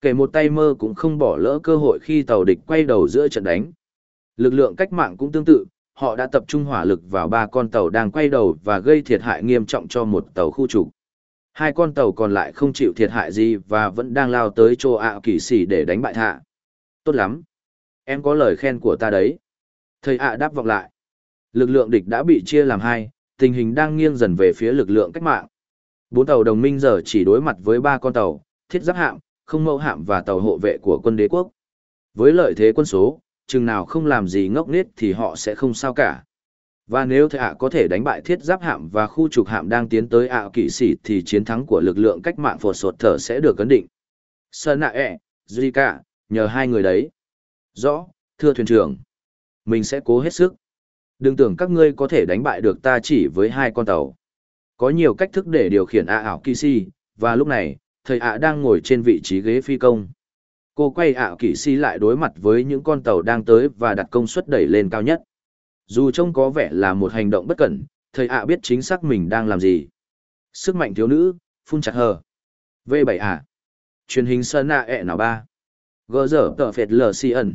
Kể một tay mơ cũng không bỏ lỡ cơ hội khi tàu địch quay đầu giữa trận đánh. Lực lượng cách mạng cũng tương tự, họ đã tập trung hỏa lực vào ba con tàu đang quay đầu và gây thiệt hại nghiêm trọng cho một tàu khu trục. Hai con tàu còn lại không chịu thiệt hại gì và vẫn đang lao tới chỗ ạ kỳ sĩ để đánh bại thạ. Tốt lắm. Em có lời khen của ta đấy. Thầy ạ đáp vọng lại. Lực lượng địch đã bị chia làm hai, tình hình đang nghiêng dần về phía lực lượng cách mạng. Bốn tàu đồng minh giờ chỉ đối mặt với ba con tàu, thiết giáp hạm, không mẫu hạm và tàu hộ vệ của quân đế quốc. Với lợi thế quân số, chừng nào không làm gì ngốc nghếch thì họ sẽ không sao cả. Và nếu thệ ạ có thể đánh bại thiết giáp hạm và khu trục hạm đang tiến tới ạ kỵ sĩ thì chiến thắng của lực lượng cách mạng phột sột thở sẽ được ấn định. Sơn ạ ẹ, Zika, nhờ hai người đấy. Rõ, thưa thuyền trưởng. Mình sẽ cố hết sức. Đừng tưởng các ngươi có thể đánh bại được ta chỉ với hai con tàu. Có nhiều cách thức để điều khiển ạ ảo kỳ si, và lúc này, thầy ạ đang ngồi trên vị trí ghế phi công. Cô quay ạ kỵ sĩ lại đối mặt với những con tàu đang tới và đặt công suất đẩy lên cao nhất. Dù trông có vẻ là một hành động bất cẩn, thầy ạ biết chính xác mình đang làm gì. Sức mạnh thiếu nữ, phun chặt hờ. V7 ạ. Truyền hình sơn nạ ẹ nào ba. Gỡ dở tờ phệt lờ xi ẩn.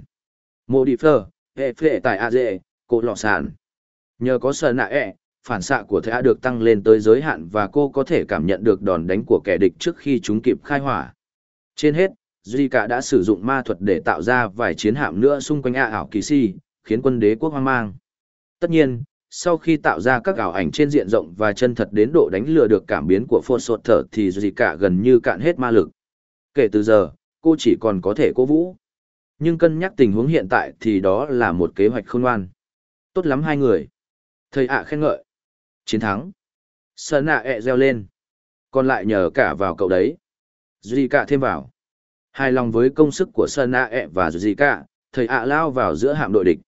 Mô đi phơ, hệ phệ tại ạ dệ, cổ lọ sản. Nhờ có sơn nạ ẹ, phản xạ của thầy ạ được tăng lên tới giới hạn và cô có thể cảm nhận được đòn đánh của kẻ địch trước khi chúng kịp khai hỏa. Trên hết, Zika đã sử dụng ma thuật để tạo ra vài chiến hạm nữa xung quanh A ảo kỳ si, khiến quân đế quốc hoang mang. Tất nhiên, sau khi tạo ra các ảo ảnh trên diện rộng và chân thật đến độ đánh lừa được cảm biến của phô sột thở thì Zika gần như cạn hết ma lực. Kể từ giờ, cô chỉ còn có thể cố vũ. Nhưng cân nhắc tình huống hiện tại thì đó là một kế hoạch khôn ngoan. Tốt lắm hai người. Thầy ạ khen ngợi. Chiến thắng. Sơn ạ ẹ reo lên. Còn lại nhờ cả vào cậu đấy. Duy cả thêm vào. Hài lòng với công sức của Sơn ạ ẹ và Duy cả, thầy ạ lao vào giữa hạm đội địch.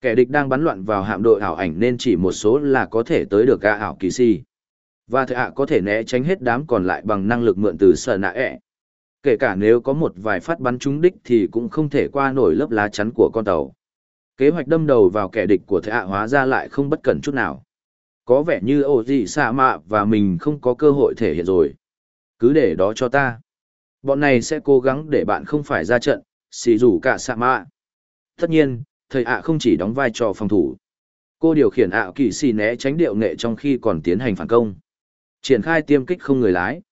Kẻ địch đang bắn loạn vào hạm đội ảo ảnh nên chỉ một số là có thể tới được gã ảo kỳ si. Và thầy ạ có thể né tránh hết đám còn lại bằng năng lực mượn từ Sơn nạ ẹ. Kể cả nếu có một vài phát bắn trúng đích thì cũng không thể qua nổi lớp lá chắn của con tàu. Kế hoạch đâm đầu vào kẻ địch của thầy ạ hóa ra lại không bất cẩn chút nào có vẻ như ổ gì xạ mạ và mình không có cơ hội thể hiện rồi. Cứ để đó cho ta. Bọn này sẽ cố gắng để bạn không phải ra trận, xì rủ cả xạ mạ. Tất nhiên, thầy ạ không chỉ đóng vai trò phòng thủ. Cô điều khiển ạ kỳ xì né tránh điệu nghệ trong khi còn tiến hành phản công. Triển khai tiêm kích không người lái.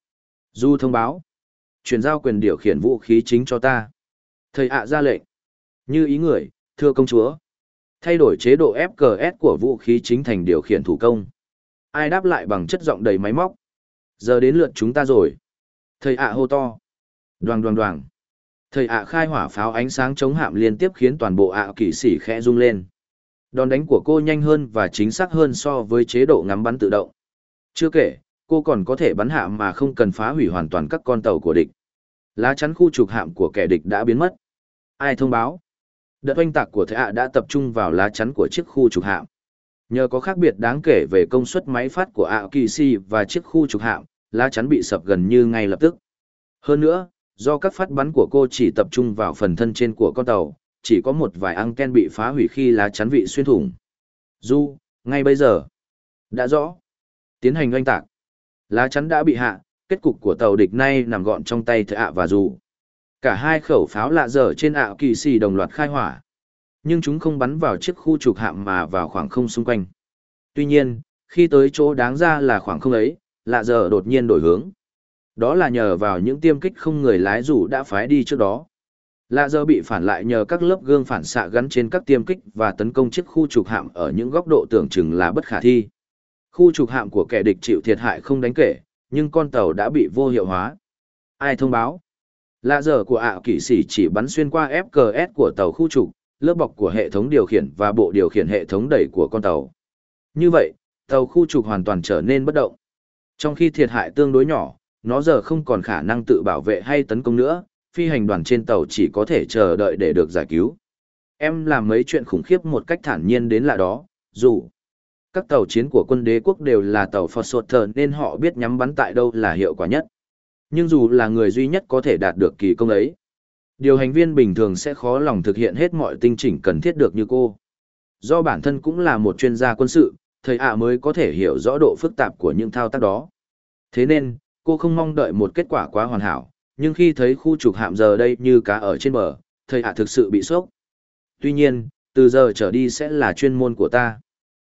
Du thông báo. Chuyển giao quyền điều khiển vũ khí chính cho ta. Thầy ạ ra lệnh. Như ý người, thưa công chúa. Thay đổi chế độ FKS của vũ khí chính thành điều khiển thủ công. Ai đáp lại bằng chất giọng đầy máy móc. Giờ đến lượt chúng ta rồi. Thầy ạ hô to. Đoàng đoàng đoàng. Thầy ạ khai hỏa pháo ánh sáng chống hạm liên tiếp khiến toàn bộ ạ à kỵ sĩ khẽ rung lên. Đòn đánh của cô nhanh hơn và chính xác hơn so với chế độ ngắm bắn tự động. Chưa kể, cô còn có thể bắn hạ mà không cần phá hủy hoàn toàn các con tàu của địch. Lá chắn khu trục hạm của kẻ địch đã biến mất. Ai thông báo? Đợt oanh tạc của thệ ạ đã tập trung vào lá chắn của chiếc khu trục hạm. Nhờ có khác biệt đáng kể về công suất máy phát của ạ kỳ si và chiếc khu trục hạm, lá chắn bị sập gần như ngay lập tức. Hơn nữa, do các phát bắn của cô chỉ tập trung vào phần thân trên của con tàu, chỉ có một vài anten bị phá hủy khi lá chắn bị xuyên thủng. Du, ngay bây giờ. Đã rõ. Tiến hành oanh tạc. Lá chắn đã bị hạ, kết cục của tàu địch nay nằm gọn trong tay thợ ạ và dù. Cả hai khẩu pháo lạ dở trên ảo kỳ xì đồng loạt khai hỏa. Nhưng chúng không bắn vào chiếc khu trục hạm mà vào khoảng không xung quanh. Tuy nhiên, khi tới chỗ đáng ra là khoảng không ấy, lạ dở đột nhiên đổi hướng. Đó là nhờ vào những tiêm kích không người lái rủ đã phái đi trước đó. Lạ dở bị phản lại nhờ các lớp gương phản xạ gắn trên các tiêm kích và tấn công chiếc khu trục hạm ở những góc độ tưởng chừng là bất khả thi. Khu trục hạm của kẻ địch chịu thiệt hại không đánh kể, nhưng con tàu đã bị vô hiệu hóa. Ai thông báo? Lạ giờ của ảo kỵ sĩ chỉ bắn xuyên qua FKS của tàu khu trục, lớp bọc của hệ thống điều khiển và bộ điều khiển hệ thống đẩy của con tàu. Như vậy, tàu khu trục hoàn toàn trở nên bất động. Trong khi thiệt hại tương đối nhỏ, nó giờ không còn khả năng tự bảo vệ hay tấn công nữa, phi hành đoàn trên tàu chỉ có thể chờ đợi để được giải cứu. Em làm mấy chuyện khủng khiếp một cách thản nhiên đến lạ đó, dù các tàu chiến của quân đế quốc đều là tàu Foster nên họ biết nhắm bắn tại đâu là hiệu quả nhất. Nhưng dù là người duy nhất có thể đạt được kỳ công ấy, điều hành viên bình thường sẽ khó lòng thực hiện hết mọi tinh chỉnh cần thiết được như cô. Do bản thân cũng là một chuyên gia quân sự, thầy ạ mới có thể hiểu rõ độ phức tạp của những thao tác đó. Thế nên, cô không mong đợi một kết quả quá hoàn hảo, nhưng khi thấy khu trục hạm giờ đây như cá ở trên bờ, thầy ạ thực sự bị sốc. Tuy nhiên, từ giờ trở đi sẽ là chuyên môn của ta.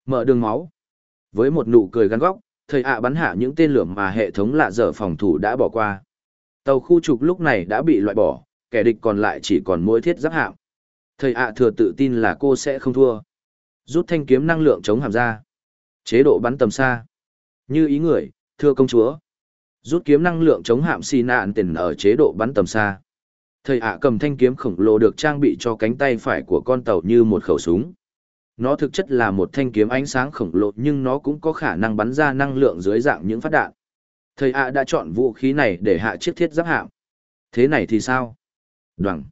Mở đường máu. Với một nụ cười gắn góc, thầy ạ bắn hạ những tên lửa mà hệ thống lạ dở phòng thủ đã bỏ qua. Tàu khu trục lúc này đã bị loại bỏ, kẻ địch còn lại chỉ còn mỗi thiết giáp hạm. Thầy ạ thừa tự tin là cô sẽ không thua. Rút thanh kiếm năng lượng chống hàm ra. Chế độ bắn tầm xa. Như ý người, thưa công chúa. Rút kiếm năng lượng chống hạm xì nạn tiền ở chế độ bắn tầm xa. Thầy ạ cầm thanh kiếm khổng lồ được trang bị cho cánh tay phải của con tàu như một khẩu súng. Nó thực chất là một thanh kiếm ánh sáng khổng lồ nhưng nó cũng có khả năng bắn ra năng lượng dưới dạng những phát đạn. Thầy ạ đã chọn vũ khí này để hạ chiếc thiết giáp hạm. Thế này thì sao? Đoằng.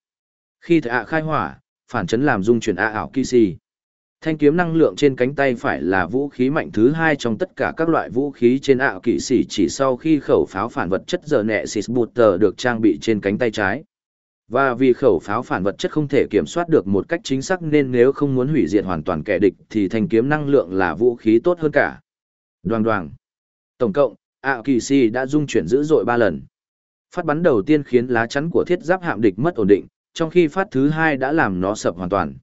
Khi thầy ạ khai hỏa, phản chấn làm dung chuyển ạ ảo kỳ xì. Thanh kiếm năng lượng trên cánh tay phải là vũ khí mạnh thứ hai trong tất cả các loại vũ khí trên ảo kỵ sĩ chỉ sau khi khẩu pháo phản vật chất giờ nẹ xịt bụt tờ được trang bị trên cánh tay trái. Và vì khẩu pháo phản vật chất không thể kiểm soát được một cách chính xác nên nếu không muốn hủy diệt hoàn toàn kẻ địch thì thanh kiếm năng lượng là vũ khí tốt hơn cả. Đoàng đoàng. Tổng cộng, ảo kỳ si đã dung chuyển dữ dội ba lần. Phát bắn đầu tiên khiến lá chắn của thiết giáp hạm địch mất ổn định, trong khi phát thứ hai đã làm nó sập hoàn toàn.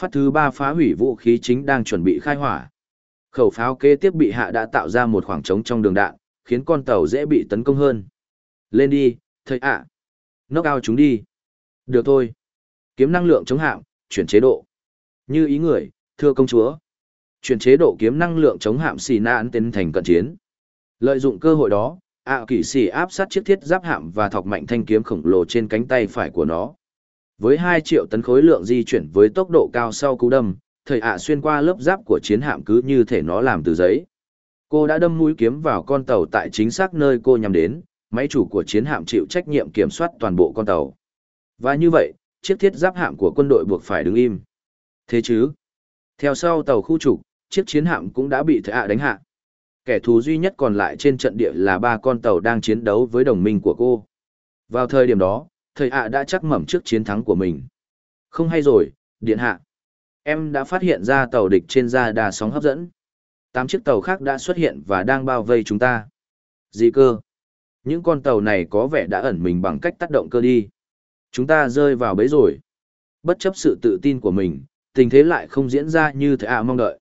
Phát thứ ba phá hủy vũ khí chính đang chuẩn bị khai hỏa. Khẩu pháo kế tiếp bị hạ đã tạo ra một khoảng trống trong đường đạn, khiến con tàu dễ bị tấn công hơn. Lên đi, thầy ạ. À. Nốc chúng đi. Được thôi. Kiếm năng lượng chống hạm, chuyển chế độ. Như ý người, thưa công chúa. Chuyển chế độ kiếm năng lượng chống hạm xì nạn tên thành cận chiến. Lợi dụng cơ hội đó, ạ à, kỷ áp sát chiếc thiết giáp hạm và thọc mạnh thanh kiếm khổng lồ trên cánh tay phải của nó. Với 2 triệu tấn khối lượng di chuyển với tốc độ cao sau cú đâm, thời ạ xuyên qua lớp giáp của chiến hạm cứ như thể nó làm từ giấy. Cô đã đâm mũi kiếm vào con tàu tại chính xác nơi cô nhắm đến, máy chủ của chiến hạm chịu trách nhiệm kiểm soát toàn bộ con tàu. Và như vậy, chiếc thiết giáp hạm của quân đội buộc phải đứng im. Thế chứ? Theo sau tàu khu trục, chiếc chiến hạm cũng đã bị thệ ạ đánh hạ. Kẻ thù duy nhất còn lại trên trận địa là ba con tàu đang chiến đấu với đồng minh của cô. Vào thời điểm đó, thầy ạ đã chắc mẩm trước chiến thắng của mình. Không hay rồi, điện hạ. Em đã phát hiện ra tàu địch trên ra đà sóng hấp dẫn. Tám chiếc tàu khác đã xuất hiện và đang bao vây chúng ta. Gì cơ? Những con tàu này có vẻ đã ẩn mình bằng cách tác động cơ đi. Chúng ta rơi vào bẫy rồi. Bất chấp sự tự tin của mình, tình thế lại không diễn ra như thầy ạ mong đợi.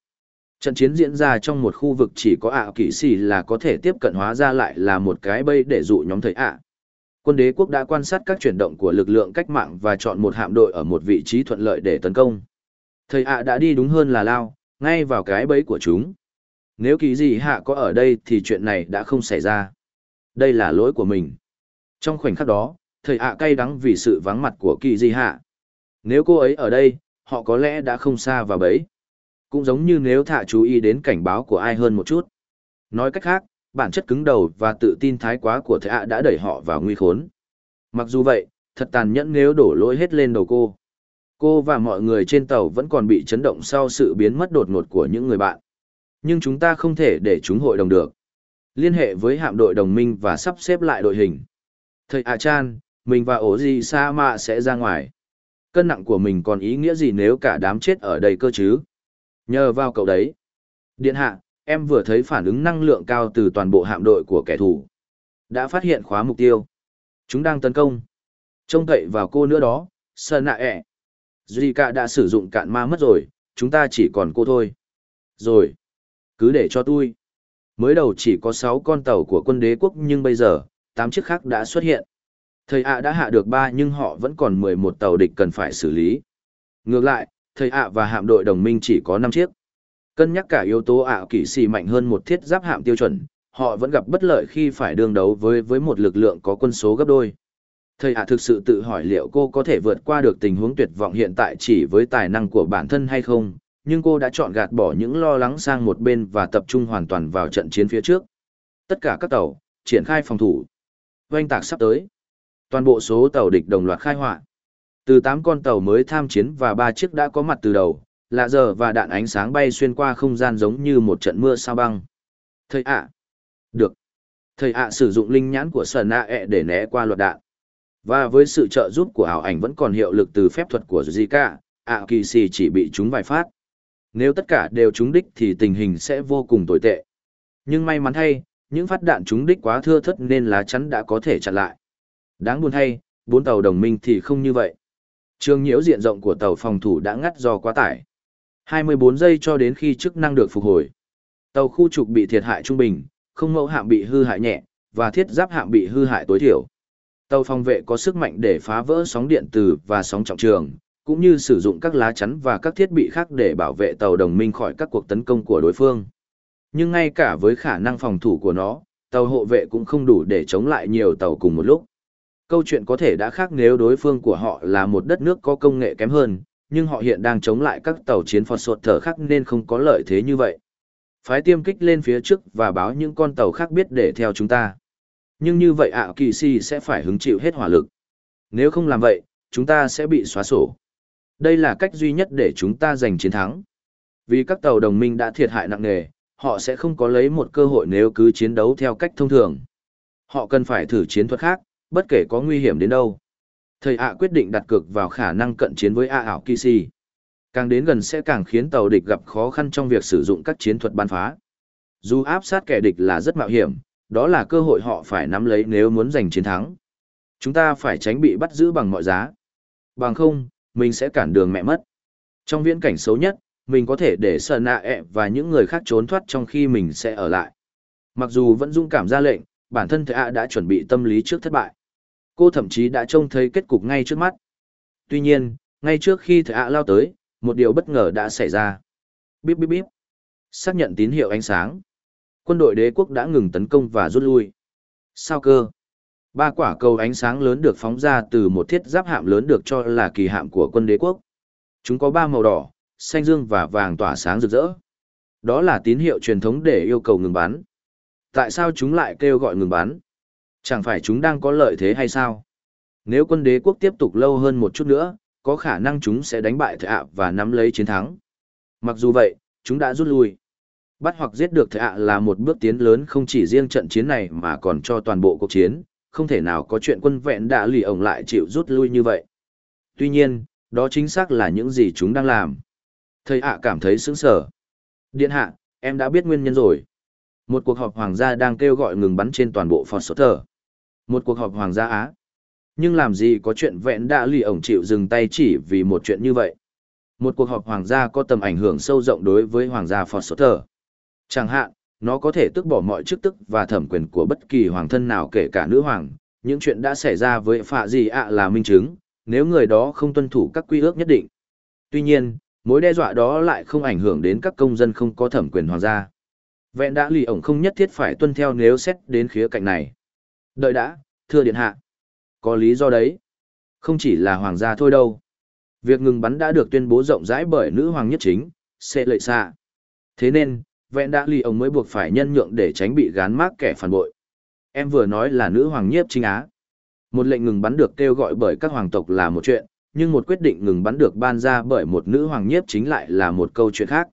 Trận chiến diễn ra trong một khu vực chỉ có ạ kỵ sĩ là có thể tiếp cận hóa ra lại là một cái bẫy để dụ nhóm thầy ạ. Quân đế quốc đã quan sát các chuyển động của lực lượng cách mạng và chọn một hạm đội ở một vị trí thuận lợi để tấn công. Thầy ạ đã đi đúng hơn là lao, ngay vào cái bẫy của chúng. Nếu kỳ gì hạ có ở đây thì chuyện này đã không xảy ra. Đây là lỗi của mình. Trong khoảnh khắc đó, thầy ạ cay đắng vì sự vắng mặt của kỳ di hạ. Nếu cô ấy ở đây, họ có lẽ đã không xa vào bẫy. Cũng giống như nếu thạ chú ý đến cảnh báo của ai hơn một chút. Nói cách khác, bản chất cứng đầu và tự tin thái quá của thầy ạ đã đẩy họ vào nguy khốn. Mặc dù vậy, thật tàn nhẫn nếu đổ lỗi hết lên đầu cô. Cô và mọi người trên tàu vẫn còn bị chấn động sau sự biến mất đột ngột của những người bạn. Nhưng chúng ta không thể để chúng hội đồng được. Liên hệ với hạm đội đồng minh và sắp xếp lại đội hình. Thầy ạ Chan, mình và ổ gì sa mạ sẽ ra ngoài. Cân nặng của mình còn ý nghĩa gì nếu cả đám chết ở đây cơ chứ? Nhờ vào cậu đấy. Điện hạ, em vừa thấy phản ứng năng lượng cao từ toàn bộ hạm đội của kẻ thù. Đã phát hiện khóa mục tiêu. Chúng đang tấn công. Trông cậy vào cô nữa đó, sơn nạ ẹ. Zika đã sử dụng cạn ma mất rồi, chúng ta chỉ còn cô thôi. Rồi. Cứ để cho tôi. Mới đầu chỉ có 6 con tàu của quân đế quốc nhưng bây giờ, 8 chiếc khác đã xuất hiện. Thầy ạ đã hạ được ba nhưng họ vẫn còn 11 tàu địch cần phải xử lý. Ngược lại, thầy ạ và hạm đội đồng minh chỉ có 5 chiếc. Cân nhắc cả yếu tố ạ kỵ sĩ mạnh hơn một thiết giáp hạm tiêu chuẩn, họ vẫn gặp bất lợi khi phải đương đấu với với một lực lượng có quân số gấp đôi. Thầy ạ thực sự tự hỏi liệu cô có thể vượt qua được tình huống tuyệt vọng hiện tại chỉ với tài năng của bản thân hay không, nhưng cô đã chọn gạt bỏ những lo lắng sang một bên và tập trung hoàn toàn vào trận chiến phía trước. Tất cả các tàu, triển khai phòng thủ. Oanh tạc sắp tới. Toàn bộ số tàu địch đồng loạt khai hỏa. Từ 8 con tàu mới tham chiến và 3 chiếc đã có mặt từ đầu, lạ giờ và đạn ánh sáng bay xuyên qua không gian giống như một trận mưa sao băng. Thầy ạ. Được. Thầy ạ sử dụng linh nhãn của Sơn ạ ẹ để né qua loạt đạn. Và với sự trợ giúp của ảo ảnh vẫn còn hiệu lực từ phép thuật của Zika, ạ kỳ xì chỉ bị chúng vài phát. Nếu tất cả đều trúng đích thì tình hình sẽ vô cùng tồi tệ. Nhưng may mắn thay, những phát đạn trúng đích quá thưa thất nên lá chắn đã có thể chặn lại. Đáng buồn thay, bốn tàu đồng minh thì không như vậy. Trường nhiễu diện rộng của tàu phòng thủ đã ngắt do quá tải. 24 giây cho đến khi chức năng được phục hồi. Tàu khu trục bị thiệt hại trung bình, không mẫu hạm bị hư hại nhẹ, và thiết giáp hạm bị hư hại tối thiểu. Tàu phòng vệ có sức mạnh để phá vỡ sóng điện từ và sóng trọng trường, cũng như sử dụng các lá chắn và các thiết bị khác để bảo vệ tàu đồng minh khỏi các cuộc tấn công của đối phương. Nhưng ngay cả với khả năng phòng thủ của nó, tàu hộ vệ cũng không đủ để chống lại nhiều tàu cùng một lúc. Câu chuyện có thể đã khác nếu đối phương của họ là một đất nước có công nghệ kém hơn, nhưng họ hiện đang chống lại các tàu chiến phọt sột thở khác nên không có lợi thế như vậy. Phái tiêm kích lên phía trước và báo những con tàu khác biết để theo chúng ta. Nhưng như vậy ạ kỳ si sẽ phải hứng chịu hết hỏa lực. Nếu không làm vậy, chúng ta sẽ bị xóa sổ. Đây là cách duy nhất để chúng ta giành chiến thắng. Vì các tàu đồng minh đã thiệt hại nặng nề, họ sẽ không có lấy một cơ hội nếu cứ chiến đấu theo cách thông thường. Họ cần phải thử chiến thuật khác, bất kể có nguy hiểm đến đâu. Thầy ạ quyết định đặt cược vào khả năng cận chiến với A ảo Kisi. Càng đến gần sẽ càng khiến tàu địch gặp khó khăn trong việc sử dụng các chiến thuật ban phá. Dù áp sát kẻ địch là rất mạo hiểm, đó là cơ hội họ phải nắm lấy nếu muốn giành chiến thắng. Chúng ta phải tránh bị bắt giữ bằng mọi giá. Bằng không, mình sẽ cản đường mẹ mất. Trong viễn cảnh xấu nhất, mình có thể để sợ nạ ẹ và những người khác trốn thoát trong khi mình sẽ ở lại. Mặc dù vẫn dung cảm ra lệnh, bản thân thầy ạ đã chuẩn bị tâm lý trước thất bại. Cô thậm chí đã trông thấy kết cục ngay trước mắt. Tuy nhiên, ngay trước khi thầy ạ lao tới, một điều bất ngờ đã xảy ra. Bíp bíp bíp. Xác nhận tín hiệu ánh sáng. Quân đội đế quốc đã ngừng tấn công và rút lui. Sao cơ? Ba quả cầu ánh sáng lớn được phóng ra từ một thiết giáp hạm lớn được cho là kỳ hạm của quân đế quốc. Chúng có ba màu đỏ, xanh dương và vàng tỏa sáng rực rỡ. Đó là tín hiệu truyền thống để yêu cầu ngừng bắn. Tại sao chúng lại kêu gọi ngừng bắn? Chẳng phải chúng đang có lợi thế hay sao? Nếu quân đế quốc tiếp tục lâu hơn một chút nữa, có khả năng chúng sẽ đánh bại Thệ ạ và nắm lấy chiến thắng. Mặc dù vậy, chúng đã rút lui. Bắt hoặc giết được Thệ ạ là một bước tiến lớn không chỉ riêng trận chiến này mà còn cho toàn bộ cuộc chiến, không thể nào có chuyện quân vẹn đã lì ổng lại chịu rút lui như vậy. Tuy nhiên, đó chính xác là những gì chúng đang làm. Thầy ạ cảm thấy sững sờ. Điện hạ, em đã biết nguyên nhân rồi. Một cuộc họp hoàng gia đang kêu gọi ngừng bắn trên toàn bộ Fort Sutter. Một cuộc họp hoàng gia Á. Nhưng làm gì có chuyện vẹn đã lì ổng chịu dừng tay chỉ vì một chuyện như vậy. Một cuộc họp hoàng gia có tầm ảnh hưởng sâu rộng đối với hoàng gia Fort Sutter. Chẳng hạn, nó có thể tước bỏ mọi chức tức và thẩm quyền của bất kỳ hoàng thân nào kể cả nữ hoàng. Những chuyện đã xảy ra với phạ gì ạ là minh chứng, nếu người đó không tuân thủ các quy ước nhất định. Tuy nhiên, mối đe dọa đó lại không ảnh hưởng đến các công dân không có thẩm quyền hoàng gia. Vẹn đã lì ổng không nhất thiết phải tuân theo nếu xét đến khía cạnh này. Đợi đã, thưa điện hạ. Có lý do đấy. Không chỉ là hoàng gia thôi đâu. Việc ngừng bắn đã được tuyên bố rộng rãi bởi nữ hoàng nhất chính, sẽ lợi xa. Thế nên, vẹn đã lì ổng mới buộc phải nhân nhượng để tránh bị gán mác kẻ phản bội. Em vừa nói là nữ hoàng nhiếp chính á. Một lệnh ngừng bắn được kêu gọi bởi các hoàng tộc là một chuyện, nhưng một quyết định ngừng bắn được ban ra bởi một nữ hoàng nhiếp chính lại là một câu chuyện khác.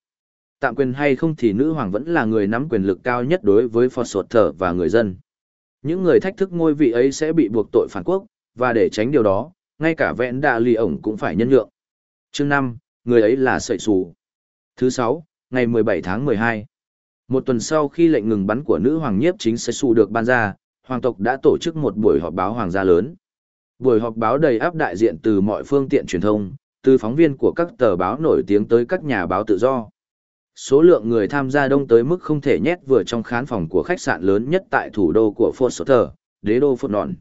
Tạm quyền hay không thì nữ hoàng vẫn là người nắm quyền lực cao nhất đối với Phật Sột Thở và người dân. Những người thách thức ngôi vị ấy sẽ bị buộc tội phản quốc, và để tránh điều đó, ngay cả vẹn đạ lì ổng cũng phải nhân nhượng. Chương năm, người ấy là sợi xù. Thứ sáu, ngày 17 tháng 12. Một tuần sau khi lệnh ngừng bắn của nữ hoàng nhiếp chính sợi xù được ban ra, hoàng tộc đã tổ chức một buổi họp báo hoàng gia lớn. Buổi họp báo đầy áp đại diện từ mọi phương tiện truyền thông, từ phóng viên của các tờ báo nổi tiếng tới các nhà báo tự do. Số lượng người tham gia đông tới mức không thể nhét vừa trong khán phòng của khách sạn lớn nhất tại thủ đô của Fort Sutter, đế đô Fort Nọn.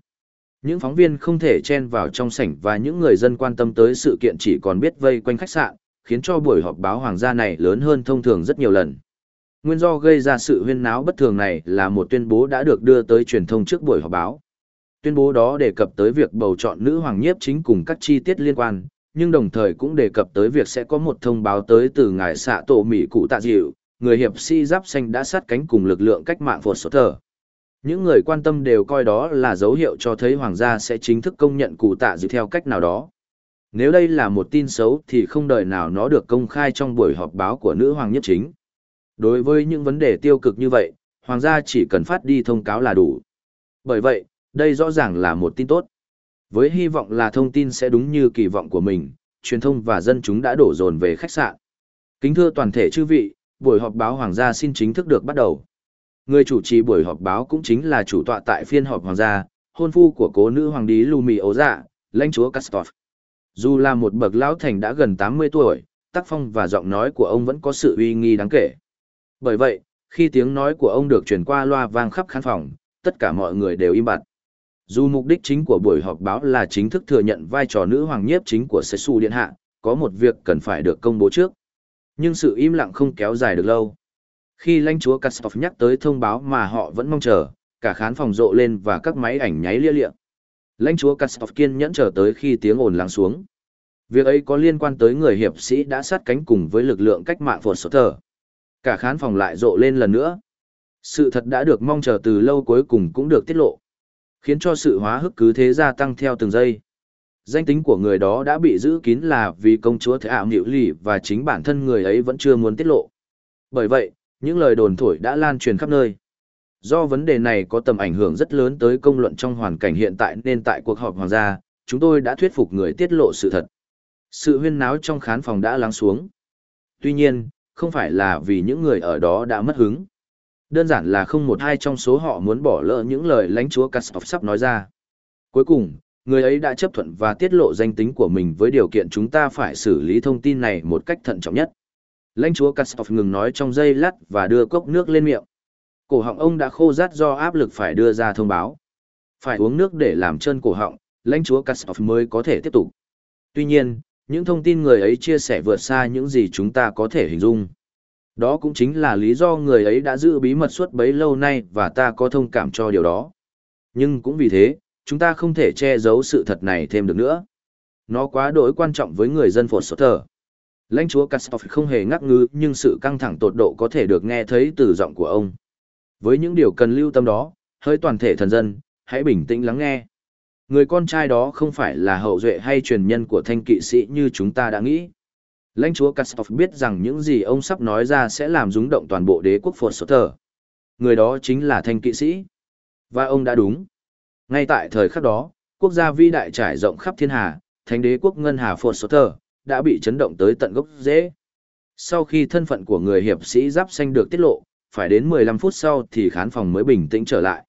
Những phóng viên không thể chen vào trong sảnh và những người dân quan tâm tới sự kiện chỉ còn biết vây quanh khách sạn, khiến cho buổi họp báo hoàng gia này lớn hơn thông thường rất nhiều lần. Nguyên do gây ra sự huyên náo bất thường này là một tuyên bố đã được đưa tới truyền thông trước buổi họp báo. Tuyên bố đó đề cập tới việc bầu chọn nữ hoàng nhiếp chính cùng các chi tiết liên quan, nhưng đồng thời cũng đề cập tới việc sẽ có một thông báo tới từ ngài xạ tổ mỹ cụ tạ dịu, người hiệp sĩ giáp xanh đã sát cánh cùng lực lượng cách mạng phột sốt thờ. Những người quan tâm đều coi đó là dấu hiệu cho thấy hoàng gia sẽ chính thức công nhận cụ tạ dịu theo cách nào đó. Nếu đây là một tin xấu thì không đợi nào nó được công khai trong buổi họp báo của nữ hoàng nhất chính. Đối với những vấn đề tiêu cực như vậy, hoàng gia chỉ cần phát đi thông cáo là đủ. Bởi vậy, đây rõ ràng là một tin tốt. Với hy vọng là thông tin sẽ đúng như kỳ vọng của mình, truyền thông và dân chúng đã đổ dồn về khách sạn. Kính thưa toàn thể chư vị, buổi họp báo hoàng gia xin chính thức được bắt đầu. Người chủ trì buổi họp báo cũng chính là chủ tọa tại phiên họp hoàng gia, hôn phu của cố nữ hoàng đế Lumi ấu dạ, lãnh chúa Castov. Dù là một bậc lão thành đã gần 80 tuổi, tác phong và giọng nói của ông vẫn có sự uy nghi đáng kể. Bởi vậy, khi tiếng nói của ông được truyền qua loa vang khắp khán phòng, tất cả mọi người đều im bặt. Dù mục đích chính của buổi họp báo là chính thức thừa nhận vai trò nữ hoàng nhiếp chính của Sesu Điện Hạ, có một việc cần phải được công bố trước. Nhưng sự im lặng không kéo dài được lâu. Khi lãnh chúa Kastov nhắc tới thông báo mà họ vẫn mong chờ, cả khán phòng rộ lên và các máy ảnh nháy lia lịa. Lãnh chúa Kastov kiên nhẫn chờ tới khi tiếng ồn lắng xuống. Việc ấy có liên quan tới người hiệp sĩ đã sát cánh cùng với lực lượng cách mạng phột sốt Thờ. Cả khán phòng lại rộ lên lần nữa. Sự thật đã được mong chờ từ lâu cuối cùng cũng được tiết lộ. Khiến cho sự hóa hức cứ thế gia tăng theo từng giây. Danh tính của người đó đã bị giữ kín là vì công chúa Thế ảo Nhiệu Lì và chính bản thân người ấy vẫn chưa muốn tiết lộ. Bởi vậy, những lời đồn thổi đã lan truyền khắp nơi. Do vấn đề này có tầm ảnh hưởng rất lớn tới công luận trong hoàn cảnh hiện tại nên tại cuộc họp hoàng gia, chúng tôi đã thuyết phục người tiết lộ sự thật. Sự huyên náo trong khán phòng đã lắng xuống. Tuy nhiên, không phải là vì những người ở đó đã mất hứng. Đơn giản là không một hai trong số họ muốn bỏ lỡ những lời lãnh chúa Kassov sắp nói ra. Cuối cùng, người ấy đã chấp thuận và tiết lộ danh tính của mình với điều kiện chúng ta phải xử lý thông tin này một cách thận trọng nhất. Lãnh chúa Kassov ngừng nói trong giây lát và đưa cốc nước lên miệng. Cổ họng ông đã khô rát do áp lực phải đưa ra thông báo. Phải uống nước để làm chân cổ họng, lãnh chúa Kassov mới có thể tiếp tục. Tuy nhiên, những thông tin người ấy chia sẻ vượt xa những gì chúng ta có thể hình dung. Đó cũng chính là lý do người ấy đã giữ bí mật suốt bấy lâu nay và ta có thông cảm cho điều đó. Nhưng cũng vì thế, chúng ta không thể che giấu sự thật này thêm được nữa. Nó quá đối quan trọng với người dân phổ sốt Sutter. Lãnh chúa Kastov không hề ngắc ngư nhưng sự căng thẳng tột độ có thể được nghe thấy từ giọng của ông. Với những điều cần lưu tâm đó, hơi toàn thể thần dân, hãy bình tĩnh lắng nghe. Người con trai đó không phải là hậu duệ hay truyền nhân của thanh kỵ sĩ như chúng ta đã nghĩ. Lãnh chúa Kastov biết rằng những gì ông sắp nói ra sẽ làm rúng động toàn bộ đế quốc Fort Sutter. Người đó chính là thanh kỵ sĩ. Và ông đã đúng. Ngay tại thời khắc đó, quốc gia vĩ đại trải rộng khắp thiên hà, thánh đế quốc ngân hà Fort Sutter, đã bị chấn động tới tận gốc rễ. Sau khi thân phận của người hiệp sĩ giáp xanh được tiết lộ, phải đến 15 phút sau thì khán phòng mới bình tĩnh trở lại.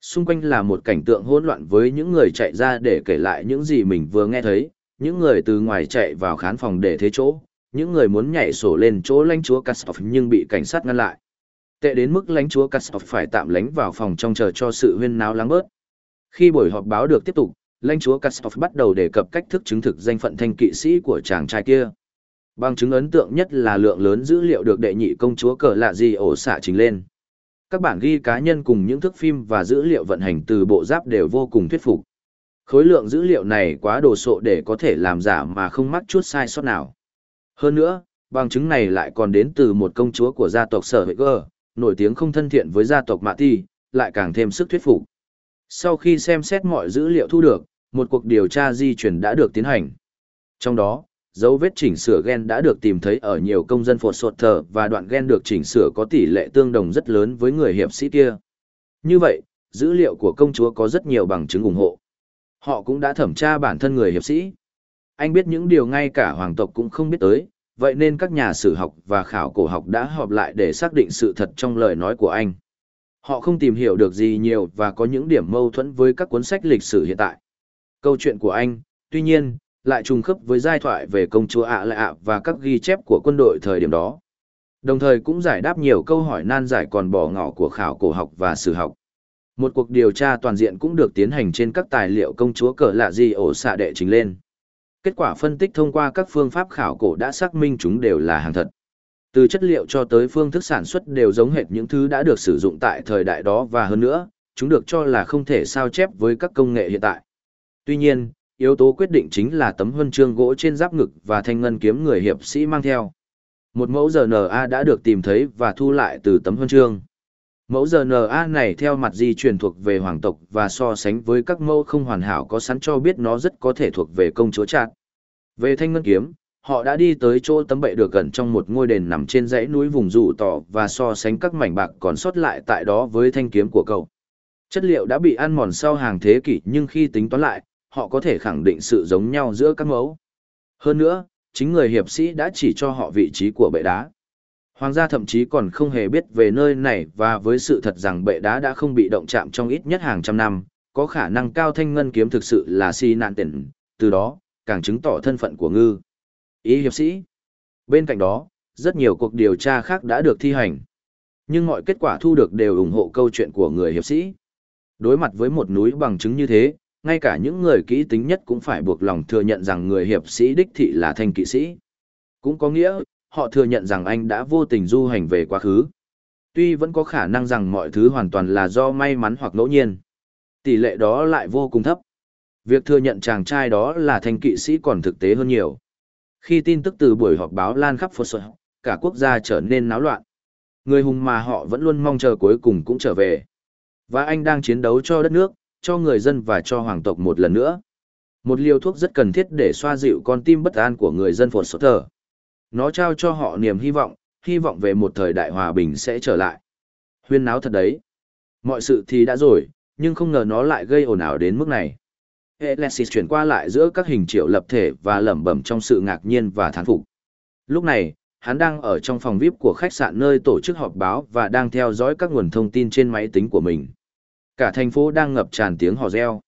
Xung quanh là một cảnh tượng hỗn loạn với những người chạy ra để kể lại những gì mình vừa nghe thấy, những người từ ngoài chạy vào khán phòng để thế chỗ, những người muốn nhảy sổ lên chỗ lãnh chúa Kastov nhưng bị cảnh sát ngăn lại. Tệ đến mức lãnh chúa Kastov phải tạm lánh vào phòng trong chờ cho sự huyên náo lắng bớt. Khi buổi họp báo được tiếp tục, lãnh chúa Kastov bắt đầu đề cập cách thức chứng thực danh phận thanh kỵ sĩ của chàng trai kia. Bằng chứng ấn tượng nhất là lượng lớn dữ liệu được đệ nhị công chúa cờ lạ gì ổ xạ trình lên. Các bản ghi cá nhân cùng những thước phim và dữ liệu vận hành từ bộ giáp đều vô cùng thuyết phục. Khối lượng dữ liệu này quá đồ sộ để có thể làm giả mà không mắc chút sai sót nào. Hơn nữa, bằng chứng này lại còn đến từ một công chúa của gia tộc Sở Hệ Gơ, nổi tiếng không thân thiện với gia tộc Mạ Ti, lại càng thêm sức thuyết phục. Sau khi xem xét mọi dữ liệu thu được, một cuộc điều tra di chuyển đã được tiến hành. Trong đó, dấu vết chỉnh sửa gen đã được tìm thấy ở nhiều công dân phột sột thờ và đoạn gen được chỉnh sửa có tỷ lệ tương đồng rất lớn với người hiệp sĩ kia. Như vậy, dữ liệu của công chúa có rất nhiều bằng chứng ủng hộ. Họ cũng đã thẩm tra bản thân người hiệp sĩ. Anh biết những điều ngay cả hoàng tộc cũng không biết tới, vậy nên các nhà sử học và khảo cổ học đã họp lại để xác định sự thật trong lời nói của anh. Họ không tìm hiểu được gì nhiều và có những điểm mâu thuẫn với các cuốn sách lịch sử hiện tại. Câu chuyện của anh, tuy nhiên, lại trùng khớp với giai thoại về công chúa ạ lạ ạ và các ghi chép của quân đội thời điểm đó. Đồng thời cũng giải đáp nhiều câu hỏi nan giải còn bỏ ngỏ của khảo cổ học và sử học. Một cuộc điều tra toàn diện cũng được tiến hành trên các tài liệu công chúa cờ lạ gì ổ xạ đệ trình lên. Kết quả phân tích thông qua các phương pháp khảo cổ đã xác minh chúng đều là hàng thật. Từ chất liệu cho tới phương thức sản xuất đều giống hệt những thứ đã được sử dụng tại thời đại đó và hơn nữa, chúng được cho là không thể sao chép với các công nghệ hiện tại. Tuy nhiên, yếu tố quyết định chính là tấm huân chương gỗ trên giáp ngực và thanh ngân kiếm người hiệp sĩ mang theo. Một mẫu RNA đã được tìm thấy và thu lại từ tấm huân chương. Mẫu RNA này theo mặt di truyền thuộc về hoàng tộc và so sánh với các mẫu không hoàn hảo có sẵn cho biết nó rất có thể thuộc về công chúa trạc. Về thanh ngân kiếm, họ đã đi tới chỗ tấm bệ được gần trong một ngôi đền nằm trên dãy núi vùng rủ tỏ và so sánh các mảnh bạc còn sót lại tại đó với thanh kiếm của cậu. Chất liệu đã bị ăn mòn sau hàng thế kỷ nhưng khi tính toán lại, họ có thể khẳng định sự giống nhau giữa các mẫu. Hơn nữa, chính người hiệp sĩ đã chỉ cho họ vị trí của bệ đá. Hoàng gia thậm chí còn không hề biết về nơi này và với sự thật rằng bệ đá đã không bị động chạm trong ít nhất hàng trăm năm, có khả năng cao thanh ngân kiếm thực sự là si nạn tiền, từ đó, càng chứng tỏ thân phận của ngư. Ý hiệp sĩ. Bên cạnh đó, rất nhiều cuộc điều tra khác đã được thi hành. Nhưng mọi kết quả thu được đều ủng hộ câu chuyện của người hiệp sĩ. Đối mặt với một núi bằng chứng như thế, ngay cả những người kỹ tính nhất cũng phải buộc lòng thừa nhận rằng người hiệp sĩ đích thị là thanh kỵ sĩ. Cũng có nghĩa, họ thừa nhận rằng anh đã vô tình du hành về quá khứ. Tuy vẫn có khả năng rằng mọi thứ hoàn toàn là do may mắn hoặc ngẫu nhiên. Tỷ lệ đó lại vô cùng thấp. Việc thừa nhận chàng trai đó là thành kỵ sĩ còn thực tế hơn nhiều. Khi tin tức từ buổi họp báo lan khắp phố sở, cả quốc gia trở nên náo loạn. Người hùng mà họ vẫn luôn mong chờ cuối cùng cũng trở về. Và anh đang chiến đấu cho đất nước, cho người dân và cho hoàng tộc một lần nữa. Một liều thuốc rất cần thiết để xoa dịu con tim bất an của người dân phột sốt thở. Nó trao cho họ niềm hy vọng, hy vọng về một thời đại hòa bình sẽ trở lại. Huyên náo thật đấy. Mọi sự thì đã rồi, nhưng không ngờ nó lại gây ồn ào đến mức này. Alexis chuyển qua lại giữa các hình triệu lập thể và lẩm bẩm trong sự ngạc nhiên và thán phục. Lúc này, hắn đang ở trong phòng VIP của khách sạn nơi tổ chức họp báo và đang theo dõi các nguồn thông tin trên máy tính của mình. Cả thành phố đang ngập tràn tiếng hò reo.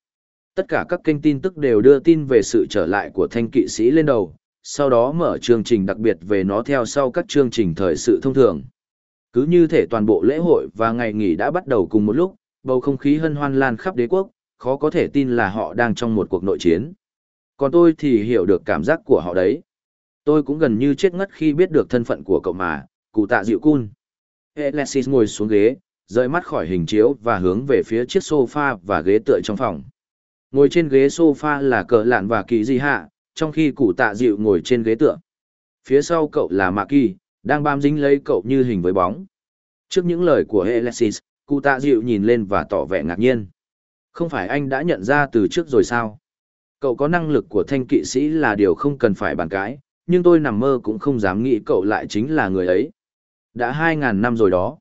Tất cả các kênh tin tức đều đưa tin về sự trở lại của thanh kỵ sĩ lên đầu, sau đó mở chương trình đặc biệt về nó theo sau các chương trình thời sự thông thường. Cứ như thể toàn bộ lễ hội và ngày nghỉ đã bắt đầu cùng một lúc, bầu không khí hân hoan lan khắp đế quốc, khó có thể tin là họ đang trong một cuộc nội chiến. Còn tôi thì hiểu được cảm giác của họ đấy. Tôi cũng gần như chết ngất khi biết được thân phận của cậu mà, cụ tạ dịu cun. Alexis ngồi xuống ghế, rời mắt khỏi hình chiếu và hướng về phía chiếc sofa và ghế tựa trong phòng. Ngồi trên ghế sofa là cờ lạn và kỳ di hạ, trong khi cụ tạ dịu ngồi trên ghế tựa. Phía sau cậu là Mạc Kỳ, đang bám dính lấy cậu như hình với bóng. Trước những lời của Alexis, cụ tạ dịu nhìn lên và tỏ vẻ ngạc nhiên. Không phải anh đã nhận ra từ trước rồi sao? Cậu có năng lực của thanh kỵ sĩ là điều không cần phải bàn cãi, nhưng tôi nằm mơ cũng không dám nghĩ cậu lại chính là người ấy. Đã 2.000 năm rồi đó.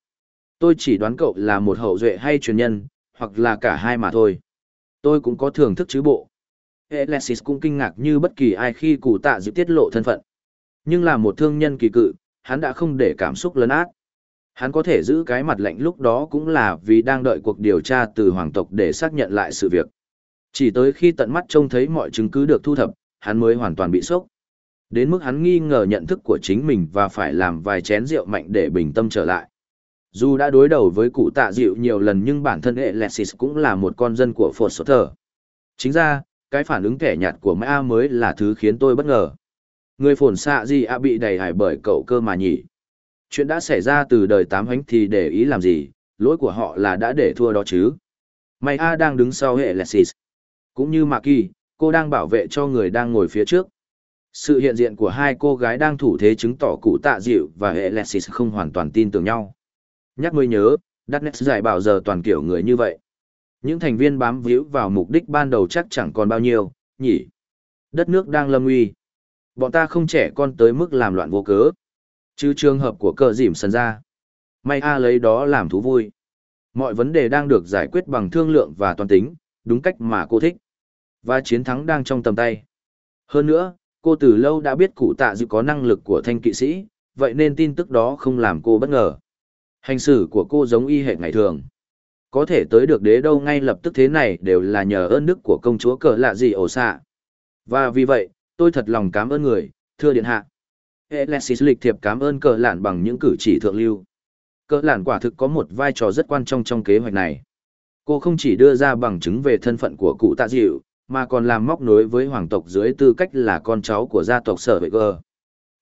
Tôi chỉ đoán cậu là một hậu duệ hay truyền nhân, hoặc là cả hai mà thôi. Tôi cũng có thưởng thức chứ bộ. Alexis cũng kinh ngạc như bất kỳ ai khi cụ tạ dịu tiết lộ thân phận. Nhưng là một thương nhân kỳ cự, hắn đã không để cảm xúc lớn át. Hắn có thể giữ cái mặt lạnh lúc đó cũng là vì đang đợi cuộc điều tra từ hoàng tộc để xác nhận lại sự việc. Chỉ tới khi tận mắt trông thấy mọi chứng cứ được thu thập, hắn mới hoàn toàn bị sốc. Đến mức hắn nghi ngờ nhận thức của chính mình và phải làm vài chén rượu mạnh để bình tâm trở lại. Dù đã đối đầu với cụ tạ dịu nhiều lần nhưng bản thân Alexis cũng là một con dân của Phật Sở Thở. Chính ra, cái phản ứng kẻ nhạt của Mã mới là thứ khiến tôi bất ngờ. Người phồn xạ gì à bị đầy hải bởi cậu cơ mà nhỉ? Chuyện đã xảy ra từ đời tám hánh thì để ý làm gì, lỗi của họ là đã để thua đó chứ. Mày A đang đứng sau hệ Alexis. Cũng như Maki, cô đang bảo vệ cho người đang ngồi phía trước. Sự hiện diện của hai cô gái đang thủ thế chứng tỏ cụ tạ dịu và hệ Alexis không hoàn toàn tin tưởng nhau. Nhắc mới nhớ, Darknet giải bảo giờ toàn kiểu người như vậy. Những thành viên bám víu vào mục đích ban đầu chắc chẳng còn bao nhiêu, nhỉ. Đất nước đang lâm uy. Bọn ta không trẻ con tới mức làm loạn vô cớ. Chứ trường hợp của cờ dìm sần ra. May A lấy đó làm thú vui. Mọi vấn đề đang được giải quyết bằng thương lượng và toàn tính, đúng cách mà cô thích. Và chiến thắng đang trong tầm tay. Hơn nữa, cô từ lâu đã biết cụ tạ dự có năng lực của thanh kỵ sĩ, vậy nên tin tức đó không làm cô bất ngờ. Hành xử của cô giống y hệ ngày thường. Có thể tới được đế đâu ngay lập tức thế này đều là nhờ ơn đức của công chúa cờ lạ gì ổ xạ. Và vì vậy, tôi thật lòng cảm ơn người, thưa điện hạ. Alexis lịch thiệp cảm ơn cờ lạn bằng những cử chỉ thượng lưu. Cờ lạn quả thực có một vai trò rất quan trọng trong kế hoạch này. Cô không chỉ đưa ra bằng chứng về thân phận của cụ tạ dịu, mà còn làm móc nối với hoàng tộc dưới tư cách là con cháu của gia tộc sở vệ gờ.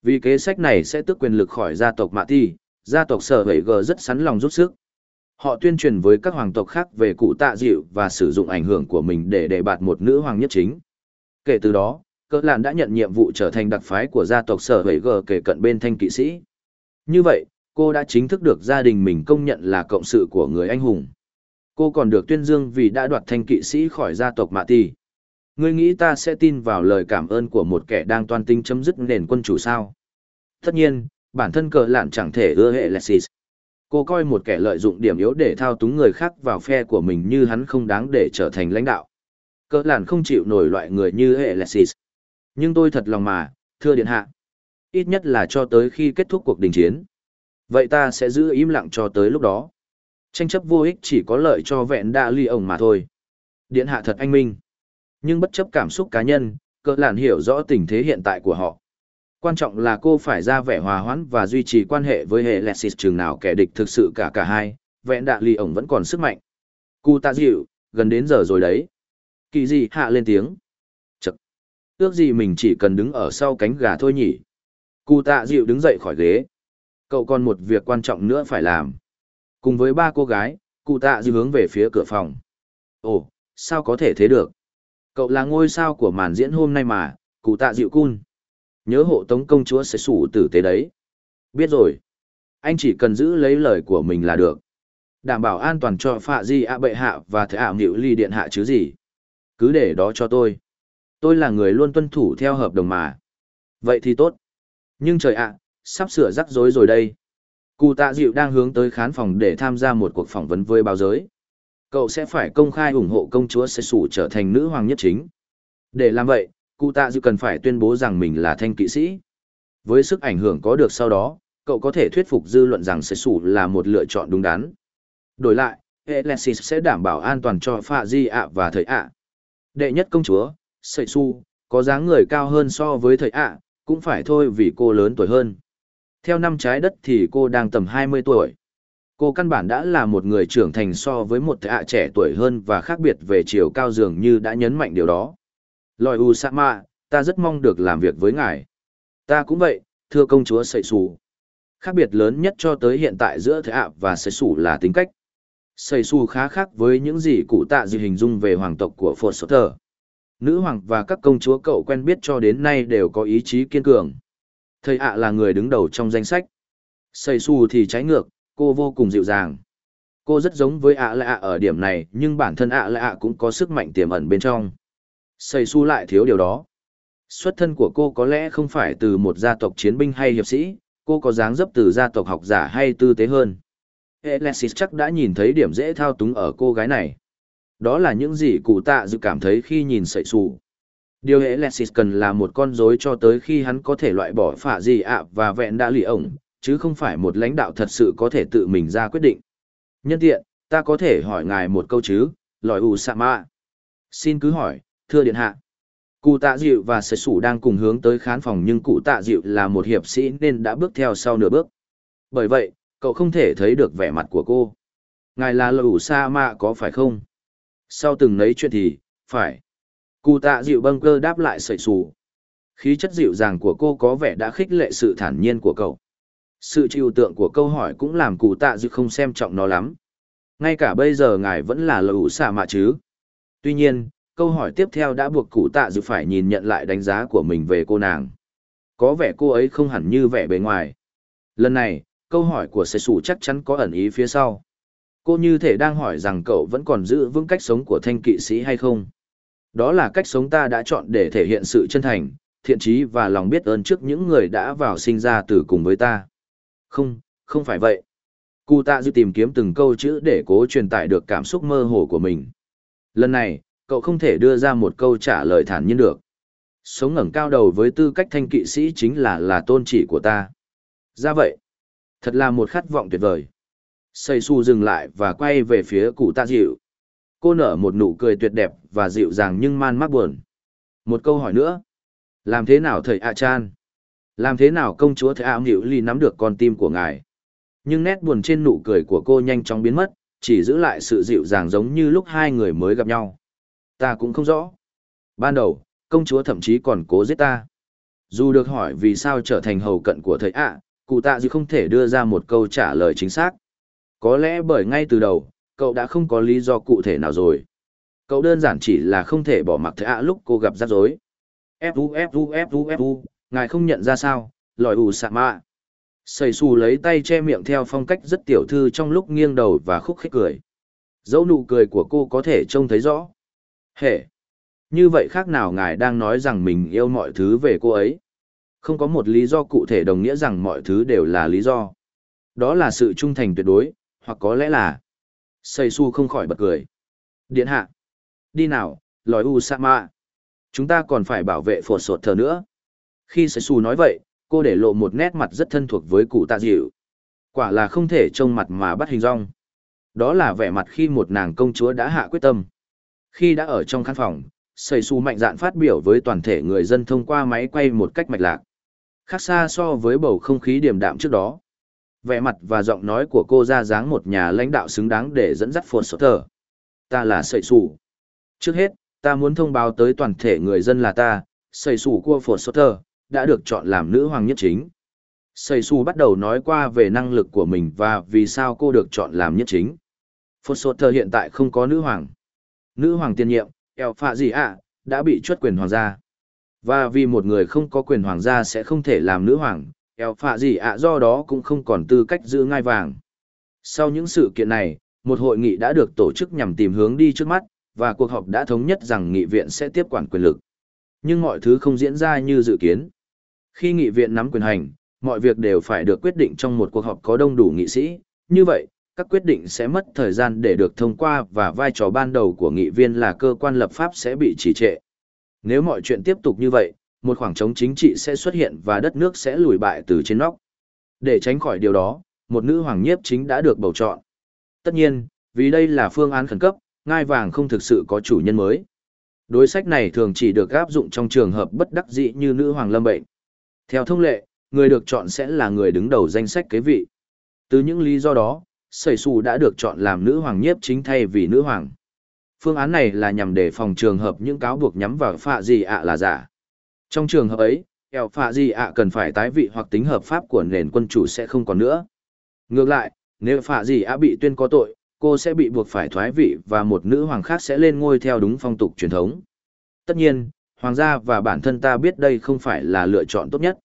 Vì kế sách này sẽ tước quyền lực khỏi gia tộc Mạ thi gia tộc sở vệ gờ rất sẵn lòng giúp sức. Họ tuyên truyền với các hoàng tộc khác về cụ tạ dịu và sử dụng ảnh hưởng của mình để đề bạt một nữ hoàng nhất chính. Kể từ đó, cỡ làn đã nhận nhiệm vụ trở thành đặc phái của gia tộc sở hữu gờ kể cận bên thanh kỵ sĩ. Như vậy, cô đã chính thức được gia đình mình công nhận là cộng sự của người anh hùng. Cô còn được tuyên dương vì đã đoạt thanh kỵ sĩ khỏi gia tộc Mạ Tì. Ngươi nghĩ ta sẽ tin vào lời cảm ơn của một kẻ đang toan tinh chấm dứt nền quân chủ sao? Tất nhiên, bản thân cờ lạn chẳng thể ưa hệ Lexis. Cô coi một kẻ lợi dụng điểm yếu để thao túng người khác vào phe của mình như hắn không đáng để trở thành lãnh đạo. Cỡ lạn không chịu nổi loại người như hệ Lexis. Nhưng tôi thật lòng mà, thưa điện hạ. Ít nhất là cho tới khi kết thúc cuộc đình chiến. Vậy ta sẽ giữ im lặng cho tới lúc đó. Tranh chấp vô ích chỉ có lợi cho vẹn đa ly ổng mà thôi. Điện hạ thật anh minh. Nhưng bất chấp cảm xúc cá nhân, cỡ lạn hiểu rõ tình thế hiện tại của họ. Quan trọng là cô phải ra vẻ hòa hoãn và duy trì quan hệ với hệ Lexis chừng nào kẻ địch thực sự cả cả hai, vẹn đạ lì ổng vẫn còn sức mạnh. Cụ tạ dịu, gần đến giờ rồi đấy. Kỳ gì hạ lên tiếng. Chật. Ước gì mình chỉ cần đứng ở sau cánh gà thôi nhỉ. Cụ tạ dịu đứng dậy khỏi ghế. Cậu còn một việc quan trọng nữa phải làm. Cùng với ba cô gái, cụ tạ dịu hướng về phía cửa phòng. Ồ, sao có thể thế được? Cậu là ngôi sao của màn diễn hôm nay mà, cụ tạ dịu cun. Nhớ hộ tống công chúa sẽ sủ tử tế đấy. Biết rồi. Anh chỉ cần giữ lấy lời của mình là được. Đảm bảo an toàn cho phạ di ạ bệ hạ và thế ảo nghịu ly điện hạ chứ gì. Cứ để đó cho tôi. Tôi là người luôn tuân thủ theo hợp đồng mà. Vậy thì tốt. Nhưng trời ạ, sắp sửa rắc rối rồi đây. Cụ tạ dịu đang hướng tới khán phòng để tham gia một cuộc phỏng vấn với báo giới. Cậu sẽ phải công khai ủng hộ công chúa sẽ sủ trở thành nữ hoàng nhất chính. Để làm vậy, cụ tạ dịu cần phải tuyên bố rằng mình là thanh kỵ sĩ. Với sức ảnh hưởng có được sau đó, cậu có thể thuyết phục dư luận rằng sẽ sủ là một lựa chọn đúng đắn. Đổi lại, Alexis sẽ đảm bảo an toàn cho Phạ Di ạ và thầy ạ. Đệ nhất công chúa, Sậy Su, có dáng người cao hơn so với thầy ạ, cũng phải thôi vì cô lớn tuổi hơn. Theo năm trái đất thì cô đang tầm 20 tuổi. Cô căn bản đã là một người trưởng thành so với một thầy ạ trẻ tuổi hơn và khác biệt về chiều cao dường như đã nhấn mạnh điều đó. Lòi Usama, ta rất mong được làm việc với ngài. Ta cũng vậy, thưa công chúa Sậy Su. Khác biệt lớn nhất cho tới hiện tại giữa thầy ạ và Sậy Su là tính cách. Sầy Su khá khác với những gì cụ tạ dự hình dung về hoàng tộc của Phật Sở Thờ. Nữ hoàng và các công chúa cậu quen biết cho đến nay đều có ý chí kiên cường. Thầy ạ là người đứng đầu trong danh sách. Sầy Su thì trái ngược, cô vô cùng dịu dàng. Cô rất giống với ạ lạ ở điểm này, nhưng bản thân ạ lạ cũng có sức mạnh tiềm ẩn bên trong. Sầy Su lại thiếu điều đó. Xuất thân của cô có lẽ không phải từ một gia tộc chiến binh hay hiệp sĩ, cô có dáng dấp từ gia tộc học giả hay tư tế hơn. Alexis chắc đã nhìn thấy điểm dễ thao túng ở cô gái này. Đó là những gì cụ tạ dự cảm thấy khi nhìn sậy sù. Điều Alexis cần là một con rối cho tới khi hắn có thể loại bỏ phả gì ạ và vẹn đã lì ổng, chứ không phải một lãnh đạo thật sự có thể tự mình ra quyết định. Nhân tiện, ta có thể hỏi ngài một câu chứ, lòi ù sạ mạ. Xin cứ hỏi, thưa điện hạ. Cụ tạ dịu và sợi sủ đang cùng hướng tới khán phòng nhưng cụ tạ dịu là một hiệp sĩ nên đã bước theo sau nửa bước. Bởi vậy, cậu không thể thấy được vẻ mặt của cô. Ngài là lầu sa mạ có phải không? Sau từng nấy chuyện thì, phải. Cụ tạ dịu bâng cơ đáp lại sợi Sủ. Khí chất dịu dàng của cô có vẻ đã khích lệ sự thản nhiên của cậu. Sự chịu tượng của câu hỏi cũng làm cụ tạ dịu không xem trọng nó lắm. Ngay cả bây giờ ngài vẫn là lầu sa mạ chứ. Tuy nhiên, câu hỏi tiếp theo đã buộc cụ tạ dự phải nhìn nhận lại đánh giá của mình về cô nàng. Có vẻ cô ấy không hẳn như vẻ bề ngoài. Lần này, câu hỏi của sệ sủ chắc chắn có ẩn ý phía sau. Cô như thể đang hỏi rằng cậu vẫn còn giữ vững cách sống của thanh kỵ sĩ hay không. Đó là cách sống ta đã chọn để thể hiện sự chân thành, thiện trí và lòng biết ơn trước những người đã vào sinh ra từ cùng với ta. Không, không phải vậy. Cụ tạ dự tìm kiếm từng câu chữ để cố truyền tải được cảm xúc mơ hồ của mình. Lần này, cậu không thể đưa ra một câu trả lời thản nhiên được. Sống ngẩng cao đầu với tư cách thanh kỵ sĩ chính là là tôn chỉ của ta. Ra vậy. Thật là một khát vọng tuyệt vời. Sầy su dừng lại và quay về phía cụ tạ dịu. Cô nở một nụ cười tuyệt đẹp và dịu dàng nhưng man mắc buồn. Một câu hỏi nữa. Làm thế nào thầy A-chan? Làm thế nào công chúa thầy A-nghịu ly nắm được con tim của ngài? Nhưng nét buồn trên nụ cười của cô nhanh chóng biến mất, chỉ giữ lại sự dịu dàng giống như lúc hai người mới gặp nhau. Ta cũng không rõ. Ban đầu, công chúa thậm chí còn cố giết ta. Dù được hỏi vì sao trở thành hầu cận của thầy ạ, cụ tạ dư không thể đưa ra một câu trả lời chính xác. Có lẽ bởi ngay từ đầu, cậu đã không có lý do cụ thể nào rồi. Cậu đơn giản chỉ là không thể bỏ mặc thầy ạ lúc cô gặp rắc rối. Fu Fu Fu Fu, ngài không nhận ra sao, lòi ủ sạ mạ. Sầy xù lấy tay che miệng theo phong cách rất tiểu thư trong lúc nghiêng đầu và khúc khích cười. Dẫu nụ cười của cô có thể trông thấy rõ. Hệ! Như vậy khác nào ngài đang nói rằng mình yêu mọi thứ về cô ấy. Không có một lý do cụ thể đồng nghĩa rằng mọi thứ đều là lý do. Đó là sự trung thành tuyệt đối, hoặc có lẽ là... Xây su không khỏi bật cười. Điện hạ. Đi nào, lòi u sa ma. Chúng ta còn phải bảo vệ Phổ sột thờ nữa. Khi Xây su nói vậy, cô để lộ một nét mặt rất thân thuộc với cụ tạ dịu. Quả là không thể trông mặt mà bắt hình rong. Đó là vẻ mặt khi một nàng công chúa đã hạ quyết tâm. Khi đã ở trong khán phòng, Sầy Su mạnh dạn phát biểu với toàn thể người dân thông qua máy quay một cách mạch lạc. Khác xa so với bầu không khí điềm đạm trước đó. Vẻ mặt và giọng nói của cô ra dáng một nhà lãnh đạo xứng đáng để dẫn dắt Phồn Sốt Thờ. Ta là Sầy Su. Trước hết, ta muốn thông báo tới toàn thể người dân là ta, Sầy Su của Phồn Sốt Thờ, đã được chọn làm nữ hoàng nhất chính. Sầy Su bắt đầu nói qua về năng lực của mình và vì sao cô được chọn làm nhất chính. Phồn Sốt Thờ hiện tại không có nữ hoàng. Nữ hoàng tiên nhiệm, eo phạ gì ạ, đã bị chuất quyền hoàng gia. Và vì một người không có quyền hoàng gia sẽ không thể làm nữ hoàng, eo phạ gì ạ do đó cũng không còn tư cách giữ ngai vàng. Sau những sự kiện này, một hội nghị đã được tổ chức nhằm tìm hướng đi trước mắt, và cuộc họp đã thống nhất rằng nghị viện sẽ tiếp quản quyền lực. Nhưng mọi thứ không diễn ra như dự kiến. Khi nghị viện nắm quyền hành, mọi việc đều phải được quyết định trong một cuộc họp có đông đủ nghị sĩ. Như vậy, các quyết định sẽ mất thời gian để được thông qua và vai trò ban đầu của nghị viên là cơ quan lập pháp sẽ bị trì trệ. Nếu mọi chuyện tiếp tục như vậy, một khoảng trống chính trị sẽ xuất hiện và đất nước sẽ lùi bại từ trên nóc. Để tránh khỏi điều đó, một nữ hoàng nhiếp chính đã được bầu chọn. Tất nhiên, vì đây là phương án khẩn cấp, ngai vàng không thực sự có chủ nhân mới. Đối sách này thường chỉ được áp dụng trong trường hợp bất đắc dĩ như nữ hoàng lâm bệnh. Theo thông lệ, người được chọn sẽ là người đứng đầu danh sách kế vị. Từ những lý do đó, Sẩy Sù đã được chọn làm nữ hoàng nhiếp chính thay vì nữ hoàng. Phương án này là nhằm để phòng trường hợp những cáo buộc nhắm vào phạ gì ạ là giả. Trong trường hợp ấy, eo phạ gì ạ cần phải tái vị hoặc tính hợp pháp của nền quân chủ sẽ không còn nữa. Ngược lại, nếu phạ gì ạ bị tuyên có tội, cô sẽ bị buộc phải thoái vị và một nữ hoàng khác sẽ lên ngôi theo đúng phong tục truyền thống. Tất nhiên, hoàng gia và bản thân ta biết đây không phải là lựa chọn tốt nhất.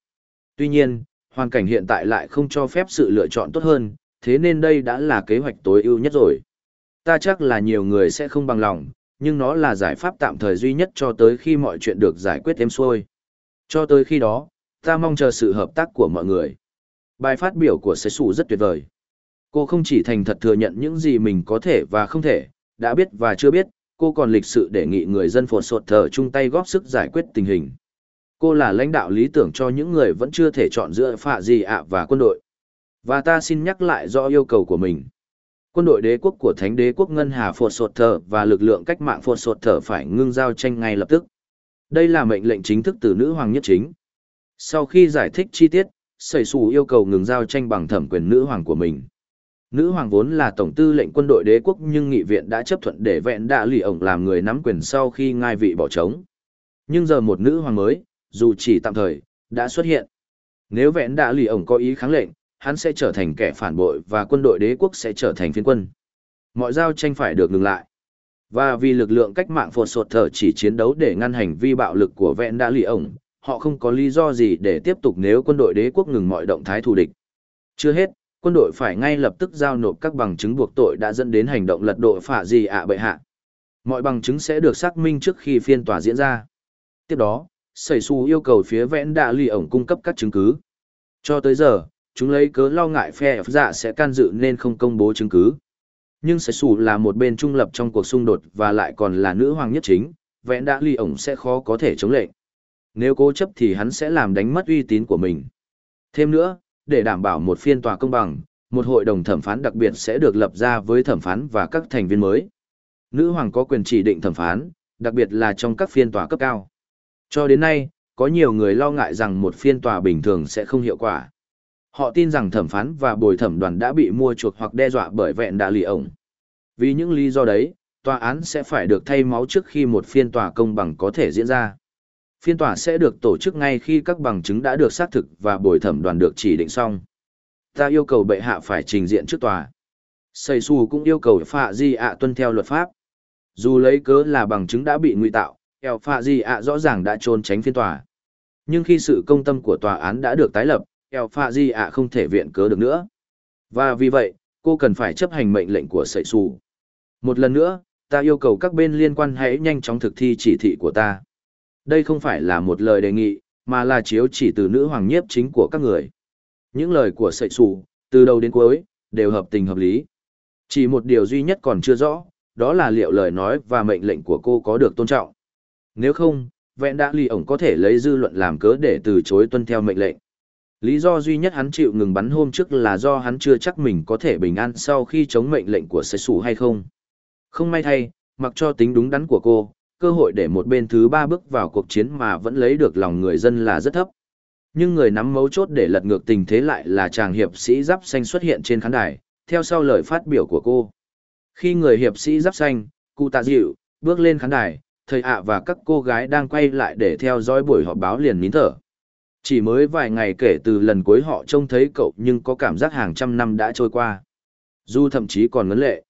Tuy nhiên, hoàn cảnh hiện tại lại không cho phép sự lựa chọn tốt hơn, thế nên đây đã là kế hoạch tối ưu nhất rồi. Ta chắc là nhiều người sẽ không bằng lòng, nhưng nó là giải pháp tạm thời duy nhất cho tới khi mọi chuyện được giải quyết êm xuôi. Cho tới khi đó, ta mong chờ sự hợp tác của mọi người. Bài phát biểu của Sế Sủ rất tuyệt vời. Cô không chỉ thành thật thừa nhận những gì mình có thể và không thể, đã biết và chưa biết, cô còn lịch sự đề nghị người dân Phổ sột thờ chung tay góp sức giải quyết tình hình. Cô là lãnh đạo lý tưởng cho những người vẫn chưa thể chọn giữa phạ gì ạ và quân đội. Và ta xin nhắc lại rõ yêu cầu của mình. Quân đội đế quốc của Thánh đế quốc Ngân Hà Phột Sột Thở và lực lượng cách mạng Phột Sột Thở phải ngưng giao tranh ngay lập tức. Đây là mệnh lệnh chính thức từ nữ hoàng nhất chính. Sau khi giải thích chi tiết, Sẩy Sù yêu cầu ngừng giao tranh bằng thẩm quyền nữ hoàng của mình. Nữ hoàng vốn là tổng tư lệnh quân đội đế quốc nhưng nghị viện đã chấp thuận để vẹn đạ lì ổng làm người nắm quyền sau khi ngai vị bỏ trống. Nhưng giờ một nữ hoàng mới, dù chỉ tạm thời, đã xuất hiện. Nếu vẹn đạ lì ổng có ý kháng lệnh, hắn sẽ trở thành kẻ phản bội và quân đội đế quốc sẽ trở thành phiên quân. Mọi giao tranh phải được ngừng lại. Và vì lực lượng cách mạng phột sột thở chỉ chiến đấu để ngăn hành vi bạo lực của vẹn đã lì ổng, họ không có lý do gì để tiếp tục nếu quân đội đế quốc ngừng mọi động thái thù địch. Chưa hết, quân đội phải ngay lập tức giao nộp các bằng chứng buộc tội đã dẫn đến hành động lật đội phả gì ạ bệ hạ. Mọi bằng chứng sẽ được xác minh trước khi phiên tòa diễn ra. Tiếp đó, Sẩy Xu yêu cầu phía vẽn đạ lì ổng cung cấp các chứng cứ. Cho tới giờ, chúng lấy cớ lo ngại phe dạ sẽ can dự nên không công bố chứng cứ. Nhưng sẽ xù là một bên trung lập trong cuộc xung đột và lại còn là nữ hoàng nhất chính, vẽn đã ly ổng sẽ khó có thể chống lệnh. Nếu cố chấp thì hắn sẽ làm đánh mất uy tín của mình. Thêm nữa, để đảm bảo một phiên tòa công bằng, một hội đồng thẩm phán đặc biệt sẽ được lập ra với thẩm phán và các thành viên mới. Nữ hoàng có quyền chỉ định thẩm phán, đặc biệt là trong các phiên tòa cấp cao. Cho đến nay, có nhiều người lo ngại rằng một phiên tòa bình thường sẽ không hiệu quả. Họ tin rằng thẩm phán và bồi thẩm đoàn đã bị mua chuộc hoặc đe dọa bởi vẹn đạ lì ổng. Vì những lý do đấy, tòa án sẽ phải được thay máu trước khi một phiên tòa công bằng có thể diễn ra. Phiên tòa sẽ được tổ chức ngay khi các bằng chứng đã được xác thực và bồi thẩm đoàn được chỉ định xong. Ta yêu cầu bệ hạ phải trình diện trước tòa. Sầy Xù cũng yêu cầu Phạ Di ạ tuân theo luật pháp. Dù lấy cớ là bằng chứng đã bị ngụy tạo, eo Phạ Di ạ rõ ràng đã trốn tránh phiên tòa. Nhưng khi sự công tâm của tòa án đã được tái lập, eo pha di ạ không thể viện cớ được nữa. Và vì vậy, cô cần phải chấp hành mệnh lệnh của sậy xù. Một lần nữa, ta yêu cầu các bên liên quan hãy nhanh chóng thực thi chỉ thị của ta. Đây không phải là một lời đề nghị, mà là chiếu chỉ từ nữ hoàng nhiếp chính của các người. Những lời của sậy xù, từ đầu đến cuối, đều hợp tình hợp lý. Chỉ một điều duy nhất còn chưa rõ, đó là liệu lời nói và mệnh lệnh của cô có được tôn trọng. Nếu không, vẹn đã lì ổng có thể lấy dư luận làm cớ để từ chối tuân theo mệnh lệnh. Lý do duy nhất hắn chịu ngừng bắn hôm trước là do hắn chưa chắc mình có thể bình an sau khi chống mệnh lệnh của Sê Sủ hay không. Không may thay, mặc cho tính đúng đắn của cô, cơ hội để một bên thứ ba bước vào cuộc chiến mà vẫn lấy được lòng người dân là rất thấp. Nhưng người nắm mấu chốt để lật ngược tình thế lại là chàng hiệp sĩ giáp xanh xuất hiện trên khán đài, theo sau lời phát biểu của cô. Khi người hiệp sĩ giáp xanh, cụ tạ dịu, bước lên khán đài, thầy ạ và các cô gái đang quay lại để theo dõi buổi họp báo liền nín thở. Chỉ mới vài ngày kể từ lần cuối họ trông thấy cậu nhưng có cảm giác hàng trăm năm đã trôi qua. Du thậm chí còn ngấn lệ.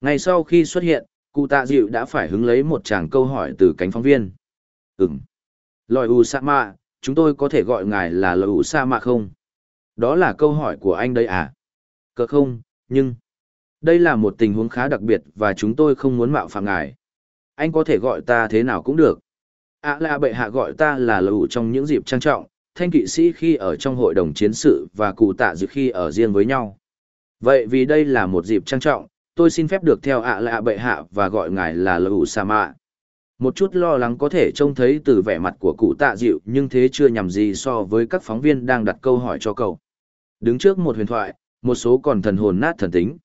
Ngay sau khi xuất hiện, cụ tạ dịu đã phải hứng lấy một chàng câu hỏi từ cánh phóng viên. Ừm. Lòi U Sa Mạ, chúng tôi có thể gọi ngài là Lòi U Sa Mạ không? Đó là câu hỏi của anh đây à? Cờ không, nhưng... Đây là một tình huống khá đặc biệt và chúng tôi không muốn mạo phạm ngài. Anh có thể gọi ta thế nào cũng được. À là bệ hạ gọi ta là lầu trong những dịp trang trọng, thanh kỵ sĩ khi ở trong hội đồng chiến sự và cụ tạ dự khi ở riêng với nhau. Vậy vì đây là một dịp trang trọng, tôi xin phép được theo ạ à lạ bệ hạ và gọi ngài là lầu sa mạ. Một chút lo lắng có thể trông thấy từ vẻ mặt của cụ tạ dịu nhưng thế chưa nhằm gì so với các phóng viên đang đặt câu hỏi cho cậu. Đứng trước một huyền thoại, một số còn thần hồn nát thần tính.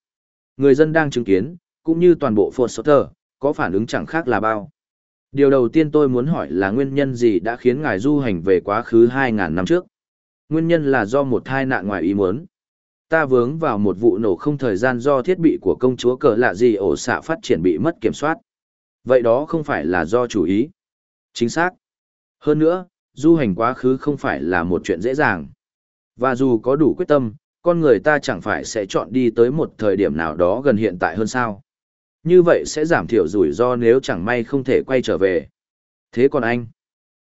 Người dân đang chứng kiến, cũng như toàn bộ Fort Sotter, có phản ứng chẳng khác là bao. Điều đầu tiên tôi muốn hỏi là nguyên nhân gì đã khiến ngài du hành về quá khứ 2.000 năm trước? Nguyên nhân là do một thai nạn ngoài ý muốn. Ta vướng vào một vụ nổ không thời gian do thiết bị của công chúa cờ lạ gì ổ xạ phát triển bị mất kiểm soát. Vậy đó không phải là do chủ ý. Chính xác. Hơn nữa, du hành quá khứ không phải là một chuyện dễ dàng. Và dù có đủ quyết tâm, con người ta chẳng phải sẽ chọn đi tới một thời điểm nào đó gần hiện tại hơn sao. Như vậy sẽ giảm thiểu rủi ro nếu chẳng may không thể quay trở về. Thế còn anh?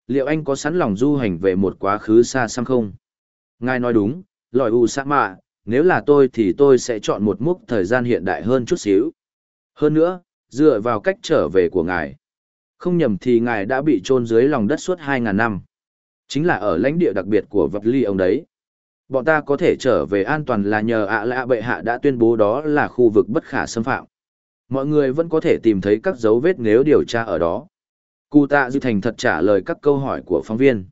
Liệu anh có sẵn lòng du hành về một quá khứ xa xăm không? Ngài nói đúng, lòi u sa mạ, nếu là tôi thì tôi sẽ chọn một mốc thời gian hiện đại hơn chút xíu. Hơn nữa, dựa vào cách trở về của ngài. Không nhầm thì ngài đã bị chôn dưới lòng đất suốt 2.000 năm. Chính là ở lãnh địa đặc biệt của vật ly ông đấy. Bọn ta có thể trở về an toàn là nhờ ạ lạ bệ hạ đã tuyên bố đó là khu vực bất khả xâm phạm. Mọi người vẫn có thể tìm thấy các dấu vết nếu điều tra ở đó. Cụ tạ dư thành thật trả lời các câu hỏi của phóng viên.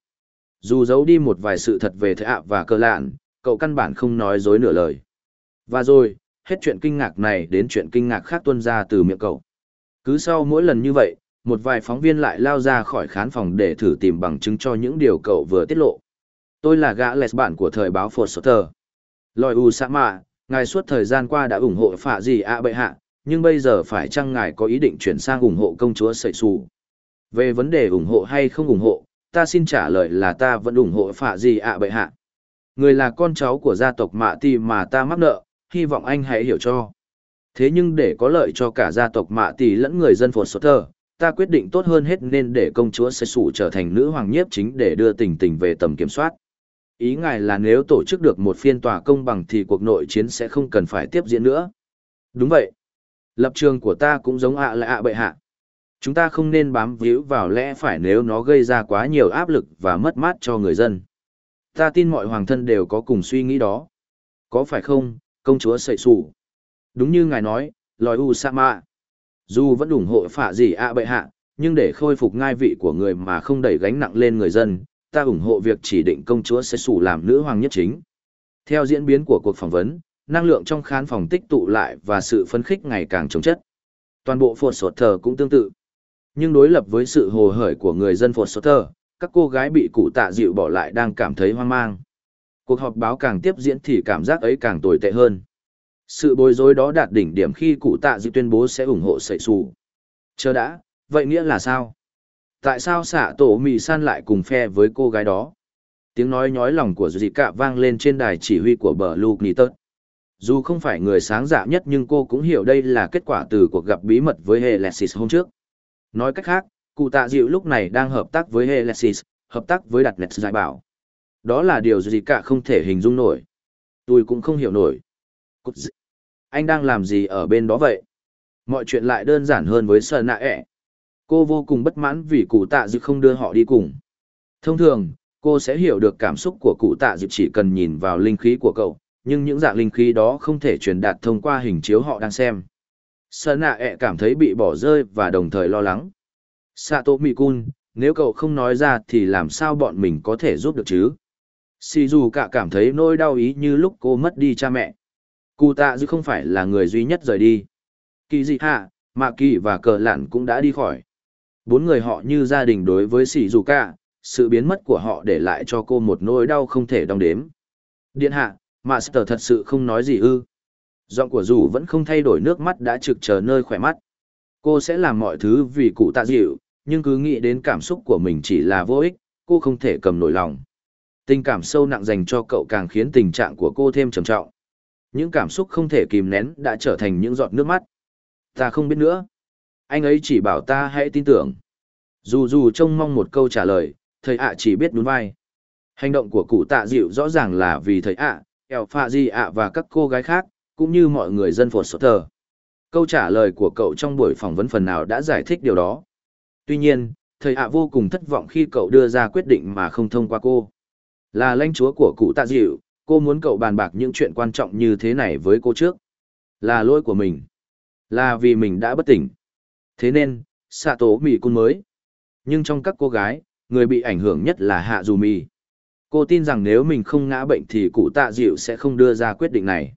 Dù giấu đi một vài sự thật về thế ạ và cơ lạn, cậu căn bản không nói dối nửa lời. Và rồi, hết chuyện kinh ngạc này đến chuyện kinh ngạc khác tuân ra từ miệng cậu. Cứ sau mỗi lần như vậy, một vài phóng viên lại lao ra khỏi khán phòng để thử tìm bằng chứng cho những điều cậu vừa tiết lộ. Tôi là gã lẹt bạn của thời báo Phột Sutter. Lòi U Sa Mạ, ngài suốt thời gian qua đã ủng hộ phạ gì ạ bệ hạ, nhưng bây giờ phải chăng ngài có ý định chuyển sang ủng hộ công chúa sậy xù? Về vấn đề ủng hộ hay không ủng hộ, ta xin trả lời là ta vẫn ủng hộ phạ gì ạ bệ hạ. Người là con cháu của gia tộc Mạ Tì mà ta mắc nợ, hy vọng anh hãy hiểu cho. Thế nhưng để có lợi cho cả gia tộc Mạ Tì lẫn người dân Phột Thờ, ta quyết định tốt hơn hết nên để công chúa sậy xù trở thành nữ hoàng nhiếp chính để đưa tình tình về tầm kiểm soát. Ý ngài là nếu tổ chức được một phiên tòa công bằng thì cuộc nội chiến sẽ không cần phải tiếp diễn nữa. Đúng vậy. Lập trường của ta cũng giống ạ là ạ bệ hạ. Chúng ta không nên bám víu vào lẽ phải nếu nó gây ra quá nhiều áp lực và mất mát cho người dân. Ta tin mọi hoàng thân đều có cùng suy nghĩ đó. Có phải không, công chúa sậy sủ? Đúng như ngài nói, lòi u sa mạ. Dù vẫn ủng hộ phả gì ạ bệ hạ, nhưng để khôi phục ngai vị của người mà không đẩy gánh nặng lên người dân, ta ủng hộ việc chỉ định công chúa sẽ sủ làm nữ hoàng nhất chính. Theo diễn biến của cuộc phỏng vấn, năng lượng trong khán phòng tích tụ lại và sự phấn khích ngày càng chống chất. Toàn bộ phột sột thờ cũng tương tự. Nhưng đối lập với sự hồ hởi của người dân phột sột thờ, các cô gái bị cụ tạ dịu bỏ lại đang cảm thấy hoang mang. Cuộc họp báo càng tiếp diễn thì cảm giác ấy càng tồi tệ hơn. Sự bối rối đó đạt đỉnh điểm khi cụ tạ dịu tuyên bố sẽ ủng hộ sậy xù. Chờ đã, vậy nghĩa là sao? Tại sao xạ tổ mì san lại cùng phe với cô gái đó? Tiếng nói nhói lòng của dì cạ vang lên trên đài chỉ huy của bờ Luke Nitot. Dù không phải người sáng dạ nhất nhưng cô cũng hiểu đây là kết quả từ cuộc gặp bí mật với Helesis hôm trước. Nói cách khác, cụ tạ dịu lúc này đang hợp tác với Helesis, hợp tác với đặt nets giải bảo. Đó là điều gì cả không thể hình dung nổi. Tôi cũng không hiểu nổi. Anh đang làm gì ở bên đó vậy? Mọi chuyện lại đơn giản hơn với Sơn Nạ ẹ. Cô vô cùng bất mãn vì cụ tạ dịu không đưa họ đi cùng. Thông thường, cô sẽ hiểu được cảm xúc của cụ tạ dịu chỉ cần nhìn vào linh khí của cậu, nhưng những dạng linh khí đó không thể truyền đạt thông qua hình chiếu họ đang xem. Sơn nạ ẹ e cảm thấy bị bỏ rơi và đồng thời lo lắng. Sato Mikun, nếu cậu không nói ra thì làm sao bọn mình có thể giúp được chứ? Sì dù cả cảm thấy nỗi đau ý như lúc cô mất đi cha mẹ. Cụ tạ dư không phải là người duy nhất rời đi. Kỳ dị hạ, Mạ Kỳ và Cờ Lạn cũng đã đi khỏi. Bốn người họ như gia đình đối với Sỉ Dù Cả, sự biến mất của họ để lại cho cô một nỗi đau không thể đong đếm. Điện hạ, Master thật sự không nói gì ư. Giọng của dù vẫn không thay đổi nước mắt đã trực chờ nơi khỏe mắt. Cô sẽ làm mọi thứ vì cụ tạ dịu, nhưng cứ nghĩ đến cảm xúc của mình chỉ là vô ích, cô không thể cầm nổi lòng. Tình cảm sâu nặng dành cho cậu càng khiến tình trạng của cô thêm trầm trọng. Những cảm xúc không thể kìm nén đã trở thành những giọt nước mắt. Ta không biết nữa. Anh ấy chỉ bảo ta hãy tin tưởng. Dù dù trông mong một câu trả lời, thầy ạ chỉ biết đúng vai. Hành động của cụ tạ dịu rõ ràng là vì thầy ạ, ẻo pha gì ạ và các cô gái khác, cũng như mọi người dân phột sốt thờ. Câu trả lời của cậu trong buổi phỏng vấn phần nào đã giải thích điều đó. Tuy nhiên, thầy ạ vô cùng thất vọng khi cậu đưa ra quyết định mà không thông qua cô. Là lãnh chúa của cụ tạ dịu, cô muốn cậu bàn bạc những chuyện quan trọng như thế này với cô trước. Là lỗi của mình. Là vì mình đã bất tỉnh. Thế nên, xạ tố mì cun mới. Nhưng trong các cô gái, người bị ảnh hưởng nhất là hạ dù mì. Cô tin rằng nếu mình không ngã bệnh thì cụ tạ dịu sẽ không đưa ra quyết định này.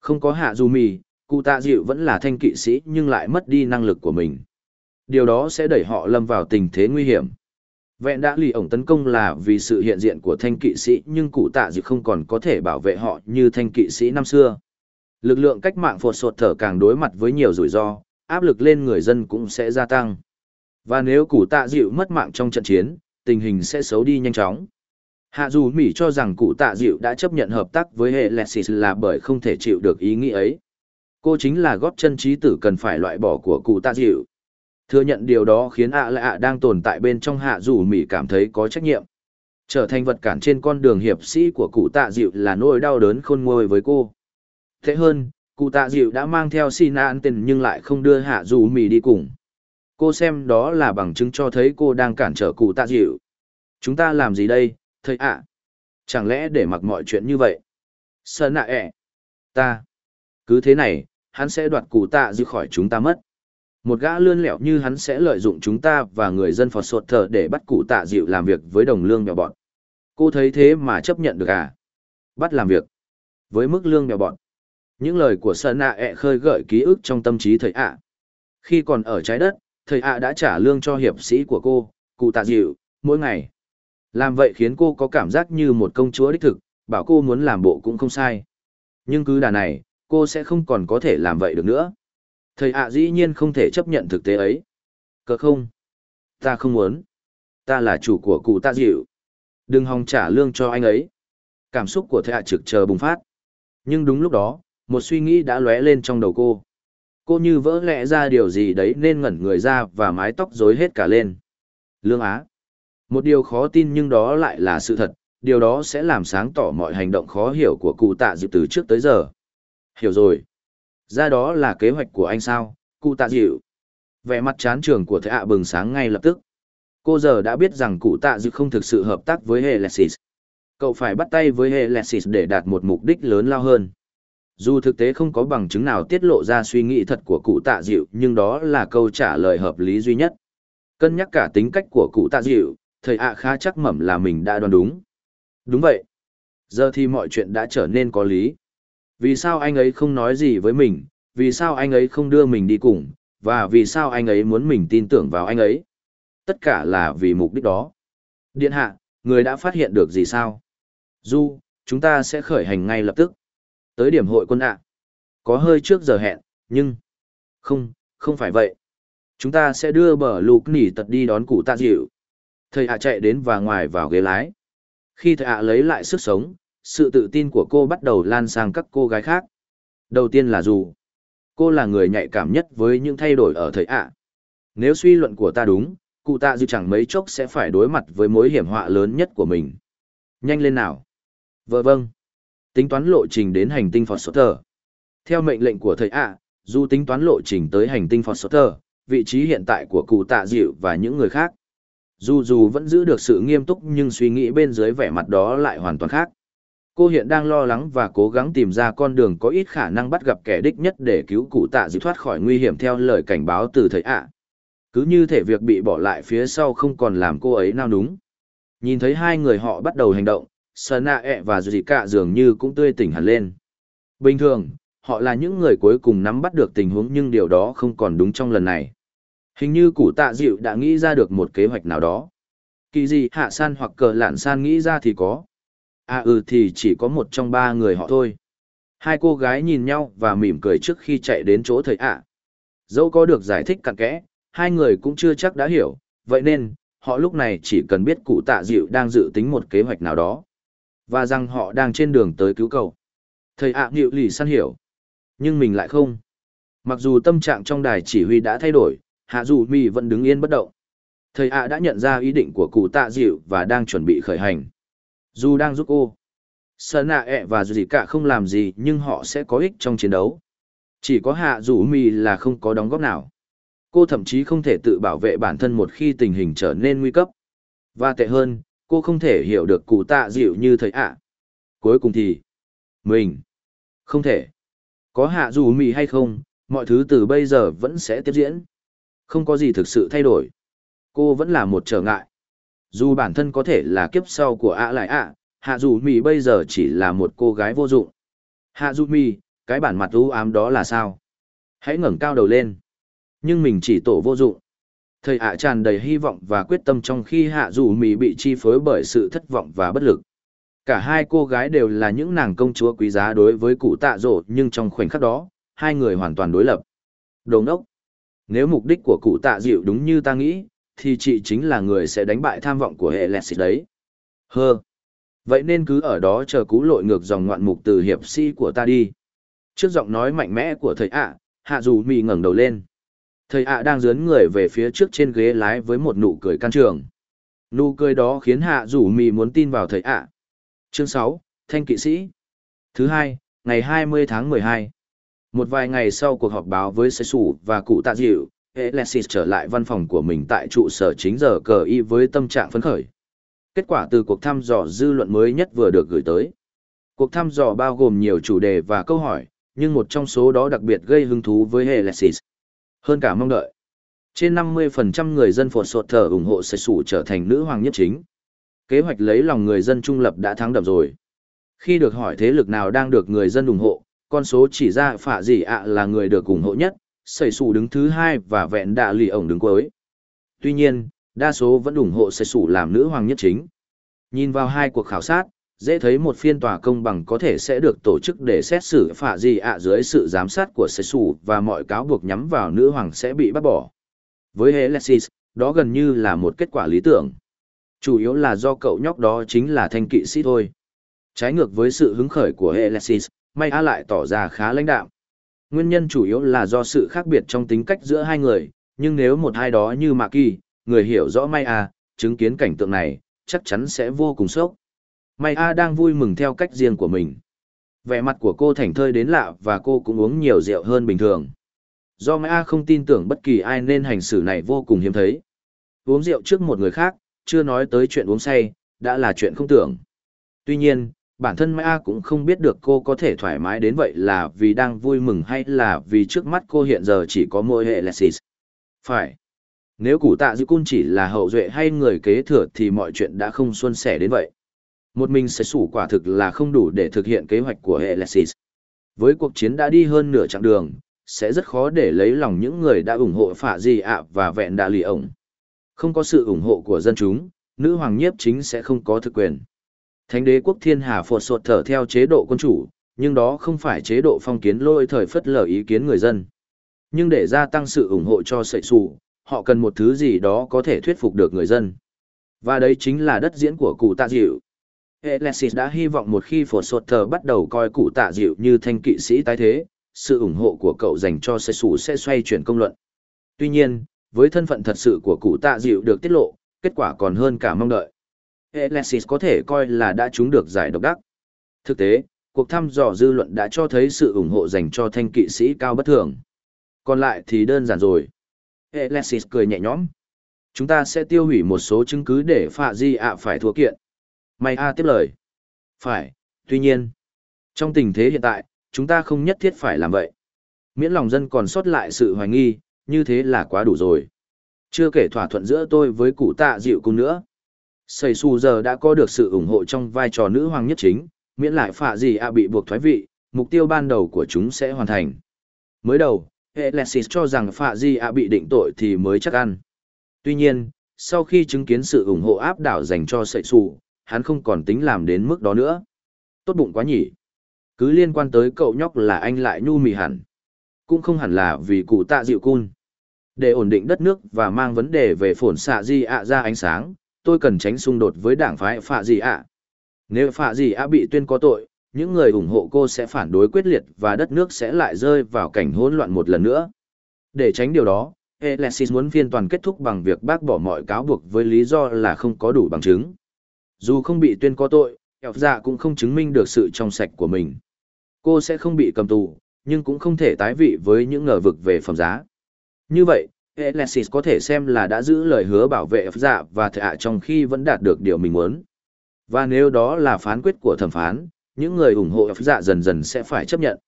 Không có hạ dù mì, cụ tạ dịu vẫn là thanh kỵ sĩ nhưng lại mất đi năng lực của mình. Điều đó sẽ đẩy họ lâm vào tình thế nguy hiểm. Vẹn đã lì ổng tấn công là vì sự hiện diện của thanh kỵ sĩ nhưng cụ tạ dịu không còn có thể bảo vệ họ như thanh kỵ sĩ năm xưa. Lực lượng cách mạng phột sột thở càng đối mặt với nhiều rủi ro, áp lực lên người dân cũng sẽ gia tăng. Và nếu cụ tạ dịu mất mạng trong trận chiến, tình hình sẽ xấu đi nhanh chóng. Hạ dù Mỹ cho rằng cụ tạ dịu đã chấp nhận hợp tác với hệ Lexis là bởi không thể chịu được ý nghĩ ấy. Cô chính là góp chân trí tử cần phải loại bỏ của cụ tạ dịu. Thừa nhận điều đó khiến ạ lạ ạ đang tồn tại bên trong hạ dù Mỹ cảm thấy có trách nhiệm. Trở thành vật cản trên con đường hiệp sĩ của cụ tạ dịu là nỗi đau đớn khôn nguôi với cô. Thế hơn, cụ tạ dịu đã mang theo Sinan tình nhưng lại không đưa hạ dù Mỹ đi cùng. Cô xem đó là bằng chứng cho thấy cô đang cản trở cụ tạ dịu. Chúng ta làm gì đây, thầy ạ? Chẳng lẽ để mặc mọi chuyện như vậy? Sơn nạ ẹ. Ta. Cứ thế này, hắn sẽ đoạt cụ tạ dư khỏi chúng ta mất. Một gã lươn lẹo như hắn sẽ lợi dụng chúng ta và người dân phò Sột Thờ để bắt cụ tạ dịu làm việc với đồng lương mèo bọn. Cô thấy thế mà chấp nhận được à? Bắt làm việc. Với mức lương mèo bọn. Những lời của Sơn nạ ẹ khơi gợi ký ức trong tâm trí thầy ạ. Khi còn ở trái đất, thầy ạ đã trả lương cho hiệp sĩ của cô, cụ tạ dịu, mỗi ngày. Làm vậy khiến cô có cảm giác như một công chúa đích thực, bảo cô muốn làm bộ cũng không sai. Nhưng cứ đà này, cô sẽ không còn có thể làm vậy được nữa. Thầy ạ dĩ nhiên không thể chấp nhận thực tế ấy. Cờ không? Ta không muốn. Ta là chủ của cụ ta dịu. Đừng hòng trả lương cho anh ấy. Cảm xúc của thầy ạ trực chờ bùng phát. Nhưng đúng lúc đó, một suy nghĩ đã lóe lên trong đầu cô cô như vỡ lẽ ra điều gì đấy nên ngẩn người ra và mái tóc rối hết cả lên. Lương Á. Một điều khó tin nhưng đó lại là sự thật, điều đó sẽ làm sáng tỏ mọi hành động khó hiểu của cụ tạ dịu từ trước tới giờ. Hiểu rồi. Ra đó là kế hoạch của anh sao, cụ tạ dịu. Vẻ mặt chán trường của thệ ạ bừng sáng ngay lập tức. Cô giờ đã biết rằng cụ tạ dịu không thực sự hợp tác với Helexis. Cậu phải bắt tay với Helexis để đạt một mục đích lớn lao hơn. Dù thực tế không có bằng chứng nào tiết lộ ra suy nghĩ thật của cụ tạ dịu, nhưng đó là câu trả lời hợp lý duy nhất. Cân nhắc cả tính cách của cụ tạ dịu, thầy ạ khá chắc mẩm là mình đã đoán đúng. Đúng vậy. Giờ thì mọi chuyện đã trở nên có lý. Vì sao anh ấy không nói gì với mình, vì sao anh ấy không đưa mình đi cùng, và vì sao anh ấy muốn mình tin tưởng vào anh ấy. Tất cả là vì mục đích đó. Điện hạ, người đã phát hiện được gì sao? Du, chúng ta sẽ khởi hành ngay lập tức. Tới điểm hội quân ạ. Có hơi trước giờ hẹn, nhưng... Không, không phải vậy. Chúng ta sẽ đưa bờ lục nỉ tật đi đón cụ tạ dịu. Thầy ạ chạy đến và ngoài vào ghế lái. Khi thầy ạ lấy lại sức sống, sự tự tin của cô bắt đầu lan sang các cô gái khác. Đầu tiên là dù. Cô là người nhạy cảm nhất với những thay đổi ở thầy ạ. Nếu suy luận của ta đúng, cụ tạ dư chẳng mấy chốc sẽ phải đối mặt với mối hiểm họa lớn nhất của mình. Nhanh lên nào. Vợ vâng tính toán lộ trình đến hành tinh Foster. Theo mệnh lệnh của thầy ạ, dù tính toán lộ trình tới hành tinh Foster, vị trí hiện tại của cụ tạ dịu và những người khác. Dù dù vẫn giữ được sự nghiêm túc nhưng suy nghĩ bên dưới vẻ mặt đó lại hoàn toàn khác. Cô hiện đang lo lắng và cố gắng tìm ra con đường có ít khả năng bắt gặp kẻ đích nhất để cứu cụ tạ dịu thoát khỏi nguy hiểm theo lời cảnh báo từ thầy ạ. Cứ như thể việc bị bỏ lại phía sau không còn làm cô ấy nao núng. Nhìn thấy hai người họ bắt đầu hành động, Sơn nạ e ẹ và dì cả dường như cũng tươi tỉnh hẳn lên. Bình thường, họ là những người cuối cùng nắm bắt được tình huống nhưng điều đó không còn đúng trong lần này. Hình như củ tạ dịu đã nghĩ ra được một kế hoạch nào đó. Kỳ gì hạ san hoặc cờ lạn san nghĩ ra thì có. À ừ thì chỉ có một trong ba người họ thôi. Hai cô gái nhìn nhau và mỉm cười trước khi chạy đến chỗ thầy ạ. Dẫu có được giải thích cặn kẽ, hai người cũng chưa chắc đã hiểu, vậy nên, họ lúc này chỉ cần biết cụ tạ dịu đang dự tính một kế hoạch nào đó. Và rằng họ đang trên đường tới cứu cậu. Thầy ạ à, nghịu lì săn hiểu. Nhưng mình lại không. Mặc dù tâm trạng trong đài chỉ huy đã thay đổi, hạ dù mi vẫn đứng yên bất động. Thầy ạ đã nhận ra ý định của cụ tạ dịu và đang chuẩn bị khởi hành. Dù đang giúp cô. Sơn nạ ẹ và dù gì cả không làm gì nhưng họ sẽ có ích trong chiến đấu. Chỉ có hạ dù mi là không có đóng góp nào. Cô thậm chí không thể tự bảo vệ bản thân một khi tình hình trở nên nguy cấp. Và tệ hơn, cô không thể hiểu được cụ tạ dịu như thầy ạ. Cuối cùng thì, mình, không thể. Có hạ dù mì hay không, mọi thứ từ bây giờ vẫn sẽ tiếp diễn. Không có gì thực sự thay đổi. Cô vẫn là một trở ngại. Dù bản thân có thể là kiếp sau của ạ lại ạ, hạ dù mì bây giờ chỉ là một cô gái vô dụng. Hạ dù mì, cái bản mặt u ám đó là sao? Hãy ngẩng cao đầu lên. Nhưng mình chỉ tổ vô dụng. Thầy ạ tràn đầy hy vọng và quyết tâm trong khi hạ dù mì bị chi phối bởi sự thất vọng và bất lực. Cả hai cô gái đều là những nàng công chúa quý giá đối với cụ tạ rộ nhưng trong khoảnh khắc đó, hai người hoàn toàn đối lập. đồn đốc. Nếu mục đích của cụ tạ dịu đúng như ta nghĩ, thì chị chính là người sẽ đánh bại tham vọng của hệ Lexit đấy. Hơ. Vậy nên cứ ở đó chờ cú lội ngược dòng ngoạn mục từ hiệp sĩ của ta đi. Trước giọng nói mạnh mẽ của thầy ạ, hạ dù mì ngẩng đầu lên. Thầy ạ đang dướn người về phía trước trên ghế lái với một nụ cười can trường. Nụ cười đó khiến hạ dù mì muốn tin vào thầy ạ. Chương sáu, Thanh kỵ sĩ. Thứ hai, ngày hai mươi tháng mười hai. Một vài ngày sau cuộc họp báo với Sê Sủ và cụ tạ dịu, Alexis trở lại văn phòng của mình tại trụ sở chính giờ cờ y với tâm trạng phấn khởi. Kết quả từ cuộc thăm dò dư luận mới nhất vừa được gửi tới. Cuộc thăm dò bao gồm nhiều chủ đề và câu hỏi, nhưng một trong số đó đặc biệt gây hứng thú với Alexis. Hơn cả mong đợi. Trên 50% người dân phột sột thờ ủng hộ Sê Sủ trở thành nữ hoàng nhất chính. Kế hoạch lấy lòng người dân trung lập đã thắng đậm rồi. Khi được hỏi thế lực nào đang được người dân ủng hộ, con số chỉ ra phạ gì ạ là người được ủng hộ nhất, Sẩy Sủ đứng thứ hai và vẹn đạ lì ổng đứng cuối. Tuy nhiên, đa số vẫn ủng hộ Sẩy Sủ làm nữ hoàng nhất chính. Nhìn vào hai cuộc khảo sát, dễ thấy một phiên tòa công bằng có thể sẽ được tổ chức để xét xử phạ gì ạ dưới sự giám sát của Sẩy Sủ và mọi cáo buộc nhắm vào nữ hoàng sẽ bị bắt bỏ. Với Alexis, đó gần như là một kết quả lý tưởng. Chủ yếu là do cậu nhóc đó chính là thanh kỵ sĩ thôi. Trái ngược với sự hứng khởi của Alexis, May A lại tỏ ra khá lãnh đạm. Nguyên nhân chủ yếu là do sự khác biệt trong tính cách giữa hai người, nhưng nếu một hai đó như Mạc Kỳ, người hiểu rõ May A, chứng kiến cảnh tượng này, chắc chắn sẽ vô cùng sốc. May A đang vui mừng theo cách riêng của mình. Vẻ mặt của cô thảnh thơi đến lạ và cô cũng uống nhiều rượu hơn bình thường. Do May A không tin tưởng bất kỳ ai nên hành xử này vô cùng hiếm thấy. Uống rượu trước một người khác, chưa nói tới chuyện uống say, đã là chuyện không tưởng. Tuy nhiên, bản thân Mai A cũng không biết được cô có thể thoải mái đến vậy là vì đang vui mừng hay là vì trước mắt cô hiện giờ chỉ có mỗi hệ Lexis. Phải. Nếu củ tạ dư Cun chỉ là hậu duệ hay người kế thừa thì mọi chuyện đã không xuân sẻ đến vậy. Một mình sẽ sủ quả thực là không đủ để thực hiện kế hoạch của hệ Lexis. Với cuộc chiến đã đi hơn nửa chặng đường, sẽ rất khó để lấy lòng những người đã ủng hộ phả Di ạ và vẹn đà lì ổng. Không có sự ủng hộ của dân chúng, nữ hoàng nhiếp chính sẽ không có thực quyền. Thánh đế quốc thiên hà phột sột thở theo chế độ quân chủ, nhưng đó không phải chế độ phong kiến lôi thời phất lờ ý kiến người dân. Nhưng để gia tăng sự ủng hộ cho sợi sủ, họ cần một thứ gì đó có thể thuyết phục được người dân. Và đấy chính là đất diễn của cụ tạ dịu. Alexis đã hy vọng một khi phột sột thở bắt đầu coi cụ tạ dịu như thanh kỵ sĩ tái thế, sự ủng hộ của cậu dành cho sợi sủ sẽ xoay chuyển công luận. Tuy nhiên, với thân phận thật sự của cụ tạ dịu được tiết lộ, kết quả còn hơn cả mong đợi. Alexis có thể coi là đã trúng được giải độc đắc. Thực tế, cuộc thăm dò dư luận đã cho thấy sự ủng hộ dành cho thanh kỵ sĩ cao bất thường. Còn lại thì đơn giản rồi. Alexis cười nhẹ nhõm. Chúng ta sẽ tiêu hủy một số chứng cứ để Phạ Di ạ phải thua kiện. May A tiếp lời. Phải, tuy nhiên. Trong tình thế hiện tại, chúng ta không nhất thiết phải làm vậy. Miễn lòng dân còn sót lại sự hoài nghi, như thế là quá đủ rồi. Chưa kể thỏa thuận giữa tôi với cụ tạ dịu cùng nữa. Sầy Sù giờ đã có được sự ủng hộ trong vai trò nữ hoàng nhất chính, miễn lại phạ gì ạ bị buộc thoái vị, mục tiêu ban đầu của chúng sẽ hoàn thành. Mới đầu, Alexis cho rằng Phạ Di ạ bị định tội thì mới chắc ăn. Tuy nhiên, sau khi chứng kiến sự ủng hộ áp đảo dành cho Sầy Sù, hắn không còn tính làm đến mức đó nữa. Tốt bụng quá nhỉ. Cứ liên quan tới cậu nhóc là anh lại nhu mì hẳn. Cũng không hẳn là vì cụ tạ dịu cun. Để ổn định đất nước và mang vấn đề về phổn xạ di ạ ra ánh sáng, tôi cần tránh xung đột với đảng phái phạ di ạ. Nếu phạ di ạ bị tuyên có tội, những người ủng hộ cô sẽ phản đối quyết liệt và đất nước sẽ lại rơi vào cảnh hỗn loạn một lần nữa. Để tránh điều đó, Alexis muốn phiên toàn kết thúc bằng việc bác bỏ mọi cáo buộc với lý do là không có đủ bằng chứng. Dù không bị tuyên có tội, Eo dạ cũng không chứng minh được sự trong sạch của mình. Cô sẽ không bị cầm tù, nhưng cũng không thể tái vị với những ngờ vực về phẩm giá. Như vậy, Alexis có thể xem là đã giữ lời hứa bảo vệ dạ và thệ ạ trong khi vẫn đạt được điều mình muốn. Và nếu đó là phán quyết của thẩm phán, những người ủng hộ dạ dần dần sẽ phải chấp nhận.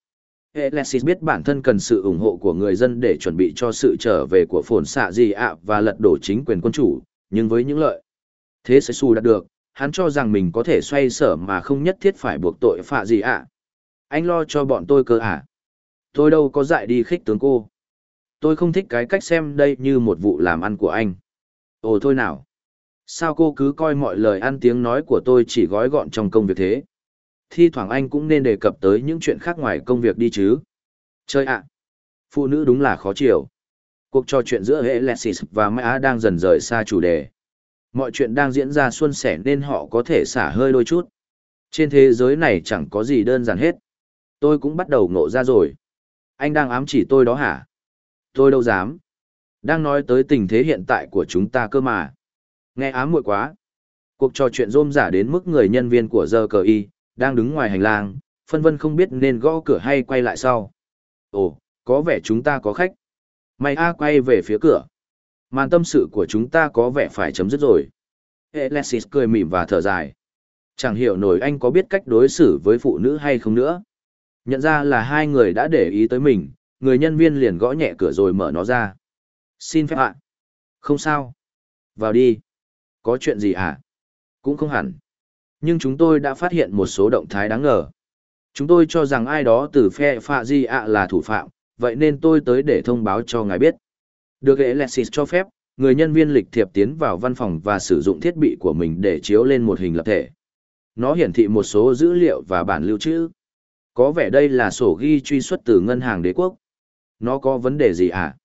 Alexis biết bản thân cần sự ủng hộ của người dân để chuẩn bị cho sự trở về của phồn xạ gì ạ và lật đổ chính quyền quân chủ, nhưng với những lợi. Thế sẽ xù đạt được, hắn cho rằng mình có thể xoay sở mà không nhất thiết phải buộc tội phạ dạ gì ạ. Anh lo cho bọn tôi cơ à? Tôi đâu có dại đi khích tướng cô. Tôi không thích cái cách xem đây như một vụ làm ăn của anh. Ồ, thôi nào. Sao cô cứ coi mọi lời ăn tiếng nói của tôi chỉ gói gọn trong công việc thế? thi thoảng anh cũng nên đề cập tới những chuyện khác ngoài công việc đi chứ. Chơi ạ! Phụ nữ đúng là khó chịu. Cuộc trò chuyện giữa hệ Lexis và Mã đang dần rời xa chủ đề. Mọi chuyện đang diễn ra suôn sẻ nên họ có thể xả hơi đôi chút. Trên thế giới này chẳng có gì đơn giản hết. Tôi cũng bắt đầu ngộ ra rồi. Anh đang ám chỉ tôi đó hả? Tôi đâu dám. Đang nói tới tình thế hiện tại của chúng ta cơ mà. Nghe ám muội quá. Cuộc trò chuyện rôm giả đến mức người nhân viên của giờ cờ y, đang đứng ngoài hành lang, phân vân không biết nên gõ cửa hay quay lại sau. Ồ, có vẻ chúng ta có khách. Mày A quay về phía cửa. Màn tâm sự của chúng ta có vẻ phải chấm dứt rồi. Alexis cười mỉm và thở dài. Chẳng hiểu nổi anh có biết cách đối xử với phụ nữ hay không nữa. Nhận ra là hai người đã để ý tới mình, người nhân viên liền gõ nhẹ cửa rồi mở nó ra. Xin phép ạ. Không sao. Vào đi. Có chuyện gì ạ? À? Cũng không hẳn. Nhưng chúng tôi đã phát hiện một số động thái đáng ngờ. Chúng tôi cho rằng ai đó từ phe Phạ Di ạ là thủ phạm, vậy nên tôi tới để thông báo cho ngài biết. Được Alexis cho phép, người nhân viên lịch thiệp tiến vào văn phòng và sử dụng thiết bị của mình để chiếu lên một hình lập thể. Nó hiển thị một số dữ liệu và bản lưu trữ. Có vẻ đây là sổ ghi truy xuất từ ngân hàng đế quốc. Nó có vấn đề gì à?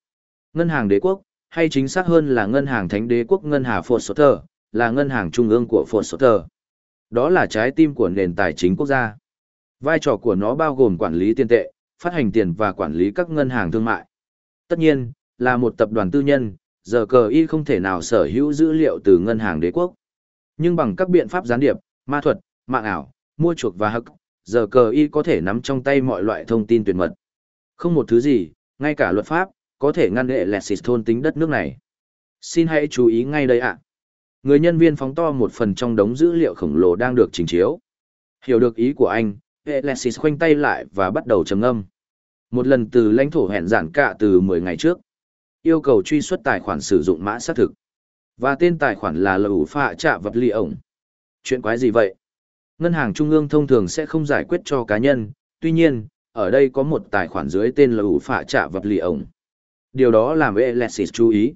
Ngân hàng đế quốc, hay chính xác hơn là ngân hàng thánh đế quốc ngân hà Foster, là ngân hàng trung ương của Foster. Đó là trái tim của nền tài chính quốc gia. Vai trò của nó bao gồm quản lý tiền tệ, phát hành tiền và quản lý các ngân hàng thương mại. Tất nhiên, là một tập đoàn tư nhân, giờ cờ y không thể nào sở hữu dữ liệu từ ngân hàng đế quốc. Nhưng bằng các biện pháp gián điệp, ma thuật, mạng ảo, mua chuộc và hắc, giờ cờ y có thể nắm trong tay mọi loại thông tin tuyệt mật. Không một thứ gì, ngay cả luật pháp, có thể ngăn hệ lẹt xịt thôn tính đất nước này. Xin hãy chú ý ngay đây ạ. Người nhân viên phóng to một phần trong đống dữ liệu khổng lồ đang được trình chiếu. Hiểu được ý của anh, Alexis khoanh tay lại và bắt đầu trầm ngâm. Một lần từ lãnh thổ hẹn giản cả từ 10 ngày trước. Yêu cầu truy xuất tài khoản sử dụng mã xác thực. Và tên tài khoản là lầu phạ trạ vật ly ổng. Chuyện quái gì vậy? Ngân hàng trung ương thông thường sẽ không giải quyết cho cá nhân, tuy nhiên, ở đây có một tài khoản dưới tên là ủ phạ trả vật Lì ổng. Điều đó làm Alexis chú ý.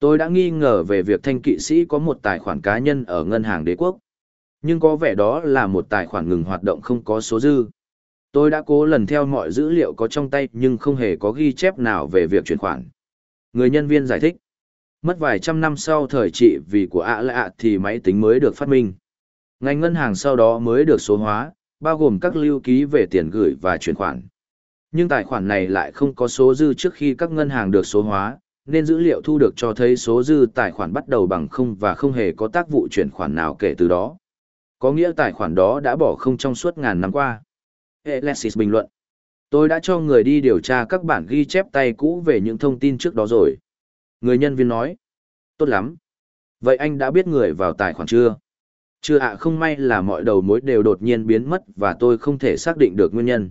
Tôi đã nghi ngờ về việc thanh kỵ sĩ có một tài khoản cá nhân ở ngân hàng đế quốc. Nhưng có vẻ đó là một tài khoản ngừng hoạt động không có số dư. Tôi đã cố lần theo mọi dữ liệu có trong tay nhưng không hề có ghi chép nào về việc chuyển khoản. Người nhân viên giải thích. Mất vài trăm năm sau thời trị vì của ạ lạ thì máy tính mới được phát minh. Ngành ngân hàng sau đó mới được số hóa, bao gồm các lưu ký về tiền gửi và chuyển khoản. Nhưng tài khoản này lại không có số dư trước khi các ngân hàng được số hóa, nên dữ liệu thu được cho thấy số dư tài khoản bắt đầu bằng không và không hề có tác vụ chuyển khoản nào kể từ đó. Có nghĩa tài khoản đó đã bỏ không trong suốt ngàn năm qua. Alexis bình luận. Tôi đã cho người đi điều tra các bản ghi chép tay cũ về những thông tin trước đó rồi. Người nhân viên nói. Tốt lắm. Vậy anh đã biết người vào tài khoản chưa? Chưa ạ không may là mọi đầu mối đều đột nhiên biến mất và tôi không thể xác định được nguyên nhân.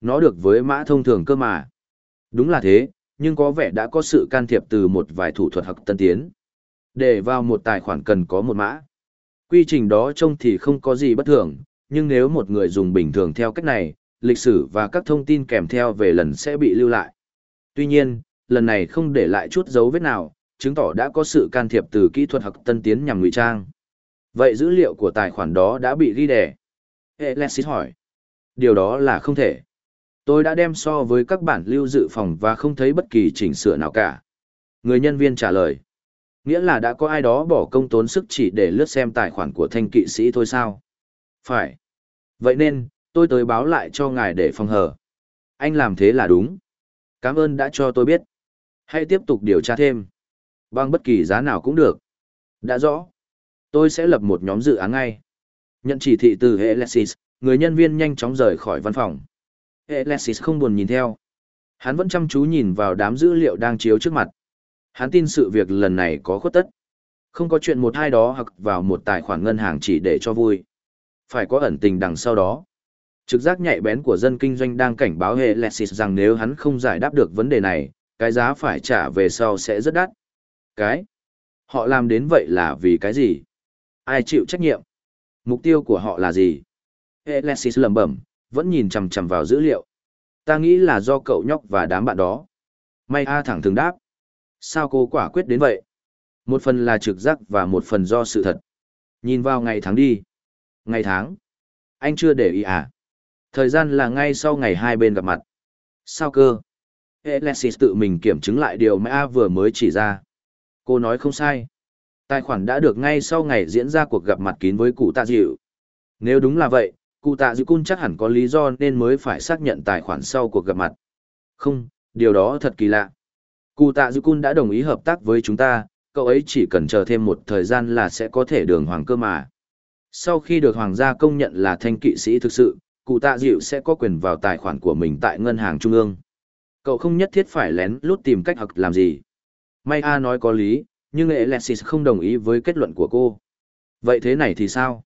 Nó được với mã thông thường cơ mà. Đúng là thế, nhưng có vẻ đã có sự can thiệp từ một vài thủ thuật học tân tiến. Để vào một tài khoản cần có một mã. Quy trình đó trông thì không có gì bất thường, nhưng nếu một người dùng bình thường theo cách này, lịch sử và các thông tin kèm theo về lần sẽ bị lưu lại. Tuy nhiên, lần này không để lại chút dấu vết nào, chứng tỏ đã có sự can thiệp từ kỹ thuật học tân tiến nhằm ngụy trang. Vậy dữ liệu của tài khoản đó đã bị ghi đè. Alexis hỏi. Điều đó là không thể. Tôi đã đem so với các bản lưu dự phòng và không thấy bất kỳ chỉnh sửa nào cả. Người nhân viên trả lời. Nghĩa là đã có ai đó bỏ công tốn sức chỉ để lướt xem tài khoản của thanh kỵ sĩ thôi sao? Phải. Vậy nên, tôi tới báo lại cho ngài để phòng hờ. Anh làm thế là đúng. Cảm ơn đã cho tôi biết. Hãy tiếp tục điều tra thêm. Bằng bất kỳ giá nào cũng được. Đã rõ. Tôi sẽ lập một nhóm dự án ngay. Nhận chỉ thị từ Alexis, người nhân viên nhanh chóng rời khỏi văn phòng. Alexis không buồn nhìn theo. Hắn vẫn chăm chú nhìn vào đám dữ liệu đang chiếu trước mặt. Hắn tin sự việc lần này có khuất tất. Không có chuyện một hai đó hoặc vào một tài khoản ngân hàng chỉ để cho vui. Phải có ẩn tình đằng sau đó. Trực giác nhạy bén của dân kinh doanh đang cảnh báo Alexis rằng nếu hắn không giải đáp được vấn đề này, cái giá phải trả về sau sẽ rất đắt. Cái? Họ làm đến vậy là vì cái gì? Ai chịu trách nhiệm? Mục tiêu của họ là gì? Alexis lẩm bẩm, vẫn nhìn chằm chằm vào dữ liệu. Ta nghĩ là do cậu nhóc và đám bạn đó. May A thẳng thường đáp. Sao cô quả quyết đến vậy? Một phần là trực giác và một phần do sự thật. Nhìn vào ngày tháng đi. Ngày tháng? Anh chưa để ý à? Thời gian là ngay sau ngày hai bên gặp mặt. Sao cơ? Alexis tự mình kiểm chứng lại điều mà A vừa mới chỉ ra. Cô nói không sai. Tài khoản đã được ngay sau ngày diễn ra cuộc gặp mặt kín với cụ tạ dịu. Nếu đúng là vậy, cụ tạ dịu cun chắc hẳn có lý do nên mới phải xác nhận tài khoản sau cuộc gặp mặt. Không, điều đó thật kỳ lạ. Cụ tạ dịu cun đã đồng ý hợp tác với chúng ta, cậu ấy chỉ cần chờ thêm một thời gian là sẽ có thể đường hoàng cơ mà. Sau khi được hoàng gia công nhận là thanh kỵ sĩ thực sự, cụ tạ dịu sẽ có quyền vào tài khoản của mình tại ngân hàng trung ương. Cậu không nhất thiết phải lén lút tìm cách học làm gì. May A nói có lý, nhưng Alexis không đồng ý với kết luận của cô. Vậy thế này thì sao?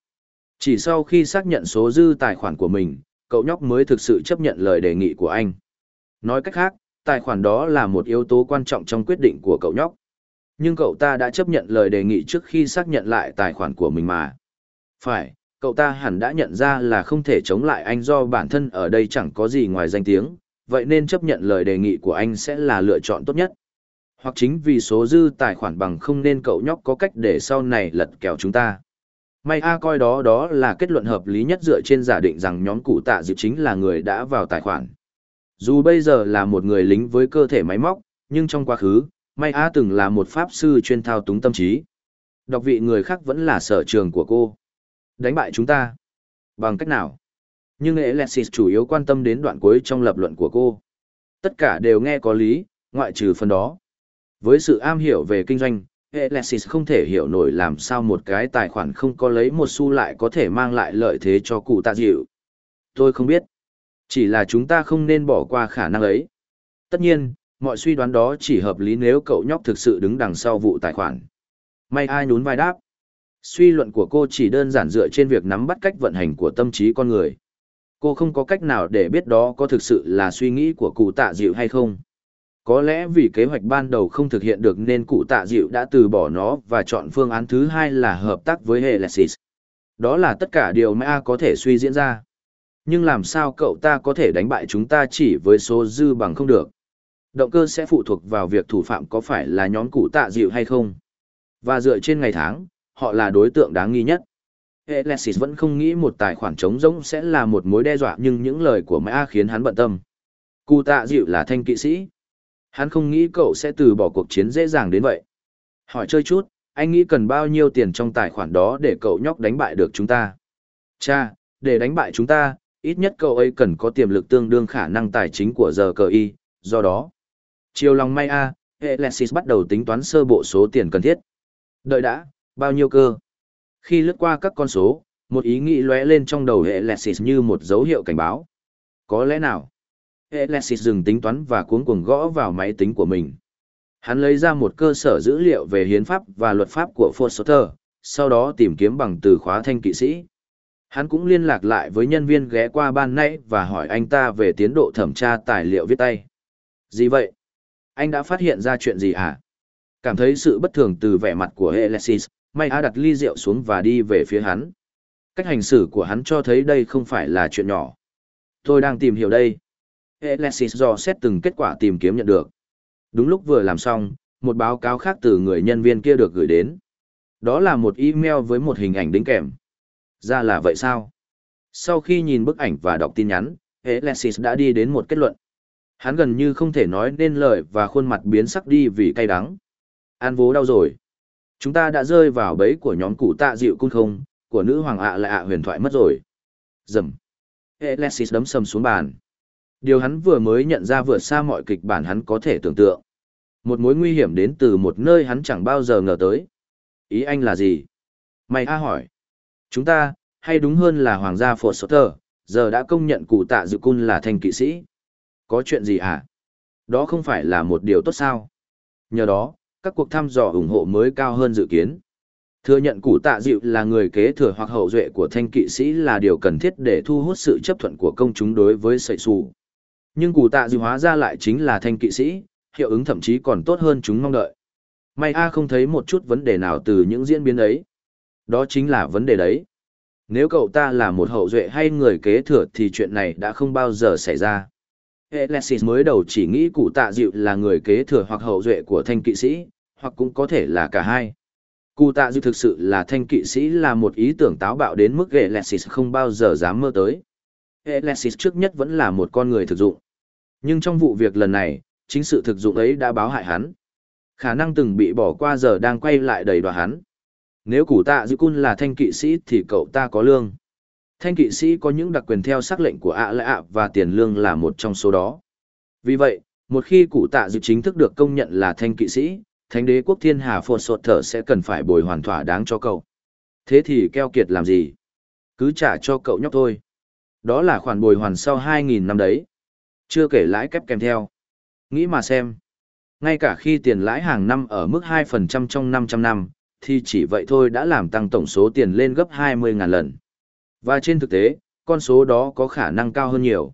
Chỉ sau khi xác nhận số dư tài khoản của mình, cậu nhóc mới thực sự chấp nhận lời đề nghị của anh. Nói cách khác, tài khoản đó là một yếu tố quan trọng trong quyết định của cậu nhóc. Nhưng cậu ta đã chấp nhận lời đề nghị trước khi xác nhận lại tài khoản của mình mà. Phải, cậu ta hẳn đã nhận ra là không thể chống lại anh do bản thân ở đây chẳng có gì ngoài danh tiếng, vậy nên chấp nhận lời đề nghị của anh sẽ là lựa chọn tốt nhất. Hoặc chính vì số dư tài khoản bằng không nên cậu nhóc có cách để sau này lật kèo chúng ta. May A coi đó đó là kết luận hợp lý nhất dựa trên giả định rằng nhóm cụ tạ dịp chính là người đã vào tài khoản. Dù bây giờ là một người lính với cơ thể máy móc, nhưng trong quá khứ, May A từng là một pháp sư chuyên thao túng tâm trí. Đọc vị người khác vẫn là sở trường của cô. Đánh bại chúng ta. Bằng cách nào? Nhưng Alexis chủ yếu quan tâm đến đoạn cuối trong lập luận của cô. Tất cả đều nghe có lý, ngoại trừ phần đó. Với sự am hiểu về kinh doanh, Alexis không thể hiểu nổi làm sao một cái tài khoản không có lấy một xu lại có thể mang lại lợi thế cho cụ tạ dịu. Tôi không biết. Chỉ là chúng ta không nên bỏ qua khả năng ấy. Tất nhiên, mọi suy đoán đó chỉ hợp lý nếu cậu nhóc thực sự đứng đằng sau vụ tài khoản. May ai nhún vai đáp. Suy luận của cô chỉ đơn giản dựa trên việc nắm bắt cách vận hành của tâm trí con người. Cô không có cách nào để biết đó có thực sự là suy nghĩ của cụ tạ dịu hay không. Có lẽ vì kế hoạch ban đầu không thực hiện được nên cụ tạ dịu đã từ bỏ nó và chọn phương án thứ hai là hợp tác với Alexis. Đó là tất cả điều mà A có thể suy diễn ra. Nhưng làm sao cậu ta có thể đánh bại chúng ta chỉ với số dư bằng không được? Động cơ sẽ phụ thuộc vào việc thủ phạm có phải là nhóm cụ tạ dịu hay không. Và dựa trên ngày tháng, họ là đối tượng đáng nghi nhất. Alexis vẫn không nghĩ một tài khoản trống rỗng sẽ là một mối đe dọa nhưng những lời của Mã khiến hắn bận tâm. Cụ tạ dịu là thanh kỵ sĩ. Hắn không nghĩ cậu sẽ từ bỏ cuộc chiến dễ dàng đến vậy. Hỏi chơi chút, anh nghĩ cần bao nhiêu tiền trong tài khoản đó để cậu nhóc đánh bại được chúng ta? Cha, để đánh bại chúng ta, ít nhất cậu ấy cần có tiềm lực tương đương khả năng tài chính của giờ cờ y, do đó. Chiều lòng may a, Alexis bắt đầu tính toán sơ bộ số tiền cần thiết. Đợi đã, bao nhiêu cơ? Khi lướt qua các con số, một ý nghĩ lóe lên trong đầu Alexis như một dấu hiệu cảnh báo. Có lẽ nào? Alexis dừng tính toán và cuống cuồng gõ vào máy tính của mình. Hắn lấy ra một cơ sở dữ liệu về hiến pháp và luật pháp của Foster, sau đó tìm kiếm bằng từ khóa thanh kỵ sĩ. Hắn cũng liên lạc lại với nhân viên ghé qua ban nãy và hỏi anh ta về tiến độ thẩm tra tài liệu viết tay. Gì vậy? Anh đã phát hiện ra chuyện gì hả? Cảm thấy sự bất thường từ vẻ mặt của Alexis, May Á đặt ly rượu xuống và đi về phía hắn. Cách hành xử của hắn cho thấy đây không phải là chuyện nhỏ. Tôi đang tìm hiểu đây. Alexis do xét từng kết quả tìm kiếm nhận được. Đúng lúc vừa làm xong, một báo cáo khác từ người nhân viên kia được gửi đến. Đó là một email với một hình ảnh đính kèm. Ra là vậy sao? Sau khi nhìn bức ảnh và đọc tin nhắn, Alexis đã đi đến một kết luận. Hắn gần như không thể nói nên lời và khuôn mặt biến sắc đi vì cay đắng. An vố đau rồi. Chúng ta đã rơi vào bẫy của nhóm cụ tạ dịu cung không, của nữ hoàng ạ lại ạ huyền thoại mất rồi. Dầm. Alexis đấm sầm xuống bàn. Điều hắn vừa mới nhận ra vượt xa mọi kịch bản hắn có thể tưởng tượng. Một mối nguy hiểm đến từ một nơi hắn chẳng bao giờ ngờ tới. Ý anh là gì? Mày a hỏi. Chúng ta, hay đúng hơn là hoàng gia Phổ Sotter, giờ đã công nhận cụ tạ dự cun là thành kỵ sĩ. Có chuyện gì hả? Đó không phải là một điều tốt sao? Nhờ đó, các cuộc thăm dò ủng hộ mới cao hơn dự kiến. Thừa nhận cụ tạ dịu là người kế thừa hoặc hậu duệ của thanh kỵ sĩ là điều cần thiết để thu hút sự chấp thuận của công chúng đối với sợi xù. Nhưng cụ tạ dịu hóa ra lại chính là thanh kỵ sĩ, hiệu ứng thậm chí còn tốt hơn chúng mong đợi. May A không thấy một chút vấn đề nào từ những diễn biến ấy. Đó chính là vấn đề đấy. Nếu cậu ta là một hậu duệ hay người kế thừa thì chuyện này đã không bao giờ xảy ra. Alexis mới đầu chỉ nghĩ cụ tạ dịu là người kế thừa hoặc hậu duệ của thanh kỵ sĩ, hoặc cũng có thể là cả hai. Cụ tạ dịu thực sự là thanh kỵ sĩ là một ý tưởng táo bạo đến mức Alexis không bao giờ dám mơ tới. Alexis trước nhất vẫn là một con người thực dụng. Nhưng trong vụ việc lần này, chính sự thực dụng ấy đã báo hại hắn. Khả năng từng bị bỏ qua giờ đang quay lại đầy đọa hắn. Nếu củ tạ dịu cun là thanh kỵ sĩ thì cậu ta có lương. Thanh kỵ sĩ có những đặc quyền theo sắc lệnh của ạ lạ ạ và tiền lương là một trong số đó. Vì vậy, một khi cụ tạ dự chính thức được công nhận là thanh kỵ sĩ, thánh đế quốc thiên hà phột sột thở sẽ cần phải bồi hoàn thỏa đáng cho cậu. Thế thì keo kiệt làm gì? Cứ trả cho cậu nhóc thôi. Đó là khoản bồi hoàn sau 2.000 năm đấy. Chưa kể lãi kép kèm theo. Nghĩ mà xem. Ngay cả khi tiền lãi hàng năm ở mức 2% trong 500 năm, thì chỉ vậy thôi đã làm tăng tổng số tiền lên gấp 20.000 lần. Và trên thực tế, con số đó có khả năng cao hơn nhiều.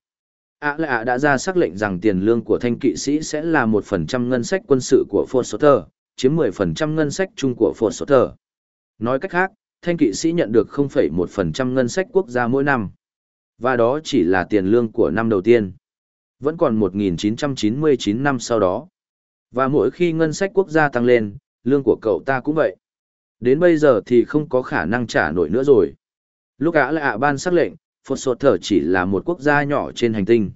ạ lạ à đã ra xác lệnh rằng tiền lương của thanh kỵ sĩ sẽ là 1% ngân sách quân sự của Fort chiếm 10% ngân sách chung của Fort Nói cách khác, thanh kỵ sĩ nhận được 0,1% ngân sách quốc gia mỗi năm. Và đó chỉ là tiền lương của năm đầu tiên. Vẫn còn 1999 năm sau đó. Và mỗi khi ngân sách quốc gia tăng lên, lương của cậu ta cũng vậy. Đến bây giờ thì không có khả năng trả nổi nữa rồi. Lúc ả là ạ ban sắc lệnh, Phật Sột Thở chỉ là một quốc gia nhỏ trên hành tinh.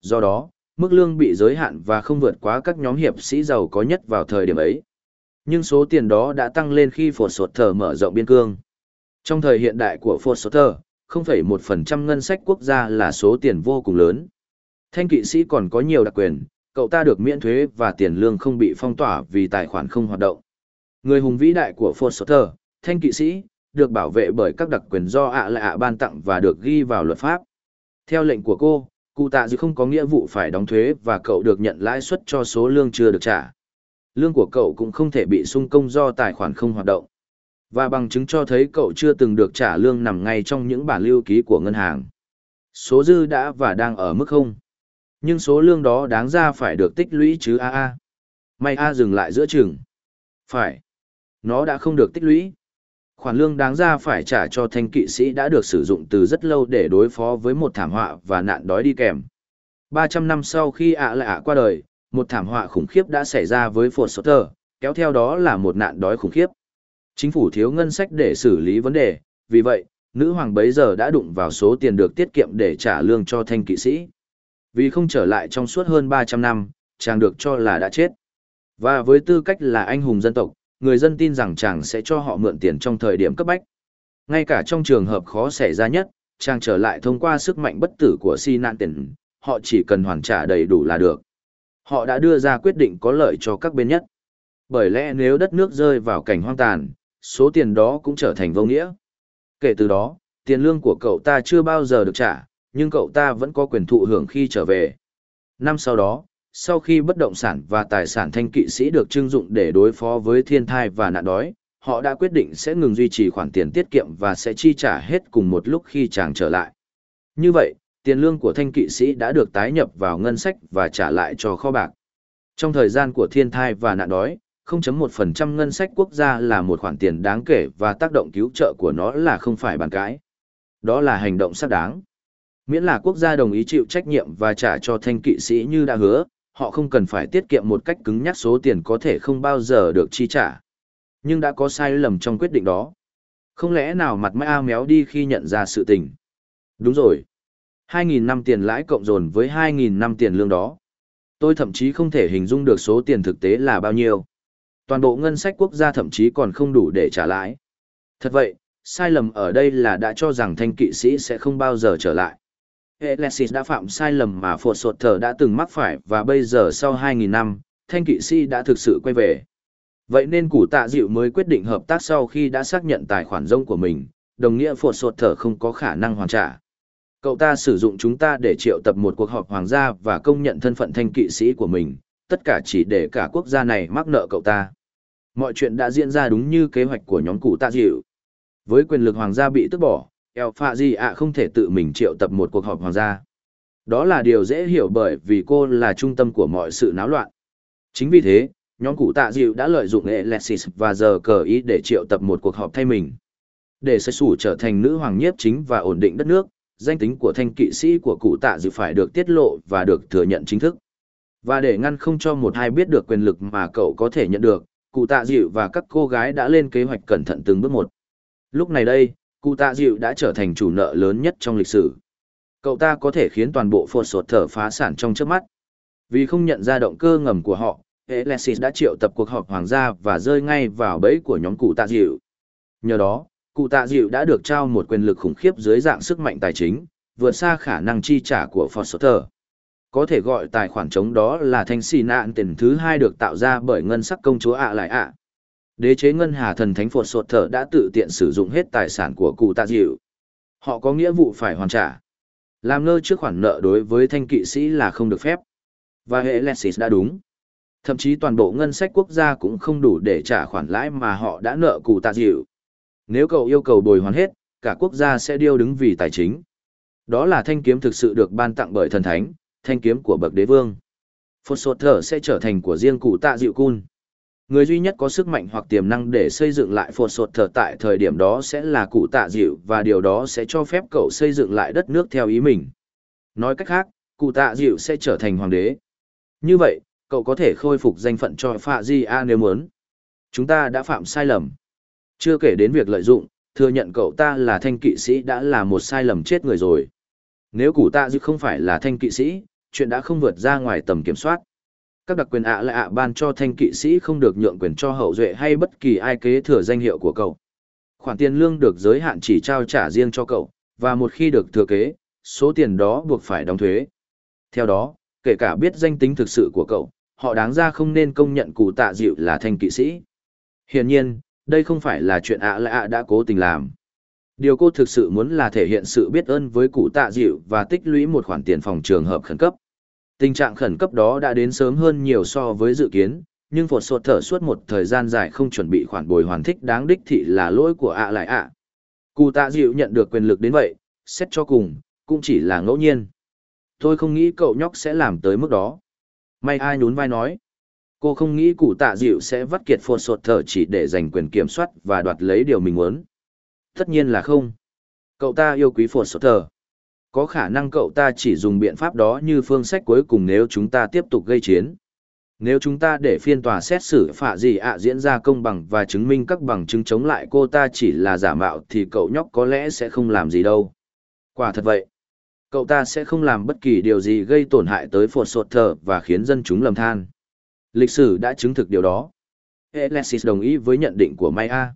Do đó, mức lương bị giới hạn và không vượt quá các nhóm hiệp sĩ giàu có nhất vào thời điểm ấy. Nhưng số tiền đó đã tăng lên khi Phật Sột Thở mở rộng biên cương. Trong thời hiện đại của Phật Sột Thở, 0,1% ngân sách quốc gia là số tiền vô cùng lớn. Thanh kỵ sĩ còn có nhiều đặc quyền, cậu ta được miễn thuế và tiền lương không bị phong tỏa vì tài khoản không hoạt động. Người hùng vĩ đại của Foster, thanh kỵ sĩ, được bảo vệ bởi các đặc quyền do ạ lạ ạ ban tặng và được ghi vào luật pháp. Theo lệnh của cô, cụ tạ dư không có nghĩa vụ phải đóng thuế và cậu được nhận lãi suất cho số lương chưa được trả. Lương của cậu cũng không thể bị sung công do tài khoản không hoạt động. Và bằng chứng cho thấy cậu chưa từng được trả lương nằm ngay trong những bản lưu ký của ngân hàng. Số dư đã và đang ở mức không. Nhưng số lương đó đáng ra phải được tích lũy chứ a a. May a dừng lại giữa chừng. Phải. Nó đã không được tích lũy. Khoản lương đáng ra phải trả cho thanh kỵ sĩ đã được sử dụng từ rất lâu để đối phó với một thảm họa và nạn đói đi kèm. 300 năm sau khi ạ lại ạ qua đời, một thảm họa khủng khiếp đã xảy ra với Fort Sutter, kéo theo đó là một nạn đói khủng khiếp. Chính phủ thiếu ngân sách để xử lý vấn đề, vì vậy, nữ hoàng bấy giờ đã đụng vào số tiền được tiết kiệm để trả lương cho thanh kỵ sĩ. Vì không trở lại trong suốt hơn 300 năm, chàng được cho là đã chết. Và với tư cách là anh hùng dân tộc, người dân tin rằng chàng sẽ cho họ mượn tiền trong thời điểm cấp bách. Ngay cả trong trường hợp khó xảy ra nhất, chàng trở lại thông qua sức mạnh bất tử của si nạn tiền, họ chỉ cần hoàn trả đầy đủ là được. Họ đã đưa ra quyết định có lợi cho các bên nhất. Bởi lẽ nếu đất nước rơi vào cảnh hoang tàn, số tiền đó cũng trở thành vô nghĩa. Kể từ đó, tiền lương của cậu ta chưa bao giờ được trả, nhưng cậu ta vẫn có quyền thụ hưởng khi trở về. Năm sau đó, sau khi bất động sản và tài sản thanh kỵ sĩ được trưng dụng để đối phó với thiên thai và nạn đói, họ đã quyết định sẽ ngừng duy trì khoản tiền tiết kiệm và sẽ chi trả hết cùng một lúc khi chàng trở lại. Như vậy, tiền lương của thanh kỵ sĩ đã được tái nhập vào ngân sách và trả lại cho kho bạc. Trong thời gian của thiên thai và nạn đói, 0.1% ngân sách quốc gia là một khoản tiền đáng kể và tác động cứu trợ của nó là không phải bàn cãi. Đó là hành động xác đáng. Miễn là quốc gia đồng ý chịu trách nhiệm và trả cho thanh kỵ sĩ như đã hứa, họ không cần phải tiết kiệm một cách cứng nhắc số tiền có thể không bao giờ được chi trả. Nhưng đã có sai lầm trong quyết định đó. Không lẽ nào mặt mai A méo đi khi nhận ra sự tình? Đúng rồi. 2.000 năm tiền lãi cộng dồn với 2.000 năm tiền lương đó. Tôi thậm chí không thể hình dung được số tiền thực tế là bao nhiêu. Toàn bộ ngân sách quốc gia thậm chí còn không đủ để trả lãi. Thật vậy, sai lầm ở đây là đã cho rằng thanh kỵ sĩ sẽ không bao giờ trở lại. Alexis đã phạm sai lầm mà Phột Sột thở đã từng mắc phải và bây giờ sau 2.000 năm, thanh kỵ sĩ đã thực sự quay về. Vậy nên củ tạ dịu mới quyết định hợp tác sau khi đã xác nhận tài khoản rông của mình, đồng nghĩa Phột Sột thở không có khả năng hoàn trả. Cậu ta sử dụng chúng ta để triệu tập một cuộc họp hoàng gia và công nhận thân phận thanh kỵ sĩ của mình, tất cả chỉ để cả quốc gia này mắc nợ cậu ta. Mọi chuyện đã diễn ra đúng như kế hoạch của nhóm cụ tạ dịu. Với quyền lực hoàng gia bị tước bỏ, eo Phạ gì ạ không thể tự mình triệu tập một cuộc họp hoàng gia. Đó là điều dễ hiểu bởi vì cô là trung tâm của mọi sự náo loạn. Chính vì thế, nhóm cụ tạ dịu đã lợi dụng Alexis và giờ cờ ý để triệu tập một cuộc họp thay mình. Để xây sủ trở thành nữ hoàng nhiếp chính và ổn định đất nước, danh tính của thanh kỵ sĩ của cụ tạ dịu phải được tiết lộ và được thừa nhận chính thức. Và để ngăn không cho một ai biết được quyền lực mà cậu có thể nhận được, cụ tạ dịu và các cô gái đã lên kế hoạch cẩn thận từng bước một. Lúc này đây, cụ tạ dịu đã trở thành chủ nợ lớn nhất trong lịch sử. Cậu ta có thể khiến toàn bộ phột sột thở phá sản trong trước mắt. Vì không nhận ra động cơ ngầm của họ, Alexis đã triệu tập cuộc họp hoàng gia và rơi ngay vào bẫy của nhóm cụ tạ dịu. Nhờ đó, cụ tạ dịu đã được trao một quyền lực khủng khiếp dưới dạng sức mạnh tài chính, vượt xa khả năng chi trả của Foster. Có thể gọi tài khoản chống đó là thanh xì nạn tiền thứ hai được tạo ra bởi ngân sắc công chúa ạ lại ạ. Đế chế ngân hà thần thánh phột sột thở đã tự tiện sử dụng hết tài sản của cụ tạ dịu. Họ có nghĩa vụ phải hoàn trả. Làm ngơ trước khoản nợ đối với thanh kỵ sĩ là không được phép. Và hệ Lexis đã đúng. Thậm chí toàn bộ ngân sách quốc gia cũng không đủ để trả khoản lãi mà họ đã nợ cụ tạ dịu. Nếu cậu yêu cầu bồi hoàn hết, cả quốc gia sẽ điêu đứng vì tài chính. Đó là thanh kiếm thực sự được ban tặng bởi thần thánh, thanh kiếm của bậc đế vương. Phột sột thở sẽ trở thành của riêng cụ tạ dịu cun. Người duy nhất có sức mạnh hoặc tiềm năng để xây dựng lại phột sột thở tại thời điểm đó sẽ là cụ tạ dịu và điều đó sẽ cho phép cậu xây dựng lại đất nước theo ý mình. Nói cách khác, cụ tạ dịu sẽ trở thành hoàng đế. Như vậy, cậu có thể khôi phục danh phận cho Phạ Di A nếu muốn. Chúng ta đã phạm sai lầm. Chưa kể đến việc lợi dụng, thừa nhận cậu ta là thanh kỵ sĩ đã là một sai lầm chết người rồi. Nếu cụ tạ dịu không phải là thanh kỵ sĩ, chuyện đã không vượt ra ngoài tầm kiểm soát. Các đặc quyền ạ lại ạ ban cho thanh kỵ sĩ không được nhượng quyền cho hậu duệ hay bất kỳ ai kế thừa danh hiệu của cậu. Khoản tiền lương được giới hạn chỉ trao trả riêng cho cậu, và một khi được thừa kế, số tiền đó buộc phải đóng thuế. Theo đó, kể cả biết danh tính thực sự của cậu, họ đáng ra không nên công nhận cụ tạ dịu là thanh kỵ sĩ. Hiển nhiên, đây không phải là chuyện ạ lại ạ đã cố tình làm. Điều cô thực sự muốn là thể hiện sự biết ơn với cụ tạ dịu và tích lũy một khoản tiền phòng trường hợp khẩn cấp. Tình trạng khẩn cấp đó đã đến sớm hơn nhiều so với dự kiến, nhưng phột sột thở suốt một thời gian dài không chuẩn bị khoản bồi hoàn thích đáng đích thị là lỗi của ạ lại ạ. Cụ tạ dịu nhận được quyền lực đến vậy, xét cho cùng, cũng chỉ là ngẫu nhiên. Tôi không nghĩ cậu nhóc sẽ làm tới mức đó. May ai nhún vai nói. Cô không nghĩ cụ tạ dịu sẽ vắt kiệt phột sột thở chỉ để giành quyền kiểm soát và đoạt lấy điều mình muốn. Tất nhiên là không. Cậu ta yêu quý phột sột thở có khả năng cậu ta chỉ dùng biện pháp đó như phương sách cuối cùng nếu chúng ta tiếp tục gây chiến. Nếu chúng ta để phiên tòa xét xử phạ gì ạ diễn ra công bằng và chứng minh các bằng chứng chống lại cô ta chỉ là giả mạo thì cậu nhóc có lẽ sẽ không làm gì đâu. Quả thật vậy. Cậu ta sẽ không làm bất kỳ điều gì gây tổn hại tới phột sột thờ và khiến dân chúng lầm than. Lịch sử đã chứng thực điều đó. Alexis đồng ý với nhận định của Maya.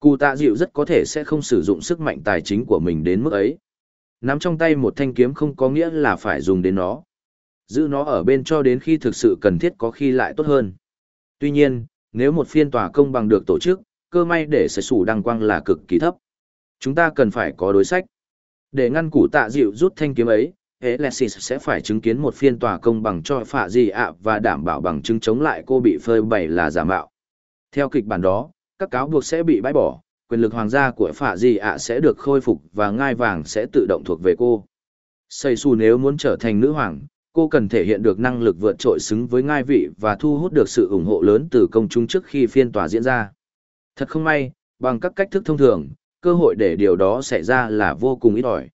Cụ tạ dịu rất có thể sẽ không sử dụng sức mạnh tài chính của mình đến mức ấy. Nắm trong tay một thanh kiếm không có nghĩa là phải dùng đến nó. Giữ nó ở bên cho đến khi thực sự cần thiết có khi lại tốt hơn. Tuy nhiên, nếu một phiên tòa công bằng được tổ chức, cơ may để sẽ sủ đăng quang là cực kỳ thấp. Chúng ta cần phải có đối sách. Để ngăn củ tạ dịu rút thanh kiếm ấy, Alexis sẽ phải chứng kiến một phiên tòa công bằng cho phạ gì ạ và đảm bảo bằng chứng chống lại cô bị phơi bày là giả mạo. Theo kịch bản đó, các cáo buộc sẽ bị bãi bỏ, quyền lực hoàng gia của phạ gì ạ sẽ được khôi phục và ngai vàng sẽ tự động thuộc về cô. Xây xù nếu muốn trở thành nữ hoàng, cô cần thể hiện được năng lực vượt trội xứng với ngai vị và thu hút được sự ủng hộ lớn từ công chúng trước khi phiên tòa diễn ra. Thật không may, bằng các cách thức thông thường, cơ hội để điều đó xảy ra là vô cùng ít ỏi.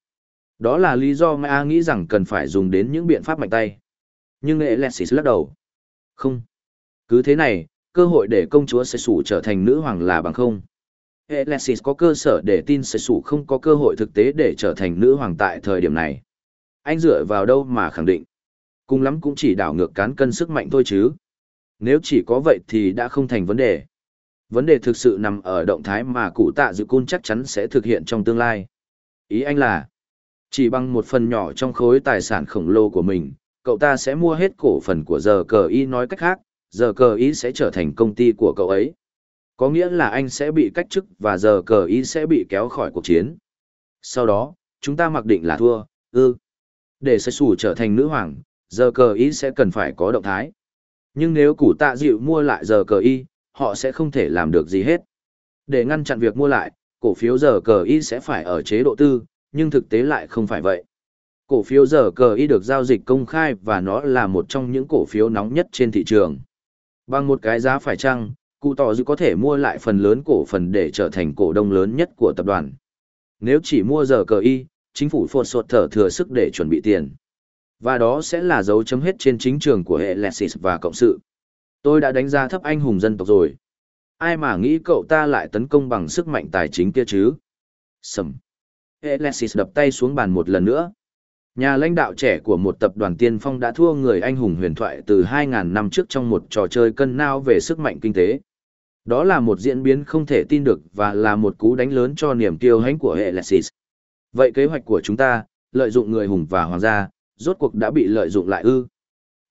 Đó là lý do mà A nghĩ rằng cần phải dùng đến những biện pháp mạnh tay. Nhưng nghệ Alexis lắc đầu. Không. Cứ thế này, cơ hội để công chúa sẽ sủ trở thành nữ hoàng là bằng không. Alexis có cơ sở để tin sẽ sủ không có cơ hội thực tế để trở thành nữ hoàng tại thời điểm này. Anh dựa vào đâu mà khẳng định. Cùng lắm cũng chỉ đảo ngược cán cân sức mạnh thôi chứ. Nếu chỉ có vậy thì đã không thành vấn đề. Vấn đề thực sự nằm ở động thái mà cụ tạ dự côn chắc chắn sẽ thực hiện trong tương lai. Ý anh là, chỉ bằng một phần nhỏ trong khối tài sản khổng lồ của mình, cậu ta sẽ mua hết cổ phần của giờ cờ y nói cách khác, giờ cờ y sẽ trở thành công ty của cậu ấy. Có nghĩa là anh sẽ bị cách chức và giờ cờ y sẽ bị kéo khỏi cuộc chiến. Sau đó, chúng ta mặc định là thua, ư. Để sẽ sủ trở thành nữ hoàng, giờ cờ y sẽ cần phải có động thái. Nhưng nếu củ tạ dịu mua lại giờ cờ y, họ sẽ không thể làm được gì hết. Để ngăn chặn việc mua lại, cổ phiếu giờ cờ y sẽ phải ở chế độ tư, nhưng thực tế lại không phải vậy. Cổ phiếu giờ cờ y được giao dịch công khai và nó là một trong những cổ phiếu nóng nhất trên thị trường. Bằng một cái giá phải chăng, cụ tỏ dư có thể mua lại phần lớn cổ phần để trở thành cổ đông lớn nhất của tập đoàn. Nếu chỉ mua giờ cờ y, chính phủ phột sột thở thừa sức để chuẩn bị tiền. Và đó sẽ là dấu chấm hết trên chính trường của hệ Lexis và cộng sự. Tôi đã đánh giá thấp anh hùng dân tộc rồi. Ai mà nghĩ cậu ta lại tấn công bằng sức mạnh tài chính kia chứ? Sầm. Alexis đập tay xuống bàn một lần nữa. Nhà lãnh đạo trẻ của một tập đoàn tiên phong đã thua người anh hùng huyền thoại từ 2.000 năm trước trong một trò chơi cân nao về sức mạnh kinh tế. Đó là một diễn biến không thể tin được và là một cú đánh lớn cho niềm tiêu hãnh của hệ Alexis. Vậy kế hoạch của chúng ta, lợi dụng người hùng và hoàng gia, rốt cuộc đã bị lợi dụng lại ư.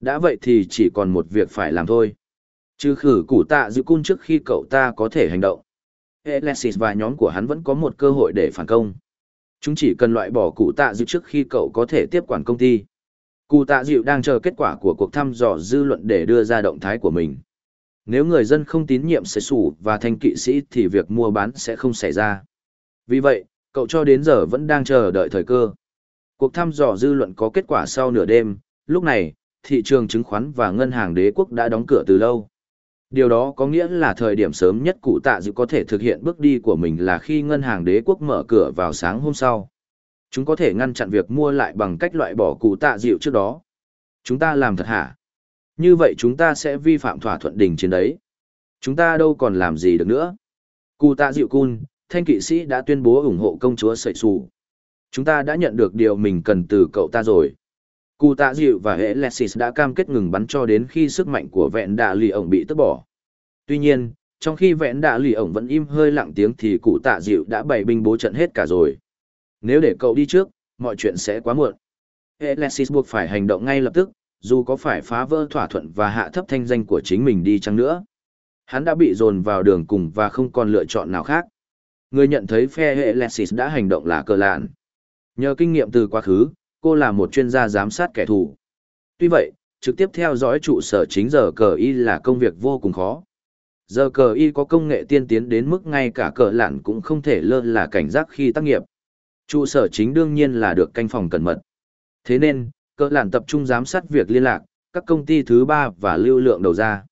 Đã vậy thì chỉ còn một việc phải làm thôi. Trừ khử củ tạ giữ cung trước khi cậu ta có thể hành động. Alexis và nhóm của hắn vẫn có một cơ hội để phản công. Chúng chỉ cần loại bỏ cụ tạ dịu trước khi cậu có thể tiếp quản công ty. Cụ tạ dịu đang chờ kết quả của cuộc thăm dò dư luận để đưa ra động thái của mình. Nếu người dân không tín nhiệm sẽ sủ và thanh kỵ sĩ thì việc mua bán sẽ không xảy ra. Vì vậy, cậu cho đến giờ vẫn đang chờ đợi thời cơ. Cuộc thăm dò dư luận có kết quả sau nửa đêm, lúc này, thị trường chứng khoán và ngân hàng đế quốc đã đóng cửa từ lâu. Điều đó có nghĩa là thời điểm sớm nhất cụ tạ dự có thể thực hiện bước đi của mình là khi ngân hàng đế quốc mở cửa vào sáng hôm sau. Chúng có thể ngăn chặn việc mua lại bằng cách loại bỏ cụ tạ dịu trước đó. Chúng ta làm thật hả? Như vậy chúng ta sẽ vi phạm thỏa thuận đình chiến đấy. Chúng ta đâu còn làm gì được nữa. Cụ tạ dịu cun, thanh kỵ sĩ đã tuyên bố ủng hộ công chúa sậy xù. Chúng ta đã nhận được điều mình cần từ cậu ta rồi. Cụ tạ dịu và hệ Lexis đã cam kết ngừng bắn cho đến khi sức mạnh của vẹn đạ lì ổng bị tước bỏ. Tuy nhiên, trong khi vẹn đạ lì ổng vẫn im hơi lặng tiếng thì cụ tạ dịu đã bày binh bố trận hết cả rồi. Nếu để cậu đi trước, mọi chuyện sẽ quá muộn. Hệ Lexis buộc phải hành động ngay lập tức, dù có phải phá vỡ thỏa thuận và hạ thấp thanh danh của chính mình đi chăng nữa. Hắn đã bị dồn vào đường cùng và không còn lựa chọn nào khác. Người nhận thấy phe hệ Lexis đã hành động là cờ lạn. Nhờ kinh nghiệm từ quá khứ, cô là một chuyên gia giám sát kẻ thù. Tuy vậy, trực tiếp theo dõi trụ sở chính giờ cờ y là công việc vô cùng khó. Giờ cờ y có công nghệ tiên tiến đến mức ngay cả cờ lạn cũng không thể lơ là cảnh giác khi tác nghiệp. Trụ sở chính đương nhiên là được canh phòng cẩn mật. Thế nên, cờ làn tập trung giám sát việc liên lạc, các công ty thứ ba và lưu lượng đầu ra.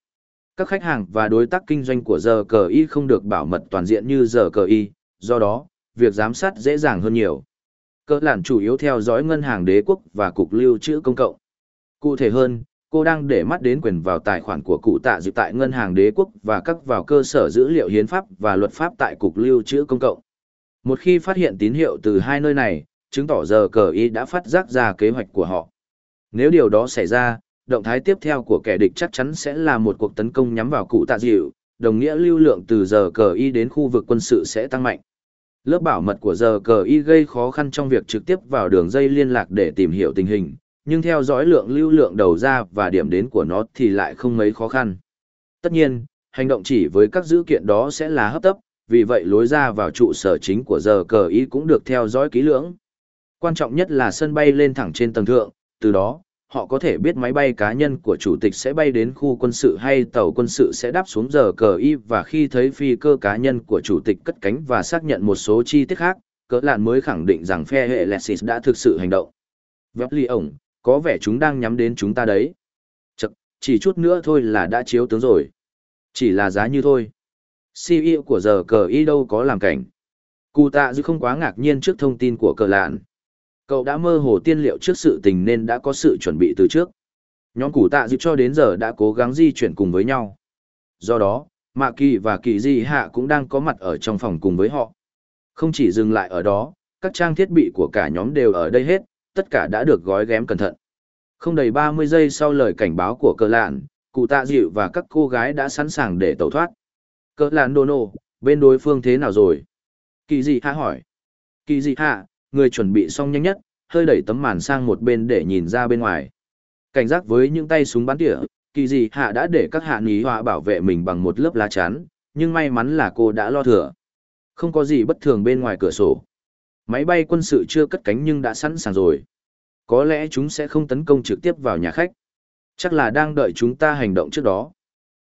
Các khách hàng và đối tác kinh doanh của giờ cờ y không được bảo mật toàn diện như giờ cờ y, do đó, việc giám sát dễ dàng hơn nhiều. Cỡ làn chủ yếu theo dõi ngân hàng đế quốc và cục lưu trữ công cộng. Cụ thể hơn, cô đang để mắt đến quyền vào tài khoản của cụ tạ dịp tại ngân hàng đế quốc và các vào cơ sở dữ liệu hiến pháp và luật pháp tại cục lưu trữ công cộng. Một khi phát hiện tín hiệu từ hai nơi này, chứng tỏ giờ cờ ý đã phát giác ra kế hoạch của họ. Nếu điều đó xảy ra, động thái tiếp theo của kẻ địch chắc chắn sẽ là một cuộc tấn công nhắm vào cụ tạ dịu, đồng nghĩa lưu lượng từ giờ cờ y đến khu vực quân sự sẽ tăng mạnh. Lớp bảo mật của giờ cờ y gây khó khăn trong việc trực tiếp vào đường dây liên lạc để tìm hiểu tình hình, nhưng theo dõi lượng lưu lượng đầu ra và điểm đến của nó thì lại không mấy khó khăn. Tất nhiên, hành động chỉ với các dữ kiện đó sẽ là hấp tấp, vì vậy lối ra vào trụ sở chính của giờ cờ y cũng được theo dõi kỹ lưỡng. Quan trọng nhất là sân bay lên thẳng trên tầng thượng, từ đó, họ có thể biết máy bay cá nhân của chủ tịch sẽ bay đến khu quân sự hay tàu quân sự sẽ đáp xuống giờ cờ y và khi thấy phi cơ cá nhân của chủ tịch cất cánh và xác nhận một số chi tiết khác, cỡ lạn mới khẳng định rằng phe hệ Lexis đã thực sự hành động. Vấp ly ổng, có vẻ chúng đang nhắm đến chúng ta đấy. Chật, chỉ chút nữa thôi là đã chiếu tướng rồi. Chỉ là giá như thôi. CEO của giờ cờ y đâu có làm cảnh. Cụ tạ dư không quá ngạc nhiên trước thông tin của cờ lạn. Cậu đã mơ hồ tiên liệu trước sự tình nên đã có sự chuẩn bị từ trước. Nhóm củ tạ dịp cho đến giờ đã cố gắng di chuyển cùng với nhau. Do đó, Mạ Kỳ và Kỳ Di Hạ cũng đang có mặt ở trong phòng cùng với họ. Không chỉ dừng lại ở đó, các trang thiết bị của cả nhóm đều ở đây hết, tất cả đã được gói ghém cẩn thận. Không đầy 30 giây sau lời cảnh báo của cờ lạn, cụ tạ dịu và các cô gái đã sẵn sàng để tẩu thoát. Cờ lạn đô nô, bên đối phương thế nào rồi? Kỳ Di Hạ hỏi. Kỳ Di Hạ, người chuẩn bị xong nhanh nhất, hơi đẩy tấm màn sang một bên để nhìn ra bên ngoài. Cảnh giác với những tay súng bắn tỉa, kỳ dị hạ đã để các hạ ní họa bảo vệ mình bằng một lớp lá chắn, nhưng may mắn là cô đã lo thừa. Không có gì bất thường bên ngoài cửa sổ. Máy bay quân sự chưa cất cánh nhưng đã sẵn sàng rồi. Có lẽ chúng sẽ không tấn công trực tiếp vào nhà khách. Chắc là đang đợi chúng ta hành động trước đó.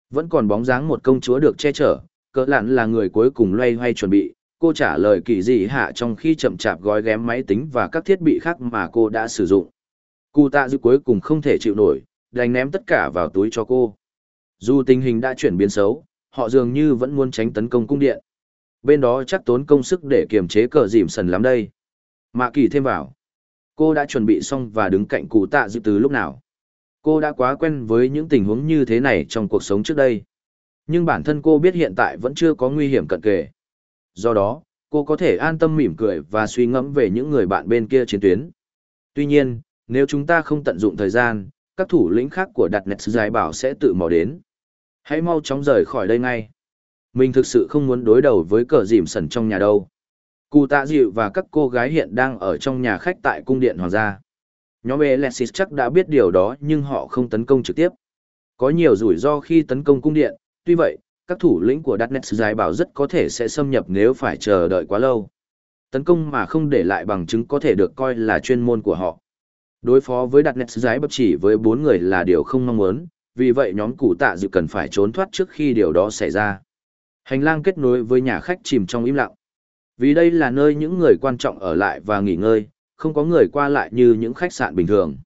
Vẫn còn bóng dáng một công chúa được che chở, cỡ lặn là người cuối cùng loay hoay chuẩn bị. Cô trả lời kỳ dị hạ trong khi chậm chạp gói ghém máy tính và các thiết bị khác mà cô đã sử dụng. Cụ tạ dư cuối cùng không thể chịu nổi, đành ném tất cả vào túi cho cô. Dù tình hình đã chuyển biến xấu, họ dường như vẫn muốn tránh tấn công cung điện. Bên đó chắc tốn công sức để kiềm chế cờ dìm sần lắm đây. Mạ kỳ thêm vào. Cô đã chuẩn bị xong và đứng cạnh cụ tạ dư từ lúc nào. Cô đã quá quen với những tình huống như thế này trong cuộc sống trước đây. Nhưng bản thân cô biết hiện tại vẫn chưa có nguy hiểm cận kề. Do đó, cô có thể an tâm mỉm cười và suy ngẫm về những người bạn bên kia chiến tuyến. Tuy nhiên, nếu chúng ta không tận dụng thời gian, các thủ lĩnh khác của đặt nét giải bảo sẽ tự mò đến. Hãy mau chóng rời khỏi đây ngay. Mình thực sự không muốn đối đầu với cờ dìm sần trong nhà đâu. Cụ tạ dịu và các cô gái hiện đang ở trong nhà khách tại cung điện hoàng gia. Nhóm Alexis chắc đã biết điều đó nhưng họ không tấn công trực tiếp. Có nhiều rủi ro khi tấn công cung điện, tuy vậy, các thủ lĩnh của Darknet giải bảo rất có thể sẽ xâm nhập nếu phải chờ đợi quá lâu. Tấn công mà không để lại bằng chứng có thể được coi là chuyên môn của họ. Đối phó với đặt nét bập chỉ với bốn người là điều không mong muốn, vì vậy nhóm cụ tạ dự cần phải trốn thoát trước khi điều đó xảy ra. Hành lang kết nối với nhà khách chìm trong im lặng. Vì đây là nơi những người quan trọng ở lại và nghỉ ngơi, không có người qua lại như những khách sạn bình thường.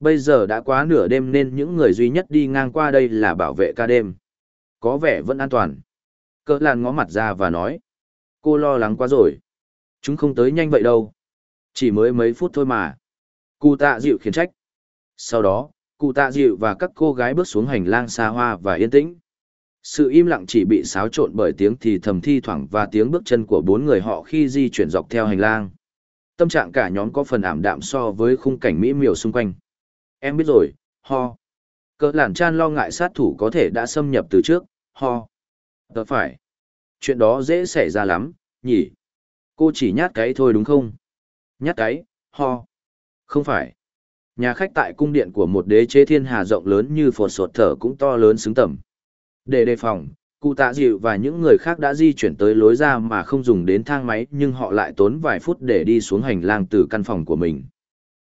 Bây giờ đã quá nửa đêm nên những người duy nhất đi ngang qua đây là bảo vệ ca đêm. Có vẻ vẫn an toàn. Cỡ làn ngó mặt ra và nói. Cô lo lắng quá rồi. Chúng không tới nhanh vậy đâu. Chỉ mới mấy phút thôi mà. Cụ tạ dịu khiển trách. Sau đó, cụ tạ dịu và các cô gái bước xuống hành lang xa hoa và yên tĩnh. Sự im lặng chỉ bị xáo trộn bởi tiếng thì thầm thi thoảng và tiếng bước chân của bốn người họ khi di chuyển dọc theo hành lang. Tâm trạng cả nhóm có phần ảm đạm so với khung cảnh mỹ miều xung quanh. Em biết rồi, ho. Cỡ Làn chan lo ngại sát thủ có thể đã xâm nhập từ trước, ho. Tớ phải. Chuyện đó dễ xảy ra lắm, nhỉ. Cô chỉ nhát cái thôi đúng không? Nhát cái, ho. Không phải. Nhà khách tại cung điện của một đế chế thiên hà rộng lớn như phột sột thở cũng to lớn xứng tầm. Để đề phòng, cụ tạ dịu và những người khác đã di chuyển tới lối ra mà không dùng đến thang máy nhưng họ lại tốn vài phút để đi xuống hành lang từ căn phòng của mình.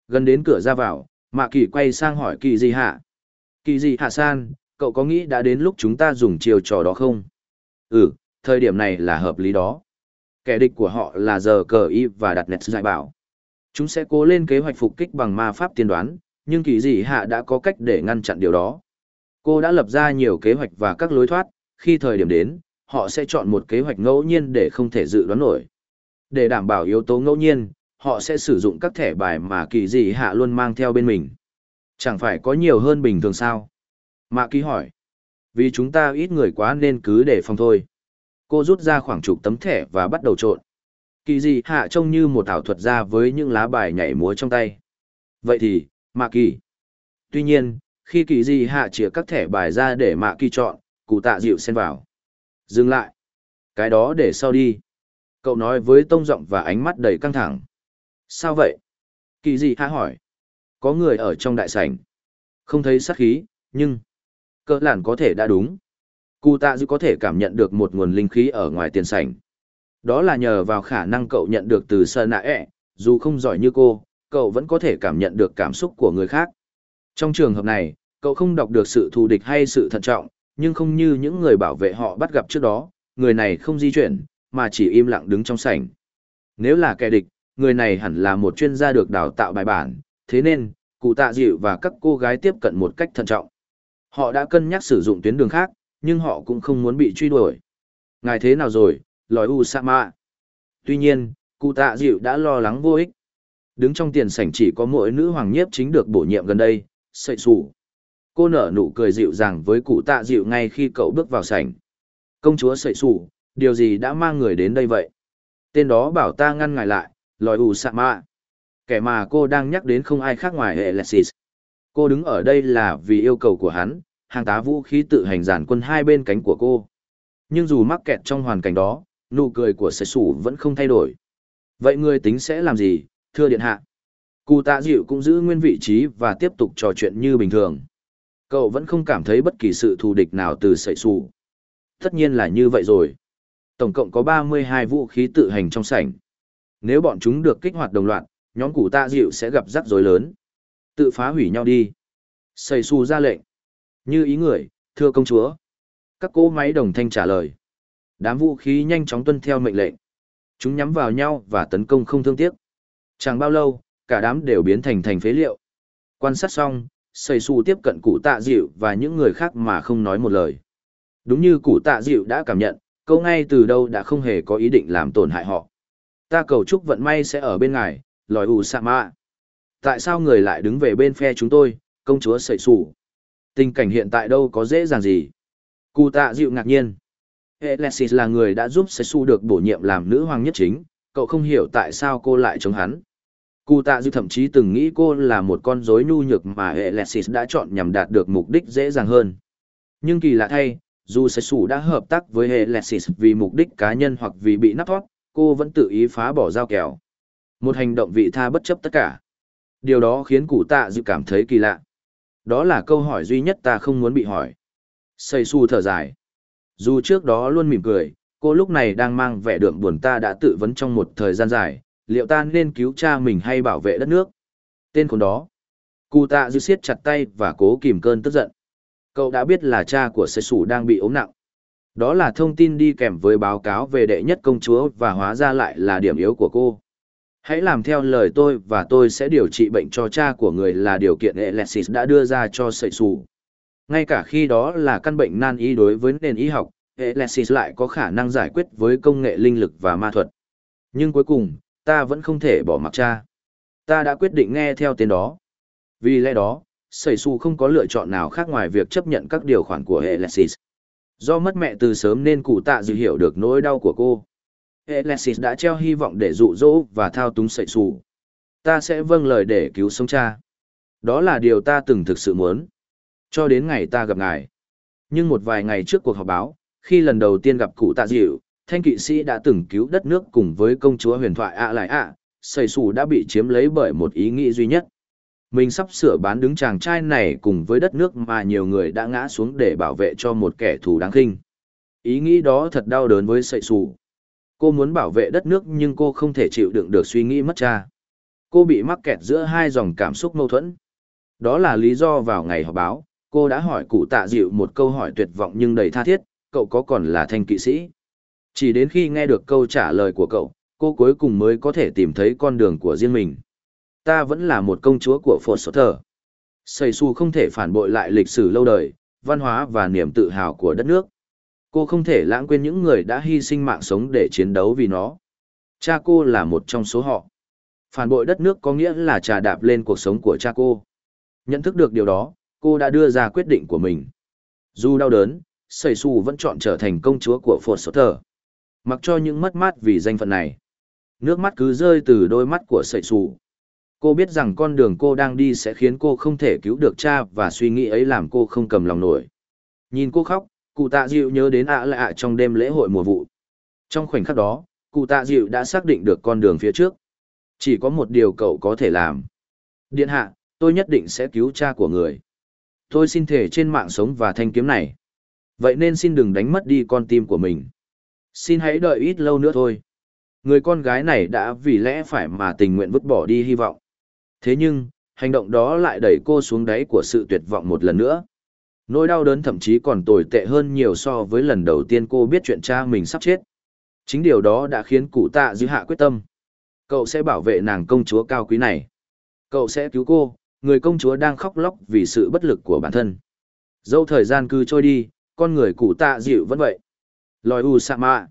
Gần đến cửa ra vào, Mạ Kỳ quay sang hỏi Kỳ Di Hạ. Kỳ Di Hạ San, cậu có nghĩ đã đến lúc chúng ta dùng chiều trò đó không? Ừ, thời điểm này là hợp lý đó. Kẻ địch của họ là giờ cờ y và đặt nét giải bảo. Chúng sẽ cố lên kế hoạch phục kích bằng ma pháp tiên đoán, nhưng kỳ dị hạ đã có cách để ngăn chặn điều đó. Cô đã lập ra nhiều kế hoạch và các lối thoát, khi thời điểm đến, họ sẽ chọn một kế hoạch ngẫu nhiên để không thể dự đoán nổi. Để đảm bảo yếu tố ngẫu nhiên, họ sẽ sử dụng các thẻ bài mà kỳ dị hạ luôn mang theo bên mình. Chẳng phải có nhiều hơn bình thường sao? Mạ Kỳ hỏi. Vì chúng ta ít người quá nên cứ để phòng thôi. Cô rút ra khoảng chục tấm thẻ và bắt đầu trộn. Kỳ dị hạ trông như một ảo thuật ra với những lá bài nhảy múa trong tay. Vậy thì, mạ kỳ tuy nhiên, khi kỳ dị hạ chĩa các thẻ bài ra để mạ kỳ chọn, cụ tạ dịu xen vào. Dừng lại. Cái đó để sau đi. Cậu nói với tông giọng và ánh mắt đầy căng thẳng. Sao vậy? Kỳ dị hạ hỏi. Có người ở trong đại sảnh. Không thấy sát khí, nhưng cỡ làn có thể đã đúng cụ tạ dư có thể cảm nhận được một nguồn linh khí ở ngoài tiền sảnh đó là nhờ vào khả năng cậu nhận được từ sơ nạ ẹ, dù không giỏi như cô, cậu vẫn có thể cảm nhận được cảm xúc của người khác. Trong trường hợp này, cậu không đọc được sự thù địch hay sự thận trọng, nhưng không như những người bảo vệ họ bắt gặp trước đó, người này không di chuyển, mà chỉ im lặng đứng trong sảnh. Nếu là kẻ địch, người này hẳn là một chuyên gia được đào tạo bài bản, thế nên, cụ tạ dịu và các cô gái tiếp cận một cách thận trọng. Họ đã cân nhắc sử dụng tuyến đường khác, nhưng họ cũng không muốn bị truy đuổi. Ngài thế nào rồi, lòi u sa mạ tuy nhiên cụ tạ dịu đã lo lắng vô ích Đứng trong tiền sảnh chỉ có mỗi nữ hoàng nhiếp chính được bổ nhiệm gần đây, sậy sủ. Cô nở nụ cười dịu dàng với cụ tạ dịu ngay khi cậu bước vào sảnh. Công chúa sậy sủ, điều gì đã mang người đến đây vậy? Tên đó bảo ta ngăn ngài lại, lòi ủ mạ. Kẻ mà cô đang nhắc đến không ai khác ngoài hệ Alexis. Cô đứng ở đây là vì yêu cầu của hắn, hàng tá vũ khí tự hành giản quân hai bên cánh của cô. Nhưng dù mắc kẹt trong hoàn cảnh đó, nụ cười của sậy sủ vẫn không thay đổi. Vậy người tính sẽ làm gì, thưa điện hạ? Cụ tạ dịu cũng giữ nguyên vị trí và tiếp tục trò chuyện như bình thường. Cậu vẫn không cảm thấy bất kỳ sự thù địch nào từ sậy sủ. Tất nhiên là như vậy rồi. Tổng cộng có 32 vũ khí tự hành trong sảnh. Nếu bọn chúng được kích hoạt đồng loạt, nhóm cụ tạ dịu sẽ gặp rắc rối lớn. Tự phá hủy nhau đi. Sầy sủ ra lệnh. Như ý người, thưa công chúa. Các cỗ máy đồng thanh trả lời. Đám vũ khí nhanh chóng tuân theo mệnh lệnh. Chúng nhắm vào nhau và tấn công không thương tiếc. Chẳng bao lâu, cả đám đều biến thành thành phế liệu. Quan sát xong, Sầy Su tiếp cận cụ tạ dịu và những người khác mà không nói một lời. Đúng như cụ tạ dịu đã cảm nhận, câu ngay từ đâu đã không hề có ý định làm tổn hại họ. Ta cầu chúc vận may sẽ ở bên ngài, lòi ủ sạ mạ. Tại sao người lại đứng về bên phe chúng tôi, công chúa sậy sủ. Tình cảnh hiện tại đâu có dễ dàng gì. Cụ tạ dịu ngạc nhiên. Alexis là người đã giúp Sesu được bổ nhiệm làm nữ hoàng nhất chính, cậu không hiểu tại sao cô lại chống hắn. Cụ tạ dịu thậm chí từng nghĩ cô là một con rối nhu nhược mà Alexis đã chọn nhằm đạt được mục đích dễ dàng hơn. Nhưng kỳ lạ thay, dù Sesu đã hợp tác với Alexis vì mục đích cá nhân hoặc vì bị nắp thoát, cô vẫn tự ý phá bỏ giao kèo. Một hành động vị tha bất chấp tất cả. Điều đó khiến cụ tạ dự cảm thấy kỳ lạ. Đó là câu hỏi duy nhất ta không muốn bị hỏi. Xây su thở dài. Dù trước đó luôn mỉm cười, cô lúc này đang mang vẻ đượm buồn ta đã tự vấn trong một thời gian dài, liệu ta nên cứu cha mình hay bảo vệ đất nước? Tên con đó. Cụ tạ dự siết chặt tay và cố kìm cơn tức giận. Cậu đã biết là cha của xây Sủ đang bị ốm nặng. Đó là thông tin đi kèm với báo cáo về đệ nhất công chúa và hóa ra lại là điểm yếu của cô. Hãy làm theo lời tôi và tôi sẽ điều trị bệnh cho cha của người là điều kiện Alexis đã đưa ra cho Sê Sủ. Ngay cả khi đó là căn bệnh nan y đối với nền y học, Alexis lại có khả năng giải quyết với công nghệ linh lực và ma thuật. Nhưng cuối cùng, ta vẫn không thể bỏ mặc cha. Ta đã quyết định nghe theo tên đó. Vì lẽ đó, Sẩy Su không có lựa chọn nào khác ngoài việc chấp nhận các điều khoản của Alexis. Do mất mẹ từ sớm nên cụ tạ dự hiểu được nỗi đau của cô. Alexis đã treo hy vọng để dụ dỗ và thao túng sậy Su. Ta sẽ vâng lời để cứu sống cha. Đó là điều ta từng thực sự muốn. Cho đến ngày ta gặp ngài. Nhưng một vài ngày trước cuộc họp báo, khi lần đầu tiên gặp cụ tạ dịu, thanh kỵ sĩ đã từng cứu đất nước cùng với công chúa huyền thoại ạ lại ạ, xây xù đã bị chiếm lấy bởi một ý nghĩ duy nhất. Mình sắp sửa bán đứng chàng trai này cùng với đất nước mà nhiều người đã ngã xuống để bảo vệ cho một kẻ thù đáng khinh. Ý nghĩ đó thật đau đớn với sậy xù. Cô muốn bảo vệ đất nước nhưng cô không thể chịu đựng được suy nghĩ mất cha. Cô bị mắc kẹt giữa hai dòng cảm xúc mâu thuẫn. Đó là lý do vào ngày họp báo, cô đã hỏi cụ tạ dịu một câu hỏi tuyệt vọng nhưng đầy tha thiết, cậu có còn là thanh kỵ sĩ? Chỉ đến khi nghe được câu trả lời của cậu, cô cuối cùng mới có thể tìm thấy con đường của riêng mình. Ta vẫn là một công chúa của Phật Sở Thờ. Sầy Su không thể phản bội lại lịch sử lâu đời, văn hóa và niềm tự hào của đất nước. Cô không thể lãng quên những người đã hy sinh mạng sống để chiến đấu vì nó. Cha cô là một trong số họ. Phản bội đất nước có nghĩa là trà đạp lên cuộc sống của cha cô. Nhận thức được điều đó, cô đã đưa ra quyết định của mình. Dù đau đớn, Sầy Su vẫn chọn trở thành công chúa của Phật Sở Thờ. Mặc cho những mất mát vì danh phận này. Nước mắt cứ rơi từ đôi mắt của Sầy Su. Cô biết rằng con đường cô đang đi sẽ khiến cô không thể cứu được cha và suy nghĩ ấy làm cô không cầm lòng nổi. Nhìn cô khóc, cụ tạ dịu nhớ đến ạ lạ trong đêm lễ hội mùa vụ. Trong khoảnh khắc đó, cụ tạ dịu đã xác định được con đường phía trước. Chỉ có một điều cậu có thể làm. Điện hạ, tôi nhất định sẽ cứu cha của người. Tôi xin thể trên mạng sống và thanh kiếm này. Vậy nên xin đừng đánh mất đi con tim của mình. Xin hãy đợi ít lâu nữa thôi. Người con gái này đã vì lẽ phải mà tình nguyện vứt bỏ đi hy vọng. Thế nhưng, hành động đó lại đẩy cô xuống đáy của sự tuyệt vọng một lần nữa. Nỗi đau đớn thậm chí còn tồi tệ hơn nhiều so với lần đầu tiên cô biết chuyện cha mình sắp chết. Chính điều đó đã khiến cụ tạ dư hạ quyết tâm. Cậu sẽ bảo vệ nàng công chúa cao quý này. Cậu sẽ cứu cô, người công chúa đang khóc lóc vì sự bất lực của bản thân. Dẫu thời gian cứ trôi đi, con người cụ tạ dịu vẫn vậy. Lòi u sa mạ.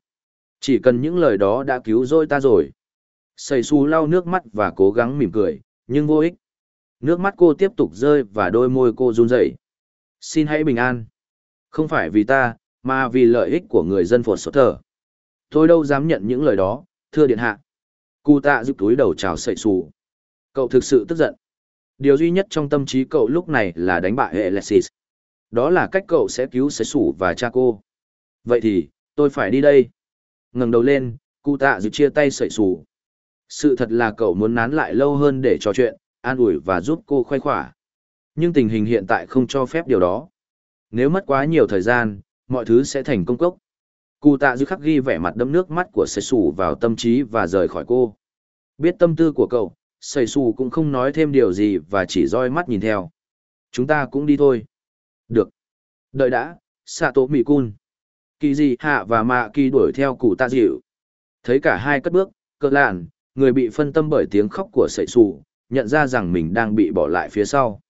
Chỉ cần những lời đó đã cứu rỗi ta rồi. Sầy xu lau nước mắt và cố gắng mỉm cười, nhưng vô ích. Nước mắt cô tiếp tục rơi và đôi môi cô run rẩy. Xin hãy bình an. Không phải vì ta, mà vì lợi ích của người dân phột sốt thở. Tôi đâu dám nhận những lời đó, thưa điện hạ. Cụ tạ giúp túi đầu chào sậy xù. Cậu thực sự tức giận. Điều duy nhất trong tâm trí cậu lúc này là đánh bại hệ Lexis. Đó là cách cậu sẽ cứu sấy xù và cha cô. Vậy thì, tôi phải đi đây. ngẩng đầu lên, cụ tạ giúp chia tay sậy xù. Sự thật là cậu muốn nán lại lâu hơn để trò chuyện, an ủi và giúp cô khoai khỏa. Nhưng tình hình hiện tại không cho phép điều đó. Nếu mất quá nhiều thời gian, mọi thứ sẽ thành công cốc. Cụ tạ dư khắc ghi vẻ mặt đẫm nước mắt của sầy sủ vào tâm trí và rời khỏi cô. Biết tâm tư của cậu, sầy sủ cũng không nói thêm điều gì và chỉ roi mắt nhìn theo. Chúng ta cũng đi thôi. Được. Đợi đã, xạ tố mì cun. Kỳ gì hạ và mạ kỳ đuổi theo cụ tạ dịu. Thấy cả hai cất bước, cỡ lạn, người bị phân tâm bởi tiếng khóc của sầy sủ, nhận ra rằng mình đang bị bỏ lại phía sau.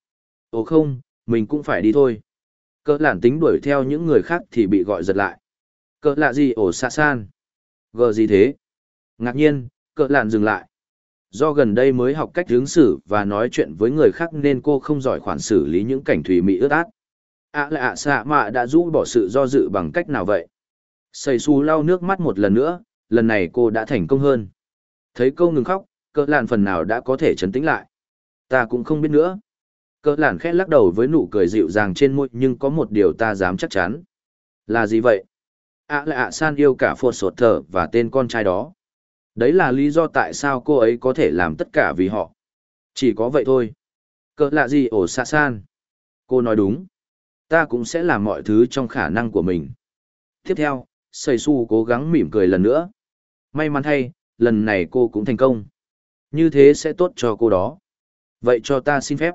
Ồ không, mình cũng phải đi thôi. Cỡ lạn tính đuổi theo những người khác thì bị gọi giật lại. Cỡ lạ gì ổ xa san? Gờ gì thế? Ngạc nhiên, cỡ lạn dừng lại. Do gần đây mới học cách hướng xử và nói chuyện với người khác nên cô không giỏi khoản xử lý những cảnh thủy mỹ ướt át. À lạ xạ mạ đã rũ bỏ sự do dự bằng cách nào vậy? Sầy xù lau nước mắt một lần nữa, lần này cô đã thành công hơn. Thấy câu ngừng khóc, cỡ lạn phần nào đã có thể chấn tĩnh lại. Ta cũng không biết nữa. Cỡ lạn khẽ lắc đầu với nụ cười dịu dàng trên môi nhưng có một điều ta dám chắc chắn. Là gì vậy? ạ là ạ san yêu cả phột sột thở và tên con trai đó. Đấy là lý do tại sao cô ấy có thể làm tất cả vì họ. Chỉ có vậy thôi. Cỡ lạ gì ổ xạ san? Cô nói đúng. Ta cũng sẽ làm mọi thứ trong khả năng của mình. Tiếp theo, Sầy Su cố gắng mỉm cười lần nữa. May mắn thay, lần này cô cũng thành công. Như thế sẽ tốt cho cô đó. Vậy cho ta xin phép.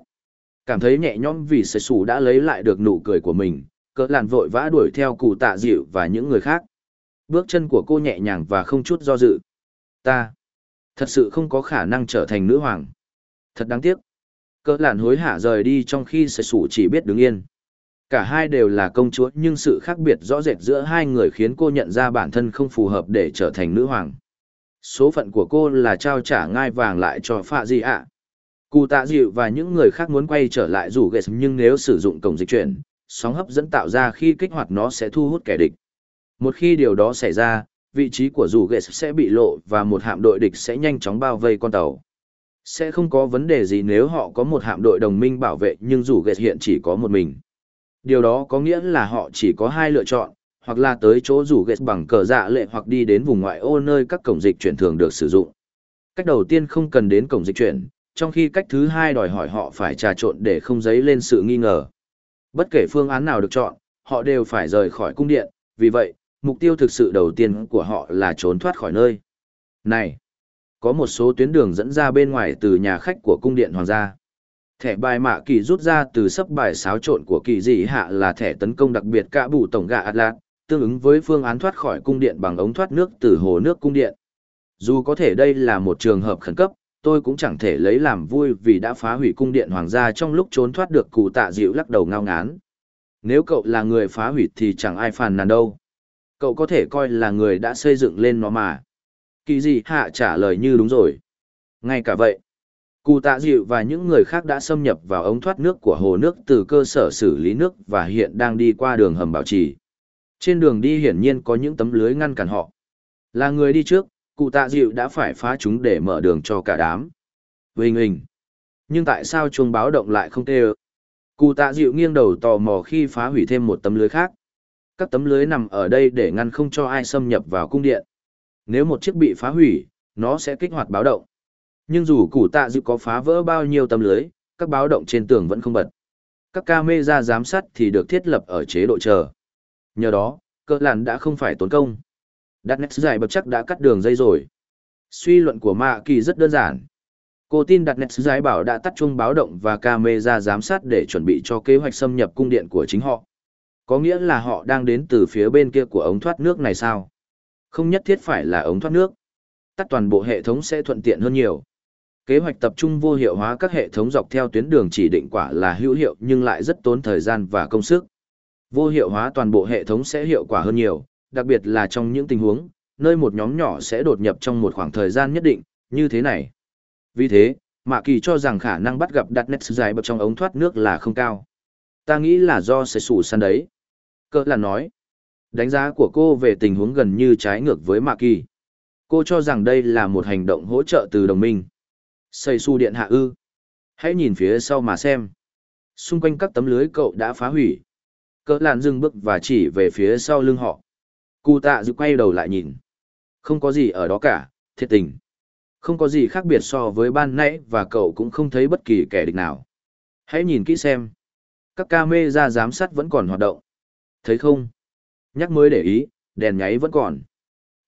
Cảm thấy nhẹ nhõm vì Sầy Sủ đã lấy lại được nụ cười của mình, cỡ làn vội vã đuổi theo cụ tạ dịu và những người khác. Bước chân của cô nhẹ nhàng và không chút do dự. Ta, thật sự không có khả năng trở thành nữ hoàng. Thật đáng tiếc. Cỡ làn hối hả rời đi trong khi sợi sủ chỉ biết đứng yên. Cả hai đều là công chúa nhưng sự khác biệt rõ rệt giữa hai người khiến cô nhận ra bản thân không phù hợp để trở thành nữ hoàng. Số phận của cô là trao trả ngai vàng lại cho Phạ Di ạ. Cụ tạ dịu và những người khác muốn quay trở lại rủ ghệ nhưng nếu sử dụng cổng dịch chuyển, sóng hấp dẫn tạo ra khi kích hoạt nó sẽ thu hút kẻ địch. Một khi điều đó xảy ra, vị trí của rủ ghệ sẽ bị lộ và một hạm đội địch sẽ nhanh chóng bao vây con tàu. Sẽ không có vấn đề gì nếu họ có một hạm đội đồng minh bảo vệ nhưng rủ ghệ hiện chỉ có một mình. Điều đó có nghĩa là họ chỉ có hai lựa chọn, hoặc là tới chỗ rủ ghệ bằng cờ dạ lệ hoặc đi đến vùng ngoại ô nơi các cổng dịch chuyển thường được sử dụng. Cách đầu tiên không cần đến cổng dịch chuyển, trong khi cách thứ hai đòi hỏi họ phải trà trộn để không dấy lên sự nghi ngờ. Bất kể phương án nào được chọn, họ đều phải rời khỏi cung điện, vì vậy, mục tiêu thực sự đầu tiên của họ là trốn thoát khỏi nơi. Này! Có một số tuyến đường dẫn ra bên ngoài từ nhà khách của cung điện hoàng gia. Thẻ bài mạ kỳ rút ra từ sấp bài xáo trộn của kỳ dị hạ là thẻ tấn công đặc biệt cả bù tổng gạ Atlas, tương ứng với phương án thoát khỏi cung điện bằng ống thoát nước từ hồ nước cung điện. Dù có thể đây là một trường hợp khẩn cấp, tôi cũng chẳng thể lấy làm vui vì đã phá hủy cung điện hoàng gia trong lúc trốn thoát được cụ tạ dịu lắc đầu ngao ngán. Nếu cậu là người phá hủy thì chẳng ai phàn nàn đâu. Cậu có thể coi là người đã xây dựng lên nó mà. Kỳ gì hạ trả lời như đúng rồi. Ngay cả vậy, cụ tạ dịu và những người khác đã xâm nhập vào ống thoát nước của hồ nước từ cơ sở xử lý nước và hiện đang đi qua đường hầm bảo trì. Trên đường đi hiển nhiên có những tấm lưới ngăn cản họ. Là người đi trước, cụ tạ dịu đã phải phá chúng để mở đường cho cả đám. Vinh hình. Nhưng tại sao chuông báo động lại không kêu? Cụ tạ dịu nghiêng đầu tò mò khi phá hủy thêm một tấm lưới khác. Các tấm lưới nằm ở đây để ngăn không cho ai xâm nhập vào cung điện. Nếu một chiếc bị phá hủy, nó sẽ kích hoạt báo động. Nhưng dù cụ tạ dịu có phá vỡ bao nhiêu tấm lưới, các báo động trên tường vẫn không bật. Các camera giám sát thì được thiết lập ở chế độ chờ. Nhờ đó, cơ làn đã không phải tốn công. Đặt nét dài bậc chắc đã cắt đường dây rồi. Suy luận của Mạ Kỳ rất đơn giản. Cô tin đặt nét dài bảo đã tắt chuông báo động và camera giám sát để chuẩn bị cho kế hoạch xâm nhập cung điện của chính họ. Có nghĩa là họ đang đến từ phía bên kia của ống thoát nước này sao? Không nhất thiết phải là ống thoát nước. Tắt toàn bộ hệ thống sẽ thuận tiện hơn nhiều. Kế hoạch tập trung vô hiệu hóa các hệ thống dọc theo tuyến đường chỉ định quả là hữu hiệu nhưng lại rất tốn thời gian và công sức. Vô hiệu hóa toàn bộ hệ thống sẽ hiệu quả hơn nhiều, đặc biệt là trong những tình huống, nơi một nhóm nhỏ sẽ đột nhập trong một khoảng thời gian nhất định, Như thế này. Vì thế, Mạ Kỳ cho rằng khả năng bắt gặp đặt nét dài bậc trong ống thoát nước là không cao. Ta nghĩ là do sẽ sủ săn đấy. Cơ là nói. Đánh giá của cô về tình huống gần như trái ngược với Mạ Kỳ. Cô cho rằng đây là một hành động hỗ trợ từ đồng minh. Xây su điện hạ ư. Hãy nhìn phía sau mà xem. Xung quanh các tấm lưới cậu đã phá hủy. Cơ làn dừng bước và chỉ về phía sau lưng họ. Cụ tạ dự quay đầu lại nhìn. Không có gì ở đó cả, thiệt tình. Không có gì khác biệt so với ban nãy và cậu cũng không thấy bất kỳ kẻ địch nào. Hãy nhìn kỹ xem. Các camera giám sát vẫn còn hoạt động. Thấy không? Nhắc mới để ý, đèn nháy vẫn còn.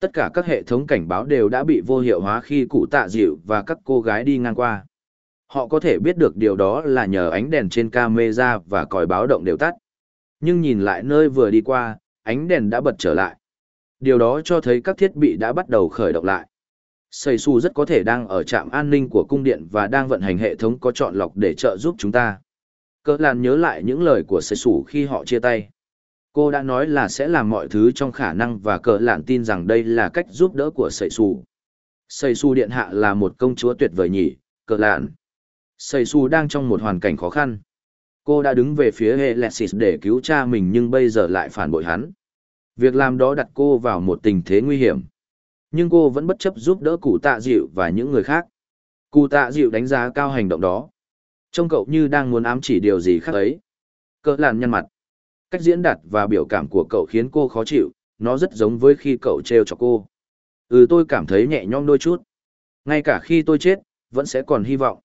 Tất cả các hệ thống cảnh báo đều đã bị vô hiệu hóa khi cụ tạ dịu và các cô gái đi ngang qua. Họ có thể biết được điều đó là nhờ ánh đèn trên camera và còi báo động đều tắt. Nhưng nhìn lại nơi vừa đi qua, ánh đèn đã bật trở lại. Điều đó cho thấy các thiết bị đã bắt đầu khởi động lại. Sầy Su rất có thể đang ở trạm an ninh của cung điện và đang vận hành hệ thống có chọn lọc để trợ giúp chúng ta. Cơ Lan nhớ lại những lời của Sầy Su khi họ chia tay. Cô đã nói là sẽ làm mọi thứ trong khả năng và cờ lạn tin rằng đây là cách giúp đỡ của Sầy Su. Sầy Su Điện Hạ là một công chúa tuyệt vời nhỉ, cờ lạn. Sầy Su đang trong một hoàn cảnh khó khăn. Cô đã đứng về phía Helexis để cứu cha mình nhưng bây giờ lại phản bội hắn. Việc làm đó đặt cô vào một tình thế nguy hiểm. Nhưng cô vẫn bất chấp giúp đỡ cụ tạ dịu và những người khác. Cụ tạ dịu đánh giá cao hành động đó. Trông cậu như đang muốn ám chỉ điều gì khác ấy. Cỡ làn nhăn mặt. Cách diễn đạt và biểu cảm của cậu khiến cô khó chịu. Nó rất giống với khi cậu treo cho cô. Ừ tôi cảm thấy nhẹ nhõm đôi chút. Ngay cả khi tôi chết, vẫn sẽ còn hy vọng.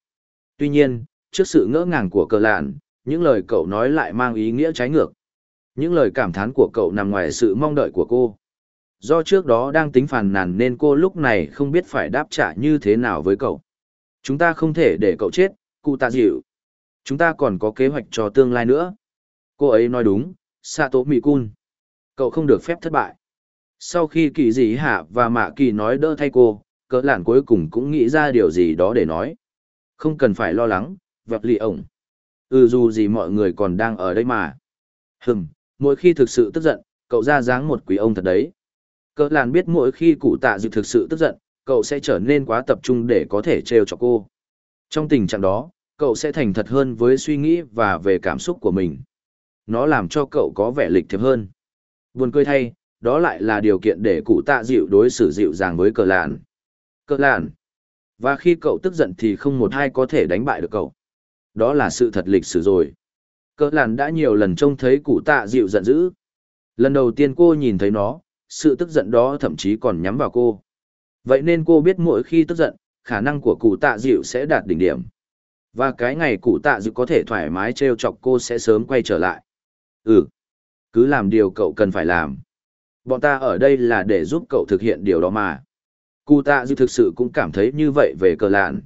Tuy nhiên, trước sự ngỡ ngàng của cờ lạn, những lời cậu nói lại mang ý nghĩa trái ngược những lời cảm thán của cậu nằm ngoài sự mong đợi của cô Do trước đó đang tính phàn nàn nên cô lúc này không biết phải đáp trả như thế nào với cậu. Chúng ta không thể để cậu chết, cụ tạ dịu. Chúng ta còn có kế hoạch cho tương lai nữa. Cô ấy nói đúng, Sato Mikun. Cậu không được phép thất bại. Sau khi kỳ dị hạ và mạ kỳ nói đỡ thay cô, cỡ lản cuối cùng cũng nghĩ ra điều gì đó để nói. Không cần phải lo lắng, vẹp lì ổng. Ừ dù gì mọi người còn đang ở đây mà. Hừm, mỗi khi thực sự tức giận, cậu ra dáng một quý ông thật đấy. Cỡ làn biết mỗi khi cụ tạ dịu thực sự tức giận, cậu sẽ trở nên quá tập trung để có thể trêu cho cô. Trong tình trạng đó, cậu sẽ thành thật hơn với suy nghĩ và về cảm xúc của mình. Nó làm cho cậu có vẻ lịch thiệp hơn. Buồn cười thay, đó lại là điều kiện để cụ tạ dịu đối xử dịu dàng với cờ làn. Cờ làn. Và khi cậu tức giận thì không một ai có thể đánh bại được cậu. Đó là sự thật lịch sử rồi. Cơ làn đã nhiều lần trông thấy cụ tạ dịu giận dữ. Lần đầu tiên cô nhìn thấy nó, sự tức giận đó thậm chí còn nhắm vào cô. Vậy nên cô biết mỗi khi tức giận, khả năng của cụ tạ dịu sẽ đạt đỉnh điểm. Và cái ngày cụ tạ dịu có thể thoải mái trêu chọc cô sẽ sớm quay trở lại. Ừ, cứ làm điều cậu cần phải làm. Bọn ta ở đây là để giúp cậu thực hiện điều đó mà. Cụ tạ dịu thực sự cũng cảm thấy như vậy về cờ lạn.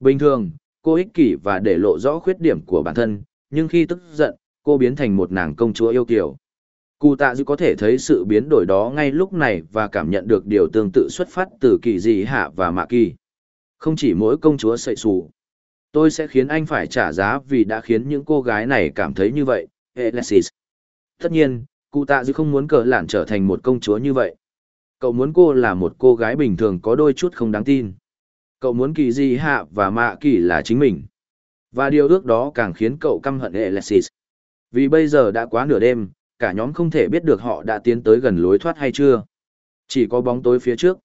Bình thường, cô ích kỷ và để lộ rõ khuyết điểm của bản thân, nhưng khi tức giận, cô biến thành một nàng công chúa yêu kiều. Cụ tạ dư có thể thấy sự biến đổi đó ngay lúc này và cảm nhận được điều tương tự xuất phát từ kỳ dị hạ và mạ kỳ. Không chỉ mỗi công chúa sậy xù. Tôi sẽ khiến anh phải trả giá vì đã khiến những cô gái này cảm thấy như vậy, Alexis. Tất nhiên, cụ tạ dư không muốn cờ lản trở thành một công chúa như vậy. Cậu muốn cô là một cô gái bình thường có đôi chút không đáng tin. Cậu muốn kỳ dị hạ và mạ kỳ là chính mình. Và điều ước đó càng khiến cậu căm hận Alexis. Vì bây giờ đã quá nửa đêm, cả nhóm không thể biết được họ đã tiến tới gần lối thoát hay chưa. Chỉ có bóng tối phía trước.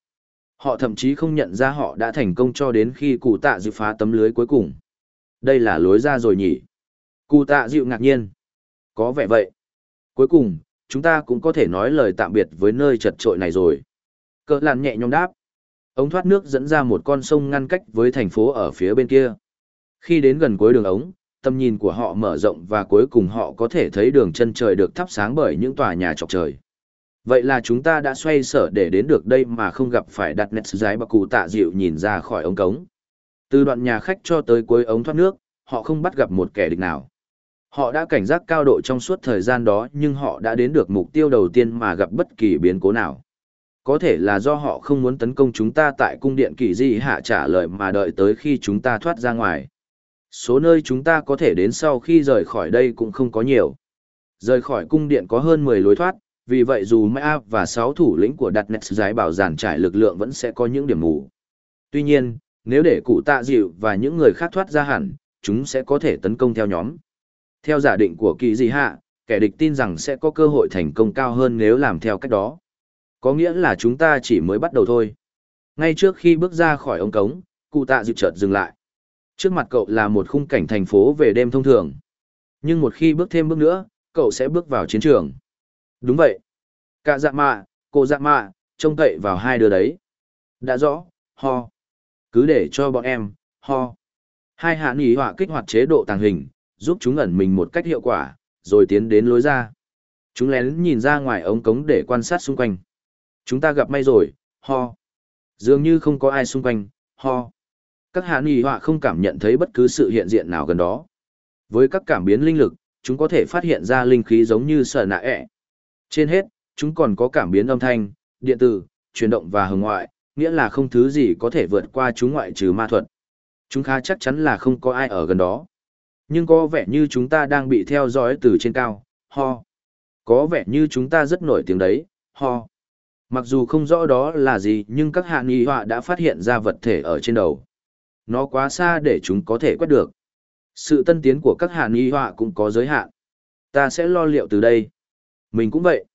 Họ thậm chí không nhận ra họ đã thành công cho đến khi cụ tạ dịu phá tấm lưới cuối cùng. Đây là lối ra rồi nhỉ? Cụ tạ dịu ngạc nhiên. Có vẻ vậy. Cuối cùng, chúng ta cũng có thể nói lời tạm biệt với nơi chật trội này rồi. Cỡ làn nhẹ nhõm đáp. Ống thoát nước dẫn ra một con sông ngăn cách với thành phố ở phía bên kia. Khi đến gần cuối đường ống, tầm nhìn của họ mở rộng và cuối cùng họ có thể thấy đường chân trời được thắp sáng bởi những tòa nhà chọc trời. Vậy là chúng ta đã xoay sở để đến được đây mà không gặp phải đặt nét giái bà cụ tạ dịu nhìn ra khỏi ống cống. Từ đoạn nhà khách cho tới cuối ống thoát nước, họ không bắt gặp một kẻ địch nào. Họ đã cảnh giác cao độ trong suốt thời gian đó nhưng họ đã đến được mục tiêu đầu tiên mà gặp bất kỳ biến cố nào. Có thể là do họ không muốn tấn công chúng ta tại cung điện kỳ di hạ trả lời mà đợi tới khi chúng ta thoát ra ngoài số nơi chúng ta có thể đến sau khi rời khỏi đây cũng không có nhiều. Rời khỏi cung điện có hơn 10 lối thoát, vì vậy dù Mã và 6 thủ lĩnh của đặt Nets giải bảo giản trải lực lượng vẫn sẽ có những điểm mù. Tuy nhiên, nếu để cụ tạ dịu và những người khác thoát ra hẳn, chúng sẽ có thể tấn công theo nhóm. Theo giả định của kỳ gì hạ, kẻ địch tin rằng sẽ có cơ hội thành công cao hơn nếu làm theo cách đó. Có nghĩa là chúng ta chỉ mới bắt đầu thôi. Ngay trước khi bước ra khỏi ống cống, cụ tạ dịu chợt dừng lại. Trước mặt cậu là một khung cảnh thành phố về đêm thông thường. Nhưng một khi bước thêm bước nữa, cậu sẽ bước vào chiến trường. Đúng vậy. Cả dạ mạ, cô dạ mạ, trông cậy vào hai đứa đấy. Đã rõ, ho. Cứ để cho bọn em, ho. Hai hạ nghỉ họa kích hoạt chế độ tàng hình, giúp chúng ẩn mình một cách hiệu quả, rồi tiến đến lối ra. Chúng lén nhìn ra ngoài ống cống để quan sát xung quanh. Chúng ta gặp may rồi, ho. Dường như không có ai xung quanh, ho. Các hạ nghị họa không cảm nhận thấy bất cứ sự hiện diện nào gần đó. Với các cảm biến linh lực, chúng có thể phát hiện ra linh khí giống như sở nạ ẹ. Trên hết, chúng còn có cảm biến âm thanh, điện tử, chuyển động và hồng ngoại, nghĩa là không thứ gì có thể vượt qua chúng ngoại trừ ma thuật. Chúng khá chắc chắn là không có ai ở gần đó. Nhưng có vẻ như chúng ta đang bị theo dõi từ trên cao, ho. Có vẻ như chúng ta rất nổi tiếng đấy, ho. Mặc dù không rõ đó là gì nhưng các hạ nghi họa đã phát hiện ra vật thể ở trên đầu. Nó quá xa để chúng có thể quét được. Sự tân tiến của các hạ y họa cũng có giới hạn. Ta sẽ lo liệu từ đây. Mình cũng vậy.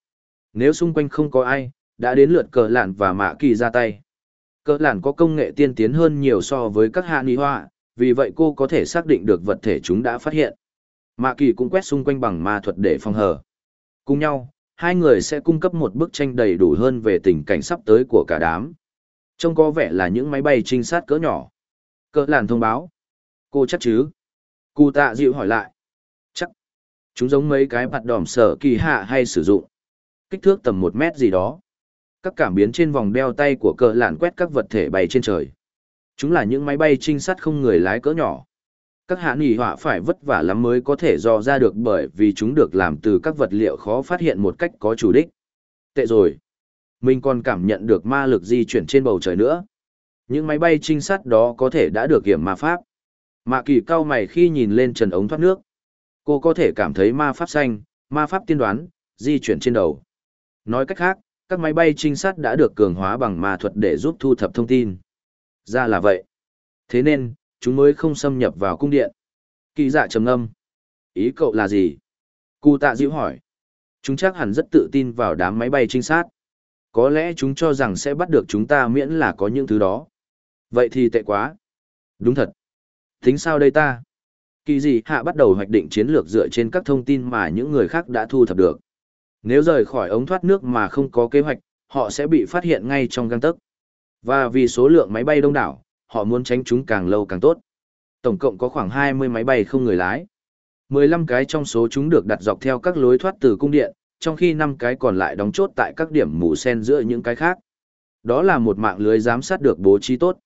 Nếu xung quanh không có ai, đã đến lượt cờ lạn và mạ kỳ ra tay. Cờ lạn có công nghệ tiên tiến hơn nhiều so với các hạ y họa, vì vậy cô có thể xác định được vật thể chúng đã phát hiện. Mạ kỳ cũng quét xung quanh bằng ma thuật để phòng hờ. Cùng nhau, hai người sẽ cung cấp một bức tranh đầy đủ hơn về tình cảnh sắp tới của cả đám. Trông có vẻ là những máy bay trinh sát cỡ nhỏ. Cỡ làn thông báo. Cô chắc chứ? Cụ tạ dịu hỏi lại. Chắc. Chúng giống mấy cái mặt đỏm sở kỳ hạ hay sử dụng. Kích thước tầm một mét gì đó. Các cảm biến trên vòng đeo tay của cỡ làn quét các vật thể bay trên trời. Chúng là những máy bay trinh sát không người lái cỡ nhỏ. Các hạ nghỉ họa phải vất vả lắm mới có thể dò ra được bởi vì chúng được làm từ các vật liệu khó phát hiện một cách có chủ đích. Tệ rồi. Mình còn cảm nhận được ma lực di chuyển trên bầu trời nữa. Những máy bay trinh sát đó có thể đã được kiểm ma pháp. Mạ kỳ cao mày khi nhìn lên trần ống thoát nước. Cô có thể cảm thấy ma pháp xanh, ma pháp tiên đoán, di chuyển trên đầu. Nói cách khác, các máy bay trinh sát đã được cường hóa bằng ma thuật để giúp thu thập thông tin. Ra là vậy. Thế nên, chúng mới không xâm nhập vào cung điện. Kỳ dạ trầm ngâm, Ý cậu là gì? Cụ tạ dịu hỏi. Chúng chắc hẳn rất tự tin vào đám máy bay trinh sát. Có lẽ chúng cho rằng sẽ bắt được chúng ta miễn là có những thứ đó. Vậy thì tệ quá. Đúng thật. Tính sao đây ta? Kỳ dị hạ bắt đầu hoạch định chiến lược dựa trên các thông tin mà những người khác đã thu thập được. Nếu rời khỏi ống thoát nước mà không có kế hoạch, họ sẽ bị phát hiện ngay trong găng tấc. Và vì số lượng máy bay đông đảo, họ muốn tránh chúng càng lâu càng tốt. Tổng cộng có khoảng 20 máy bay không người lái. 15 cái trong số chúng được đặt dọc theo các lối thoát từ cung điện, trong khi 5 cái còn lại đóng chốt tại các điểm mù sen giữa những cái khác. Đó là một mạng lưới giám sát được bố trí tốt.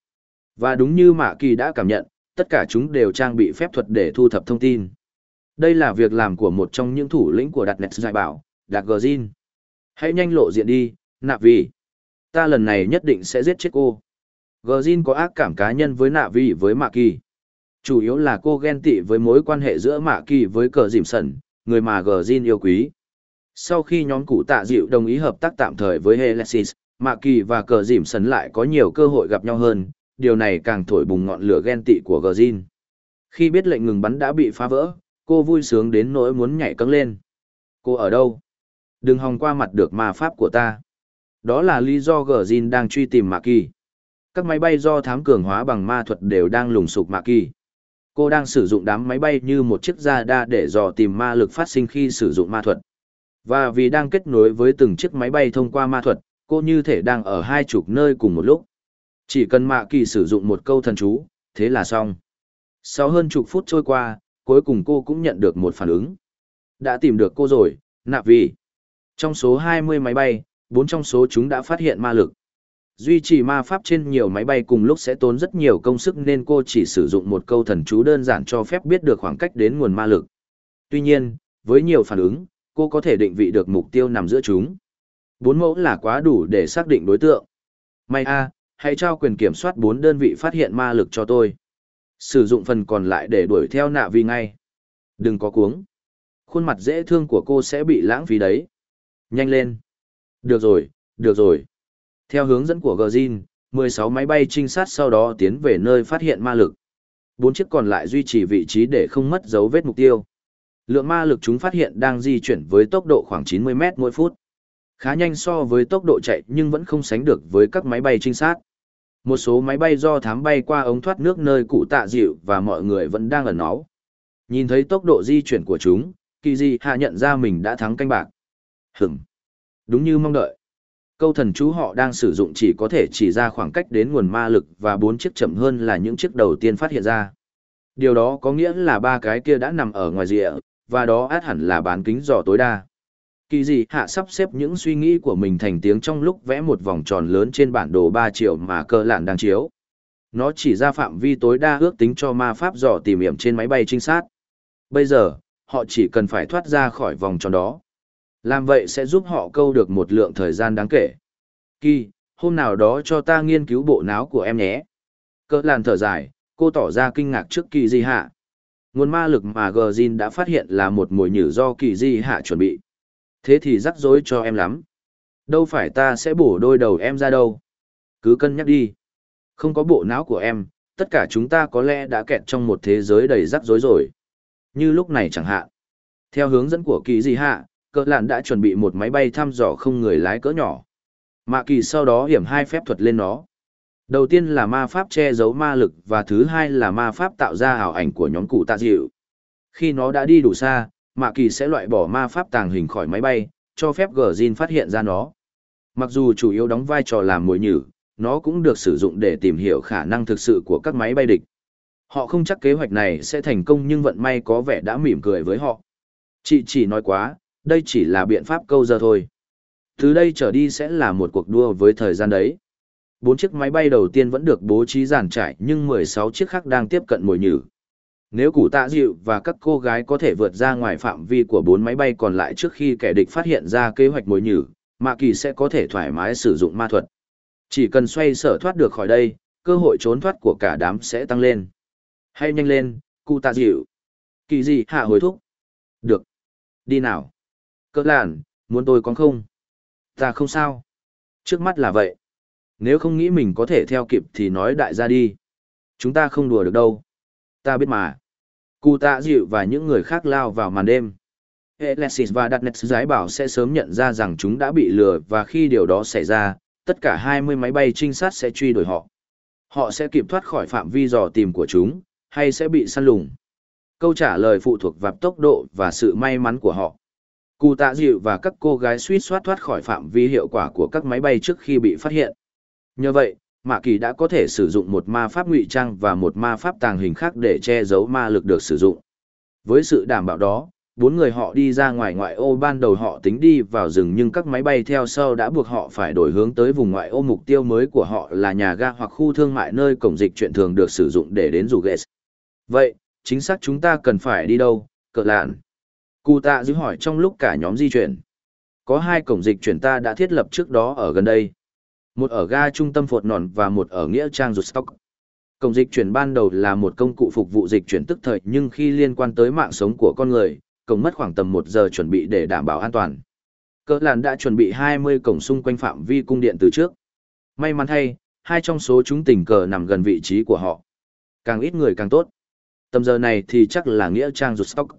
Và đúng như Mạ Kỳ đã cảm nhận, tất cả chúng đều trang bị phép thuật để thu thập thông tin. Đây là việc làm của một trong những thủ lĩnh của đặt Nẹt giải bảo, Đạt Gờ Jin. Hãy nhanh lộ diện đi, Nạ vì. Ta lần này nhất định sẽ giết chết cô. Gờ Jin có ác cảm cá nhân với nạ vì với Mạ Kỳ. Chủ yếu là cô ghen tị với mối quan hệ giữa Mạ Kỳ với cờ dìm sẩn, người mà Gờ Jin yêu quý. Sau khi nhóm cụ tạ dịu đồng ý hợp tác tạm thời với Helesis, Mạ Kỳ và cờ dìm sẩn lại có nhiều cơ hội gặp nhau hơn, điều này càng thổi bùng ngọn lửa ghen tị của Gjin. Khi biết lệnh ngừng bắn đã bị phá vỡ, cô vui sướng đến nỗi muốn nhảy cẫng lên. Cô ở đâu? Đừng hòng qua mặt được ma pháp của ta. Đó là lý do Gjin đang truy tìm Mạ Kỳ. Các máy bay do thám cường hóa bằng ma thuật đều đang lùng sục Mạ Kỳ. Cô đang sử dụng đám máy bay như một chiếc radar để dò tìm ma lực phát sinh khi sử dụng ma thuật. Và vì đang kết nối với từng chiếc máy bay thông qua ma thuật, cô như thể đang ở hai chục nơi cùng một lúc. Chỉ cần mạ kỳ sử dụng một câu thần chú, thế là xong. Sau hơn chục phút trôi qua, cuối cùng cô cũng nhận được một phản ứng. Đã tìm được cô rồi, nạp vì. Trong số 20 máy bay, 4 trong số chúng đã phát hiện ma lực. Duy trì ma pháp trên nhiều máy bay cùng lúc sẽ tốn rất nhiều công sức nên cô chỉ sử dụng một câu thần chú đơn giản cho phép biết được khoảng cách đến nguồn ma lực. Tuy nhiên, với nhiều phản ứng, cô có thể định vị được mục tiêu nằm giữa chúng. Bốn mẫu là quá đủ để xác định đối tượng. May a, hãy trao quyền kiểm soát bốn đơn vị phát hiện ma lực cho tôi. Sử dụng phần còn lại để đuổi theo nạ vi ngay. Đừng có cuống. Khuôn mặt dễ thương của cô sẽ bị lãng phí đấy. Nhanh lên. Được rồi, được rồi. Theo hướng dẫn của Gjin, 16 máy bay trinh sát sau đó tiến về nơi phát hiện ma lực. Bốn chiếc còn lại duy trì vị trí để không mất dấu vết mục tiêu. Lượng ma lực chúng phát hiện đang di chuyển với tốc độ khoảng 90 mét mỗi phút. Khá nhanh so với tốc độ chạy nhưng vẫn không sánh được với các máy bay trinh sát. Một số máy bay do thám bay qua ống thoát nước nơi cụ tạ dịu và mọi người vẫn đang ẩn náu. Nhìn thấy tốc độ di chuyển của chúng, kỳ di hạ nhận ra mình đã thắng canh bạc. Hửm. Đúng như mong đợi. Câu thần chú họ đang sử dụng chỉ có thể chỉ ra khoảng cách đến nguồn ma lực và bốn chiếc chậm hơn là những chiếc đầu tiên phát hiện ra. Điều đó có nghĩa là ba cái kia đã nằm ở ngoài rìa, và đó át hẳn là bán kính dò tối đa. Kỳ dị hạ sắp xếp những suy nghĩ của mình thành tiếng trong lúc vẽ một vòng tròn lớn trên bản đồ ba triệu mà cơ lạn đang chiếu. Nó chỉ ra phạm vi tối đa ước tính cho ma pháp dò tìm hiểm trên máy bay trinh sát. Bây giờ, họ chỉ cần phải thoát ra khỏi vòng tròn đó. Làm vậy sẽ giúp họ câu được một lượng thời gian đáng kể. Kỳ, hôm nào đó cho ta nghiên cứu bộ não của em nhé. Cơ làn thở dài, cô tỏ ra kinh ngạc trước kỳ di hạ. Nguồn ma lực mà Gờ đã phát hiện là một mồi nhử do kỳ di hạ chuẩn bị. Thế thì rắc rối cho em lắm. Đâu phải ta sẽ bổ đôi đầu em ra đâu. Cứ cân nhắc đi. Không có bộ não của em, tất cả chúng ta có lẽ đã kẹt trong một thế giới đầy rắc rối rồi. Như lúc này chẳng hạn. Theo hướng dẫn của kỳ di hạ, cỡ lạn đã chuẩn bị một máy bay thăm dò không người lái cỡ nhỏ. Mạ kỳ sau đó hiểm hai phép thuật lên nó. Đầu tiên là ma pháp che giấu ma lực và thứ hai là ma pháp tạo ra ảo ảnh của nhóm cụ tạ dịu. Khi nó đã đi đủ xa, Mạ Kỳ sẽ loại bỏ ma pháp tàng hình khỏi máy bay, cho phép Gjin phát hiện ra nó. Mặc dù chủ yếu đóng vai trò làm mồi nhử, nó cũng được sử dụng để tìm hiểu khả năng thực sự của các máy bay địch. Họ không chắc kế hoạch này sẽ thành công nhưng vận may có vẻ đã mỉm cười với họ. Chị chỉ nói quá, đây chỉ là biện pháp câu giờ thôi. Từ đây trở đi sẽ là một cuộc đua với thời gian đấy. Bốn chiếc máy bay đầu tiên vẫn được bố trí giàn trải nhưng 16 chiếc khác đang tiếp cận mồi nhử. Nếu củ tạ dịu và các cô gái có thể vượt ra ngoài phạm vi của bốn máy bay còn lại trước khi kẻ địch phát hiện ra kế hoạch mồi nhử, Mạ Kỳ sẽ có thể thoải mái sử dụng ma thuật. Chỉ cần xoay sở thoát được khỏi đây, cơ hội trốn thoát của cả đám sẽ tăng lên. Hay nhanh lên, cụ tạ dịu. Kỳ gì hạ hồi thúc. Được. Đi nào. Cỡ làn, muốn tôi còn không? Ta không sao. Trước mắt là vậy. Nếu không nghĩ mình có thể theo kịp thì nói đại gia đi. Chúng ta không đùa được đâu. Ta biết mà. Cụ tạ dịu và những người khác lao vào màn đêm. Alexis và Datnet giải bảo sẽ sớm nhận ra rằng chúng đã bị lừa và khi điều đó xảy ra, tất cả 20 máy bay trinh sát sẽ truy đuổi họ. Họ sẽ kịp thoát khỏi phạm vi dò tìm của chúng, hay sẽ bị săn lùng. Câu trả lời phụ thuộc vào tốc độ và sự may mắn của họ. Cụ tạ dịu và các cô gái suýt soát thoát khỏi phạm vi hiệu quả của các máy bay trước khi bị phát hiện. Nhờ vậy, Mạ Kỳ đã có thể sử dụng một ma pháp ngụy trang và một ma pháp tàng hình khác để che giấu ma lực được sử dụng. Với sự đảm bảo đó, bốn người họ đi ra ngoài ngoại ô ban đầu họ tính đi vào rừng nhưng các máy bay theo sau đã buộc họ phải đổi hướng tới vùng ngoại ô mục tiêu mới của họ là nhà ga hoặc khu thương mại nơi cổng dịch chuyện thường được sử dụng để đến dù ghê Vậy, chính xác chúng ta cần phải đi đâu, cỡ lạn? Cụ tạ giữ hỏi trong lúc cả nhóm di chuyển. Có hai cổng dịch chuyển ta đã thiết lập trước đó ở gần đây. Một ở ga trung tâm Phột Nòn và một ở Nghĩa Trang Rụt Stock. Cổng dịch chuyển ban đầu là một công cụ phục vụ dịch chuyển tức thời nhưng khi liên quan tới mạng sống của con người, cổng mất khoảng tầm một giờ chuẩn bị để đảm bảo an toàn. Cỡ làn đã chuẩn bị 20 cổng xung quanh phạm vi cung điện từ trước. May mắn thay, hai trong số chúng tình cờ nằm gần vị trí của họ. Càng ít người càng tốt. Tầm giờ này thì chắc là Nghĩa Trang Rụt Stock.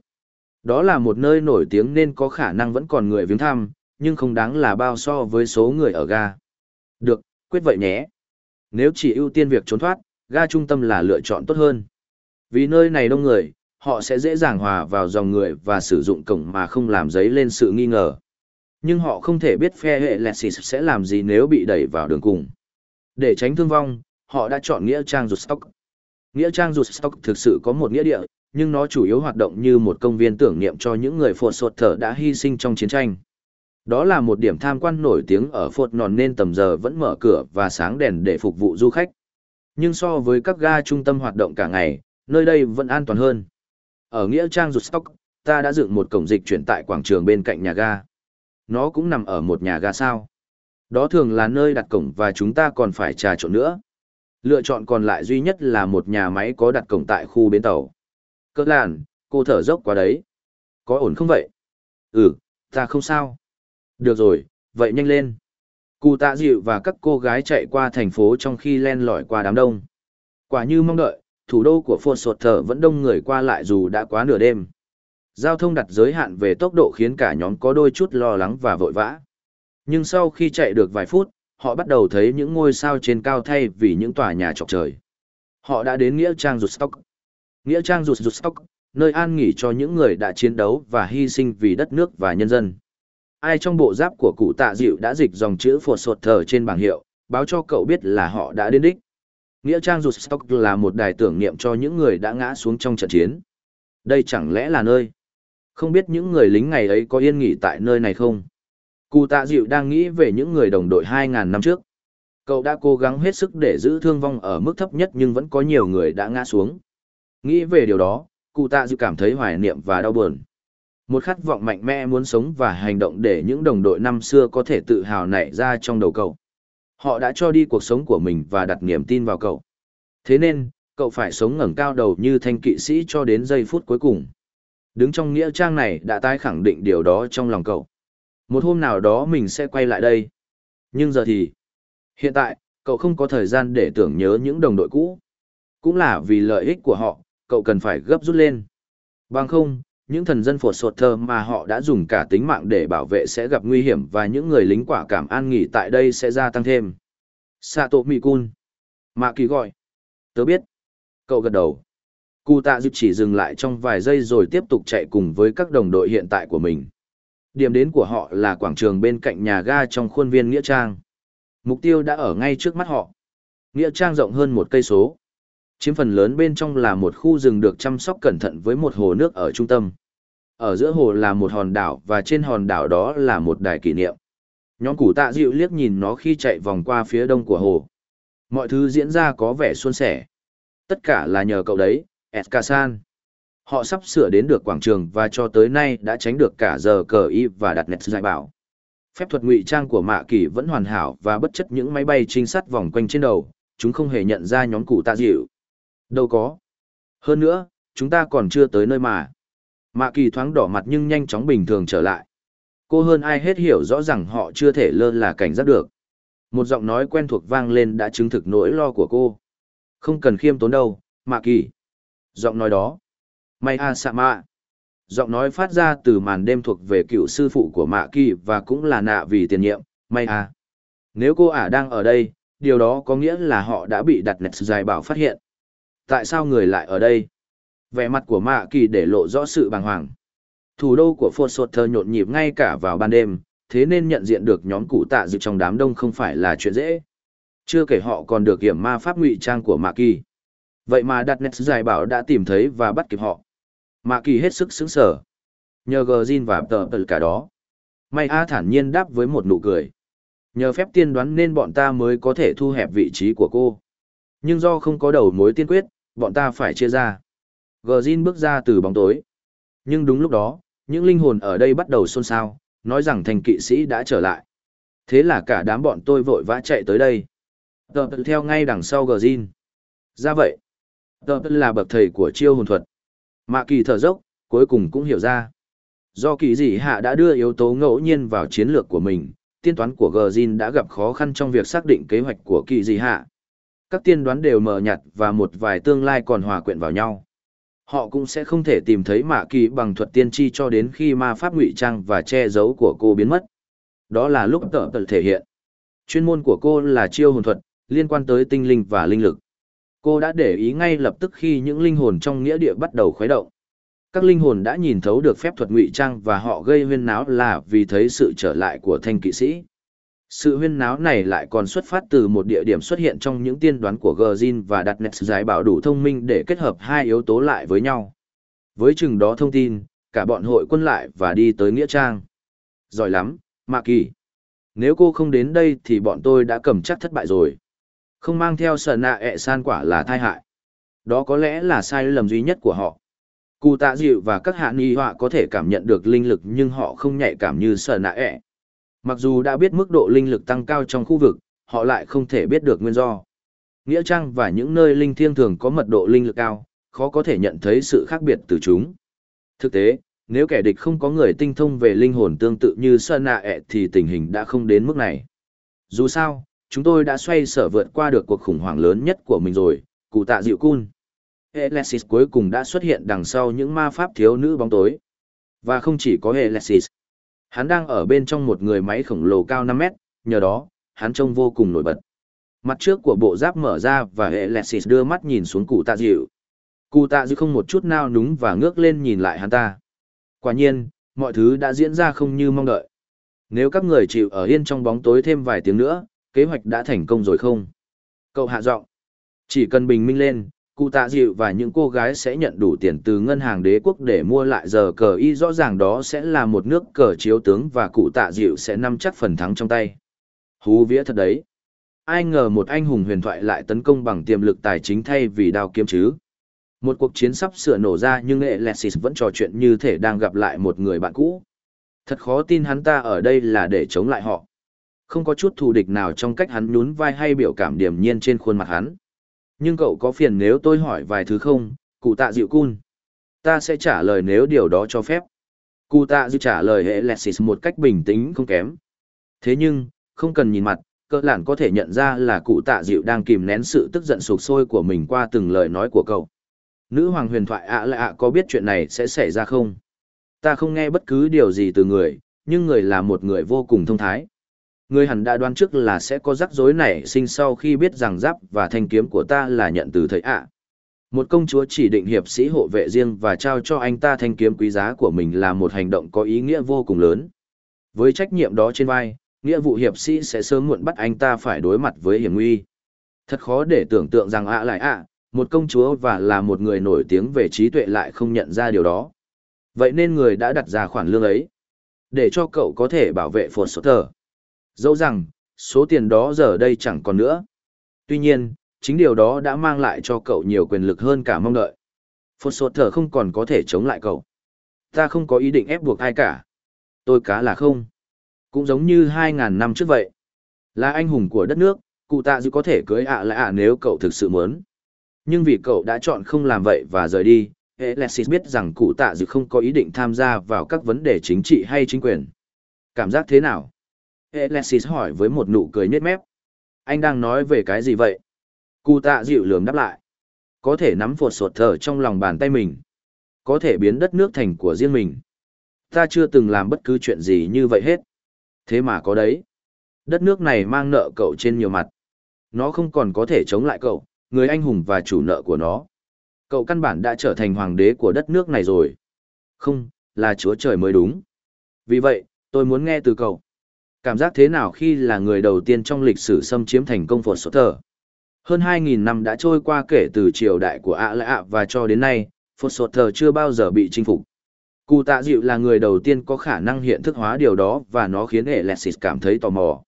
Đó là một nơi nổi tiếng nên có khả năng vẫn còn người viếng thăm, nhưng không đáng là bao so với số người ở ga. Được, quyết vậy nhé. Nếu chỉ ưu tiên việc trốn thoát, ga trung tâm là lựa chọn tốt hơn. Vì nơi này đông người, họ sẽ dễ dàng hòa vào dòng người và sử dụng cổng mà không làm giấy lên sự nghi ngờ. Nhưng họ không thể biết phe hệ Lexis sẽ làm gì nếu bị đẩy vào đường cùng. Để tránh thương vong, họ đã chọn Nghĩa Trang Rụt Stock. Nghĩa Trang Rụt Stock thực sự có một nghĩa địa, nhưng nó chủ yếu hoạt động như một công viên tưởng niệm cho những người phột sột thở đã hy sinh trong chiến tranh. Đó là một điểm tham quan nổi tiếng ở Phột Nòn nên tầm giờ vẫn mở cửa và sáng đèn để phục vụ du khách. Nhưng so với các ga trung tâm hoạt động cả ngày, nơi đây vẫn an toàn hơn. Ở Nghĩa Trang Rụt Stock, ta đã dựng một cổng dịch chuyển tại quảng trường bên cạnh nhà ga. Nó cũng nằm ở một nhà ga sao. Đó thường là nơi đặt cổng và chúng ta còn phải trà trộn nữa. Lựa chọn còn lại duy nhất là một nhà máy có đặt cổng tại khu bến tàu. Cơ làn, cô thở dốc quá đấy. Có ổn không vậy? Ừ, ta không sao. Được rồi, vậy nhanh lên. Cụ tạ dịu và các cô gái chạy qua thành phố trong khi len lỏi qua đám đông. Quả như mong đợi, thủ đô của Phột Sột Thở vẫn đông người qua lại dù đã quá nửa đêm. Giao thông đặt giới hạn về tốc độ khiến cả nhóm có đôi chút lo lắng và vội vã. Nhưng sau khi chạy được vài phút, họ bắt đầu thấy những ngôi sao trên cao thay vì những tòa nhà chọc trời. Họ đã đến Nghĩa Trang Rụt Stock. Nghĩa Trang Rụt Rụt Stock, nơi an nghỉ cho những người đã chiến đấu và hy sinh vì đất nước và nhân dân. Ai trong bộ giáp của cụ tạ dịu đã dịch dòng chữ phột sột thờ trên bảng hiệu, báo cho cậu biết là họ đã đến đích. Nghĩa trang Rụt Stock là một đài tưởng niệm cho những người đã ngã xuống trong trận chiến. Đây chẳng lẽ là nơi? Không biết những người lính ngày ấy có yên nghỉ tại nơi này không? Cụ tạ dịu đang nghĩ về những người đồng đội 2.000 năm trước. Cậu đã cố gắng hết sức để giữ thương vong ở mức thấp nhất nhưng vẫn có nhiều người đã ngã xuống. Nghĩ về điều đó, cụ tạ dịu cảm thấy hoài niệm và đau buồn. Một khát vọng mạnh mẽ muốn sống và hành động để những đồng đội năm xưa có thể tự hào nảy ra trong đầu cậu. Họ đã cho đi cuộc sống của mình và đặt niềm tin vào cậu. Thế nên, cậu phải sống ngẩng cao đầu như thanh kỵ sĩ cho đến giây phút cuối cùng. Đứng trong nghĩa trang này đã tái khẳng định điều đó trong lòng cậu. Một hôm nào đó mình sẽ quay lại đây. Nhưng giờ thì, hiện tại, cậu không có thời gian để tưởng nhớ những đồng đội cũ. Cũng là vì lợi ích của họ, cậu cần phải gấp rút lên. Bằng không, những thần dân phột sột thơ mà họ đã dùng cả tính mạng để bảo vệ sẽ gặp nguy hiểm và những người lính quả cảm an nghỉ tại đây sẽ gia tăng thêm. Sato Mikun. Mạ kỳ gọi. Tớ biết. Cậu gật đầu. Cụ tạ dịp chỉ dừng lại trong vài giây rồi tiếp tục chạy cùng với các đồng đội hiện tại của mình. Điểm đến của họ là quảng trường bên cạnh nhà ga trong khuôn viên Nghĩa Trang. Mục tiêu đã ở ngay trước mắt họ. Nghĩa Trang rộng hơn một cây số. Chiếm phần lớn bên trong là một khu rừng được chăm sóc cẩn thận với một hồ nước ở trung tâm. Ở giữa hồ là một hòn đảo và trên hòn đảo đó là một đài kỷ niệm. Nhóm củ tạ dịu liếc nhìn nó khi chạy vòng qua phía đông của hồ. Mọi thứ diễn ra có vẻ suôn sẻ. Tất cả là nhờ cậu đấy, Eskasan. Họ sắp sửa đến được quảng trường và cho tới nay đã tránh được cả giờ cờ y và đặt nét giải bảo. Phép thuật ngụy trang của Mạ Kỳ vẫn hoàn hảo và bất chấp những máy bay trinh sát vòng quanh trên đầu, chúng không hề nhận ra nhóm cụ tạ dịu. Đâu có. Hơn nữa, chúng ta còn chưa tới nơi mà. Mạ Kỳ thoáng đỏ mặt nhưng nhanh chóng bình thường trở lại. Cô hơn ai hết hiểu rõ rằng họ chưa thể lơ là cảnh giác được. Một giọng nói quen thuộc vang lên đã chứng thực nỗi lo của cô. Không cần khiêm tốn đâu, Mạ Kỳ. Giọng nói đó May a sa mạ. Giọng nói phát ra từ màn đêm thuộc về cựu sư phụ của Mạ Kỳ và cũng là nạ vì tiền nhiệm, May a. Nếu cô ả đang ở đây, điều đó có nghĩa là họ đã bị đặt nẹt dài bảo phát hiện. Tại sao người lại ở đây? Vẻ mặt của Mạ Kỳ để lộ rõ sự bàng hoàng. Thủ đô của Phột Sột Thơ nhộn nhịp ngay cả vào ban đêm, thế nên nhận diện được nhóm cụ tạ dự trong đám đông không phải là chuyện dễ. Chưa kể họ còn được kiểm ma pháp ngụy trang của Mạ Kỳ. Vậy mà đặt nét dài bảo đã tìm thấy và bắt kịp họ. Mạ kỳ hết sức sững sở. Nhờ gờ Jin và tờ tờ cả đó. May A thản nhiên đáp với một nụ cười. Nhờ phép tiên đoán nên bọn ta mới có thể thu hẹp vị trí của cô. Nhưng do không có đầu mối tiên quyết, bọn ta phải chia ra. Gờ Jin bước ra từ bóng tối. Nhưng đúng lúc đó, những linh hồn ở đây bắt đầu xôn xao, nói rằng thành kỵ sĩ đã trở lại. Thế là cả đám bọn tôi vội vã chạy tới đây. Tờ theo ngay đằng sau gờ Jin. Ra vậy. Tờ là bậc thầy của chiêu hồn thuật. Mạ kỳ thở dốc, cuối cùng cũng hiểu ra. Do kỳ dị hạ đã đưa yếu tố ngẫu nhiên vào chiến lược của mình, tiên toán của Gjin đã gặp khó khăn trong việc xác định kế hoạch của kỳ dị hạ. Các tiên đoán đều mờ nhạt và một vài tương lai còn hòa quyện vào nhau. Họ cũng sẽ không thể tìm thấy mạ kỳ bằng thuật tiên tri cho đến khi ma pháp ngụy trang và che giấu của cô biến mất. Đó là lúc tợ tợ thể hiện. Chuyên môn của cô là chiêu hồn thuật, liên quan tới tinh linh và linh lực. Cô đã để ý ngay lập tức khi những linh hồn trong nghĩa địa bắt đầu khuấy động. Các linh hồn đã nhìn thấu được phép thuật ngụy trang và họ gây huyên náo là vì thấy sự trở lại của thanh kỵ sĩ. Sự huyên náo này lại còn xuất phát từ một địa điểm xuất hiện trong những tiên đoán của Gjin và đặt nét giải bảo đủ thông minh để kết hợp hai yếu tố lại với nhau. Với chừng đó thông tin, cả bọn hội quân lại và đi tới Nghĩa Trang. Giỏi lắm, Mạ Kỳ. Nếu cô không đến đây thì bọn tôi đã cầm chắc thất bại rồi. Không mang theo sợ nạ ẹ san quả là thai hại. Đó có lẽ là sai lầm duy nhất của họ. Cụ tạ dịu và các hạ nghi họa có thể cảm nhận được linh lực nhưng họ không nhạy cảm như sợ nạ ẹ. Mặc dù đã biết mức độ linh lực tăng cao trong khu vực, họ lại không thể biết được nguyên do. Nghĩa trang và những nơi linh thiêng thường có mật độ linh lực cao, khó có thể nhận thấy sự khác biệt từ chúng. Thực tế, nếu kẻ địch không có người tinh thông về linh hồn tương tự như Sơn Nạ e ẹ thì tình hình đã không đến mức này. dù sao, chúng tôi đã xoay sở vượt qua được cuộc khủng hoảng lớn nhất của mình rồi, cụ tạ dịu cun. Alexis cuối cùng đã xuất hiện đằng sau những ma pháp thiếu nữ bóng tối. Và không chỉ có Alexis. Hắn đang ở bên trong một người máy khổng lồ cao 5 mét, nhờ đó, hắn trông vô cùng nổi bật. Mặt trước của bộ giáp mở ra và hệ Alexis đưa mắt nhìn xuống cụ tạ dịu. Cụ tạ dịu không một chút nào núng và ngước lên nhìn lại hắn ta. Quả nhiên, mọi thứ đã diễn ra không như mong đợi. Nếu các người chịu ở yên trong bóng tối thêm vài tiếng nữa, kế hoạch đã thành công rồi không? Cậu hạ giọng. Chỉ cần bình minh lên, cụ tạ dịu và những cô gái sẽ nhận đủ tiền từ ngân hàng đế quốc để mua lại giờ cờ y rõ ràng đó sẽ là một nước cờ chiếu tướng và cụ tạ dịu sẽ nắm chắc phần thắng trong tay. Hú vía thật đấy. Ai ngờ một anh hùng huyền thoại lại tấn công bằng tiềm lực tài chính thay vì đao kiếm chứ. Một cuộc chiến sắp sửa nổ ra nhưng Alexis vẫn trò chuyện như thể đang gặp lại một người bạn cũ. Thật khó tin hắn ta ở đây là để chống lại họ. Không có chút thù địch nào trong cách hắn nhún vai hay biểu cảm điềm nhiên trên khuôn mặt hắn. Nhưng cậu có phiền nếu tôi hỏi vài thứ không, cụ tạ dịu cun? Ta sẽ trả lời nếu điều đó cho phép. Cụ tạ dịu trả lời hệ Alexis một cách bình tĩnh không kém. Thế nhưng, không cần nhìn mặt, cơ lản có thể nhận ra là cụ tạ dịu đang kìm nén sự tức giận sụp sôi của mình qua từng lời nói của cậu. Nữ hoàng huyền thoại ạ lạ ạ có biết chuyện này sẽ xảy ra không? Ta không nghe bất cứ điều gì từ người, nhưng người là một người vô cùng thông thái. Người hẳn đã đoán trước là sẽ có rắc rối nảy sinh sau khi biết rằng giáp và thanh kiếm của ta là nhận từ thầy ạ. Một công chúa chỉ định hiệp sĩ hộ vệ riêng và trao cho anh ta thanh kiếm quý giá của mình là một hành động có ý nghĩa vô cùng lớn. Với trách nhiệm đó trên vai, nghĩa vụ hiệp sĩ sẽ sớm muộn bắt anh ta phải đối mặt với hiểm nguy. Thật khó để tưởng tượng rằng ạ lại ạ, một công chúa và là một người nổi tiếng về trí tuệ lại không nhận ra điều đó. Vậy nên người đã đặt ra khoản lương ấy, để cho cậu có thể bảo vệ Phột Sốt Thờ. Dẫu rằng, số tiền đó giờ đây chẳng còn nữa. Tuy nhiên, chính điều đó đã mang lại cho cậu nhiều quyền lực hơn cả mong đợi. Phột Sốt thở không còn có thể chống lại cậu. Ta không có ý định ép buộc ai cả. Tôi cá là không. Cũng giống như 2.000 năm trước vậy. Là anh hùng của đất nước, cụ tạ dư có thể cưới ạ lại ạ nếu cậu thực sự muốn. Nhưng vì cậu đã chọn không làm vậy và rời đi, Alexis biết rằng cụ tạ dự không có ý định tham gia vào các vấn đề chính trị hay chính quyền. Cảm giác thế nào? Alexis hỏi với một nụ cười nhếch mép. Anh đang nói về cái gì vậy? Cụ tạ dịu lườm đáp lại. Có thể nắm phột sột thở trong lòng bàn tay mình. Có thể biến đất nước thành của riêng mình. Ta chưa từng làm bất cứ chuyện gì như vậy hết. Thế mà có đấy. Đất nước này mang nợ cậu trên nhiều mặt. Nó không còn có thể chống lại cậu, người anh hùng và chủ nợ của nó. Cậu căn bản đã trở thành hoàng đế của đất nước này rồi. Không, là chúa trời mới đúng. Vì vậy, tôi muốn nghe từ cậu. Cảm giác thế nào khi là người đầu tiên trong lịch sử xâm chiếm thành công Phật Sốt Thờ? Hơn 2.000 năm đã trôi qua kể từ triều đại của ạ lạ và cho đến nay, Phật Sốt Thờ chưa bao giờ bị chinh phục. Cụ tạ dịu là người đầu tiên có khả năng hiện thức hóa điều đó và nó khiến Alexis cảm thấy tò mò.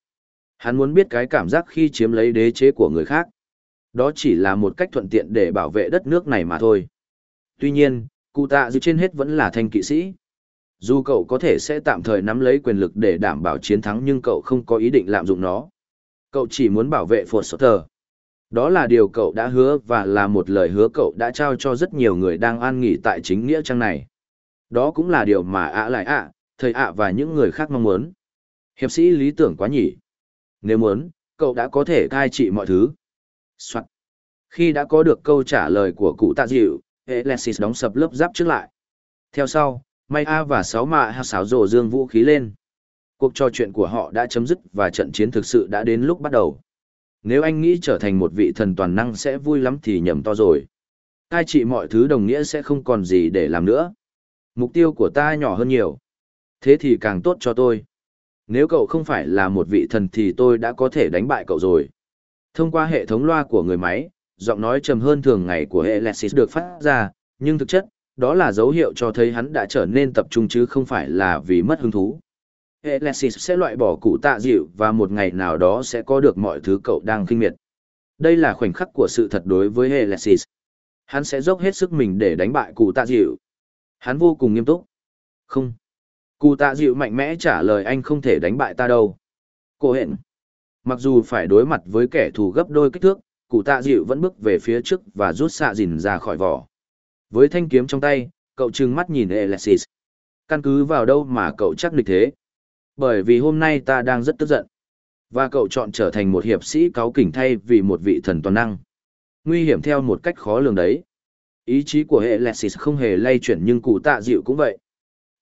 Hắn muốn biết cái cảm giác khi chiếm lấy đế chế của người khác. Đó chỉ là một cách thuận tiện để bảo vệ đất nước này mà thôi. Tuy nhiên, cụ tạ dịu trên hết vẫn là thanh kỵ sĩ. Dù cậu có thể sẽ tạm thời nắm lấy quyền lực để đảm bảo chiến thắng nhưng cậu không có ý định lạm dụng nó. Cậu chỉ muốn bảo vệ Phột Sở Thờ. Đó là điều cậu đã hứa và là một lời hứa cậu đã trao cho rất nhiều người đang an nghỉ tại chính nghĩa trang này. Đó cũng là điều mà ạ lại ạ, thầy ạ và những người khác mong muốn. Hiệp sĩ lý tưởng quá nhỉ. Nếu muốn, cậu đã có thể cai trị mọi thứ. Soạn. Khi đã có được câu trả lời của cụ tạ dịu, Alexis đóng sập lớp giáp trước lại. Theo sau, May A và Sáu Mạ hạ sáo rổ dương vũ khí lên. Cuộc trò chuyện của họ đã chấm dứt và trận chiến thực sự đã đến lúc bắt đầu. Nếu anh nghĩ trở thành một vị thần toàn năng sẽ vui lắm thì nhầm to rồi. Cai trị mọi thứ đồng nghĩa sẽ không còn gì để làm nữa. Mục tiêu của ta nhỏ hơn nhiều. Thế thì càng tốt cho tôi. Nếu cậu không phải là một vị thần thì tôi đã có thể đánh bại cậu rồi. Thông qua hệ thống loa của người máy, giọng nói trầm hơn thường ngày của Alexis được phát ra, nhưng thực chất, đó là dấu hiệu cho thấy hắn đã trở nên tập trung chứ không phải là vì mất hứng thú. Alexis sẽ loại bỏ cụ tạ dịu và một ngày nào đó sẽ có được mọi thứ cậu đang kinh miệt. Đây là khoảnh khắc của sự thật đối với Alexis. Hắn sẽ dốc hết sức mình để đánh bại cụ tạ dịu. Hắn vô cùng nghiêm túc. Không. Cụ tạ dịu mạnh mẽ trả lời anh không thể đánh bại ta đâu. Cô hẹn. Mặc dù phải đối mặt với kẻ thù gấp đôi kích thước, cụ tạ dịu vẫn bước về phía trước và rút xạ dìn ra khỏi vỏ. Với thanh kiếm trong tay, cậu trừng mắt nhìn Alexis. Căn cứ vào đâu mà cậu chắc địch thế? Bởi vì hôm nay ta đang rất tức giận. Và cậu chọn trở thành một hiệp sĩ cáo kỉnh thay vì một vị thần toàn năng. Nguy hiểm theo một cách khó lường đấy. Ý chí của hệ Lexis không hề lay chuyển nhưng cụ tạ dịu cũng vậy.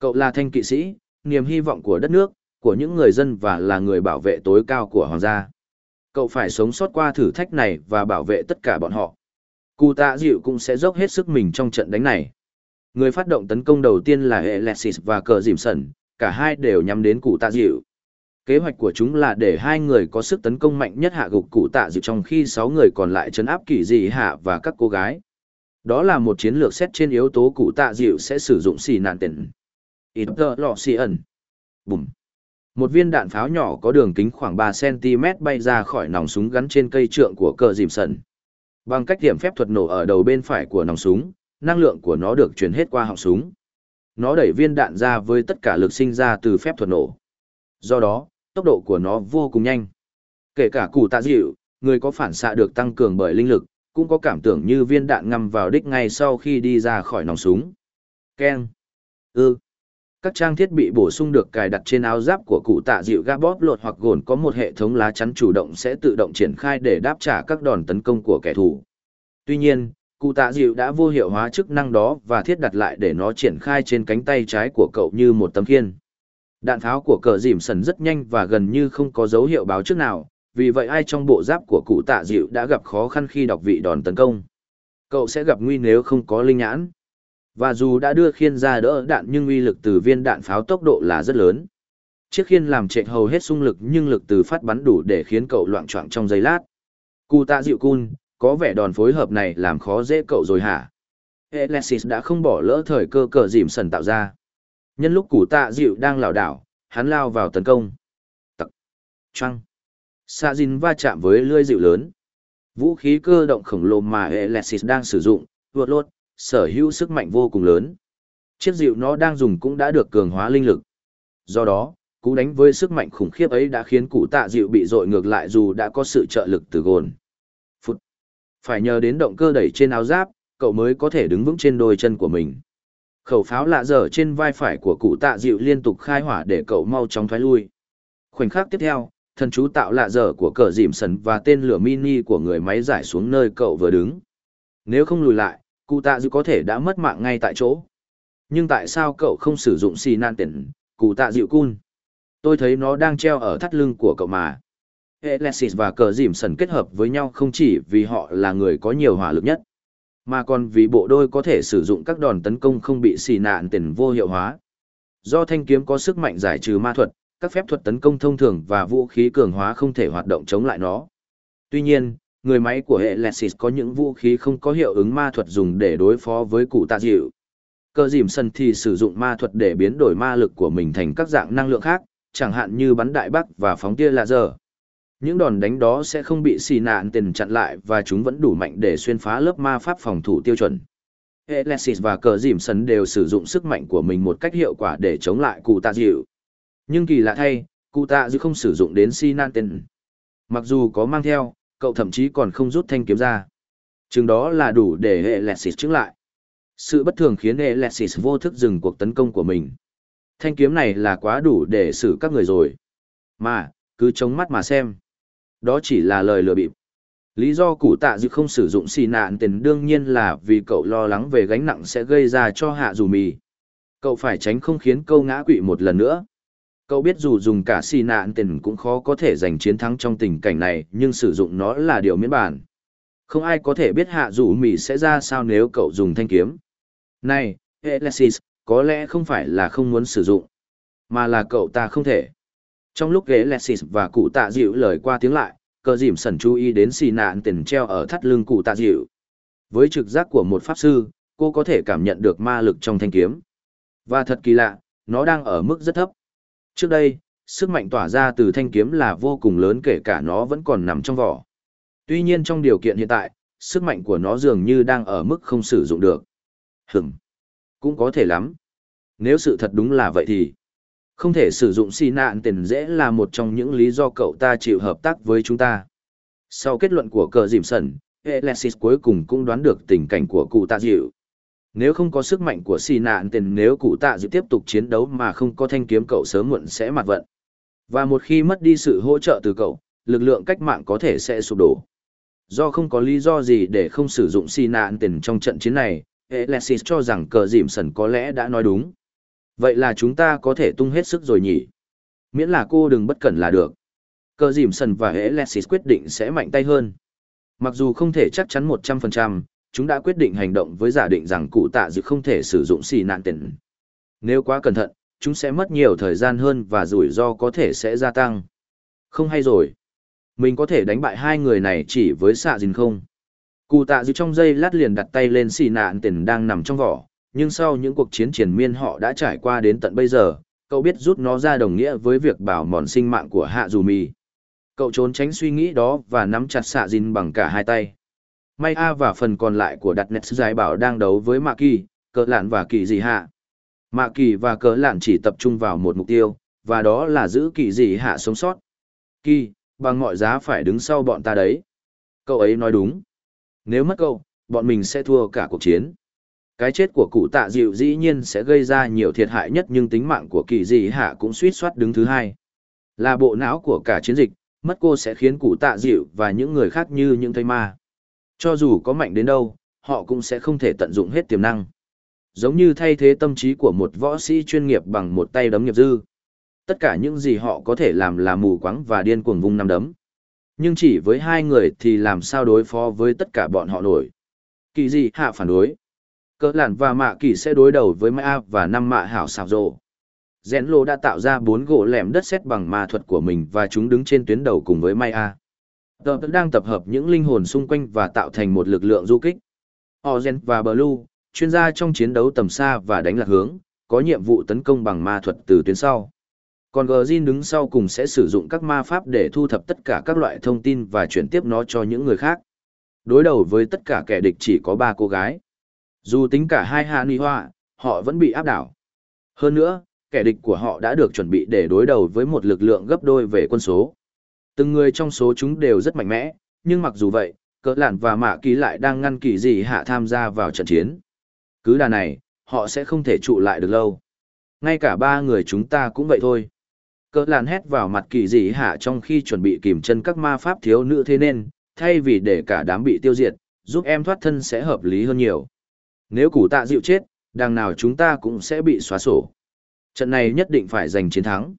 Cậu là thanh kỵ sĩ, niềm hy vọng của đất nước, của những người dân và là người bảo vệ tối cao của hoàng gia. Cậu phải sống sót qua thử thách này và bảo vệ tất cả bọn họ. Cụ tạ dịu cũng sẽ dốc hết sức mình trong trận đánh này. Người phát động tấn công đầu tiên là Alexis và cờ dìm sẩn, cả hai đều nhắm đến cụ tạ dịu. Kế hoạch của chúng là để hai người có sức tấn công mạnh nhất hạ gục cụ tạ dịu trong khi sáu người còn lại chấn áp kỳ dị hạ và các cô gái. Đó là một chiến lược xét trên yếu tố cụ tạ dịu sẽ sử dụng xì nạn tiền. Ít lọ xì ẩn. Bùm. Một viên đạn pháo nhỏ có đường kính khoảng 3cm bay ra khỏi nòng súng gắn trên cây trượng của cờ dìm sẩn. Bằng cách điểm phép thuật nổ ở đầu bên phải của nòng súng, năng lượng của nó được truyền hết qua họng súng. Nó đẩy viên đạn ra với tất cả lực sinh ra từ phép thuật nổ. Do đó, tốc độ của nó vô cùng nhanh. Kể cả cụ tạ dịu, người có phản xạ được tăng cường bởi linh lực, cũng có cảm tưởng như viên đạn ngâm vào đích ngay sau khi đi ra khỏi nòng súng. Keng. Ư. Các trang thiết bị bổ sung được cài đặt trên áo giáp của cụ tạ dịu ga bóp lột hoặc gồn có một hệ thống lá chắn chủ động sẽ tự động triển khai để đáp trả các đòn tấn công của kẻ thù. Tuy nhiên, cụ tạ dịu đã vô hiệu hóa chức năng đó và thiết đặt lại để nó triển khai trên cánh tay trái của cậu như một tấm khiên. Đạn pháo của cờ dìm sần rất nhanh và gần như không có dấu hiệu báo trước nào, vì vậy ai trong bộ giáp của cụ tạ dịu đã gặp khó khăn khi đọc vị đòn tấn công. Cậu sẽ gặp nguy nếu không có linh nhãn. Và dù đã đưa khiên ra đỡ đạn nhưng uy lực từ viên đạn pháo tốc độ là rất lớn. Chiếc khiên làm trệ hầu hết xung lực nhưng lực từ phát bắn đủ để khiến cậu loạn choạng trong giây lát. Cụ tạ dịu cun, có vẻ đòn phối hợp này làm khó dễ cậu rồi hả? Alexis đã không bỏ lỡ thời cơ cờ dìm sần tạo ra. Nhân lúc cụ tạ dịu đang lảo đảo, hắn lao vào tấn công. Tặc. Trăng. Sa Jin va chạm với lưỡi dịu lớn. Vũ khí cơ động khổng lồ mà Alexis đang sử dụng, vượt lột, sở hữu sức mạnh vô cùng lớn. Chiếc dịu nó đang dùng cũng đã được cường hóa linh lực. Do đó, cú đánh với sức mạnh khủng khiếp ấy đã khiến cụ tạ dịu bị dội ngược lại dù đã có sự trợ lực từ gồn. Phút. Phải nhờ đến động cơ đẩy trên áo giáp, cậu mới có thể đứng vững trên đôi chân của mình. Khẩu pháo lạ dở trên vai phải của cụ tạ dịu liên tục khai hỏa để cậu mau chóng thoái lui. Khoảnh khắc tiếp theo, thần chú tạo lạ dở của cờ dìm sần và tên lửa mini của người máy giải xuống nơi cậu vừa đứng. Nếu không lùi lại, cụ tạ dịu có thể đã mất mạng ngay tại chỗ. Nhưng tại sao cậu không sử dụng xì nan tiền, cụ tạ dịu cun? Tôi thấy nó đang treo ở thắt lưng của cậu mà. Alexis và cờ dìm sần kết hợp với nhau không chỉ vì họ là người có nhiều hỏa lực nhất, mà còn vì bộ đôi có thể sử dụng các đòn tấn công không bị xì nạn tiền vô hiệu hóa. Do thanh kiếm có sức mạnh giải trừ ma thuật, các phép thuật tấn công thông thường và vũ khí cường hóa không thể hoạt động chống lại nó. Tuy nhiên, người máy của hệ Lexis có những vũ khí không có hiệu ứng ma thuật dùng để đối phó với cụ tạ dịu. Cơ dìm sân thì sử dụng ma thuật để biến đổi ma lực của mình thành các dạng năng lượng khác, chẳng hạn như bắn đại bác và phóng tia laser. Những đòn đánh đó sẽ không bị xì nạn tiền chặn lại và chúng vẫn đủ mạnh để xuyên phá lớp ma pháp phòng thủ tiêu chuẩn. Alexis và cờ dìm sân đều sử dụng sức mạnh của mình một cách hiệu quả để chống lại cụ tạ dịu. Nhưng kỳ lạ thay, cụ tạ dịu không sử dụng đến xì nạn tiền. Mặc dù có mang theo, cậu thậm chí còn không rút thanh kiếm ra. Chừng đó là đủ để hệ Alexis chứng lại. Sự bất thường khiến hệ Alexis vô thức dừng cuộc tấn công của mình. Thanh kiếm này là quá đủ để xử các người rồi. Mà, cứ chống mắt mà xem. Đó chỉ là lời lừa bịp. Lý do cụ tạ dự không sử dụng xì nạn tiền đương nhiên là vì cậu lo lắng về gánh nặng sẽ gây ra cho hạ dù mì. Cậu phải tránh không khiến câu ngã quỵ một lần nữa. Cậu biết dù dùng cả xì nạn tiền cũng khó có thể giành chiến thắng trong tình cảnh này, nhưng sử dụng nó là điều miễn bản. Không ai có thể biết hạ dù mì sẽ ra sao nếu cậu dùng thanh kiếm. Này, Alexis, có lẽ không phải là không muốn sử dụng, mà là cậu ta không thể. Trong lúc ghế Alexis và cụ tạ dịu lời qua tiếng lại, cờ dìm sẩn chú ý đến xì nạn tiền treo ở thắt lưng cụ tạ dịu. Với trực giác của một pháp sư, cô có thể cảm nhận được ma lực trong thanh kiếm. Và thật kỳ lạ, nó đang ở mức rất thấp. Trước đây, sức mạnh tỏa ra từ thanh kiếm là vô cùng lớn kể cả nó vẫn còn nằm trong vỏ. Tuy nhiên trong điều kiện hiện tại, sức mạnh của nó dường như đang ở mức không sử dụng được. Hửm. Cũng có thể lắm. Nếu sự thật đúng là vậy thì không thể sử dụng xì nạn tiền dễ là một trong những lý do cậu ta chịu hợp tác với chúng ta. Sau kết luận của cờ dìm sẩn, Alexis cuối cùng cũng đoán được tình cảnh của cụ tạ dịu. Nếu không có sức mạnh của xì nạn tiền nếu cụ tạ dự tiếp tục chiến đấu mà không có thanh kiếm cậu sớm muộn sẽ mặt vận. Và một khi mất đi sự hỗ trợ từ cậu, lực lượng cách mạng có thể sẽ sụp đổ. Do không có lý do gì để không sử dụng xì nạn tiền trong trận chiến này, Alexis cho rằng cờ dìm sần có lẽ đã nói đúng. Vậy là chúng ta có thể tung hết sức rồi nhỉ? Miễn là cô đừng bất cẩn là được. Cờ dìm sần và Alexis quyết định sẽ mạnh tay hơn. Mặc dù không thể chắc chắn 100%, chúng đã quyết định hành động với giả định rằng cụ tạ dự không thể sử dụng xì nạn tiền. Nếu quá cẩn thận, chúng sẽ mất nhiều thời gian hơn và rủi ro có thể sẽ gia tăng. Không hay rồi. Mình có thể đánh bại hai người này chỉ với xạ dìn không? Cụ tạ dự trong giây lát liền đặt tay lên xì nạn tiền đang nằm trong vỏ, nhưng sau những cuộc chiến triển miên họ đã trải qua đến tận bây giờ, cậu biết rút nó ra đồng nghĩa với việc bảo mòn sinh mạng của hạ dù mì. Cậu trốn tránh suy nghĩ đó và nắm chặt xạ dìn bằng cả hai tay. May A và phần còn lại của đặt nét giải bảo đang đấu với Mạ Kỳ, cỡ lạn và kỳ dị hạ. Mạ Kỳ và cỡ lạn chỉ tập trung vào một mục tiêu, và đó là giữ kỳ dị hạ sống sót. Kỳ, bằng mọi giá phải đứng sau bọn ta đấy. Cậu ấy nói đúng. Nếu mất cậu, bọn mình sẽ thua cả cuộc chiến. Cái chết của cụ tạ dịu dĩ nhiên sẽ gây ra nhiều thiệt hại nhất nhưng tính mạng của kỳ dị hạ cũng suýt soát đứng thứ hai. Là bộ não của cả chiến dịch, mất cô sẽ khiến cụ tạ dịu và những người khác như những thây ma. Cho dù có mạnh đến đâu, họ cũng sẽ không thể tận dụng hết tiềm năng. Giống như thay thế tâm trí của một võ sĩ chuyên nghiệp bằng một tay đấm nghiệp dư. Tất cả những gì họ có thể làm là mù quáng và điên cuồng vung năm đấm. Nhưng chỉ với hai người thì làm sao đối phó với tất cả bọn họ nổi. Kỳ gì hạ phản đối. Cỡ lạn và mạ kỳ sẽ đối đầu với mã và năm mạ hảo xào rộ. Rẽn lô đã tạo ra bốn gỗ lẻm đất sét bằng ma thuật của mình và chúng đứng trên tuyến đầu cùng với Maya. Tờ đang tập hợp những linh hồn xung quanh và tạo thành một lực lượng du kích. Ozen và Blue, chuyên gia trong chiến đấu tầm xa và đánh lạc hướng, có nhiệm vụ tấn công bằng ma thuật từ tuyến sau. Còn Gjin đứng sau cùng sẽ sử dụng các ma pháp để thu thập tất cả các loại thông tin và chuyển tiếp nó cho những người khác. Đối đầu với tất cả kẻ địch chỉ có ba cô gái. Dù tính cả hai hạ ni hoa, họ vẫn bị áp đảo. Hơn nữa, kẻ địch của họ đã được chuẩn bị để đối đầu với một lực lượng gấp đôi về quân số. Từng người trong số chúng đều rất mạnh mẽ, nhưng mặc dù vậy, cỡ lạn và mạ ký lại đang ngăn kỳ gì hạ tham gia vào trận chiến. Cứ đà này, họ sẽ không thể trụ lại được lâu. Ngay cả ba người chúng ta cũng vậy thôi. Cỡ lạn hét vào mặt kỳ dị hạ trong khi chuẩn bị kìm chân các ma pháp thiếu nữ thế nên, thay vì để cả đám bị tiêu diệt, giúp em thoát thân sẽ hợp lý hơn nhiều. Nếu củ tạ dịu chết, đằng nào chúng ta cũng sẽ bị xóa sổ. Trận này nhất định phải giành chiến thắng.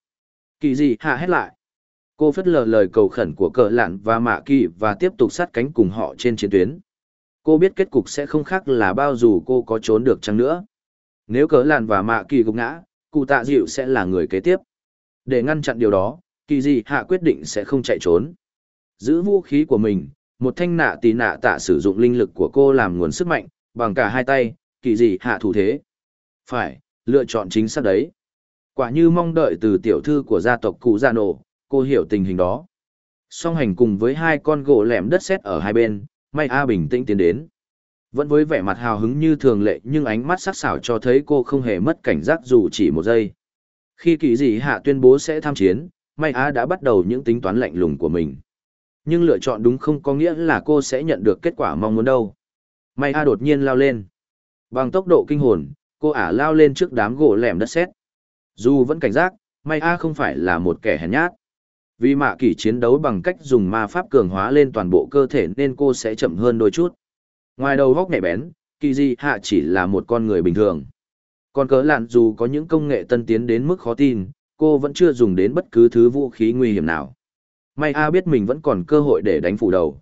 Kỳ dị hạ hét lại. Cô phất lờ lời cầu khẩn của cờ lạn và mạ kỳ và tiếp tục sát cánh cùng họ trên chiến tuyến. Cô biết kết cục sẽ không khác là bao dù cô có trốn được chăng nữa. Nếu cờ lạn và mạ kỳ gục ngã, cụ tạ dịu sẽ là người kế tiếp. Để ngăn chặn điều đó, kỳ dị hạ quyết định sẽ không chạy trốn. Giữ vũ khí của mình, một thanh nạ tì nạ tạ sử dụng linh lực của cô làm nguồn sức mạnh, bằng cả hai tay, kỳ dị hạ thủ thế. Phải, lựa chọn chính xác đấy. Quả như mong đợi từ tiểu thư của gia tộc cụ gia nổ, cô hiểu tình hình đó. Song hành cùng với hai con gỗ lẻm đất sét ở hai bên, May A bình tĩnh tiến đến. Vẫn với vẻ mặt hào hứng như thường lệ nhưng ánh mắt sắc sảo cho thấy cô không hề mất cảnh giác dù chỉ một giây. Khi kỳ dị hạ tuyên bố sẽ tham chiến, May A đã bắt đầu những tính toán lạnh lùng của mình. Nhưng lựa chọn đúng không có nghĩa là cô sẽ nhận được kết quả mong muốn đâu. May A đột nhiên lao lên. Bằng tốc độ kinh hồn, cô ả lao lên trước đám gỗ lẻm đất sét. Dù vẫn cảnh giác, May A không phải là một kẻ hèn nhát. Vì mạ kỷ chiến đấu bằng cách dùng ma pháp cường hóa lên toàn bộ cơ thể nên cô sẽ chậm hơn đôi chút. Ngoài đầu góc nhạy bén, kỳ di hạ chỉ là một con người bình thường. Còn cớ lạn dù có những công nghệ tân tiến đến mức khó tin, cô vẫn chưa dùng đến bất cứ thứ vũ khí nguy hiểm nào. May A biết mình vẫn còn cơ hội để đánh phủ đầu.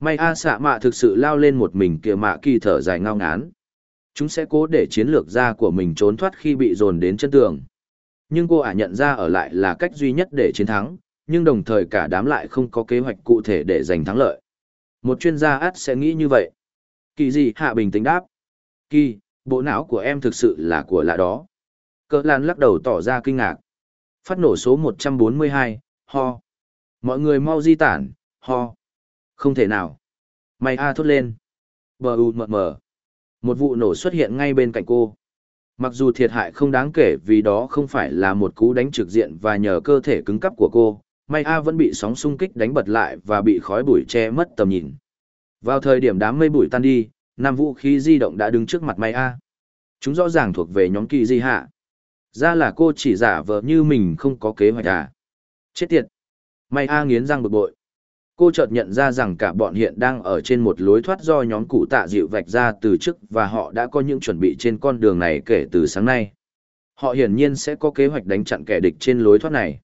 May A xạ mạ thực sự lao lên một mình kìa mạ kỳ thở dài ngao ngán. Chúng sẽ cố để chiến lược ra của mình trốn thoát khi bị dồn đến chân tường. Nhưng cô ả nhận ra ở lại là cách duy nhất để chiến thắng, nhưng đồng thời cả đám lại không có kế hoạch cụ thể để giành thắng lợi. Một chuyên gia át sẽ nghĩ như vậy. Kỳ gì hạ bình tĩnh đáp. Kỳ, bộ não của em thực sự là của lạ đó. Cỡ lan lắc đầu tỏ ra kinh ngạc. Phát nổ số 142, ho. Mọi người mau di tản, ho. Không thể nào. Mày a thốt lên. Bờ u mờ mờ. Một vụ nổ xuất hiện ngay bên cạnh cô. Mặc dù thiệt hại không đáng kể vì đó không phải là một cú đánh trực diện và nhờ cơ thể cứng cắp của cô, May A vẫn bị sóng xung kích đánh bật lại và bị khói bụi che mất tầm nhìn. Vào thời điểm đám mây bụi tan đi, năm vũ khí di động đã đứng trước mặt May A. Chúng rõ ràng thuộc về nhóm kỳ di hạ. Ra là cô chỉ giả vờ như mình không có kế hoạch à. Chết tiệt! May A nghiến răng bực bội. Cô chợt nhận ra rằng cả bọn hiện đang ở trên một lối thoát do nhóm cụ tạ dịu vạch ra từ trước và họ đã có những chuẩn bị trên con đường này kể từ sáng nay. Họ hiển nhiên sẽ có kế hoạch đánh chặn kẻ địch trên lối thoát này.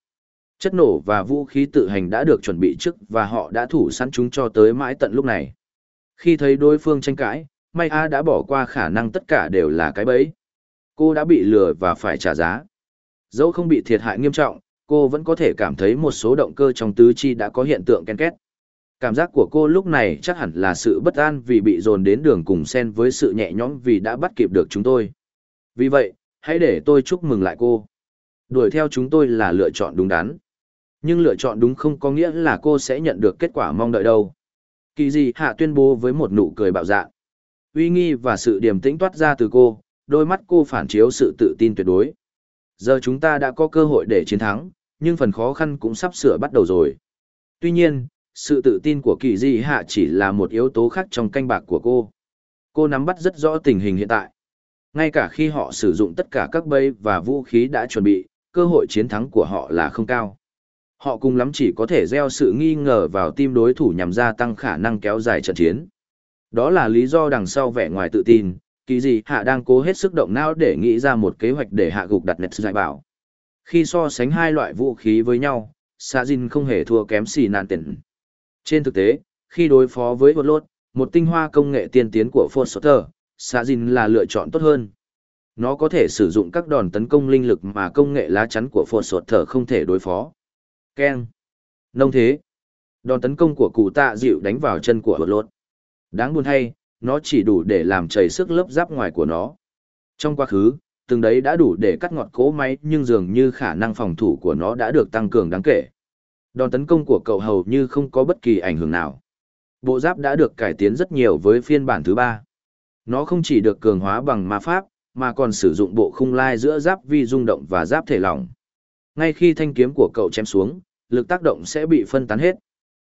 Chất nổ và vũ khí tự hành đã được chuẩn bị trước và họ đã thủ sẵn chúng cho tới mãi tận lúc này. Khi thấy đối phương tranh cãi, May A đã bỏ qua khả năng tất cả đều là cái bẫy. Cô đã bị lừa và phải trả giá. Dẫu không bị thiệt hại nghiêm trọng, cô vẫn có thể cảm thấy một số động cơ trong tứ chi đã có hiện tượng ken két. Cảm giác của cô lúc này chắc hẳn là sự bất an vì bị dồn đến đường cùng sen với sự nhẹ nhõm vì đã bắt kịp được chúng tôi. Vì vậy, hãy để tôi chúc mừng lại cô. Đuổi theo chúng tôi là lựa chọn đúng đắn. Nhưng lựa chọn đúng không có nghĩa là cô sẽ nhận được kết quả mong đợi đâu. Kỳ gì hạ tuyên bố với một nụ cười bạo dạn. Uy nghi và sự điềm tĩnh toát ra từ cô, đôi mắt cô phản chiếu sự tự tin tuyệt đối. Giờ chúng ta đã có cơ hội để chiến thắng, nhưng phần khó khăn cũng sắp sửa bắt đầu rồi. Tuy nhiên, sự tự tin của kỳ di hạ chỉ là một yếu tố khác trong canh bạc của cô. Cô nắm bắt rất rõ tình hình hiện tại. Ngay cả khi họ sử dụng tất cả các bẫy và vũ khí đã chuẩn bị, cơ hội chiến thắng của họ là không cao. Họ cùng lắm chỉ có thể gieo sự nghi ngờ vào tim đối thủ nhằm gia tăng khả năng kéo dài trận chiến. Đó là lý do đằng sau vẻ ngoài tự tin, kỳ gì hạ đang cố hết sức động não để nghĩ ra một kế hoạch để hạ gục đặt nét giải bảo. Khi so sánh hai loại vũ khí với nhau, Sajin không hề thua kém xì nạn tiền. Trên thực tế, khi đối phó với vật lốt, một tinh hoa công nghệ tiên tiến của Foster, Sajin là lựa chọn tốt hơn. Nó có thể sử dụng các đòn tấn công linh lực mà công nghệ lá chắn của Foster không thể đối phó. Ken. Nông thế. Đòn tấn công của cụ tạ dịu đánh vào chân của lốt. Đáng buồn thay, nó chỉ đủ để làm chảy sức lớp giáp ngoài của nó. Trong quá khứ, từng đấy đã đủ để cắt ngọt cỗ máy nhưng dường như khả năng phòng thủ của nó đã được tăng cường đáng kể. Đòn tấn công của cậu hầu như không có bất kỳ ảnh hưởng nào. Bộ giáp đã được cải tiến rất nhiều với phiên bản thứ ba. Nó không chỉ được cường hóa bằng ma pháp, mà còn sử dụng bộ khung lai giữa giáp vi rung động và giáp thể lỏng. Ngay khi thanh kiếm của cậu chém xuống, lực tác động sẽ bị phân tán hết.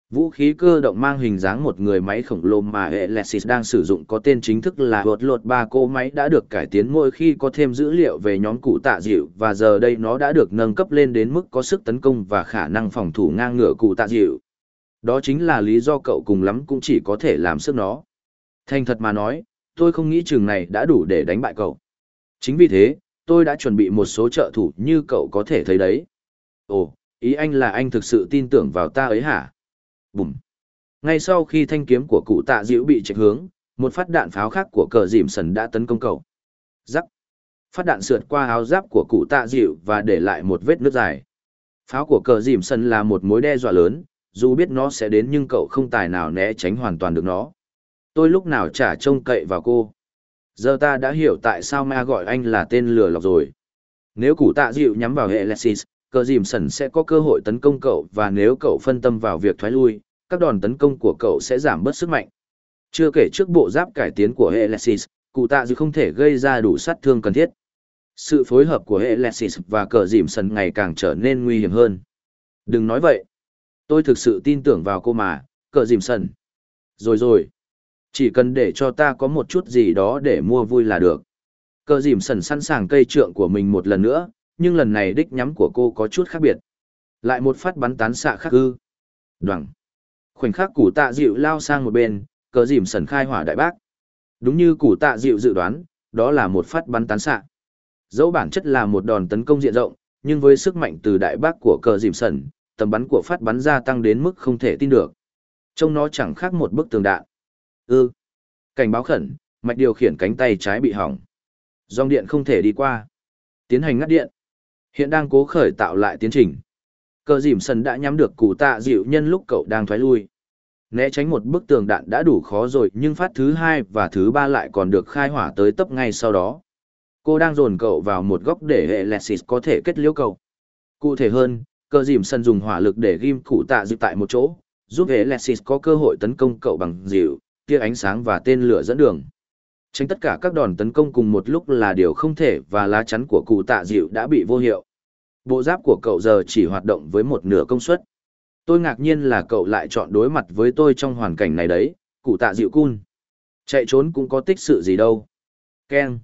Vũ khí cơ động mang hình dáng một người máy khổng lồ mà hệ Alexis đang sử dụng có tên chính thức là hột lột ba cô máy đã được cải tiến mỗi khi có thêm dữ liệu về nhóm cụ tạ dịu và giờ đây nó đã được nâng cấp lên đến mức có sức tấn công và khả năng phòng thủ ngang ngửa cụ tạ dịu. Đó chính là lý do cậu cùng lắm cũng chỉ có thể làm sức nó. Thành thật mà nói, tôi không nghĩ trường này đã đủ để đánh bại cậu. Chính vì thế, tôi đã chuẩn bị một số trợ thủ như cậu có thể thấy đấy. Ồ, ý anh là anh thực sự tin tưởng vào ta ấy hả? Bùm. Ngay sau khi thanh kiếm của cụ tạ diễu bị chạy hướng, một phát đạn pháo khác của cờ dìm sần đã tấn công cậu. Rắc. Phát đạn sượt qua áo giáp của cụ tạ Diệu và để lại một vết nước dài. Pháo của cờ dìm sần là một mối đe dọa lớn, dù biết nó sẽ đến nhưng cậu không tài nào né tránh hoàn toàn được nó. Tôi lúc nào chả trông cậy vào cô. Giờ ta đã hiểu tại sao ma gọi anh là tên lừa lọc rồi. Nếu cụ tạ dịu nhắm vào hệ Lexis, cờ dìm sẩn sẽ có cơ hội tấn công cậu và nếu cậu phân tâm vào việc thoái lui, các đòn tấn công của cậu sẽ giảm bớt sức mạnh. Chưa kể trước bộ giáp cải tiến của hệ Lexis, cụ tạ dịu không thể gây ra đủ sát thương cần thiết. Sự phối hợp của hệ Lexis và cờ dìm sẩn ngày càng trở nên nguy hiểm hơn. Đừng nói vậy. Tôi thực sự tin tưởng vào cô mà, cờ dìm sẩn. Rồi rồi. Chỉ cần để cho ta có một chút gì đó để mua vui là được. Cờ dìm sần sẵn sàng cây trượng của mình một lần nữa, nhưng lần này đích nhắm của cô có chút khác biệt. Lại một phát bắn tán xạ khắc ư. Đoằng. Khoảnh khắc củ tạ dịu lao sang một bên, cờ dìm sần khai hỏa đại bác. Đúng như củ tạ dịu dự đoán, đó là một phát bắn tán xạ. Dẫu bản chất là một đòn tấn công diện rộng, nhưng với sức mạnh từ đại bác của cờ dìm sần, tầm bắn của phát bắn gia tăng đến mức không thể tin được. Trông nó chẳng khác một bức tường đạn. Ư. Cảnh báo khẩn, mạch điều khiển cánh tay trái bị hỏng. Dòng điện không thể đi qua. Tiến hành ngắt điện. Hiện đang cố khởi tạo lại tiến trình. Cờ dìm sần đã nhắm được cụ tạ dịu nhân lúc cậu đang thoái lui. Né tránh một bức tường đạn đã đủ khó rồi nhưng phát thứ hai và thứ ba lại còn được khai hỏa tới tấp ngay sau đó. Cô đang dồn cậu vào một góc để hệ Lexis có thể kết liễu cậu. Cụ thể hơn, cờ dìm sân dùng hỏa lực để ghim cụ tạ dịu tại một chỗ, giúp hệ Lexis có cơ hội tấn công cậu bằng dịu, tia ánh sáng và tên lửa dẫn đường. Tránh tất cả các đòn tấn công cùng một lúc là điều không thể và lá chắn của cụ tạ dịu đã bị vô hiệu. Bộ giáp của cậu giờ chỉ hoạt động với một nửa công suất. Tôi ngạc nhiên là cậu lại chọn đối mặt với tôi trong hoàn cảnh này đấy, cụ tạ dịu cun. Chạy trốn cũng có tích sự gì đâu. Ken.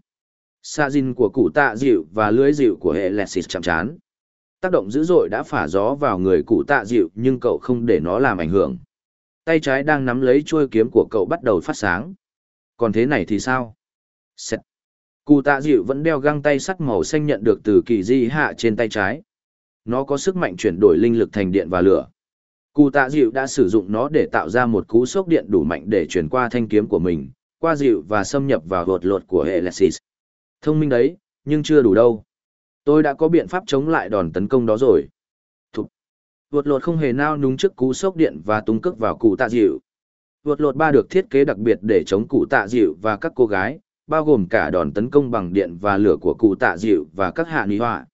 Sa dinh của cụ tạ dịu và lưới dịu của hệ Lexis chạm chán. Tác động dữ dội đã phả gió vào người cụ tạ dịu nhưng cậu không để nó làm ảnh hưởng. Tay trái đang nắm lấy chuôi kiếm của cậu bắt đầu phát sáng. Còn thế này thì sao? Sẹt. Cụ tạ dịu vẫn đeo găng tay sắt màu xanh nhận được từ kỳ di hạ trên tay trái. Nó có sức mạnh chuyển đổi linh lực thành điện và lửa. Cụ tạ dịu đã sử dụng nó để tạo ra một cú sốc điện đủ mạnh để chuyển qua thanh kiếm của mình, qua dịu và xâm nhập vào hột lột của Alexis. Thông minh đấy, nhưng chưa đủ đâu. Tôi đã có biện pháp chống lại đòn tấn công đó rồi. Vượt lột không hề nao núng trước cú sốc điện và tung cước vào cụ tạ dịu. Vượt lột ba được thiết kế đặc biệt để chống cụ tạ dịu và các cô gái, bao gồm cả đòn tấn công bằng điện và lửa của cụ tạ dịu và các hạ ni họa.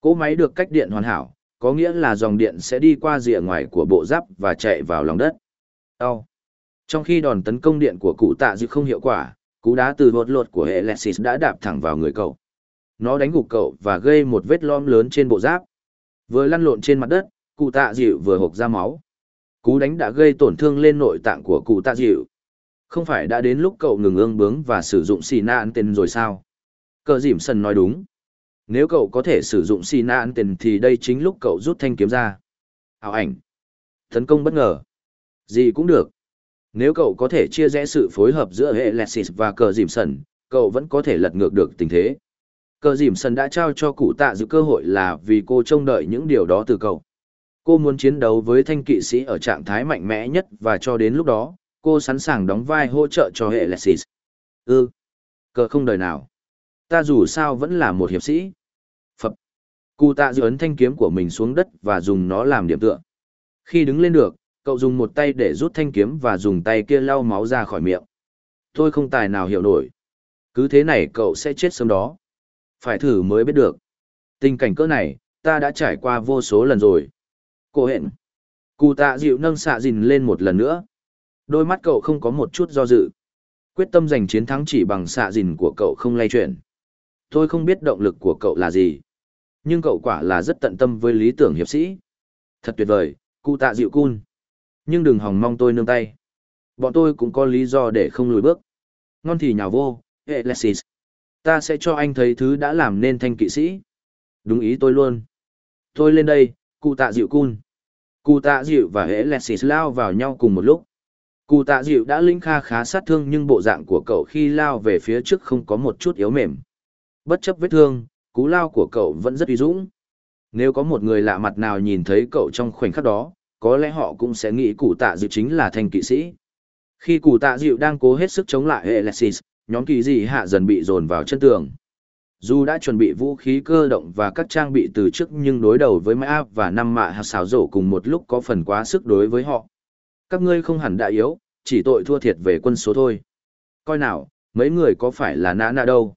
Cỗ máy được cách điện hoàn hảo, có nghĩa là dòng điện sẽ đi qua rìa ngoài của bộ giáp và chạy vào lòng đất. Đau. Trong khi đòn tấn công điện của cụ tạ dịu không hiệu quả, cú đá từ vượt lột của Alexis đã đạp thẳng vào người cậu. Nó đánh gục cậu và gây một vết lom lớn trên bộ giáp. Vừa lăn lộn trên mặt đất, cụ tạ dịu vừa hộc ra máu. Cú đánh đã gây tổn thương lên nội tạng của cụ tạ dịu. Không phải đã đến lúc cậu ngừng ương bướng và sử dụng xì nạn tên rồi sao? Cờ dìm sần nói đúng. Nếu cậu có thể sử dụng xì nạn tên thì đây chính lúc cậu rút thanh kiếm ra. Ảo ảnh. Tấn công bất ngờ. Gì cũng được. Nếu cậu có thể chia rẽ sự phối hợp giữa hệ Lexis và cờ dìm sần, cậu vẫn có thể lật ngược được tình thế. Cờ dìm sân đã trao cho cụ tạ dự cơ hội là vì cô trông đợi những điều đó từ cậu. Cô muốn chiến đấu với thanh kỵ sĩ ở trạng thái mạnh mẽ nhất và cho đến lúc đó, cô sẵn sàng đóng vai hỗ trợ cho hệ Lexis. Ừ, cờ không đời nào. Ta dù sao vẫn là một hiệp sĩ. Phập. Cụ tạ dự ấn thanh kiếm của mình xuống đất và dùng nó làm điểm tựa. Khi đứng lên được, cậu dùng một tay để rút thanh kiếm và dùng tay kia lau máu ra khỏi miệng. Tôi không tài nào hiểu nổi. Cứ thế này cậu sẽ chết sớm đó. Phải thử mới biết được. Tình cảnh cỡ này, ta đã trải qua vô số lần rồi. Cô hẹn. Cụ tạ dịu nâng xạ dìn lên một lần nữa. Đôi mắt cậu không có một chút do dự. Quyết tâm giành chiến thắng chỉ bằng xạ dìn của cậu không lay chuyển. Tôi không biết động lực của cậu là gì. Nhưng cậu quả là rất tận tâm với lý tưởng hiệp sĩ. Thật tuyệt vời, cụ tạ dịu cun. Nhưng đừng hòng mong tôi nương tay. Bọn tôi cũng có lý do để không lùi bước. Ngon thì nhào vô, Alexis. Ta sẽ cho anh thấy thứ đã làm nên thanh kỵ sĩ. Đúng ý tôi luôn. Tôi lên đây, cụ tạ dịu cun. Cụ tạ dịu và Alexis lao vào nhau cùng một lúc. Cụ tạ dịu đã linh kha khá sát thương nhưng bộ dạng của cậu khi lao về phía trước không có một chút yếu mềm. Bất chấp vết thương, cú lao của cậu vẫn rất uy dũng. Nếu có một người lạ mặt nào nhìn thấy cậu trong khoảnh khắc đó, có lẽ họ cũng sẽ nghĩ cụ tạ dịu chính là thanh kỵ sĩ. Khi cụ tạ dịu đang cố hết sức chống lại Alexis, nhóm kỳ dị hạ dần bị dồn vào chân tường. Dù đã chuẩn bị vũ khí cơ động và các trang bị từ trước nhưng đối đầu với Mã và năm mạ hạt xáo rổ cùng một lúc có phần quá sức đối với họ. Các ngươi không hẳn đã yếu, chỉ tội thua thiệt về quân số thôi. Coi nào, mấy người có phải là nã nạ đâu.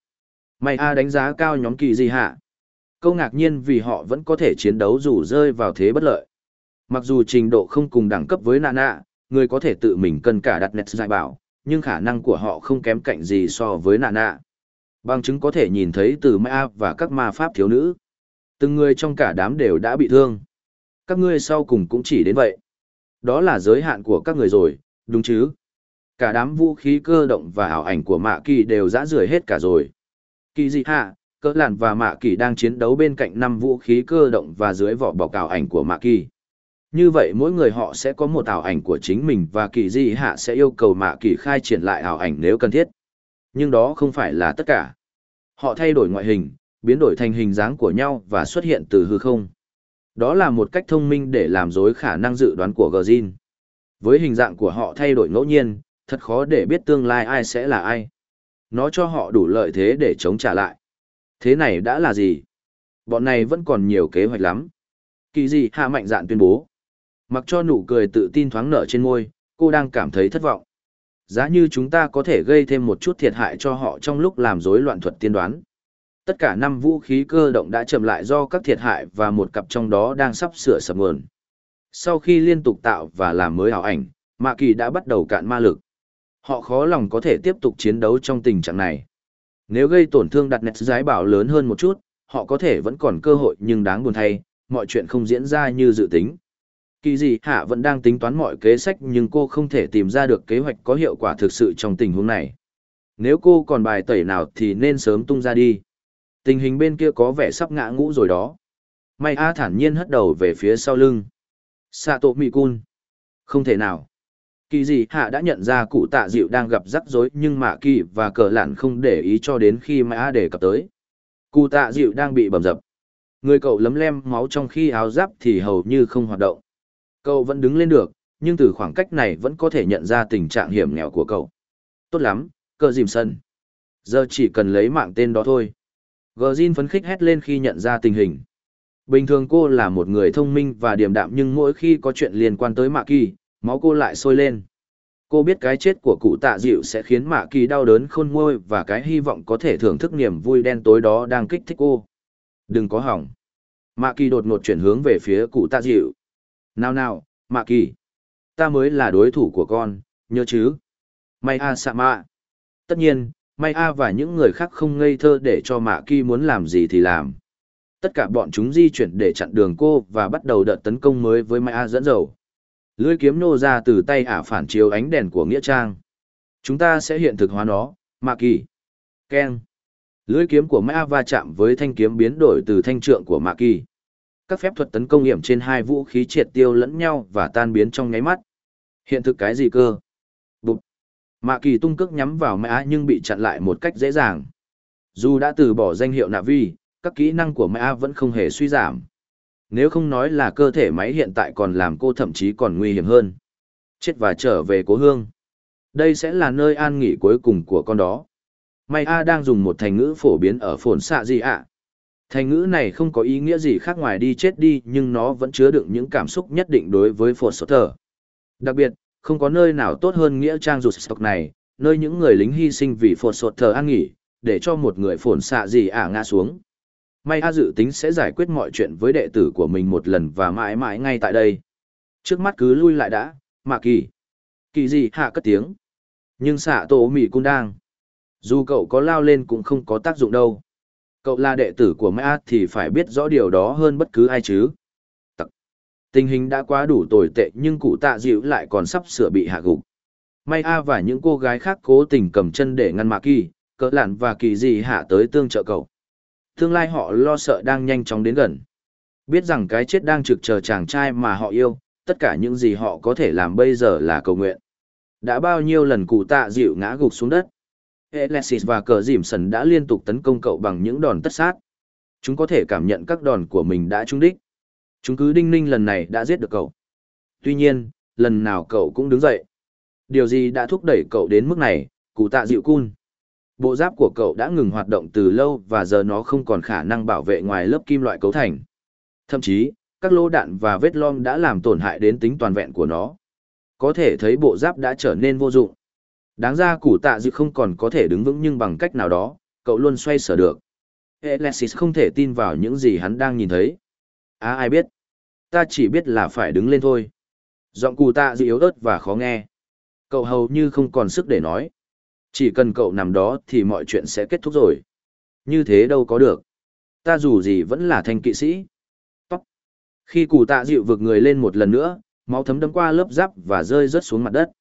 Mày A đánh giá cao nhóm kỳ dị hạ. Câu ngạc nhiên vì họ vẫn có thể chiến đấu dù rơi vào thế bất lợi. Mặc dù trình độ không cùng đẳng cấp với nạ nạ, người có thể tự mình cân cả đặt nét giải bảo, nhưng khả năng của họ không kém cạnh gì so với nạ nạ. Bằng chứng có thể nhìn thấy từ ma và các ma pháp thiếu nữ. Từng người trong cả đám đều đã bị thương. Các ngươi sau cùng cũng chỉ đến vậy. Đó là giới hạn của các người rồi, đúng chứ? Cả đám vũ khí cơ động và ảo ảnh của mạ kỳ đều dã rưởi hết cả rồi. Kỳ dị hạ, cỡ làn và mạ kỳ đang chiến đấu bên cạnh năm vũ khí cơ động và dưới vỏ bọc ảo ảnh của mạ kỳ. Như vậy mỗi người họ sẽ có một ảo ảnh của chính mình và kỳ di hạ sẽ yêu cầu mạ kỳ khai triển lại ảo ảnh nếu cần thiết. Nhưng đó không phải là tất cả. Họ thay đổi ngoại hình, biến đổi thành hình dáng của nhau và xuất hiện từ hư không. Đó là một cách thông minh để làm dối khả năng dự đoán của Gjin. Với hình dạng của họ thay đổi ngẫu nhiên, thật khó để biết tương lai ai sẽ là ai. Nó cho họ đủ lợi thế để chống trả lại. Thế này đã là gì? Bọn này vẫn còn nhiều kế hoạch lắm. Kỳ gì hạ mạnh dạn tuyên bố. Mặc cho nụ cười tự tin thoáng nở trên môi, cô đang cảm thấy thất vọng. Giá như chúng ta có thể gây thêm một chút thiệt hại cho họ trong lúc làm rối loạn thuật tiên đoán. Tất cả năm vũ khí cơ động đã chậm lại do các thiệt hại và một cặp trong đó đang sắp sửa sập nguồn. Sau khi liên tục tạo và làm mới ảo ảnh, Mạ Kỳ đã bắt đầu cạn ma lực. Họ khó lòng có thể tiếp tục chiến đấu trong tình trạng này. Nếu gây tổn thương đặt nét giái bảo lớn hơn một chút, họ có thể vẫn còn cơ hội nhưng đáng buồn thay, mọi chuyện không diễn ra như dự tính. Kỳ gì, hạ vẫn đang tính toán mọi kế sách nhưng cô không thể tìm ra được kế hoạch có hiệu quả thực sự trong tình huống này. Nếu cô còn bài tẩy nào thì nên sớm tung ra đi. Tình hình bên kia có vẻ sắp ngã ngũ rồi đó. May A thản nhiên hất đầu về phía sau lưng. Sato cun. Không thể nào. Kỳ gì, hạ đã nhận ra cụ tạ dịu đang gặp rắc rối nhưng mạ kỳ và cờ lạn không để ý cho đến khi May A đề cập tới. Cụ tạ dịu đang bị bầm dập. Người cậu lấm lem máu trong khi áo giáp thì hầu như không hoạt động. Cậu vẫn đứng lên được, nhưng từ khoảng cách này vẫn có thể nhận ra tình trạng hiểm nghèo của cậu. Tốt lắm, cờ dìm sân. Giờ chỉ cần lấy mạng tên đó thôi. Gờ Jin phấn khích hét lên khi nhận ra tình hình. Bình thường cô là một người thông minh và điềm đạm nhưng mỗi khi có chuyện liên quan tới Mạ Kỳ, máu cô lại sôi lên. Cô biết cái chết của cụ tạ dịu sẽ khiến Mạ Kỳ đau đớn khôn nguôi và cái hy vọng có thể thưởng thức niềm vui đen tối đó đang kích thích cô. Đừng có hỏng. Mạ Kỳ đột ngột chuyển hướng về phía cụ tạ dịu. Nào nào, Mạ Kỳ. Ta mới là đối thủ của con, nhớ chứ. May a sạ mạ. Tất nhiên, May A và những người khác không ngây thơ để cho Mạ Kỳ muốn làm gì thì làm. Tất cả bọn chúng di chuyển để chặn đường cô và bắt đầu đợt tấn công mới với May A dẫn dầu. Lưỡi kiếm nô ra từ tay ả phản chiếu ánh đèn của Nghĩa Trang. Chúng ta sẽ hiện thực hóa nó, Mạ Kỳ. Ken. Lưỡi kiếm của May A va chạm với thanh kiếm biến đổi từ thanh trượng của Mạ Kỳ. Các phép thuật tấn công hiểm trên hai vũ khí triệt tiêu lẫn nhau và tan biến trong nháy mắt. Hiện thực cái gì cơ? Mạ kỳ tung cước nhắm vào mã nhưng bị chặn lại một cách dễ dàng. Dù đã từ bỏ danh hiệu nạ vi, các kỹ năng của mã vẫn không hề suy giảm. Nếu không nói là cơ thể máy hiện tại còn làm cô thậm chí còn nguy hiểm hơn. Chết và trở về cố hương. Đây sẽ là nơi an nghỉ cuối cùng của con đó. May A đang dùng một thành ngữ phổ biến ở phồn xạ gì ạ. Thành ngữ này không có ý nghĩa gì khác ngoài đi chết đi nhưng nó vẫn chứa đựng những cảm xúc nhất định đối với phổ sốt thở. Đặc biệt, không có nơi nào tốt hơn nghĩa trang rụt stock này, nơi những người lính hy sinh vì phổ sột thở an nghỉ, để cho một người Phổn xạ gì ả ngã xuống. May A dự tính sẽ giải quyết mọi chuyện với đệ tử của mình một lần và mãi mãi ngay tại đây. Trước mắt cứ lui lại đã, mà kỳ. Kỳ gì hạ cất tiếng. Nhưng xạ tổ mỉ cũng đang. Dù cậu có lao lên cũng không có tác dụng đâu. Cậu là đệ tử của Mã thì phải biết rõ điều đó hơn bất cứ ai chứ. Tình hình đã quá đủ tồi tệ nhưng cụ tạ dịu lại còn sắp sửa bị hạ gục. May A và những cô gái khác cố tình cầm chân để ngăn Mạc Kỳ, cỡ lạn và kỳ gì hạ tới tương trợ cậu. Tương lai họ lo sợ đang nhanh chóng đến gần. Biết rằng cái chết đang trực chờ chàng trai mà họ yêu, tất cả những gì họ có thể làm bây giờ là cầu nguyện. Đã bao nhiêu lần cụ tạ dịu ngã gục xuống đất. Alexis và cờ dìm sần đã liên tục tấn công cậu bằng những đòn tất sát. Chúng có thể cảm nhận các đòn của mình đã trúng đích. Chúng cứ đinh ninh lần này đã giết được cậu. Tuy nhiên, lần nào cậu cũng đứng dậy. Điều gì đã thúc đẩy cậu đến mức này, cụ tạ dịu cun. Bộ giáp của cậu đã ngừng hoạt động từ lâu và giờ nó không còn khả năng bảo vệ ngoài lớp kim loại cấu thành. Thậm chí, các lô đạn và vết lom đã làm tổn hại đến tính toàn vẹn của nó. Có thể thấy bộ giáp đã trở nên vô dụng. Đáng ra củ tạ dự không còn có thể đứng vững nhưng bằng cách nào đó, cậu luôn xoay sở được. Alexis không thể tin vào những gì hắn đang nhìn thấy. À ai biết? Ta chỉ biết là phải đứng lên thôi. Giọng cụ tạ dự yếu ớt và khó nghe. Cậu hầu như không còn sức để nói. Chỉ cần cậu nằm đó thì mọi chuyện sẽ kết thúc rồi. Như thế đâu có được. Ta dù gì vẫn là thanh kỵ sĩ. Tóc. Khi cụ tạ dịu vực người lên một lần nữa, máu thấm đấm qua lớp giáp và rơi rớt xuống mặt đất.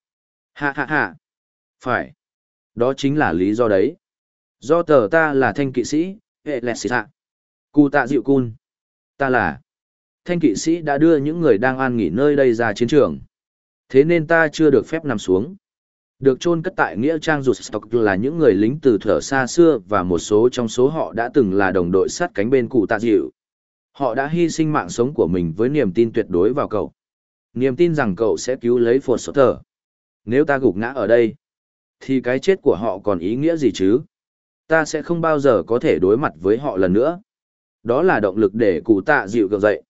Hạ hạ hạ. Phải. Đó chính là lý do đấy. Do tờ ta là thanh kỵ sĩ, hệ lẹt xì hạ. Cụ tạ dịu cun. Ta là thanh kỵ sĩ đã đưa những người đang an nghỉ nơi đây ra chiến trường. Thế nên ta chưa được phép nằm xuống. Được chôn cất tại Nghĩa Trang Rụt Stock là những người lính từ thở xa xưa và một số trong số họ đã từng là đồng đội sát cánh bên cụ tạ dịu. Họ đã hy sinh mạng sống của mình với niềm tin tuyệt đối vào cậu. Niềm tin rằng cậu sẽ cứu lấy Phột Sở Thở. Nếu ta gục ngã ở đây, thì cái chết của họ còn ý nghĩa gì chứ? Ta sẽ không bao giờ có thể đối mặt với họ lần nữa. Đó là động lực để cụ tạ dịu gượng dậy.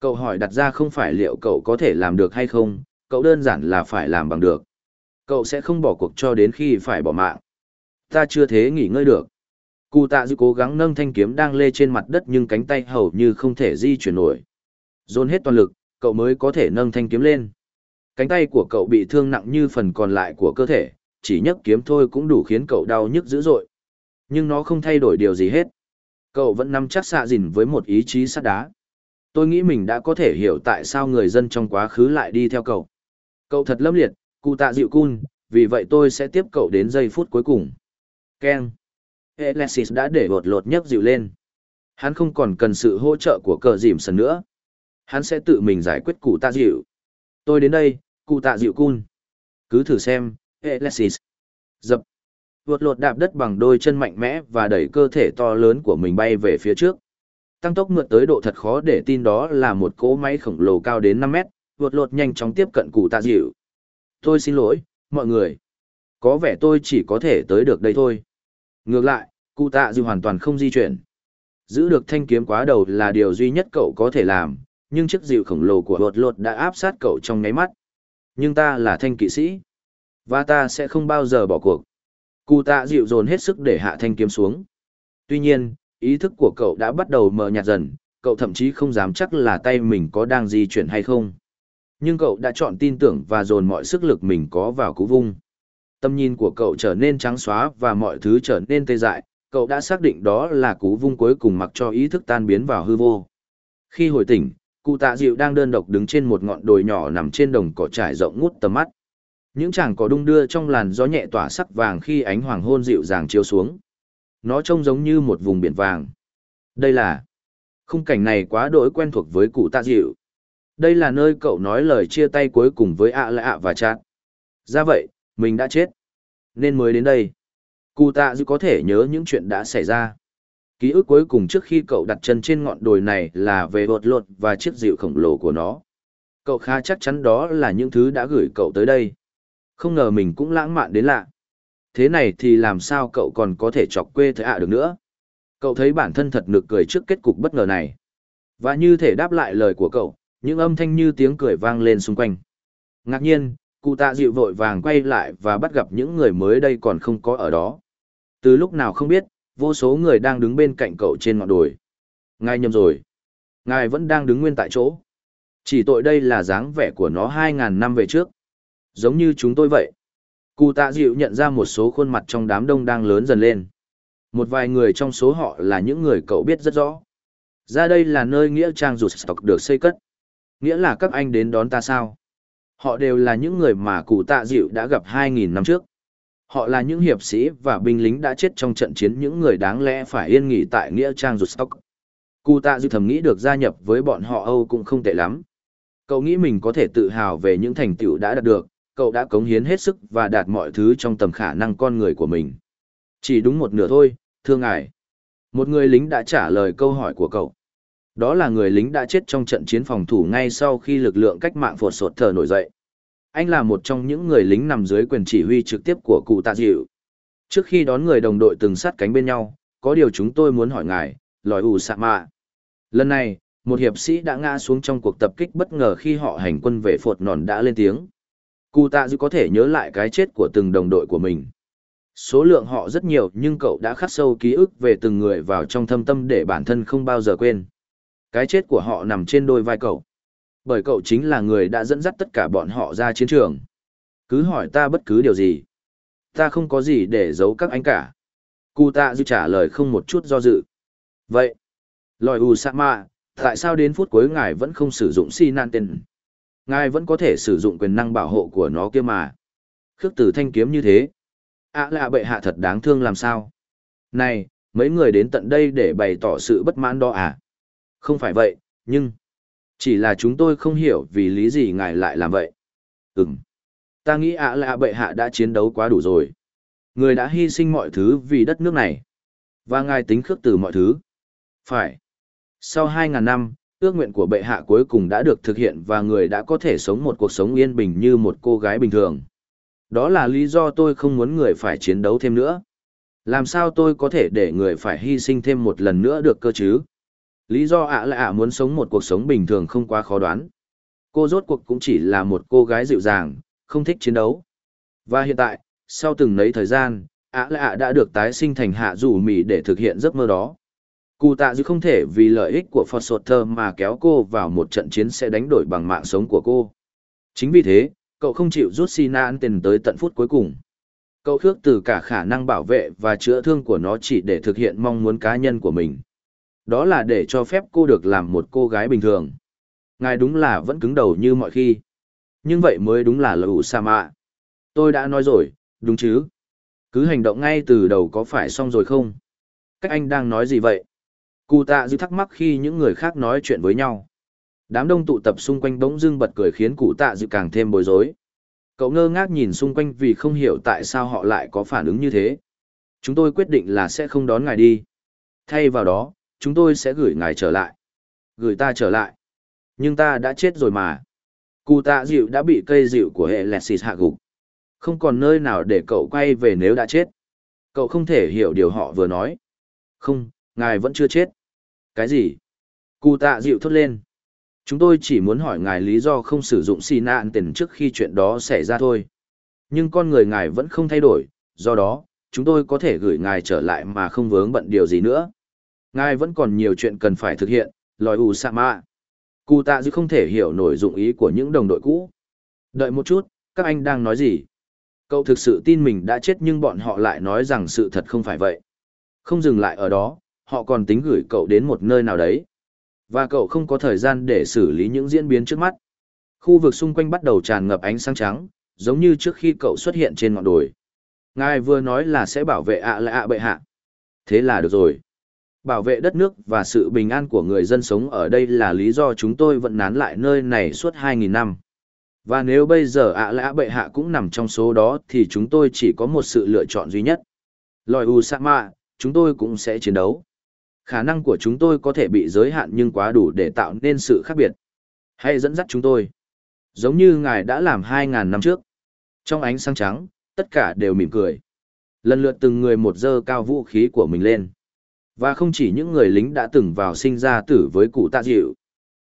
Cậu hỏi đặt ra không phải liệu cậu có thể làm được hay không, cậu đơn giản là phải làm bằng được. Cậu sẽ không bỏ cuộc cho đến khi phải bỏ mạng. Ta chưa thế nghỉ ngơi được. Cụ tạ dịu cố gắng nâng thanh kiếm đang lê trên mặt đất nhưng cánh tay hầu như không thể di chuyển nổi. Dồn hết toàn lực, cậu mới có thể nâng thanh kiếm lên. Cánh tay của cậu bị thương nặng như phần còn lại của cơ thể, chỉ nhấc kiếm thôi cũng đủ khiến cậu đau nhức dữ dội. Nhưng nó không thay đổi điều gì hết. Cậu vẫn nắm chắc xạ dìn với một ý chí sắt đá. Tôi nghĩ mình đã có thể hiểu tại sao người dân trong quá khứ lại đi theo cậu. Cậu thật lâm liệt, cụ tạ dịu cun, vì vậy tôi sẽ tiếp cậu đến giây phút cuối cùng. Ken. Alexis đã để bột lột nhấc dịu lên. Hắn không còn cần sự hỗ trợ của cờ dìm sần nữa. Hắn sẽ tự mình giải quyết cụ tạ dịu. Tôi đến đây, cụ tạ dịu cun. Cứ thử xem, Alexis. Dập. Vượt lột đạp đất bằng đôi chân mạnh mẽ và đẩy cơ thể to lớn của mình bay về phía trước. Tăng tốc ngược tới độ thật khó để tin đó là một cỗ máy khổng lồ cao đến 5 mét, vượt lột nhanh chóng tiếp cận cụ tạ dịu. Tôi xin lỗi, mọi người. Có vẻ tôi chỉ có thể tới được đây thôi. Ngược lại, cụ tạ dịu hoàn toàn không di chuyển. Giữ được thanh kiếm quá đầu là điều duy nhất cậu có thể làm, nhưng chiếc dịu khổng lồ của vượt lột đã áp sát cậu trong nháy mắt. Nhưng ta là thanh kỵ sĩ. Và ta sẽ không bao giờ bỏ cuộc. Cụ tạ dịu dồn hết sức để hạ thanh kiếm xuống. Tuy nhiên, ý thức của cậu đã bắt đầu mờ nhạt dần, cậu thậm chí không dám chắc là tay mình có đang di chuyển hay không. Nhưng cậu đã chọn tin tưởng và dồn mọi sức lực mình có vào cú vung. Tâm nhìn của cậu trở nên trắng xóa và mọi thứ trở nên tê dại, cậu đã xác định đó là cú vung cuối cùng mặc cho ý thức tan biến vào hư vô. Khi hồi tỉnh, cụ tạ dịu đang đơn độc đứng trên một ngọn đồi nhỏ nằm trên đồng cỏ trải rộng ngút tầm mắt. Những chàng cỏ đung đưa trong làn gió nhẹ tỏa sắc vàng khi ánh hoàng hôn dịu dàng chiếu xuống. Nó trông giống như một vùng biển vàng. Đây là... Khung cảnh này quá đỗi quen thuộc với cụ tạ dịu. Đây là nơi cậu nói lời chia tay cuối cùng với ạ lạ và chát. Ra vậy, mình đã chết. Nên mới đến đây. Cụ tạ dịu có thể nhớ những chuyện đã xảy ra. Ký ức cuối cùng trước khi cậu đặt chân trên ngọn đồi này là về bột lột và chiếc dịu khổng lồ của nó. Cậu khá chắc chắn đó là những thứ đã gửi cậu tới đây. Không ngờ mình cũng lãng mạn đến lạ. Thế này thì làm sao cậu còn có thể chọc quê thế ạ được nữa? Cậu thấy bản thân thật nực cười trước kết cục bất ngờ này. Và như thể đáp lại lời của cậu, những âm thanh như tiếng cười vang lên xung quanh. Ngạc nhiên, cụ tạ dịu vội vàng quay lại và bắt gặp những người mới đây còn không có ở đó. Từ lúc nào không biết, vô số người đang đứng bên cạnh cậu trên ngọn đồi. Ngài nhầm rồi. Ngài vẫn đang đứng nguyên tại chỗ. Chỉ tội đây là dáng vẻ của nó 2.000 năm về trước. Giống như chúng tôi vậy. Cụ tạ dịu nhận ra một số khuôn mặt trong đám đông đang lớn dần lên. Một vài người trong số họ là những người cậu biết rất rõ. Ra đây là nơi nghĩa trang rụt stock được xây cất. Nghĩa là các anh đến đón ta sao? Họ đều là những người mà cụ tạ dịu đã gặp 2.000 năm trước. Họ là những hiệp sĩ và binh lính đã chết trong trận chiến những người đáng lẽ phải yên nghỉ tại nghĩa trang rụt stock. Cụ tạ dịu thầm nghĩ được gia nhập với bọn họ Âu cũng không tệ lắm. Cậu nghĩ mình có thể tự hào về những thành tựu đã đạt được, cậu đã cống hiến hết sức và đạt mọi thứ trong tầm khả năng con người của mình. Chỉ đúng một nửa thôi, thưa ngài. Một người lính đã trả lời câu hỏi của cậu. Đó là người lính đã chết trong trận chiến phòng thủ ngay sau khi lực lượng cách mạng phột sột thở nổi dậy. Anh là một trong những người lính nằm dưới quyền chỉ huy trực tiếp của cụ tạ dịu. Trước khi đón người đồng đội từng sát cánh bên nhau, có điều chúng tôi muốn hỏi ngài, lòi ủ sạ mạ. Lần này, một hiệp sĩ đã ngã xuống trong cuộc tập kích bất ngờ khi họ hành quân về phột nòn đã lên tiếng. Cụ tạ dư có thể nhớ lại cái chết của từng đồng đội của mình. Số lượng họ rất nhiều nhưng cậu đã khắc sâu ký ức về từng người vào trong thâm tâm để bản thân không bao giờ quên. Cái chết của họ nằm trên đôi vai cậu. Bởi cậu chính là người đã dẫn dắt tất cả bọn họ ra chiến trường. Cứ hỏi ta bất cứ điều gì. Ta không có gì để giấu các anh cả. Cụ tạ dư trả lời không một chút do dự. Vậy, lòi u sa ma, tại sao đến phút cuối ngài vẫn không sử dụng si nan tên? Ngài vẫn có thể sử dụng quyền năng bảo hộ của nó kia mà. Khước tử thanh kiếm như thế. ạ à lạ bệ hạ thật đáng thương làm sao. Này, mấy người đến tận đây để bày tỏ sự bất mãn đó à? Không phải vậy, nhưng... Chỉ là chúng tôi không hiểu vì lý gì ngài lại làm vậy. Ừm. Ta nghĩ ạ à lạ bệ hạ đã chiến đấu quá đủ rồi. Người đã hy sinh mọi thứ vì đất nước này. Và ngài tính khước từ mọi thứ. Phải. Sau hai ngàn năm, ước nguyện của bệ hạ cuối cùng đã được thực hiện và người đã có thể sống một cuộc sống yên bình như một cô gái bình thường. Đó là lý do tôi không muốn người phải chiến đấu thêm nữa. Làm sao tôi có thể để người phải hy sinh thêm một lần nữa được cơ chứ? Lý do ạ là ạ muốn sống một cuộc sống bình thường không quá khó đoán. Cô rốt cuộc cũng chỉ là một cô gái dịu dàng, không thích chiến đấu. Và hiện tại, sau từng nấy thời gian, ạ là ạ đã được tái sinh thành hạ rủ mì để thực hiện giấc mơ đó. Cụ tạ dư không thể vì lợi ích của Phật Sột Thơ mà kéo cô vào một trận chiến sẽ đánh đổi bằng mạng sống của cô. Chính vì thế, cậu không chịu rút Sina tiền tới tận phút cuối cùng. Cậu khước từ cả khả năng bảo vệ và chữa thương của nó chỉ để thực hiện mong muốn cá nhân của mình. Đó là để cho phép cô được làm một cô gái bình thường. Ngài đúng là vẫn cứng đầu như mọi khi. Nhưng vậy mới đúng là lũ sa mạ. Tôi đã nói rồi, đúng chứ? Cứ hành động ngay từ đầu có phải xong rồi không? Cách anh đang nói gì vậy? Cụ tạ dư thắc mắc khi những người khác nói chuyện với nhau. Đám đông tụ tập xung quanh bỗng dưng bật cười khiến cụ tạ dư càng thêm bối rối. Cậu ngơ ngác nhìn xung quanh vì không hiểu tại sao họ lại có phản ứng như thế. Chúng tôi quyết định là sẽ không đón ngài đi. Thay vào đó, chúng tôi sẽ gửi ngài trở lại. Gửi ta trở lại. Nhưng ta đã chết rồi mà. Cụ tạ dịu đã bị cây dịu của hệ Lexis hạ gục. Không còn nơi nào để cậu quay về nếu đã chết. Cậu không thể hiểu điều họ vừa nói. Không, ngài vẫn chưa chết. Cái gì? Cụ tạ dịu thốt lên. Chúng tôi chỉ muốn hỏi ngài lý do không sử dụng xì nạn tiền trước khi chuyện đó xảy ra thôi. Nhưng con người ngài vẫn không thay đổi, do đó, chúng tôi có thể gửi ngài trở lại mà không vướng bận điều gì nữa. Ngài vẫn còn nhiều chuyện cần phải thực hiện, lòi ù sa mạ. Cụ tạ dư không thể hiểu nổi dụng ý của những đồng đội cũ. Đợi một chút, các anh đang nói gì? Cậu thực sự tin mình đã chết nhưng bọn họ lại nói rằng sự thật không phải vậy. Không dừng lại ở đó, họ còn tính gửi cậu đến một nơi nào đấy. Và cậu không có thời gian để xử lý những diễn biến trước mắt. Khu vực xung quanh bắt đầu tràn ngập ánh sáng trắng, giống như trước khi cậu xuất hiện trên ngọn đồi. Ngài vừa nói là sẽ bảo vệ ạ lại ạ bệ hạ. Thế là được rồi. Bảo vệ đất nước và sự bình an của người dân sống ở đây là lý do chúng tôi vẫn nán lại nơi này suốt 2.000 năm. Và nếu bây giờ ạ lã bệ hạ cũng nằm trong số đó thì chúng tôi chỉ có một sự lựa chọn duy nhất. Lòi Usama, chúng tôi cũng sẽ chiến đấu. Khả năng của chúng tôi có thể bị giới hạn nhưng quá đủ để tạo nên sự khác biệt. Hãy dẫn dắt chúng tôi. Giống như ngài đã làm 2.000 năm trước. Trong ánh sáng trắng, tất cả đều mỉm cười. Lần lượt từng người một dơ cao vũ khí của mình lên. Và không chỉ những người lính đã từng vào sinh ra tử với cụ tạ dịu.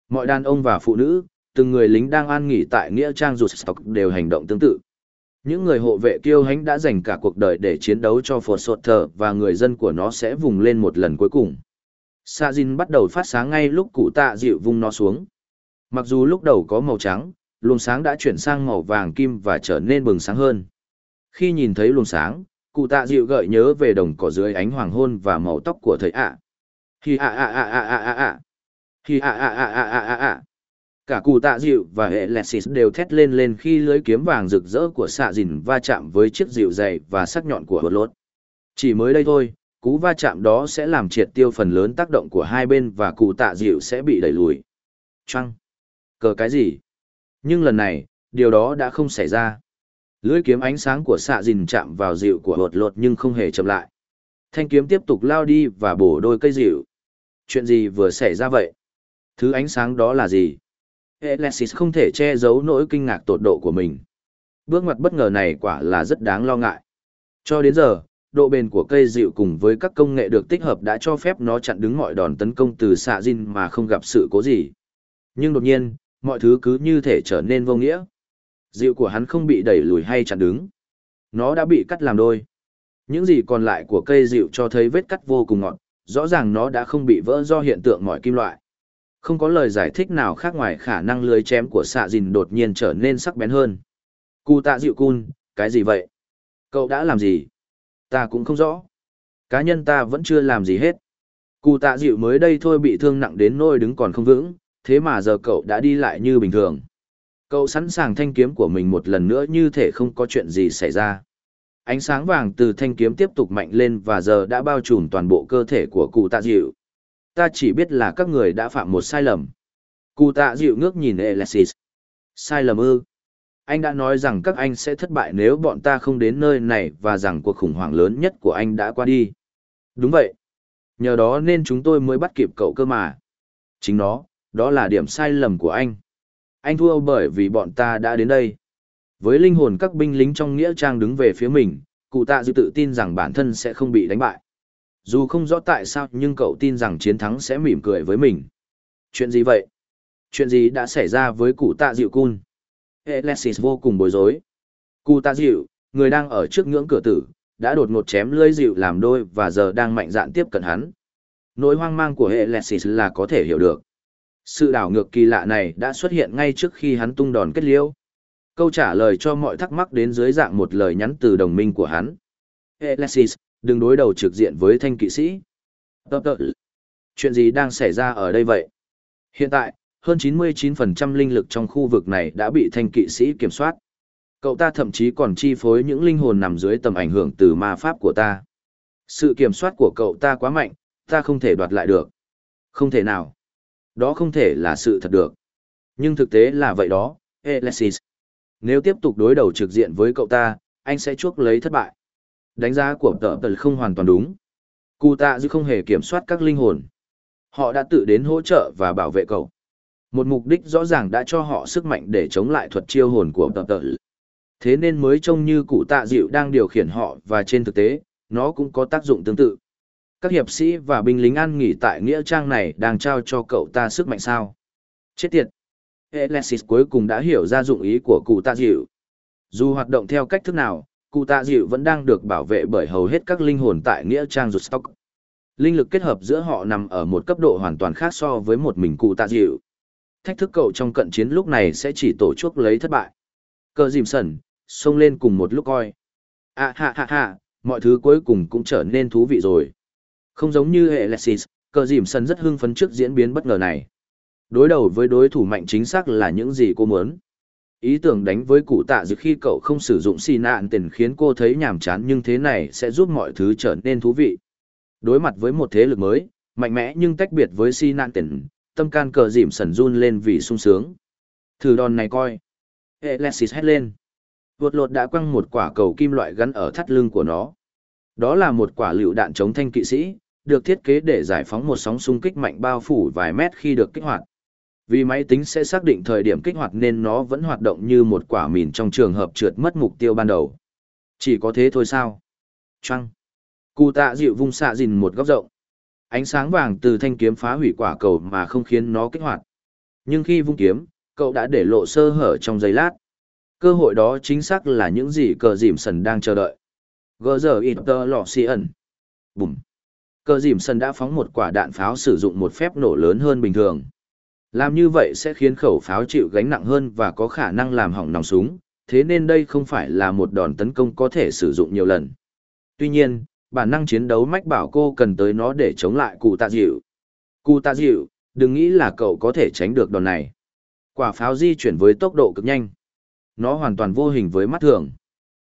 Mọi đàn ông và phụ nữ, từng người lính đang an nghỉ tại Nghĩa Trang Rụt Stock đều hành động tương tự. Những người hộ vệ kiêu hãnh đã dành cả cuộc đời để chiến đấu cho Phật Sột Thờ và người dân của nó sẽ vùng lên một lần cuối cùng. Sa Jin bắt đầu phát sáng ngay lúc cụ tạ dịu vung nó xuống. Mặc dù lúc đầu có màu trắng, luồng sáng đã chuyển sang màu vàng kim và trở nên bừng sáng hơn. Khi nhìn thấy luồng sáng, cụ tạ dịu gợi nhớ về đồng cỏ dưới ánh hoàng hôn và màu tóc của thầy ạ. Hi ạ ạ ạ ạ ạ ạ ạ. Hi ạ ạ ạ ạ ạ ạ ạ. Cả cụ tạ dịu và hệ Lexis đều thét lên lên khi lưới kiếm vàng rực rỡ của xạ dìn va chạm với chiếc dịu dày và sắc nhọn của hột lốt. Chỉ mới đây thôi, cú va chạm đó sẽ làm triệt tiêu phần lớn tác động của hai bên và cụ tạ dịu sẽ bị đẩy lùi. Trăng! Cờ cái gì? Nhưng lần này, điều đó đã không xảy ra. Lưỡi kiếm ánh sáng của xạ dìn chạm vào dịu của hột lột nhưng không hề chậm lại. Thanh kiếm tiếp tục lao đi và bổ đôi cây dịu. Chuyện gì vừa xảy ra vậy? Thứ ánh sáng đó là gì? Alexis không thể che giấu nỗi kinh ngạc tột độ của mình. Bước ngoặt bất ngờ này quả là rất đáng lo ngại. Cho đến giờ, độ bền của cây dịu cùng với các công nghệ được tích hợp đã cho phép nó chặn đứng mọi đòn tấn công từ xạ dinh mà không gặp sự cố gì. Nhưng đột nhiên, mọi thứ cứ như thể trở nên vô nghĩa. Dịu của hắn không bị đẩy lùi hay chặn đứng. Nó đã bị cắt làm đôi. Những gì còn lại của cây dịu cho thấy vết cắt vô cùng ngọt, rõ ràng nó đã không bị vỡ do hiện tượng mỏi kim loại. Không có lời giải thích nào khác ngoài khả năng lưới chém của xạ dìn đột nhiên trở nên sắc bén hơn. Cụ tạ dịu cun, cái gì vậy? Cậu đã làm gì? Ta cũng không rõ. Cá nhân ta vẫn chưa làm gì hết. Cụ tạ dịu mới đây thôi bị thương nặng đến nôi đứng còn không vững, thế mà giờ cậu đã đi lại như bình thường. Cậu sẵn sàng thanh kiếm của mình một lần nữa như thể không có chuyện gì xảy ra. Ánh sáng vàng từ thanh kiếm tiếp tục mạnh lên và giờ đã bao trùm toàn bộ cơ thể của cụ tạ dịu. Ta chỉ biết là các người đã phạm một sai lầm. Cụ tạ dịu ngước nhìn Alexis. Sai lầm ư? Anh đã nói rằng các anh sẽ thất bại nếu bọn ta không đến nơi này và rằng cuộc khủng hoảng lớn nhất của anh đã qua đi. Đúng vậy. Nhờ đó nên chúng tôi mới bắt kịp cậu cơ mà. Chính nó, đó là điểm sai lầm của anh anh thua bởi vì bọn ta đã đến đây. Với linh hồn các binh lính trong nghĩa trang đứng về phía mình, cụ tạ dự tự tin rằng bản thân sẽ không bị đánh bại. Dù không rõ tại sao nhưng cậu tin rằng chiến thắng sẽ mỉm cười với mình. Chuyện gì vậy? Chuyện gì đã xảy ra với cụ tạ dịu cun? Alexis vô cùng bối rối. Cụ tạ dịu, người đang ở trước ngưỡng cửa tử, đã đột ngột chém lưỡi dịu làm đôi và giờ đang mạnh dạn tiếp cận hắn. Nỗi hoang mang của Alexis là có thể hiểu được. Sự đảo ngược kỳ lạ này đã xuất hiện ngay trước khi hắn tung đòn kết liễu. Câu trả lời cho mọi thắc mắc đến dưới dạng một lời nhắn từ đồng minh của hắn. Alexis, đừng đối đầu trực diện với thanh kỵ sĩ. Chuyện gì đang xảy ra ở đây vậy? Hiện tại, hơn 99% linh lực trong khu vực này đã bị thanh kỵ sĩ kiểm soát. Cậu ta thậm chí còn chi phối những linh hồn nằm dưới tầm ảnh hưởng từ ma pháp của ta. Sự kiểm soát của cậu ta quá mạnh, ta không thể đoạt lại được. Không thể nào. Đó không thể là sự thật được. Nhưng thực tế là vậy đó, Alexis. Nếu tiếp tục đối đầu trực diện với cậu ta, anh sẽ chuốc lấy thất bại. Đánh giá của tờ tờ không hoàn toàn đúng. Cụ tạ dư không hề kiểm soát các linh hồn. Họ đã tự đến hỗ trợ và bảo vệ cậu. Một mục đích rõ ràng đã cho họ sức mạnh để chống lại thuật chiêu hồn của tờ tờ. Thế nên mới trông như cụ tạ dịu đang điều khiển họ và trên thực tế, nó cũng có tác dụng tương tự. Các hiệp sĩ và binh lính ăn nghỉ tại Nghĩa Trang này đang trao cho cậu ta sức mạnh sao. Chết tiệt! Alexis cuối cùng đã hiểu ra dụng ý của cụ tạ dịu. Dù hoạt động theo cách thức nào, cụ tạ dịu vẫn đang được bảo vệ bởi hầu hết các linh hồn tại Nghĩa Trang Rụt Linh lực kết hợp giữa họ nằm ở một cấp độ hoàn toàn khác so với một mình cụ tạ dịu. Thách thức cậu trong cận chiến lúc này sẽ chỉ tổ chức lấy thất bại. Cờ dìm sần, xông lên cùng một lúc coi. À ha ha ha, mọi thứ cuối cùng cũng trở nên thú vị rồi. Không giống như hệ Alexis, cờ dìm sần rất hưng phấn trước diễn biến bất ngờ này. Đối đầu với đối thủ mạnh chính xác là những gì cô muốn. Ý tưởng đánh với cụ tạ dự khi cậu không sử dụng xì nạn tiền khiến cô thấy nhàm chán nhưng thế này sẽ giúp mọi thứ trở nên thú vị. Đối mặt với một thế lực mới, mạnh mẽ nhưng tách biệt với xì nạn tiền, tâm can cờ dìm sần run lên vì sung sướng. Thử đòn này coi. Alexis hét lên. Vượt lột đã quăng một quả cầu kim loại gắn ở thắt lưng của nó. Đó là một quả lựu đạn chống thanh kỵ sĩ, được thiết kế để giải phóng một sóng xung kích mạnh bao phủ vài mét khi được kích hoạt. Vì máy tính sẽ xác định thời điểm kích hoạt nên nó vẫn hoạt động như một quả mìn trong trường hợp trượt mất mục tiêu ban đầu. Chỉ có thế thôi sao? Trăng. Cụ tạ dịu vung xạ dìn một góc rộng. Ánh sáng vàng từ thanh kiếm phá hủy quả cầu mà không khiến nó kích hoạt. Nhưng khi vung kiếm, cậu đã để lộ sơ hở trong giây lát. Cơ hội đó chính xác là những gì cờ dìm sần đang chờ đợi. Gờ giờ ít tơ lọ xì ẩn. Bùm. Cờ dìm sần đã phóng một quả đạn pháo sử dụng một phép nổ lớn hơn bình thường. Làm như vậy sẽ khiến khẩu pháo chịu gánh nặng hơn và có khả năng làm hỏng nòng súng, thế nên đây không phải là một đòn tấn công có thể sử dụng nhiều lần. Tuy nhiên, bản năng chiến đấu mách bảo cô cần tới nó để chống lại cụ tạ dịu. Cụ tạ dịu, đừng nghĩ là cậu có thể tránh được đòn này. Quả pháo di chuyển với tốc độ cực nhanh. Nó hoàn toàn vô hình với mắt thường.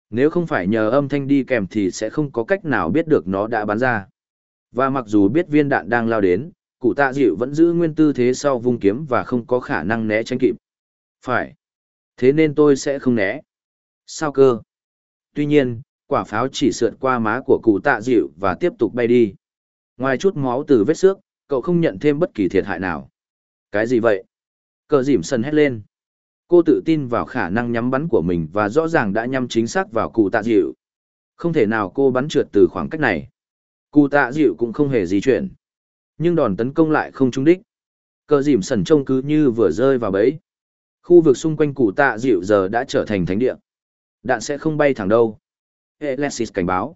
Nếu không phải nhờ âm thanh đi kèm thì sẽ không có cách nào biết được nó đã bắn ra. Và mặc dù biết viên đạn đang lao đến, cụ tạ dịu vẫn giữ nguyên tư thế sau vung kiếm và không có khả năng né tránh kịp. Phải. Thế nên tôi sẽ không né. Sao cơ? Tuy nhiên, quả pháo chỉ sượt qua má của cụ tạ dịu và tiếp tục bay đi. Ngoài chút máu từ vết xước, cậu không nhận thêm bất kỳ thiệt hại nào. Cái gì vậy? Cờ dìm sân hét lên. Cô tự tin vào khả năng nhắm bắn của mình và rõ ràng đã nhắm chính xác vào cụ tạ dịu. Không thể nào cô bắn trượt từ khoảng cách này. Cụ tạ dịu cũng không hề di chuyển. Nhưng đòn tấn công lại không trúng đích. Cờ dìm sần trông cứ như vừa rơi vào bẫy. Khu vực xung quanh cụ tạ dịu giờ đã trở thành thánh địa. Đạn sẽ không bay thẳng đâu. Alexis cảnh báo.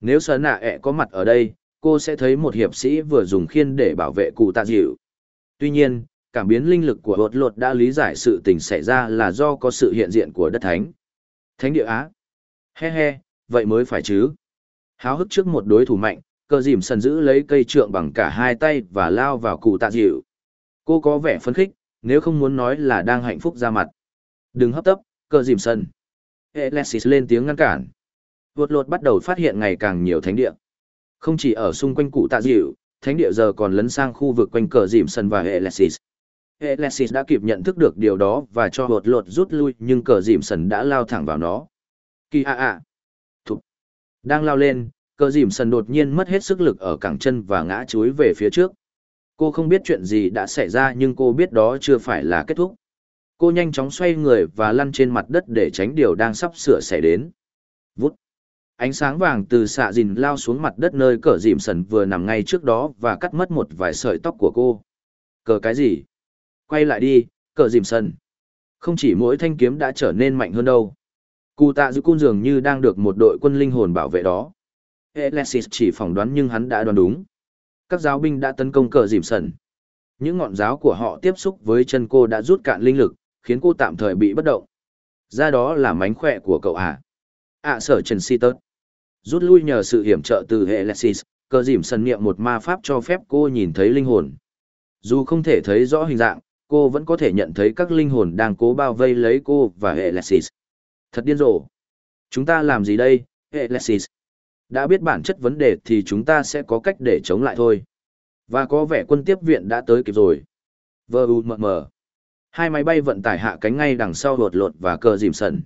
Nếu sờ nạ ẹ có mặt ở đây, cô sẽ thấy một hiệp sĩ vừa dùng khiên để bảo vệ cụ tạ dịu. Tuy nhiên, cảm biến linh lực của hột lột đã lý giải sự tình xảy ra là do có sự hiện diện của đất thánh. Thánh địa Á. He he, vậy mới phải chứ. Háo hức trước một đối thủ mạnh, Cơ dìm sần giữ lấy cây trượng bằng cả hai tay và lao vào cụ tạ dịu. Cô có vẻ phấn khích, nếu không muốn nói là đang hạnh phúc ra mặt. Đừng hấp tấp, Cơ dìm sần. Alexis lên tiếng ngăn cản. Vượt lột bắt đầu phát hiện ngày càng nhiều thánh địa. Không chỉ ở xung quanh cụ tạ dịu, thánh địa giờ còn lấn sang khu vực quanh cờ dìm sân và Alexis. Alexis đã kịp nhận thức được điều đó và cho vượt lột rút lui nhưng cờ dìm sần đã lao thẳng vào nó. Kỳ a a. Thục. Đang lao lên, cờ dìm sần đột nhiên mất hết sức lực ở cẳng chân và ngã chuối về phía trước. Cô không biết chuyện gì đã xảy ra nhưng cô biết đó chưa phải là kết thúc. Cô nhanh chóng xoay người và lăn trên mặt đất để tránh điều đang sắp sửa xảy đến. Ánh sáng vàng từ xạ dìn lao xuống mặt đất nơi cờ dìm sần vừa nằm ngay trước đó và cắt mất một vài sợi tóc của cô. Cờ cái gì? Quay lại đi, cờ dìm sần Không chỉ mỗi thanh kiếm đã trở nên mạnh hơn đâu. Cụ tạ giữ cung dường như đang được một đội quân linh hồn bảo vệ đó. Alexis chỉ phỏng đoán nhưng hắn đã đoán đúng. Các giáo binh đã tấn công cờ dìm sần. Những ngọn giáo của họ tiếp xúc với chân cô đã rút cạn linh lực, khiến cô tạm thời bị bất động. Ra đó là mánh khỏe của cậu à. À sở Trần Si Tớt. Rút lui nhờ sự hiểm trợ từ Alexis, cờ dìm sân niệm một ma pháp cho phép cô nhìn thấy linh hồn. Dù không thể thấy rõ hình dạng, cô vẫn có thể nhận thấy các linh hồn đang cố bao vây lấy cô và Alexis. Thật điên rồ. Chúng ta làm gì đây, Alexis? Đã biết bản chất vấn đề thì chúng ta sẽ có cách để chống lại thôi. Và có vẻ quân tiếp viện đã tới kịp rồi. Vờ u mờ mờ. Hai máy bay vận tải hạ cánh ngay đằng sau lột lột và cờ dìm sần.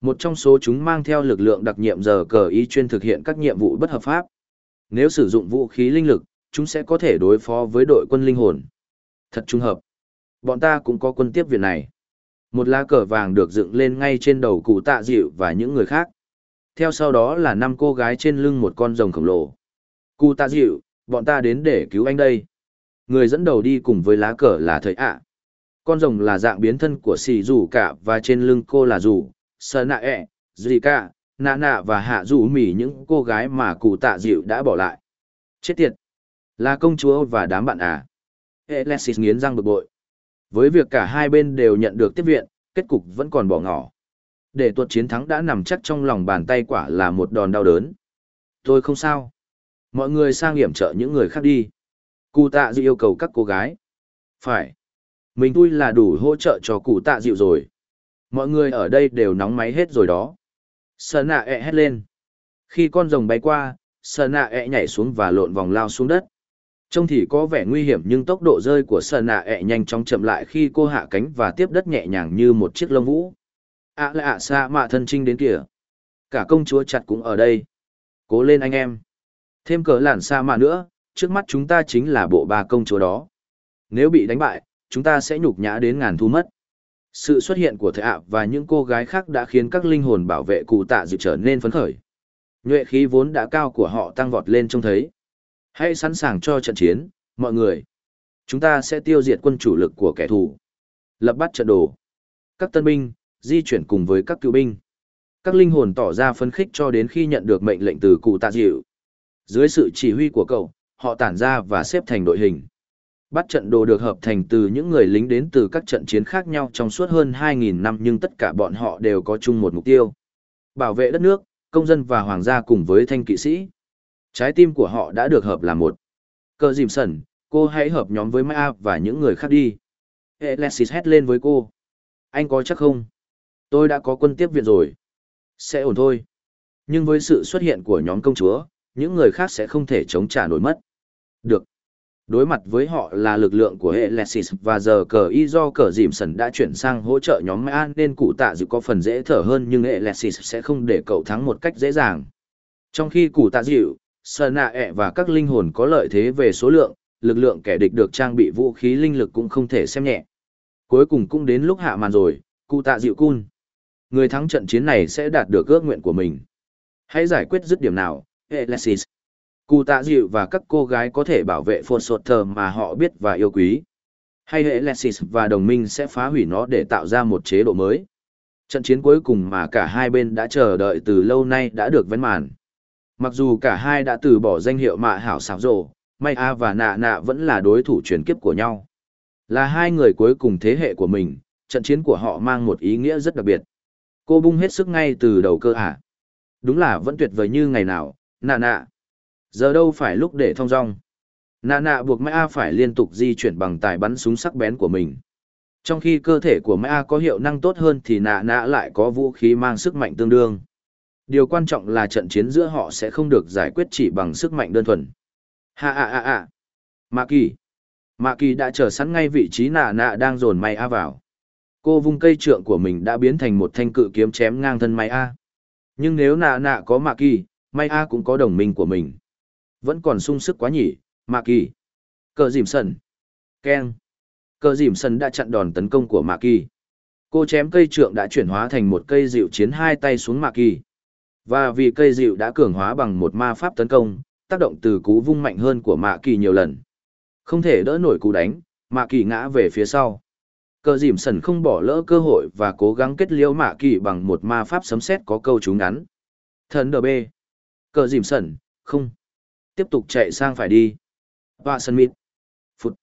Một trong số chúng mang theo lực lượng đặc nhiệm giờ cờ ý chuyên thực hiện các nhiệm vụ bất hợp pháp. Nếu sử dụng vũ khí linh lực, chúng sẽ có thể đối phó với đội quân linh hồn. Thật trùng hợp. Bọn ta cũng có quân tiếp viện này. Một lá cờ vàng được dựng lên ngay trên đầu cụ tạ dịu và những người khác. Theo sau đó là năm cô gái trên lưng một con rồng khổng lồ. Cụ tạ dịu, bọn ta đến để cứu anh đây. Người dẫn đầu đi cùng với lá cờ là Thầy ạ. Con rồng là dạng biến thân của xì rủ cả và trên lưng cô là rủ, sơ nạ ẹ, dì cả, nạ nạ và hạ rủ mỉ những cô gái mà cụ tạ dịu đã bỏ lại. Chết tiệt! Là công chúa và đám bạn à? Alexis nghiến răng bực bội. Với việc cả hai bên đều nhận được tiếp viện, kết cục vẫn còn bỏ ngỏ. Để tuột chiến thắng đã nằm chắc trong lòng bàn tay quả là một đòn đau đớn. Tôi không sao. Mọi người sang hiểm trợ những người khác đi. Cụ tạ dịu yêu cầu các cô gái. Phải. Mình tôi là đủ hỗ trợ cho cụ tạ dịu rồi. Mọi người ở đây đều nóng máy hết rồi đó. Sở nạ ẹ hét lên. Khi con rồng bay qua, sở nạ ẹ nhảy xuống và lộn vòng lao xuống đất. Trông thì có vẻ nguy hiểm nhưng tốc độ rơi của sở nạ ẹ nhanh chóng chậm lại khi cô hạ cánh và tiếp đất nhẹ nhàng như một chiếc lông vũ. ạ lạ ạ xa mạ thân trinh đến kìa. Cả công chúa chặt cũng ở đây. Cố lên anh em. Thêm cờ lản xa mạ nữa, trước mắt chúng ta chính là bộ ba công chúa đó. Nếu bị đánh bại, chúng ta sẽ nhục nhã đến ngàn thu mất. Sự xuất hiện của thầy ạ và những cô gái khác đã khiến các linh hồn bảo vệ cụ tạ dịu trở nên phấn khởi. Nhuệ khí vốn đã cao của họ tăng vọt lên trông thấy. Hãy sẵn sàng cho trận chiến, mọi người. Chúng ta sẽ tiêu diệt quân chủ lực của kẻ thù. Lập bắt trận đồ. Các tân binh, di chuyển cùng với các cựu binh. Các linh hồn tỏ ra phấn khích cho đến khi nhận được mệnh lệnh từ cụ tạ dịu. Dưới sự chỉ huy của cậu, họ tản ra và xếp thành đội hình. Bắt trận đồ được hợp thành từ những người lính đến từ các trận chiến khác nhau trong suốt hơn 2.000 năm nhưng tất cả bọn họ đều có chung một mục tiêu. Bảo vệ đất nước, công dân và hoàng gia cùng với thanh kỵ sĩ. Trái tim của họ đã được hợp làm một. Cơ dìm sẩn, cô hãy hợp nhóm với Maya và những người khác đi. Alexis hét lên với cô. Anh có chắc không? Tôi đã có quân tiếp viện rồi. Sẽ ổn thôi. Nhưng với sự xuất hiện của nhóm công chúa, những người khác sẽ không thể chống trả nổi mất. Được. Đối mặt với họ là lực lượng của Alexis và giờ cờ y do cờ dìm sần đã chuyển sang hỗ trợ nhóm Maya nên cụ tạ dự có phần dễ thở hơn nhưng Alexis sẽ không để cậu thắng một cách dễ dàng. Trong khi cụ tạ dịu, Sơn nạ ẹ và các linh hồn có lợi thế về số lượng, lực lượng kẻ địch được trang bị vũ khí linh lực cũng không thể xem nhẹ. Cuối cùng cũng đến lúc hạ màn rồi, cụ tạ dịu cun. Người thắng trận chiến này sẽ đạt được ước nguyện của mình. Hãy giải quyết dứt điểm nào, Alexis. Cụ tạ dịu và các cô gái có thể bảo vệ phồn sột thờ mà họ biết và yêu quý. Hay Alexis và đồng minh sẽ phá hủy nó để tạo ra một chế độ mới. Trận chiến cuối cùng mà cả hai bên đã chờ đợi từ lâu nay đã được vén màn. Mặc dù cả hai đã từ bỏ danh hiệu mạ hảo xảo rộ, May A và Nạ Nạ vẫn là đối thủ truyền kiếp của nhau. Là hai người cuối cùng thế hệ của mình, trận chiến của họ mang một ý nghĩa rất đặc biệt. Cô bung hết sức ngay từ đầu cơ à? Đúng là vẫn tuyệt vời như ngày nào, Nạ Nạ. Giờ đâu phải lúc để thong dong. Nạ Nạ buộc May A phải liên tục di chuyển bằng tài bắn súng sắc bén của mình. Trong khi cơ thể của May A có hiệu năng tốt hơn thì Nạ Nạ lại có vũ khí mang sức mạnh tương đương. Điều quan trọng là trận chiến giữa họ sẽ không được giải quyết chỉ bằng sức mạnh đơn thuần. Ha ha ha ha. Mạ kỳ. Mạ kỳ đã chờ sẵn ngay vị trí nạ nạ đang dồn may a vào. Cô vung cây trượng của mình đã biến thành một thanh cự kiếm chém ngang thân may a. Nhưng nếu nạ nạ có mạ kỳ, may a cũng có đồng minh của mình. Vẫn còn sung sức quá nhỉ, mạ kỳ. Cờ dìm sần. Keng. Cờ dìm sần đã chặn đòn tấn công của mạ kỳ. Cô chém cây trượng đã chuyển hóa thành một cây dịu chiến hai tay xuống mạ kỳ. Và vì cây dịu đã cường hóa bằng một ma pháp tấn công, tác động từ cú vung mạnh hơn của mạ kỳ nhiều lần. Không thể đỡ nổi cú đánh, mạ kỳ ngã về phía sau. Cờ dìm sần không bỏ lỡ cơ hội và cố gắng kết liễu mạ kỳ bằng một ma pháp sấm sét có câu chú ngắn. Thần đờ b Cờ dìm sần, không. Tiếp tục chạy sang phải đi. Họa sân mịt. Phụt.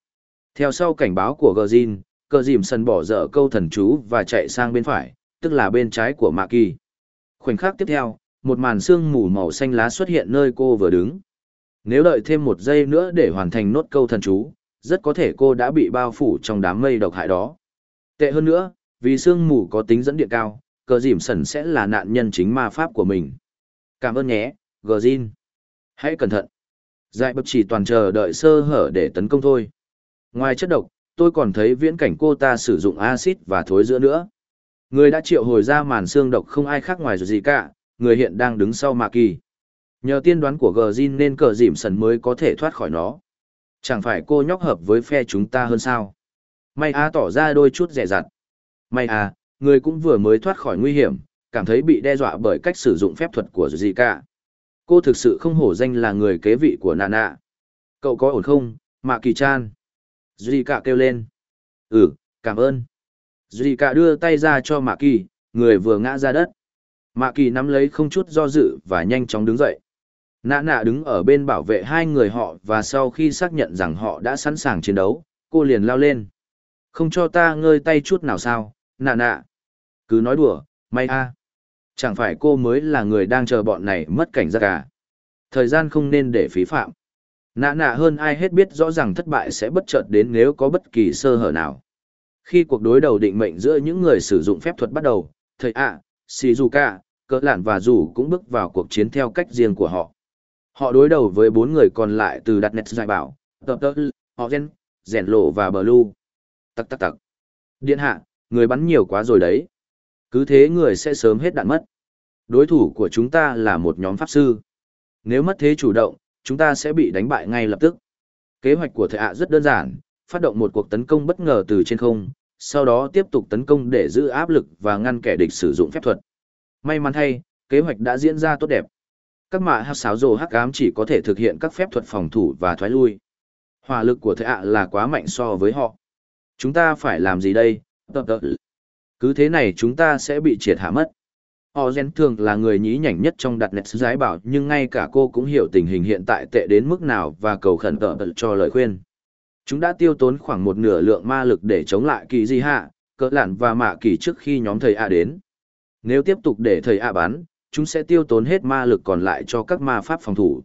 Theo sau cảnh báo của Gờ dìn, cờ dìm sần bỏ dở câu thần chú và chạy sang bên phải, tức là bên trái của mạ kỳ. Khoảnh khắc tiếp theo, một màn sương mù màu xanh lá xuất hiện nơi cô vừa đứng. Nếu đợi thêm một giây nữa để hoàn thành nốt câu thần chú, rất có thể cô đã bị bao phủ trong đám mây độc hại đó. Tệ hơn nữa, vì sương mù có tính dẫn điện cao, cờ dìm sần sẽ là nạn nhân chính ma pháp của mình. Cảm ơn nhé, Gjin. Hãy cẩn thận. Dại bập chỉ toàn chờ đợi sơ hở để tấn công thôi. Ngoài chất độc, tôi còn thấy viễn cảnh cô ta sử dụng axit và thối giữa nữa. Người đã triệu hồi ra màn xương độc không ai khác ngoài gì cả, người hiện đang đứng sau Mạc Kỳ. Nhờ tiên đoán của Gjin nên cờ dìm sần mới có thể thoát khỏi nó. Chẳng phải cô nhóc hợp với phe chúng ta hơn sao? May A tỏ ra đôi chút rẻ rặt. May A, người cũng vừa mới thoát khỏi nguy hiểm, cảm thấy bị đe dọa bởi cách sử dụng phép thuật của gì cả. Cô thực sự không hổ danh là người kế vị của nạ nạ. Cậu có ổn không, Mạ Kỳ Chan? Duy cả kêu lên. Ừ, cảm ơn. Duy cả đưa tay ra cho Mạ Kỳ, người vừa ngã ra đất. Mạ Kỳ nắm lấy không chút do dự và nhanh chóng đứng dậy. Nạ nạ đứng ở bên bảo vệ hai người họ và sau khi xác nhận rằng họ đã sẵn sàng chiến đấu, cô liền lao lên. Không cho ta ngơi tay chút nào sao, nạ nạ. Cứ nói đùa, may a. Chẳng phải cô mới là người đang chờ bọn này mất cảnh giác cả. Thời gian không nên để phí phạm. Nạ nạ hơn ai hết biết rõ ràng thất bại sẽ bất chợt đến nếu có bất kỳ sơ hở nào. Khi cuộc đối đầu định mệnh giữa những người sử dụng phép thuật bắt đầu, thầy ạ, Shizuka, cỡ lạn và rủ cũng bước vào cuộc chiến theo cách riêng của họ. Họ đối đầu với bốn người còn lại từ đặt nét giải bảo, tập tơ, họ gen, rèn lộ và bờ lu, Tắc tắc tắc. Điện hạ, người bắn nhiều quá rồi đấy. Cứ thế người sẽ sớm hết đạn mất. Đối thủ của chúng ta là một nhóm pháp sư. Nếu mất thế chủ động, chúng ta sẽ bị đánh bại ngay lập tức. Kế hoạch của thầy ạ rất đơn giản, phát động một cuộc tấn công bất ngờ từ trên không, sau đó tiếp tục tấn công để giữ áp lực và ngăn kẻ địch sử dụng phép thuật. May mắn thay, kế hoạch đã diễn ra tốt đẹp. Các mạ hát sáo rồ hắc ám chỉ có thể thực hiện các phép thuật phòng thủ và thoái lui. Hỏa lực của thầy ạ là quá mạnh so với họ. Chúng ta phải làm gì đây? Cứ thế này chúng ta sẽ bị triệt hạ mất. Họ thường là người nhí nhảnh nhất trong đặt nét giái bảo nhưng ngay cả cô cũng hiểu tình hình hiện tại tệ đến mức nào và cầu khẩn tợ cho lời khuyên. Chúng đã tiêu tốn khoảng một nửa lượng ma lực để chống lại kỳ di hạ, cỡ lạn và mạ kỳ trước khi nhóm thầy A đến. Nếu tiếp tục để thầy A bắn, chúng sẽ tiêu tốn hết ma lực còn lại cho các ma pháp phòng thủ.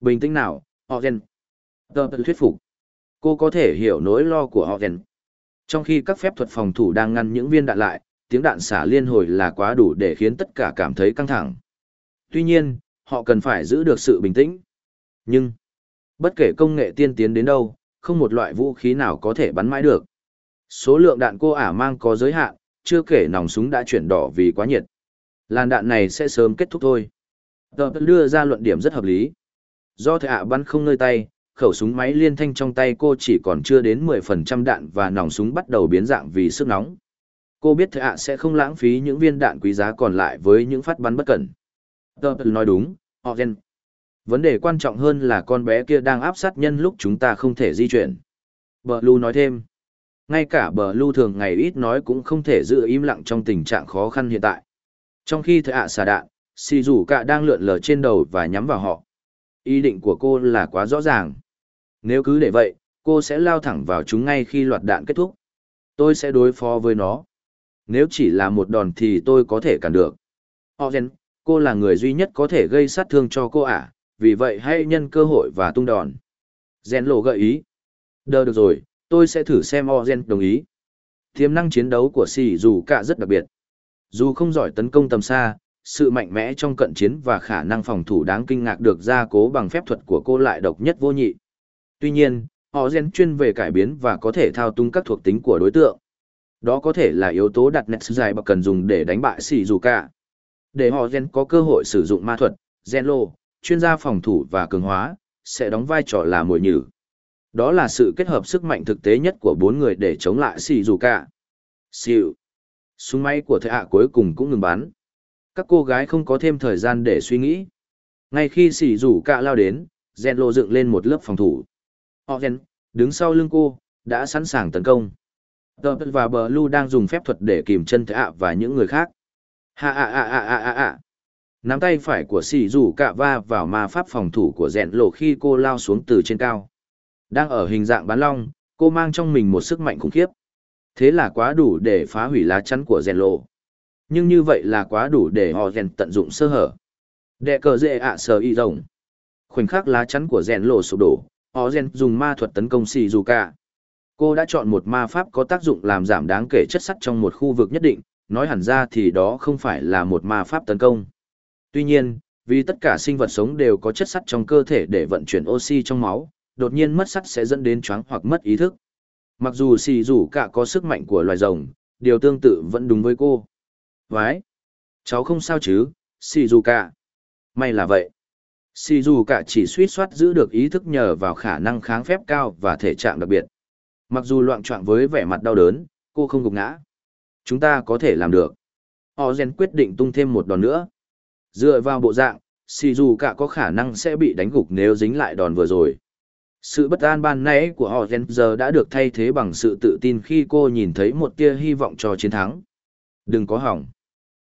Bình tĩnh nào, họ gen. Tợ thuyết phục. Cô có thể hiểu nỗi lo của họ gen. Trong khi các phép thuật phòng thủ đang ngăn những viên đạn lại, tiếng đạn xả liên hồi là quá đủ để khiến tất cả cảm thấy căng thẳng. Tuy nhiên, họ cần phải giữ được sự bình tĩnh. Nhưng, bất kể công nghệ tiên tiến đến đâu, không một loại vũ khí nào có thể bắn mãi được. Số lượng đạn cô ả mang có giới hạn, chưa kể nòng súng đã chuyển đỏ vì quá nhiệt. Làn đạn này sẽ sớm kết thúc thôi. Tờ đưa ra luận điểm rất hợp lý. Do thể ạ bắn không nơi tay, khẩu súng máy liên thanh trong tay cô chỉ còn chưa đến 10% đạn và nòng súng bắt đầu biến dạng vì sức nóng. Cô biết thầy ạ sẽ không lãng phí những viên đạn quý giá còn lại với những phát bắn bất cẩn. Tờ nói đúng, họ ghen. Vấn đề quan trọng hơn là con bé kia đang áp sát nhân lúc chúng ta không thể di chuyển. Bờ Lu nói thêm. Ngay cả bờ Lu thường ngày ít nói cũng không thể giữ im lặng trong tình trạng khó khăn hiện tại. Trong khi thầy ạ xả đạn, xì rủ cả đang lượn lờ trên đầu và nhắm vào họ. Ý định của cô là quá rõ ràng. Nếu cứ để vậy, cô sẽ lao thẳng vào chúng ngay khi loạt đạn kết thúc. Tôi sẽ đối phó với nó. Nếu chỉ là một đòn thì tôi có thể cản được. Oren, cô là người duy nhất có thể gây sát thương cho cô à? vì vậy hãy nhân cơ hội và tung đòn. Gen lộ gợi ý. Đờ được rồi, tôi sẽ thử xem Oren đồng ý. Tiềm năng chiến đấu của Sì dù cả rất đặc biệt. Dù không giỏi tấn công tầm xa, sự mạnh mẽ trong cận chiến và khả năng phòng thủ đáng kinh ngạc được gia cố bằng phép thuật của cô lại độc nhất vô nhị. Tuy nhiên, họ gen chuyên về cải biến và có thể thao túng các thuộc tính của đối tượng. Đó có thể là yếu tố đặt nét dài và cần dùng để đánh bại xì dù cả. Để họ gen có cơ hội sử dụng ma thuật, gen lô, chuyên gia phòng thủ và cường hóa, sẽ đóng vai trò là mồi nhử. Đó là sự kết hợp sức mạnh thực tế nhất của bốn người để chống lại xì dù cả. Siêu. Súng máy của thế hạ cuối cùng cũng ngừng bắn. Các cô gái không có thêm thời gian để suy nghĩ. Ngay khi xì Rủ Cạ lao đến, rèn lộ dựng lên một lớp phòng thủ. Họ rèn, đứng sau lưng cô, đã sẵn sàng tấn công. Tờ và bờ lưu đang dùng phép thuật để kìm chân thạ và những người khác. Ha ha ha ha ha ha. Nắm tay phải của xì Rủ cạ va vào ma pháp phòng thủ của rèn lộ khi cô lao xuống từ trên cao. Đang ở hình dạng bán long, cô mang trong mình một sức mạnh khủng khiếp. Thế là quá đủ để phá hủy lá chắn của rèn lộ. Nhưng như vậy là quá đủ để họ rèn tận dụng sơ hở. Đệ cờ dễ ạ sờ y rồng. Khoảnh khắc lá chắn của rèn lộ sụp đổ, họ rèn dùng ma thuật tấn công xì dù cả Cô đã chọn một ma pháp có tác dụng làm giảm đáng kể chất sắt trong một khu vực nhất định, nói hẳn ra thì đó không phải là một ma pháp tấn công. Tuy nhiên, Vì tất cả sinh vật sống đều có chất sắt trong cơ thể để vận chuyển oxy trong máu, đột nhiên mất sắt sẽ dẫn đến choáng hoặc mất ý thức. Mặc dù xì rủ cả có sức mạnh của loài rồng, điều tương tự vẫn đúng với cô. Vái! Cháu không sao chứ, xì cả. May là vậy. Xì dù cả chỉ suýt soát giữ được ý thức nhờ vào khả năng kháng phép cao và thể trạng đặc biệt. Mặc dù loạn trọng với vẻ mặt đau đớn, cô không gục ngã. Chúng ta có thể làm được. Họ quyết định tung thêm một đòn nữa. Dựa vào bộ dạng, xì dù cả có khả năng sẽ bị đánh gục nếu dính lại đòn vừa rồi. Sự bất an ban nãy của họ giờ đã được thay thế bằng sự tự tin khi cô nhìn thấy một tia hy vọng cho chiến thắng. Đừng có hỏng.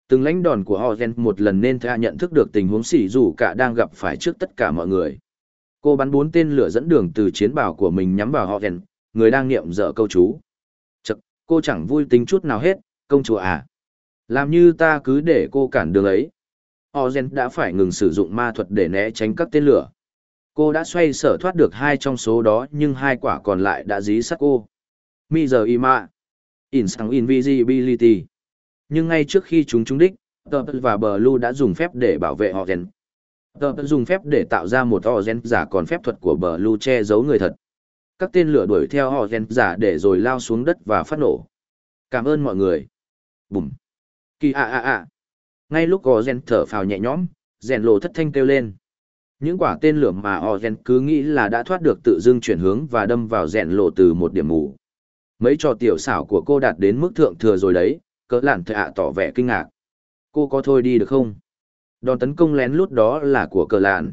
Từng lãnh đòn của họ gen một lần nên thea nhận thức được tình huống xỉ dù cả đang gặp phải trước tất cả mọi người. Cô bắn bốn tên lửa dẫn đường từ chiến bào của mình nhắm vào họ gen, người đang niệm dở câu chú. Chật, cô chẳng vui tính chút nào hết, công chúa à. Làm như ta cứ để cô cản đường ấy. Họ gen đã phải ngừng sử dụng ma thuật để né tránh các tên lửa. Cô đã xoay sở thoát được hai trong số đó nhưng hai quả còn lại đã dí sát cô. Mi giờ ima. Instant invisibility. Nhưng ngay trước khi chúng trúng đích, Tờ và Blue đã dùng phép để bảo vệ họ rèn. Tờ dùng phép để tạo ra một họ rèn giả còn phép thuật của Blue che giấu người thật. Các tên lửa đuổi theo họ rèn giả để rồi lao xuống đất và phát nổ. Cảm ơn mọi người. Bùm. Kỳ ạ ạ ạ. Ngay lúc họ rèn thở phào nhẹ nhõm, rèn lộ thất thanh kêu lên. Những quả tên lửa mà họ rèn cứ nghĩ là đã thoát được tự dưng chuyển hướng và đâm vào rèn lộ từ một điểm mù. Mấy trò tiểu xảo của cô đạt đến mức thượng thừa rồi đấy, cỡ lạn thệ ạ tỏ vẻ kinh ngạc. Cô có thôi đi được không? Đòn tấn công lén lút đó là của cờ lạn.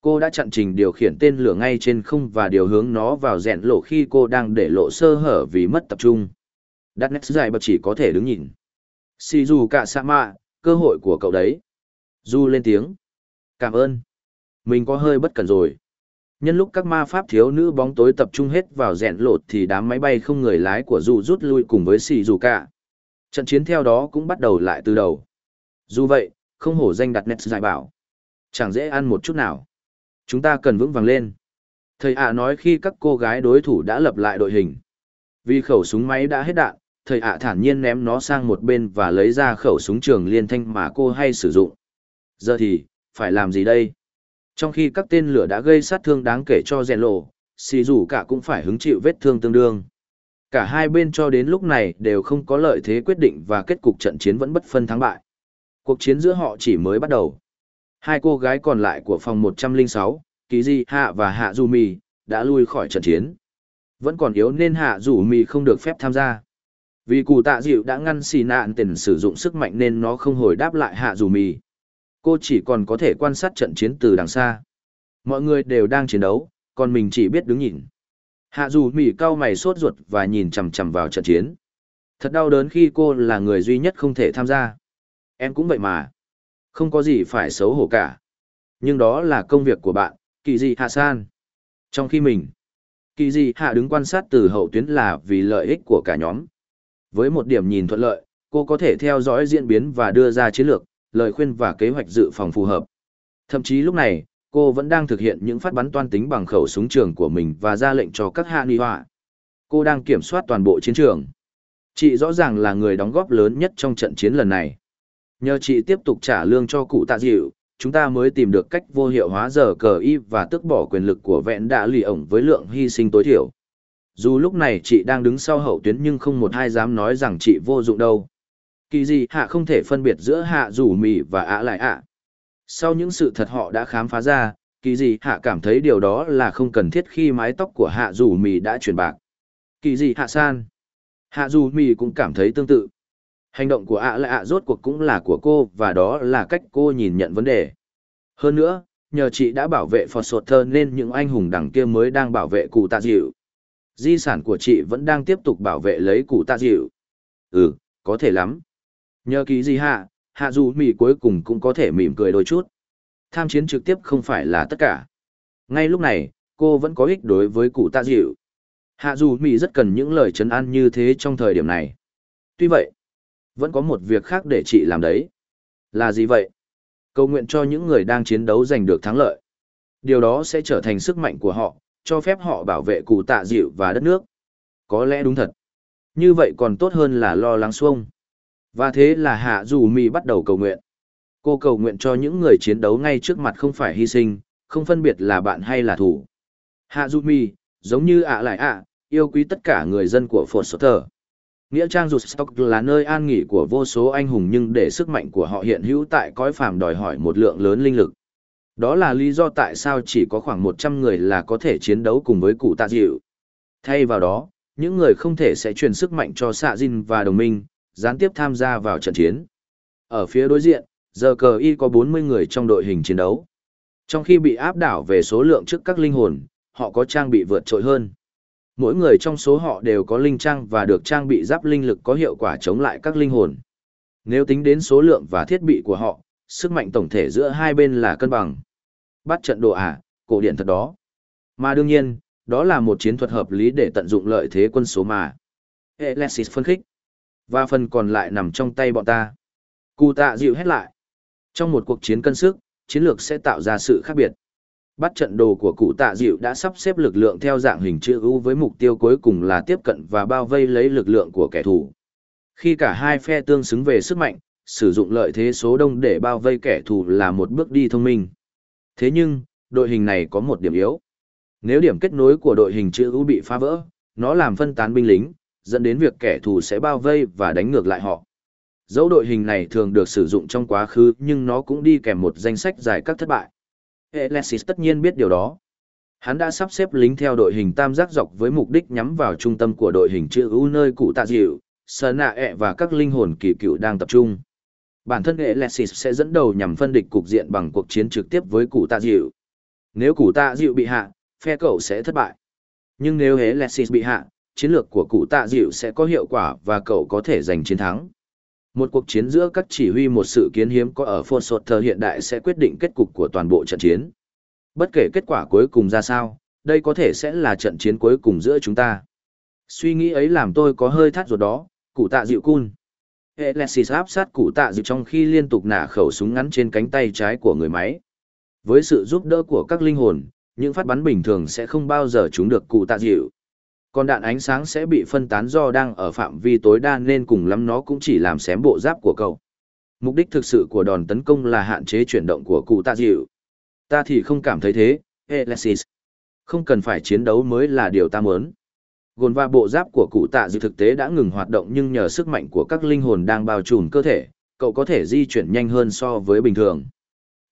Cô đã chặn trình điều khiển tên lửa ngay trên không và điều hướng nó vào rẽn lộ khi cô đang để lộ sơ hở vì mất tập trung. Đắt nét dài bật chỉ có thể đứng nhìn. Xì dù cả sa mạ, cơ hội của cậu đấy. Du lên tiếng. Cảm ơn. Mình có hơi bất cẩn rồi. Nhân lúc các ma pháp thiếu nữ bóng tối tập trung hết vào rẽn lột thì đám máy bay không người lái của Du rút lui cùng với xì dù cả. Trận chiến theo đó cũng bắt đầu lại từ đầu. Dù vậy, không hổ danh đặt nét giải bảo. Chẳng dễ ăn một chút nào. Chúng ta cần vững vàng lên. Thầy ạ nói khi các cô gái đối thủ đã lập lại đội hình. Vì khẩu súng máy đã hết đạn, thầy ạ thản nhiên ném nó sang một bên và lấy ra khẩu súng trường liên thanh mà cô hay sử dụng. Giờ thì, phải làm gì đây? Trong khi các tên lửa đã gây sát thương đáng kể cho rèn lộ, xì dù cả cũng phải hứng chịu vết thương tương đương. Cả hai bên cho đến lúc này đều không có lợi thế quyết định và kết cục trận chiến vẫn bất phân thắng bại. Cuộc chiến giữa họ chỉ mới bắt đầu. Hai cô gái còn lại của phòng 106, Kiji Di Hạ và Hạ Du Mì, đã lui khỏi trận chiến. Vẫn còn yếu nên Hạ Du Mì không được phép tham gia. Vì cụ tạ dịu đã ngăn xì nạn tiền sử dụng sức mạnh nên nó không hồi đáp lại Hạ Du Mì. Cô chỉ còn có thể quan sát trận chiến từ đằng xa. Mọi người đều đang chiến đấu, còn mình chỉ biết đứng nhìn. Hạ dù mỉ cao mày sốt ruột và nhìn chằm chằm vào trận chiến. Thật đau đớn khi cô là người duy nhất không thể tham gia. Em cũng vậy mà. Không có gì phải xấu hổ cả. Nhưng đó là công việc của bạn, kỳ dị hạ san. Trong khi mình, kỳ dị hạ đứng quan sát từ hậu tuyến là vì lợi ích của cả nhóm. Với một điểm nhìn thuận lợi, cô có thể theo dõi diễn biến và đưa ra chiến lược, lời khuyên và kế hoạch dự phòng phù hợp. Thậm chí lúc này, cô vẫn đang thực hiện những phát bắn toan tính bằng khẩu súng trường của mình và ra lệnh cho các hạ nghi họa. Cô đang kiểm soát toàn bộ chiến trường. Chị rõ ràng là người đóng góp lớn nhất trong trận chiến lần này. Nhờ chị tiếp tục trả lương cho cụ tạ dịu, chúng ta mới tìm được cách vô hiệu hóa giờ cờ y và tước bỏ quyền lực của vẹn đạ lì ổng với lượng hy sinh tối thiểu. Dù lúc này chị đang đứng sau hậu tuyến nhưng không một ai dám nói rằng chị vô dụng đâu. Kỳ gì hạ không thể phân biệt giữa hạ rủ mì và ạ lại ạ. Sau những sự thật họ đã khám phá ra, kỳ dị hạ cảm thấy điều đó là không cần thiết khi mái tóc của hạ dù mì đã chuyển bạc. Kỳ dị hạ san. Hạ dù mì cũng cảm thấy tương tự. Hành động của ạ lại ạ rốt cuộc cũng là của cô và đó là cách cô nhìn nhận vấn đề. Hơn nữa, nhờ chị đã bảo vệ Phật Sột Thơ nên những anh hùng đằng kia mới đang bảo vệ cụ tạ dịu. Di sản của chị vẫn đang tiếp tục bảo vệ lấy cụ tạ dịu. Ừ, có thể lắm. Nhờ kỳ gì hạ, hạ dù mỉ cuối cùng cũng có thể mỉm cười đôi chút. Tham chiến trực tiếp không phải là tất cả. Ngay lúc này, cô vẫn có ích đối với cụ tạ dịu. Hạ dù mỉ rất cần những lời trấn an như thế trong thời điểm này. Tuy vậy, vẫn có một việc khác để chị làm đấy. Là gì vậy? Cầu nguyện cho những người đang chiến đấu giành được thắng lợi. Điều đó sẽ trở thành sức mạnh của họ, cho phép họ bảo vệ cụ tạ dịu và đất nước. Có lẽ đúng thật. Như vậy còn tốt hơn là lo lắng xuông. Và thế là hạ dù mì bắt đầu cầu nguyện. Cô cầu nguyện cho những người chiến đấu ngay trước mặt không phải hy sinh, không phân biệt là bạn hay là thủ. Hạ Dù Mì, giống như ạ lại ạ, yêu quý tất cả người dân của Phổ Sở Thờ. Nghĩa trang dù Stock là nơi an nghỉ của vô số anh hùng nhưng để sức mạnh của họ hiện hữu tại cõi phàm đòi hỏi một lượng lớn linh lực. Đó là lý do tại sao chỉ có khoảng 100 người là có thể chiến đấu cùng với cụ tạ dịu. Thay vào đó, những người không thể sẽ truyền sức mạnh cho xạ Jin và đồng minh, gián tiếp tham gia vào trận chiến. Ở phía đối diện, giờ cờ y có 40 người trong đội hình chiến đấu. Trong khi bị áp đảo về số lượng trước các linh hồn, họ có trang bị vượt trội hơn. Mỗi người trong số họ đều có linh trang và được trang bị giáp linh lực có hiệu quả chống lại các linh hồn. Nếu tính đến số lượng và thiết bị của họ, sức mạnh tổng thể giữa hai bên là cân bằng. Bắt trận đồ à, cổ điển thật đó. Mà đương nhiên, đó là một chiến thuật hợp lý để tận dụng lợi thế quân số mà. Alexis phân khích. Và phần còn lại nằm trong tay bọn ta. Cụ tạ dịu hết lại. Trong một cuộc chiến cân sức, chiến lược sẽ tạo ra sự khác biệt. Bắt trận đồ của cụ tạ dịu đã sắp xếp lực lượng theo dạng hình chữ U với mục tiêu cuối cùng là tiếp cận và bao vây lấy lực lượng của kẻ thù. Khi cả hai phe tương xứng về sức mạnh, sử dụng lợi thế số đông để bao vây kẻ thù là một bước đi thông minh. Thế nhưng, đội hình này có một điểm yếu. Nếu điểm kết nối của đội hình chữ U bị phá vỡ, nó làm phân tán binh lính, dẫn đến việc kẻ thù sẽ bao vây và đánh ngược lại họ. Dẫu đội hình này thường được sử dụng trong quá khứ nhưng nó cũng đi kèm một danh sách dài các thất bại. Alexis tất nhiên biết điều đó. Hắn đã sắp xếp lính theo đội hình tam giác dọc với mục đích nhắm vào trung tâm của đội hình chữ U nơi cụ tạ dịu, sờ nạ ẹ và các linh hồn kỳ cựu đang tập trung. Bản thân Alexis sẽ dẫn đầu nhằm phân địch cục diện bằng cuộc chiến trực tiếp với cụ tạ dịu. Nếu cụ tạ dịu bị hạ, phe cậu sẽ thất bại. Nhưng nếu Alexis bị hạ, chiến lược của cụ tạ dịu sẽ có hiệu quả và cậu có thể giành chiến thắng. Một cuộc chiến giữa các chỉ huy một sự kiến hiếm có ở phô sột thờ hiện đại sẽ quyết định kết cục của toàn bộ trận chiến. Bất kể kết quả cuối cùng ra sao, đây có thể sẽ là trận chiến cuối cùng giữa chúng ta. Suy nghĩ ấy làm tôi có hơi thắt ruột đó, cụ tạ dịu cun. Alexis áp sát cụ tạ dịu trong khi liên tục nả khẩu súng ngắn trên cánh tay trái của người máy. Với sự giúp đỡ của các linh hồn, những phát bắn bình thường sẽ không bao giờ trúng được cụ tạ dịu còn đạn ánh sáng sẽ bị phân tán do đang ở phạm vi tối đa nên cùng lắm nó cũng chỉ làm xém bộ giáp của cậu. Mục đích thực sự của đòn tấn công là hạn chế chuyển động của cụ tạ dịu. Ta thì không cảm thấy thế, Alexis. Không cần phải chiến đấu mới là điều ta muốn. Gồn và bộ giáp của cụ tạ dịu thực tế đã ngừng hoạt động nhưng nhờ sức mạnh của các linh hồn đang bao trùm cơ thể, cậu có thể di chuyển nhanh hơn so với bình thường.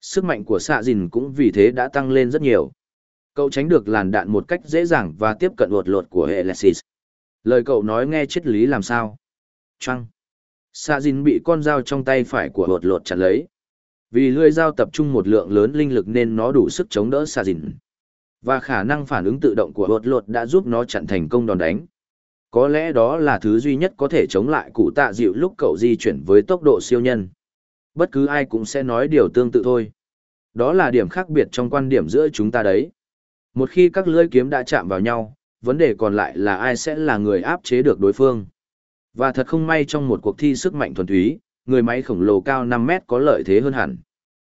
Sức mạnh của xạ dìn cũng vì thế đã tăng lên rất nhiều. Cậu tránh được làn đạn một cách dễ dàng và tiếp cận lột lột của Alexis. Lời cậu nói nghe triết lý làm sao? Trăng. Sa Jin bị con dao trong tay phải của lột lột chặt lấy. Vì lưỡi dao tập trung một lượng lớn linh lực nên nó đủ sức chống đỡ Sa Jin. Và khả năng phản ứng tự động của lột lột đã giúp nó chặn thành công đòn đánh. Có lẽ đó là thứ duy nhất có thể chống lại cụ tạ dịu lúc cậu di chuyển với tốc độ siêu nhân. Bất cứ ai cũng sẽ nói điều tương tự thôi. Đó là điểm khác biệt trong quan điểm giữa chúng ta đấy. Một khi các lưỡi kiếm đã chạm vào nhau, vấn đề còn lại là ai sẽ là người áp chế được đối phương. Và thật không may trong một cuộc thi sức mạnh thuần túy, người máy khổng lồ cao 5 mét có lợi thế hơn hẳn.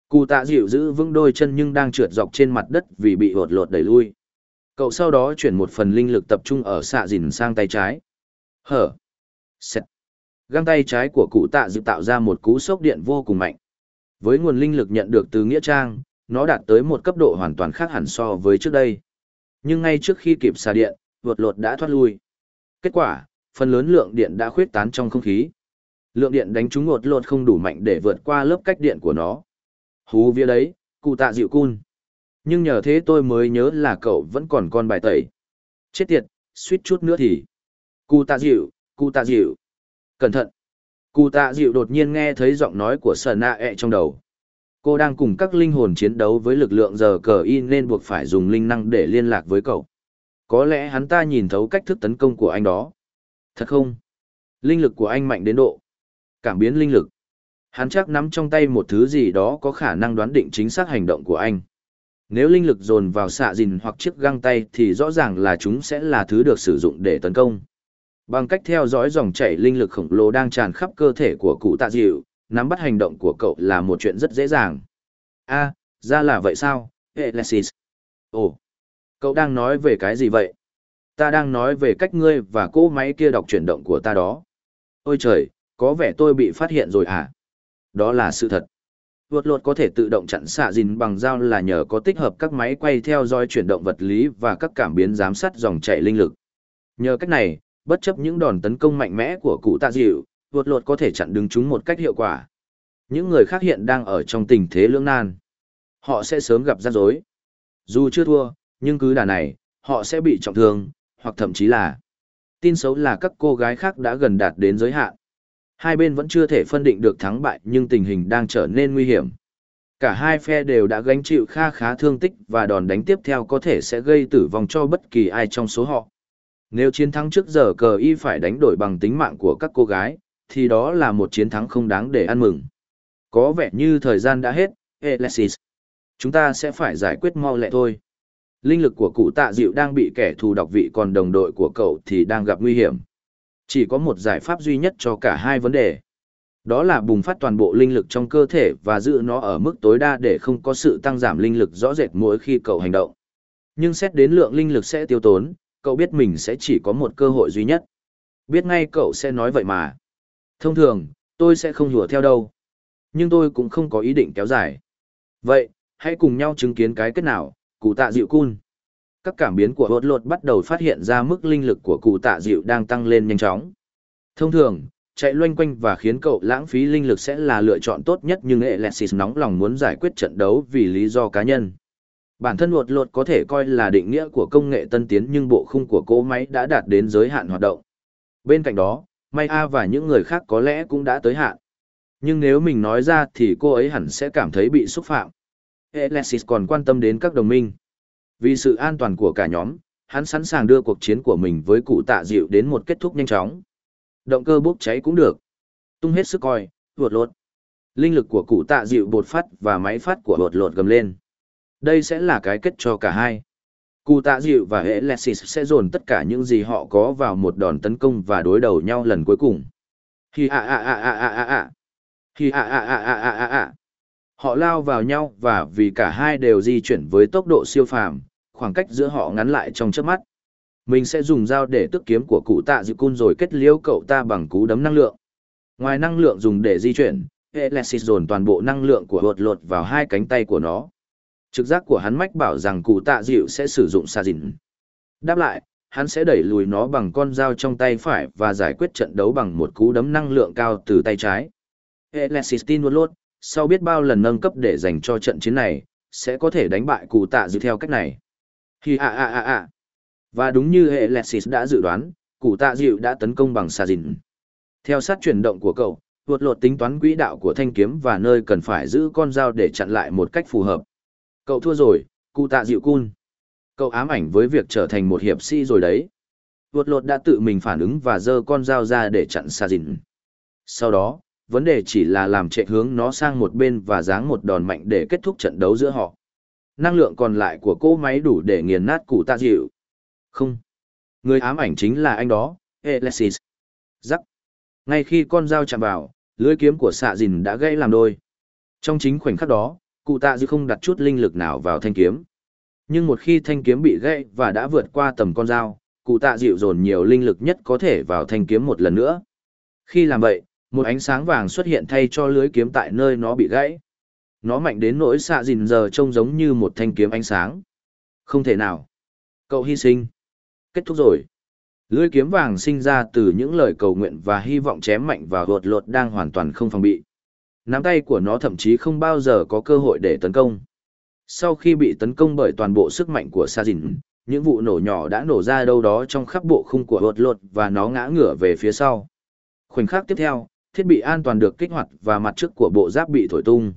Cụ tạ dịu giữ vững đôi chân nhưng đang trượt dọc trên mặt đất vì bị hột lột đẩy lui. Cậu sau đó chuyển một phần linh lực tập trung ở xạ dìn sang tay trái. Hở. Xẹt. Găng tay trái của cụ tạ dịu tạo ra một cú sốc điện vô cùng mạnh. Với nguồn linh lực nhận được từ Nghĩa Trang, nó đạt tới một cấp độ hoàn toàn khác hẳn so với trước đây. Nhưng ngay trước khi kịp xả điện, vượt lột đã thoát lui. Kết quả, phần lớn lượng điện đã khuyết tán trong không khí. Lượng điện đánh trúng ngột lột không đủ mạnh để vượt qua lớp cách điện của nó. Hú vía đấy, cụ tạ dịu cun. Nhưng nhờ thế tôi mới nhớ là cậu vẫn còn con bài tẩy. Chết tiệt, suýt chút nữa thì. Cụ tạ dịu, cụ tạ dịu. Cẩn thận. Cụ tạ dịu đột nhiên nghe thấy giọng nói của sờ nạ ẹ e trong đầu. Cô đang cùng các linh hồn chiến đấu với lực lượng giờ cờ y nên buộc phải dùng linh năng để liên lạc với cậu. Có lẽ hắn ta nhìn thấu cách thức tấn công của anh đó. Thật không? Linh lực của anh mạnh đến độ. Cảm biến linh lực. Hắn chắc nắm trong tay một thứ gì đó có khả năng đoán định chính xác hành động của anh. Nếu linh lực dồn vào xạ dìn hoặc chiếc găng tay thì rõ ràng là chúng sẽ là thứ được sử dụng để tấn công. Bằng cách theo dõi dòng chảy linh lực khổng lồ đang tràn khắp cơ thể của cụ tạ dịu, nắm bắt hành động của cậu là một chuyện rất dễ dàng. a ra là vậy sao, Alexis? Ồ, cậu đang nói về cái gì vậy? Ta đang nói về cách ngươi và cô máy kia đọc chuyển động của ta đó. Ôi trời, có vẻ tôi bị phát hiện rồi à? Đó là sự thật. vượt lột có thể tự động chặn xạ dìn bằng dao là nhờ có tích hợp các máy quay theo dõi chuyển động vật lý và các cảm biến giám sát dòng chảy linh lực. Nhờ cách này, bất chấp những đòn tấn công mạnh mẽ của cụ tạ dịu, vượt lột có thể chặn đứng chúng một cách hiệu quả. Những người khác hiện đang ở trong tình thế lưỡng nan. Họ sẽ sớm gặp rắc rối. Dù chưa thua, nhưng cứ đà này, họ sẽ bị trọng thương, hoặc thậm chí là tin xấu là các cô gái khác đã gần đạt đến giới hạn. Hai bên vẫn chưa thể phân định được thắng bại nhưng tình hình đang trở nên nguy hiểm. Cả hai phe đều đã gánh chịu kha khá thương tích và đòn đánh tiếp theo có thể sẽ gây tử vong cho bất kỳ ai trong số họ. Nếu chiến thắng trước giờ cờ y phải đánh đổi bằng tính mạng của các cô gái, thì đó là một chiến thắng không đáng để ăn mừng. Có vẻ như thời gian đã hết, Alexis. Chúng ta sẽ phải giải quyết mau lẹ thôi. Linh lực của cụ tạ dịu đang bị kẻ thù độc vị còn đồng đội của cậu thì đang gặp nguy hiểm. Chỉ có một giải pháp duy nhất cho cả hai vấn đề. Đó là bùng phát toàn bộ linh lực trong cơ thể và giữ nó ở mức tối đa để không có sự tăng giảm linh lực rõ rệt mỗi khi cậu hành động. Nhưng xét đến lượng linh lực sẽ tiêu tốn, cậu biết mình sẽ chỉ có một cơ hội duy nhất. Biết ngay cậu sẽ nói vậy mà. Thông thường, tôi sẽ không hùa theo đâu. Nhưng tôi cũng không có ý định kéo dài. Vậy, hãy cùng nhau chứng kiến cái kết nào, cụ tạ dịu cun. Các cảm biến của hốt lột bắt đầu phát hiện ra mức linh lực của cụ tạ dịu đang tăng lên nhanh chóng. Thông thường, chạy loanh quanh và khiến cậu lãng phí linh lực sẽ là lựa chọn tốt nhất nhưng Alexis nóng lòng muốn giải quyết trận đấu vì lý do cá nhân. Bản thân lột lột có thể coi là định nghĩa của công nghệ tân tiến nhưng bộ khung của cỗ máy đã đạt đến giới hạn hoạt động. Bên cạnh đó, May A và những người khác có lẽ cũng đã tới hạn. Nhưng nếu mình nói ra thì cô ấy hẳn sẽ cảm thấy bị xúc phạm. Alexis còn quan tâm đến các đồng minh. Vì sự an toàn của cả nhóm, hắn sẵn sàng đưa cuộc chiến của mình với cụ tạ dịu đến một kết thúc nhanh chóng. Động cơ bốc cháy cũng được. Tung hết sức coi, vượt lột. Linh lực của cụ tạ dịu bột phát và máy phát của vượt lột gầm lên. Đây sẽ là cái kết cho cả hai. Cụ tạ dịu và Alexis sẽ dồn tất cả những gì họ có vào một đòn tấn công và đối đầu nhau lần cuối cùng. Hi a a a a a a a. Hi a a a a a a a. Họ lao vào nhau và vì cả hai đều di chuyển với tốc độ siêu phàm, khoảng cách giữa họ ngắn lại trong chớp mắt. Mình sẽ dùng dao để tước kiếm của cụ tạ dịu cun rồi kết liễu cậu ta bằng cú đấm năng lượng. Ngoài năng lượng dùng để di chuyển, Alexis dồn toàn bộ năng lượng của hột lột vào hai cánh tay của nó. Trực giác của hắn mách bảo rằng cụ tạ dịu sẽ sử dụng xà dịn. Đáp lại, hắn sẽ đẩy lùi nó bằng con dao trong tay phải và giải quyết trận đấu bằng một cú đấm năng lượng cao từ tay trái. Alexis tin luôn lốt, sau biết bao lần nâng cấp để dành cho trận chiến này, sẽ có thể đánh bại cụ tạ dịu theo cách này. Hi a a a a. Và đúng như Alexis đã dự đoán, cụ tạ dịu đã tấn công bằng xà dịn. Theo sát chuyển động của cậu, vượt lột tính toán quỹ đạo của thanh kiếm và nơi cần phải giữ con dao để chặn lại một cách phù hợp. Cậu thua rồi, cụ tạ dịu cun. Cậu ám ảnh với việc trở thành một hiệp sĩ rồi đấy. Vượt lột đã tự mình phản ứng và giơ con dao ra để chặn xa dịn. Sau đó, vấn đề chỉ là làm chạy hướng nó sang một bên và giáng một đòn mạnh để kết thúc trận đấu giữa họ. Năng lượng còn lại của cỗ máy đủ để nghiền nát cụ tạ dịu. Không. Người ám ảnh chính là anh đó, Alexis. Giắc. Ngay khi con dao chạm vào, lưỡi kiếm của xạ dìn đã gãy làm đôi. Trong chính khoảnh khắc đó, cụ tạ dư không đặt chút linh lực nào vào thanh kiếm. Nhưng một khi thanh kiếm bị gãy và đã vượt qua tầm con dao, cụ tạ dịu dồn nhiều linh lực nhất có thể vào thanh kiếm một lần nữa. Khi làm vậy, một ánh sáng vàng xuất hiện thay cho lưới kiếm tại nơi nó bị gãy. Nó mạnh đến nỗi xạ dìn giờ trông giống như một thanh kiếm ánh sáng. Không thể nào. Cậu hy sinh. Kết thúc rồi. Lưới kiếm vàng sinh ra từ những lời cầu nguyện và hy vọng chém mạnh và hột lột đang hoàn toàn không phòng bị. Nắm tay của nó thậm chí không bao giờ có cơ hội để tấn công. Sau khi bị tấn công bởi toàn bộ sức mạnh của Sa Dìn, những vụ nổ nhỏ đã nổ ra đâu đó trong khắp bộ khung của hột lột và nó ngã ngửa về phía sau. Khoảnh khắc tiếp theo, thiết bị an toàn được kích hoạt và mặt trước của bộ giáp bị thổi tung.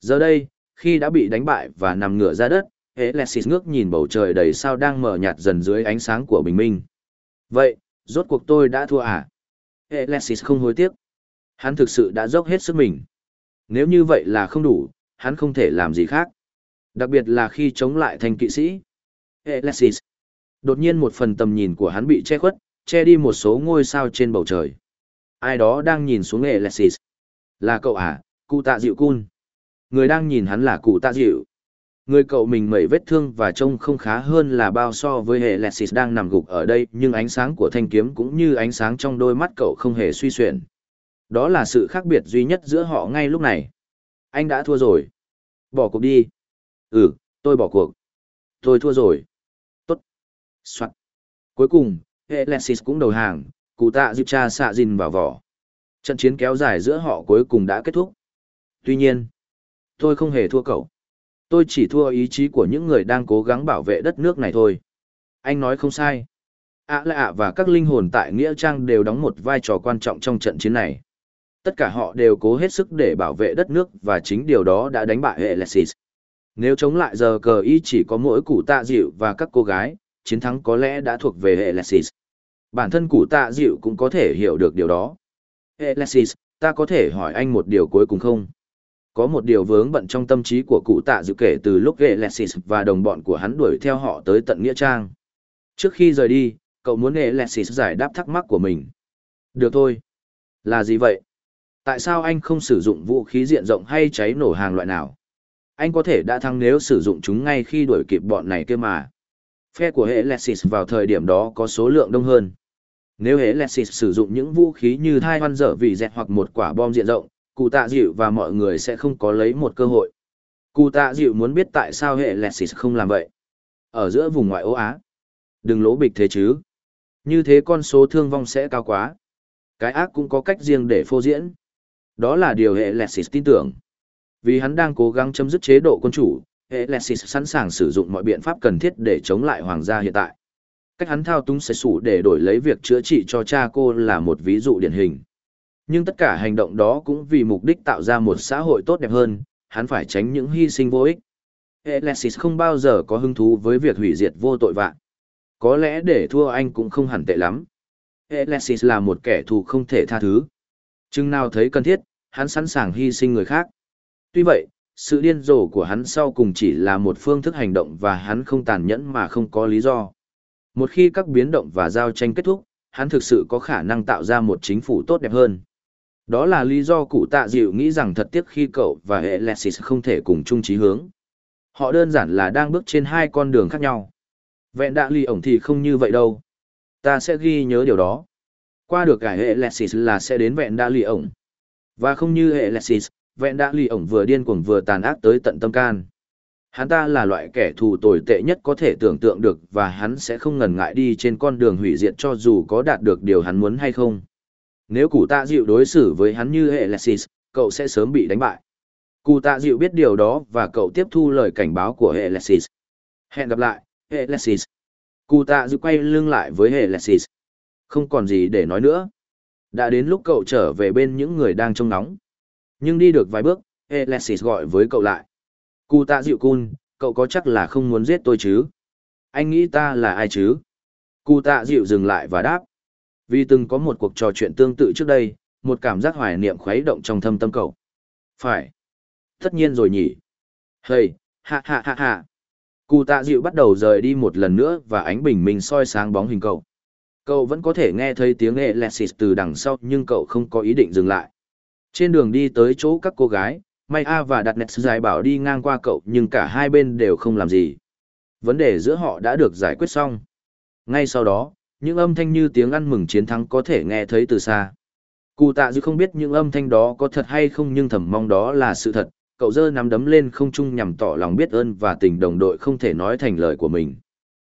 Giờ đây, khi đã bị đánh bại và nằm ngửa ra đất, Alexis ngước nhìn bầu trời đầy sao đang mở nhạt dần dưới ánh sáng của bình minh. Vậy, rốt cuộc tôi đã thua à? Alexis không hối tiếc. Hắn thực sự đã dốc hết sức mình. Nếu như vậy là không đủ, hắn không thể làm gì khác. Đặc biệt là khi chống lại thành kỵ sĩ. Alexis. Đột nhiên một phần tầm nhìn của hắn bị che khuất, che đi một số ngôi sao trên bầu trời. Ai đó đang nhìn xuống Alexis. Là cậu à, cụ tạ dịu cun. Người đang nhìn hắn là cụ tạ dịu. Người cậu mình mẩy vết thương và trông không khá hơn là bao so với hệ Lexis đang nằm gục ở đây nhưng ánh sáng của thanh kiếm cũng như ánh sáng trong đôi mắt cậu không hề suy xuyển. Đó là sự khác biệt duy nhất giữa họ ngay lúc này. Anh đã thua rồi. Bỏ cuộc đi. Ừ, tôi bỏ cuộc. Tôi thua rồi. Tốt. Soạn. Cuối cùng, Alexis cũng đầu hàng, cụ tạ dịp cha xạ dìn vào vỏ. Trận chiến kéo dài giữa họ cuối cùng đã kết thúc. Tuy nhiên, tôi không hề thua cậu. Tôi chỉ thua ý chí của những người đang cố gắng bảo vệ đất nước này thôi. Anh nói không sai. ạ lạ ạ và các linh hồn tại Nghĩa Trang đều đóng một vai trò quan trọng trong trận chiến này. Tất cả họ đều cố hết sức để bảo vệ đất nước và chính điều đó đã đánh bại hệ Lexis. Nếu chống lại giờ cờ y chỉ có mỗi củ tạ dịu và các cô gái, chiến thắng có lẽ đã thuộc về hệ Lexis. Bản thân củ tạ dịu cũng có thể hiểu được điều đó. Alexis, ta có thể hỏi anh một điều cuối cùng không? Có một điều vướng bận trong tâm trí của cụ tạ dịu kể từ lúc hệ Lexis và đồng bọn của hắn đuổi theo họ tới tận Nghĩa Trang. Trước khi rời đi, cậu muốn hệ Lexis giải đáp thắc mắc của mình. Được thôi. Là gì vậy? Tại sao anh không sử dụng vũ khí diện rộng hay cháy nổ hàng loại nào? Anh có thể đã thắng nếu sử dụng chúng ngay khi đuổi kịp bọn này kia mà. Phe của hệ lexis vào thời điểm đó có số lượng đông hơn. Nếu hệ lexis sử dụng những vũ khí như thai hoan dở vì dẹt hoặc một quả bom diện rộng, cụ tạ dịu và mọi người sẽ không có lấy một cơ hội. Cụ tạ dịu muốn biết tại sao hệ Lexis không làm vậy. Ở giữa vùng ngoại ô Á. Đừng lỗ bịch thế chứ. Như thế con số thương vong sẽ cao quá. Cái ác cũng có cách riêng để phô diễn. Đó là điều hệ Lexis tin tưởng. Vì hắn đang cố gắng chấm dứt chế độ quân chủ, hệ Lexis sẵn sàng sử dụng mọi biện pháp cần thiết để chống lại hoàng gia hiện tại. Cách hắn thao túng sẽ sủ để đổi lấy việc chữa trị cho cha cô là một ví dụ điển hình. Nhưng tất cả hành động đó cũng vì mục đích tạo ra một xã hội tốt đẹp hơn, hắn phải tránh những hy sinh vô ích. Alexis không bao giờ có hứng thú với việc hủy diệt vô tội vạn. Có lẽ để thua anh cũng không hẳn tệ lắm. Alexis là một kẻ thù không thể tha thứ. Chừng nào thấy cần thiết, hắn sẵn sàng hy sinh người khác. Tuy vậy, sự điên rồ của hắn sau cùng chỉ là một phương thức hành động và hắn không tàn nhẫn mà không có lý do. Một khi các biến động và giao tranh kết thúc, hắn thực sự có khả năng tạo ra một chính phủ tốt đẹp hơn. Đó là lý do cụ tạ dịu nghĩ rằng thật tiếc khi cậu và hệ Alexis không thể cùng chung chí hướng. Họ đơn giản là đang bước trên hai con đường khác nhau. Vẹn đạ ly ổng thì không như vậy đâu. Ta sẽ ghi nhớ điều đó. Qua được cả Lexis là sẽ đến vẹn đa lì ổng. Và không như hệ Lexis, vẹn đa lì ổng vừa điên cuồng vừa tàn ác tới tận tâm can. Hắn ta là loại kẻ thù tồi tệ nhất có thể tưởng tượng được và hắn sẽ không ngần ngại đi trên con đường hủy diệt cho dù có đạt được điều hắn muốn hay không. Nếu cụ tạ dịu đối xử với hắn như hệ Lexis, cậu sẽ sớm bị đánh bại. Cụ tạ dịu biết điều đó và cậu tiếp thu lời cảnh báo của hệ Lexis. Hẹn gặp lại, hệ Lexis. Cụ tạ dịu quay lưng lại với hệ Lexis. Không còn gì để nói nữa. Đã đến lúc cậu trở về bên những người đang trông nóng. Nhưng đi được vài bước, Alexis gọi với cậu lại. Cụ tạ dịu cun, cậu có chắc là không muốn giết tôi chứ? Anh nghĩ ta là ai chứ? Cụ tạ dịu dừng lại và đáp. Vì từng có một cuộc trò chuyện tương tự trước đây, một cảm giác hoài niệm khuấy động trong thâm tâm cậu. Phải. Tất nhiên rồi nhỉ. Hây, hạ hạ hạ hạ. Cụ tạ dịu bắt đầu rời đi một lần nữa và ánh bình minh soi sáng bóng hình cậu. Cậu vẫn có thể nghe thấy tiếng Alexis từ đằng sau nhưng cậu không có ý định dừng lại. Trên đường đi tới chỗ các cô gái, May A và Đặt Nets dài bảo đi ngang qua cậu nhưng cả hai bên đều không làm gì. Vấn đề giữa họ đã được giải quyết xong. Ngay sau đó, những âm thanh như tiếng ăn mừng chiến thắng có thể nghe thấy từ xa. Cụ tạ dư không biết những âm thanh đó có thật hay không nhưng thầm mong đó là sự thật, cậu dơ nắm đấm lên không trung nhằm tỏ lòng biết ơn và tình đồng đội không thể nói thành lời của mình.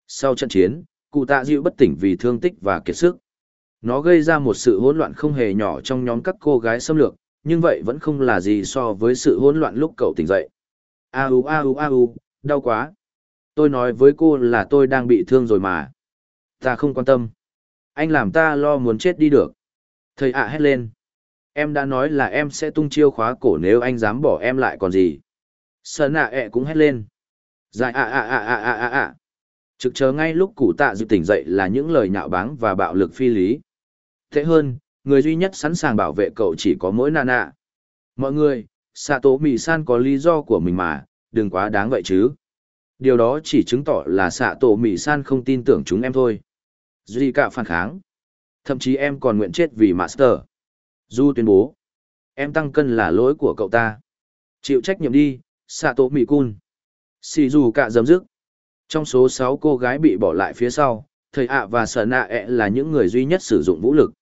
Sau trận chiến, cụ tạ dịu bất tỉnh vì thương tích và kiệt sức. Nó gây ra một sự hỗn loạn không hề nhỏ trong nhóm các cô gái xâm lược, nhưng vậy vẫn không là gì so với sự hỗn loạn lúc cậu tỉnh dậy. A u a u a u, đau quá. Tôi nói với cô là tôi đang bị thương rồi mà. Ta không quan tâm. Anh làm ta lo muốn chết đi được. Thầy ạ hét lên. Em đã nói là em sẽ tung chiêu khóa cổ nếu anh dám bỏ em lại còn gì. Sơn ạ ẹ cũng hét lên. Dài ạ ạ ạ ạ ạ ạ ạ. Trực chờ ngay lúc cụ tạ dự tỉnh dậy là những lời nhạo báng và bạo lực phi lý. Thế hơn, người duy nhất sẵn sàng bảo vệ cậu chỉ có mỗi Nana. Mọi người, Sato Mì San có lý do của mình mà, đừng quá đáng vậy chứ. Điều đó chỉ chứng tỏ là Sato Mì San không tin tưởng chúng em thôi. Duy cả phản kháng. Thậm chí em còn nguyện chết vì Master. Du tuyên bố. Em tăng cân là lỗi của cậu ta. Chịu trách nhiệm đi, Sato Mì Kun. Sì dù cả dấm dứt. Trong số sáu cô gái bị bỏ lại phía sau, thầy ạ và sở nạ ẹ là những người duy nhất sử dụng vũ lực.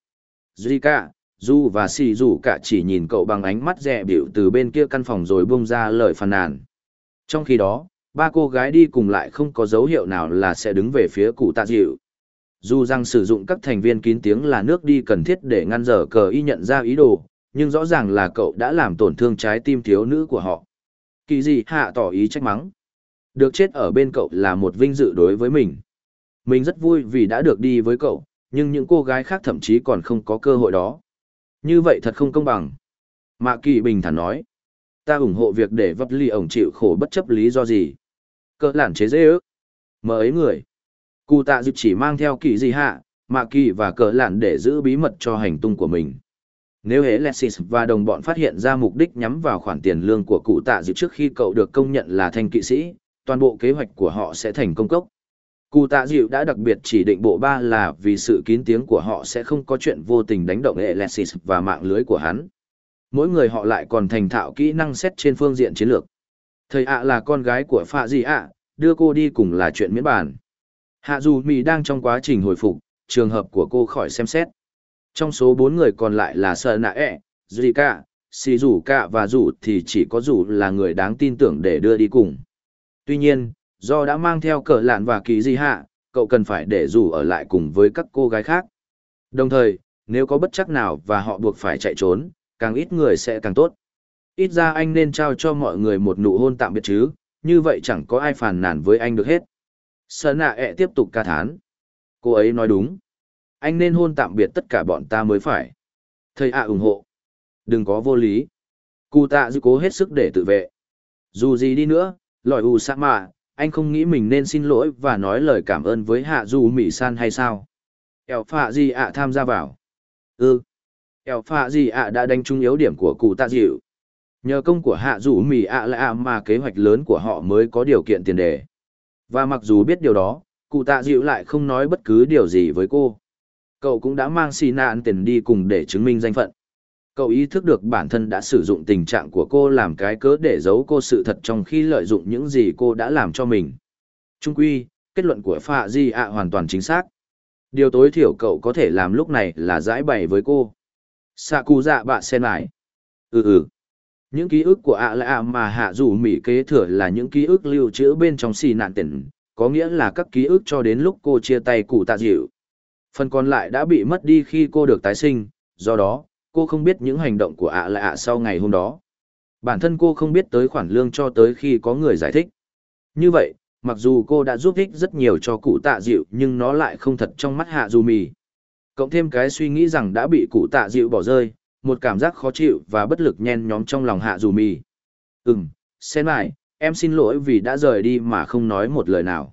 Zika, cả, Du và Sì dù cả chỉ nhìn cậu bằng ánh mắt rẻ biểu từ bên kia căn phòng rồi buông ra lời phàn nàn. Trong khi đó, ba cô gái đi cùng lại không có dấu hiệu nào là sẽ đứng về phía cụ tạ dịu. Dù rằng sử dụng các thành viên kín tiếng là nước đi cần thiết để ngăn dở cờ y nhận ra ý đồ, nhưng rõ ràng là cậu đã làm tổn thương trái tim thiếu nữ của họ. Kỳ gì hạ tỏ ý trách mắng. Được chết ở bên cậu là một vinh dự đối với mình. Mình rất vui vì đã được đi với cậu, nhưng những cô gái khác thậm chí còn không có cơ hội đó. Như vậy thật không công bằng. Mạ kỳ bình thản nói. Ta ủng hộ việc để vấp ly ổng chịu khổ bất chấp lý do gì. Cỡ lản chế dễ ước. Mờ ấy người. Cụ tạ dịp chỉ mang theo kỳ gì hạ, mạ kỳ và cỡ lản để giữ bí mật cho hành tung của mình. Nếu hế Lexis và đồng bọn phát hiện ra mục đích nhắm vào khoản tiền lương của cụ tạ dịp trước khi cậu được công nhận là thanh kỵ sĩ, toàn bộ kế hoạch của họ sẽ thành công cốc. Cụ tạ dịu đã đặc biệt chỉ định bộ ba là vì sự kín tiếng của họ sẽ không có chuyện vô tình đánh động Alexis và mạng lưới của hắn. Mỗi người họ lại còn thành thạo kỹ năng xét trên phương diện chiến lược. Thầy ạ là con gái của Phạ Dị ạ, đưa cô đi cùng là chuyện miễn bàn. Hạ dù Mì đang trong quá trình hồi phục, trường hợp của cô khỏi xem xét. Trong số bốn người còn lại là Sơ Nạ ẹ, Zika, Sì Dù Cạ và Dù thì chỉ có Dù là người đáng tin tưởng để đưa đi cùng. Tuy nhiên, do đã mang theo cờ lạn và kỳ di hạ, cậu cần phải để Rủ ở lại cùng với các cô gái khác. Đồng thời, nếu có bất chắc nào và họ buộc phải chạy trốn, càng ít người sẽ càng tốt. Ít ra anh nên trao cho mọi người một nụ hôn tạm biệt chứ, như vậy chẳng có ai phàn nàn với anh được hết. Sở nạ ẹ tiếp tục ca thán. Cô ấy nói đúng. Anh nên hôn tạm biệt tất cả bọn ta mới phải. Thầy ạ ủng hộ. Đừng có vô lý. Cụ tạ dư cố hết sức để tự vệ. Dù gì đi nữa, lòi ù sa mạ, anh không nghĩ mình nên xin lỗi và nói lời cảm ơn với hạ dù mỹ san hay sao? Ẻo phạ gì ạ tham gia vào. Ừ. ẻo phạ gì ạ đã đánh trúng yếu điểm của cụ tạ dịu. Nhờ công của hạ dù mỹ ạ là ạ mà kế hoạch lớn của họ mới có điều kiện tiền đề. Và mặc dù biết điều đó cụ tạ dịu lại không nói bất cứ điều gì với cô. Cậu cũng đã mang xì nạn tiền đi cùng để chứng minh danh phận cậu ý thức được bản thân đã sử dụng tình trạng của cô làm cái cớ để giấu cô sự thật trong khi lợi dụng những gì cô đã làm cho mình. Trung quy, kết luận của pha di ạ hoàn toàn chính xác. Điều tối thiểu cậu có thể làm lúc này là giải bày với cô. Xạ cụ dạ bạ sen lại. Ừ ừ. Những ký ức của ạ là ạ mà hạ dù mỹ kế thừa là những ký ức lưu trữ bên trong xì nạn tỉnh có nghĩa là các ký ức cho đến lúc cô chia tay cụ tạ dịu. Phần còn lại đã bị mất đi khi cô được tái sinh, do đó cô không biết những hành động của ạ là ạ sau ngày hôm đó. Bản thân cô không biết tới khoản lương cho tới khi có người giải thích. Như vậy, mặc dù cô đã giúp ích rất nhiều cho cụ tạ dịu nhưng nó lại không thật trong mắt hạ dù mì. Cộng thêm cái suy nghĩ rằng đã bị cụ tạ dịu bỏ rơi, một cảm giác khó chịu và bất lực nhen nhóm trong lòng hạ dù mì. Ừm, sen lại, em xin lỗi vì đã rời đi mà không nói một lời nào.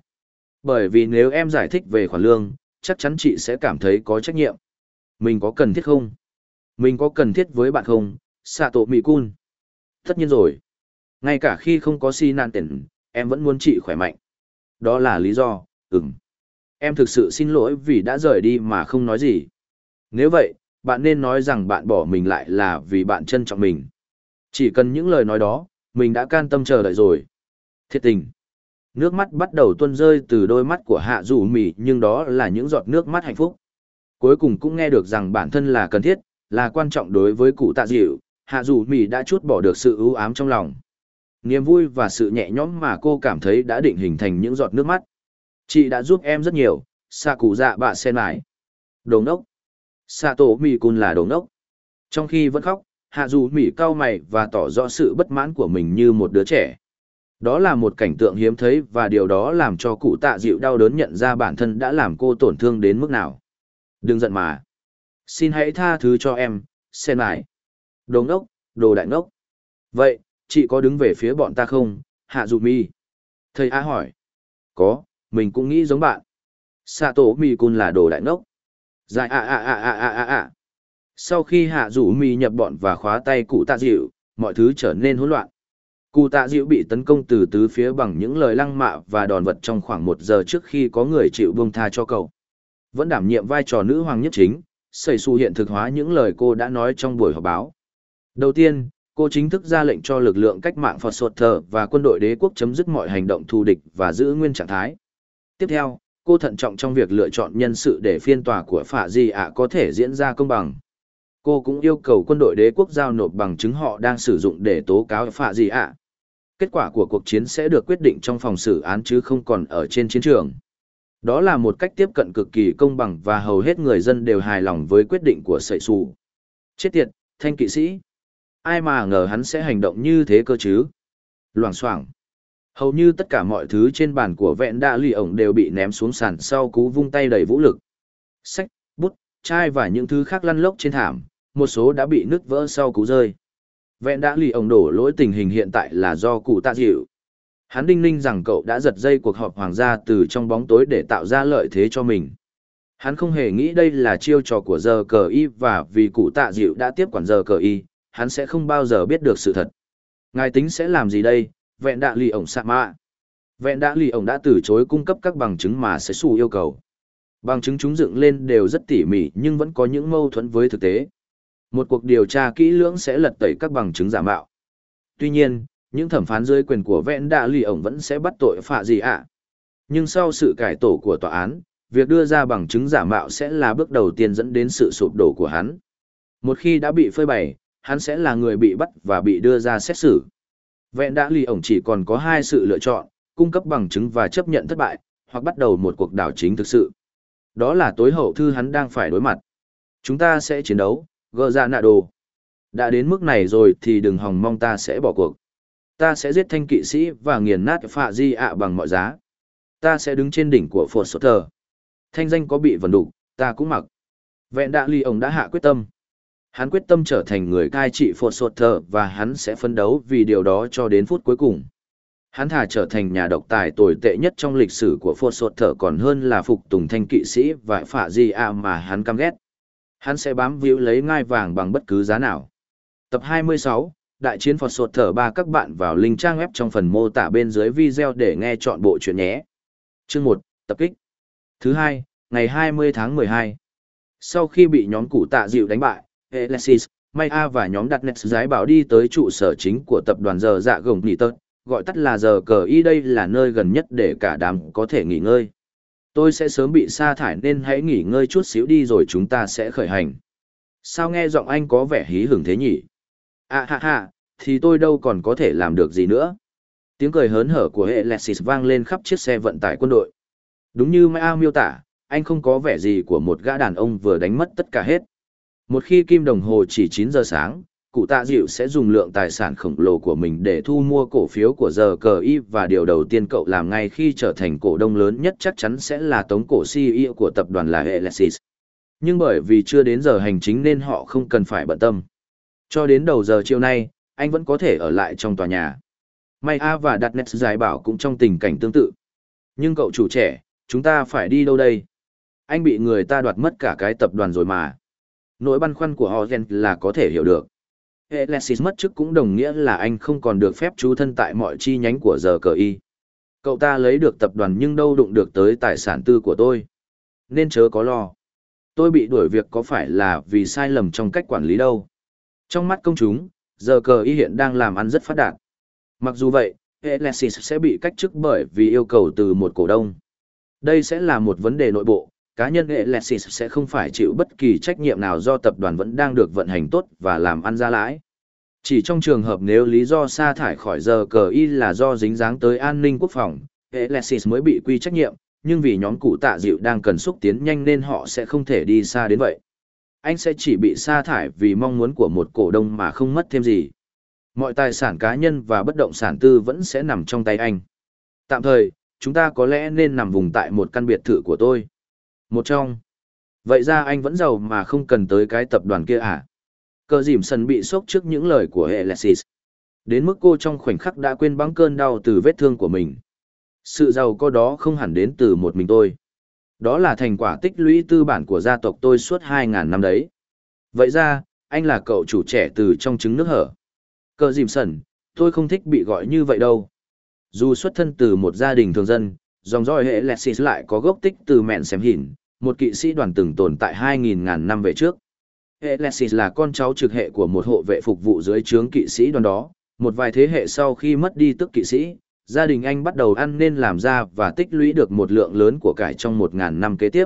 Bởi vì nếu em giải thích về khoản lương, chắc chắn chị sẽ cảm thấy có trách nhiệm. Mình có cần thiết không? Mình có cần thiết với bạn không, xạ tổ mỹ cun? Tất nhiên rồi. Ngay cả khi không có si nan tiền, em vẫn muốn chị khỏe mạnh. Đó là lý do, ừng Em thực sự xin lỗi vì đã rời đi mà không nói gì. Nếu vậy, bạn nên nói rằng bạn bỏ mình lại là vì bạn trân trọng mình. Chỉ cần những lời nói đó, mình đã can tâm chờ đợi rồi. Thiệt tình. Nước mắt bắt đầu tuôn rơi từ đôi mắt của hạ dù mì nhưng đó là những giọt nước mắt hạnh phúc. Cuối cùng cũng nghe được rằng bản thân là cần thiết, là quan trọng đối với cụ tạ dịu, hạ dù mì đã chút bỏ được sự ưu ám trong lòng. Niềm vui và sự nhẹ nhõm mà cô cảm thấy đã định hình thành những giọt nước mắt. Chị đã giúp em rất nhiều, xạ cụ dạ bạ sen lại. Đồ ngốc. Xạ tổ mì cun là đồ ngốc. Trong khi vẫn khóc, hạ dù mì cau mày và tỏ rõ sự bất mãn của mình như một đứa trẻ. Đó là một cảnh tượng hiếm thấy và điều đó làm cho cụ tạ dịu đau đớn nhận ra bản thân đã làm cô tổn thương đến mức nào. Đừng giận mà. Xin hãy tha thứ cho em, sen lại. Đồ ngốc, đồ đại ngốc. Vậy, chị có đứng về phía bọn ta không, hạ dù mi? Thầy A hỏi. Có, mình cũng nghĩ giống bạn. Sạ tổ mi cun là đồ đại ngốc. Dài à à à à à à à. Sau khi hạ rủ mi nhập bọn và khóa tay cụ tạ dịu, mọi thứ trở nên hỗn loạn. Cụ tạ dịu bị tấn công từ tứ phía bằng những lời lăng mạ và đòn vật trong khoảng một giờ trước khi có người chịu buông tha cho cậu. Vẫn đảm nhiệm vai trò nữ hoàng nhất chính, Sẩy Su hiện thực hóa những lời cô đã nói trong buổi họp báo. Đầu tiên, cô chính thức ra lệnh cho lực lượng cách mạng Phật Sột Thờ và quân đội đế quốc chấm dứt mọi hành động thù địch và giữ nguyên trạng thái. Tiếp theo, cô thận trọng trong việc lựa chọn nhân sự để phiên tòa của Phạ Di ạ có thể diễn ra công bằng. Cô cũng yêu cầu quân đội đế quốc giao nộp bằng chứng họ đang sử dụng để tố cáo phạ Di ạ. Kết quả của cuộc chiến sẽ được quyết định trong phòng xử án chứ không còn ở trên chiến trường. Đó là một cách tiếp cận cực kỳ công bằng và hầu hết người dân đều hài lòng với quyết định của sậy xù. Chết tiệt, thanh kỵ sĩ. Ai mà ngờ hắn sẽ hành động như thế cơ chứ? Loảng xoảng. Hầu như tất cả mọi thứ trên bàn của vẹn đạ lì ổng đều bị ném xuống sàn sau cú vung tay đầy vũ lực. Sách, bút, chai và những thứ khác lăn lốc trên thảm, một số đã bị nứt vỡ sau cú rơi. Vẹn đã lì ổng đổ lỗi tình hình hiện tại là do cụ tạ dịu. Hắn đinh ninh rằng cậu đã giật dây cuộc họp hoàng gia từ trong bóng tối để tạo ra lợi thế cho mình. Hắn không hề nghĩ đây là chiêu trò của giờ cờ y và vì cụ tạ dịu đã tiếp quản giờ cờ y, hắn sẽ không bao giờ biết được sự thật. Ngài tính sẽ làm gì đây, vẹn đạ lì ổng sạ mạ. Vẹn đạ lì ổng đã từ chối cung cấp các bằng chứng mà sẽ xù yêu cầu. Bằng chứng chúng dựng lên đều rất tỉ mỉ nhưng vẫn có những mâu thuẫn với thực tế. Một cuộc điều tra kỹ lưỡng sẽ lật tẩy các bằng chứng giả mạo. Tuy nhiên, những thẩm phán dưới quyền của vẹn đạ lì ổng vẫn sẽ bắt tội phạ gì ạ. Nhưng sau sự cải tổ của tòa án, việc đưa ra bằng chứng giả mạo sẽ là bước đầu tiên dẫn đến sự sụp đổ của hắn. Một khi đã bị phơi bày, hắn sẽ là người bị bắt và bị đưa ra xét xử. Vẹn đạ lì ổng chỉ còn có hai sự lựa chọn, cung cấp bằng chứng và chấp nhận thất bại, hoặc bắt đầu một cuộc đảo chính thực sự. Đó là tối hậu thư hắn đang phải đối mặt. Chúng ta sẽ chiến đấu, gỡ ra dạ nạ đồ. Đã đến mức này rồi thì đừng hòng mong ta sẽ bỏ cuộc. Ta sẽ giết thanh kỵ sĩ và nghiền nát phạ di ạ bằng mọi giá. Ta sẽ đứng trên đỉnh của phột sốt thờ. Thanh danh có bị vần đục, ta cũng mặc. Vẹn đạ ly ông đã hạ quyết tâm. Hắn quyết tâm trở thành người cai trị phột sốt thờ và hắn sẽ phấn đấu vì điều đó cho đến phút cuối cùng. Hắn thà trở thành nhà độc tài tồi tệ nhất trong lịch sử của phột sốt thờ còn hơn là phục tùng thanh kỵ sĩ và phạ di ạ mà hắn căm ghét. Hắn sẽ bám víu lấy ngai vàng bằng bất cứ giá nào. Tập 26, Đại chiến Phật Sột Thở ba các bạn vào link trang web trong phần mô tả bên dưới video để nghe chọn bộ chuyện nhé. Chương 1, Tập kích. Thứ hai, ngày 20 tháng 12. Sau khi bị nhóm cụ tạ dịu đánh bại, Alexis, Maya và nhóm đặt Nets giái bảo đi tới trụ sở chính của tập đoàn giờ dạ gồng nghỉ tớt, gọi tắt là giờ cờ y đây là nơi gần nhất để cả đám có thể nghỉ ngơi. Tôi sẽ sớm bị sa thải nên hãy nghỉ ngơi chút xíu đi rồi chúng ta sẽ khởi hành. Sao nghe giọng anh có vẻ hí hửng thế nhỉ? À ha ha, thì tôi đâu còn có thể làm được gì nữa. Tiếng cười hớn hở của hệ Lexis vang lên khắp chiếc xe vận tải quân đội. Đúng như Maya miêu tả, anh không có vẻ gì của một gã đàn ông vừa đánh mất tất cả hết. Một khi kim đồng hồ chỉ 9 giờ sáng, cụ tạ dịu sẽ dùng lượng tài sản khổng lồ của mình để thu mua cổ phiếu của giờ cờ y và điều đầu tiên cậu làm ngay khi trở thành cổ đông lớn nhất chắc chắn sẽ là tống cổ CEO của tập đoàn là Alexis. Nhưng bởi vì chưa đến giờ hành chính nên họ không cần phải bận tâm. Cho đến đầu giờ chiều nay, anh vẫn có thể ở lại trong tòa nhà. May A và Đặt Nets giải bảo cũng trong tình cảnh tương tự. Nhưng cậu chủ trẻ, chúng ta phải đi đâu đây? Anh bị người ta đoạt mất cả cái tập đoàn rồi mà. Nỗi băn khoăn của họ là có thể hiểu được. Alexis mất chức cũng đồng nghĩa là anh không còn được phép trú thân tại mọi chi nhánh của giờ cờ y. Cậu ta lấy được tập đoàn nhưng đâu đụng được tới tài sản tư của tôi. Nên chớ có lo. Tôi bị đuổi việc có phải là vì sai lầm trong cách quản lý đâu. Trong mắt công chúng, giờ cờ y hiện đang làm ăn rất phát đạt. Mặc dù vậy, Alexis sẽ bị cách chức bởi vì yêu cầu từ một cổ đông. Đây sẽ là một vấn đề nội bộ, cá nhân Alexis sẽ không phải chịu bất kỳ trách nhiệm nào do tập đoàn vẫn đang được vận hành tốt và làm ăn ra lãi. Chỉ trong trường hợp nếu lý do sa thải khỏi giờ cờ y là do dính dáng tới an ninh quốc phòng, Alexis mới bị quy trách nhiệm, nhưng vì nhóm cụ tạ dịu đang cần xúc tiến nhanh nên họ sẽ không thể đi xa đến vậy. Anh sẽ chỉ bị sa thải vì mong muốn của một cổ đông mà không mất thêm gì. Mọi tài sản cá nhân và bất động sản tư vẫn sẽ nằm trong tay anh. Tạm thời, chúng ta có lẽ nên nằm vùng tại một căn biệt thự của tôi. Một trong. Vậy ra anh vẫn giàu mà không cần tới cái tập đoàn kia à? Cờ dìm sần bị sốc trước những lời của Alexis. Đến mức cô trong khoảnh khắc đã quên băng cơn đau từ vết thương của mình. Sự giàu có đó không hẳn đến từ một mình tôi. Đó là thành quả tích lũy tư bản của gia tộc tôi suốt 2.000 năm đấy. Vậy ra, anh là cậu chủ trẻ từ trong trứng nước hở. Cờ dìm sần, tôi không thích bị gọi như vậy đâu. Dù xuất thân từ một gia đình thường dân, dòng dõi hệ Lexis lại có gốc tích từ mẹn xem hỉn, một kỵ sĩ đoàn từng tồn tại 2.000 ngàn năm về trước. Hệ Lexis là con cháu trực hệ của một hộ vệ phục vụ dưới trướng kỵ sĩ đoàn đó, một vài thế hệ sau khi mất đi tức kỵ sĩ, gia đình anh bắt đầu ăn nên làm ra và tích lũy được một lượng lớn của cải trong một ngàn năm kế tiếp.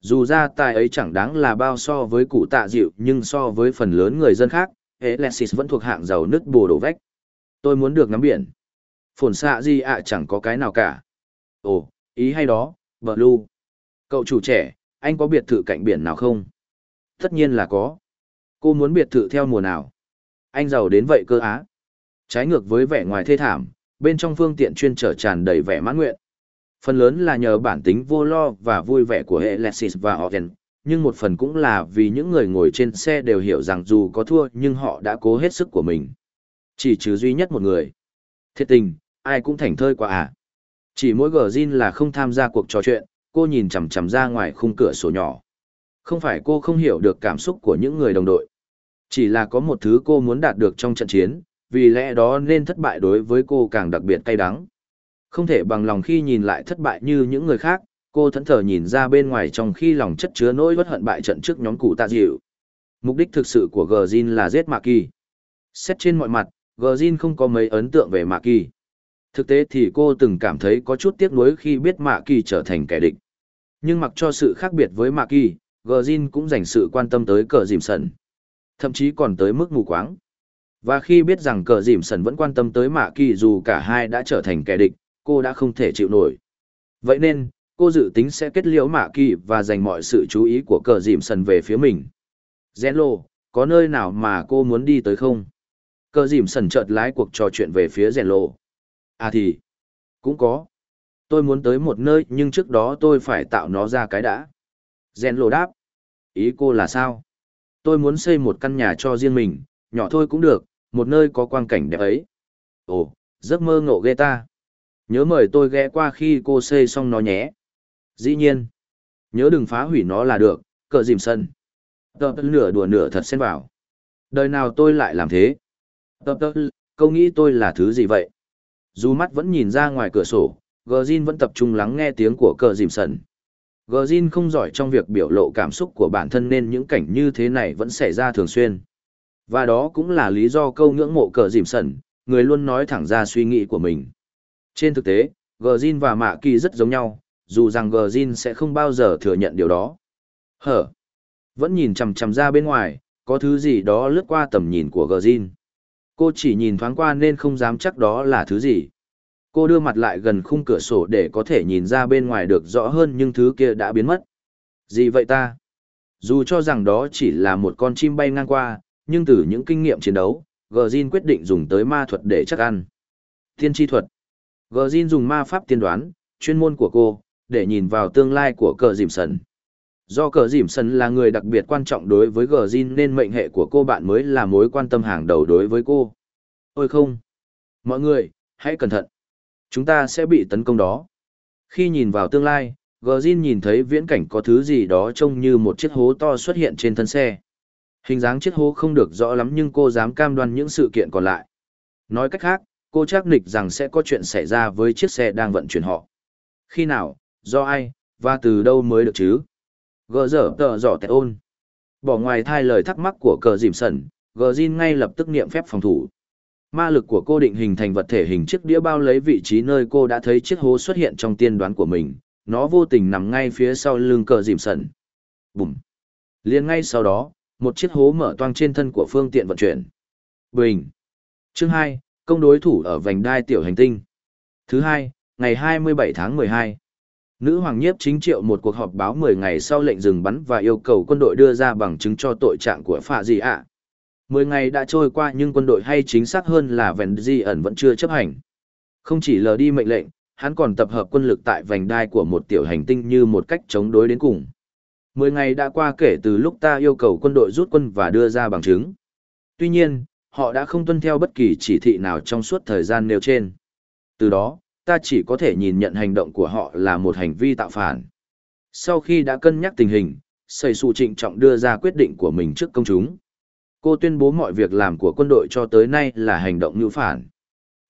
Dù gia tài ấy chẳng đáng là bao so với cụ tạ dịu nhưng so với phần lớn người dân khác, Alexis vẫn thuộc hạng giàu nứt bồ đổ vách. Tôi muốn được ngắm biển. Phồn xạ gì ạ chẳng có cái nào cả. Ồ, ý hay đó, Blue. Cậu chủ trẻ, anh có biệt thự cạnh biển nào không? Tất nhiên là có. Cô muốn biệt thự theo mùa nào? Anh giàu đến vậy cơ á. Trái ngược với vẻ ngoài thê thảm, bên trong phương tiện chuyên trở tràn đầy vẻ mãn nguyện. Phần lớn là nhờ bản tính vô lo và vui vẻ của Alexis và Oren, nhưng một phần cũng là vì những người ngồi trên xe đều hiểu rằng dù có thua nhưng họ đã cố hết sức của mình. Chỉ trừ duy nhất một người. Thiệt tình, ai cũng thảnh thơi quá à. Chỉ mỗi gờ Jin là không tham gia cuộc trò chuyện, cô nhìn chằm chằm ra ngoài khung cửa sổ nhỏ. Không phải cô không hiểu được cảm xúc của những người đồng đội. Chỉ là có một thứ cô muốn đạt được trong trận chiến, vì lẽ đó nên thất bại đối với cô càng đặc biệt cay đắng. Không thể bằng lòng khi nhìn lại thất bại như những người khác, cô thẫn thờ nhìn ra bên ngoài trong khi lòng chất chứa nỗi bất hận bại trận trước nhóm cụ tạ dịu. Mục đích thực sự của Gjin là giết Mạc Kỳ. Xét trên mọi mặt, Gjin không có mấy ấn tượng về Mạc Kỳ. Thực tế thì cô từng cảm thấy có chút tiếc nuối khi biết Mạc Kỳ trở thành kẻ địch. Nhưng mặc cho sự khác biệt với Mạc Kỳ, Gjin cũng dành sự quan tâm tới cờ dìm sần. Thậm chí còn tới mức mù quáng. Và khi biết rằng cờ dìm sần vẫn quan tâm tới Mạ Kỳ dù cả hai đã trở thành kẻ địch, cô đã không thể chịu nổi. Vậy nên, cô dự tính sẽ kết liễu Mạ Kỳ và dành mọi sự chú ý của cờ dìm sần về phía mình. Zenlo, có nơi nào mà cô muốn đi tới không? Cờ dìm sần chợt lái cuộc trò chuyện về phía Zenlo. À thì, cũng có. Tôi muốn tới một nơi nhưng trước đó tôi phải tạo nó ra cái đã. Zenlo đáp. Ý cô là sao? Tôi muốn xây một căn nhà cho riêng mình, nhỏ thôi cũng được, một nơi có quang cảnh đẹp ấy. Ồ, giấc mơ ngộ ghê ta. Nhớ mời tôi ghé qua khi cô xê xong nó nhé. Dĩ nhiên. Nhớ đừng phá hủy nó là được, cờ dìm sân. Tớ nửa đùa nửa thật xen vào. Đời nào tôi lại làm thế? Tờ tớ, câu nghĩ tôi là thứ gì vậy? Dù mắt vẫn nhìn ra ngoài cửa sổ, Gjin vẫn tập trung lắng nghe tiếng của cờ dìm sân. Gjin không giỏi trong việc biểu lộ cảm xúc của bản thân nên những cảnh như thế này vẫn xảy ra thường xuyên. Và đó cũng là lý do câu ngưỡng mộ cờ dìm sẩn, người luôn nói thẳng ra suy nghĩ của mình. Trên thực tế, Gjin và Mạ Kỳ rất giống nhau, dù rằng Gjin sẽ không bao giờ thừa nhận điều đó. Hở? Vẫn nhìn chằm chằm ra bên ngoài, có thứ gì đó lướt qua tầm nhìn của Gjin. Cô chỉ nhìn thoáng qua nên không dám chắc đó là thứ gì. Cô đưa mặt lại gần khung cửa sổ để có thể nhìn ra bên ngoài được rõ hơn nhưng thứ kia đã biến mất. Gì vậy ta? Dù cho rằng đó chỉ là một con chim bay ngang qua, nhưng từ những kinh nghiệm chiến đấu, Gjin quyết định dùng tới ma thuật để chắc ăn. Tiên tri thuật. Gjin dùng ma pháp tiên đoán, chuyên môn của cô, để nhìn vào tương lai của cờ dìm sần. Do cờ dìm sần là người đặc biệt quan trọng đối với Gjin nên mệnh hệ của cô bạn mới là mối quan tâm hàng đầu đối với cô. Ôi không! Mọi người, hãy cẩn thận! Chúng ta sẽ bị tấn công đó. Khi nhìn vào tương lai, Gjin nhìn thấy viễn cảnh có thứ gì đó trông như một chiếc hố to xuất hiện trên thân xe. Hình dáng chiếc hố không được rõ lắm nhưng cô dám cam đoan những sự kiện còn lại. Nói cách khác, cô chắc nịch rằng sẽ có chuyện xảy ra với chiếc xe đang vận chuyển họ. Khi nào, do ai, và từ đâu mới được chứ? Gờ dở tờ dọ tẹt ôn. Bỏ ngoài thai lời thắc mắc của cờ dìm sẩn, gờ Jin ngay lập tức niệm phép phòng thủ. Ma lực của cô định hình thành vật thể hình chiếc đĩa bao lấy vị trí nơi cô đã thấy chiếc hố xuất hiện trong tiên đoán của mình, nó vô tình nằm ngay phía sau lưng cờ dìm sẩn. Bùm! Liên ngay sau đó, một chiếc hố mở toang trên thân của phương tiện vận chuyển. Bình. Chương 2, công đối thủ ở vành đai tiểu hành tinh. Thứ hai, ngày 27 tháng 12. Nữ hoàng nhiếp chính triệu một cuộc họp báo 10 ngày sau lệnh dừng bắn và yêu cầu quân đội đưa ra bằng chứng cho tội trạng của phạ gì ạ. 10 ngày đã trôi qua nhưng quân đội hay chính xác hơn là vẹn di ẩn vẫn chưa chấp hành. Không chỉ lờ đi mệnh lệnh, hắn còn tập hợp quân lực tại vành đai của một tiểu hành tinh như một cách chống đối đến cùng. Mười ngày đã qua kể từ lúc ta yêu cầu quân đội rút quân và đưa ra bằng chứng. Tuy nhiên, họ đã không tuân theo bất kỳ chỉ thị nào trong suốt thời gian nêu trên. Từ đó, ta chỉ có thể nhìn nhận hành động của họ là một hành vi tạo phản. Sau khi đã cân nhắc tình hình, Sầy Sụ trịnh trọng đưa ra quyết định của mình trước công chúng. Cô tuyên bố mọi việc làm của quân đội cho tới nay là hành động ngữ phản.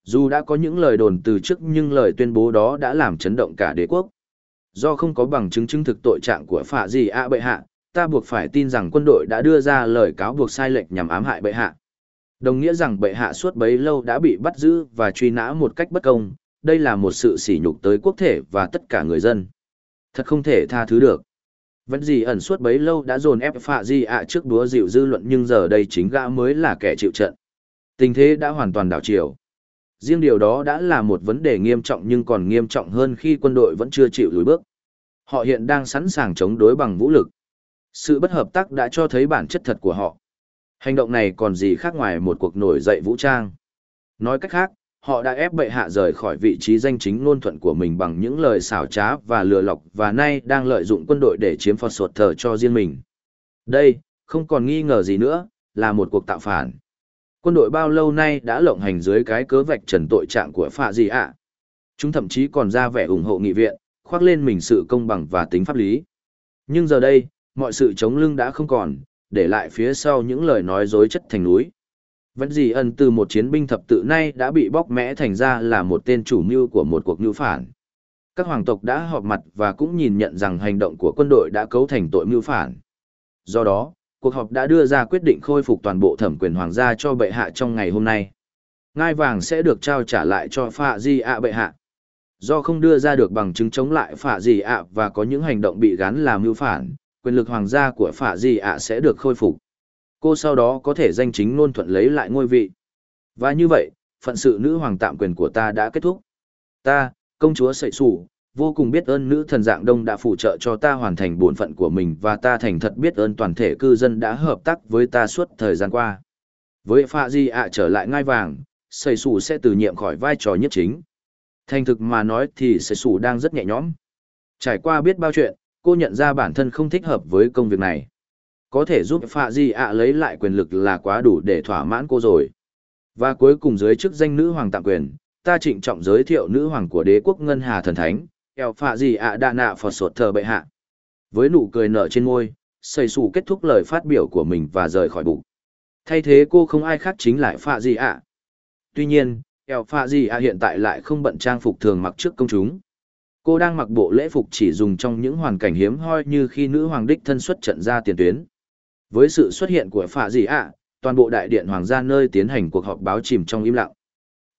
Dù đã có những lời đồn từ trước nhưng lời tuyên bố đó đã làm chấn động cả đế quốc. Do không có bằng chứng chứng thực tội trạng của phạ gì ạ bệ hạ, ta buộc phải tin rằng quân đội đã đưa ra lời cáo buộc sai lệch nhằm ám hại bệ hạ. Đồng nghĩa rằng bệ hạ suốt bấy lâu đã bị bắt giữ và truy nã một cách bất công, đây là một sự sỉ nhục tới quốc thể và tất cả người dân. Thật không thể tha thứ được. Vẫn gì ẩn suốt bấy lâu đã dồn ép phạ gì ạ trước đúa dịu dư luận nhưng giờ đây chính gã mới là kẻ chịu trận. Tình thế đã hoàn toàn đảo chiều. Riêng điều đó đã là một vấn đề nghiêm trọng nhưng còn nghiêm trọng hơn khi quân đội vẫn chưa chịu lùi bước. Họ hiện đang sẵn sàng chống đối bằng vũ lực. Sự bất hợp tác đã cho thấy bản chất thật của họ. Hành động này còn gì khác ngoài một cuộc nổi dậy vũ trang. Nói cách khác, họ đã ép bệ hạ rời khỏi vị trí danh chính ngôn thuận của mình bằng những lời xảo trá và lừa lọc và nay đang lợi dụng quân đội để chiếm phò sột thờ cho riêng mình. Đây, không còn nghi ngờ gì nữa, là một cuộc tạo phản. Quân đội bao lâu nay đã lộng hành dưới cái cớ vạch trần tội trạng của phạ gì ạ? Chúng thậm chí còn ra vẻ ủng hộ nghị viện, khoác lên mình sự công bằng và tính pháp lý. Nhưng giờ đây, mọi sự chống lưng đã không còn, để lại phía sau những lời nói dối chất thành núi. Vẫn gì ẩn từ một chiến binh thập tự nay đã bị bóc mẽ thành ra là một tên chủ mưu của một cuộc mưu phản. Các hoàng tộc đã họp mặt và cũng nhìn nhận rằng hành động của quân đội đã cấu thành tội mưu phản. Do đó, cuộc họp đã đưa ra quyết định khôi phục toàn bộ thẩm quyền hoàng gia cho bệ hạ trong ngày hôm nay. Ngai vàng sẽ được trao trả lại cho Phạ Di ạ bệ hạ. Do không đưa ra được bằng chứng chống lại Phạ Di ạ và có những hành động bị gắn làm mưu phản, quyền lực hoàng gia của Phạ Di ạ sẽ được khôi phục cô sau đó có thể danh chính ngôn thuận lấy lại ngôi vị. Và như vậy, phận sự nữ hoàng tạm quyền của ta đã kết thúc. Ta, công chúa sậy sủ, vô cùng biết ơn nữ thần dạng đông đã phụ trợ cho ta hoàn thành bổn phận của mình và ta thành thật biết ơn toàn thể cư dân đã hợp tác với ta suốt thời gian qua. Với Phạ Di ạ trở lại ngai vàng, sậy sủ sẽ từ nhiệm khỏi vai trò nhất chính. Thành thực mà nói thì sậy sủ đang rất nhẹ nhõm. Trải qua biết bao chuyện, cô nhận ra bản thân không thích hợp với công việc này có thể giúp Phạ Di ạ lấy lại quyền lực là quá đủ để thỏa mãn cô rồi. Và cuối cùng dưới chức danh nữ hoàng tạm quyền, ta trịnh trọng giới thiệu nữ hoàng của đế quốc Ngân Hà Thần Thánh, eo Phạ gì ạ đạ nạ phật sột thờ bệ hạ. Với nụ cười nở trên môi, xây xù kết thúc lời phát biểu của mình và rời khỏi bụng. Thay thế cô không ai khác chính lại Phạ gì ạ. Tuy nhiên, eo Phạ gì ạ hiện tại lại không bận trang phục thường mặc trước công chúng. Cô đang mặc bộ lễ phục chỉ dùng trong những hoàn cảnh hiếm hoi như khi nữ hoàng đích thân xuất trận ra tiền tuyến. Với sự xuất hiện của phạ dị ạ, toàn bộ đại điện hoàng gia nơi tiến hành cuộc họp báo chìm trong im lặng.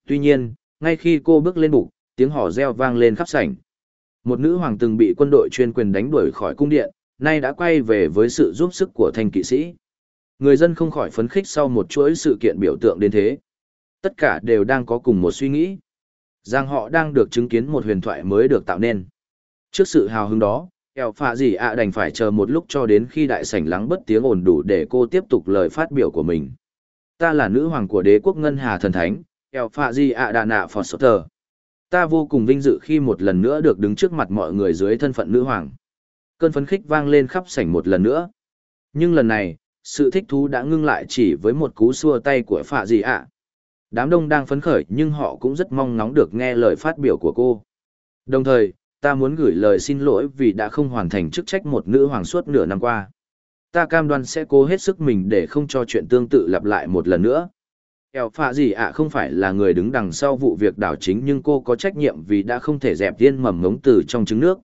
Tuy nhiên, ngay khi cô bước lên bục, tiếng hò reo vang lên khắp sảnh. Một nữ hoàng từng bị quân đội chuyên quyền đánh đuổi khỏi cung điện, nay đã quay về với sự giúp sức của thanh kỵ sĩ. Người dân không khỏi phấn khích sau một chuỗi sự kiện biểu tượng đến thế. Tất cả đều đang có cùng một suy nghĩ. Rằng họ đang được chứng kiến một huyền thoại mới được tạo nên. Trước sự hào hứng đó, eo phạ gì ạ đành phải chờ một lúc cho đến khi đại sảnh lắng bất tiếng ồn đủ để cô tiếp tục lời phát biểu của mình ta là nữ hoàng của đế quốc ngân hà thần thánh eo phạ gì ạ đà nạ phò sơ tờ ta vô cùng vinh dự khi một lần nữa được đứng trước mặt mọi người dưới thân phận nữ hoàng cơn phấn khích vang lên khắp sảnh một lần nữa nhưng lần này, sự thích thú đã ngưng lại chỉ với một cú xua tay của phạ gì ạ đám đông đang phấn khởi nhưng họ cũng rất mong ngóng được nghe lời phát biểu của cô đồng thời, ta muốn gửi lời xin lỗi vì đã không hoàn thành chức trách một nữ hoàng suốt nửa năm qua. Ta cam đoan sẽ cố hết sức mình để không cho chuyện tương tự lặp lại một lần nữa. Eo phạ gì ạ không phải là người đứng đằng sau vụ việc đảo chính nhưng cô có trách nhiệm vì đã không thể dẹp tiên mầm ngống từ trong trứng nước.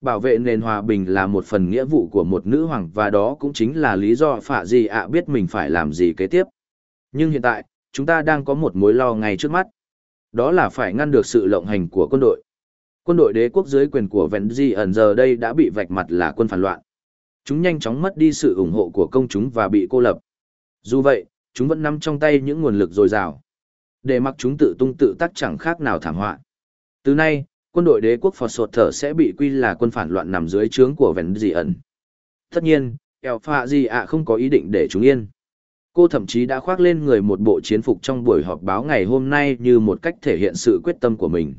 Bảo vệ nền hòa bình là một phần nghĩa vụ của một nữ hoàng và đó cũng chính là lý do phạ gì ạ biết mình phải làm gì kế tiếp. Nhưng hiện tại, chúng ta đang có một mối lo ngay trước mắt. Đó là phải ngăn được sự lộng hành của quân đội. Quân đội đế quốc dưới quyền của Vẹn Di ẩn giờ đây đã bị vạch mặt là quân phản loạn. Chúng nhanh chóng mất đi sự ủng hộ của công chúng và bị cô lập. Dù vậy, chúng vẫn nắm trong tay những nguồn lực dồi dào. Để mặc chúng tự tung tự tác chẳng khác nào thảm họa. Từ nay, quân đội đế quốc Phật Sột Thở sẽ bị quy là quân phản loạn nằm dưới trướng của Vẹn Dị ẩn. Tất nhiên, Eo Phạ Dị ạ không có ý định để chúng yên. Cô thậm chí đã khoác lên người một bộ chiến phục trong buổi họp báo ngày hôm nay như một cách thể hiện sự quyết tâm của mình.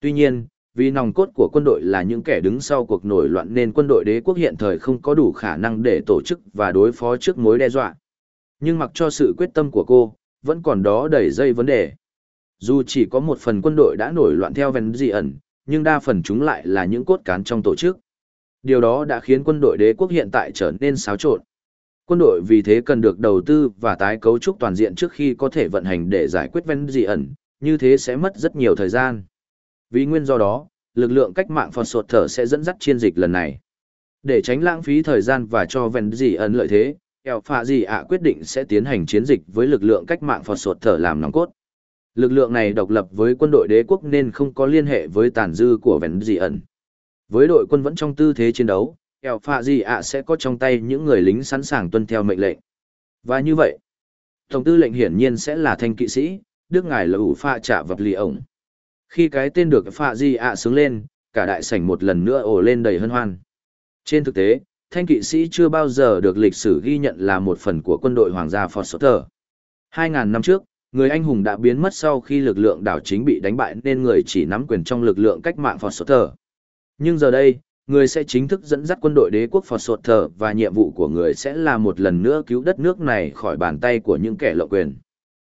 Tuy nhiên, vì nòng cốt của quân đội là những kẻ đứng sau cuộc nổi loạn nên quân đội đế quốc hiện thời không có đủ khả năng để tổ chức và đối phó trước mối đe dọa. Nhưng mặc cho sự quyết tâm của cô, vẫn còn đó đầy dây vấn đề. Dù chỉ có một phần quân đội đã nổi loạn theo vẹn dị ẩn, nhưng đa phần chúng lại là những cốt cán trong tổ chức. Điều đó đã khiến quân đội đế quốc hiện tại trở nên xáo trộn. Quân đội vì thế cần được đầu tư và tái cấu trúc toàn diện trước khi có thể vận hành để giải quyết vân dị ẩn, như thế sẽ mất rất nhiều thời gian. Vì nguyên do đó, lực lượng cách mạng Phật Sột Thở sẽ dẫn dắt chiến dịch lần này. Để tránh lãng phí thời gian và cho vẹn dị ẩn lợi thế, eo phạ gì ạ quyết định sẽ tiến hành chiến dịch với lực lượng cách mạng phò Sột Thở làm nòng cốt. Lực lượng này độc lập với quân đội đế quốc nên không có liên hệ với tàn dư của vẹn dị ẩn. Với đội quân vẫn trong tư thế chiến đấu, ẻo phạ gì ạ sẽ có trong tay những người lính sẵn sàng tuân theo mệnh lệnh. Và như vậy, Tổng tư lệnh hiển nhiên sẽ là thanh kỵ sĩ, đức ngài là ủ pha trả vật lì ổng. Khi cái tên được pha di ạ sướng lên, cả đại sảnh một lần nữa ồ lên đầy hân hoan. Trên thực tế, thanh kỵ sĩ chưa bao giờ được lịch sử ghi nhận là một phần của quân đội hoàng gia Foster. 2.000 năm trước, người anh hùng đã biến mất sau khi lực lượng đảo chính bị đánh bại nên người chỉ nắm quyền trong lực lượng cách mạng Foster. Nhưng giờ đây, người sẽ chính thức dẫn dắt quân đội đế quốc Foster và nhiệm vụ của người sẽ là một lần nữa cứu đất nước này khỏi bàn tay của những kẻ lộ quyền.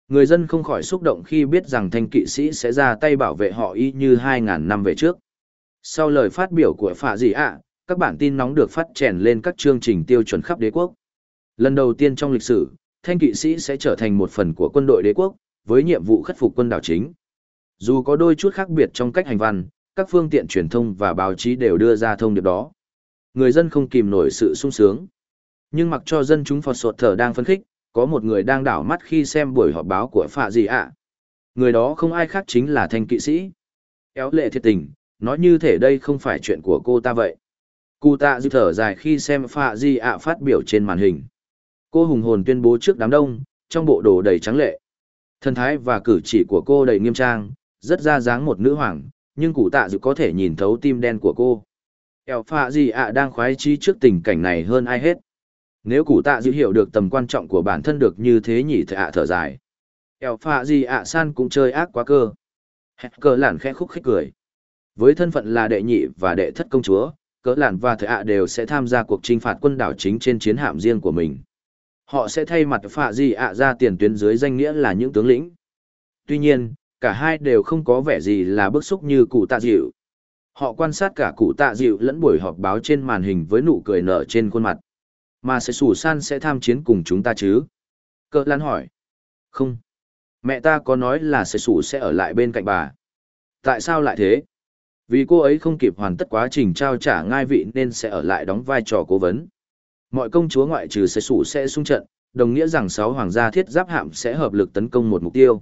Người dân không khỏi xúc động khi biết rằng thanh kỵ sĩ sẽ ra tay bảo vệ họ y như 2.000 năm về trước. Sau lời phát biểu của Phạ Dị ạ, các bản tin nóng được phát chèn lên các chương trình tiêu chuẩn khắp đế quốc. Lần đầu tiên trong lịch sử, thanh kỵ sĩ sẽ trở thành một phần của quân đội đế quốc, với nhiệm vụ khắc phục quân đảo chính. Dù có đôi chút khác biệt trong cách hành văn, các phương tiện truyền thông và báo chí đều đưa ra thông điệp đó. Người dân không kìm nổi sự sung sướng. Nhưng mặc cho dân chúng Phật sột thở đang phấn khích, có một người đang đảo mắt khi xem buổi họp báo của Phạ gì ạ. Người đó không ai khác chính là thanh kỵ sĩ. Éo lệ thiệt tình, nói như thể đây không phải chuyện của cô ta vậy. Cụ tạ dư thở dài khi xem Phạ Di ạ phát biểu trên màn hình. Cô hùng hồn tuyên bố trước đám đông, trong bộ đồ đầy trắng lệ. Thân thái và cử chỉ của cô đầy nghiêm trang, rất ra dáng một nữ hoàng, nhưng cụ tạ dư có thể nhìn thấu tim đen của cô. Eo Phạ Di ạ đang khoái trí trước tình cảnh này hơn ai hết. Nếu cụ tạ dư hiểu được tầm quan trọng của bản thân được như thế nhỉ thạ ạ thở dài. Eo phạ Di ạ san cũng chơi ác quá cơ. Hẹt cờ lản khẽ khúc khích cười. Với thân phận là đệ nhị và đệ thất công chúa, cỡ Lạn và thợ ạ đều sẽ tham gia cuộc trinh phạt quân đảo chính trên chiến hạm riêng của mình. Họ sẽ thay mặt phạ Di ạ ra tiền tuyến dưới danh nghĩa là những tướng lĩnh. Tuy nhiên, cả hai đều không có vẻ gì là bức xúc như cụ tạ dịu. Họ quan sát cả cụ tạ dịu lẫn buổi họp báo trên màn hình với nụ cười nở trên khuôn mặt. Mà sẽ sủ san sẽ tham chiến cùng chúng ta chứ? Cỡ lan hỏi. Không. Mẹ ta có nói là sẽ sủ sẽ ở lại bên cạnh bà. Tại sao lại thế? Vì cô ấy không kịp hoàn tất quá trình trao trả ngai vị nên sẽ ở lại đóng vai trò cố vấn. Mọi công chúa ngoại trừ sẽ sủ sẽ xung trận, đồng nghĩa rằng sáu hoàng gia thiết giáp hạm sẽ hợp lực tấn công một mục tiêu.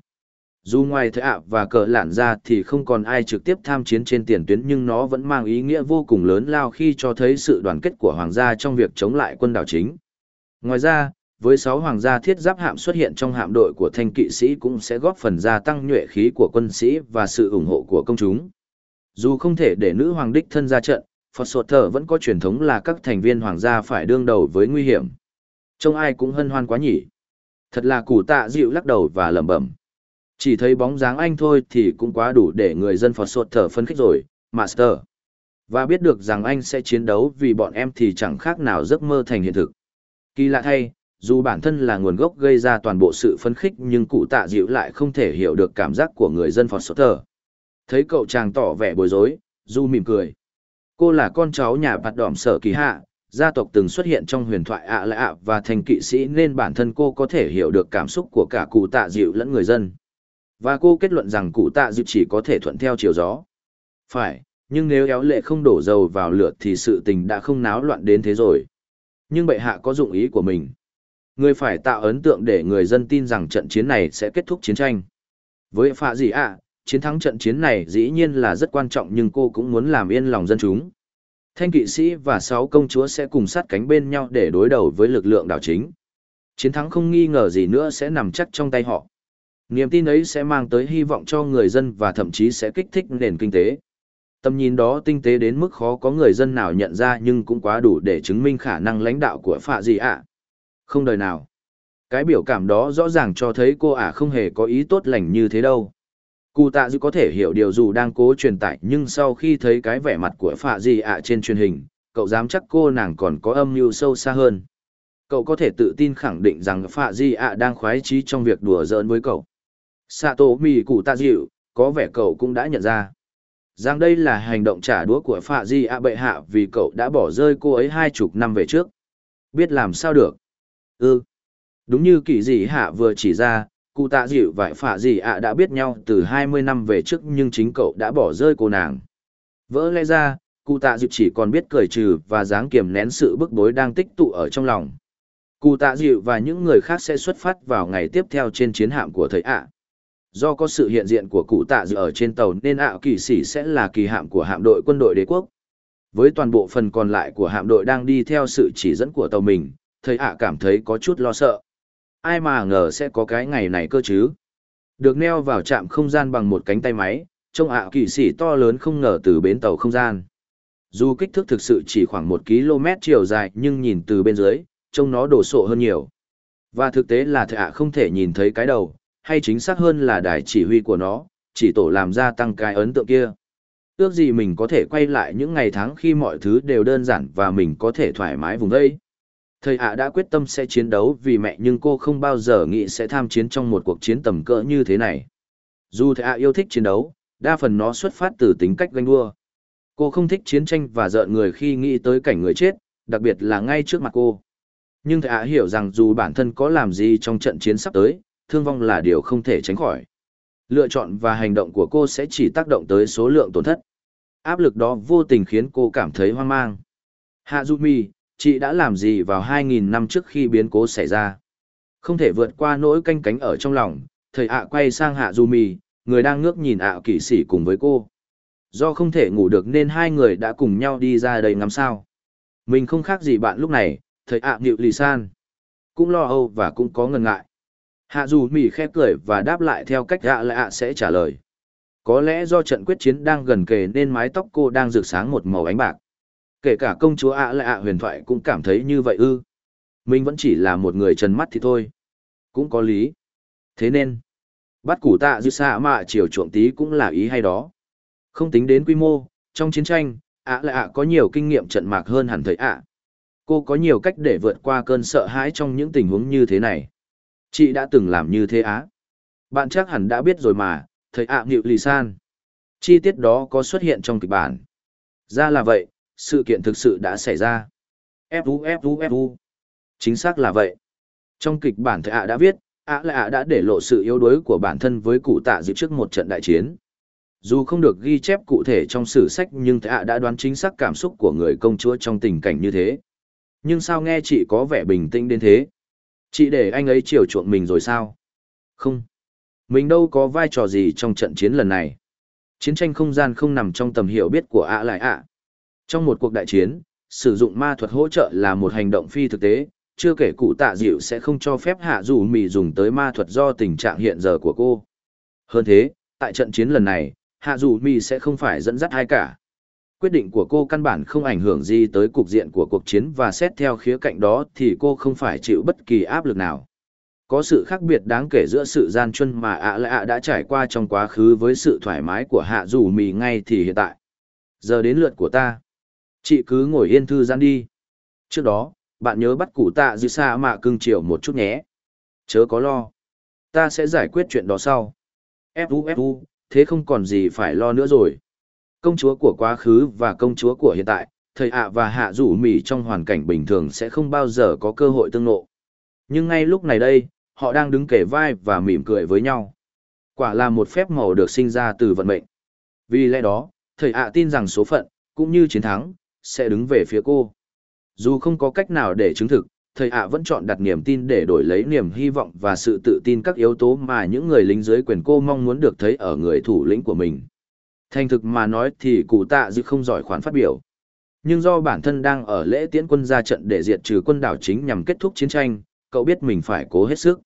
Dù ngoài thế ạ và cờ lản ra thì không còn ai trực tiếp tham chiến trên tiền tuyến nhưng nó vẫn mang ý nghĩa vô cùng lớn lao khi cho thấy sự đoàn kết của hoàng gia trong việc chống lại quân đảo chính. Ngoài ra, với 6 hoàng gia thiết giáp hạm xuất hiện trong hạm đội của thanh kỵ sĩ cũng sẽ góp phần gia tăng nhuệ khí của quân sĩ và sự ủng hộ của công chúng. Dù không thể để nữ hoàng đích thân ra trận, Phật Sột Thở vẫn có truyền thống là các thành viên hoàng gia phải đương đầu với nguy hiểm. Trông ai cũng hân hoan quá nhỉ. Thật là củ tạ dịu lắc đầu và lẩm bẩm. Chỉ thấy bóng dáng anh thôi thì cũng quá đủ để người dân Phật sột thở phân khích rồi, Master. Và biết được rằng anh sẽ chiến đấu vì bọn em thì chẳng khác nào giấc mơ thành hiện thực. Kỳ lạ thay, dù bản thân là nguồn gốc gây ra toàn bộ sự phấn khích nhưng cụ tạ dịu lại không thể hiểu được cảm giác của người dân Phật sột thở. Thấy cậu chàng tỏ vẻ bối rối, Du mỉm cười. Cô là con cháu nhà bạt đỏm sở kỳ hạ, gia tộc từng xuất hiện trong huyền thoại ạ lạ ạ và thành kỵ sĩ nên bản thân cô có thể hiểu được cảm xúc của cả cụ tạ dịu lẫn người dân. Và cô kết luận rằng cụ tạ dịu chỉ có thể thuận theo chiều gió. Phải, nhưng nếu éo lệ không đổ dầu vào lửa thì sự tình đã không náo loạn đến thế rồi. Nhưng bệ hạ có dụng ý của mình. Người phải tạo ấn tượng để người dân tin rằng trận chiến này sẽ kết thúc chiến tranh. Với phạ gì ạ, chiến thắng trận chiến này dĩ nhiên là rất quan trọng nhưng cô cũng muốn làm yên lòng dân chúng. Thanh kỵ sĩ và sáu công chúa sẽ cùng sát cánh bên nhau để đối đầu với lực lượng đảo chính. Chiến thắng không nghi ngờ gì nữa sẽ nằm chắc trong tay họ. Niềm tin ấy sẽ mang tới hy vọng cho người dân và thậm chí sẽ kích thích nền kinh tế. Tầm nhìn đó tinh tế đến mức khó có người dân nào nhận ra nhưng cũng quá đủ để chứng minh khả năng lãnh đạo của phạ gì ạ. Không đời nào. Cái biểu cảm đó rõ ràng cho thấy cô ả không hề có ý tốt lành như thế đâu. Cụ tạ dư có thể hiểu điều dù đang cố truyền tải nhưng sau khi thấy cái vẻ mặt của phạ Di ạ trên truyền hình, cậu dám chắc cô nàng còn có âm mưu sâu xa hơn. Cậu có thể tự tin khẳng định rằng phạ Di ạ đang khoái trí trong việc đùa giỡn với cậu. Sato mì cụ tạ dịu, có vẻ cậu cũng đã nhận ra. Rằng đây là hành động trả đũa của Phạ Di ạ bệ hạ vì cậu đã bỏ rơi cô ấy hai chục năm về trước. Biết làm sao được? Ừ. Đúng như kỳ dị hạ vừa chỉ ra, cụ tạ dịu và Phạ Dị ạ đã biết nhau từ hai mươi năm về trước nhưng chính cậu đã bỏ rơi cô nàng. Vỡ lẽ ra, cụ tạ dịu chỉ còn biết cười trừ và dáng kiềm nén sự bức bối đang tích tụ ở trong lòng. Cụ tạ dịu và những người khác sẽ xuất phát vào ngày tiếp theo trên chiến hạm của thầy ạ do có sự hiện diện của cụ tạ Dịu ở trên tàu nên ạ kỳ sĩ sẽ là kỳ hạm của hạm đội quân đội đế quốc Với toàn bộ phần còn lại của hạm đội đang đi theo sự chỉ dẫn của tàu mình, thầy ạ cảm thấy có chút lo sợ. Ai mà ngờ sẽ có cái ngày này cơ chứ? Được neo vào trạm không gian bằng một cánh tay máy, trông ạ kỳ sĩ to lớn không ngờ từ bến tàu không gian. Dù kích thước thực sự chỉ khoảng một km chiều dài nhưng nhìn từ bên dưới, trông nó đổ sộ hơn nhiều. Và thực tế là thợ ạ không thể nhìn thấy cái đầu, hay chính xác hơn là đài chỉ huy của nó, chỉ tổ làm ra tăng cái ấn tượng kia. Ước gì mình có thể quay lại những ngày tháng khi mọi thứ đều đơn giản và mình có thể thoải mái vùng đây. Thầy ạ đã quyết tâm sẽ chiến đấu vì mẹ nhưng cô không bao giờ nghĩ sẽ tham chiến trong một cuộc chiến tầm cỡ như thế này. Dù thầy ạ yêu thích chiến đấu, đa phần nó xuất phát từ tính cách ganh đua. Cô không thích chiến tranh và giận người khi nghĩ tới cảnh người chết, đặc biệt là ngay trước mặt cô. Nhưng thầy ạ hiểu rằng dù bản thân có làm gì trong trận chiến sắp tới, thương vong là điều không thể tránh khỏi. Lựa chọn và hành động của cô sẽ chỉ tác động tới số lượng tổn thất. Áp lực đó vô tình khiến cô cảm thấy hoang mang. Hạ Mi, chị đã làm gì vào 2.000 năm trước khi biến cố xảy ra? Không thể vượt qua nỗi canh cánh ở trong lòng, thầy ạ quay sang Hạ Mi, người đang ngước nhìn ạ kỵ sĩ cùng với cô. Do không thể ngủ được nên hai người đã cùng nhau đi ra đây ngắm sao. Mình không khác gì bạn lúc này, thầy ạ à lì san. Cũng lo âu và cũng có ngần ngại. Hạ dù mỉ khép cười và đáp lại theo cách ạ lại ạ sẽ trả lời. Có lẽ do trận quyết chiến đang gần kề nên mái tóc cô đang rực sáng một màu ánh bạc. Kể cả công chúa ạ lại ạ huyền thoại cũng cảm thấy như vậy ư. Mình vẫn chỉ là một người trần mắt thì thôi. Cũng có lý. Thế nên, bắt củ tạ dư xạ mạ chiều chuộng tí cũng là ý hay đó. Không tính đến quy mô, trong chiến tranh, ạ lại ạ có nhiều kinh nghiệm trận mạc hơn hẳn thầy ạ. Cô có nhiều cách để vượt qua cơn sợ hãi trong những tình huống như thế này. Chị đã từng làm như thế á. Bạn chắc hẳn đã biết rồi mà, thầy ạ nghịu lì san. Chi tiết đó có xuất hiện trong kịch bản. Ra là vậy, sự kiện thực sự đã xảy ra. Fu Fu Fu. Chính xác là vậy. Trong kịch bản thầy ạ đã viết, ạ lại ạ đã để lộ sự yếu đuối của bản thân với cụ tạ dịp trước một trận đại chiến. Dù không được ghi chép cụ thể trong sử sách nhưng thầy ạ đã đoán chính xác cảm xúc của người công chúa trong tình cảnh như thế. Nhưng sao nghe chị có vẻ bình tĩnh đến thế? Chị để anh ấy chiều chuộng mình rồi sao? Không. Mình đâu có vai trò gì trong trận chiến lần này. Chiến tranh không gian không nằm trong tầm hiểu biết của ạ lại ạ. Trong một cuộc đại chiến, sử dụng ma thuật hỗ trợ là một hành động phi thực tế, chưa kể cụ tạ dịu sẽ không cho phép hạ dù mì dùng tới ma thuật do tình trạng hiện giờ của cô. Hơn thế, tại trận chiến lần này, hạ dù mì sẽ không phải dẫn dắt ai cả. Quyết định của cô căn bản không ảnh hưởng gì tới cục diện của cuộc chiến và xét theo khía cạnh đó thì cô không phải chịu bất kỳ áp lực nào. Có sự khác biệt đáng kể giữa sự gian truân mà ạ lạ ạ đã trải qua trong quá khứ với sự thoải mái của hạ dù mì ngay thì hiện tại. Giờ đến lượt của ta. Chị cứ ngồi yên thư gian đi. Trước đó, bạn nhớ bắt củ tạ dư xa mà cưng chiều một chút nhé. Chớ có lo. Ta sẽ giải quyết chuyện đó sau. Fu Fu, thế không còn gì phải lo nữa rồi. Công chúa của quá khứ và công chúa của hiện tại, thầy ạ và hạ rủ mỉ trong hoàn cảnh bình thường sẽ không bao giờ có cơ hội tương nộ. Nhưng ngay lúc này đây, họ đang đứng kể vai và mỉm cười với nhau. Quả là một phép màu được sinh ra từ vận mệnh. Vì lẽ đó, thầy ạ tin rằng số phận, cũng như chiến thắng, sẽ đứng về phía cô. Dù không có cách nào để chứng thực, thầy ạ vẫn chọn đặt niềm tin để đổi lấy niềm hy vọng và sự tự tin các yếu tố mà những người lính dưới quyền cô mong muốn được thấy ở người thủ lĩnh của mình. Thành thực mà nói thì cụ tạ dư không giỏi khoản phát biểu. Nhưng do bản thân đang ở lễ tiễn quân ra trận để diệt trừ quân đảo chính nhằm kết thúc chiến tranh, cậu biết mình phải cố hết sức.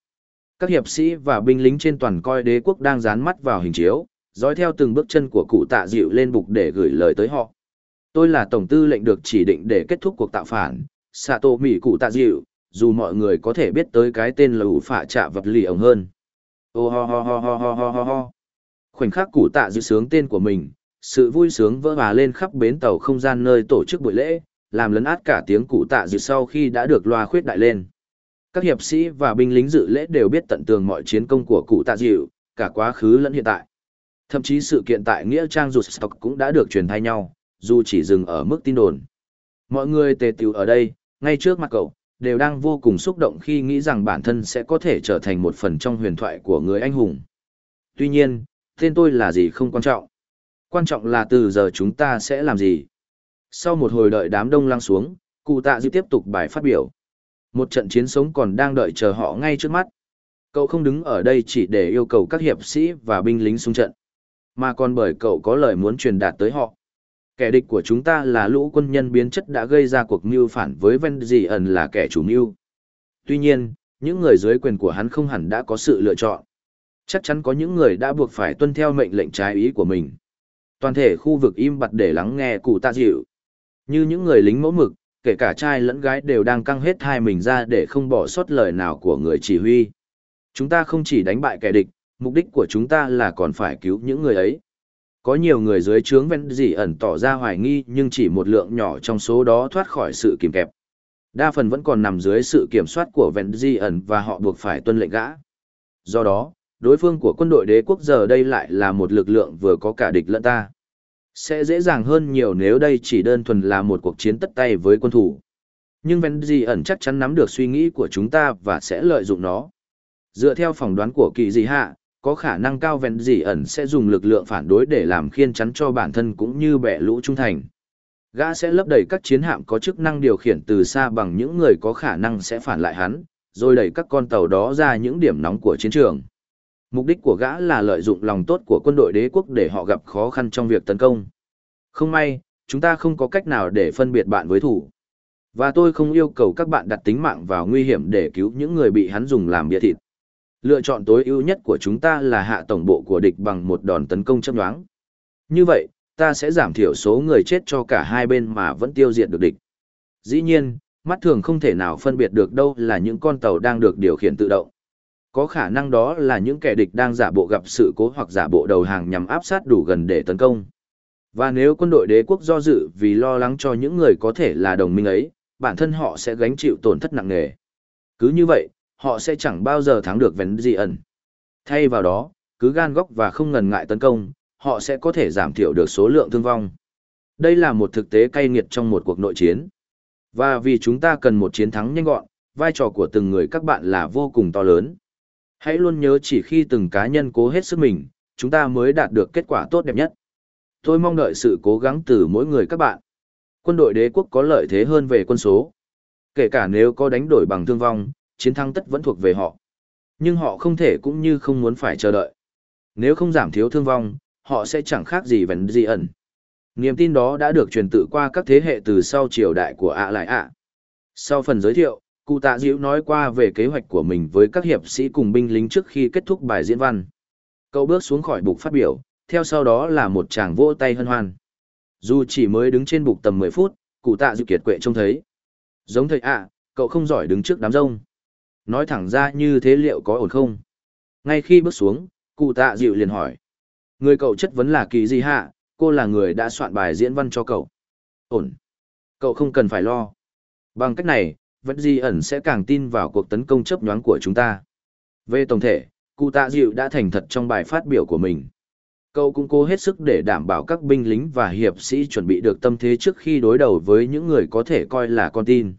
Các hiệp sĩ và binh lính trên toàn coi đế quốc đang dán mắt vào hình chiếu, dõi theo từng bước chân của cụ tạ dịu lên bục để gửi lời tới họ. Tôi là tổng tư lệnh được chỉ định để kết thúc cuộc tạo phản, Sato Mỹ cụ tạ dịu, dù mọi người có thể biết tới cái tên là ủ phạ trạ vật lì ổng hơn. Ô ho ho ho ho ho ho ho ho. Khoảnh khắc cụ tạ dịu sướng tên của mình, sự vui sướng vỡ hòa lên khắp bến tàu không gian nơi tổ chức buổi lễ, làm lấn át cả tiếng cụ tạ dịu sau khi đã được loa khuyết đại lên. Các hiệp sĩ và binh lính dự lễ đều biết tận tường mọi chiến công của cụ tạ dịu, cả quá khứ lẫn hiện tại. Thậm chí sự kiện tại Nghĩa Trang Rụt Stock cũng đã được truyền thay nhau, dù chỉ dừng ở mức tin đồn. Mọi người tề tiểu ở đây, ngay trước mặt cậu, đều đang vô cùng xúc động khi nghĩ rằng bản thân sẽ có thể trở thành một phần trong huyền thoại của người anh hùng. Tuy nhiên, tên tôi là gì không quan trọng. Quan trọng là từ giờ chúng ta sẽ làm gì. Sau một hồi đợi đám đông lăng xuống, cụ tạ dư tiếp tục bài phát biểu. Một trận chiến sống còn đang đợi chờ họ ngay trước mắt. Cậu không đứng ở đây chỉ để yêu cầu các hiệp sĩ và binh lính xung trận, mà còn bởi cậu có lời muốn truyền đạt tới họ. Kẻ địch của chúng ta là lũ quân nhân biến chất đã gây ra cuộc mưu phản với Ven Dị ẩn là kẻ chủ mưu. Tuy nhiên, những người dưới quyền của hắn không hẳn đã có sự lựa chọn. Chắc chắn có những người đã buộc phải tuân theo mệnh lệnh trái ý của mình. Toàn thể khu vực im bặt để lắng nghe cụ tạ dịu. Như những người lính mẫu mực, kể cả trai lẫn gái đều đang căng hết hai mình ra để không bỏ sót lời nào của người chỉ huy. Chúng ta không chỉ đánh bại kẻ địch, mục đích của chúng ta là còn phải cứu những người ấy. Có nhiều người dưới trướng ven dị ẩn tỏ ra hoài nghi nhưng chỉ một lượng nhỏ trong số đó thoát khỏi sự kìm kẹp. Đa phần vẫn còn nằm dưới sự kiểm soát của ven dị ẩn và họ buộc phải tuân lệnh gã. Do đó, đối phương của quân đội đế quốc giờ đây lại là một lực lượng vừa có cả địch lẫn ta. Sẽ dễ dàng hơn nhiều nếu đây chỉ đơn thuần là một cuộc chiến tất tay với quân thủ. Nhưng Ven dị ẩn chắc chắn nắm được suy nghĩ của chúng ta và sẽ lợi dụng nó. Dựa theo phỏng đoán của kỳ dị hạ, có khả năng cao vẹn gì ẩn sẽ dùng lực lượng phản đối để làm khiên chắn cho bản thân cũng như bẻ lũ trung thành. Gã sẽ lấp đầy các chiến hạm có chức năng điều khiển từ xa bằng những người có khả năng sẽ phản lại hắn, rồi đẩy các con tàu đó ra những điểm nóng của chiến trường. Mục đích của gã là lợi dụng lòng tốt của quân đội đế quốc để họ gặp khó khăn trong việc tấn công. Không may, chúng ta không có cách nào để phân biệt bạn với thủ. Và tôi không yêu cầu các bạn đặt tính mạng vào nguy hiểm để cứu những người bị hắn dùng làm bia thịt. Lựa chọn tối ưu nhất của chúng ta là hạ tổng bộ của địch bằng một đòn tấn công chấp nhoáng. Như vậy, ta sẽ giảm thiểu số người chết cho cả hai bên mà vẫn tiêu diệt được địch. Dĩ nhiên, mắt thường không thể nào phân biệt được đâu là những con tàu đang được điều khiển tự động có khả năng đó là những kẻ địch đang giả bộ gặp sự cố hoặc giả bộ đầu hàng nhằm áp sát đủ gần để tấn công. Và nếu quân đội đế quốc do dự vì lo lắng cho những người có thể là đồng minh ấy, bản thân họ sẽ gánh chịu tổn thất nặng nề. Cứ như vậy, họ sẽ chẳng bao giờ thắng được Vén gì ẩn. Thay vào đó, cứ gan góc và không ngần ngại tấn công, họ sẽ có thể giảm thiểu được số lượng thương vong. Đây là một thực tế cay nghiệt trong một cuộc nội chiến. Và vì chúng ta cần một chiến thắng nhanh gọn, vai trò của từng người các bạn là vô cùng to lớn. Hãy luôn nhớ chỉ khi từng cá nhân cố hết sức mình, chúng ta mới đạt được kết quả tốt đẹp nhất. Tôi mong đợi sự cố gắng từ mỗi người các bạn. Quân đội đế quốc có lợi thế hơn về quân số. Kể cả nếu có đánh đổi bằng thương vong, chiến thắng tất vẫn thuộc về họ. Nhưng họ không thể cũng như không muốn phải chờ đợi. Nếu không giảm thiếu thương vong, họ sẽ chẳng khác gì vấn gì ẩn. Niềm tin đó đã được truyền tự qua các thế hệ từ sau triều đại của ạ lại ạ. Sau phần giới thiệu, Cụ tạ diễu nói qua về kế hoạch của mình với các hiệp sĩ cùng binh lính trước khi kết thúc bài diễn văn. Cậu bước xuống khỏi bục phát biểu, theo sau đó là một chàng vỗ tay hân hoan. Dù chỉ mới đứng trên bục tầm mười phút, cụ tạ diệu kiệt quệ trông thấy. Giống thầy ạ, cậu không giỏi đứng trước đám rông. Nói thẳng ra như thế liệu có ổn không? Ngay khi bước xuống, cụ tạ diệu liền hỏi. Người cậu chất vấn là kỳ gì hạ, cô là người đã soạn bài diễn văn cho cậu. Ổn. Cậu không cần phải lo. Bằng cách này, vẫn di ẩn sẽ càng tin vào cuộc tấn công chấp nhoáng của chúng ta. Về tổng thể, cụ tạ dịu đã thành thật trong bài phát biểu của mình. Cậu cũng cố hết sức để đảm bảo các binh lính và hiệp sĩ chuẩn bị được tâm thế trước khi đối đầu với những người có thể coi là con tin.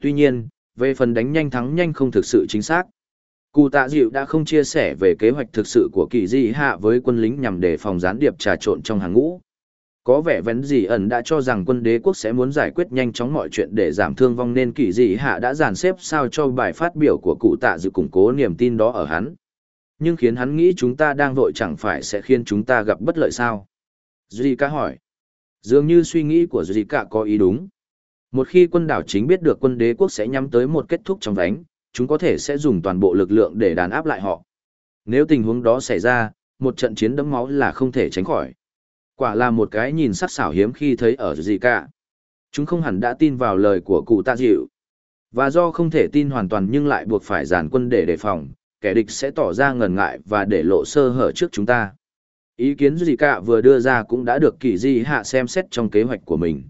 Tuy nhiên, về phần đánh nhanh thắng nhanh không thực sự chính xác. Cụ tạ dịu đã không chia sẻ về kế hoạch thực sự của kỳ di hạ với quân lính nhằm đề phòng gián điệp trà trộn trong hàng ngũ. Có vẻ vấn gì ẩn đã cho rằng quân đế quốc sẽ muốn giải quyết nhanh chóng mọi chuyện để giảm thương vong nên kỳ dị hạ đã dàn xếp sao cho bài phát biểu của cụ tạ dịu củng cố niềm tin đó ở hắn. Nhưng khiến hắn nghĩ chúng ta đang vội chẳng phải sẽ khiến chúng ta gặp bất lợi sao? Duy ca hỏi. Dường như suy nghĩ của Duy ca có ý đúng. Một khi quân đảo chính biết được quân đế quốc sẽ nhắm tới một kết thúc trong đánh, chúng có thể sẽ dùng toàn bộ lực lượng để đàn áp lại họ. Nếu tình huống đó xảy ra, một trận chiến đẫm máu là không thể tránh khỏi. Quả là một cái nhìn sắc sảo hiếm khi thấy ở gì cả. Chúng không hẳn đã tin vào lời của cụ tạ dịu. Và do không thể tin hoàn toàn nhưng lại buộc phải giàn quân để đề phòng, kẻ địch sẽ tỏ ra ngần ngại và để lộ sơ hở trước chúng ta. Ý kiến gì cả vừa đưa ra cũng đã được kỳ di hạ xem xét trong kế hoạch của mình.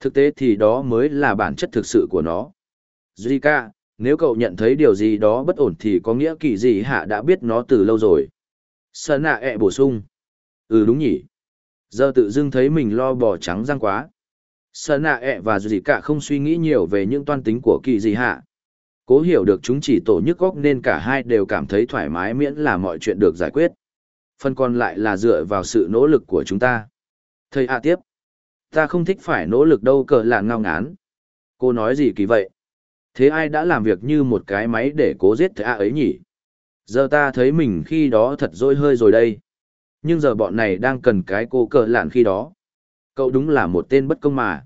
Thực tế thì đó mới là bản chất thực sự của nó. Zika, nếu cậu nhận thấy điều gì đó bất ổn thì có nghĩa kỳ gì hạ đã biết nó từ lâu rồi. Sơn nạ ẹ bổ sung. Ừ đúng nhỉ. Giờ tự dưng thấy mình lo bò trắng răng quá. Sơn nạ ẹ và gì cả không suy nghĩ nhiều về những toan tính của kỳ gì hạ. Cố hiểu được chúng chỉ tổ nhức góc nên cả hai đều cảm thấy thoải mái miễn là mọi chuyện được giải quyết. Phần còn lại là dựa vào sự nỗ lực của chúng ta. Thầy hạ tiếp. Ta không thích phải nỗ lực đâu cờ là ngao ngán. Cô nói gì kỳ vậy? Thế ai đã làm việc như một cái máy để cố giết thầy A ấy nhỉ? Giờ ta thấy mình khi đó thật dối hơi rồi đây nhưng giờ bọn này đang cần cái cô cờ lạn khi đó. Cậu đúng là một tên bất công mà.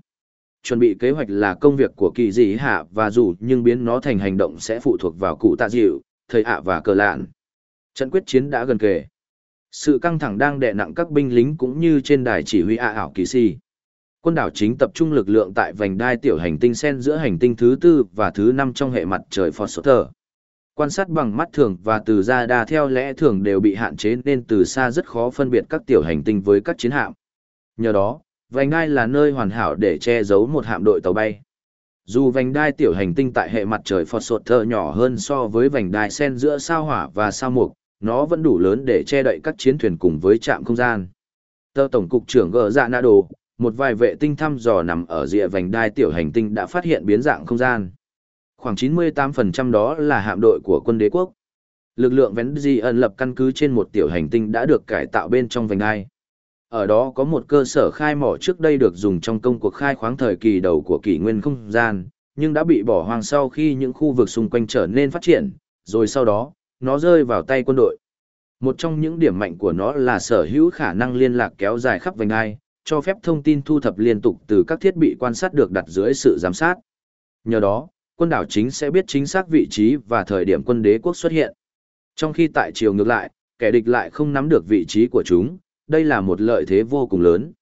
Chuẩn bị kế hoạch là công việc của kỳ dị hạ và dù nhưng biến nó thành hành động sẽ phụ thuộc vào cụ tạ dịu, thầy ạ và cờ lạn. Trận quyết chiến đã gần kề. Sự căng thẳng đang đè nặng các binh lính cũng như trên đài chỉ huy ạ ảo kỳ si. Quân đảo chính tập trung lực lượng tại vành đai tiểu hành tinh sen giữa hành tinh thứ tư và thứ năm trong hệ mặt trời Foster. Quan sát bằng mắt thường và từ ra đa theo lẽ thường đều bị hạn chế nên từ xa rất khó phân biệt các tiểu hành tinh với các chiến hạm. Nhờ đó, vành đai là nơi hoàn hảo để che giấu một hạm đội tàu bay. Dù vành đai tiểu hành tinh tại hệ mặt trời Foster nhỏ hơn so với vành đai sen giữa sao hỏa và sao mục, nó vẫn đủ lớn để che đậy các chiến thuyền cùng với trạm không gian. Tờ Tổng cục trưởng Gờ Dạ Na Đồ, một vài vệ tinh thăm dò nằm ở rìa vành đai tiểu hành tinh đã phát hiện biến dạng không gian. Khoảng 98% đó là hạm đội của quân đế quốc. Lực lượng Vén Di ẩn lập căn cứ trên một tiểu hành tinh đã được cải tạo bên trong vành đai. Ở đó có một cơ sở khai mỏ trước đây được dùng trong công cuộc khai khoáng thời kỳ đầu của kỷ nguyên không gian, nhưng đã bị bỏ hoang sau khi những khu vực xung quanh trở nên phát triển, rồi sau đó, nó rơi vào tay quân đội. Một trong những điểm mạnh của nó là sở hữu khả năng liên lạc kéo dài khắp vành đai, cho phép thông tin thu thập liên tục từ các thiết bị quan sát được đặt dưới sự giám sát. Nhờ đó, quân đảo chính sẽ biết chính xác vị trí và thời điểm quân đế quốc xuất hiện. Trong khi tại chiều ngược lại, kẻ địch lại không nắm được vị trí của chúng, đây là một lợi thế vô cùng lớn.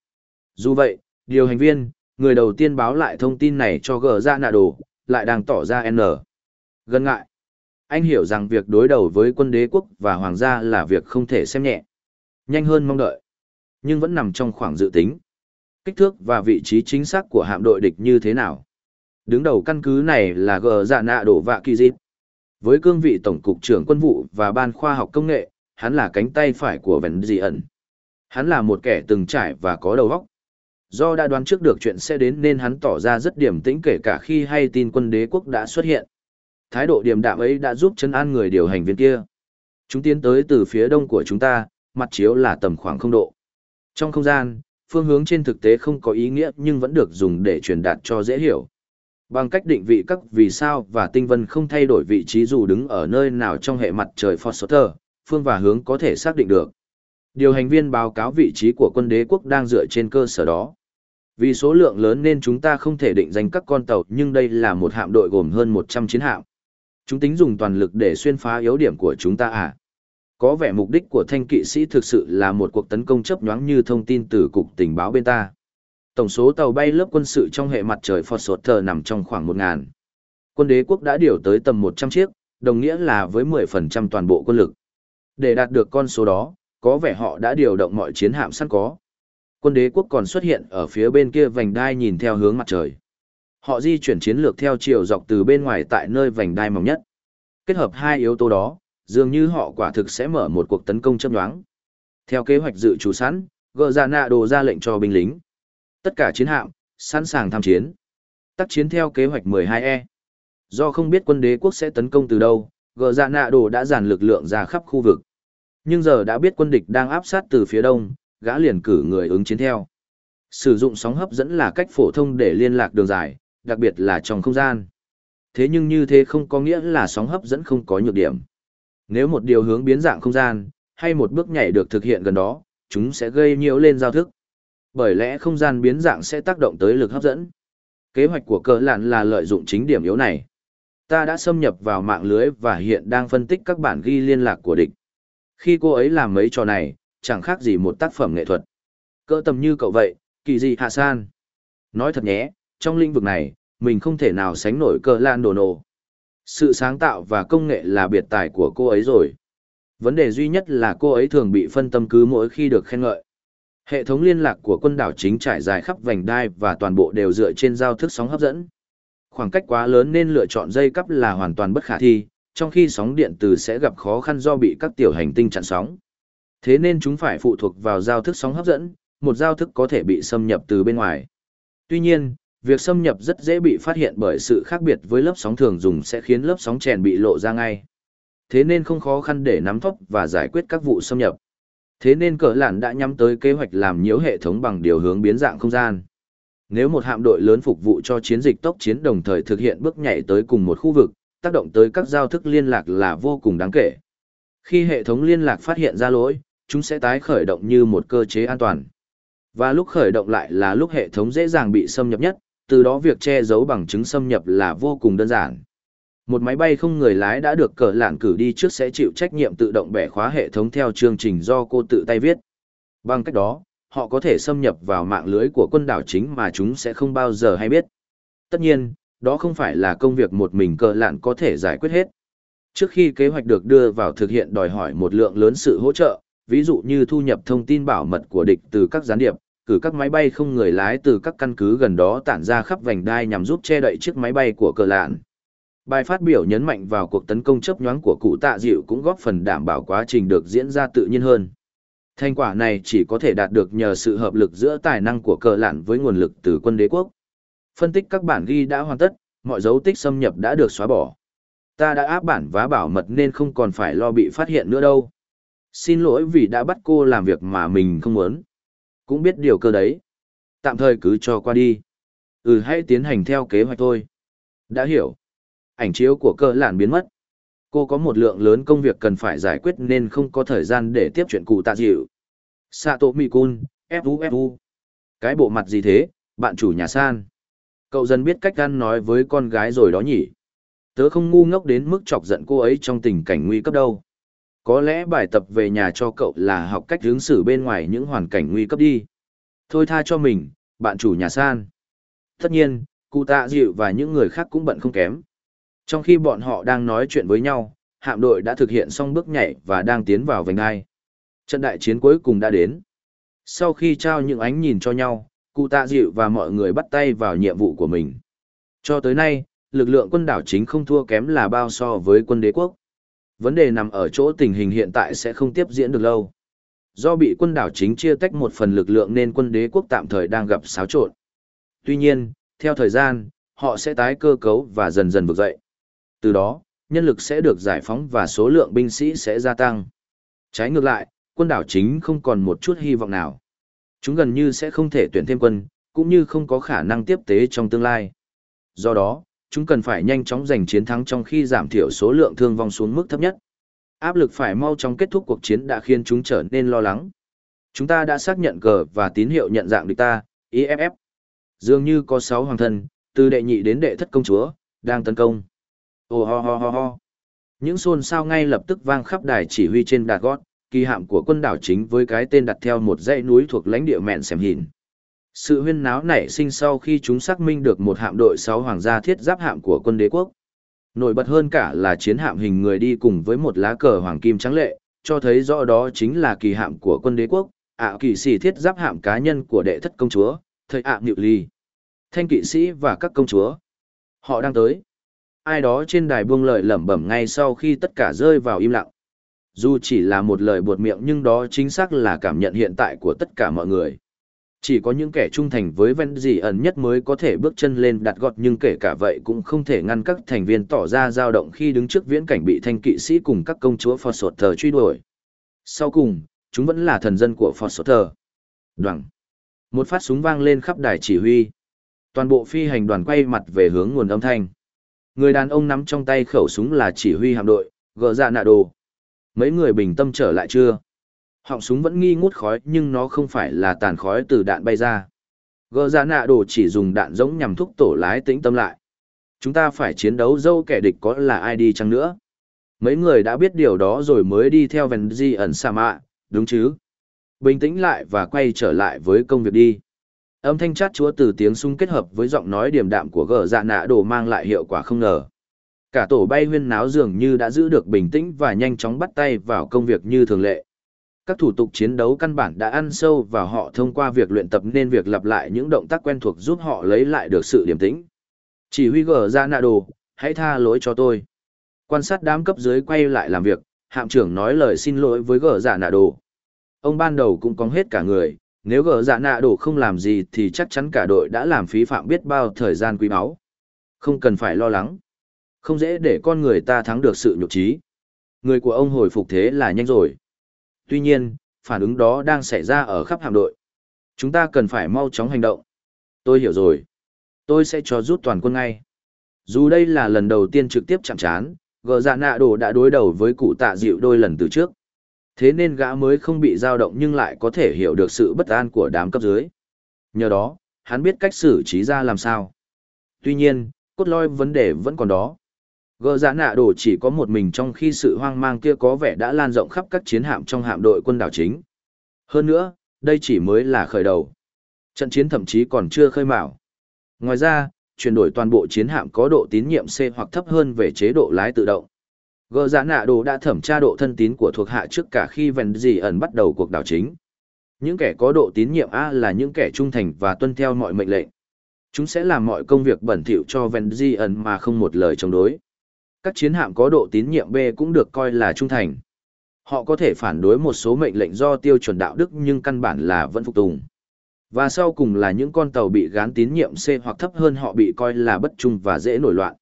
Dù vậy, điều hành viên, người đầu tiên báo lại thông tin này cho gờ ra dạ nạ đồ, lại đang tỏ ra N. Gần ngại. Anh hiểu rằng việc đối đầu với quân đế quốc và hoàng gia là việc không thể xem nhẹ. Nhanh hơn mong đợi. Nhưng vẫn nằm trong khoảng dự tính. Kích thước và vị trí chính xác của hạm đội địch như thế nào? Đứng đầu căn cứ này là gờ dạ nạ đổ vạ kỳ dịp. Với cương vị tổng cục trưởng quân vụ và ban khoa học công nghệ, hắn là cánh tay phải của Vân Dị ẩn. Hắn là một kẻ từng trải và có đầu óc. Do đã đoán trước được chuyện sẽ đến nên hắn tỏ ra rất điềm tĩnh kể cả khi hay tin quân đế quốc đã xuất hiện. Thái độ điềm đạm ấy đã giúp chân an người điều hành viên kia. Chúng tiến tới từ phía đông của chúng ta, mặt chiếu là tầm khoảng không độ. Trong không gian, phương hướng trên thực tế không có ý nghĩa nhưng vẫn được dùng để truyền đạt cho dễ hiểu. Bằng cách định vị các vì sao và tinh vân không thay đổi vị trí dù đứng ở nơi nào trong hệ mặt trời Foster, phương và hướng có thể xác định được. Điều hành viên báo cáo vị trí của quân đế quốc đang dựa trên cơ sở đó. Vì số lượng lớn nên chúng ta không thể định danh các con tàu nhưng đây là một hạm đội gồm hơn 100 chiến hạm. Chúng tính dùng toàn lực để xuyên phá yếu điểm của chúng ta à? Có vẻ mục đích của thanh kỵ sĩ thực sự là một cuộc tấn công chấp nhoáng như thông tin từ cục tình báo bên ta. Tổng số tàu bay lớp quân sự trong hệ mặt trời Foster nằm trong khoảng 1.000. Quân đế quốc đã điều tới tầm 100 chiếc, đồng nghĩa là với 10% toàn bộ quân lực. Để đạt được con số đó, có vẻ họ đã điều động mọi chiến hạm sẵn có. Quân đế quốc còn xuất hiện ở phía bên kia vành đai nhìn theo hướng mặt trời. Họ di chuyển chiến lược theo chiều dọc từ bên ngoài tại nơi vành đai mỏng nhất. Kết hợp hai yếu tố đó, dường như họ quả thực sẽ mở một cuộc tấn công châm nhoáng. Theo kế hoạch dự trù sẵn, gờ ra nạ đồ ra lệnh cho binh lính. Tất cả chiến hạm, sẵn sàng tham chiến. Tác chiến theo kế hoạch 12E. Do không biết quân đế quốc sẽ tấn công từ đâu, gờ ra nạ đồ đã dàn lực lượng ra khắp khu vực. Nhưng giờ đã biết quân địch đang áp sát từ phía đông, gã liền cử người ứng chiến theo. Sử dụng sóng hấp dẫn là cách phổ thông để liên lạc đường dài, đặc biệt là trong không gian. Thế nhưng như thế không có nghĩa là sóng hấp dẫn không có nhược điểm. Nếu một điều hướng biến dạng không gian, hay một bước nhảy được thực hiện gần đó, chúng sẽ gây nhiễu lên giao thức. Bởi lẽ không gian biến dạng sẽ tác động tới lực hấp dẫn. Kế hoạch của cờ lạn là lợi dụng chính điểm yếu này. Ta đã xâm nhập vào mạng lưới và hiện đang phân tích các bản ghi liên lạc của địch. Khi cô ấy làm mấy trò này, chẳng khác gì một tác phẩm nghệ thuật. Cỡ tầm như cậu vậy, kỳ gì hạ san. Nói thật nhé, trong lĩnh vực này, mình không thể nào sánh nổi cờ lan đồ nổ. Sự sáng tạo và công nghệ là biệt tài của cô ấy rồi. Vấn đề duy nhất là cô ấy thường bị phân tâm cứ mỗi khi được khen ngợi. Hệ thống liên lạc của quân đảo chính trải dài khắp vành đai và toàn bộ đều dựa trên giao thức sóng hấp dẫn. Khoảng cách quá lớn nên lựa chọn dây cắp là hoàn toàn bất khả thi, trong khi sóng điện từ sẽ gặp khó khăn do bị các tiểu hành tinh chặn sóng. Thế nên chúng phải phụ thuộc vào giao thức sóng hấp dẫn, một giao thức có thể bị xâm nhập từ bên ngoài. Tuy nhiên, việc xâm nhập rất dễ bị phát hiện bởi sự khác biệt với lớp sóng thường dùng sẽ khiến lớp sóng chèn bị lộ ra ngay. Thế nên không khó khăn để nắm thóc và giải quyết các vụ xâm nhập. Thế nên cờ lạn đã nhắm tới kế hoạch làm nhiễu hệ thống bằng điều hướng biến dạng không gian. Nếu một hạm đội lớn phục vụ cho chiến dịch tốc chiến đồng thời thực hiện bước nhảy tới cùng một khu vực, tác động tới các giao thức liên lạc là vô cùng đáng kể. Khi hệ thống liên lạc phát hiện ra lỗi, chúng sẽ tái khởi động như một cơ chế an toàn. Và lúc khởi động lại là lúc hệ thống dễ dàng bị xâm nhập nhất, từ đó việc che giấu bằng chứng xâm nhập là vô cùng đơn giản. Một máy bay không người lái đã được cờ lạn cử đi trước sẽ chịu trách nhiệm tự động bẻ khóa hệ thống theo chương trình do cô tự tay viết. Bằng cách đó, họ có thể xâm nhập vào mạng lưới của quân đảo chính mà chúng sẽ không bao giờ hay biết. Tất nhiên, đó không phải là công việc một mình cờ lạn có thể giải quyết hết. Trước khi kế hoạch được đưa vào thực hiện đòi hỏi một lượng lớn sự hỗ trợ, ví dụ như thu nhập thông tin bảo mật của địch từ các gián điệp, cử các máy bay không người lái từ các căn cứ gần đó tản ra khắp vành đai nhằm giúp che đậy chiếc máy bay của cờ lạn. Bài phát biểu nhấn mạnh vào cuộc tấn công chấp nhoáng của cụ tạ dịu cũng góp phần đảm bảo quá trình được diễn ra tự nhiên hơn. Thành quả này chỉ có thể đạt được nhờ sự hợp lực giữa tài năng của cờ lạn với nguồn lực từ quân đế quốc. Phân tích các bản ghi đã hoàn tất, mọi dấu tích xâm nhập đã được xóa bỏ. Ta đã áp bản vá bảo mật nên không còn phải lo bị phát hiện nữa đâu. Xin lỗi vì đã bắt cô làm việc mà mình không muốn. Cũng biết điều cơ đấy. Tạm thời cứ cho qua đi. Ừ hãy tiến hành theo kế hoạch thôi. Đã hiểu. Ảnh chiếu của cơ lạn biến mất. Cô có một lượng lớn công việc cần phải giải quyết nên không có thời gian để tiếp chuyện cụ tạ dịu. Sato Mikun, fu fu. Cái bộ mặt gì thế, bạn chủ nhà san. Cậu dần biết cách ăn nói với con gái rồi đó nhỉ. Tớ không ngu ngốc đến mức chọc giận cô ấy trong tình cảnh nguy cấp đâu. Có lẽ bài tập về nhà cho cậu là học cách ứng xử bên ngoài những hoàn cảnh nguy cấp đi. Thôi tha cho mình, bạn chủ nhà san. Tất nhiên, cụ tạ dịu và những người khác cũng bận không kém. Trong khi bọn họ đang nói chuyện với nhau, hạm đội đã thực hiện xong bước nhảy và đang tiến vào vành đai. Trận đại chiến cuối cùng đã đến. Sau khi trao những ánh nhìn cho nhau, cụ tạ dịu và mọi người bắt tay vào nhiệm vụ của mình. Cho tới nay, lực lượng quân đảo chính không thua kém là bao so với quân đế quốc. Vấn đề nằm ở chỗ tình hình hiện tại sẽ không tiếp diễn được lâu. Do bị quân đảo chính chia tách một phần lực lượng nên quân đế quốc tạm thời đang gặp xáo trộn. Tuy nhiên, theo thời gian, họ sẽ tái cơ cấu và dần dần vực dậy. Từ đó, nhân lực sẽ được giải phóng và số lượng binh sĩ sẽ gia tăng. Trái ngược lại, quân đảo chính không còn một chút hy vọng nào. Chúng gần như sẽ không thể tuyển thêm quân, cũng như không có khả năng tiếp tế trong tương lai. Do đó, chúng cần phải nhanh chóng giành chiến thắng trong khi giảm thiểu số lượng thương vong xuống mức thấp nhất. Áp lực phải mau chóng kết thúc cuộc chiến đã khiến chúng trở nên lo lắng. Chúng ta đã xác nhận cờ và tín hiệu nhận dạng địch ta, IFF. Dường như có 6 hoàng thân, từ đệ nhị đến đệ thất công chúa, đang tấn công. Oh ho ho ho ho. Những xôn xao ngay lập tức vang khắp đài chỉ huy trên đạt gót, kỳ hạm của quân đảo chính với cái tên đặt theo một dãy núi thuộc lãnh địa mẹn xem hình. Sự huyên náo nảy sinh sau khi chúng xác minh được một hạm đội sáu hoàng gia thiết giáp hạm của quân đế quốc. Nổi bật hơn cả là chiến hạm hình người đi cùng với một lá cờ hoàng kim trắng lệ, cho thấy rõ đó chính là kỳ hạm của quân đế quốc, ạ kỳ sĩ thiết giáp hạm cá nhân của đệ thất công chúa, thời ạ nhự ly. Thanh kỵ sĩ và các công chúa. Họ đang tới. Ai đó trên đài buông lời lẩm bẩm ngay sau khi tất cả rơi vào im lặng. Dù chỉ là một lời buột miệng nhưng đó chính xác là cảm nhận hiện tại của tất cả mọi người. Chỉ có những kẻ trung thành với Ven Dì ẩn nhất mới có thể bước chân lên đặt gọt nhưng kể cả vậy cũng không thể ngăn các thành viên tỏ ra dao động khi đứng trước viễn cảnh bị thanh kỵ sĩ cùng các công chúa Phật Sột Thờ truy đuổi. Sau cùng, chúng vẫn là thần dân của Phật Sột Thờ. Một phát súng vang lên khắp đài chỉ huy. Toàn bộ phi hành đoàn quay mặt về hướng nguồn âm thanh. Người đàn ông nắm trong tay khẩu súng là chỉ huy hạm đội, gỡ ra dạ nạ đồ. Mấy người bình tâm trở lại chưa? Họng súng vẫn nghi ngút khói nhưng nó không phải là tàn khói từ đạn bay ra. Gơ ra dạ nạ đồ chỉ dùng đạn giống nhằm thúc tổ lái tĩnh tâm lại. Chúng ta phải chiến đấu dâu kẻ địch có là ai đi chăng nữa. Mấy người đã biết điều đó rồi mới đi theo Vân Di ẩn sa mạ, đúng chứ? Bình tĩnh lại và quay trở lại với công việc đi. Âm thanh chát chúa từ tiếng súng kết hợp với giọng nói điềm đạm của gờ dạ nạ đồ mang lại hiệu quả không ngờ. Cả tổ bay huyên náo dường như đã giữ được bình tĩnh và nhanh chóng bắt tay vào công việc như thường lệ. Các thủ tục chiến đấu căn bản đã ăn sâu vào họ thông qua việc luyện tập nên việc lặp lại những động tác quen thuộc giúp họ lấy lại được sự điềm tĩnh. Chỉ huy gờ ra nạ đồ, hãy tha lỗi cho tôi. Quan sát đám cấp dưới quay lại làm việc, hạm trưởng nói lời xin lỗi với gờ dạ nạ đồ. Ông ban đầu cũng cóng hết cả người, nếu gờ dạ nạ đồ không làm gì thì chắc chắn cả đội đã làm phí phạm biết bao thời gian quý báu. Không cần phải lo lắng. Không dễ để con người ta thắng được sự nhục trí. Người của ông hồi phục thế là nhanh rồi. Tuy nhiên, phản ứng đó đang xảy ra ở khắp hạm đội. Chúng ta cần phải mau chóng hành động. Tôi hiểu rồi. Tôi sẽ cho rút toàn quân ngay. Dù đây là lần đầu tiên trực tiếp chạm trán, gờ dạ nạ đồ đã đối đầu với cụ tạ dịu đôi lần từ trước. Thế nên gã mới không bị dao động nhưng lại có thể hiểu được sự bất an của đám cấp dưới. Nhờ đó, hắn biết cách xử trí ra làm sao. Tuy nhiên, cốt lõi vấn đề vẫn còn đó. Gờ giã nạ đồ chỉ có một mình trong khi sự hoang mang kia có vẻ đã lan rộng khắp các chiến hạm trong hạm đội quân đảo chính. Hơn nữa, đây chỉ mới là khởi đầu. Trận chiến thậm chí còn chưa khơi mào. Ngoài ra, chuyển đổi toàn bộ chiến hạm có độ tín nhiệm C hoặc thấp hơn về chế độ lái tự động. Gờ giã nạ đồ đã thẩm tra độ thân tín của thuộc hạ trước cả khi Vèn Dì ẩn bắt đầu cuộc đảo chính. Những kẻ có độ tín nhiệm A là những kẻ trung thành và tuân theo mọi mệnh lệnh. Chúng sẽ làm mọi công việc bẩn thỉu cho Vèn Dì ẩn mà không một lời chống đối. Các chiến hạm có độ tín nhiệm B cũng được coi là trung thành. Họ có thể phản đối một số mệnh lệnh do tiêu chuẩn đạo đức nhưng căn bản là vẫn phục tùng. Và sau cùng là những con tàu bị gán tín nhiệm C hoặc thấp hơn họ bị coi là bất trung và dễ nổi loạn.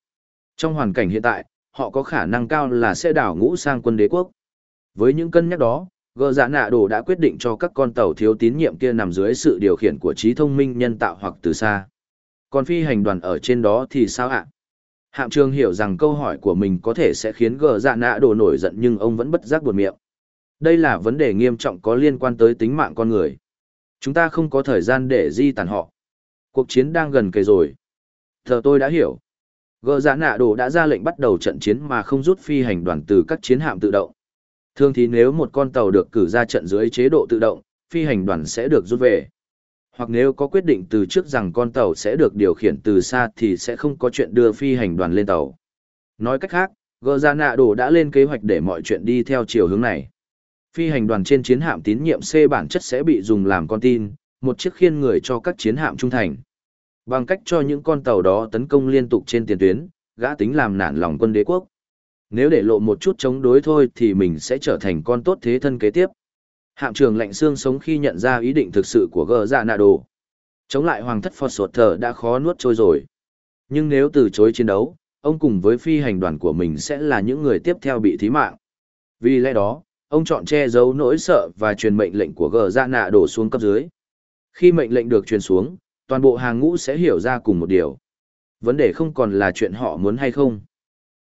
Trong hoàn cảnh hiện tại, họ có khả năng cao là sẽ đảo ngũ sang quân đế quốc. Với những cân nhắc đó, gờ giả dạ nạ đồ đã quyết định cho các con tàu thiếu tín nhiệm kia nằm dưới sự điều khiển của trí thông minh nhân tạo hoặc từ xa. Còn phi hành đoàn ở trên đó thì sao ạ? Hạm trường hiểu rằng câu hỏi của mình có thể sẽ khiến gờ dạ nạ đồ nổi giận nhưng ông vẫn bất giác buồn miệng. Đây là vấn đề nghiêm trọng có liên quan tới tính mạng con người. Chúng ta không có thời gian để di tản họ. Cuộc chiến đang gần kề rồi. Thờ tôi đã hiểu. Gờ dạ nạ đồ đã ra lệnh bắt đầu trận chiến mà không rút phi hành đoàn từ các chiến hạm tự động. Thường thì nếu một con tàu được cử ra trận dưới chế độ tự động, phi hành đoàn sẽ được rút về. Hoặc nếu có quyết định từ trước rằng con tàu sẽ được điều khiển từ xa thì sẽ không có chuyện đưa phi hành đoàn lên tàu. Nói cách khác, gờ ra nạ đồ đã lên kế hoạch để mọi chuyện đi theo chiều hướng này. Phi hành đoàn trên chiến hạm tín nhiệm C bản chất sẽ bị dùng làm con tin, một chiếc khiên người cho các chiến hạm trung thành. Bằng cách cho những con tàu đó tấn công liên tục trên tiền tuyến, gã tính làm nản lòng quân đế quốc. Nếu để lộ một chút chống đối thôi thì mình sẽ trở thành con tốt thế thân kế tiếp. Hạm trường lạnh xương sống khi nhận ra ý định thực sự của gờ dạ nạ đồ. Chống lại hoàng thất Phật sột thở đã khó nuốt trôi rồi. Nhưng nếu từ chối chiến đấu, ông cùng với phi hành đoàn của mình sẽ là những người tiếp theo bị thí mạng. Vì lẽ đó, ông chọn che giấu nỗi sợ và truyền mệnh lệnh của gờ dạ nạ đổ xuống cấp dưới. Khi mệnh lệnh được truyền xuống, toàn bộ hàng ngũ sẽ hiểu ra cùng một điều. Vấn đề không còn là chuyện họ muốn hay không,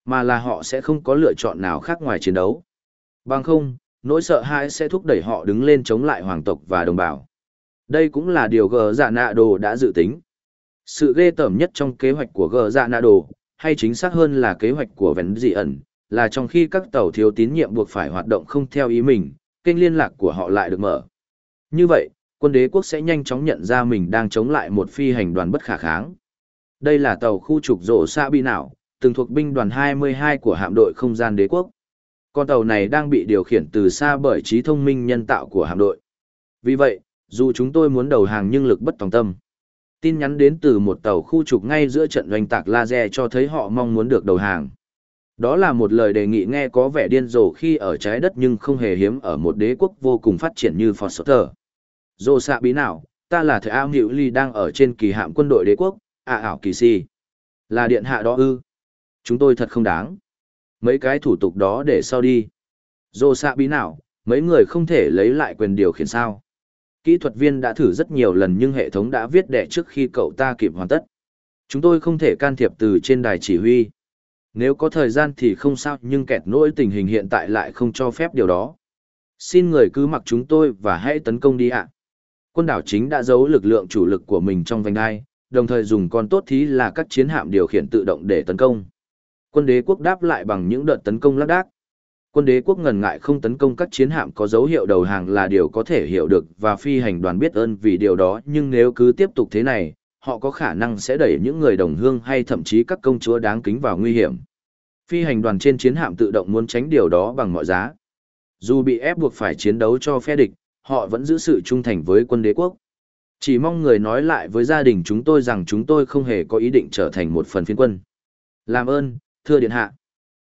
mà là họ sẽ không có lựa chọn nào khác ngoài chiến đấu. Bằng không, nỗi sợ hãi sẽ thúc đẩy họ đứng lên chống lại hoàng tộc và đồng bào. Đây cũng là điều gờ dạ nạ đồ đã dự tính. Sự ghê tởm nhất trong kế hoạch của gờ dạ nạ đồ, hay chính xác hơn là kế hoạch của vén dị ẩn, là trong khi các tàu thiếu tín nhiệm buộc phải hoạt động không theo ý mình, kênh liên lạc của họ lại được mở. Như vậy, quân đế quốc sẽ nhanh chóng nhận ra mình đang chống lại một phi hành đoàn bất khả kháng. Đây là tàu khu trục rổ xa bi nào, từng thuộc binh đoàn 22 của hạm đội không gian đế quốc. Con tàu này đang bị điều khiển từ xa bởi trí thông minh nhân tạo của hạm đội. Vì vậy, dù chúng tôi muốn đầu hàng nhưng lực bất tòng tâm. Tin nhắn đến từ một tàu khu trục ngay giữa trận doanh tạc laser cho thấy họ mong muốn được đầu hàng. Đó là một lời đề nghị nghe có vẻ điên rồ khi ở trái đất nhưng không hề hiếm ở một đế quốc vô cùng phát triển như Foster. Dô xạ bí nào, ta là thầy ao hiệu ly đang ở trên kỳ hạm quân đội đế quốc, à ảo kỳ si. Là điện hạ đó ư. Chúng tôi thật không đáng. Mấy cái thủ tục đó để sau đi. Dô xạ bí nào, mấy người không thể lấy lại quyền điều khiển sao. Kỹ thuật viên đã thử rất nhiều lần nhưng hệ thống đã viết đẻ trước khi cậu ta kịp hoàn tất. Chúng tôi không thể can thiệp từ trên đài chỉ huy. Nếu có thời gian thì không sao nhưng kẹt nỗi tình hình hiện tại lại không cho phép điều đó. Xin người cứ mặc chúng tôi và hãy tấn công đi ạ. Quân đảo chính đã giấu lực lượng chủ lực của mình trong vành đai, đồng thời dùng con tốt thí là các chiến hạm điều khiển tự động để tấn công. Quân đế quốc đáp lại bằng những đợt tấn công lác đác. Quân đế quốc ngần ngại không tấn công các chiến hạm có dấu hiệu đầu hàng là điều có thể hiểu được và phi hành đoàn biết ơn vì điều đó nhưng nếu cứ tiếp tục thế này, họ có khả năng sẽ đẩy những người đồng hương hay thậm chí các công chúa đáng kính vào nguy hiểm. Phi hành đoàn trên chiến hạm tự động muốn tránh điều đó bằng mọi giá. Dù bị ép buộc phải chiến đấu cho phe địch, họ vẫn giữ sự trung thành với quân đế quốc. Chỉ mong người nói lại với gia đình chúng tôi rằng chúng tôi không hề có ý định trở thành một phần phiên quân. Làm ơn, thưa điện hạ.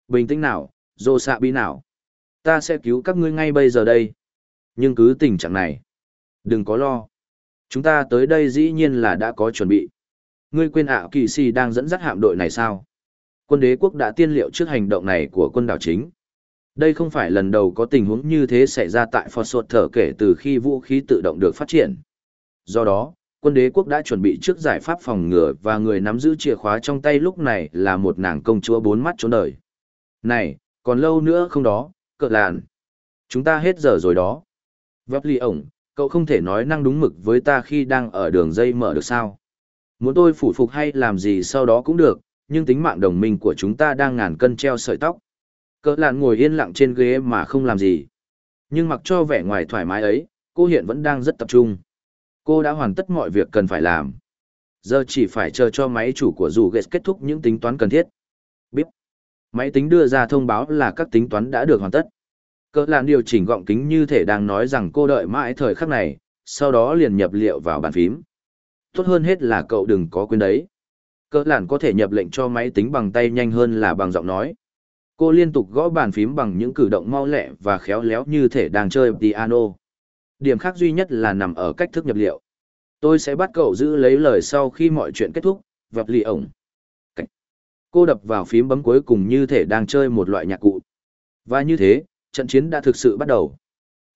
Bình tĩnh nào, dô xạ bi nào. Ta sẽ cứu các ngươi ngay bây giờ đây. Nhưng cứ tình trạng này. Đừng có lo. Chúng ta tới đây dĩ nhiên là đã có chuẩn bị. Ngươi quên ạ kỳ si đang dẫn dắt hạm đội này sao? Quân đế quốc đã tiên liệu trước hành động này của quân đảo chính. Đây không phải lần đầu có tình huống như thế xảy ra tại Phật Sột Thở kể từ khi vũ khí tự động được phát triển. Do đó, quân đế quốc đã chuẩn bị trước giải pháp phòng ngừa và người nắm giữ chìa khóa trong tay lúc này là một nàng công chúa bốn mắt trốn đời. Này, còn lâu nữa không đó, cợt làn. Chúng ta hết giờ rồi đó. Vấp ly ổng, cậu không thể nói năng đúng mực với ta khi đang ở đường dây mở được sao. Muốn tôi phủ phục hay làm gì sau đó cũng được, nhưng tính mạng đồng minh của chúng ta đang ngàn cân treo sợi tóc. Cỡ lạn ngồi yên lặng trên ghế mà không làm gì. Nhưng mặc cho vẻ ngoài thoải mái ấy, cô hiện vẫn đang rất tập trung. Cô đã hoàn tất mọi việc cần phải làm. Giờ chỉ phải chờ cho máy chủ của dù Gates kết thúc những tính toán cần thiết. Bíp. Máy tính đưa ra thông báo là các tính toán đã được hoàn tất. Cỡ lạn điều chỉnh gọng kính như thể đang nói rằng cô đợi mãi thời khắc này, sau đó liền nhập liệu vào bàn phím. Tốt hơn hết là cậu đừng có quên đấy. Cỡ lạn có thể nhập lệnh cho máy tính bằng tay nhanh hơn là bằng giọng nói. Cô liên tục gõ bàn phím bằng những cử động mau lẹ và khéo léo như thể đang chơi piano. Điểm khác duy nhất là nằm ở cách thức nhập liệu. Tôi sẽ bắt cậu giữ lấy lời sau khi mọi chuyện kết thúc, vập lì ổng. Cách. Cô đập vào phím bấm cuối cùng như thể đang chơi một loại nhạc cụ. Và như thế, trận chiến đã thực sự bắt đầu.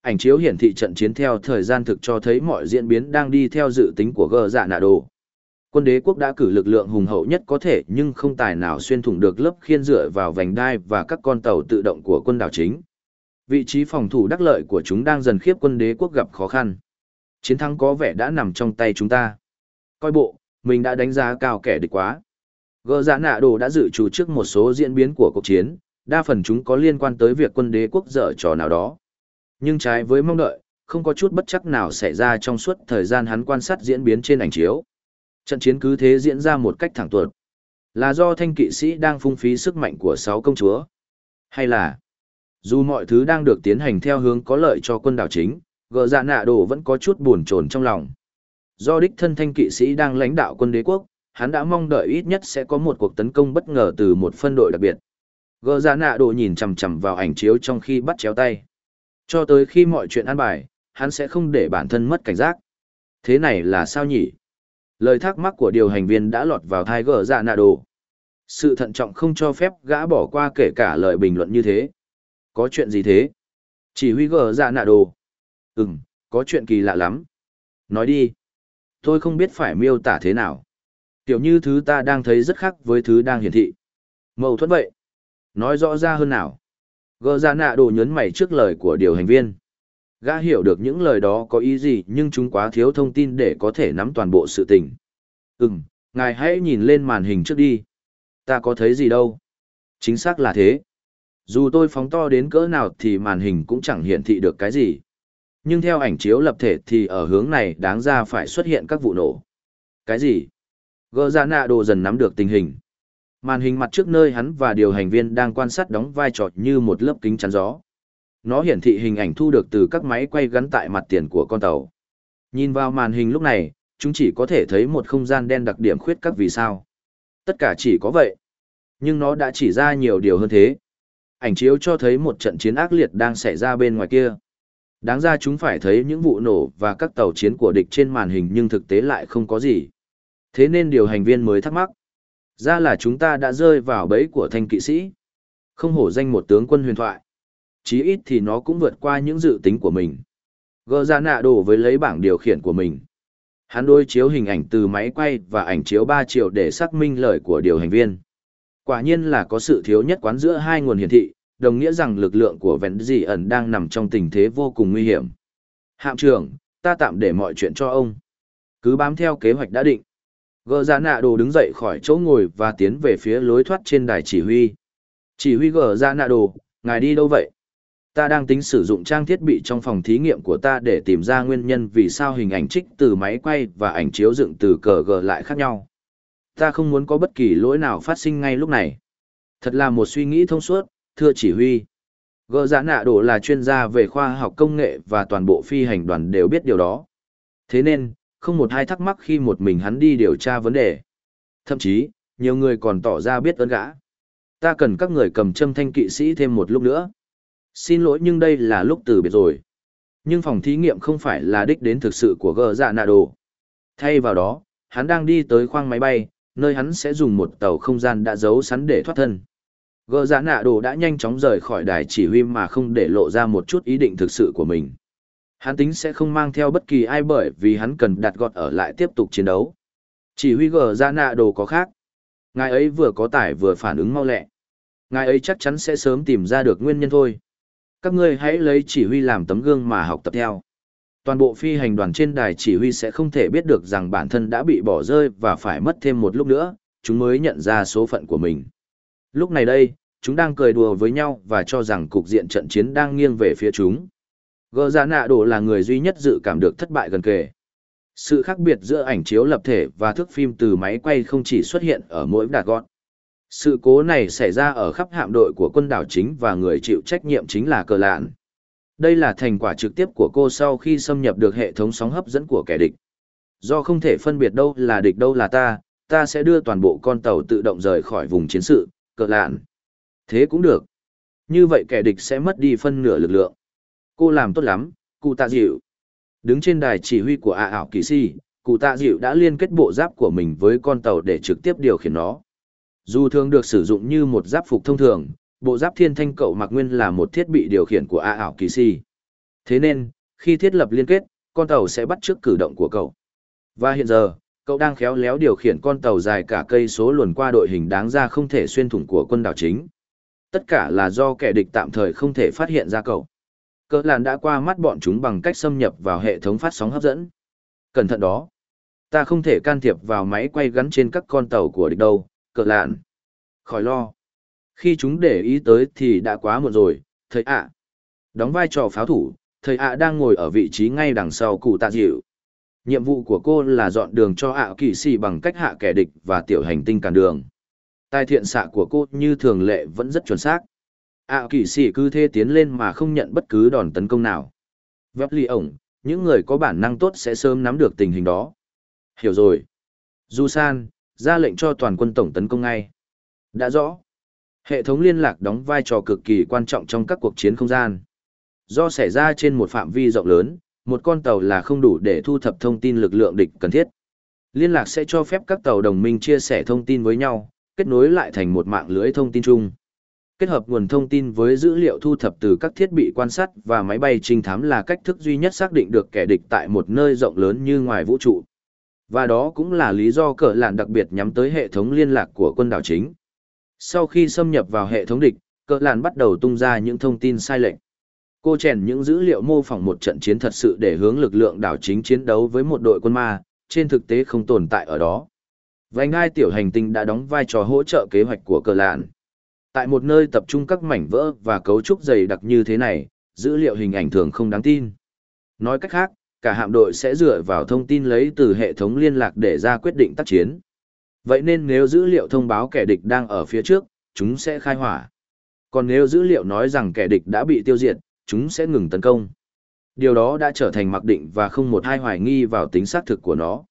Ảnh chiếu hiển thị trận chiến theo thời gian thực cho thấy mọi diễn biến đang đi theo dự tính của gờ dạ nạ đồ. Quân đế quốc đã cử lực lượng hùng hậu nhất có thể nhưng không tài nào xuyên thủng được lớp khiên dựa vào vành đai và các con tàu tự động của quân đảo chính. Vị trí phòng thủ đắc lợi của chúng đang dần khiếp quân đế quốc gặp khó khăn. Chiến thắng có vẻ đã nằm trong tay chúng ta. Coi bộ, mình đã đánh giá cao kẻ địch quá. Gơ giả dạ nạ đồ đã dự trù trước một số diễn biến của cuộc chiến, đa phần chúng có liên quan tới việc quân đế quốc dở trò nào đó. Nhưng trái với mong đợi, không có chút bất chắc nào xảy ra trong suốt thời gian hắn quan sát diễn biến trên ảnh chiếu. Trận chiến cứ thế diễn ra một cách thẳng tuột. Là do thanh kỵ sĩ đang phung phí sức mạnh của sáu công chúa? Hay là, dù mọi thứ đang được tiến hành theo hướng có lợi cho quân đảo chính, gờ dạ nạ đồ vẫn có chút buồn chồn trong lòng. Do đích thân thanh kỵ sĩ đang lãnh đạo quân đế quốc, hắn đã mong đợi ít nhất sẽ có một cuộc tấn công bất ngờ từ một phân đội đặc biệt. Gờ dạ nạ đồ nhìn chằm chằm vào ảnh chiếu trong khi bắt chéo tay. Cho tới khi mọi chuyện an bài, hắn sẽ không để bản thân mất cảnh giác. Thế này là sao nhỉ? Lời thắc mắc của điều hành viên đã lọt vào thai gờ dạ nạ đồ. Sự thận trọng không cho phép gã bỏ qua kể cả lời bình luận như thế. Có chuyện gì thế? Chỉ huy gờ dạ nạ đồ. Ừm, có chuyện kỳ lạ lắm. Nói đi. Tôi không biết phải miêu tả thế nào. Kiểu như thứ ta đang thấy rất khác với thứ đang hiển thị. Mâu thuẫn vậy. Nói rõ ra hơn nào. Gờ ra nạ đồ nhấn mày trước lời của điều hành viên. Gã hiểu được những lời đó có ý gì nhưng chúng quá thiếu thông tin để có thể nắm toàn bộ sự tình. Ừm, ngài hãy nhìn lên màn hình trước đi. Ta có thấy gì đâu. Chính xác là thế. Dù tôi phóng to đến cỡ nào thì màn hình cũng chẳng hiển thị được cái gì. Nhưng theo ảnh chiếu lập thể thì ở hướng này đáng ra phải xuất hiện các vụ nổ. Cái gì? Gỡ ra dạ nạ đồ dần nắm được tình hình. Màn hình mặt trước nơi hắn và điều hành viên đang quan sát đóng vai trò như một lớp kính chắn gió. Nó hiển thị hình ảnh thu được từ các máy quay gắn tại mặt tiền của con tàu. Nhìn vào màn hình lúc này, chúng chỉ có thể thấy một không gian đen đặc điểm khuyết các vì sao. Tất cả chỉ có vậy. Nhưng nó đã chỉ ra nhiều điều hơn thế. Ảnh chiếu cho thấy một trận chiến ác liệt đang xảy ra bên ngoài kia. Đáng ra chúng phải thấy những vụ nổ và các tàu chiến của địch trên màn hình nhưng thực tế lại không có gì. Thế nên điều hành viên mới thắc mắc. Ra là chúng ta đã rơi vào bẫy của thanh kỵ sĩ. Không hổ danh một tướng quân huyền thoại. Chí ít thì nó cũng vượt qua những dự tính của mình. Gơ ra nạ đổ với lấy bảng điều khiển của mình. Hắn đối chiếu hình ảnh từ máy quay và ảnh chiếu 3 triệu để xác minh lời của điều hành viên. Quả nhiên là có sự thiếu nhất quán giữa hai nguồn hiển thị, đồng nghĩa rằng lực lượng của vẹn dị ẩn đang nằm trong tình thế vô cùng nguy hiểm. Hạm trưởng, ta tạm để mọi chuyện cho ông. Cứ bám theo kế hoạch đã định. Gờ ra nạ đồ đứng dậy khỏi chỗ ngồi và tiến về phía lối thoát trên đài chỉ huy. Chỉ huy gờ ra nạ đồ, ngài đi đâu vậy? Ta đang tính sử dụng trang thiết bị trong phòng thí nghiệm của ta để tìm ra nguyên nhân vì sao hình ảnh trích từ máy quay và ảnh chiếu dựng từ cờ gờ lại khác nhau. Ta không muốn có bất kỳ lỗi nào phát sinh ngay lúc này. Thật là một suy nghĩ thông suốt, thưa chỉ huy. Gờ giã nạ đổ là chuyên gia về khoa học công nghệ và toàn bộ phi hành đoàn đều biết điều đó. Thế nên, không một ai thắc mắc khi một mình hắn đi điều tra vấn đề. Thậm chí, nhiều người còn tỏ ra biết ơn gã. Ta cần các người cầm châm thanh kỵ sĩ thêm một lúc nữa. Xin lỗi nhưng đây là lúc từ biệt rồi. Nhưng phòng thí nghiệm không phải là đích đến thực sự của gờ dạ nạ đồ. Thay vào đó, hắn đang đi tới khoang máy bay, nơi hắn sẽ dùng một tàu không gian đã giấu sẵn để thoát thân. Gờ dạ nạ đồ đã nhanh chóng rời khỏi đài chỉ huy mà không để lộ ra một chút ý định thực sự của mình. Hắn tính sẽ không mang theo bất kỳ ai bởi vì hắn cần đặt gọt ở lại tiếp tục chiến đấu. Chỉ huy gờ ra nạ đồ có khác. Ngài ấy vừa có tải vừa phản ứng mau lẹ. Ngài ấy chắc chắn sẽ sớm tìm ra được nguyên nhân thôi. Các ngươi hãy lấy chỉ huy làm tấm gương mà học tập theo. Toàn bộ phi hành đoàn trên đài chỉ huy sẽ không thể biết được rằng bản thân đã bị bỏ rơi và phải mất thêm một lúc nữa, chúng mới nhận ra số phận của mình. Lúc này đây, chúng đang cười đùa với nhau và cho rằng cục diện trận chiến đang nghiêng về phía chúng. Gơ giả dạ nạ đồ là người duy nhất dự cảm được thất bại gần kề. Sự khác biệt giữa ảnh chiếu lập thể và thước phim từ máy quay không chỉ xuất hiện ở mỗi đạt gọn. Sự cố này xảy ra ở khắp hạm đội của quân đảo chính và người chịu trách nhiệm chính là cờ lạn. Đây là thành quả trực tiếp của cô sau khi xâm nhập được hệ thống sóng hấp dẫn của kẻ địch. Do không thể phân biệt đâu là địch đâu là ta, ta sẽ đưa toàn bộ con tàu tự động rời khỏi vùng chiến sự, cờ lạn. Thế cũng được. Như vậy kẻ địch sẽ mất đi phân nửa lực lượng. Cô làm tốt lắm, cụ tạ dịu. Đứng trên đài chỉ huy của ạ ảo kỳ si, cụ tạ dịu đã liên kết bộ giáp của mình với con tàu để trực tiếp điều khiển nó. Dù thường được sử dụng như một giáp phục thông thường, bộ giáp thiên thanh cậu mặc nguyên là một thiết bị điều khiển của A ảo kỳ si. Thế nên, khi thiết lập liên kết, con tàu sẽ bắt trước cử động của cậu. Và hiện giờ, cậu đang khéo léo điều khiển con tàu dài cả cây số luồn qua đội hình đáng ra không thể xuyên thủng của quân đảo chính. Tất cả là do kẻ địch tạm thời không thể phát hiện ra cậu. Cỡ làn đã qua mắt bọn chúng bằng cách xâm nhập vào hệ thống phát sóng hấp dẫn. Cẩn thận đó. Ta không thể can thiệp vào máy quay gắn trên các con tàu của địch đâu, cỡ làn. Khỏi lo. Khi chúng để ý tới thì đã quá muộn rồi, thầy ạ. Đóng vai trò pháo thủ, thầy ạ đang ngồi ở vị trí ngay đằng sau cụ tạ dịu. Nhiệm vụ của cô là dọn đường cho ạ Kỵ sĩ bằng cách hạ kẻ địch và tiểu hành tinh cản đường. Tài thiện xạ của cô như thường lệ vẫn rất chuẩn xác. ạ Kỵ sĩ cứ thế tiến lên mà không nhận bất cứ đòn tấn công nào. Vấp ly ổng, những người có bản năng tốt sẽ sớm nắm được tình hình đó. Hiểu rồi. Du San, ra lệnh cho toàn quân tổng tấn công ngay. Đã rõ. Hệ thống liên lạc đóng vai trò cực kỳ quan trọng trong các cuộc chiến không gian. Do xảy ra trên một phạm vi rộng lớn, một con tàu là không đủ để thu thập thông tin lực lượng địch cần thiết. Liên lạc sẽ cho phép các tàu đồng minh chia sẻ thông tin với nhau, kết nối lại thành một mạng lưới thông tin chung. Kết hợp nguồn thông tin với dữ liệu thu thập từ các thiết bị quan sát và máy bay trinh thám là cách thức duy nhất xác định được kẻ địch tại một nơi rộng lớn như ngoài vũ trụ. Và đó cũng là lý do cờ lạn đặc biệt nhắm tới hệ thống liên lạc của quân đảo chính. Sau khi xâm nhập vào hệ thống địch, cờ làn bắt đầu tung ra những thông tin sai lệch. Cô chèn những dữ liệu mô phỏng một trận chiến thật sự để hướng lực lượng đảo chính chiến đấu với một đội quân ma, trên thực tế không tồn tại ở đó. Vành ngai tiểu hành tinh đã đóng vai trò hỗ trợ kế hoạch của cờ lạn. Tại một nơi tập trung các mảnh vỡ và cấu trúc dày đặc như thế này, dữ liệu hình ảnh thường không đáng tin. Nói cách khác, cả hạm đội sẽ dựa vào thông tin lấy từ hệ thống liên lạc để ra quyết định tác chiến. Vậy nên nếu dữ liệu thông báo kẻ địch đang ở phía trước, chúng sẽ khai hỏa. Còn nếu dữ liệu nói rằng kẻ địch đã bị tiêu diệt, chúng sẽ ngừng tấn công. Điều đó đã trở thành mặc định và không một ai hoài nghi vào tính xác thực của nó.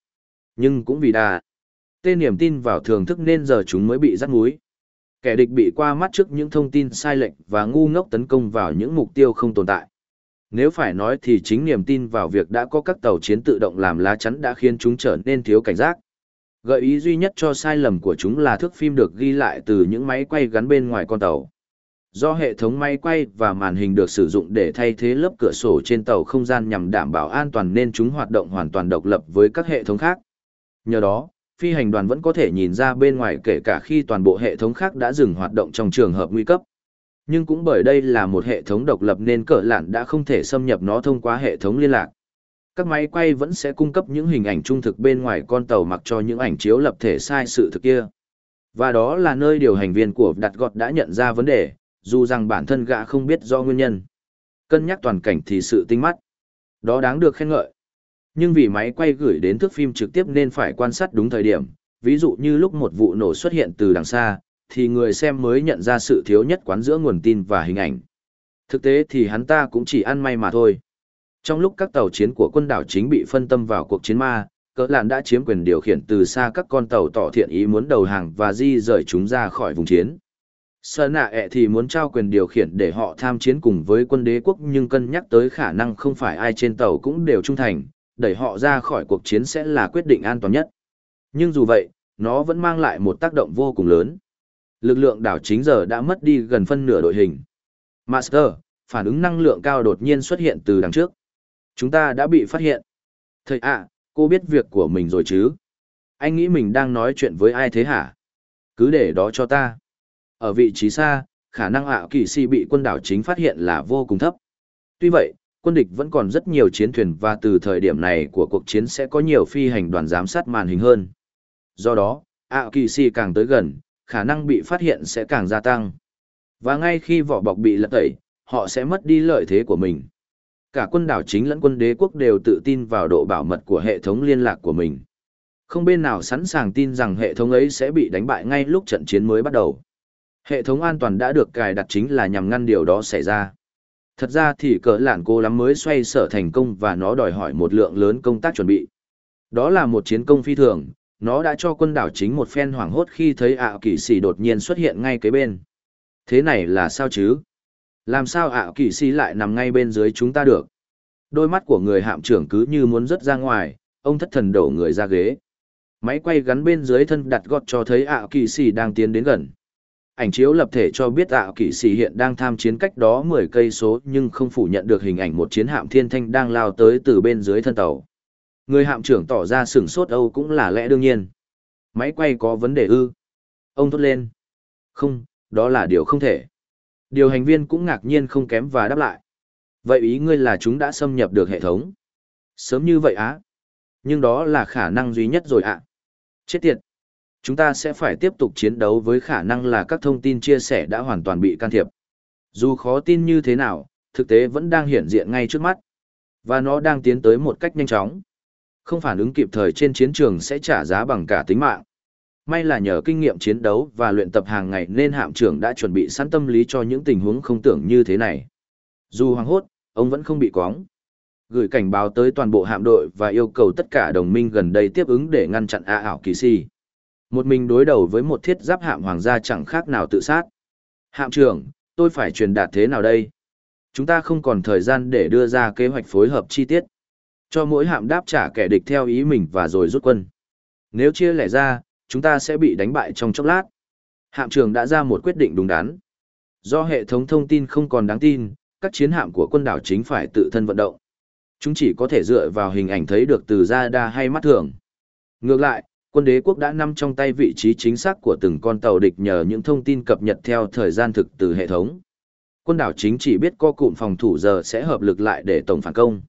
Nhưng cũng vì đà, tên niềm tin vào thường thức nên giờ chúng mới bị rắc múi. Kẻ địch bị qua mắt trước những thông tin sai lệch và ngu ngốc tấn công vào những mục tiêu không tồn tại. Nếu phải nói thì chính niềm tin vào việc đã có các tàu chiến tự động làm lá chắn đã khiến chúng trở nên thiếu cảnh giác. Gợi ý duy nhất cho sai lầm của chúng là thước phim được ghi lại từ những máy quay gắn bên ngoài con tàu. Do hệ thống máy quay và màn hình được sử dụng để thay thế lớp cửa sổ trên tàu không gian nhằm đảm bảo an toàn nên chúng hoạt động hoàn toàn độc lập với các hệ thống khác. Nhờ đó, phi hành đoàn vẫn có thể nhìn ra bên ngoài kể cả khi toàn bộ hệ thống khác đã dừng hoạt động trong trường hợp nguy cấp. Nhưng cũng bởi đây là một hệ thống độc lập nên cỡ lạn đã không thể xâm nhập nó thông qua hệ thống liên lạc. Các máy quay vẫn sẽ cung cấp những hình ảnh trung thực bên ngoài con tàu mặc cho những ảnh chiếu lập thể sai sự thực kia. Và đó là nơi điều hành viên của đặt gọt đã nhận ra vấn đề, dù rằng bản thân gã không biết do nguyên nhân. Cân nhắc toàn cảnh thì sự tinh mắt. Đó đáng được khen ngợi. Nhưng vì máy quay gửi đến thước phim trực tiếp nên phải quan sát đúng thời điểm, ví dụ như lúc một vụ nổ xuất hiện từ đằng xa, thì người xem mới nhận ra sự thiếu nhất quán giữa nguồn tin và hình ảnh. Thực tế thì hắn ta cũng chỉ ăn may mà thôi. Trong lúc các tàu chiến của quân đảo chính bị phân tâm vào cuộc chiến ma, cỡ lạn đã chiếm quyền điều khiển từ xa các con tàu tỏ thiện ý muốn đầu hàng và di rời chúng ra khỏi vùng chiến. Sơ nạ ẹ thì muốn trao quyền điều khiển để họ tham chiến cùng với quân đế quốc nhưng cân nhắc tới khả năng không phải ai trên tàu cũng đều trung thành, đẩy họ ra khỏi cuộc chiến sẽ là quyết định an toàn nhất. Nhưng dù vậy, nó vẫn mang lại một tác động vô cùng lớn. Lực lượng đảo chính giờ đã mất đi gần phân nửa đội hình. Master, phản ứng năng lượng cao đột nhiên xuất hiện từ đằng trước. Chúng ta đã bị phát hiện. Thầy ạ, cô biết việc của mình rồi chứ? Anh nghĩ mình đang nói chuyện với ai thế hả? Cứ để đó cho ta. Ở vị trí xa, khả năng ạ kỳ si bị quân đảo chính phát hiện là vô cùng thấp. Tuy vậy, quân địch vẫn còn rất nhiều chiến thuyền và từ thời điểm này của cuộc chiến sẽ có nhiều phi hành đoàn giám sát màn hình hơn. Do đó, ạ kỳ si càng tới gần, khả năng bị phát hiện sẽ càng gia tăng. Và ngay khi vỏ bọc bị lật tẩy, họ sẽ mất đi lợi thế của mình. Cả quân đảo chính lẫn quân đế quốc đều tự tin vào độ bảo mật của hệ thống liên lạc của mình. Không bên nào sẵn sàng tin rằng hệ thống ấy sẽ bị đánh bại ngay lúc trận chiến mới bắt đầu. Hệ thống an toàn đã được cài đặt chính là nhằm ngăn điều đó xảy ra. Thật ra thì cỡ lạn cô lắm mới xoay sở thành công và nó đòi hỏi một lượng lớn công tác chuẩn bị. Đó là một chiến công phi thường, nó đã cho quân đảo chính một phen hoảng hốt khi thấy ạ kỳ sĩ đột nhiên xuất hiện ngay kế bên. Thế này là sao chứ? Làm sao ạ kỵ sĩ lại nằm ngay bên dưới chúng ta được? Đôi mắt của người hạm trưởng cứ như muốn rớt ra ngoài, ông thất thần đổ người ra ghế. Máy quay gắn bên dưới thân đặt gọt cho thấy ạ kỵ sĩ đang tiến đến gần. Ảnh chiếu lập thể cho biết ạ kỵ sĩ hiện đang tham chiến cách đó 10 cây số nhưng không phủ nhận được hình ảnh một chiến hạm thiên thanh đang lao tới từ bên dưới thân tàu. Người hạm trưởng tỏ ra sửng sốt âu cũng là lẽ đương nhiên. Máy quay có vấn đề ư. Ông thốt lên. Không, đó là điều không thể. Điều hành viên cũng ngạc nhiên không kém và đáp lại. Vậy ý ngươi là chúng đã xâm nhập được hệ thống? Sớm như vậy á? Nhưng đó là khả năng duy nhất rồi ạ. Chết tiệt. Chúng ta sẽ phải tiếp tục chiến đấu với khả năng là các thông tin chia sẻ đã hoàn toàn bị can thiệp. Dù khó tin như thế nào, thực tế vẫn đang hiện diện ngay trước mắt. Và nó đang tiến tới một cách nhanh chóng. Không phản ứng kịp thời trên chiến trường sẽ trả giá bằng cả tính mạng. May là nhờ kinh nghiệm chiến đấu và luyện tập hàng ngày nên hạm trưởng đã chuẩn bị sẵn tâm lý cho những tình huống không tưởng như thế này. Dù hoang hốt, ông vẫn không bị quóng. Gửi cảnh báo tới toàn bộ hạm đội và yêu cầu tất cả đồng minh gần đây tiếp ứng để ngăn chặn A ảo kỳ si. Một mình đối đầu với một thiết giáp hạm hoàng gia chẳng khác nào tự sát. Hạm trưởng, tôi phải truyền đạt thế nào đây? Chúng ta không còn thời gian để đưa ra kế hoạch phối hợp chi tiết. Cho mỗi hạm đáp trả kẻ địch theo ý mình và rồi rút quân. Nếu chia lẻ ra, chúng ta sẽ bị đánh bại trong chốc lát. Hạm trưởng đã ra một quyết định đúng đắn. Do hệ thống thông tin không còn đáng tin, các chiến hạm của quân đảo chính phải tự thân vận động. Chúng chỉ có thể dựa vào hình ảnh thấy được từ radar hay mắt thường. Ngược lại, quân đế quốc đã nắm trong tay vị trí chính xác của từng con tàu địch nhờ những thông tin cập nhật theo thời gian thực từ hệ thống. Quân đảo chính chỉ biết co cụm phòng thủ giờ sẽ hợp lực lại để tổng phản công.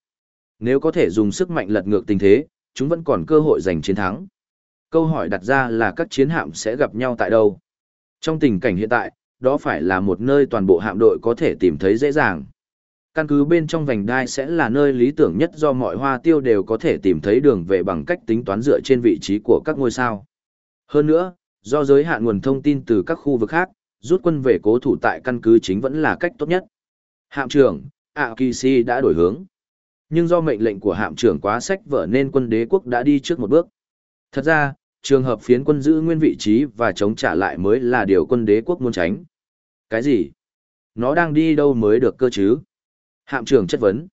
Nếu có thể dùng sức mạnh lật ngược tình thế, chúng vẫn còn cơ hội giành chiến thắng. Câu hỏi đặt ra là các chiến hạm sẽ gặp nhau tại đâu? Trong tình cảnh hiện tại, đó phải là một nơi toàn bộ hạm đội có thể tìm thấy dễ dàng. Căn cứ bên trong vành đai sẽ là nơi lý tưởng nhất do mọi hoa tiêu đều có thể tìm thấy đường về bằng cách tính toán dựa trên vị trí của các ngôi sao. Hơn nữa, do giới hạn nguồn thông tin từ các khu vực khác, rút quân về cố thủ tại căn cứ chính vẫn là cách tốt nhất. Hạm trưởng, Akisi đã đổi hướng. Nhưng do mệnh lệnh của hạm trưởng quá sách vở nên quân đế quốc đã đi trước một bước. Thật ra, trường hợp phiến quân giữ nguyên vị trí và chống trả lại mới là điều quân đế quốc muốn tránh. Cái gì? Nó đang đi đâu mới được cơ chứ? Hạm trưởng chất vấn.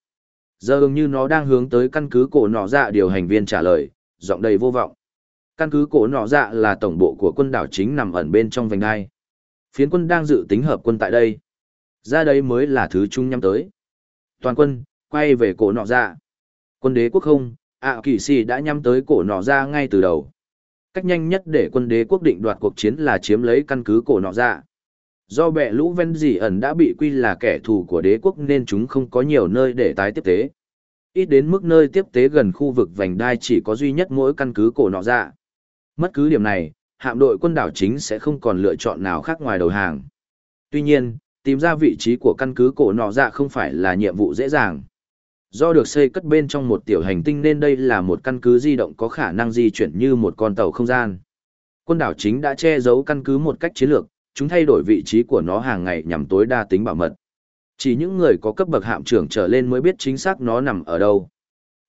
Giờ như nó đang hướng tới căn cứ cổ nọ dạ điều hành viên trả lời, giọng đầy vô vọng. Căn cứ cổ nọ dạ là tổng bộ của quân đảo chính nằm ẩn bên trong vành đai. Phiến quân đang dự tính hợp quân tại đây. Ra đây mới là thứ chung nhắm tới. Toàn quân, quay về cổ nọ dạ. Quân đế quốc không, ạ à, kỵ sĩ đã nhắm tới cổ nọ dạ ngay từ đầu. Cách nhanh nhất để quân đế quốc định đoạt cuộc chiến là chiếm lấy căn cứ cổ nọ ra. Do bệ lũ ven dì ẩn đã bị quy là kẻ thù của đế quốc nên chúng không có nhiều nơi để tái tiếp tế. Ít đến mức nơi tiếp tế gần khu vực vành đai chỉ có duy nhất mỗi căn cứ cổ nọ ra. Mất cứ điểm này, hạm đội quân đảo chính sẽ không còn lựa chọn nào khác ngoài đầu hàng. Tuy nhiên, tìm ra vị trí của căn cứ cổ nọ ra không phải là nhiệm vụ dễ dàng. Do được xây cất bên trong một tiểu hành tinh nên đây là một căn cứ di động có khả năng di chuyển như một con tàu không gian. Quân đảo chính đã che giấu căn cứ một cách chiến lược, chúng thay đổi vị trí của nó hàng ngày nhằm tối đa tính bảo mật. Chỉ những người có cấp bậc hạm trưởng trở lên mới biết chính xác nó nằm ở đâu.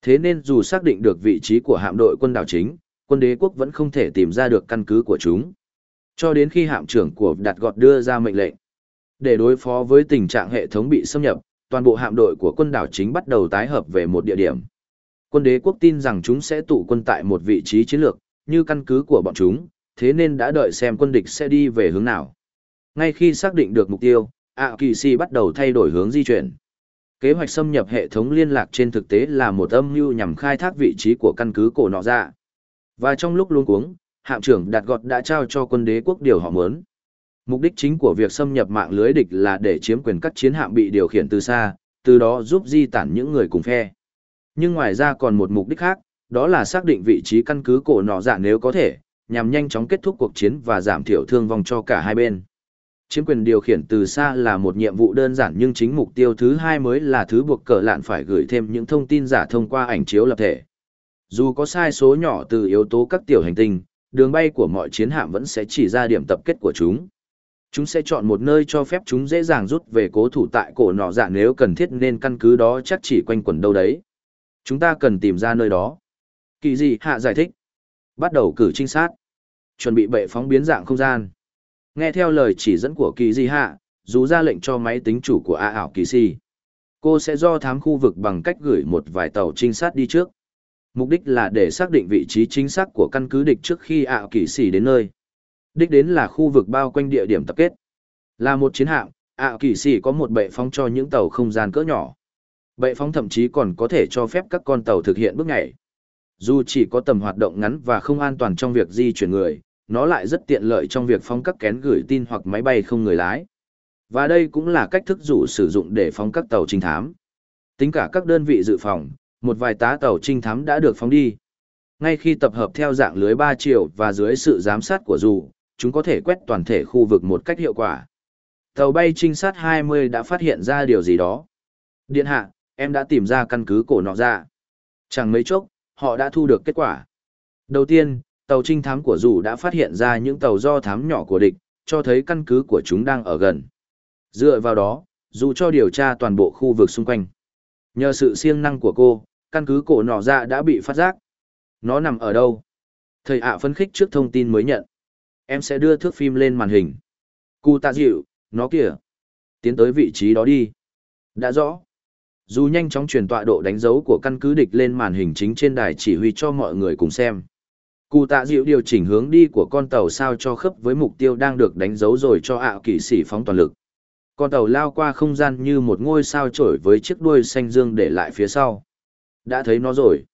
Thế nên dù xác định được vị trí của hạm đội quân đảo chính, quân đế quốc vẫn không thể tìm ra được căn cứ của chúng. Cho đến khi hạm trưởng của đặt gọt đưa ra mệnh lệnh. Để đối phó với tình trạng hệ thống bị xâm nhập, toàn bộ hạm đội của quân đảo chính bắt đầu tái hợp về một địa điểm. Quân đế quốc tin rằng chúng sẽ tụ quân tại một vị trí chiến lược, như căn cứ của bọn chúng, thế nên đã đợi xem quân địch sẽ đi về hướng nào. Ngay khi xác định được mục tiêu, ạ kỳ si bắt đầu thay đổi hướng di chuyển. Kế hoạch xâm nhập hệ thống liên lạc trên thực tế là một âm mưu nhằm khai thác vị trí của căn cứ cổ nọ ra. Và trong lúc luống cuống, hạm trưởng đạt gọt đã trao cho quân đế quốc điều họ muốn. Mục đích chính của việc xâm nhập mạng lưới địch là để chiếm quyền các chiến hạm bị điều khiển từ xa, từ đó giúp di tản những người cùng phe. Nhưng ngoài ra còn một mục đích khác, đó là xác định vị trí căn cứ cổ nọ dạ nếu có thể, nhằm nhanh chóng kết thúc cuộc chiến và giảm thiểu thương vong cho cả hai bên. Chiếm quyền điều khiển từ xa là một nhiệm vụ đơn giản nhưng chính mục tiêu thứ hai mới là thứ buộc cờ lạn phải gửi thêm những thông tin giả thông qua ảnh chiếu lập thể. Dù có sai số nhỏ từ yếu tố các tiểu hành tinh, đường bay của mọi chiến hạm vẫn sẽ chỉ ra điểm tập kết của chúng. Chúng sẽ chọn một nơi cho phép chúng dễ dàng rút về cố thủ tại cổ nọ dạ nếu cần thiết nên căn cứ đó chắc chỉ quanh quẩn đâu đấy. Chúng ta cần tìm ra nơi đó. Kỳ dị hạ giải thích. Bắt đầu cử trinh sát. Chuẩn bị bệ phóng biến dạng không gian. Nghe theo lời chỉ dẫn của kỳ dị hạ, dù ra lệnh cho máy tính chủ của A ảo kỳ si. Cô sẽ do thám khu vực bằng cách gửi một vài tàu trinh sát đi trước. Mục đích là để xác định vị trí chính xác của căn cứ địch trước khi ảo kỳ si đến nơi. Đích đến là khu vực bao quanh địa điểm tập kết. Là một chiến hạm, ảo kỳ sĩ có một bệ phóng cho những tàu không gian cỡ nhỏ. Bệ phóng thậm chí còn có thể cho phép các con tàu thực hiện bước nhảy. Dù chỉ có tầm hoạt động ngắn và không an toàn trong việc di chuyển người, nó lại rất tiện lợi trong việc phóng các kén gửi tin hoặc máy bay không người lái. Và đây cũng là cách thức rủ sử dụng để phóng các tàu trinh thám. Tính cả các đơn vị dự phòng, một vài tá tàu trinh thám đã được phóng đi. Ngay khi tập hợp theo dạng lưới ba chiều và dưới sự giám sát của dù, chúng có thể quét toàn thể khu vực một cách hiệu quả. Tàu bay trinh sát 20 đã phát hiện ra điều gì đó. Điện hạ, em đã tìm ra căn cứ cổ nọ ra. Chẳng mấy chốc, họ đã thu được kết quả. Đầu tiên, tàu trinh thám của dù đã phát hiện ra những tàu do thám nhỏ của địch, cho thấy căn cứ của chúng đang ở gần. Dựa vào đó, dù cho điều tra toàn bộ khu vực xung quanh. Nhờ sự siêng năng của cô, căn cứ cổ nọ ra đã bị phát giác. Nó nằm ở đâu? Thầy ạ phân khích trước thông tin mới nhận. Em sẽ đưa thước phim lên màn hình. Cụ tạ dịu, nó kìa. Tiến tới vị trí đó đi. Đã rõ. Dù nhanh chóng truyền tọa độ đánh dấu của căn cứ địch lên màn hình chính trên đài chỉ huy cho mọi người cùng xem. Cụ tạ dịu điều chỉnh hướng đi của con tàu sao cho khớp với mục tiêu đang được đánh dấu rồi cho ạ kỵ sĩ phóng toàn lực. Con tàu lao qua không gian như một ngôi sao trổi với chiếc đuôi xanh dương để lại phía sau. Đã thấy nó rồi.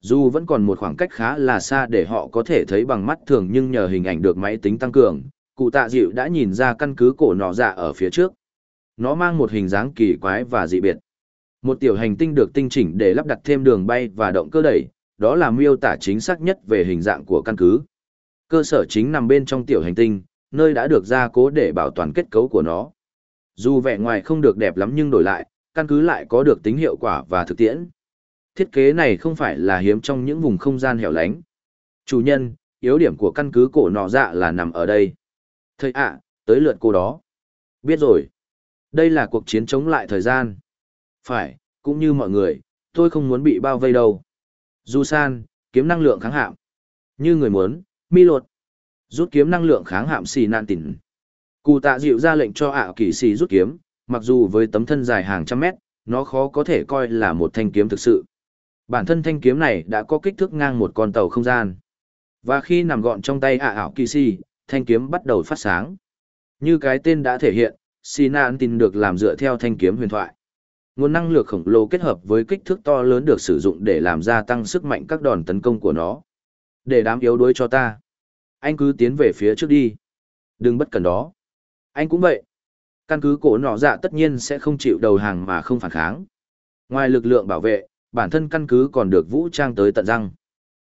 Dù vẫn còn một khoảng cách khá là xa để họ có thể thấy bằng mắt thường nhưng nhờ hình ảnh được máy tính tăng cường, cụ tạ dịu đã nhìn ra căn cứ cổ nọ dạ ở phía trước. Nó mang một hình dáng kỳ quái và dị biệt. Một tiểu hành tinh được tinh chỉnh để lắp đặt thêm đường bay và động cơ đẩy, đó là miêu tả chính xác nhất về hình dạng của căn cứ. Cơ sở chính nằm bên trong tiểu hành tinh, nơi đã được gia cố để bảo toàn kết cấu của nó. Dù vẻ ngoài không được đẹp lắm nhưng đổi lại, căn cứ lại có được tính hiệu quả và thực tiễn. Thiết kế này không phải là hiếm trong những vùng không gian hẻo lánh. Chủ nhân, yếu điểm của căn cứ cổ nọ dạ là nằm ở đây. Thầy ạ, tới lượt cô đó. Biết rồi. Đây là cuộc chiến chống lại thời gian. Phải, cũng như mọi người, tôi không muốn bị bao vây đâu. Du san, kiếm năng lượng kháng hạm. Như người muốn, mi lột. Rút kiếm năng lượng kháng hạm xì nạn tỉnh. Cụ tạ dịu ra lệnh cho ạ kỳ xì rút kiếm, mặc dù với tấm thân dài hàng trăm mét, nó khó có thể coi là một thanh kiếm thực sự. Bản thân thanh kiếm này đã có kích thước ngang một con tàu không gian. Và khi nằm gọn trong tay ạ ảo kỳ si thanh kiếm bắt đầu phát sáng. Như cái tên đã thể hiện, sinan tin được làm dựa theo thanh kiếm huyền thoại nguồn năng lượng khổng lồ kết hợp với kích thước to lớn được sử dụng để làm gia tăng sức mạnh các đòn tấn công của nó. Để đám yếu đuối cho ta. Anh cứ tiến về phía trước đi. Đừng bất cần đó. Anh cũng vậy. Căn cứ cổ nọ dạ tất nhiên sẽ không chịu đầu hàng mà không phản kháng. Ngoài lực lượng bảo vệ, bản thân căn cứ còn được vũ trang tới tận răng.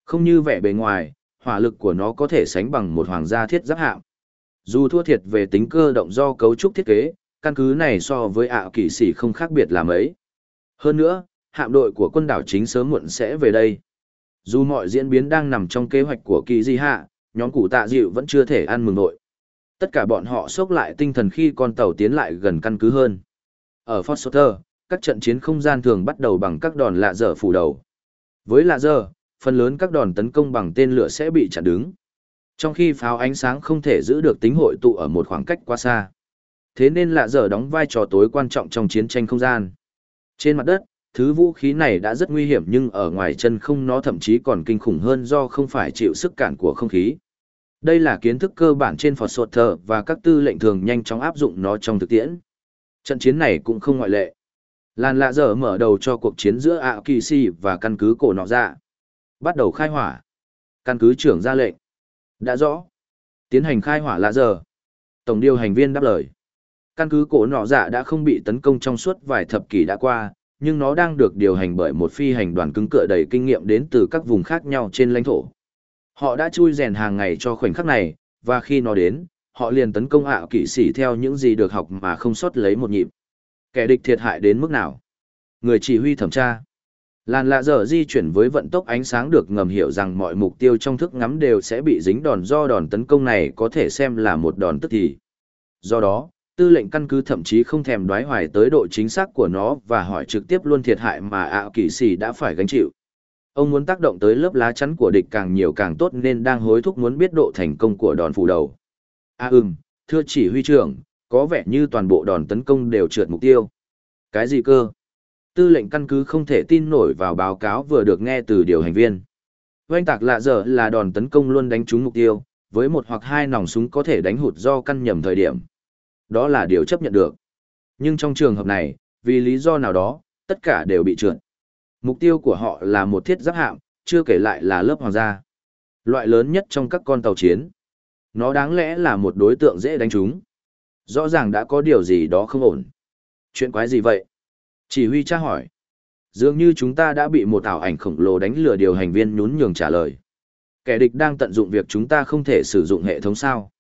Không như vẻ bề ngoài, hỏa lực của nó có thể sánh bằng một hoàng gia thiết giáp hạm. Dù thua thiệt về tính cơ động do cấu trúc thiết kế, căn cứ này so với ạ kỵ sĩ không khác biệt là mấy. Hơn nữa, hạm đội của quân đảo chính sớm muộn sẽ về đây. Dù mọi diễn biến đang nằm trong kế hoạch của kỳ di hạ, nhóm cụ tạ dịu vẫn chưa thể ăn mừng nội. Tất cả bọn họ sốc lại tinh thần khi con tàu tiến lại gần căn cứ hơn. Ở Fort Sutter, các trận chiến không gian thường bắt đầu bằng các đòn lạ dở phủ đầu. Với lạ dở, phần lớn các đòn tấn công bằng tên lửa sẽ bị chặn đứng. Trong khi pháo ánh sáng không thể giữ được tính hội tụ ở một khoảng cách quá xa thế nên lạ dở đóng vai trò tối quan trọng trong chiến tranh không gian. Trên mặt đất, thứ vũ khí này đã rất nguy hiểm nhưng ở ngoài chân không nó thậm chí còn kinh khủng hơn do không phải chịu sức cản của không khí. Đây là kiến thức cơ bản trên Phật Sột Thờ và các tư lệnh thường nhanh chóng áp dụng nó trong thực tiễn. Trận chiến này cũng không ngoại lệ. Làn lạ dở mở đầu cho cuộc chiến giữa ạ kỳ si và căn cứ cổ nọ dạ. Bắt đầu khai hỏa. Căn cứ trưởng ra lệnh. Đã rõ. Tiến hành khai hỏa lạ dở. Tổng điều hành viên đáp lời. Căn cứ cổ nọ dạ đã không bị tấn công trong suốt vài thập kỷ đã qua, nhưng nó đang được điều hành bởi một phi hành đoàn cứng cựa đầy kinh nghiệm đến từ các vùng khác nhau trên lãnh thổ. Họ đã chui rèn hàng ngày cho khoảnh khắc này, và khi nó đến, họ liền tấn công ảo kỵ sĩ theo những gì được học mà không sót lấy một nhịp. Kẻ địch thiệt hại đến mức nào? Người chỉ huy thẩm tra. Làn lạ dở di chuyển với vận tốc ánh sáng được ngầm hiểu rằng mọi mục tiêu trong thức ngắm đều sẽ bị dính đòn do đòn tấn công này có thể xem là một đòn tức thì. Do đó, tư lệnh căn cứ thậm chí không thèm đoái hoài tới độ chính xác của nó và hỏi trực tiếp luôn thiệt hại mà ạ kỵ sĩ đã phải gánh chịu. Ông muốn tác động tới lớp lá chắn của địch càng nhiều càng tốt nên đang hối thúc muốn biết độ thành công của đòn phủ đầu. À ừm, thưa chỉ huy trưởng, có vẻ như toàn bộ đòn tấn công đều trượt mục tiêu. Cái gì cơ? Tư lệnh căn cứ không thể tin nổi vào báo cáo vừa được nghe từ điều hành viên. Oanh tạc lạ dở là đòn tấn công luôn đánh trúng mục tiêu, với một hoặc hai nòng súng có thể đánh hụt do căn nhầm thời điểm. Đó là điều chấp nhận được. Nhưng trong trường hợp này, vì lý do nào đó, tất cả đều bị trượt. Mục tiêu của họ là một thiết giáp hạm, chưa kể lại là lớp hoàng gia. Loại lớn nhất trong các con tàu chiến. Nó đáng lẽ là một đối tượng dễ đánh trúng. Rõ ràng đã có điều gì đó không ổn. Chuyện quái gì vậy? Chỉ huy tra hỏi. Dường như chúng ta đã bị một ảo ảnh khổng lồ đánh lừa điều hành viên nhún nhường trả lời. Kẻ địch đang tận dụng việc chúng ta không thể sử dụng hệ thống sao.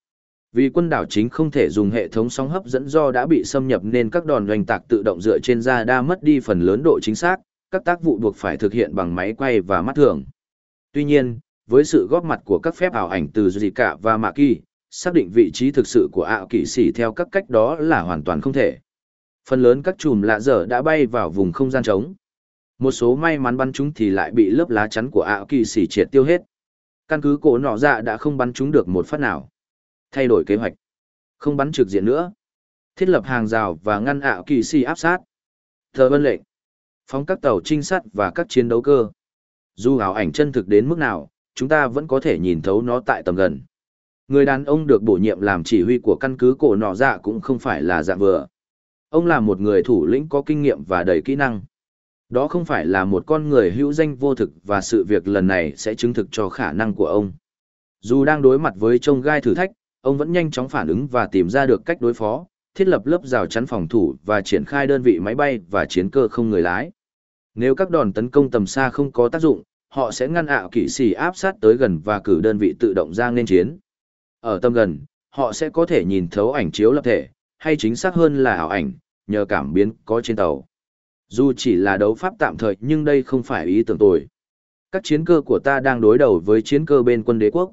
Vì quân đảo chính không thể dùng hệ thống sóng hấp dẫn do đã bị xâm nhập nên các đòn doanh tạc tự động dựa trên radar mất đi phần lớn độ chính xác, các tác vụ buộc phải thực hiện bằng máy quay và mắt thường. Tuy nhiên, với sự góp mặt của các phép ảo ảnh từ Zika và Maki, Kỳ, xác định vị trí thực sự của ảo kỵ sĩ theo các cách đó là hoàn toàn không thể. Phần lớn các chùm lạ dở đã bay vào vùng không gian trống. Một số may mắn bắn chúng thì lại bị lớp lá chắn của ảo kỵ sĩ triệt tiêu hết. Căn cứ cổ nọ dạ đã không bắn chúng được một phát nào. Thay đổi kế hoạch. Không bắn trực diện nữa. Thiết lập hàng rào và ngăn ảo kỵ sĩ áp sát. Thờ vân lệnh phóng các tàu trinh sát và các chiến đấu cơ. Dù ảo ảnh chân thực đến mức nào, chúng ta vẫn có thể nhìn thấu nó tại tầm gần. Người đàn ông được bổ nhiệm làm chỉ huy của căn cứ cổ nọ dạ cũng không phải là dạng vừa. Ông là một người thủ lĩnh có kinh nghiệm và đầy kỹ năng. Đó không phải là một con người hữu danh vô thực và sự việc lần này sẽ chứng thực cho khả năng của ông. Dù đang đối mặt với trông gai thử thách, ông vẫn nhanh chóng phản ứng và tìm ra được cách đối phó, thiết lập lớp rào chắn phòng thủ và triển khai đơn vị máy bay và chiến cơ không người lái. Nếu các đòn tấn công tầm xa không có tác dụng, họ sẽ ngăn ảo kỵ sĩ áp sát tới gần và cử đơn vị tự động ra nên chiến. Ở tâm gần, họ sẽ có thể nhìn thấu ảnh chiếu lập thể, hay chính xác hơn là ảo ảnh, nhờ cảm biến có trên tàu. Dù chỉ là đấu pháp tạm thời nhưng đây không phải ý tưởng tồi. Các chiến cơ của ta đang đối đầu với chiến cơ bên quân đế quốc.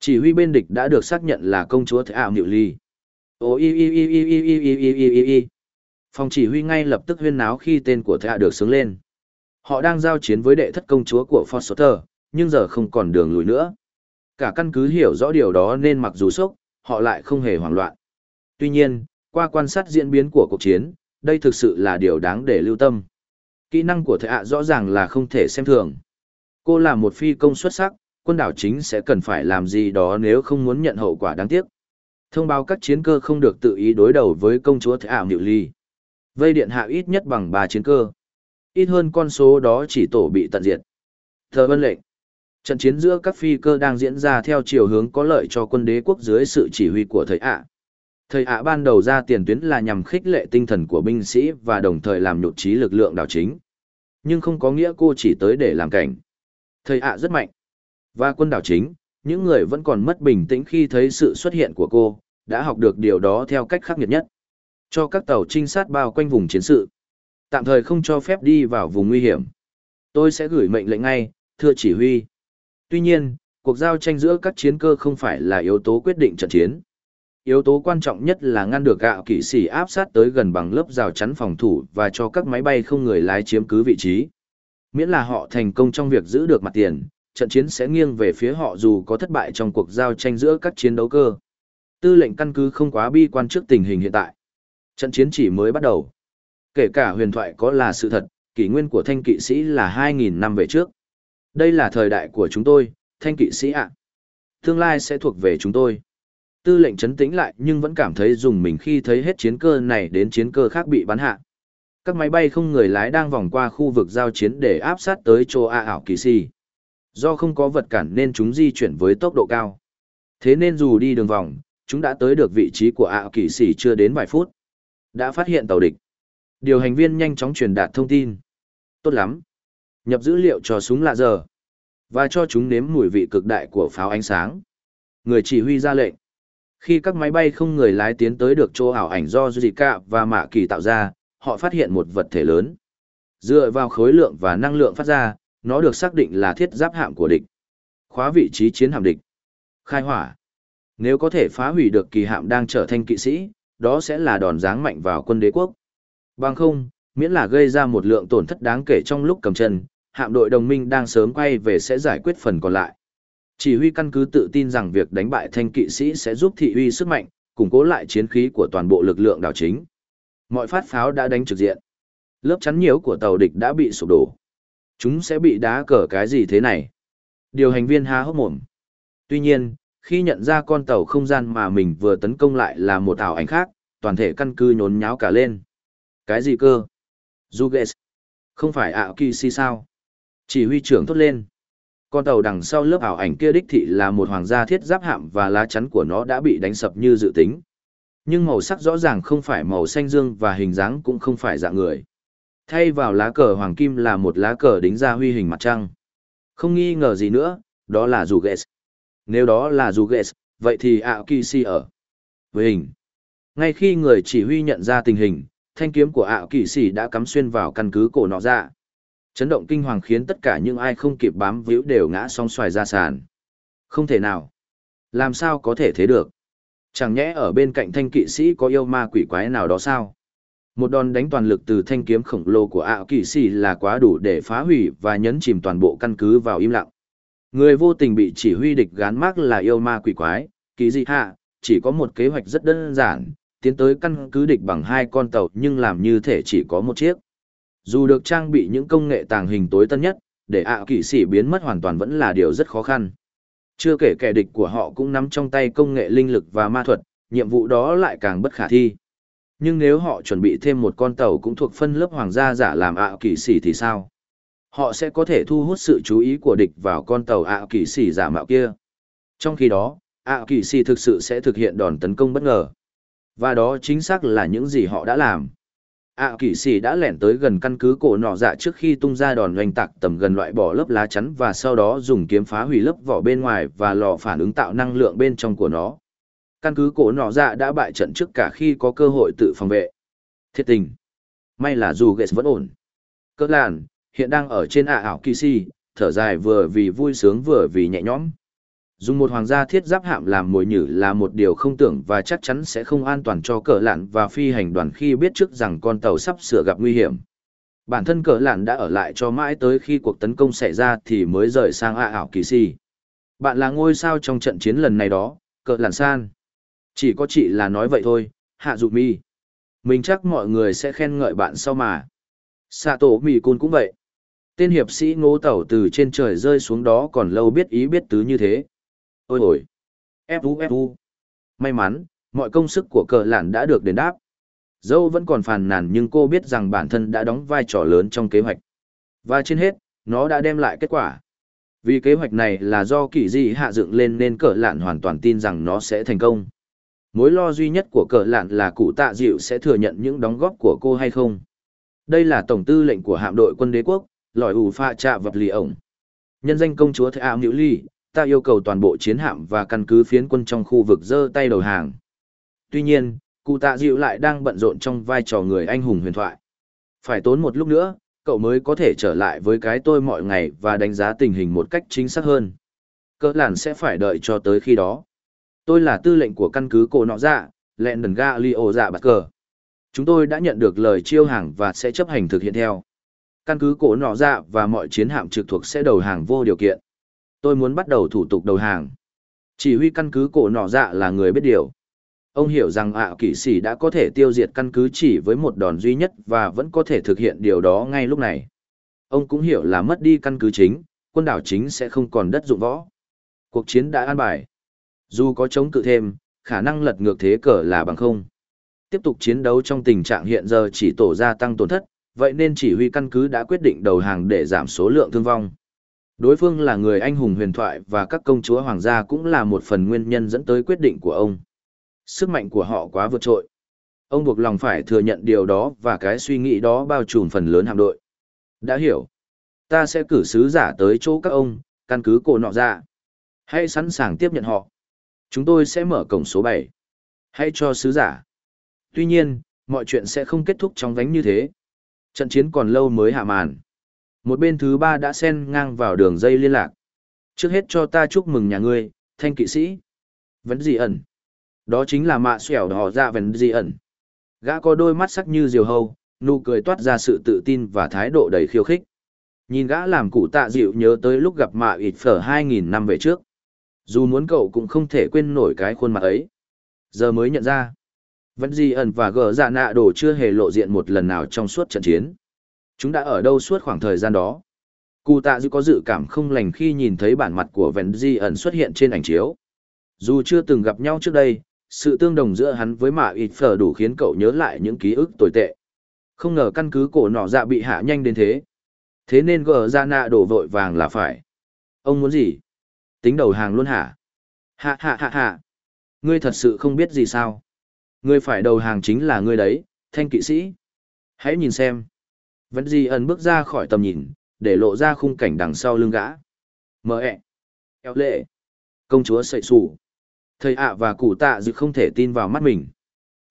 Chỉ huy bên địch đã được xác nhận là công chúa Thế ảo Niệu Ly. Ô y y y y y y y y y y. Phòng chỉ huy ngay lập tức huyên náo khi tên của Thế ảo được xứng lên. Họ đang giao chiến với đệ thất công chúa của Foster, nhưng giờ không còn đường lùi nữa. Cả căn cứ hiểu rõ điều đó nên mặc dù sốc, họ lại không hề hoảng loạn. Tuy nhiên, qua quan sát diễn biến của cuộc chiến, đây thực sự là điều đáng để lưu tâm. Kỹ năng của thệ ạ rõ ràng là không thể xem thường. Cô là một phi công xuất sắc, quân đảo chính sẽ cần phải làm gì đó nếu không muốn nhận hậu quả đáng tiếc. Thông báo các chiến cơ không được tự ý đối đầu với công chúa Thệ ảo Niệu Ly. Vây điện hạ ít nhất bằng 3 chiến cơ. Ít hơn con số đó chỉ tổ bị tận diệt. Thờ vân lệnh. Trận chiến giữa các phi cơ đang diễn ra theo chiều hướng có lợi cho quân đế quốc dưới sự chỉ huy của thầy ạ. Thầy ạ ban đầu ra tiền tuyến là nhằm khích lệ tinh thần của binh sĩ và đồng thời làm nhụt chí lực lượng đảo chính. Nhưng không có nghĩa cô chỉ tới để làm cảnh. Thầy ạ rất mạnh. Và quân đảo chính, những người vẫn còn mất bình tĩnh khi thấy sự xuất hiện của cô, đã học được điều đó theo cách khắc nghiệt nhất. Cho các tàu trinh sát bao quanh vùng chiến sự tạm thời không cho phép đi vào vùng nguy hiểm. Tôi sẽ gửi mệnh lệnh ngay, thưa chỉ huy. Tuy nhiên, cuộc giao tranh giữa các chiến cơ không phải là yếu tố quyết định trận chiến. Yếu tố quan trọng nhất là ngăn được gạo kỵ sĩ áp sát tới gần bằng lớp rào chắn phòng thủ và cho các máy bay không người lái chiếm cứ vị trí. Miễn là họ thành công trong việc giữ được mặt tiền, trận chiến sẽ nghiêng về phía họ dù có thất bại trong cuộc giao tranh giữa các chiến đấu cơ. Tư lệnh căn cứ không quá bi quan trước tình hình hiện tại. Trận chiến chỉ mới bắt đầu. Kể cả huyền thoại có là sự thật, kỷ nguyên của thanh kỵ sĩ là 2.000 năm về trước. Đây là thời đại của chúng tôi, thanh kỵ sĩ ạ. Tương lai sẽ thuộc về chúng tôi. Tư lệnh chấn tĩnh lại nhưng vẫn cảm thấy dùng mình khi thấy hết chiến cơ này đến chiến cơ khác bị bắn hạ. Các máy bay không người lái đang vòng qua khu vực giao chiến để áp sát tới chỗ A ảo kỳ si. Do không có vật cản nên chúng di chuyển với tốc độ cao. Thế nên dù đi đường vòng, Chúng đã tới được vị trí của ảo kỳ sĩ chưa đến vài phút. Đã phát hiện tàu địch. Điều hành viên nhanh chóng truyền đạt thông tin. Tốt lắm. Nhập dữ liệu cho súng lạ giờ. Và cho chúng nếm mùi vị cực đại của pháo ánh sáng. Người chỉ huy ra lệnh. Khi các máy bay không người lái tiến tới được chỗ ảo ảnh do Zika và Mạ Kỳ tạo ra, họ phát hiện một vật thể lớn. Dựa vào khối lượng và năng lượng phát ra, nó được xác định là thiết giáp hạm của địch. Khóa vị trí chiến hạm địch. Khai hỏa. Nếu có thể phá hủy được kỳ hạm đang trở thành kỵ sĩ, đó sẽ là đòn giáng mạnh vào quân đế quốc. Bằng không, miễn là gây ra một lượng tổn thất đáng kể trong lúc cầm chân, hạm đội đồng minh đang sớm quay về sẽ giải quyết phần còn lại. Chỉ huy căn cứ tự tin rằng việc đánh bại thanh kỵ sĩ sẽ giúp thị uy sức mạnh, củng cố lại chiến khí của toàn bộ lực lượng đảo chính. Mọi phát pháo đã đánh trực diện. Lớp chắn nhiễu của tàu địch đã bị sụp đổ. Chúng sẽ bị đá cờ cái gì thế này? Điều hành viên há hốc mồm. Tuy nhiên, khi nhận ra con tàu không gian mà mình vừa tấn công lại là một ảo ảnh khác, toàn thể căn cứ nhốn nháo cả lên. Cái gì cơ? Zuges. Không phải ạ kỳ si sao? Chỉ huy trưởng thốt lên. Con tàu đằng sau lớp ảo ảnh kia đích thị là một hoàng gia thiết giáp hạm và lá chắn của nó đã bị đánh sập như dự tính. Nhưng màu sắc rõ ràng không phải màu xanh dương và hình dáng cũng không phải dạng người. Thay vào lá cờ hoàng kim là một lá cờ đính ra huy hình mặt trăng. Không nghi ngờ gì nữa, đó là Zuges. Nếu đó là Zuges, vậy thì Aokisi ở. Với hình. Ngay khi người chỉ huy nhận ra tình hình, thanh kiếm của Aokisi đã cắm xuyên vào căn cứ cổ nọ ra. Chấn động kinh hoàng khiến tất cả những ai không kịp bám víu đều ngã song xoài ra sàn. Không thể nào. Làm sao có thể thế được? Chẳng nhẽ ở bên cạnh thanh kỵ sĩ có yêu ma quỷ quái nào đó sao? Một đòn đánh toàn lực từ thanh kiếm khổng lồ của ảo kỵ sĩ là quá đủ để phá hủy và nhấn chìm toàn bộ căn cứ vào im lặng. Người vô tình bị chỉ huy địch gán mác là yêu ma quỷ quái, kỳ dị hạ, chỉ có một kế hoạch rất đơn giản, tiến tới căn cứ địch bằng hai con tàu nhưng làm như thể chỉ có một chiếc. Dù được trang bị những công nghệ tàng hình tối tân nhất, để ạ kỵ sĩ biến mất hoàn toàn vẫn là điều rất khó khăn. Chưa kể kẻ địch của họ cũng nắm trong tay công nghệ linh lực và ma thuật, nhiệm vụ đó lại càng bất khả thi. Nhưng nếu họ chuẩn bị thêm một con tàu cũng thuộc phân lớp hoàng gia giả làm ạ kỵ sĩ thì sao? Họ sẽ có thể thu hút sự chú ý của địch vào con tàu ạ kỵ sĩ giả mạo kia. Trong khi đó, ạ kỵ sĩ thực sự sẽ thực hiện đòn tấn công bất ngờ. Và đó chính xác là những gì họ đã làm ạ à, kỵ sĩ đã lẻn tới gần căn cứ cổ nọ dạ trước khi tung ra đòn oanh tạc tầm gần loại bỏ lớp lá chắn và sau đó dùng kiếm phá hủy lớp vỏ bên ngoài và lò phản ứng tạo năng lượng bên trong của nó. Căn cứ cổ nọ dạ đã bại trận trước cả khi có cơ hội tự phòng vệ. Thiệt tình. May là dù gates vẫn ổn. Cỡ làn hiện đang ở trên ạ ảo kỵ sĩ thở dài vừa vì vui sướng vừa vì nhẹ nhõm. Dùng một hoàng gia thiết giáp hạm làm mồi nhử là một điều không tưởng và chắc chắn sẽ không an toàn cho cờ lạn và phi hành đoàn khi biết trước rằng con tàu sắp sửa gặp nguy hiểm. Bản thân cờ lạn đã ở lại cho mãi tới khi cuộc tấn công xảy ra thì mới rời sang A ảo kỳ si. Bạn là ngôi sao trong trận chiến lần này đó, cờ lạn san. Chỉ có chị là nói vậy thôi, hạ dụ mi. Mình chắc mọi người sẽ khen ngợi bạn sau mà. Sạ tổ mì cun cũng vậy. Tên hiệp sĩ ngô tàu từ trên trời rơi xuống đó còn lâu biết ý biết tứ như thế. Ôi ôi! Fu Fu! May mắn, mọi công sức của cờ lạn đã được đền đáp. Dâu vẫn còn phàn nàn nhưng cô biết rằng bản thân đã đóng vai trò lớn trong kế hoạch. Và trên hết, nó đã đem lại kết quả. Vì kế hoạch này là do kỳ di hạ dựng lên nên cờ lạn hoàn toàn tin rằng nó sẽ thành công. Mối lo duy nhất của cờ lạn là cụ tạ dịu sẽ thừa nhận những đóng góp của cô hay không. Đây là tổng tư lệnh của hạm đội quân đế quốc, lòi ủ pha trạ vật lì ổng. Nhân danh công chúa Thạ Ảo Ly, ta yêu cầu toàn bộ chiến hạm và căn cứ phiến quân trong khu vực giơ tay đầu hàng. Tuy nhiên, cụ tạ dịu lại đang bận rộn trong vai trò người anh hùng huyền thoại. Phải tốn một lúc nữa, cậu mới có thể trở lại với cái tôi mọi ngày và đánh giá tình hình một cách chính xác hơn. Cỡ làn sẽ phải đợi cho tới khi đó. Tôi là tư lệnh của căn cứ cổ nọ dạ, lẹn đần ga li ô dạ bạc cờ. Chúng tôi đã nhận được lời chiêu hàng và sẽ chấp hành thực hiện theo. Căn cứ cổ nọ dạ và mọi chiến hạm trực thuộc sẽ đầu hàng vô điều kiện. Tôi muốn bắt đầu thủ tục đầu hàng. Chỉ huy căn cứ cổ nọ dạ là người biết điều. Ông hiểu rằng ạ kỵ sĩ đã có thể tiêu diệt căn cứ chỉ với một đòn duy nhất và vẫn có thể thực hiện điều đó ngay lúc này. Ông cũng hiểu là mất đi căn cứ chính, quân đảo chính sẽ không còn đất dụng võ. Cuộc chiến đã an bài. Dù có chống cự thêm, khả năng lật ngược thế cờ là bằng không. Tiếp tục chiến đấu trong tình trạng hiện giờ chỉ tổ gia tăng tổn thất, vậy nên chỉ huy căn cứ đã quyết định đầu hàng để giảm số lượng thương vong. Đối phương là người anh hùng huyền thoại và các công chúa hoàng gia cũng là một phần nguyên nhân dẫn tới quyết định của ông. Sức mạnh của họ quá vượt trội. Ông buộc lòng phải thừa nhận điều đó và cái suy nghĩ đó bao trùm phần lớn hạm đội. Đã hiểu. Ta sẽ cử sứ giả tới chỗ các ông, căn cứ cổ nọ ra. Hãy sẵn sàng tiếp nhận họ. Chúng tôi sẽ mở cổng số 7. Hãy cho sứ giả. Tuy nhiên, mọi chuyện sẽ không kết thúc trong vánh như thế. Trận chiến còn lâu mới hạ màn. Một bên thứ ba đã xen ngang vào đường dây liên lạc. Trước hết cho ta chúc mừng nhà ngươi, thanh kỵ sĩ. Vấn gì ẩn? Đó chính là mạ xẻo đỏ ra vấn gì ẩn. Gã có đôi mắt sắc như diều hâu, nụ cười toát ra sự tự tin và thái độ đầy khiêu khích. Nhìn gã làm cụ tạ dịu nhớ tới lúc gặp mạ ịt phở 2.000 năm về trước. Dù muốn cậu cũng không thể quên nổi cái khuôn mặt ấy. Giờ mới nhận ra. Vẫn gì ẩn và gờ dạ nạ đồ chưa hề lộ diện một lần nào trong suốt trận chiến. Chúng đã ở đâu suốt khoảng thời gian đó. Cụ tạ dư có dự cảm không lành khi nhìn thấy bản mặt của Vẹn di ẩn xuất hiện trên ảnh chiếu. Dù chưa từng gặp nhau trước đây, sự tương đồng giữa hắn với mạ ịt phở đủ khiến cậu nhớ lại những ký ức tồi tệ. Không ngờ căn cứ cổ nọ dạ bị hạ nhanh đến thế. Thế nên gờ ra nạ đổ vội vàng là phải. Ông muốn gì? Tính đầu hàng luôn hả? Hạ hạ hạ hạ. Ngươi thật sự không biết gì sao? Ngươi phải đầu hàng chính là ngươi đấy, thanh kỵ sĩ. Hãy nhìn xem. Vẫn gì ẩn bước ra khỏi tầm nhìn, để lộ ra khung cảnh đằng sau lưng gã. mở ẹ. Eo lệ. Công chúa sậy sủ. Thầy ạ và cụ tạ dự không thể tin vào mắt mình.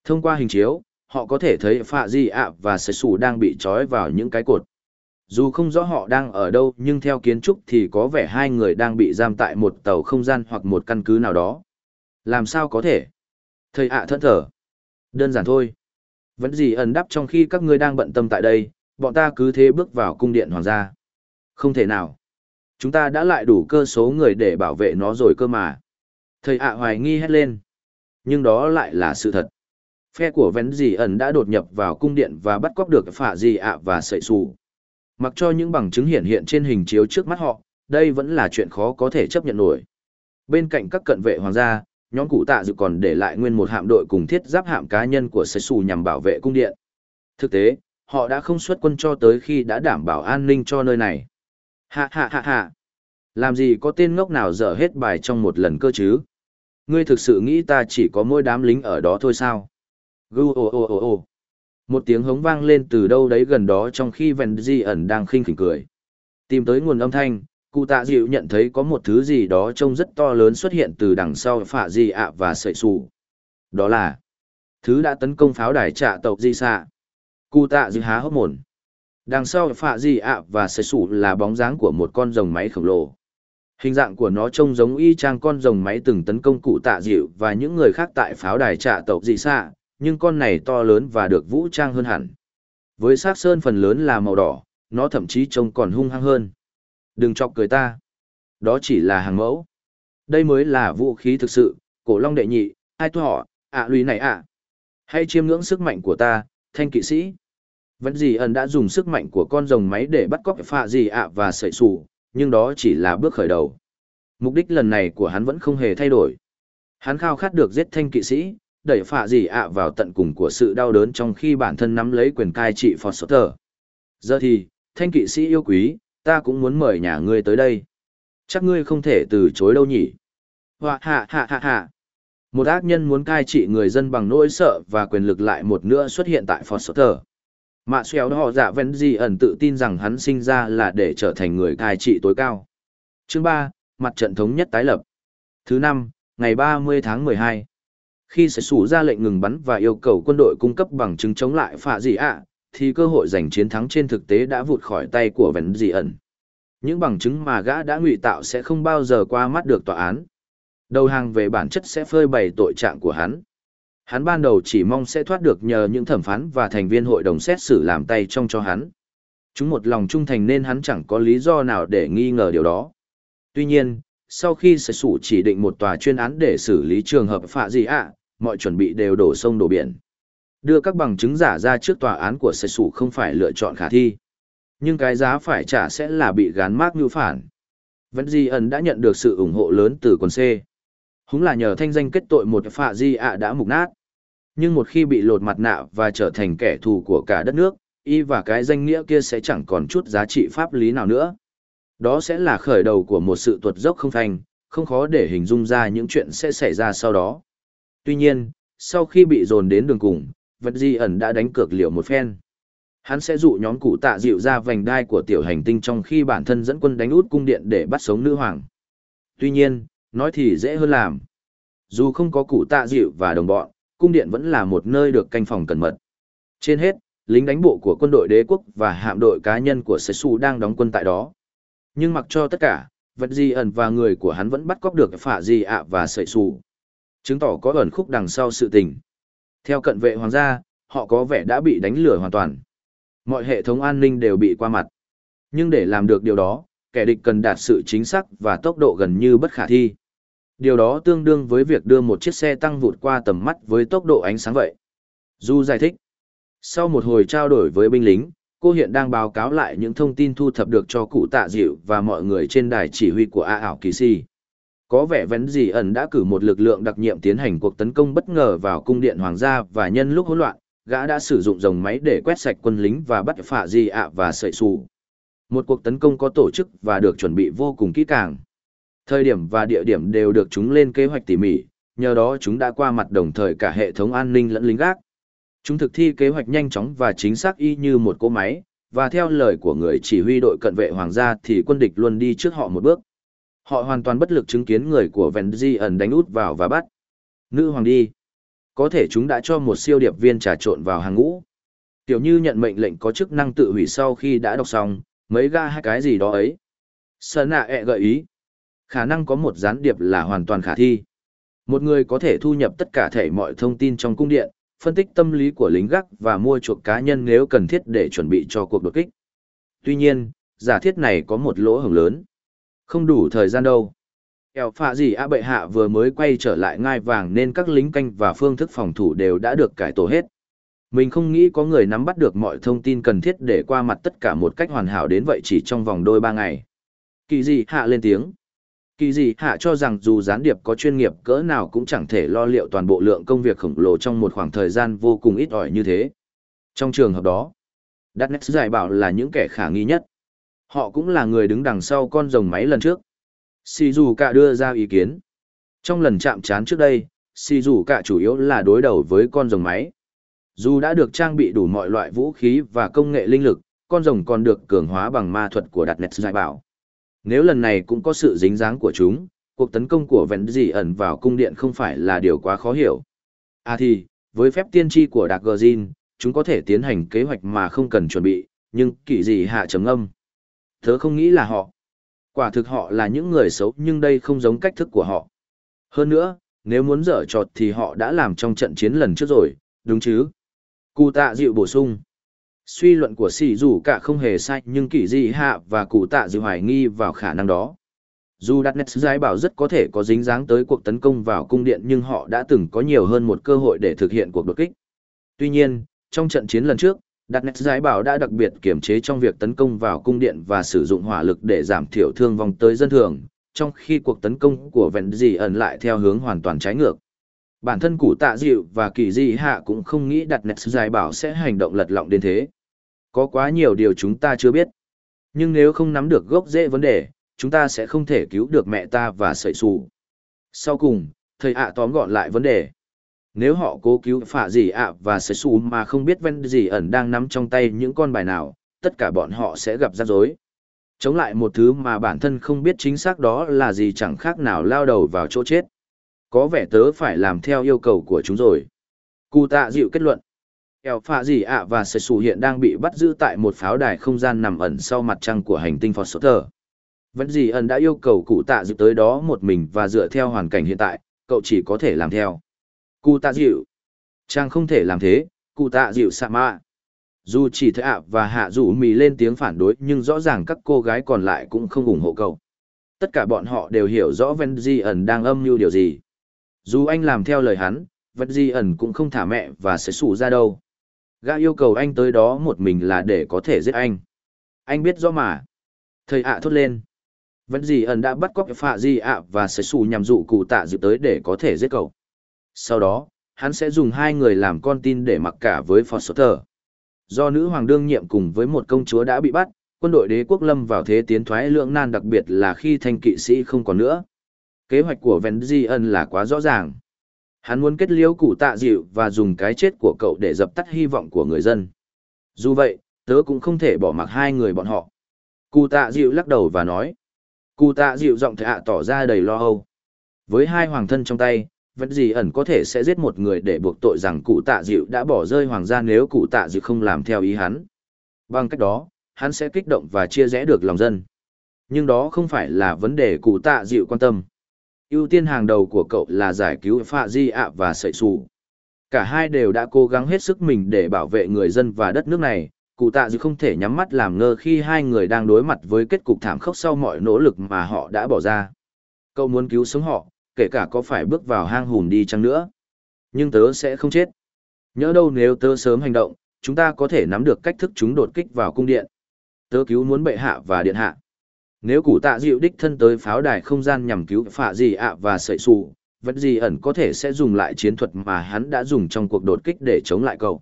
Thông qua hình chiếu, họ có thể thấy phạ di ạ và sậy sủ đang bị trói vào những cái cột. Dù không rõ họ đang ở đâu nhưng theo kiến trúc thì có vẻ hai người đang bị giam tại một tàu không gian hoặc một căn cứ nào đó. Làm sao có thể? Thầy ạ à thẫn thở. Đơn giản thôi. Vẫn gì ẩn đắp trong khi các ngươi đang bận tâm tại đây, bọn ta cứ thế bước vào cung điện hoàng gia. Không thể nào. Chúng ta đã lại đủ cơ số người để bảo vệ nó rồi cơ mà. Thầy ạ hoài nghi hét lên. Nhưng đó lại là sự thật. Phe của Vén Dì ẩn đã đột nhập vào cung điện và bắt cóc được phạ Dì ạ và sợi xù. Mặc cho những bằng chứng hiện hiện trên hình chiếu trước mắt họ, đây vẫn là chuyện khó có thể chấp nhận nổi. Bên cạnh các cận vệ hoàng gia, nhóm cụ tạ dự còn để lại nguyên một hạm đội cùng thiết giáp hạm cá nhân của sợi xù nhằm bảo vệ cung điện. Thực tế, họ đã không xuất quân cho tới khi đã đảm bảo an ninh cho nơi này. Hạ hạ hạ hạ. Làm gì có tên ngốc nào dở hết bài trong một lần cơ chứ? Ngươi thực sự nghĩ ta chỉ có mỗi đám lính ở đó thôi sao? Gu ồ ồ ồ ồ. Một tiếng hống vang lên từ đâu đấy gần đó trong khi Vẹn Di ẩn đang khinh khỉnh cười. Tìm tới nguồn âm thanh, cụ tạ dịu nhận thấy có một thứ gì đó trông rất to lớn xuất hiện từ đằng sau phạ di ạ và sợi sù. Đó là thứ đã tấn công pháo đài trạ tộc di xạ. Cụ tạ dư há hốc mồm. Đằng sau phạ di ạ và sợi sủ là bóng dáng của một con rồng máy khổng lồ. Hình dạng của nó trông giống y chang con rồng máy từng tấn công cụ tạ dịu và những người khác tại pháo đài trạ tộc dị xạ, nhưng con này to lớn và được vũ trang hơn hẳn. Với xác sơn phần lớn là màu đỏ, nó thậm chí trông còn hung hăng hơn. Đừng chọc cười ta. Đó chỉ là hàng mẫu. Đây mới là vũ khí thực sự, cổ long đệ nhị, hai tu họ, ạ lùi này ạ. Hãy chiêm ngưỡng sức mạnh của ta, thanh kỵ sĩ. Vẫn gì ẩn đã dùng sức mạnh của con rồng máy để bắt cóc phạ gì ạ và sợi sủ, nhưng đó chỉ là bước khởi đầu. Mục đích lần này của hắn vẫn không hề thay đổi. Hắn khao khát được giết thanh kỵ sĩ, đẩy phạ gì ạ vào tận cùng của sự đau đớn trong khi bản thân nắm lấy quyền cai trị Foster. Giờ thì, thanh kỵ sĩ yêu quý, ta cũng muốn mời nhà ngươi tới đây. Chắc ngươi không thể từ chối đâu nhỉ. Hoa hạ hạ hạ hạ. Một ác nhân muốn cai trị người dân bằng nỗi sợ và quyền lực lại một nữa xuất hiện tại Foster. Mạ xéo họ dạ vẹn gì ẩn tự tin rằng hắn sinh ra là để trở thành người cai trị tối cao. Chương 3, mặt trận thống nhất tái lập. Thứ năm, ngày 30 tháng 12. Khi sẽ sủ ra lệnh ngừng bắn và yêu cầu quân đội cung cấp bằng chứng chống lại phạ gì ạ, thì cơ hội giành chiến thắng trên thực tế đã vụt khỏi tay của vẹn gì ẩn. Những bằng chứng mà gã đã ngụy tạo sẽ không bao giờ qua mắt được tòa án. Đầu hàng về bản chất sẽ phơi bày tội trạng của hắn. Hắn ban đầu chỉ mong sẽ thoát được nhờ những thẩm phán và thành viên hội đồng xét xử làm tay trong cho hắn. Chúng một lòng trung thành nên hắn chẳng có lý do nào để nghi ngờ điều đó. Tuy nhiên, sau khi sở sủ chỉ định một tòa chuyên án để xử lý trường hợp phạ gì ạ, mọi chuẩn bị đều đổ sông đổ biển. Đưa các bằng chứng giả ra trước tòa án của sở sủ không phải lựa chọn khả thi. Nhưng cái giá phải trả sẽ là bị gán mác như phản. Vẫn gì ẩn đã nhận được sự ủng hộ lớn từ quần C. Húng là nhờ thanh danh kết tội một phạ di ạ đã mục nát. Nhưng một khi bị lột mặt nạ và trở thành kẻ thù của cả đất nước, y và cái danh nghĩa kia sẽ chẳng còn chút giá trị pháp lý nào nữa. Đó sẽ là khởi đầu của một sự tuột dốc không thành, không khó để hình dung ra những chuyện sẽ xảy ra sau đó. Tuy nhiên, sau khi bị dồn đến đường cùng, vật di ẩn đã đánh cược liều một phen. Hắn sẽ dụ nhóm cụ tạ dịu ra vành đai của tiểu hành tinh trong khi bản thân dẫn quân đánh út cung điện để bắt sống nữ hoàng. Tuy nhiên, nói thì dễ hơn làm. Dù không có cụ tạ dịu và đồng bọn, cung điện vẫn là một nơi được canh phòng cẩn mật. Trên hết, lính đánh bộ của quân đội đế quốc và hạm đội cá nhân của Sesu đang đóng quân tại đó. Nhưng mặc cho tất cả, vật gì ẩn và người của hắn vẫn bắt cóc được phả di ạ và sợi xù. Chứng tỏ có ẩn khúc đằng sau sự tình. Theo cận vệ hoàng gia, họ có vẻ đã bị đánh lừa hoàn toàn. Mọi hệ thống an ninh đều bị qua mặt. Nhưng để làm được điều đó, kẻ địch cần đạt sự chính xác và tốc độ gần như bất khả thi. Điều đó tương đương với việc đưa một chiếc xe tăng vụt qua tầm mắt với tốc độ ánh sáng vậy. Du giải thích. Sau một hồi trao đổi với binh lính, cô hiện đang báo cáo lại những thông tin thu thập được cho cụ tạ dịu và mọi người trên đài chỉ huy của A ảo kỳ si. Có vẻ vấn gì ẩn đã cử một lực lượng đặc nhiệm tiến hành cuộc tấn công bất ngờ vào cung điện hoàng gia và nhân lúc hỗn loạn, gã đã sử dụng dòng máy để quét sạch quân lính và bắt phạ gì ạ và sợi xù. Một cuộc tấn công có tổ chức và được chuẩn bị vô cùng kỹ càng. Thời điểm và địa điểm đều được chúng lên kế hoạch tỉ mỉ, nhờ đó chúng đã qua mặt đồng thời cả hệ thống an ninh lẫn lính gác. Chúng thực thi kế hoạch nhanh chóng và chính xác y như một cỗ máy, và theo lời của người chỉ huy đội cận vệ hoàng gia thì quân địch luôn đi trước họ một bước. Họ hoàn toàn bất lực chứng kiến người của Venzi ẩn đánh út vào và bắt. Nữ hoàng đi. Có thể chúng đã cho một siêu điệp viên trà trộn vào hàng ngũ. Tiểu như nhận mệnh lệnh có chức năng tự hủy sau khi đã đọc xong, mấy ga hai cái gì đó ấy. Sơn nạ ẹ gợi ý. Khả năng có một gián điệp là hoàn toàn khả thi. Một người có thể thu nhập tất cả thể mọi thông tin trong cung điện, phân tích tâm lý của lính gác và mua chuộc cá nhân nếu cần thiết để chuẩn bị cho cuộc đột kích. Tuy nhiên, giả thiết này có một lỗ hổng lớn. Không đủ thời gian đâu. Kẻo phạ gì A bệ hạ vừa mới quay trở lại ngai vàng nên các lính canh và phương thức phòng thủ đều đã được cải tổ hết. Mình không nghĩ có người nắm bắt được mọi thông tin cần thiết để qua mặt tất cả một cách hoàn hảo đến vậy chỉ trong vòng đôi ba ngày. Kỳ gì hạ lên tiếng. Kỳ gì hạ cho rằng dù gián điệp có chuyên nghiệp cỡ nào cũng chẳng thể lo liệu toàn bộ lượng công việc khổng lồ trong một khoảng thời gian vô cùng ít ỏi như thế. Trong trường hợp đó, Darknet giải bảo là những kẻ khả nghi nhất. Họ cũng là người đứng đằng sau con rồng máy lần trước. si dù cả đưa ra ý kiến. Trong lần chạm trán trước đây, si dù cả chủ yếu là đối đầu với con rồng máy. Dù đã được trang bị đủ mọi loại vũ khí và công nghệ linh lực, con rồng còn được cường hóa bằng ma thuật của đặt nét giải bảo. Nếu lần này cũng có sự dính dáng của chúng, cuộc tấn công của vẹn dị ẩn vào cung điện không phải là điều quá khó hiểu. À thì, với phép tiên tri của Dark Gazin, chúng có thể tiến hành kế hoạch mà không cần chuẩn bị, nhưng kỳ gì hạ chấm âm. Thớ không nghĩ là họ. Quả thực họ là những người xấu nhưng đây không giống cách thức của họ. Hơn nữa, nếu muốn dở trọt thì họ đã làm trong trận chiến lần trước rồi, đúng chứ? Cụ tạ dịu bổ sung. Suy luận của sỉ dù cả không hề sai nhưng kỳ dị hạ và cụ tạ dự hoài nghi vào khả năng đó. Dù đặt nét giải bảo rất có thể có dính dáng tới cuộc tấn công vào cung điện nhưng họ đã từng có nhiều hơn một cơ hội để thực hiện cuộc đột kích. Tuy nhiên, trong trận chiến lần trước, Đặt nét giải bảo đã đặc biệt kiểm chế trong việc tấn công vào cung điện và sử dụng hỏa lực để giảm thiểu thương vong tới dân thường, trong khi cuộc tấn công của Vẹn dì ẩn lại theo hướng hoàn toàn trái ngược. Bản thân củ tạ dịu và kỳ dị hạ cũng không nghĩ đặt nét giải bảo sẽ hành động lật lọng đến thế. Có quá nhiều điều chúng ta chưa biết. Nhưng nếu không nắm được gốc rễ vấn đề, chúng ta sẽ không thể cứu được mẹ ta và sợi xù. Sau cùng, thầy ạ tóm gọn lại vấn đề. Nếu họ cố cứu phạ gì ạ và sợi xù mà không biết ven gì ẩn đang nắm trong tay những con bài nào, tất cả bọn họ sẽ gặp rắc rối. Chống lại một thứ mà bản thân không biết chính xác đó là gì chẳng khác nào lao đầu vào chỗ chết. Có vẻ tớ phải làm theo yêu cầu của chúng rồi. Cụ tạ dịu kết luận. Eo phạ gì ạ và sấy xù hiện đang bị bắt giữ tại một pháo đài không gian nằm ẩn sau mặt trăng của hành tinh Foster. Vẫn gì ẩn đã yêu cầu cụ tạ dịu tới đó một mình và dựa theo hoàn cảnh hiện tại, cậu chỉ có thể làm theo. Cụ tạ dịu. Chàng không thể làm thế, cụ tạ dịu sạ mạ. Dù chỉ thấy ạ và hạ rủ mì lên tiếng phản đối nhưng rõ ràng các cô gái còn lại cũng không ủng hộ cậu. Tất cả bọn họ đều hiểu rõ Ven Di ẩn đang âm mưu điều gì. Dù anh làm theo lời hắn, Ven Di ẩn cũng không thả mẹ và sẽ sủ ra đâu. Gã yêu cầu anh tới đó một mình là để có thể giết anh. Anh biết rõ mà. Thầy ạ thốt lên. Vẫn gì ẩn đã bắt cóc phạ di ạ và sẽ xù nhằm dụ cụ tạ dự tới để có thể giết cậu. Sau đó, hắn sẽ dùng hai người làm con tin để mặc cả với Foster. Do nữ hoàng đương nhiệm cùng với một công chúa đã bị bắt, quân đội đế quốc lâm vào thế tiến thoái lưỡng nan đặc biệt là khi thanh kỵ sĩ không còn nữa. Kế hoạch của Vendian là quá rõ ràng. Hắn muốn kết liễu cụ tạ dịu và dùng cái chết của cậu để dập tắt hy vọng của người dân. Dù vậy, tớ cũng không thể bỏ mặc hai người bọn họ. Cụ tạ dịu lắc đầu và nói. Cụ tạ dịu giọng thệ ạ tỏ ra đầy lo âu. Với hai hoàng thân trong tay, vẫn gì ẩn có thể sẽ giết một người để buộc tội rằng cụ tạ dịu đã bỏ rơi hoàng gia nếu cụ tạ dịu không làm theo ý hắn. Bằng cách đó, hắn sẽ kích động và chia rẽ được lòng dân. Nhưng đó không phải là vấn đề cụ tạ dịu quan tâm ưu tiên hàng đầu của cậu là giải cứu Phạ Di ạ và Sậy Sù. Cả hai đều đã cố gắng hết sức mình để bảo vệ người dân và đất nước này, cụ tạ dư không thể nhắm mắt làm ngơ khi hai người đang đối mặt với kết cục thảm khốc sau mọi nỗ lực mà họ đã bỏ ra. Cậu muốn cứu sống họ, kể cả có phải bước vào hang hùm đi chăng nữa. Nhưng tớ sẽ không chết. Nhớ đâu nếu tớ sớm hành động, chúng ta có thể nắm được cách thức chúng đột kích vào cung điện. Tớ cứu muốn bệ hạ và điện hạ. Nếu cụ tạ dịu đích thân tới pháo đài không gian nhằm cứu phạ gì ạ và sợi sụ, vật gì ẩn có thể sẽ dùng lại chiến thuật mà hắn đã dùng trong cuộc đột kích để chống lại cậu.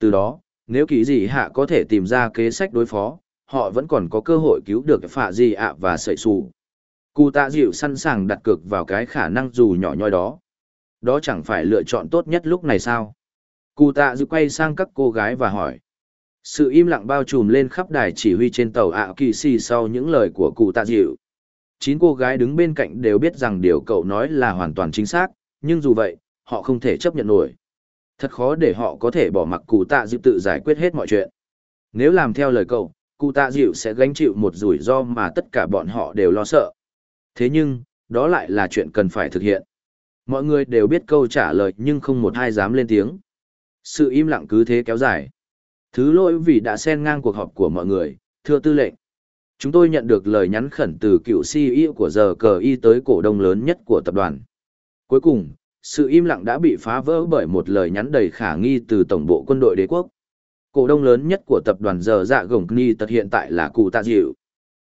Từ đó, nếu kỳ gì hạ có thể tìm ra kế sách đối phó, họ vẫn còn có cơ hội cứu được phạ gì ạ và sợi sụ. Cụ tạ dịu sẵn sàng đặt cược vào cái khả năng dù nhỏ nhoi đó. Đó chẳng phải lựa chọn tốt nhất lúc này sao? Cụ tạ dịu quay sang các cô gái và hỏi. Sự im lặng bao trùm lên khắp đài chỉ huy trên tàu ạ kỳ xì sau những lời của cụ tạ dịu. Chín cô gái đứng bên cạnh đều biết rằng điều cậu nói là hoàn toàn chính xác, nhưng dù vậy, họ không thể chấp nhận nổi. Thật khó để họ có thể bỏ mặc cụ tạ dịu tự giải quyết hết mọi chuyện. Nếu làm theo lời cậu, cụ tạ dịu sẽ gánh chịu một rủi ro mà tất cả bọn họ đều lo sợ. Thế nhưng, đó lại là chuyện cần phải thực hiện. Mọi người đều biết câu trả lời nhưng không một ai dám lên tiếng. Sự im lặng cứ thế kéo dài. Thứ lỗi vì đã xen ngang cuộc họp của mọi người, thưa tư lệnh. Chúng tôi nhận được lời nhắn khẩn từ cựu CEO của giờ cờ y tới cổ đông lớn nhất của tập đoàn. Cuối cùng, sự im lặng đã bị phá vỡ bởi một lời nhắn đầy khả nghi từ Tổng bộ quân đội đế quốc. Cổ đông lớn nhất của tập đoàn giờ dạ gồng ni tật hiện tại là cụ tạ dịu.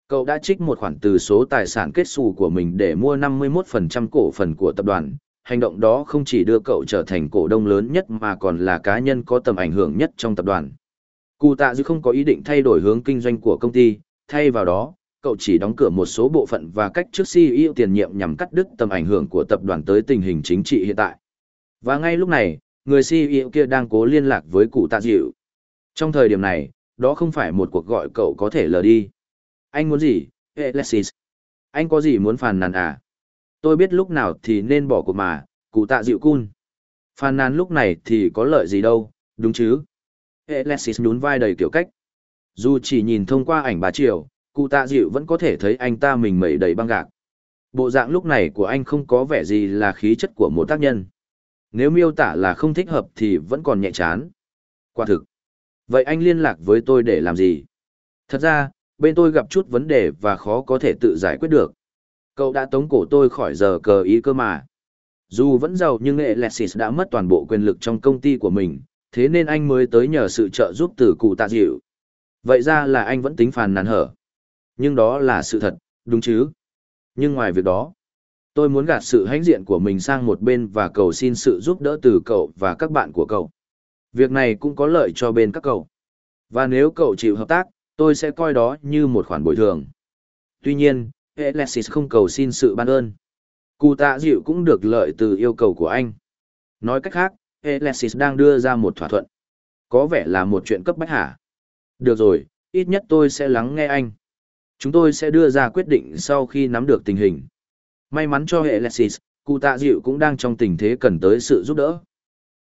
Cậu đã trích một khoản từ số tài sản kết xù của mình để mua 51% cổ phần của tập đoàn. Hành động đó không chỉ đưa cậu trở thành cổ đông lớn nhất mà còn là cá nhân có tầm ảnh hưởng nhất trong tập đoàn. Cụ tạ dư không có ý định thay đổi hướng kinh doanh của công ty, thay vào đó, cậu chỉ đóng cửa một số bộ phận và cách trước CEO tiền nhiệm nhằm cắt đứt tầm ảnh hưởng của tập đoàn tới tình hình chính trị hiện tại. Và ngay lúc này, người CEO kia đang cố liên lạc với cụ tạ dịu. Trong thời điểm này, đó không phải một cuộc gọi cậu có thể lờ đi. Anh muốn gì, Alexis? Anh có gì muốn phàn nàn à? Tôi biết lúc nào thì nên bỏ cuộc mà, cụ tạ dịu cun. Phàn nàn lúc này thì có lợi gì đâu, đúng chứ? Alexis nhún vai đầy kiểu cách. Dù chỉ nhìn thông qua ảnh bà Triều, cụ tạ dịu vẫn có thể thấy anh ta mình mẩy đầy băng gạc. Bộ dạng lúc này của anh không có vẻ gì là khí chất của một tác nhân. Nếu miêu tả là không thích hợp thì vẫn còn nhẹ chán. Quả thực. Vậy anh liên lạc với tôi để làm gì? Thật ra, bên tôi gặp chút vấn đề và khó có thể tự giải quyết được. Cậu đã tống cổ tôi khỏi giờ cờ ý cơ mà. Dù vẫn giàu nhưng Alexis đã mất toàn bộ quyền lực trong công ty của mình, thế nên anh mới tới nhờ sự trợ giúp từ cụ tạ dịu. Vậy ra là anh vẫn tính phàn nàn hở. Nhưng đó là sự thật, đúng chứ? Nhưng ngoài việc đó, tôi muốn gạt sự hãnh diện của mình sang một bên và cầu xin sự giúp đỡ từ cậu và các bạn của cậu. Việc này cũng có lợi cho bên các cậu. Và nếu cậu chịu hợp tác, tôi sẽ coi đó như một khoản bồi thường. Tuy nhiên, Alexis không cầu xin sự ban ơn. Cụ tạ dịu cũng được lợi từ yêu cầu của anh. Nói cách khác, Alexis đang đưa ra một thỏa thuận. Có vẻ là một chuyện cấp bách hả? Được rồi, ít nhất tôi sẽ lắng nghe anh. Chúng tôi sẽ đưa ra quyết định sau khi nắm được tình hình. May mắn cho hệ Alexis, cụ tạ dịu cũng đang trong tình thế cần tới sự giúp đỡ.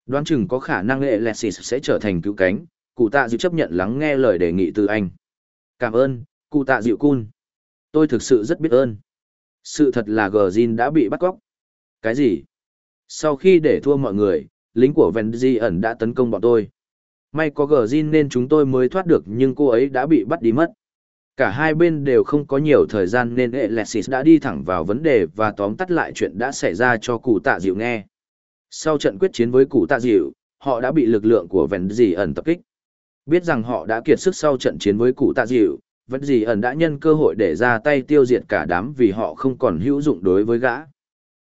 Đoán chừng có khả năng hệ Alexis sẽ trở thành cứu cánh, cụ tạ dịu chấp nhận lắng nghe lời đề nghị từ anh. Cảm ơn, cụ tạ dịu cun. Tôi thực sự rất biết ơn. Sự thật là Gjin đã bị bắt cóc. Cái gì? Sau khi để thua mọi người, lính của Venzi ẩn đã tấn công bọn tôi. May có Gờ nên chúng tôi mới thoát được nhưng cô ấy đã bị bắt đi mất. Cả hai bên đều không có nhiều thời gian nên Alexis đã đi thẳng vào vấn đề và tóm tắt lại chuyện đã xảy ra cho cụ tạ dịu nghe. Sau trận quyết chiến với cụ tạ dịu, họ đã bị lực lượng của Venzi ẩn tập kích. Biết rằng họ đã kiệt sức sau trận chiến với cụ tạ dịu, Vẹn Di ẩn đã nhân cơ hội để ra tay tiêu diệt cả đám vì họ không còn hữu dụng đối với gã.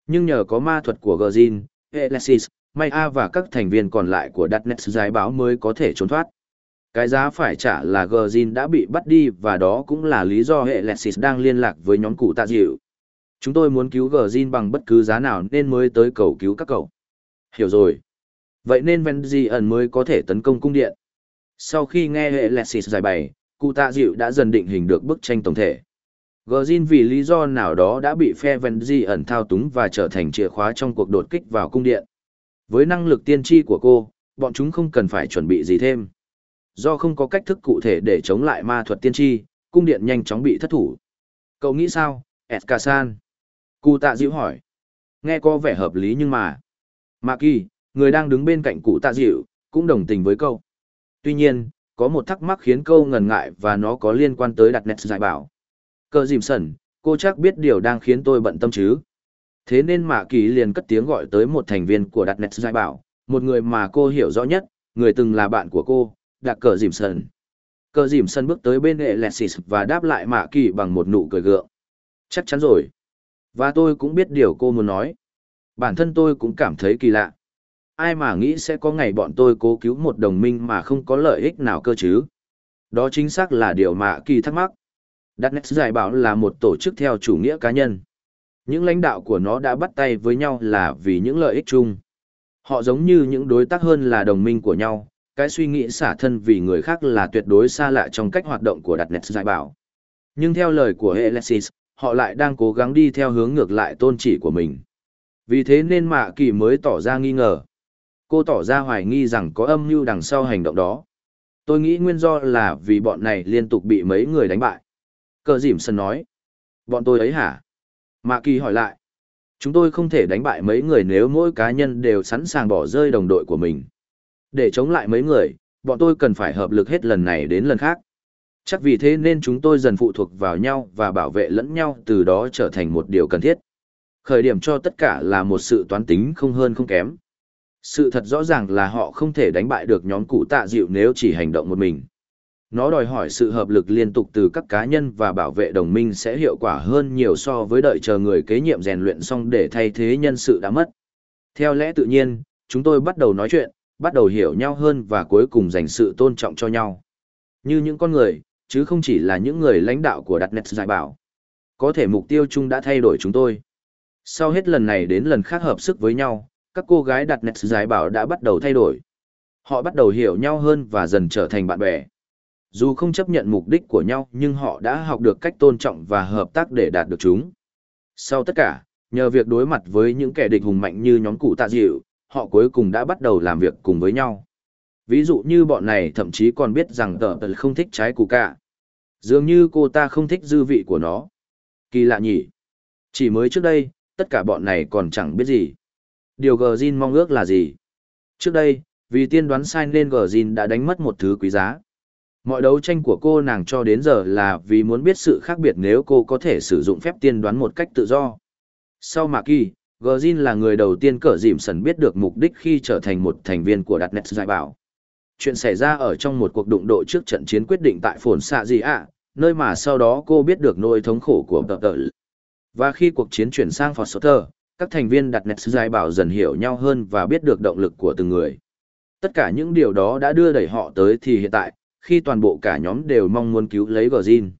Nhưng nhờ có ma thuật của Gorgin, Alexis, Maya và các thành viên còn lại của Datnet giải báo mới có thể trốn thoát. Cái giá phải trả là Gjin đã bị bắt đi và đó cũng là lý do hệ Lexis đang liên lạc với nhóm cụ tạ dịu. Chúng tôi muốn cứu Gjin bằng bất cứ giá nào nên mới tới cầu cứu các cậu. Hiểu rồi. Vậy nên Venzi ẩn mới có thể tấn công cung điện. Sau khi nghe hệ Lexis giải bày, cụ tạ dịu đã dần định hình được bức tranh tổng thể. Gjin vì lý do nào đó đã bị phe Venzi ẩn thao túng và trở thành chìa khóa trong cuộc đột kích vào cung điện. Với năng lực tiên tri của cô, bọn chúng không cần phải chuẩn bị gì thêm. Do không có cách thức cụ thể để chống lại ma thuật tiên tri, cung điện nhanh chóng bị thất thủ. Cậu nghĩ sao, Eskasan? Cụ tạ dịu hỏi. Nghe có vẻ hợp lý nhưng mà... Ma kỳ, người đang đứng bên cạnh cụ tạ dịu, cũng đồng tình với câu. Tuy nhiên, có một thắc mắc khiến câu ngần ngại và nó có liên quan tới đặt nét giải bảo. Cờ dìm sẩn, cô chắc biết điều đang khiến tôi bận tâm chứ. Thế nên Mạ Kỳ liền cất tiếng gọi tới một thành viên của đặt nét giải bảo, một người mà cô hiểu rõ nhất, người từng là bạn của cô, đặc cờ dìm Sơn. Cờ dìm sân bước tới bên hệ và đáp lại Mạ Kỳ bằng một nụ cười gượng. Chắc chắn rồi. Và tôi cũng biết điều cô muốn nói. Bản thân tôi cũng cảm thấy kỳ lạ. Ai mà nghĩ sẽ có ngày bọn tôi cố cứu một đồng minh mà không có lợi ích nào cơ chứ? Đó chính xác là điều mà kỳ thắc mắc. Darknet giải bảo là một tổ chức theo chủ nghĩa cá nhân. Những lãnh đạo của nó đã bắt tay với nhau là vì những lợi ích chung. Họ giống như những đối tác hơn là đồng minh của nhau, cái suy nghĩ xả thân vì người khác là tuyệt đối xa lạ trong cách hoạt động của Darknet giải bảo. Nhưng theo lời của Alexis, họ lại đang cố gắng đi theo hướng ngược lại tôn chỉ của mình. Vì thế nên Mạ Kỳ mới tỏ ra nghi ngờ. Cô tỏ ra hoài nghi rằng có âm mưu đằng sau hành động đó. Tôi nghĩ nguyên do là vì bọn này liên tục bị mấy người đánh bại. Cờ dìm sân nói. Bọn tôi ấy hả? Mạ Kỳ hỏi lại. Chúng tôi không thể đánh bại mấy người nếu mỗi cá nhân đều sẵn sàng bỏ rơi đồng đội của mình. Để chống lại mấy người, bọn tôi cần phải hợp lực hết lần này đến lần khác. Chắc vì thế nên chúng tôi dần phụ thuộc vào nhau và bảo vệ lẫn nhau từ đó trở thành một điều cần thiết. Khởi điểm cho tất cả là một sự toán tính không hơn không kém. Sự thật rõ ràng là họ không thể đánh bại được nhóm cụ tạ dịu nếu chỉ hành động một mình. Nó đòi hỏi sự hợp lực liên tục từ các cá nhân và bảo vệ đồng minh sẽ hiệu quả hơn nhiều so với đợi chờ người kế nhiệm rèn luyện xong để thay thế nhân sự đã mất. Theo lẽ tự nhiên, chúng tôi bắt đầu nói chuyện, bắt đầu hiểu nhau hơn và cuối cùng dành sự tôn trọng cho nhau. Như những con người, chứ không chỉ là những người lãnh đạo của đặt nét giải bảo. Có thể mục tiêu chung đã thay đổi chúng tôi. Sau hết lần này đến lần khác hợp sức với nhau, các cô gái đặt nét giải bảo đã bắt đầu thay đổi. Họ bắt đầu hiểu nhau hơn và dần trở thành bạn bè. Dù không chấp nhận mục đích của nhau nhưng họ đã học được cách tôn trọng và hợp tác để đạt được chúng. Sau tất cả, nhờ việc đối mặt với những kẻ địch hùng mạnh như nhóm cụ tạ dịu, họ cuối cùng đã bắt đầu làm việc cùng với nhau. Ví dụ như bọn này thậm chí còn biết rằng tờ tờ không thích trái củ cả. Dường như cô ta không thích dư vị của nó. Kỳ lạ nhỉ. Chỉ mới trước đây, tất cả bọn này còn chẳng biết gì. Điều Gờ Jin mong ước là gì? Trước đây, vì tiên đoán sai nên Gờ Jin đã đánh mất một thứ quý giá. Mọi đấu tranh của cô nàng cho đến giờ là vì muốn biết sự khác biệt nếu cô có thể sử dụng phép tiên đoán một cách tự do. Sau Mạc Kỳ, Gờ là người đầu tiên cỡ dìm sần biết được mục đích khi trở thành một thành viên của Đặt Nets Giải Bảo. Chuyện xảy ra ở trong một cuộc đụng độ trước trận chiến quyết định tại phồn xạ gì ạ, nơi mà sau đó cô biết được nỗi thống khổ của tờ tờ. Và khi cuộc chiến chuyển sang Foster, các thành viên đặt Nets giải bảo dần hiểu nhau hơn và biết được động lực của từng người. Tất cả những điều đó đã đưa đẩy họ tới thì hiện tại, khi toàn bộ cả nhóm đều mong muốn cứu lấy Gjin.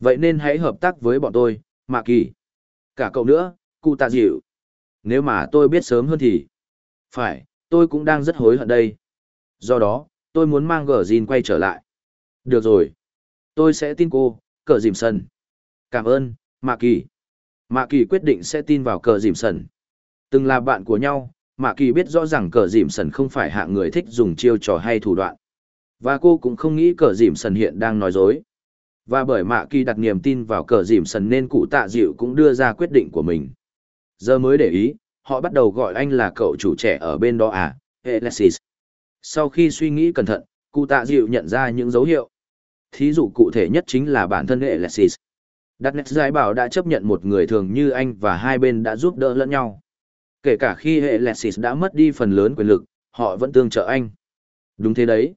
Vậy nên hãy hợp tác với bọn tôi, Mạ Kỳ. Cả cậu nữa, cụ tạ dịu. Nếu mà tôi biết sớm hơn thì... Phải, tôi cũng đang rất hối hận đây. Do đó, tôi muốn mang Gjin quay trở lại. Được rồi. Tôi sẽ tin cô, cờ dìm sân. Cảm ơn, Mạ Kỳ. Mạ Kỳ quyết định sẽ tin vào cờ dìm sần. Từng là bạn của nhau, Mạ Kỳ biết rõ rằng cờ dìm sần không phải hạng người thích dùng chiêu trò hay thủ đoạn. Và cô cũng không nghĩ cờ dìm sần hiện đang nói dối. Và bởi Mạ Kỳ đặt niềm tin vào cờ dìm sần nên cụ tạ dịu cũng đưa ra quyết định của mình. Giờ mới để ý, họ bắt đầu gọi anh là cậu chủ trẻ ở bên đó à, Alexis. Sau khi suy nghĩ cẩn thận, cụ tạ dịu nhận ra những dấu hiệu. Thí dụ cụ thể nhất chính là bản thân Alexis. Đặt nét giải bảo đã chấp nhận một người thường như anh và hai bên đã giúp đỡ lẫn nhau. Kể cả khi hệ Lexis đã mất đi phần lớn quyền lực, họ vẫn tương trợ anh. Đúng thế đấy.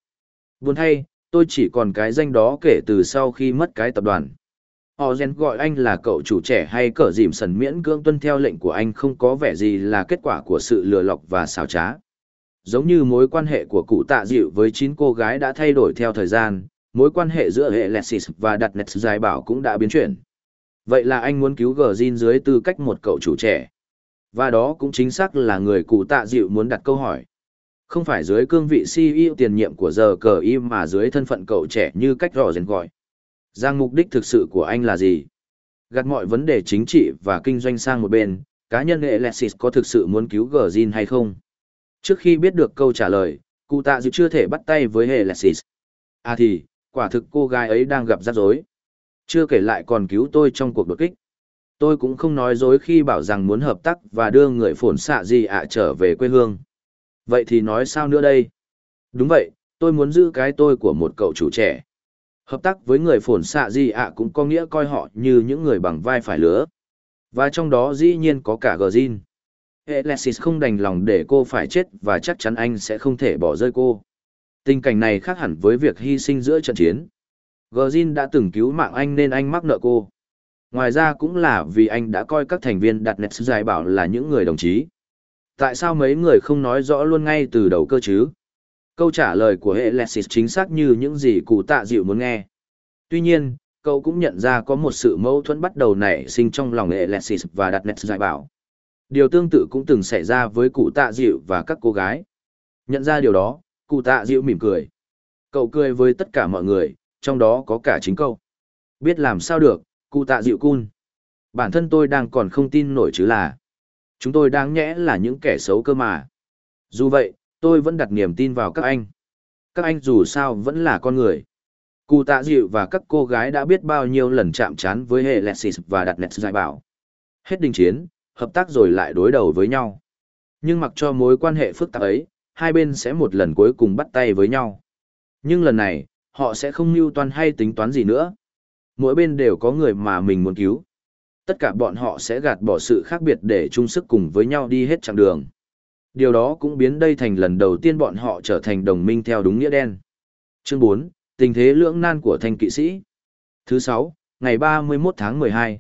Buồn thay, tôi chỉ còn cái danh đó kể từ sau khi mất cái tập đoàn. Họ gen gọi anh là cậu chủ trẻ hay cỡ dìm sần miễn cưỡng tuân theo lệnh của anh không có vẻ gì là kết quả của sự lừa lọc và xào trá. Giống như mối quan hệ của cụ tạ dịu với chín cô gái đã thay đổi theo thời gian, mối quan hệ giữa hệ Lexis và đặt nét giải bảo cũng đã biến chuyển. Vậy là anh muốn cứu gờ Jin dưới tư cách một cậu chủ trẻ. Và đó cũng chính xác là người cụ tạ dịu muốn đặt câu hỏi. Không phải dưới cương vị CEO tiền nhiệm của giờ cờ y mà dưới thân phận cậu trẻ như cách rõ ràng gọi. Giang mục đích thực sự của anh là gì? Gạt mọi vấn đề chính trị và kinh doanh sang một bên, cá nhân Alexis có thực sự muốn cứu Gjin hay không? Trước khi biết được câu trả lời, cụ tạ dự chưa thể bắt tay với Alexis. À thì, quả thực cô gái ấy đang gặp rắc rối. Chưa kể lại còn cứu tôi trong cuộc đột kích. Tôi cũng không nói dối khi bảo rằng muốn hợp tác và đưa người phồn xạ gì ạ trở về quê hương. Vậy thì nói sao nữa đây? Đúng vậy, tôi muốn giữ cái tôi của một cậu chủ trẻ. Hợp tác với người phồn xạ gì ạ cũng có nghĩa coi họ như những người bằng vai phải lứa. Và trong đó dĩ nhiên có cả Gjin. Alexis không đành lòng để cô phải chết và chắc chắn anh sẽ không thể bỏ rơi cô. Tình cảnh này khác hẳn với việc hy sinh giữa trận chiến. Gjin đã từng cứu mạng anh nên anh mắc nợ cô. Ngoài ra cũng là vì anh đã coi các thành viên đặt nét giải bảo là những người đồng chí. Tại sao mấy người không nói rõ luôn ngay từ đầu cơ chứ? Câu trả lời của hệ Lexis chính xác như những gì cụ tạ dịu muốn nghe. Tuy nhiên, cậu cũng nhận ra có một sự mâu thuẫn bắt đầu nảy sinh trong lòng hệ Lexis và đặt nét giải bảo. Điều tương tự cũng từng xảy ra với cụ tạ dịu và các cô gái. Nhận ra điều đó, cụ tạ dịu mỉm cười. Cậu cười với tất cả mọi người, trong đó có cả chính cậu. Biết làm sao được, cụ tạ dịu cun. Bản thân tôi đang còn không tin nổi chứ là. Chúng tôi đáng nhẽ là những kẻ xấu cơ mà. Dù vậy, tôi vẫn đặt niềm tin vào các anh. Các anh dù sao vẫn là con người. Cụ tạ dịu và các cô gái đã biết bao nhiêu lần chạm trán với hệ Lexis và đặt nẹt giải bảo. Hết đình chiến, hợp tác rồi lại đối đầu với nhau. Nhưng mặc cho mối quan hệ phức tạp ấy, hai bên sẽ một lần cuối cùng bắt tay với nhau. Nhưng lần này, họ sẽ không mưu toan hay tính toán gì nữa. Mỗi bên đều có người mà mình muốn cứu. Tất cả bọn họ sẽ gạt bỏ sự khác biệt để chung sức cùng với nhau đi hết chặng đường. Điều đó cũng biến đây thành lần đầu tiên bọn họ trở thành đồng minh theo đúng nghĩa đen. Chương 4, Tình thế lưỡng nan của thanh kỵ sĩ. Thứ 6, ngày 31 tháng 12.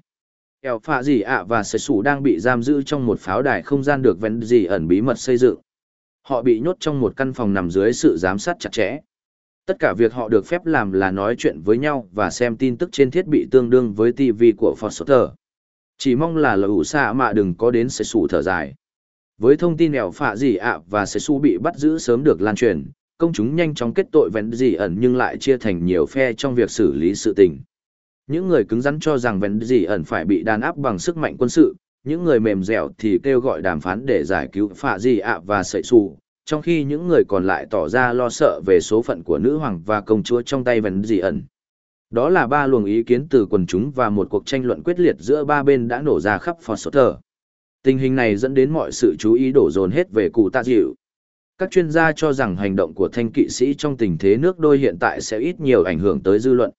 Eo phạ gì ạ và sợi sủ đang bị giam giữ trong một pháo đài không gian được vén gì ẩn bí mật xây dựng. Họ bị nhốt trong một căn phòng nằm dưới sự giám sát chặt chẽ. Tất cả việc họ được phép làm là nói chuyện với nhau và xem tin tức trên thiết bị tương đương với TV của Foster. Chỉ mong là lũ ủ xạ mạ đừng có đến sẽ sủ thở dài. Với thông tin ẻo phạ gì ạ và sẽ sủ bị bắt giữ sớm được lan truyền, công chúng nhanh chóng kết tội Vẹn gì ẩn nhưng lại chia thành nhiều phe trong việc xử lý sự tình. Những người cứng rắn cho rằng Vẹn gì ẩn phải bị đàn áp bằng sức mạnh quân sự, những người mềm dẻo thì kêu gọi đàm phán để giải cứu phạ gì ạ và sợi xù, trong khi những người còn lại tỏ ra lo sợ về số phận của nữ hoàng và công chúa trong tay Vẹn dị ẩn. Đó là ba luồng ý kiến từ quần chúng và một cuộc tranh luận quyết liệt giữa ba bên đã nổ ra khắp Foster. Tình hình này dẫn đến mọi sự chú ý đổ dồn hết về cụ tạ dịu. Các chuyên gia cho rằng hành động của thanh kỵ sĩ trong tình thế nước đôi hiện tại sẽ ít nhiều ảnh hưởng tới dư luận.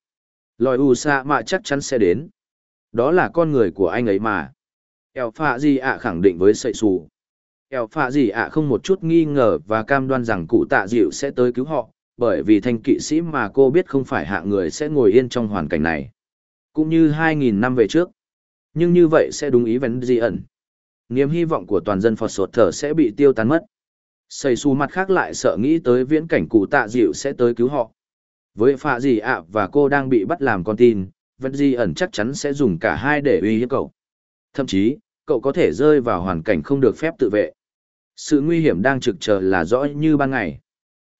Lòi u xa mà chắc chắn sẽ đến. Đó là con người của anh ấy mà. Eo Pha Di ạ khẳng định với sậy xù. Eo Pha Di ạ không một chút nghi ngờ và cam đoan rằng cụ tạ dịu sẽ tới cứu họ, bởi vì thanh kỵ sĩ mà cô biết không phải hạ người sẽ ngồi yên trong hoàn cảnh này. Cũng như 2.000 năm về trước. Nhưng như vậy sẽ đúng ý vấn di ẩn. Niềm hy vọng của toàn dân Phật sột thở sẽ bị tiêu tán mất. Xây xù mặt khác lại sợ nghĩ tới viễn cảnh cụ tạ dịu sẽ tới cứu họ. Với phạ gì ạ và cô đang bị bắt làm con tin, vấn di ẩn chắc chắn sẽ dùng cả hai để uy hiếp cậu. Thậm chí, cậu có thể rơi vào hoàn cảnh không được phép tự vệ. Sự nguy hiểm đang trực chờ là rõ như ban ngày.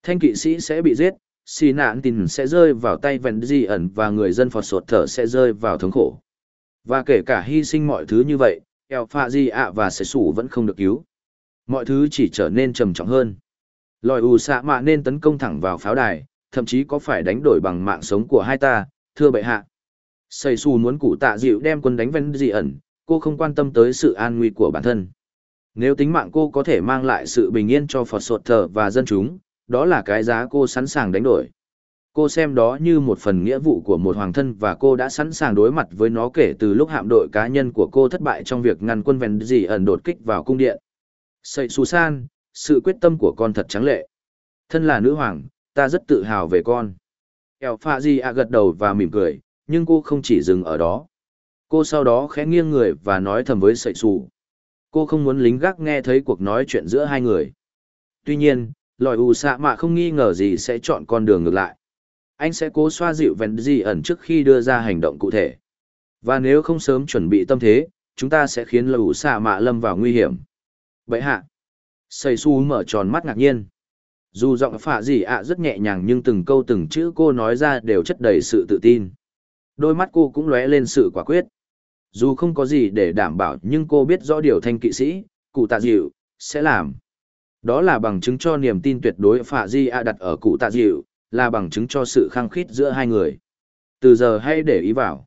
Thanh kỵ sĩ sẽ bị giết, xì nạn tin sẽ rơi vào tay vẹn di ẩn và người dân phọt sột thở sẽ rơi vào thống khổ. Và kể cả hy sinh mọi thứ như vậy, eo pha di ạ và sẽ sủ vẫn không được cứu. Mọi thứ chỉ trở nên trầm trọng hơn. Lòi ù xạ mạ nên tấn công thẳng vào pháo đài, thậm chí có phải đánh đổi bằng mạng sống của hai ta, thưa bệ hạ. Xây xù muốn cụ tạ dịu đem quân đánh vẹn di ẩn, cô không quan tâm tới sự an nguy của bản thân. Nếu tính mạng cô có thể mang lại sự bình yên cho Phật Sột Thờ và dân chúng, đó là cái giá cô sẵn sàng đánh đổi. Cô xem đó như một phần nghĩa vụ của một hoàng thân và cô đã sẵn sàng đối mặt với nó kể từ lúc hạm đội cá nhân của cô thất bại trong việc ngăn quân vẹn gì ẩn đột kích vào cung điện. Sậy xù San, sự quyết tâm của con thật trắng lệ. Thân là nữ hoàng, ta rất tự hào về con. Eo Pha Di A gật đầu và mỉm cười, nhưng cô không chỉ dừng ở đó. Cô sau đó khẽ nghiêng người và nói thầm với sậy xù. Cô không muốn lính gác nghe thấy cuộc nói chuyện giữa hai người. Tuy nhiên, lòi ù xạ mạ không nghi ngờ gì sẽ chọn con đường ngược lại. Anh sẽ cố xoa dịu vẹn gì ẩn trước khi đưa ra hành động cụ thể. Và nếu không sớm chuẩn bị tâm thế, chúng ta sẽ khiến lòi ù xạ mạ lâm vào nguy hiểm. Vậy hạ. Xây su mở tròn mắt ngạc nhiên. Dù giọng phạ gì ạ rất nhẹ nhàng nhưng từng câu từng chữ cô nói ra đều chất đầy sự tự tin. Đôi mắt cô cũng lóe lên sự quả quyết. Dù không có gì để đảm bảo nhưng cô biết rõ điều thanh kỵ sĩ, cụ tạ dịu, sẽ làm. Đó là bằng chứng cho niềm tin tuyệt đối phạ di A đặt ở cụ tạ dịu, là bằng chứng cho sự khăng khít giữa hai người. Từ giờ hãy để ý vào.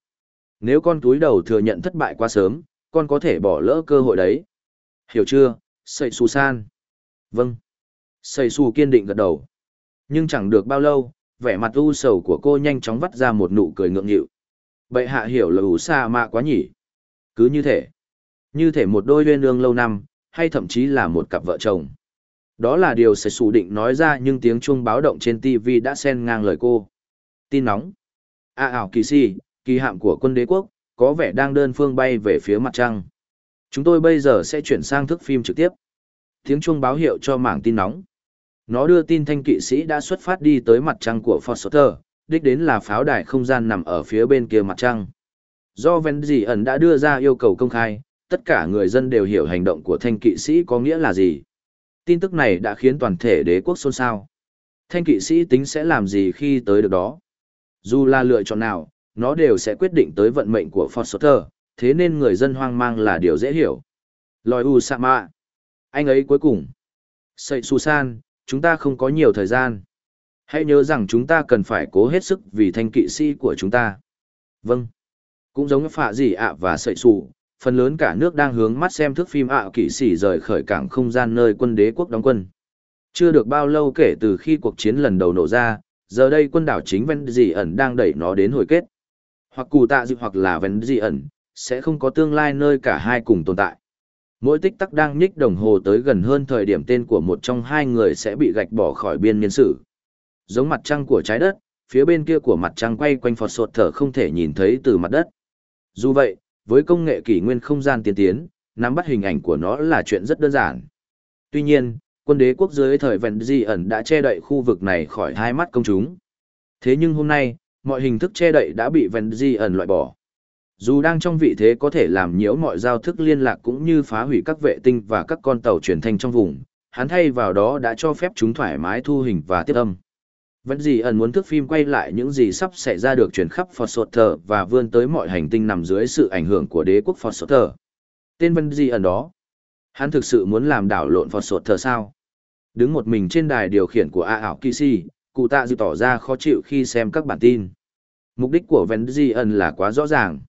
Nếu con túi đầu thừa nhận thất bại quá sớm, con có thể bỏ lỡ cơ hội đấy. Hiểu chưa, Sầy Su San? Vâng. Sầy Su kiên định gật đầu. Nhưng chẳng được bao lâu, vẻ mặt u sầu của cô nhanh chóng vắt ra một nụ cười ngượng nghịu. Bệ hạ hiểu là ủ xa mạ quá nhỉ. Cứ như thể. Như thể một đôi uyên ương lâu năm, hay thậm chí là một cặp vợ chồng. Đó là điều sẽ Su định nói ra nhưng tiếng chuông báo động trên TV đã xen ngang lời cô. Tin nóng. À ảo kỳ si, kỳ hạm của quân đế quốc, có vẻ đang đơn phương bay về phía mặt trăng. Chúng tôi bây giờ sẽ chuyển sang thức phim trực tiếp. Tiếng chuông báo hiệu cho mảng tin nóng. Nó đưa tin thanh kỵ sĩ đã xuất phát đi tới mặt trăng của Foster, đích đến là pháo đài không gian nằm ở phía bên kia mặt trăng. Do Venzi ẩn đã đưa ra yêu cầu công khai, tất cả người dân đều hiểu hành động của thanh kỵ sĩ có nghĩa là gì. Tin tức này đã khiến toàn thể đế quốc xôn xao. Thanh kỵ sĩ tính sẽ làm gì khi tới được đó? Dù là lựa chọn nào, nó đều sẽ quyết định tới vận mệnh của Foster, thế nên người dân hoang mang là điều dễ hiểu. Lòi U Sama. Anh ấy cuối cùng. Sậy Susan, chúng ta không có nhiều thời gian. Hãy nhớ rằng chúng ta cần phải cố hết sức vì thanh kỵ sĩ của chúng ta. Vâng. Cũng giống phạ gì ạ và sậy sụ, phần lớn cả nước đang hướng mắt xem thước phim ạ kỵ sĩ rời khởi cảng không gian nơi quân đế quốc đóng quân. Chưa được bao lâu kể từ khi cuộc chiến lần đầu nổ ra, giờ đây quân đảo chính Ven Dị ẩn đang đẩy nó đến hồi kết. Hoặc Cù tạ dịp hoặc là Ven Dị ẩn, sẽ không có tương lai nơi cả hai cùng tồn tại. Mỗi tích tắc đang nhích đồng hồ tới gần hơn thời điểm tên của một trong hai người sẽ bị gạch bỏ khỏi biên niên sử. Giống mặt trăng của trái đất, phía bên kia của mặt trăng quay quanh phọt sột thở không thể nhìn thấy từ mặt đất. Dù vậy, với công nghệ kỷ nguyên không gian tiên tiến, nắm bắt hình ảnh của nó là chuyện rất đơn giản. Tuy nhiên, quân đế quốc dưới thời Vẹn Di ẩn đã che đậy khu vực này khỏi hai mắt công chúng. Thế nhưng hôm nay, mọi hình thức che đậy đã bị Vẹn Di ẩn loại bỏ. Dù đang trong vị thế có thể làm nhiễu mọi giao thức liên lạc cũng như phá hủy các vệ tinh và các con tàu truyền thanh trong vùng, hắn thay vào đó đã cho phép chúng thoải mái thu hình và tiếp âm. Vẫn gì ẩn muốn thước phim quay lại những gì sắp xảy ra được truyền khắp Foster và vươn tới mọi hành tinh nằm dưới sự ảnh hưởng của đế quốc Foster. Tên Vân gì ẩn đó. Hắn thực sự muốn làm đảo lộn Foster sao? Đứng một mình trên đài điều khiển của A ảo Kisi, cụ tạ dự tỏ ra khó chịu khi xem các bản tin. Mục đích của Vân Di ẩn là quá rõ ràng.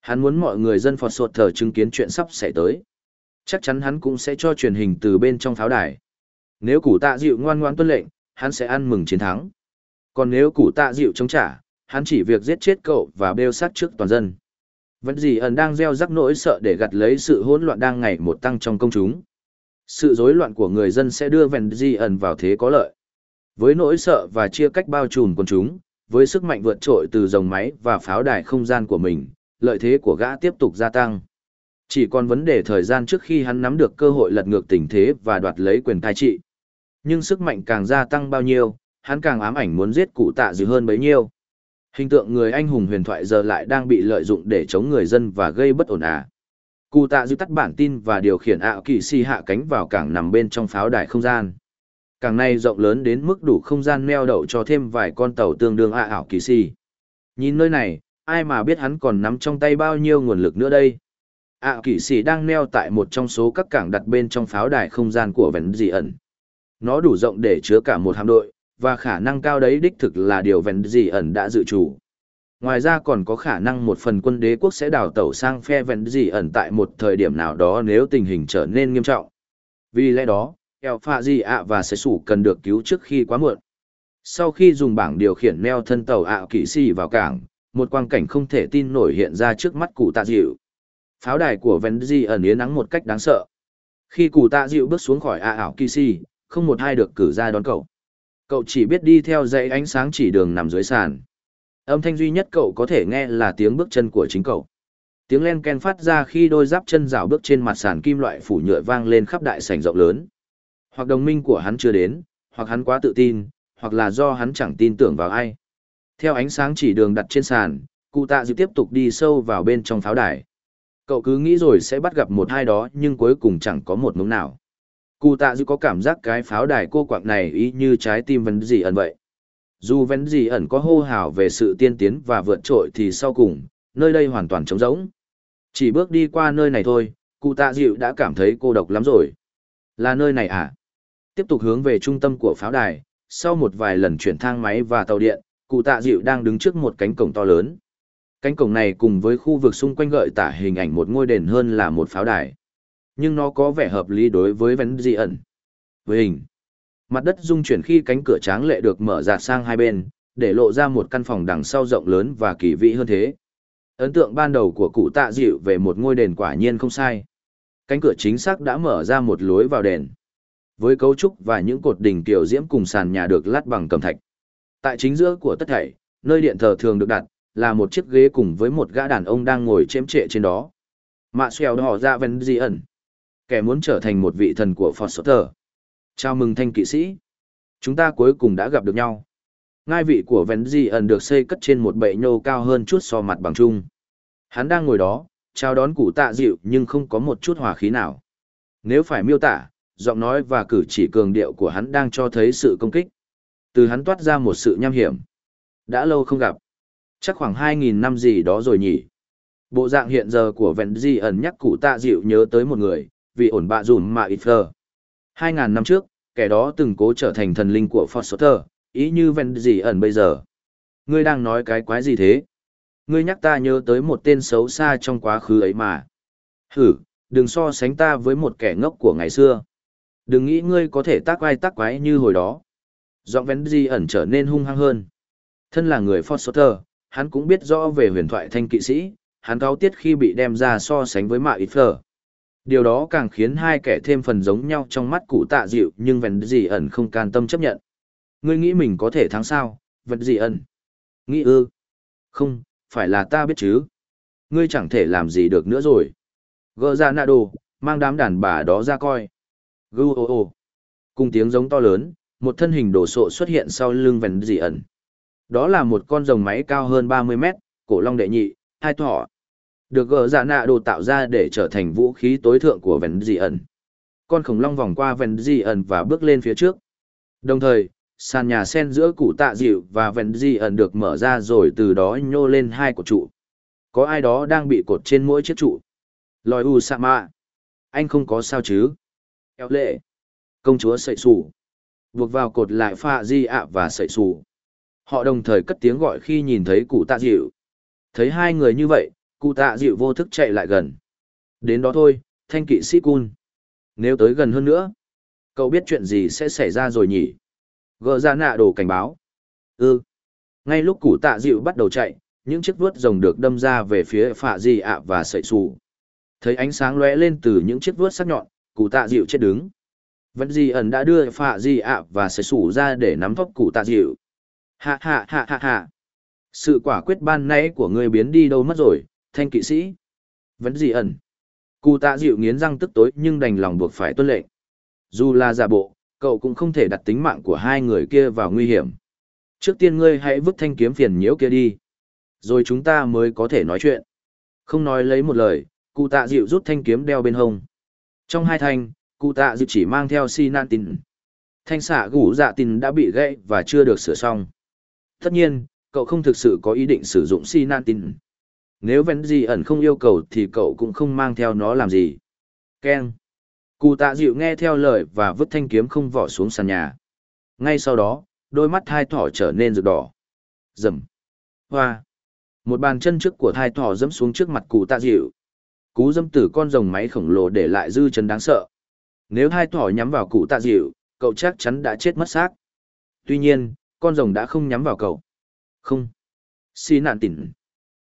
Hắn muốn mọi người dân Phật sột thờ chứng kiến chuyện sắp xảy tới. Chắc chắn hắn cũng sẽ cho truyền hình từ bên trong pháo đài. Nếu Cụ tạ dịu ngoan ngoan tuân lệnh, hắn sẽ ăn mừng chiến thắng. Còn nếu củ tạ dịu chống trả, hắn chỉ việc giết chết cậu và bêu sát trước toàn dân. Vẫn gì ẩn đang gieo rắc nỗi sợ để gặt lấy sự hỗn loạn đang ngày một tăng trong công chúng. Sự rối loạn của người dân sẽ đưa Vẹn Di ẩn vào thế có lợi. Với nỗi sợ và chia cách bao trùm quần chúng, với sức mạnh vượt trội từ dòng máy và pháo đài không gian của mình, lợi thế của gã tiếp tục gia tăng. Chỉ còn vấn đề thời gian trước khi hắn nắm được cơ hội lật ngược tình thế và đoạt lấy quyền cai trị. Nhưng sức mạnh càng gia tăng bao nhiêu, hắn càng ám ảnh muốn giết cụ tạ dư hơn bấy nhiêu. Hình tượng người anh hùng huyền thoại giờ lại đang bị lợi dụng để chống người dân và gây bất ổn à. Cụ tạ dư tắt bản tin và điều khiển ảo kỳ si hạ cánh vào cảng nằm bên trong pháo đài không gian. Cảng này rộng lớn đến mức đủ không gian neo đậu cho thêm vài con tàu tương đương ảo kỳ si. Nhìn nơi này, ai mà biết hắn còn nắm trong tay bao nhiêu nguồn lực nữa đây. ạ kỵ sĩ đang neo tại một trong số các cảng đặt bên trong pháo đài không gian của vẹn dị ẩn. Nó đủ rộng để chứa cả một hạm đội, và khả năng cao đấy đích thực là điều vẹn dị ẩn đã dự chủ. Ngoài ra còn có khả năng một phần quân đế quốc sẽ đào tẩu sang phe vẹn dị ẩn tại một thời điểm nào đó nếu tình hình trở nên nghiêm trọng. Vì lẽ đó, eo pha dị ạ và sẽ sủ cần được cứu trước khi quá muộn. Sau khi dùng bảng điều khiển neo thân tàu ạ kỵ sĩ vào cảng, một quang cảnh không thể tin nổi hiện ra trước mắt cụ tạ dịu. Pháo đài của Venzi ẩn yến nắng một cách đáng sợ. Khi cụ tạ dịu bước xuống khỏi ạ ảo Kisi, không một ai được cử ra đón cậu. Cậu chỉ biết đi theo dãy ánh sáng chỉ đường nằm dưới sàn. Âm thanh duy nhất cậu có thể nghe là tiếng bước chân của chính cậu. Tiếng len ken phát ra khi đôi giáp chân rào bước trên mặt sàn kim loại phủ nhựa vang lên khắp đại sảnh rộng lớn. Hoặc đồng minh của hắn chưa đến, hoặc hắn quá tự tin, hoặc là do hắn chẳng tin tưởng vào ai. Theo ánh sáng chỉ đường đặt trên sàn, cụ tạ dịu tiếp tục đi sâu vào bên trong pháo đài. Cậu cứ nghĩ rồi sẽ bắt gặp một hai đó nhưng cuối cùng chẳng có một mống nào. Cụ tạ dư có cảm giác cái pháo đài cô quạng này ý như trái tim vấn gì ẩn vậy. Dù vấn gì ẩn có hô hào về sự tiên tiến và vượt trội thì sau cùng, nơi đây hoàn toàn trống rỗng. Chỉ bước đi qua nơi này thôi, cụ tạ dịu đã cảm thấy cô độc lắm rồi. Là nơi này à? Tiếp tục hướng về trung tâm của pháo đài, sau một vài lần chuyển thang máy và tàu điện, cụ tạ dịu đang đứng trước một cánh cổng to lớn. Cánh cổng này cùng với khu vực xung quanh gợi tả hình ảnh một ngôi đền hơn là một pháo đài. Nhưng nó có vẻ hợp lý đối với vấn dị ẩn. Với hình, mặt đất rung chuyển khi cánh cửa tráng lệ được mở ra sang hai bên, để lộ ra một căn phòng đằng sau rộng lớn và kỳ vĩ hơn thế. Ấn tượng ban đầu của cụ tạ dịu về một ngôi đền quả nhiên không sai. Cánh cửa chính xác đã mở ra một lối vào đền. Với cấu trúc và những cột đỉnh tiểu diễm cùng sàn nhà được lát bằng cẩm thạch. Tại chính giữa của tất thảy, nơi điện thờ thường được đặt, là một chiếc ghế cùng với một gã đàn ông đang ngồi chém trệ trên đó. Mạ xèo đỏ ra vấn di ẩn. Kẻ muốn trở thành một vị thần của Foster. Chào mừng thanh kỵ sĩ. Chúng ta cuối cùng đã gặp được nhau. Ngai vị của Ven Di ẩn được xây cất trên một bệ nhô cao hơn chút so mặt bằng chung. Hắn đang ngồi đó, chào đón cụ tạ dịu nhưng không có một chút hòa khí nào. Nếu phải miêu tả, giọng nói và cử chỉ cường điệu của hắn đang cho thấy sự công kích. Từ hắn toát ra một sự nham hiểm. Đã lâu không gặp. Chắc khoảng 2.000 năm gì đó rồi nhỉ. Bộ dạng hiện giờ của Vẹn Di ẩn nhắc cụ tạ dịu nhớ tới một người, vì ổn bạ dùn mà ít phờ. 2.000 năm trước, kẻ đó từng cố trở thành thần linh của Foster, ý như Vẹn gì ẩn bây giờ. Ngươi đang nói cái quái gì thế? Ngươi nhắc ta nhớ tới một tên xấu xa trong quá khứ ấy mà. Hử, đừng so sánh ta với một kẻ ngốc của ngày xưa. Đừng nghĩ ngươi có thể tác quái tác quái như hồi đó. Giọng Vẹn Di ẩn trở nên hung hăng hơn. Thân là người Foster, hắn cũng biết rõ về huyền thoại thanh kỵ sĩ, hắn cao tiết khi bị đem ra so sánh với mạ ít phở. Điều đó càng khiến hai kẻ thêm phần giống nhau trong mắt cụ tạ dịu nhưng vẹn Dị ẩn không can tâm chấp nhận. Ngươi nghĩ mình có thể thắng sao, vật Dị ẩn? Nghĩ ư? Không, phải là ta biết chứ. Ngươi chẳng thể làm gì được nữa rồi. Gơ ra dạ nạ đồ, mang đám đàn bà đó ra coi. Gư ô ô. Cùng tiếng giống to lớn, một thân hình đổ sộ xuất hiện sau lưng vẹn dị ẩn. Đó là một con rồng máy cao hơn 30 mét, cổ long đệ nhị, hai thỏ. Được gỡ dạ nạ đồ tạo ra để trở thành vũ khí tối thượng của vẹn dị ẩn. Con khủng long vòng qua vẹn dị ẩn và bước lên phía trước. Đồng thời, sàn nhà sen giữa cụ tạ dịu và vẹn dị ẩn được mở ra rồi từ đó nhô lên hai cột trụ. Có ai đó đang bị cột trên mỗi chiếc trụ. Lòi u sa mạ. Anh không có sao chứ? Eo lệ. Công chúa sậy sủ. Buộc vào cột lại pha di ạ và sậy sủ. Họ đồng thời cất tiếng gọi khi nhìn thấy cụ tạ dịu. Thấy hai người như vậy, cụ tạ dịu vô thức chạy lại gần. Đến đó thôi, thanh kỵ sĩ cun. Nếu tới gần hơn nữa, cậu biết chuyện gì sẽ xảy ra rồi nhỉ? Gờ ra nạ đồ cảnh báo. Ừ. Ngay lúc cụ tạ dịu bắt đầu chạy, những chiếc vuốt rồng được đâm ra về phía phạ di ạ và sậy xù. Thấy ánh sáng lóe lên từ những chiếc vuốt sắc nhọn, cụ tạ dịu chết đứng. Vẫn gì ẩn đã đưa phạ di ạ và sậy xù ra để nắm tóc cụ tạ dịu. Hạ hạ hạ hạ hạ. Sự quả quyết ban nãy của ngươi biến đi đâu mất rồi, thanh kỵ sĩ. Vẫn gì ẩn. Cụ tạ dịu nghiến răng tức tối nhưng đành lòng buộc phải tuân lệnh. Dù là giả bộ, cậu cũng không thể đặt tính mạng của hai người kia vào nguy hiểm. Trước tiên ngươi hãy vứt thanh kiếm phiền nhiễu kia đi. Rồi chúng ta mới có thể nói chuyện. Không nói lấy một lời, cụ tạ dịu rút thanh kiếm đeo bên hông. Trong hai thanh, cụ tạ dịu chỉ mang theo si nan tin. Thanh xạ gủ dạ tin đã bị gãy và chưa được sửa xong. Tất nhiên, cậu không thực sự có ý định sử dụng si nan tin. Nếu vẫn gì ẩn không yêu cầu thì cậu cũng không mang theo nó làm gì. keng. Cụ tạ dịu nghe theo lời và vứt thanh kiếm không vỏ xuống sàn nhà. Ngay sau đó, đôi mắt thai thỏ trở nên rực đỏ. Rầm. Hoa. Một bàn chân trước của thai thỏ dẫm xuống trước mặt cụ tạ dịu. Cú dâm tử con rồng máy khổng lồ để lại dư chân đáng sợ. Nếu Thai thỏ nhắm vào cụ tạ dịu, cậu chắc chắn đã chết mất xác. Tuy nhiên, con rồng đã không nhắm vào cậu. Không. xí nạn tỉnh.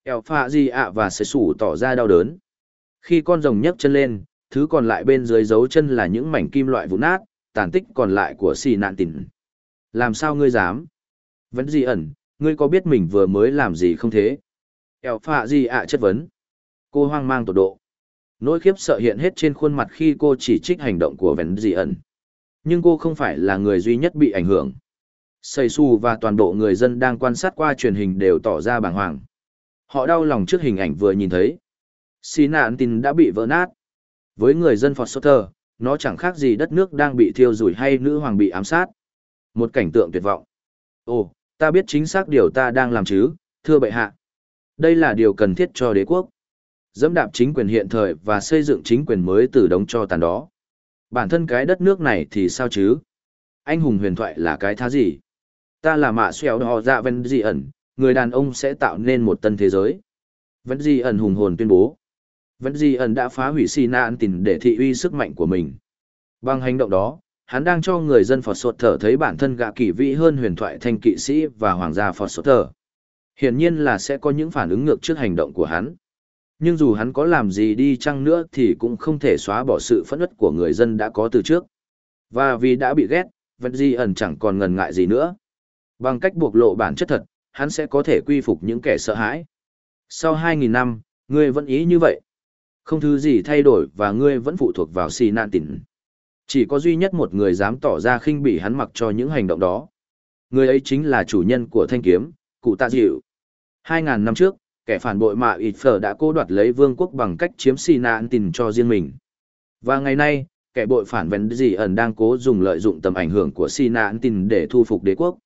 Eo pha gì ạ và sẽ sủ tỏ ra đau đớn. Khi con rồng nhấc chân lên, thứ còn lại bên dưới dấu chân là những mảnh kim loại vụn nát, tàn tích còn lại của xì nạn tỉn. Làm sao ngươi dám? Vẫn gì ẩn, ngươi có biết mình vừa mới làm gì không thế? Eo pha gì ạ chất vấn. Cô hoang mang tột độ. Nỗi khiếp sợ hiện hết trên khuôn mặt khi cô chỉ trích hành động của Vén Dị ẩn. Nhưng cô không phải là người duy nhất bị ảnh hưởng. Sầy Su và toàn bộ người dân đang quan sát qua truyền hình đều tỏ ra bàng hoàng. Họ đau lòng trước hình ảnh vừa nhìn thấy. Xí nạn tin đã bị vỡ nát. Với người dân Foster, nó chẳng khác gì đất nước đang bị thiêu rủi hay nữ hoàng bị ám sát. Một cảnh tượng tuyệt vọng. Ồ, ta biết chính xác điều ta đang làm chứ, thưa bệ hạ. Đây là điều cần thiết cho đế quốc. Dẫm đạp chính quyền hiện thời và xây dựng chính quyền mới từ đống cho tàn đó. Bản thân cái đất nước này thì sao chứ? Anh hùng huyền thoại là cái thá gì? Ta là mạ xèo đò dạ ven dị ẩn, người đàn ông sẽ tạo nên một tân thế giới. Vẫn Di ẩn hùng hồn tuyên bố. Vẫn Di ẩn đã phá hủy xì nạn tình để thị uy sức mạnh của mình. Bằng hành động đó, hắn đang cho người dân Phật Sột Thở thấy bản thân gạ kỳ vĩ hơn huyền thoại thanh kỵ sĩ và hoàng gia Phật Sột Thở. Hiển nhiên là sẽ có những phản ứng ngược trước hành động của hắn. Nhưng dù hắn có làm gì đi chăng nữa thì cũng không thể xóa bỏ sự phẫn nộ của người dân đã có từ trước. Và vì đã bị ghét, Vẫn Di ẩn chẳng còn ngần ngại gì nữa. Bằng cách buộc lộ bản chất thật, hắn sẽ có thể quy phục những kẻ sợ hãi. Sau 2.000 năm, ngươi vẫn ý như vậy. Không thứ gì thay đổi và ngươi vẫn phụ thuộc vào xì nạn tỉnh. Chỉ có duy nhất một người dám tỏ ra khinh bỉ hắn mặc cho những hành động đó. Người ấy chính là chủ nhân của thanh kiếm, cụ tạ dịu. 2.000 năm trước, kẻ phản bội mạ ịt phở đã cố đoạt lấy vương quốc bằng cách chiếm xì nạn tỉnh cho riêng mình. Và ngày nay, kẻ bội phản vẹn gì ẩn đang cố dùng lợi dụng tầm ảnh hưởng của xì nạn tỉnh để thu phục đế quốc.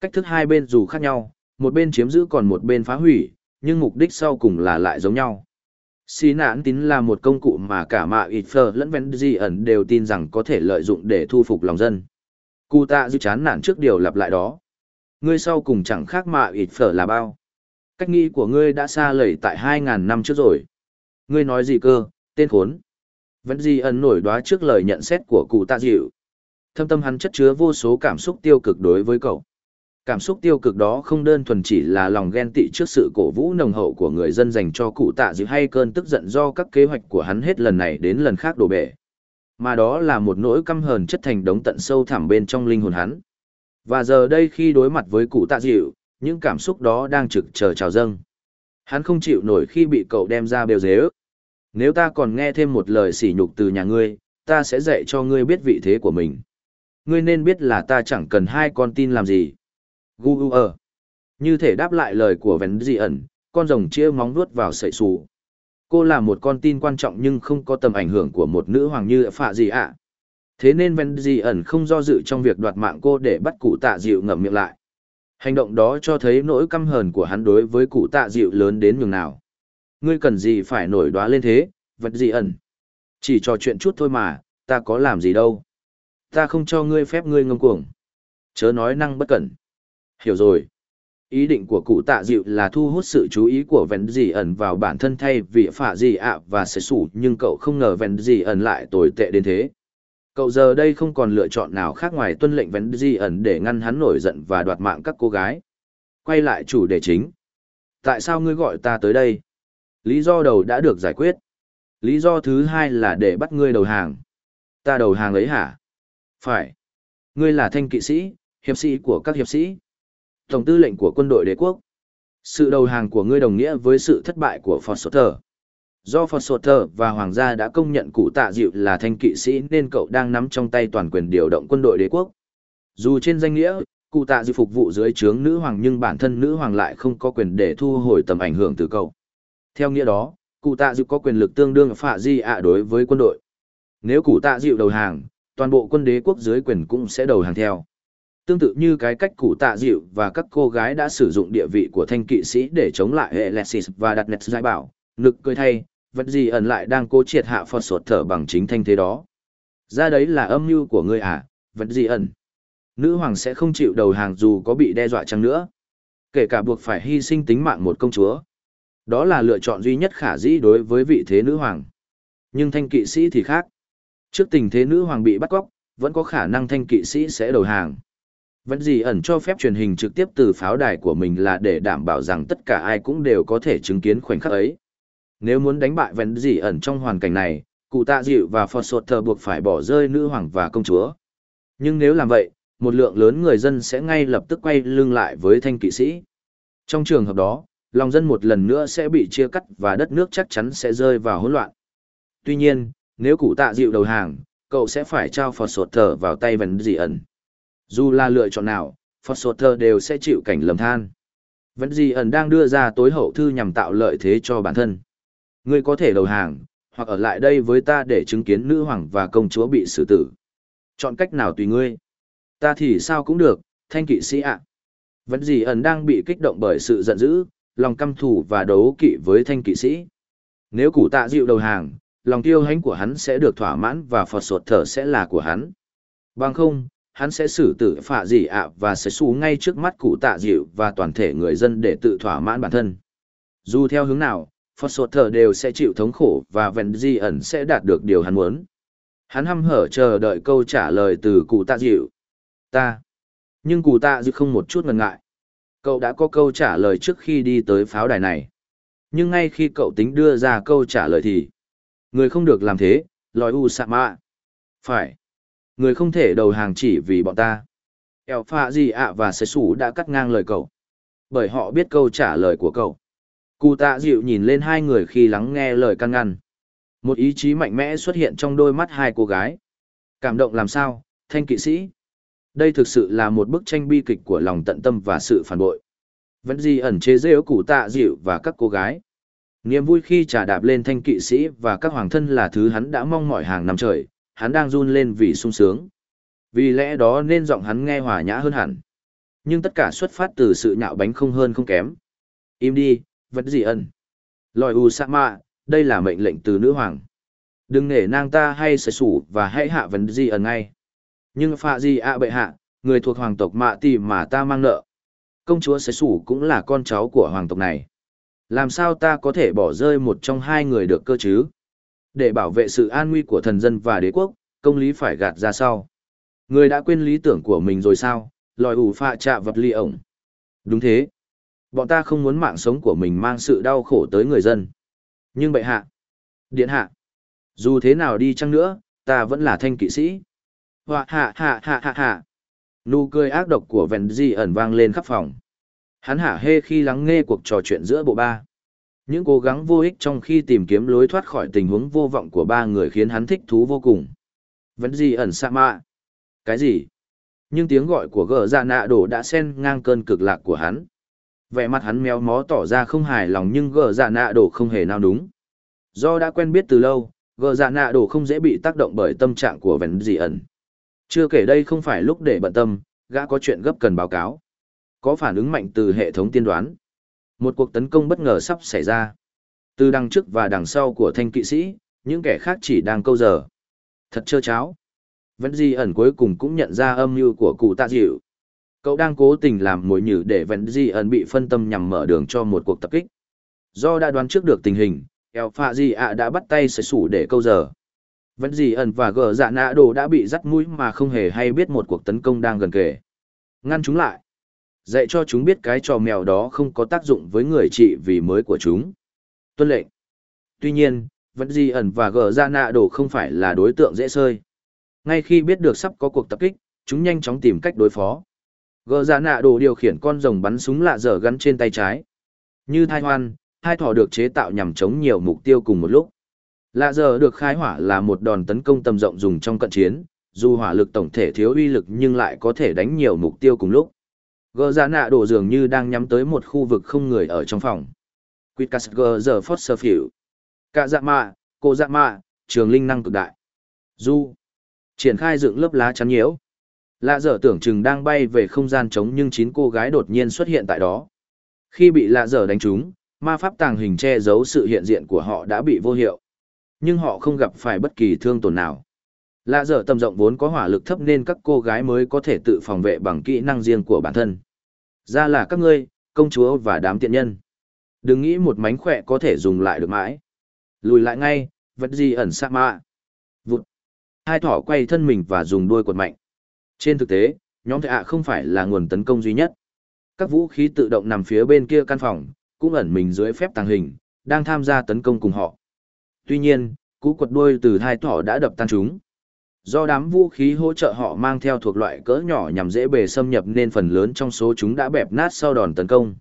Cách thức hai bên dù khác nhau, một bên chiếm giữ còn một bên phá hủy, nhưng mục đích sau cùng là lại giống nhau. Xí nạn tín là một công cụ mà cả mạ ịt phờ lẫn ven di ẩn đều tin rằng có thể lợi dụng để thu phục lòng dân. Cụ tạ dư chán nản trước điều lặp lại đó. Ngươi sau cùng chẳng khác mạ ịt phở là bao. Cách nghĩ của ngươi đã xa lầy tại 2.000 năm trước rồi. Ngươi nói gì cơ, tên khốn. Vẫn di ẩn nổi đoá trước lời nhận xét của cụ tạ dịu. Thâm tâm hắn chất chứa vô số cảm xúc tiêu cực đối với cậu. Cảm xúc tiêu cực đó không đơn thuần chỉ là lòng ghen tị trước sự cổ vũ nồng hậu của người dân dành cho cụ tạ dịu hay cơn tức giận do các kế hoạch của hắn hết lần này đến lần khác đổ bể. Mà đó là một nỗi căm hờn chất thành đống tận sâu thẳm bên trong linh hồn hắn. Và giờ đây khi đối mặt với cụ tạ dịu, những cảm xúc đó đang trực chờ trào dâng. Hắn không chịu nổi khi bị cậu đem ra bêu dế ức. Nếu ta còn nghe thêm một lời sỉ nhục từ nhà ngươi, ta sẽ dạy cho ngươi biết vị thế của mình. Ngươi nên biết là ta chẳng cần hai con tin làm gì. Gu u ở. Như thể đáp lại lời của vén dị ẩn, con rồng chia móng vuốt vào sậy xù. Cô là một con tin quan trọng nhưng không có tầm ảnh hưởng của một nữ hoàng như phạ gì ạ. Thế nên vén dị ẩn không do dự trong việc đoạt mạng cô để bắt cụ tạ dịu ngậm miệng lại. Hành động đó cho thấy nỗi căm hờn của hắn đối với cụ tạ dịu lớn đến nhường nào. Ngươi cần gì phải nổi đoá lên thế, vật dị ẩn. Chỉ trò chuyện chút thôi mà, ta có làm gì đâu. Ta không cho ngươi phép ngươi ngâm cuồng. Chớ nói năng bất cẩn. Hiểu rồi. Ý định của cụ tạ dịu là thu hút sự chú ý của vẹn dì ẩn vào bản thân thay vì phạ dì ạ và sẽ sủ nhưng cậu không ngờ vẹn dì ẩn lại tồi tệ đến thế. Cậu giờ đây không còn lựa chọn nào khác ngoài tuân lệnh vẹn dì ẩn để ngăn hắn nổi giận và đoạt mạng các cô gái. Quay lại chủ đề chính. Tại sao ngươi gọi ta tới đây? Lý do đầu đã được giải quyết. Lý do thứ hai là để bắt ngươi đầu hàng. Ta đầu hàng ấy hả? Phải. Ngươi là thanh kỵ sĩ, hiệp sĩ của các hiệp sĩ tổng tư lệnh của quân đội đế quốc. Sự đầu hàng của ngươi đồng nghĩa với sự thất bại của Foster. Do Foster và Hoàng gia đã công nhận cụ tạ dịu là thanh kỵ sĩ nên cậu đang nắm trong tay toàn quyền điều động quân đội đế quốc. Dù trên danh nghĩa, cụ tạ dịu phục vụ dưới trướng nữ hoàng nhưng bản thân nữ hoàng lại không có quyền để thu hồi tầm ảnh hưởng từ cậu. Theo nghĩa đó, cụ tạ dịu có quyền lực tương đương phạ di ạ đối với quân đội. Nếu cụ tạ dịu đầu hàng, toàn bộ quân đế quốc dưới quyền cũng sẽ đầu hàng theo. Tương tự như cái cách cụ tạ dịu và các cô gái đã sử dụng địa vị của thanh kỵ sĩ để chống lại Alexis và đặt nẹt giải bảo, nực cười thay, vật gì ẩn lại đang cố triệt hạ Phật sột thở bằng chính thanh thế đó. Ra đấy là âm mưu của ngươi à, vật gì ẩn. Nữ hoàng sẽ không chịu đầu hàng dù có bị đe dọa chăng nữa. Kể cả buộc phải hy sinh tính mạng một công chúa. Đó là lựa chọn duy nhất khả dĩ đối với vị thế nữ hoàng. Nhưng thanh kỵ sĩ thì khác. Trước tình thế nữ hoàng bị bắt cóc, vẫn có khả năng thanh kỵ sĩ sẽ đầu hàng. Vẫn gì ẩn cho phép truyền hình trực tiếp từ pháo đài của mình là để đảm bảo rằng tất cả ai cũng đều có thể chứng kiến khoảnh khắc ấy. Nếu muốn đánh bại Vẫn gì ẩn trong hoàn cảnh này, cụ tạ dịu và Phật Sột Thờ buộc phải bỏ rơi nữ hoàng và công chúa. Nhưng nếu làm vậy, một lượng lớn người dân sẽ ngay lập tức quay lưng lại với thanh kỵ sĩ. Trong trường hợp đó, lòng dân một lần nữa sẽ bị chia cắt và đất nước chắc chắn sẽ rơi vào hỗn loạn. Tuy nhiên, nếu cụ tạ dịu đầu hàng, cậu sẽ phải trao Phật Sột Thờ vào tay Vẫn gì ẩn. Dù là lựa chọn nào, Foster đều sẽ chịu cảnh lầm than. Vẫn gì ẩn đang đưa ra tối hậu thư nhằm tạo lợi thế cho bản thân. Ngươi có thể đầu hàng, hoặc ở lại đây với ta để chứng kiến nữ hoàng và công chúa bị xử tử. Chọn cách nào tùy ngươi. Ta thì sao cũng được, thanh kỵ sĩ ạ. Vẫn gì ẩn đang bị kích động bởi sự giận dữ, lòng căm thù và đấu kỵ với thanh kỵ sĩ. Nếu củ tạ dịu đầu hàng, lòng tiêu hãnh của hắn sẽ được thỏa mãn và phật sột thở sẽ là của hắn. Bằng không, hắn sẽ xử tử phạ dị ạ và sẽ xú ngay trước mắt cụ tạ dịu và toàn thể người dân để tự thỏa mãn bản thân. Dù theo hướng nào, phật sột thở đều sẽ chịu thống khổ và vẹn di ẩn sẽ đạt được điều hắn muốn. Hắn hăm hở chờ đợi câu trả lời từ cụ tạ dịu. Ta. Nhưng cụ tạ dịu không một chút ngần ngại. Cậu đã có câu trả lời trước khi đi tới pháo đài này. Nhưng ngay khi cậu tính đưa ra câu trả lời thì... Người không được làm thế, lòi u sạ mạ. Phải. Người không thể đầu hàng chỉ vì bọn ta. Eo pha gì ạ và sấy sủ đã cắt ngang lời cậu. Bởi họ biết câu trả lời của cậu. Cụ tạ dịu nhìn lên hai người khi lắng nghe lời căn ngăn. Một ý chí mạnh mẽ xuất hiện trong đôi mắt hai cô gái. Cảm động làm sao, thanh kỵ sĩ? Đây thực sự là một bức tranh bi kịch của lòng tận tâm và sự phản bội. Vẫn gì ẩn chế rêu cụ tạ dịu và các cô gái. Niềm vui khi trà đạp lên thanh kỵ sĩ và các hoàng thân là thứ hắn đã mong mỏi hàng năm trời, hắn đang run lên vì sung sướng. Vì lẽ đó nên giọng hắn nghe hòa nhã hơn hẳn. Nhưng tất cả xuất phát từ sự nhạo bánh không hơn không kém. Im đi, vật gì ẩn. Lòi u sạ mạ, đây là mệnh lệnh từ nữ hoàng. Đừng nể nang ta hay sẽ sủ và hãy hạ vấn gì ẩn ngay. Nhưng phạ gì ạ bệ hạ, người thuộc hoàng tộc mạ tỷ mà ta mang nợ. Công chúa sẽ sủ cũng là con cháu của hoàng tộc này. Làm sao ta có thể bỏ rơi một trong hai người được cơ chứ? Để bảo vệ sự an nguy của thần dân và đế quốc, công lý phải gạt ra sau. Người đã quên lý tưởng của mình rồi sao? Lòi ủ phạ trạ vật ly ổng. Đúng thế. Bọn ta không muốn mạng sống của mình mang sự đau khổ tới người dân. Nhưng bệ hạ. Điện hạ. Dù thế nào đi chăng nữa, ta vẫn là thanh kỵ sĩ. Hoa hạ hạ hạ hạ hạ. Nụ cười ác độc của Vẹn Di ẩn vang lên khắp phòng. Hắn hả hê khi lắng nghe cuộc trò chuyện giữa bộ ba. Những cố gắng vô ích trong khi tìm kiếm lối thoát khỏi tình huống vô vọng của ba người khiến hắn thích thú vô cùng. Vẫn gì ẩn sa mạ? Cái gì? Nhưng tiếng gọi của gờ dạ nạ đổ đã xen ngang cơn cực lạc của hắn. Vẻ mặt hắn méo mó tỏ ra không hài lòng nhưng gờ dạ nạ đổ không hề nào đúng. Do đã quen biết từ lâu, gờ dạ nạ đổ không dễ bị tác động bởi tâm trạng của vẫn gì ẩn. Chưa kể đây không phải lúc để bận tâm, gã có chuyện gấp cần báo cáo. Có phản ứng mạnh từ hệ thống tiên đoán. Một cuộc tấn công bất ngờ sắp xảy ra. Từ đằng trước và đằng sau của thanh kỵ sĩ, những kẻ khác chỉ đang câu giờ. Thật trơ cháo. Vẫn di ẩn cuối cùng cũng nhận ra âm mưu của cụ tạ dịu. Cậu đang cố tình làm mồi nhử để Vẫn di ẩn bị phân tâm nhằm mở đường cho một cuộc tập kích. Do đã đoán trước được tình hình, Eo Pha Di ạ đã bắt tay sẽ sủ để câu giờ. Vẫn di ẩn và gờ dạ nạ đồ đã bị dắt mũi mà không hề hay biết một cuộc tấn công đang gần kề. Ngăn chúng lại. Dạy cho chúng biết cái trò mèo đó không có tác dụng với người trị vì mới của chúng. Tuân lệnh. Tuy nhiên, vẫn di ẩn và gờ ra nạ đồ không phải là đối tượng dễ sơi. Ngay khi biết được sắp có cuộc tập kích, chúng nhanh chóng tìm cách đối phó. Gờ ra nạ đồ điều khiển con rồng bắn súng lạ dở gắn trên tay trái. Như thai hoan, hai thỏ được chế tạo nhằm chống nhiều mục tiêu cùng một lúc. Lạ dở được khai hỏa là một đòn tấn công tầm rộng dùng trong cận chiến, dù hỏa lực tổng thể thiếu uy lực nhưng lại có thể đánh nhiều mục tiêu cùng lúc. Gờ ra nạ đổ dường như đang nhắm tới một khu vực không người ở trong phòng. Quitcas gờ giờ sơ phỉu Cả dạ mạ, cô dạ mạ, trường linh năng cực đại. Du. Triển khai dựng lớp lá chắn nhiễu. Lạ dở tưởng chừng đang bay về không gian trống nhưng chín cô gái đột nhiên xuất hiện tại đó. Khi bị lạ dở đánh trúng, ma pháp tàng hình che giấu sự hiện diện của họ đã bị vô hiệu. Nhưng họ không gặp phải bất kỳ thương tổn nào. Lạ dở tầm rộng vốn có hỏa lực thấp nên các cô gái mới có thể tự phòng vệ bằng kỹ năng riêng của bản thân. Ra là các ngươi, công chúa và đám tiện nhân. Đừng nghĩ một mánh khỏe có thể dùng lại được mãi. Lùi lại ngay, vật gì ẩn sa mạ. Vụt. Hai thỏ quay thân mình và dùng đuôi quật mạnh. Trên thực tế, nhóm thệ ạ không phải là nguồn tấn công duy nhất. Các vũ khí tự động nằm phía bên kia căn phòng, cũng ẩn mình dưới phép tàng hình, đang tham gia tấn công cùng họ. Tuy nhiên, cú quật đuôi từ hai thỏ đã đập tan chúng. Do đám vũ khí hỗ trợ họ mang theo thuộc loại cỡ nhỏ nhằm dễ bề xâm nhập nên phần lớn trong số chúng đã bẹp nát sau đòn tấn công.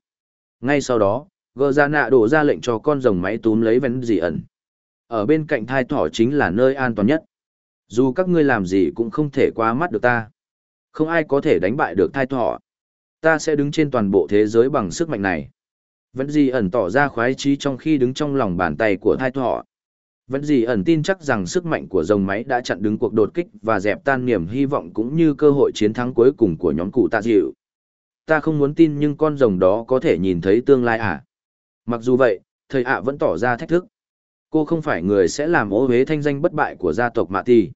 Ngay sau đó, gờ ra nạ đổ ra lệnh cho con rồng máy túm lấy vấn dị ẩn. Ở bên cạnh thai thỏ chính là nơi an toàn nhất. Dù các ngươi làm gì cũng không thể qua mắt được ta. Không ai có thể đánh bại được thai thỏ. Ta sẽ đứng trên toàn bộ thế giới bằng sức mạnh này. Vẫn dị ẩn tỏ ra khoái trí trong khi đứng trong lòng bàn tay của thai thỏ. Vẫn gì ẩn tin chắc rằng sức mạnh của dòng máy đã chặn đứng cuộc đột kích và dẹp tan niềm hy vọng cũng như cơ hội chiến thắng cuối cùng của nhóm cụ tạ dịu. Ta không muốn tin nhưng con rồng đó có thể nhìn thấy tương lai à? Mặc dù vậy, thầy ạ vẫn tỏ ra thách thức. Cô không phải người sẽ làm ô huế thanh danh bất bại của gia tộc Mạ Tì.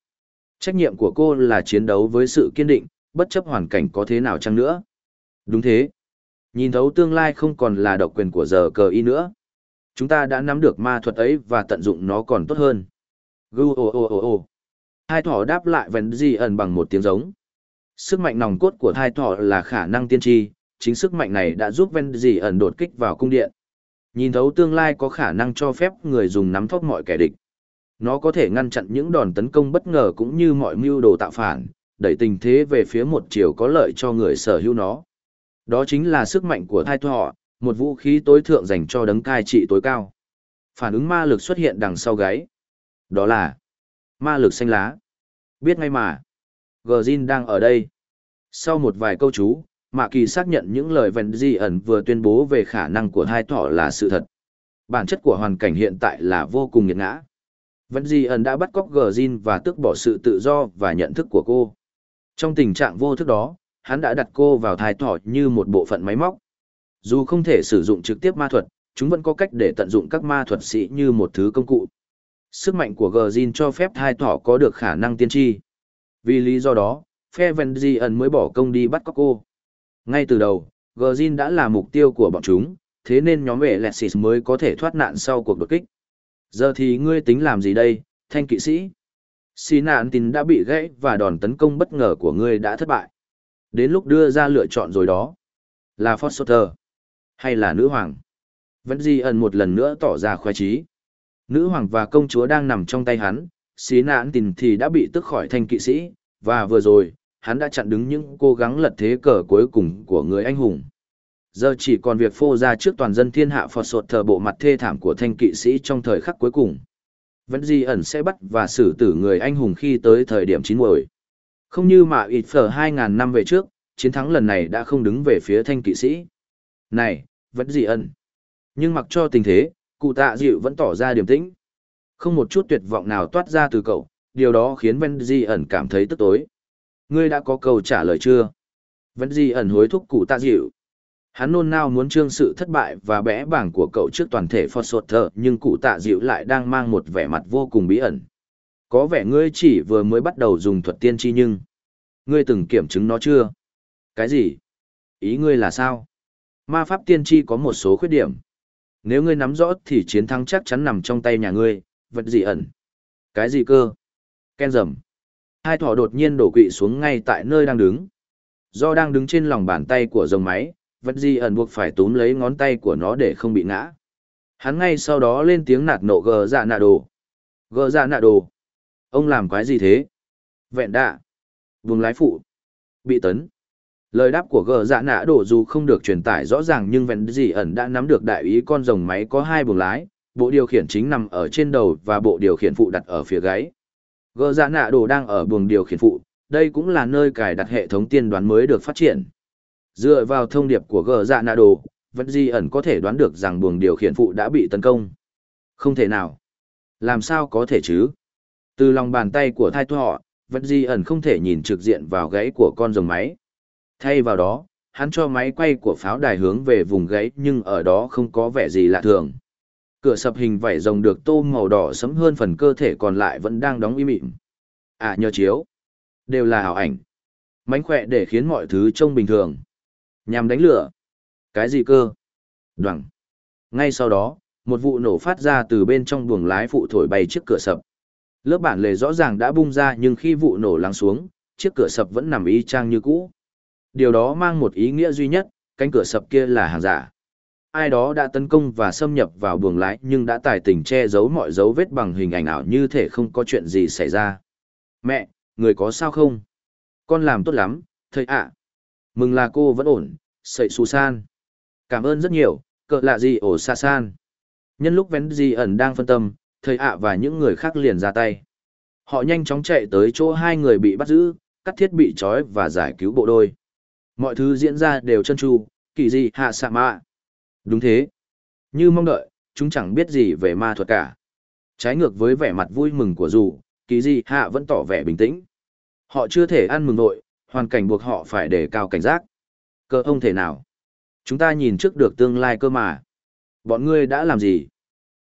Trách nhiệm của cô là chiến đấu với sự kiên định, bất chấp hoàn cảnh có thế nào chăng nữa. Đúng thế. Nhìn thấu tương lai không còn là độc quyền của giờ cờ y nữa. Chúng ta đã nắm được ma thuật ấy và tận dụng nó còn tốt hơn. Gu ô ô ô ô. Hai thỏ đáp lại vần di ẩn bằng một tiếng giống. Sức mạnh nòng cốt của hai thỏ là khả năng tiên tri, chính sức mạnh này đã giúp Ven Dì ẩn đột kích vào cung điện. Nhìn thấu tương lai có khả năng cho phép người dùng nắm thóc mọi kẻ địch. Nó có thể ngăn chặn những đòn tấn công bất ngờ cũng như mọi mưu đồ tạo phản, đẩy tình thế về phía một chiều có lợi cho người sở hữu nó. Đó chính là sức mạnh của thai thọ, một vũ khí tối thượng dành cho đấng cai trị tối cao. Phản ứng ma lực xuất hiện đằng sau gáy. Đó là ma lực xanh lá. Biết ngay mà. Gjin đang ở đây. Sau một vài câu chú, Mạ Kỳ xác nhận những lời Vẹn Di ẩn vừa tuyên bố về khả năng của hai thỏ là sự thật. Bản chất của hoàn cảnh hiện tại là vô cùng nghiệt ngã. Vẹn Di ẩn đã bắt cóc Gjin và tước bỏ sự tự do và nhận thức của cô. Trong tình trạng vô thức đó, hắn đã đặt cô vào thai thỏ như một bộ phận máy móc. Dù không thể sử dụng trực tiếp ma thuật, chúng vẫn có cách để tận dụng các ma thuật sĩ như một thứ công cụ. Sức mạnh của Gjin cho phép thai thỏ có được khả năng tiên tri. Vì lý do đó, phe Van Di ẩn mới bỏ công đi bắt cóc cô. Ngay từ đầu, Gjin đã là mục tiêu của bọn chúng, thế nên nhóm vệ Lexis mới có thể thoát nạn sau cuộc đột kích. Giờ thì ngươi tính làm gì đây, thanh kỵ sĩ? Xì nạn tin đã bị gãy và đòn tấn công bất ngờ của ngươi đã thất bại. Đến lúc đưa ra lựa chọn rồi đó. Là Foster hay là nữ hoàng? Vẫn di ẩn một lần nữa tỏ ra khoái trí. Nữ hoàng và công chúa đang nằm trong tay hắn, xí nạn tình thì đã bị tức khỏi thanh kỵ sĩ, và vừa rồi, hắn đã chặn đứng những cố gắng lật thế cờ cuối cùng của người anh hùng. Giờ chỉ còn việc phô ra trước toàn dân thiên hạ phọt sột thờ bộ mặt thê thảm của thanh kỵ sĩ trong thời khắc cuối cùng. Vẫn di ẩn sẽ bắt và xử tử người anh hùng khi tới thời điểm chín muồi. Không như mà ít phở hai ngàn năm về trước, chiến thắng lần này đã không đứng về phía thanh kỵ sĩ. Này, vẫn dị ẩn. Nhưng mặc cho tình thế, cụ tạ dịu vẫn tỏ ra điềm tĩnh. Không một chút tuyệt vọng nào toát ra từ cậu, điều đó khiến Ven Di ẩn cảm thấy tức tối. Ngươi đã có câu trả lời chưa? Ven Di ẩn hối thúc cụ tạ dịu. Hắn nôn nao muốn trương sự thất bại và bẽ bảng của cậu trước toàn thể Phật Sột Thờ, nhưng cụ tạ dịu lại đang mang một vẻ mặt vô cùng bí ẩn. Có vẻ ngươi chỉ vừa mới bắt đầu dùng thuật tiên tri nhưng... Ngươi từng kiểm chứng nó chưa? Cái gì? Ý ngươi là sao? Ma pháp tiên tri có một số khuyết điểm. Nếu ngươi nắm rõ thì chiến thắng chắc chắn nằm trong tay nhà ngươi, vật gì ẩn? Cái gì cơ? Ken rầm. Hai thỏ đột nhiên đổ quỵ xuống ngay tại nơi đang đứng. Do đang đứng trên lòng bàn tay của dòng máy, vật gì ẩn buộc phải túm lấy ngón tay của nó để không bị ngã. Hắn ngay sau đó lên tiếng nạt nộ gờ dạ nạ đồ. Gờ dạ nạ đồ. Ông làm quái gì thế? Vẹn đạ. Vùng lái phụ. Bị tấn. Lời đáp của gờ dạ nạ đổ dù không được truyền tải rõ ràng nhưng vẹn Dị ẩn đã nắm được đại ý con rồng máy có hai buồng lái, bộ điều khiển chính nằm ở trên đầu và bộ điều khiển phụ đặt ở phía gáy. Gờ dạ nạ đổ đang ở buồng điều khiển phụ, đây cũng là nơi cài đặt hệ thống tiên đoán mới được phát triển. Dựa vào thông điệp của gờ dạ nạ đồ, vẹn dị ẩn có thể đoán được rằng buồng điều khiển phụ đã bị tấn công. Không thể nào. Làm sao có thể chứ? Từ lòng bàn tay của thai thọ, vẹn dị ẩn không thể nhìn trực diện vào gáy của con rồng máy. Thay vào đó, hắn cho máy quay của pháo đài hướng về vùng gáy nhưng ở đó không có vẻ gì lạ thường. Cửa sập hình vảy rồng được tô màu đỏ sẫm hơn phần cơ thể còn lại vẫn đang đóng im mịm. À nhờ chiếu. Đều là ảo ảnh. Mánh khỏe để khiến mọi thứ trông bình thường. Nhằm đánh lửa. Cái gì cơ? Đoằng. Ngay sau đó, một vụ nổ phát ra từ bên trong buồng lái phụ thổi bay chiếc cửa sập. Lớp bản lề rõ ràng đã bung ra nhưng khi vụ nổ lắng xuống, chiếc cửa sập vẫn nằm y chang như cũ. Điều đó mang một ý nghĩa duy nhất, cánh cửa sập kia là hàng giả. Ai đó đã tấn công và xâm nhập vào buồng lái nhưng đã tài tình che giấu mọi dấu vết bằng hình ảnh ảo như thể không có chuyện gì xảy ra. Mẹ, người có sao không? Con làm tốt lắm, thầy ạ. Mừng là cô vẫn ổn, sậy su san. Cảm ơn rất nhiều, cỡ lạ gì ổ xa san. Nhân lúc vén di ẩn đang phân tâm, thầy ạ và những người khác liền ra tay. Họ nhanh chóng chạy tới chỗ hai người bị bắt giữ, cắt thiết bị trói và giải cứu bộ đôi. Mọi thứ diễn ra đều chân tru, kỳ gì hạ xạ mạ. Đúng thế. Như mong đợi, chúng chẳng biết gì về ma thuật cả. Trái ngược với vẻ mặt vui mừng của dù, kỳ di hạ vẫn tỏ vẻ bình tĩnh. Họ chưa thể ăn mừng nội, hoàn cảnh buộc họ phải đề cao cảnh giác. Cơ không thể nào. Chúng ta nhìn trước được tương lai cơ mà. Bọn ngươi đã làm gì?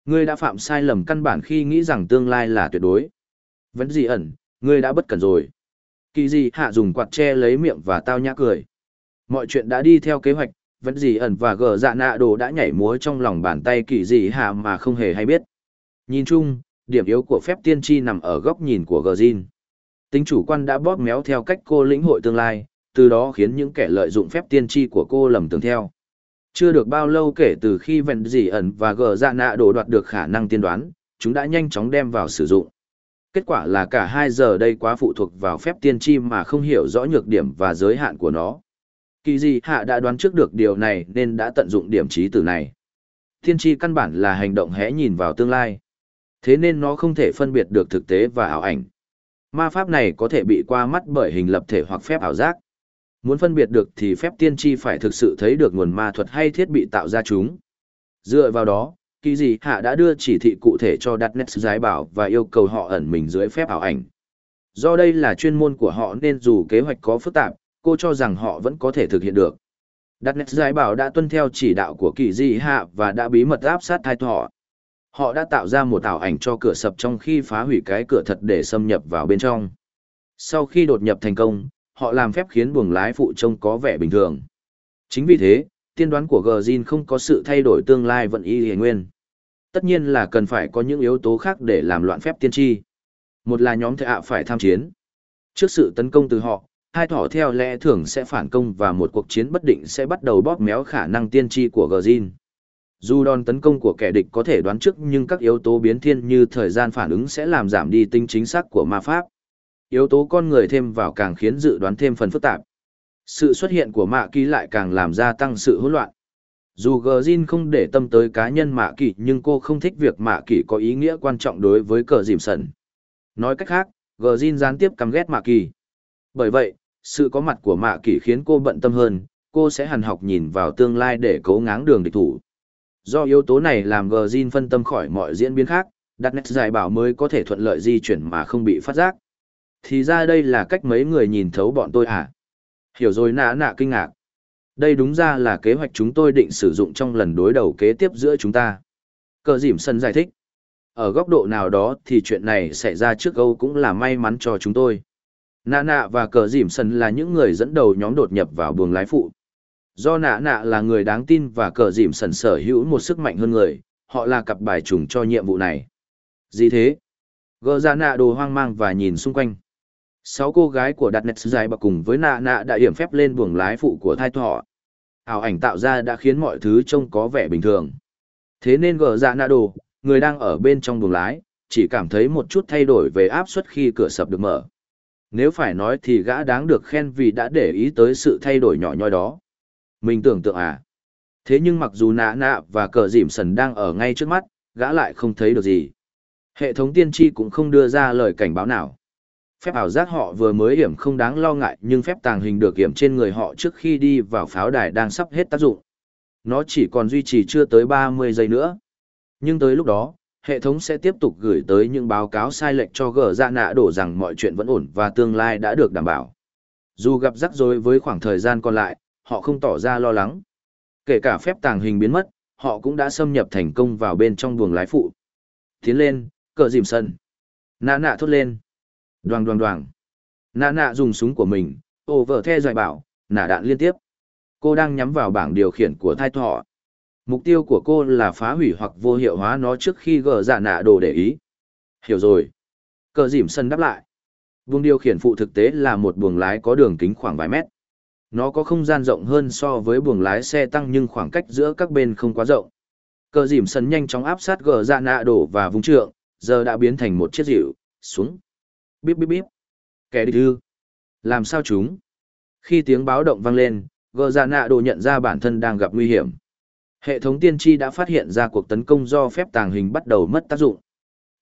Ngươi đã phạm sai lầm căn bản khi nghĩ rằng tương lai là tuyệt đối. Vẫn gì ẩn, ngươi đã bất cẩn rồi. Kỳ gì hạ dùng quạt che lấy miệng và tao nhã cười. Mọi chuyện đã đi theo kế hoạch, vẫn gì ẩn và gờ dạ nạ đồ đã nhảy múa trong lòng bàn tay kỳ dị hạ mà không hề hay biết. Nhìn chung, điểm yếu của phép tiên tri nằm ở góc nhìn của gờ zin Tính chủ quan đã bóp méo theo cách cô lĩnh hội tương lai, từ đó khiến những kẻ lợi dụng phép tiên tri của cô lầm tưởng theo. Chưa được bao lâu kể từ khi vẹn dị ẩn và gờ dạ nạ Đồ đoạt được khả năng tiên đoán, chúng đã nhanh chóng đem vào sử dụng. Kết quả là cả hai giờ đây quá phụ thuộc vào phép tiên tri mà không hiểu rõ nhược điểm và giới hạn của nó. Kỳ gì hạ đã đoán trước được điều này nên đã tận dụng điểm trí từ này. Thiên tri căn bản là hành động hẽ nhìn vào tương lai. Thế nên nó không thể phân biệt được thực tế và ảo ảnh. Ma pháp này có thể bị qua mắt bởi hình lập thể hoặc phép ảo giác. Muốn phân biệt được thì phép tiên tri phải thực sự thấy được nguồn ma thuật hay thiết bị tạo ra chúng. Dựa vào đó, kỳ dị hạ đã đưa chỉ thị cụ thể cho đặt nét giải bảo và yêu cầu họ ẩn mình dưới phép ảo ảnh. Do đây là chuyên môn của họ nên dù kế hoạch có phức tạp, cô cho rằng họ vẫn có thể thực hiện được. Đặt nét giải bảo đã tuân theo chỉ đạo của kỳ dị hạ và đã bí mật áp sát thai họ. Họ đã tạo ra một ảo ảnh cho cửa sập trong khi phá hủy cái cửa thật để xâm nhập vào bên trong. Sau khi đột nhập thành công, họ làm phép khiến buồng lái phụ trông có vẻ bình thường. Chính vì thế, tiên đoán của Gjin không có sự thay đổi tương lai vận y hề nguyên. Tất nhiên là cần phải có những yếu tố khác để làm loạn phép tiên tri. Một là nhóm thệ ạ phải tham chiến. Trước sự tấn công từ họ, hai thỏ theo lẽ thường sẽ phản công và một cuộc chiến bất định sẽ bắt đầu bóp méo khả năng tiên tri của Gjin. Dù đòn tấn công của kẻ địch có thể đoán trước nhưng các yếu tố biến thiên như thời gian phản ứng sẽ làm giảm đi tính chính xác của ma pháp. Yếu tố con người thêm vào càng khiến dự đoán thêm phần phức tạp. Sự xuất hiện của mạ kỳ lại càng làm gia tăng sự hỗn loạn. Dù Gjin không để tâm tới cá nhân mạ kỳ nhưng cô không thích việc mạ kỳ có ý nghĩa quan trọng đối với cờ dìm sần. Nói cách khác, Gjin gián tiếp căm ghét mạ kỳ. Bởi vậy, sự có mặt của mạ kỷ khiến cô bận tâm hơn, cô sẽ hằn học nhìn vào tương lai để cố ngáng đường địch thủ. Do yếu tố này làm Gjin phân tâm khỏi mọi diễn biến khác, đặt nét giải bảo mới có thể thuận lợi di chuyển mà không bị phát giác. Thì ra đây là cách mấy người nhìn thấu bọn tôi à? Hiểu rồi nã nạ kinh ngạc. Đây đúng ra là kế hoạch chúng tôi định sử dụng trong lần đối đầu kế tiếp giữa chúng ta. Cờ dìm sân giải thích. Ở góc độ nào đó thì chuyện này xảy ra trước Âu cũng là may mắn cho chúng tôi. Nạ nạ và cờ dìm sân là những người dẫn đầu nhóm đột nhập vào buồng lái phụ. Do nạ nạ là người đáng tin và cờ dìm sần sở hữu một sức mạnh hơn người, họ là cặp bài trùng cho nhiệm vụ này. Gì thế? Gờ ra nạ đồ hoang mang và nhìn xung quanh. Sáu cô gái của đặt nét dài bạc cùng với nạ nạ đã hiểm phép lên buồng lái phụ của thai thọ. Ảo ảnh tạo ra đã khiến mọi thứ trông có vẻ bình thường. Thế nên gờ ra nạ đồ, người đang ở bên trong buồng lái, chỉ cảm thấy một chút thay đổi về áp suất khi cửa sập được mở. Nếu phải nói thì gã đáng được khen vì đã để ý tới sự thay đổi nhỏ nhoi đó. Mình tưởng tượng à. Thế nhưng mặc dù nạ nạ và cờ dìm sần đang ở ngay trước mắt, gã lại không thấy được gì. Hệ thống tiên tri cũng không đưa ra lời cảnh báo nào. Phép ảo giác họ vừa mới hiểm không đáng lo ngại nhưng phép tàng hình được hiểm trên người họ trước khi đi vào pháo đài đang sắp hết tác dụng. Nó chỉ còn duy trì chưa tới 30 giây nữa. Nhưng tới lúc đó, hệ thống sẽ tiếp tục gửi tới những báo cáo sai lệch cho gờ ra nạ đổ rằng mọi chuyện vẫn ổn và tương lai đã được đảm bảo. Dù gặp rắc rối với khoảng thời gian còn lại, họ không tỏ ra lo lắng. Kể cả phép tàng hình biến mất, họ cũng đã xâm nhập thành công vào bên trong buồng lái phụ. Tiến lên, cờ dìm sân. Nạ nạ thốt lên. Đoàng đoàng đoàng. Nạ nạ dùng súng của mình, ồ vợ the dạy bảo, nả đạn liên tiếp. Cô đang nhắm vào bảng điều khiển của thai thọ. Mục tiêu của cô là phá hủy hoặc vô hiệu hóa nó trước khi gờ giả nạ đồ để ý. Hiểu rồi. Cờ dìm sân đáp lại. Buồng điều khiển phụ thực tế là một buồng lái có đường kính khoảng vài mét. Nó có không gian rộng hơn so với buồng lái xe tăng nhưng khoảng cách giữa các bên không quá rộng. Cờ dìm sân nhanh chóng áp sát gờ dạ nạ đổ và vùng trượng, giờ đã biến thành một chiếc dịu, xuống. Bíp bíp bíp. Kẻ địch ư. Làm sao chúng? Khi tiếng báo động vang lên, gờ dạ nạ đổ nhận ra bản thân đang gặp nguy hiểm. Hệ thống tiên tri đã phát hiện ra cuộc tấn công do phép tàng hình bắt đầu mất tác dụng.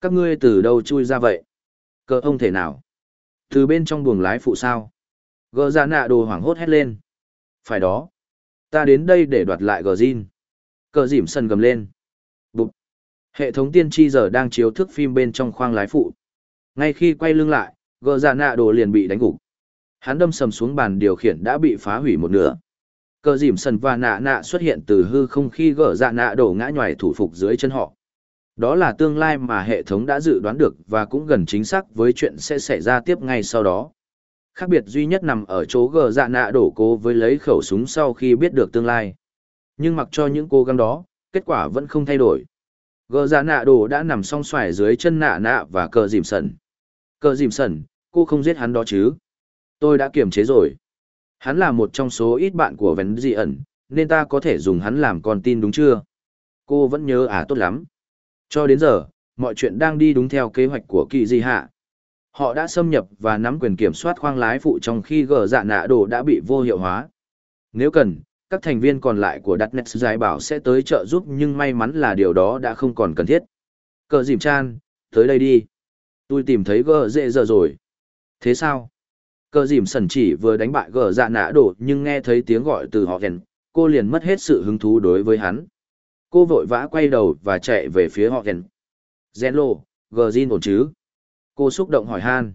Các ngươi từ đâu chui ra vậy? Cờ không thể nào. Từ bên trong buồng lái phụ sao? Gờ ra nạ đồ hoảng hốt hét lên. Phải đó. Ta đến đây để đoạt lại gờ Jin. Cờ dìm sân gầm lên. Bụt. Hệ thống tiên tri giờ đang chiếu thức phim bên trong khoang lái phụ. Ngay khi quay lưng lại, gờ ra nạ đồ liền bị đánh gục. Hắn đâm sầm xuống bàn điều khiển đã bị phá hủy một nửa. Cờ dìm sần và nạ nạ xuất hiện từ hư không khi gờ dạ nạ đổ ngã nhoài thủ phục dưới chân họ. Đó là tương lai mà hệ thống đã dự đoán được và cũng gần chính xác với chuyện sẽ xảy ra tiếp ngay sau đó. Khác biệt duy nhất nằm ở chỗ gờ dạ nạ đổ cố với lấy khẩu súng sau khi biết được tương lai. Nhưng mặc cho những cố gắng đó, kết quả vẫn không thay đổi. Gờ dạ nạ đổ đã nằm song xoài dưới chân nạ nạ và cờ dìm sần. Cờ dìm sần, cô không giết hắn đó chứ? Tôi đã kiềm chế rồi. Hắn là một trong số ít bạn của Vén Dị ẩn, nên ta có thể dùng hắn làm con tin đúng chưa? Cô vẫn nhớ à tốt lắm. Cho đến giờ, mọi chuyện đang đi đúng theo kế hoạch của kỳ di hạ. Họ đã xâm nhập và nắm quyền kiểm soát khoang lái phụ trong khi gờ dạ nạ đồ đã bị vô hiệu hóa. Nếu cần, các thành viên còn lại của Đặt Nets giải bảo sẽ tới trợ giúp nhưng may mắn là điều đó đã không còn cần thiết. Cờ dìm chan, tới đây đi. Tôi tìm thấy gờ dễ giờ rồi. Thế sao? Cờ dìm sần chỉ vừa đánh bại gờ dạ nã đổ nhưng nghe thấy tiếng gọi từ họ hèn, cô liền mất hết sự hứng thú đối với hắn. Cô vội vã quay đầu và chạy về phía họ hèn. lô gờ Jin ổn chứ? Cô xúc động hỏi han.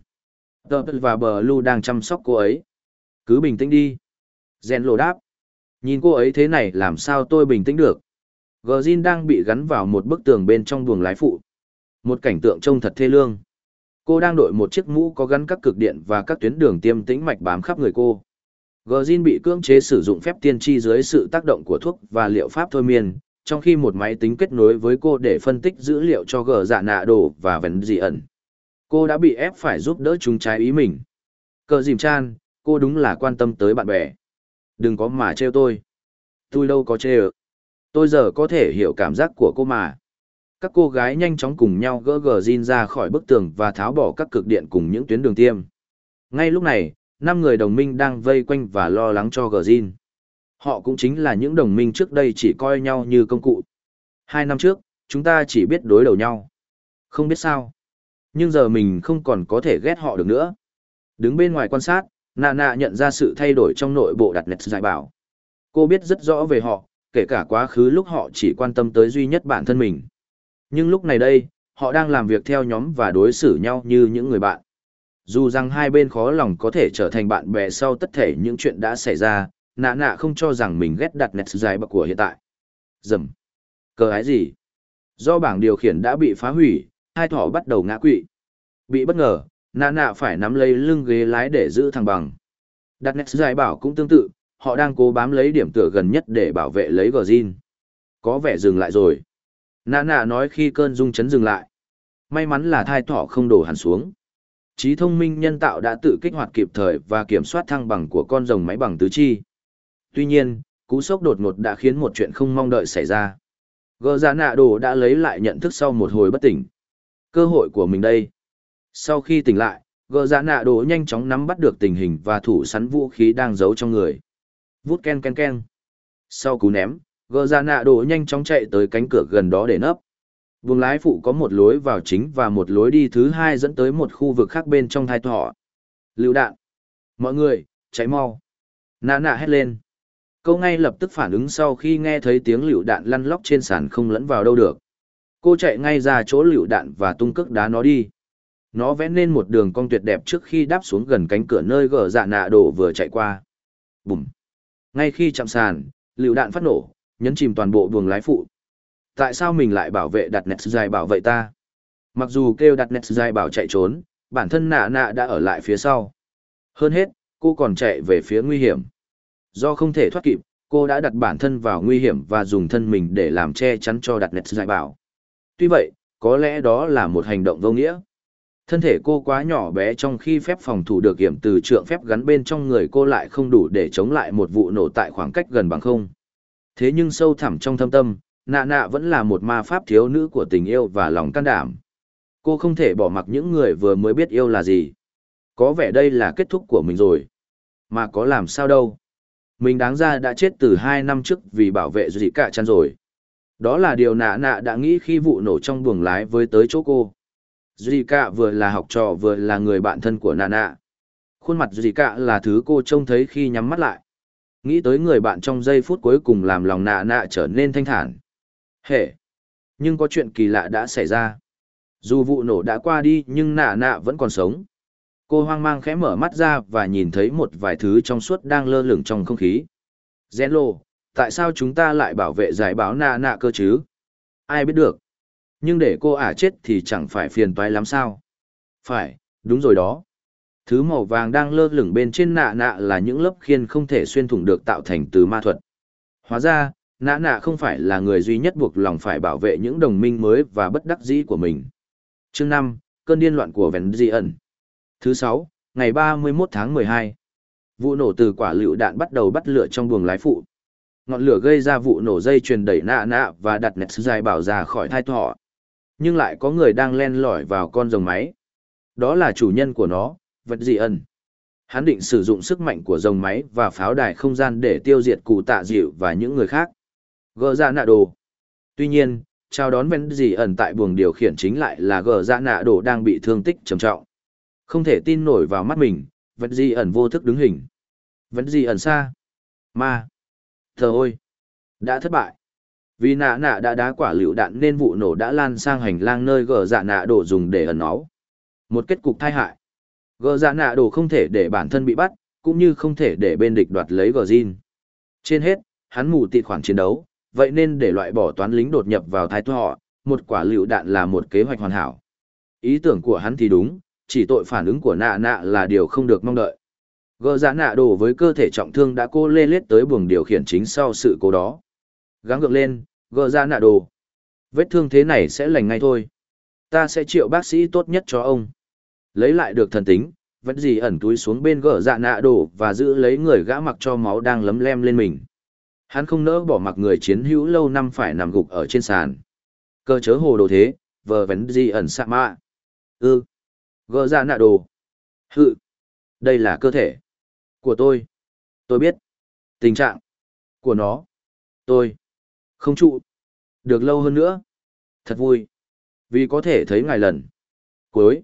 Tờ và bờ lu đang chăm sóc cô ấy. Cứ bình tĩnh đi. Zenlo đáp. Nhìn cô ấy thế này làm sao tôi bình tĩnh được. Gờ Jin đang bị gắn vào một bức tường bên trong buồng lái phụ. Một cảnh tượng trông thật thê lương. Cô đang đội một chiếc mũ có gắn các cực điện và các tuyến đường tiêm tĩnh mạch bám khắp người cô. Gjin bị cưỡng chế sử dụng phép tiên tri dưới sự tác động của thuốc và liệu pháp thôi miên, trong khi một máy tính kết nối với cô để phân tích dữ liệu cho gờ dạ nạ đồ và vấn dị ẩn. Cô đã bị ép phải giúp đỡ chúng trái ý mình. Cờ dìm chan, cô đúng là quan tâm tới bạn bè. Đừng có mà trêu tôi. Tôi đâu có trêu. Tôi giờ có thể hiểu cảm giác của cô mà các cô gái nhanh chóng cùng nhau gỡ gờ zin ra khỏi bức tường và tháo bỏ các cực điện cùng những tuyến đường tiêm. Ngay lúc này, năm người đồng minh đang vây quanh và lo lắng cho gờ zin. Họ cũng chính là những đồng minh trước đây chỉ coi nhau như công cụ. Hai năm trước, chúng ta chỉ biết đối đầu nhau. Không biết sao. Nhưng giờ mình không còn có thể ghét họ được nữa. Đứng bên ngoài quan sát, Nà Nà nhận ra sự thay đổi trong nội bộ đặt nét giải bảo. Cô biết rất rõ về họ, kể cả quá khứ lúc họ chỉ quan tâm tới duy nhất bản thân mình. Nhưng lúc này đây, họ đang làm việc theo nhóm và đối xử nhau như những người bạn. Dù rằng hai bên khó lòng có thể trở thành bạn bè sau tất thể những chuyện đã xảy ra, nạ nạ không cho rằng mình ghét đặt nét dài bậc của hiện tại. Dầm. Cờ ái gì? Do bảng điều khiển đã bị phá hủy, hai thỏ bắt đầu ngã quỵ. Bị bất ngờ, nạ nạ phải nắm lấy lưng ghế lái để giữ thăng bằng. Đặt nét dài bảo cũng tương tự, họ đang cố bám lấy điểm tựa gần nhất để bảo vệ lấy gờ zin. Có vẻ dừng lại rồi. Nà nà nói khi cơn rung chấn dừng lại. May mắn là thai thỏ không đổ hẳn xuống. Trí thông minh nhân tạo đã tự kích hoạt kịp thời và kiểm soát thăng bằng của con rồng máy bằng tứ chi. Tuy nhiên, cú sốc đột ngột đã khiến một chuyện không mong đợi xảy ra. Gờ ra nạ đồ đã lấy lại nhận thức sau một hồi bất tỉnh. Cơ hội của mình đây. Sau khi tỉnh lại, gờ ra nạ đồ nhanh chóng nắm bắt được tình hình và thủ sắn vũ khí đang giấu trong người. Vút ken ken ken. Sau cú ném, gờ ra nạ đồ nhanh chóng chạy tới cánh cửa gần đó để nấp. Vùng lái phụ có một lối vào chính và một lối đi thứ hai dẫn tới một khu vực khác bên trong thai thọ. Lựu đạn. Mọi người cháy mau. Nạ nạ hét lên. Câu ngay lập tức phản ứng sau khi nghe thấy tiếng lựu đạn lăn lóc trên sàn không lẫn vào đâu được. Cô chạy ngay ra chỗ lựu đạn và tung cước đá nó đi. Nó vẽ nên một đường cong tuyệt đẹp trước khi đáp xuống gần cánh cửa nơi gờ dạ nạ đổ vừa chạy qua. Bùm. Ngay khi chạm sàn, lựu đạn phát nổ nhấn chìm toàn bộ buồng lái phụ. Tại sao mình lại bảo vệ đặt nẹt dài bảo vệ ta? Mặc dù kêu đặt nẹt dài bảo chạy trốn, bản thân nạ nạ đã ở lại phía sau. Hơn hết, cô còn chạy về phía nguy hiểm. Do không thể thoát kịp, cô đã đặt bản thân vào nguy hiểm và dùng thân mình để làm che chắn cho đặt nẹt dài bảo. Tuy vậy, có lẽ đó là một hành động vô nghĩa. Thân thể cô quá nhỏ bé trong khi phép phòng thủ được kiểm từ trượng phép gắn bên trong người cô lại không đủ để chống lại một vụ nổ tại khoảng cách gần bằng không. Thế nhưng sâu thẳm trong thâm tâm, nạ nạ vẫn là một ma pháp thiếu nữ của tình yêu và lòng can đảm. Cô không thể bỏ mặc những người vừa mới biết yêu là gì. Có vẻ đây là kết thúc của mình rồi. Mà có làm sao đâu. Mình đáng ra đã chết từ hai năm trước vì bảo vệ gì cả chăn rồi. Đó là điều nạ nạ đã nghĩ khi vụ nổ trong buồng lái với tới chỗ cô. Zika vừa là học trò vừa là người bạn thân của nạ nạ. Khuôn mặt Zika là thứ cô trông thấy khi nhắm mắt lại. Nghĩ tới người bạn trong giây phút cuối cùng làm lòng nạ nạ trở nên thanh thản. Hệ! Nhưng có chuyện kỳ lạ đã xảy ra. Dù vụ nổ đã qua đi nhưng nạ nạ vẫn còn sống. Cô hoang mang khẽ mở mắt ra và nhìn thấy một vài thứ trong suốt đang lơ lửng trong không khí. Rẽn lô, tại sao chúng ta lại bảo vệ giải báo nạ nạ cơ chứ? Ai biết được. Nhưng để cô ả chết thì chẳng phải phiền toái lắm sao? Phải, đúng rồi đó. Thứ màu vàng đang lơ lửng bên trên nạ nạ là những lớp khiên không thể xuyên thủng được tạo thành từ ma thuật. Hóa ra, nạ nạ không phải là người duy nhất buộc lòng phải bảo vệ những đồng minh mới và bất đắc dĩ của mình. Chương năm, cơn điên loạn của Vén Di ẩn. Thứ sáu, ngày ba mươi 31 tháng mười hai, Vụ nổ từ quả lựu đạn bắt đầu bắt lửa trong buồng lái phụ. Ngọn lửa gây ra vụ nổ dây truyền đẩy nạ nạ và đặt nẹt dài bảo ra khỏi thai thọ. Nhưng lại có người đang len lỏi vào con rồng máy. Đó là chủ nhân của nó, vật dị ẩn. Hắn định sử dụng sức mạnh của rồng máy và pháo đài không gian để tiêu diệt cụ tạ dịu và những người khác. Gờ ra nạ đồ. Tuy nhiên, chào đón vật dị ẩn tại buồng điều khiển chính lại là Gờ ra nạ đồ đang bị thương tích trầm trọng. Không thể tin nổi vào mắt mình, vật dị ẩn vô thức đứng hình. Vật dị ẩn xa. Ma. Thờ ôi. Đã thất bại. Vì nạ nạ đã đá quả lựu đạn nên vụ nổ đã lan sang hành lang nơi gờ dạ nạ đồ dùng để ẩn náu. Một kết cục thai hại. Gờ dạ nạ đồ không thể để bản thân bị bắt, cũng như không thể để bên địch đoạt lấy gờ Jin. Trên hết, hắn mù tịt khoảng chiến đấu, vậy nên để loại bỏ toán lính đột nhập vào thái thọ, một quả lựu đạn là một kế hoạch hoàn hảo. Ý tưởng của hắn thì đúng, chỉ tội phản ứng của nạ nạ là điều không được mong đợi. Gờ dạ nạ đồ với cơ thể trọng thương đã cô lê lết tới buồng điều khiển chính sau sự cố đó. Gắng gượng lên, gờ dạ nạ đồ. Vết thương thế này sẽ lành ngay thôi. Ta sẽ triệu bác sĩ tốt nhất cho ông. Lấy lại được thần tính, vẫn gì ẩn túi xuống bên gờ dạ nạ đồ và giữ lấy người gã mặc cho máu đang lấm lem lên mình. Hắn không nỡ bỏ mặc người chiến hữu lâu năm phải nằm gục ở trên sàn. Cơ chớ hồ đồ thế, vờ vấn gì ẩn sạ mạ. Ư. Ừ. Gờ dạ nạ đồ. Hự. Đây là cơ thể. Của tôi. Tôi biết. Tình trạng. Của nó. Tôi. Không trụ. Được lâu hơn nữa. Thật vui. Vì có thể thấy ngài lần. Cuối.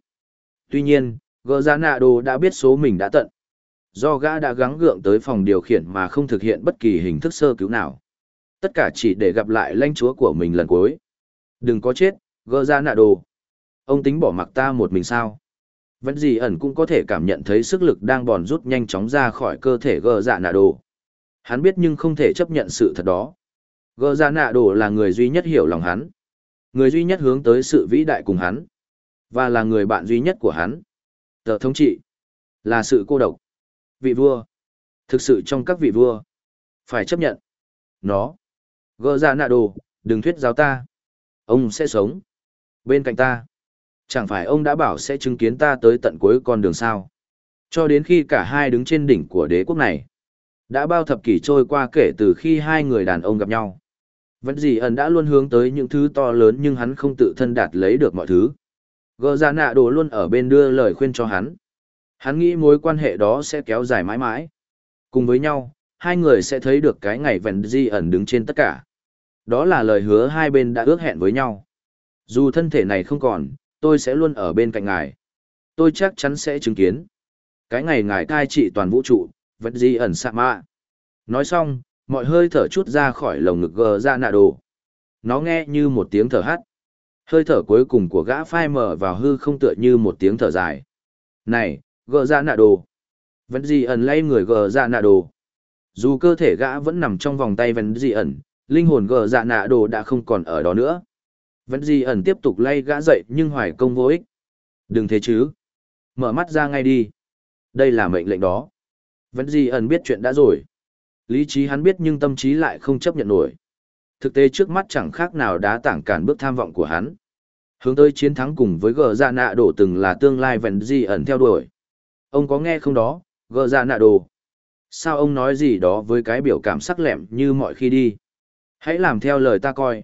Tuy nhiên, gỡ ra nạ đồ đã biết số mình đã tận. Do gã đã gắng gượng tới phòng điều khiển mà không thực hiện bất kỳ hình thức sơ cứu nào. Tất cả chỉ để gặp lại lãnh chúa của mình lần cuối. Đừng có chết, gỡ ra nạ đồ. Ông tính bỏ mặc ta một mình sao? Vẫn gì ẩn cũng có thể cảm nhận thấy sức lực đang bòn rút nhanh chóng ra khỏi cơ thể gỡ dạ nạ đồ. Hắn biết nhưng không thể chấp nhận sự thật đó. Gỡ dạ nạ đồ là người duy nhất hiểu lòng hắn. Người duy nhất hướng tới sự vĩ đại cùng hắn. Và là người bạn duy nhất của hắn. Tờ thống trị. Là sự cô độc. Vị vua. Thực sự trong các vị vua. Phải chấp nhận. Nó. Gỡ ra nạ đồ, đừng thuyết giáo ta. Ông sẽ sống. Bên cạnh ta. Chẳng phải ông đã bảo sẽ chứng kiến ta tới tận cuối con đường sao. Cho đến khi cả hai đứng trên đỉnh của đế quốc này. Đã bao thập kỷ trôi qua kể từ khi hai người đàn ông gặp nhau. Vẫn gì ẩn đã luôn hướng tới những thứ to lớn nhưng hắn không tự thân đạt lấy được mọi thứ. Gờ ra nạ đồ luôn ở bên đưa lời khuyên cho hắn. Hắn nghĩ mối quan hệ đó sẽ kéo dài mãi mãi. Cùng với nhau, hai người sẽ thấy được cái ngày vẹn di ẩn đứng trên tất cả. Đó là lời hứa hai bên đã ước hẹn với nhau. Dù thân thể này không còn, tôi sẽ luôn ở bên cạnh ngài. Tôi chắc chắn sẽ chứng kiến. Cái ngày ngài cai trị toàn vũ trụ, Vẹn di ẩn sạ mạ. Nói xong, mọi hơi thở chút ra khỏi lồng ngực gờ ra nạ đồ. Nó nghe như một tiếng thở hắt. Hơi thở cuối cùng của gã phai mở vào hư không tựa như một tiếng thở dài. Này, gờ ra nạ đồ. Vẫn gì ẩn lay người gờ ra nạ đồ. Dù cơ thể gã vẫn nằm trong vòng tay vẫn gì ẩn, linh hồn gờ dạ nạ đồ đã không còn ở đó nữa. Vẫn gì ẩn tiếp tục lay gã dậy nhưng hoài công vô ích. Đừng thế chứ. Mở mắt ra ngay đi. Đây là mệnh lệnh đó. Vẫn gì ẩn biết chuyện đã rồi. Lý trí hắn biết nhưng tâm trí lại không chấp nhận nổi. Thực tế trước mắt chẳng khác nào đá tảng cản bước tham vọng của hắn. Hướng tới chiến thắng cùng với gờ dạ nạ đổ từng là tương lai vẹn gì ẩn theo đuổi. Ông có nghe không đó, gờ dạ nạ đồ. Sao ông nói gì đó với cái biểu cảm sắc lẹm như mọi khi đi? Hãy làm theo lời ta coi.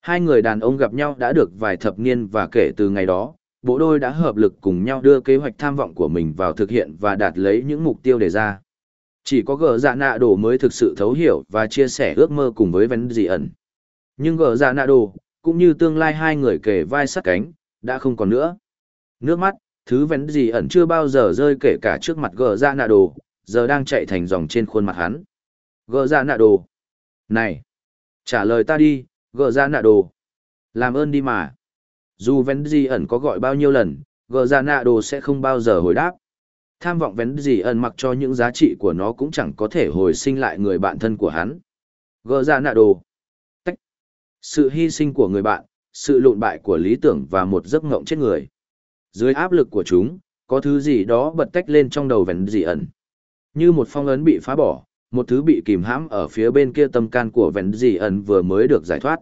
Hai người đàn ông gặp nhau đã được vài thập niên và kể từ ngày đó, bộ đôi đã hợp lực cùng nhau đưa kế hoạch tham vọng của mình vào thực hiện và đạt lấy những mục tiêu đề ra. Chỉ có gờ dạ nạ đồ mới thực sự thấu hiểu và chia sẻ ước mơ cùng với vấn dị ẩn. Nhưng gờ dạ nạ đồ, cũng như tương lai hai người kề vai sát cánh, đã không còn nữa. Nước mắt, thứ vén dị ẩn chưa bao giờ rơi kể cả trước mặt gờ ra nạ đồ, giờ đang chạy thành dòng trên khuôn mặt hắn. Gờ ra nạ đồ. Này! Trả lời ta đi, gờ ra nạ đồ. Làm ơn đi mà. Dù vén gì ẩn có gọi bao nhiêu lần, gờ ra nạ đồ sẽ không bao giờ hồi đáp. Tham vọng vén gì ẩn mặc cho những giá trị của nó cũng chẳng có thể hồi sinh lại người bạn thân của hắn. Gờ ra nạ đồ. Sự hy sinh của người bạn, sự lộn bại của lý tưởng và một giấc ngộng chết người. Dưới áp lực của chúng, có thứ gì đó bật tách lên trong đầu vẹn dị ẩn. Như một phong ấn bị phá bỏ, một thứ bị kìm hãm ở phía bên kia tâm can của vẹn dị ẩn vừa mới được giải thoát.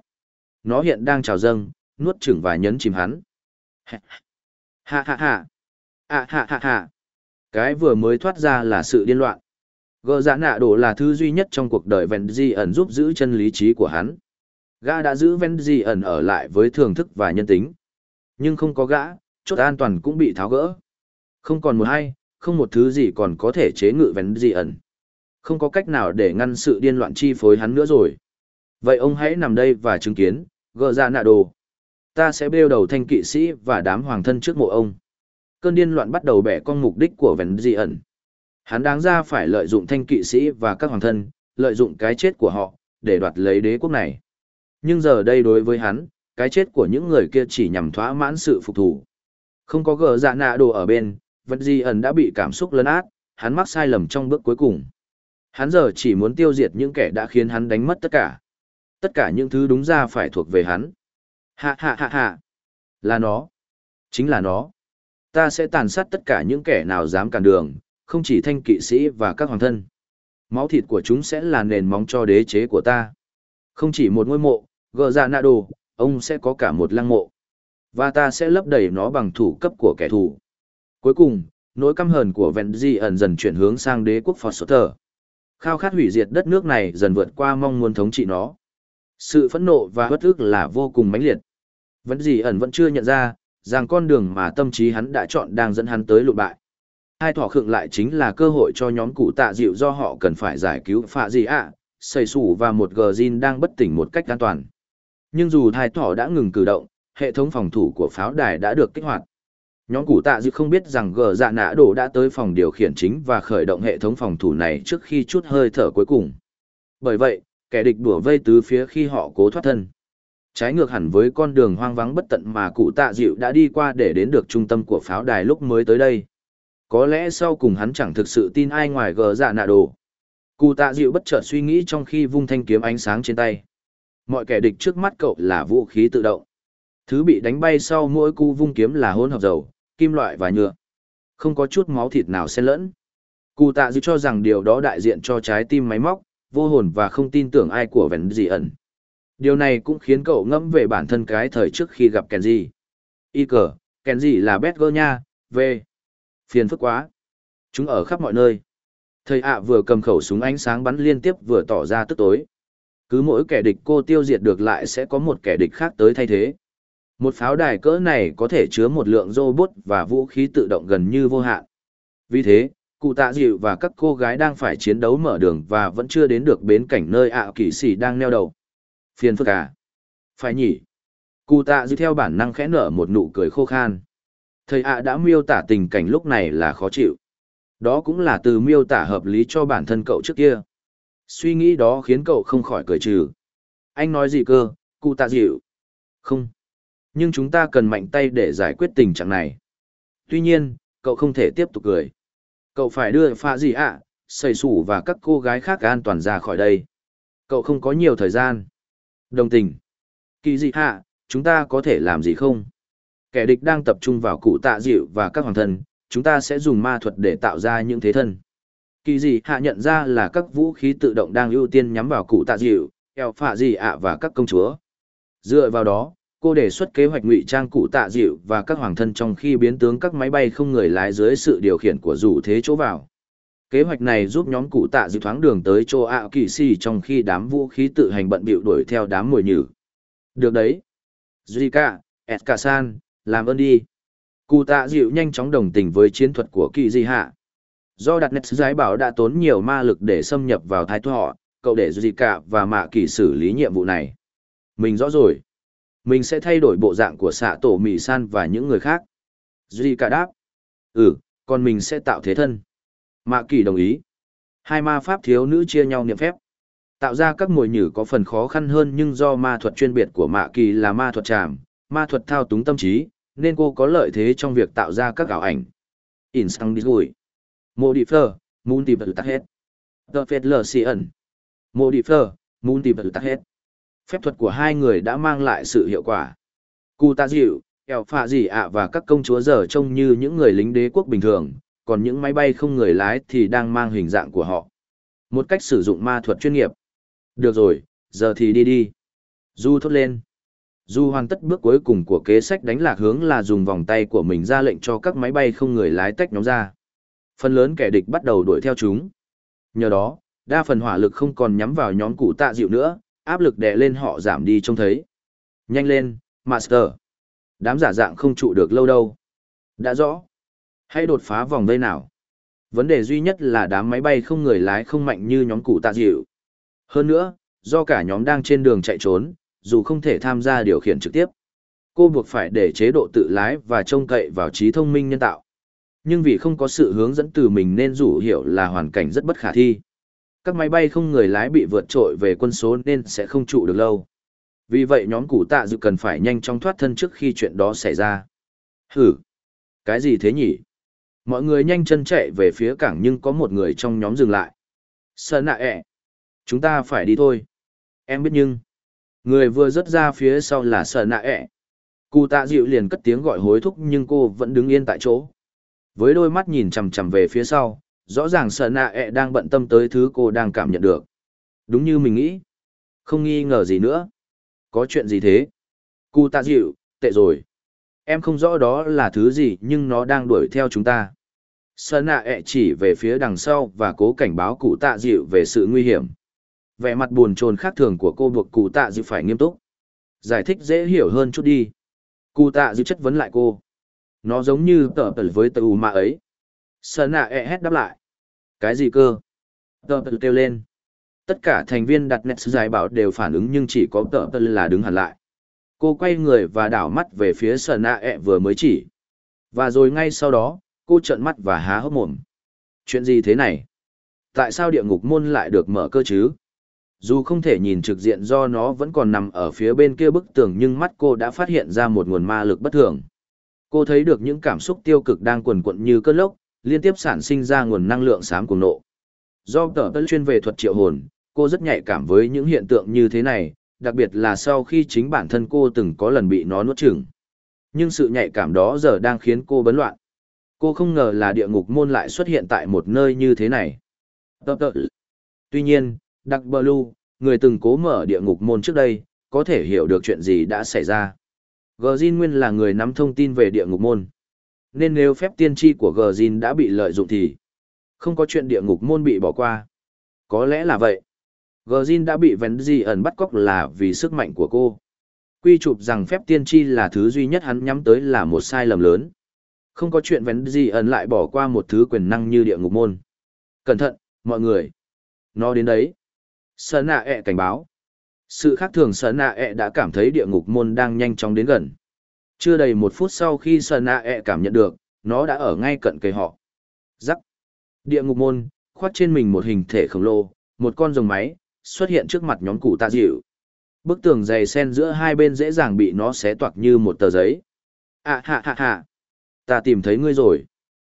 Nó hiện đang trào dâng, nuốt chửng và nhấn chìm hắn. Ha ha ha. À ha ha ha. Cái vừa mới thoát ra là sự điên loạn. Gờ dạ nạ đổ là thứ duy nhất trong cuộc đời vẹn dị ẩn giúp giữ chân lý trí của hắn. Gã đã giữ ven gì ẩn ở lại với thưởng thức và nhân tính. Nhưng không có gã, chốt an toàn cũng bị tháo gỡ. Không còn một hay, không một thứ gì còn có thể chế ngự Ven gì ẩn. Không có cách nào để ngăn sự điên loạn chi phối hắn nữa rồi. Vậy ông hãy nằm đây và chứng kiến, gờ ra nạ đồ. Ta sẽ bêu đầu thanh kỵ sĩ và đám hoàng thân trước mộ ông. Cơn điên loạn bắt đầu bẻ con mục đích của Vén Di ẩn. Hắn đáng ra phải lợi dụng thanh kỵ sĩ và các hoàng thân, lợi dụng cái chết của họ, để đoạt lấy đế quốc này. Nhưng giờ đây đối với hắn, cái chết của những người kia chỉ nhằm thỏa mãn sự phục thủ. Không có gờ dạ nạ đồ ở bên, vật Di ẩn đã bị cảm xúc lấn át, hắn mắc sai lầm trong bước cuối cùng. Hắn giờ chỉ muốn tiêu diệt những kẻ đã khiến hắn đánh mất tất cả. Tất cả những thứ đúng ra phải thuộc về hắn. Hạ hạ hạ hạ. Là nó. Chính là nó. Ta sẽ tàn sát tất cả những kẻ nào dám cản đường, không chỉ thanh kỵ sĩ và các hoàng thân. Máu thịt của chúng sẽ là nền móng cho đế chế của ta. Không chỉ một ngôi mộ, gờ ra nạ đồ, ông sẽ có cả một lăng mộ. Và ta sẽ lấp đầy nó bằng thủ cấp của kẻ thù. Cuối cùng, nỗi căm hờn của Vẹn Di ẩn dần chuyển hướng sang đế quốc Phật Sở Khao khát hủy diệt đất nước này dần vượt qua mong muốn thống trị nó. Sự phẫn nộ và bất ức là vô cùng mãnh liệt. Vẫn gì ẩn vẫn chưa nhận ra, rằng con đường mà tâm trí hắn đã chọn đang dẫn hắn tới lụt bại. Hai thỏ khượng lại chính là cơ hội cho nhóm cụ tạ dịu do họ cần phải giải cứu phạ gì ạ, à, xây sủ và một gờ zin đang bất tỉnh một cách an toàn. Nhưng dù thai thỏ đã ngừng cử động, hệ thống phòng thủ của pháo đài đã được kích hoạt. Nhóm cụ tạ dịu không biết rằng gờ dạ nã đổ đã tới phòng điều khiển chính và khởi động hệ thống phòng thủ này trước khi chút hơi thở cuối cùng. Bởi vậy, kẻ địch đùa vây tứ phía khi họ cố thoát thân. Trái ngược hẳn với con đường hoang vắng bất tận mà cụ tạ dịu đã đi qua để đến được trung tâm của pháo đài lúc mới tới đây. Có lẽ sau cùng hắn chẳng thực sự tin ai ngoài gờ dạ nạ đồ. Cụ tạ dịu bất chợt suy nghĩ trong khi vung thanh kiếm ánh sáng trên tay. Mọi kẻ địch trước mắt cậu là vũ khí tự động. Thứ bị đánh bay sau mỗi cú vung kiếm là hỗn hợp dầu, kim loại và nhựa. Không có chút máu thịt nào xen lẫn. Cụ tạ dịu cho rằng điều đó đại diện cho trái tim máy móc, vô hồn và không tin tưởng ai của vẹn gì ẩn. Điều này cũng khiến cậu ngẫm về bản thân cái thời trước khi gặp Kenji. Y cờ, Kenji là bét nha, về. Phiền phức quá. Chúng ở khắp mọi nơi. Thầy ạ vừa cầm khẩu súng ánh sáng bắn liên tiếp vừa tỏ ra tức tối. Cứ mỗi kẻ địch cô tiêu diệt được lại sẽ có một kẻ địch khác tới thay thế. Một pháo đài cỡ này có thể chứa một lượng robot và vũ khí tự động gần như vô hạn. Vì thế, cụ tạ dịu và các cô gái đang phải chiến đấu mở đường và vẫn chưa đến được bến cảnh nơi ạ à kỵ sĩ đang neo đầu. Phiền phức à? Phải nhỉ? Cụ tạ dịu theo bản năng khẽ nở một nụ cười khô khan. Thầy ạ đã miêu tả tình cảnh lúc này là khó chịu. Đó cũng là từ miêu tả hợp lý cho bản thân cậu trước kia. Suy nghĩ đó khiến cậu không khỏi cười trừ. Anh nói gì cơ, cụ tạ dịu? Không. Nhưng chúng ta cần mạnh tay để giải quyết tình trạng này. Tuy nhiên, cậu không thể tiếp tục cười. Cậu phải đưa pha gì ạ, à, xây sủ và các cô gái khác an toàn ra khỏi đây. Cậu không có nhiều thời gian. Đồng tình. Kỳ dị hạ, chúng ta có thể làm gì không? Kẻ địch đang tập trung vào cụ tạ dịu và các hoàng thân, chúng ta sẽ dùng ma thuật để tạo ra những thế thân. Kỳ dị hạ nhận ra là các vũ khí tự động đang ưu tiên nhắm vào cụ tạ dịu, eo phạ dị ạ và các công chúa. Dựa vào đó, cô đề xuất kế hoạch ngụy trang cụ tạ dịu và các hoàng thân trong khi biến tướng các máy bay không người lái dưới sự điều khiển của rủ thế chỗ vào. Kế hoạch này giúp nhóm cụ tạ dịu thoáng đường tới chỗ ạ kỳ xì trong khi đám vũ khí tự hành bận bịu đuổi theo đám mồi nhử. Được đấy. Zika, Eskasan, làm ơn đi. Cụ tạ dịu nhanh chóng đồng tình với chiến thuật của kỳ di hạ. Do đặt nét giải bảo đã tốn nhiều ma lực để xâm nhập vào thái họ, cậu để Zika và mạ kỳ xử lý nhiệm vụ này. Mình rõ rồi. Mình sẽ thay đổi bộ dạng của xạ tổ mì san và những người khác. Zika đáp. Ừ, còn mình sẽ tạo thế thân. Mạ kỳ đồng ý. Hai ma pháp thiếu nữ chia nhau niệm phép. Tạo ra các mồi nhử có phần khó khăn hơn nhưng do ma thuật chuyên biệt của Mạ Kỳ là ma thuật tràm, ma thuật thao túng tâm trí, nên cô có lợi thế trong việc tạo ra các ảo ảnh. Instant Disgui. Modifier, Multiple Tắt Hết. The Federation. Modifier, Multiple Tắt Hết. Phép thuật của hai người đã mang lại sự hiệu quả. Cụ tạ dịu, kẹo phạ gì ạ và các công chúa giờ trông như những người lính đế quốc bình thường, còn những máy bay không người lái thì đang mang hình dạng của họ. Một cách sử dụng ma thuật chuyên nghiệp. Được rồi, giờ thì đi đi. Du thốt lên. Du hoàn tất bước cuối cùng của kế sách đánh lạc hướng là dùng vòng tay của mình ra lệnh cho các máy bay không người lái tách nhóm ra. Phần lớn kẻ địch bắt đầu đuổi theo chúng. Nhờ đó, đa phần hỏa lực không còn nhắm vào nhóm cụ tạ dịu nữa, áp lực đè lên họ giảm đi trông thấy. Nhanh lên, Master. Đám giả dạng không trụ được lâu đâu. Đã rõ. Hãy đột phá vòng vây nào. Vấn đề duy nhất là đám máy bay không người lái không mạnh như nhóm cụ tạ dịu. Hơn nữa, do cả nhóm đang trên đường chạy trốn, dù không thể tham gia điều khiển trực tiếp. Cô buộc phải để chế độ tự lái và trông cậy vào trí thông minh nhân tạo. Nhưng vì không có sự hướng dẫn từ mình nên rủ hiểu là hoàn cảnh rất bất khả thi. Các máy bay không người lái bị vượt trội về quân số nên sẽ không trụ được lâu. Vì vậy nhóm củ tạ dự cần phải nhanh chóng thoát thân trước khi chuyện đó xảy ra. Hử! Cái gì thế nhỉ? Mọi người nhanh chân chạy về phía cảng nhưng có một người trong nhóm dừng lại. Sơn nạ ẹ! Chúng ta phải đi thôi. Em biết nhưng... Người vừa rớt ra phía sau là Sơn nạ ẹ. Cụ tạ dịu liền cất tiếng gọi hối thúc nhưng cô vẫn đứng yên tại chỗ. Với đôi mắt nhìn chằm chằm về phía sau, rõ ràng sợ nạ ẹ đang bận tâm tới thứ cô đang cảm nhận được. Đúng như mình nghĩ. Không nghi ngờ gì nữa. Có chuyện gì thế? Cụ tạ dịu, tệ rồi. Em không rõ đó là thứ gì nhưng nó đang đuổi theo chúng ta. Sợ nạ ẹ chỉ về phía đằng sau và cố cảnh báo cụ tạ dịu về sự nguy hiểm. Vẻ mặt buồn chồn khác thường của cô buộc cụ tạ dịu phải nghiêm túc. Giải thích dễ hiểu hơn chút đi. Cụ tạ dịu chất vấn lại cô. Nó giống như tờ tờ với tờ mà ấy. Sơn nạ e hét đáp lại. Cái gì cơ? Tờ tờ kêu lên. Tất cả thành viên đặt nét giải bảo đều phản ứng nhưng chỉ có tờ tờ là đứng hẳn lại. Cô quay người và đảo mắt về phía Sơn nạ e vừa mới chỉ. Và rồi ngay sau đó, cô trợn mắt và há hốc mồm. Chuyện gì thế này? Tại sao địa ngục môn lại được mở cơ chứ? Dù không thể nhìn trực diện do nó vẫn còn nằm ở phía bên kia bức tường nhưng mắt cô đã phát hiện ra một nguồn ma lực bất thường. Cô thấy được những cảm xúc tiêu cực đang quần quận như cơn lốc, liên tiếp sản sinh ra nguồn năng lượng xám cuồng nộ. Do tờ tân chuyên về thuật triệu hồn, cô rất nhạy cảm với những hiện tượng như thế này, đặc biệt là sau khi chính bản thân cô từng có lần bị nó nuốt chửng. Nhưng sự nhạy cảm đó giờ đang khiến cô bấn loạn. Cô không ngờ là địa ngục môn lại xuất hiện tại một nơi như thế này. Tuy nhiên, Đặc Blue, người từng cố mở địa ngục môn trước đây, có thể hiểu được chuyện gì đã xảy ra. Gjin Nguyên là người nắm thông tin về địa ngục môn. Nên nếu phép tiên tri của Gjin đã bị lợi dụng thì không có chuyện địa ngục môn bị bỏ qua. Có lẽ là vậy. Gjin đã bị Vén Di ẩn bắt cóc là vì sức mạnh của cô. Quy chụp rằng phép tiên tri là thứ duy nhất hắn nhắm tới là một sai lầm lớn. Không có chuyện Vén Di ẩn lại bỏ qua một thứ quyền năng như địa ngục môn. Cẩn thận, mọi người. Nó đến đấy. Sơn nạ ẹ cảnh báo. Sự khác thường sợ nạ ẹ e đã cảm thấy địa ngục môn đang nhanh chóng đến gần. Chưa đầy một phút sau khi sợ nạ ẹ e cảm nhận được, nó đã ở ngay cận cây họ. Giắc! Địa ngục môn, khoát trên mình một hình thể khổng lồ, một con rồng máy, xuất hiện trước mặt nhóm cụ tạ dịu. Bức tường dày sen giữa hai bên dễ dàng bị nó xé toạc như một tờ giấy. À hạ hạ hạ. Ta tìm thấy ngươi rồi.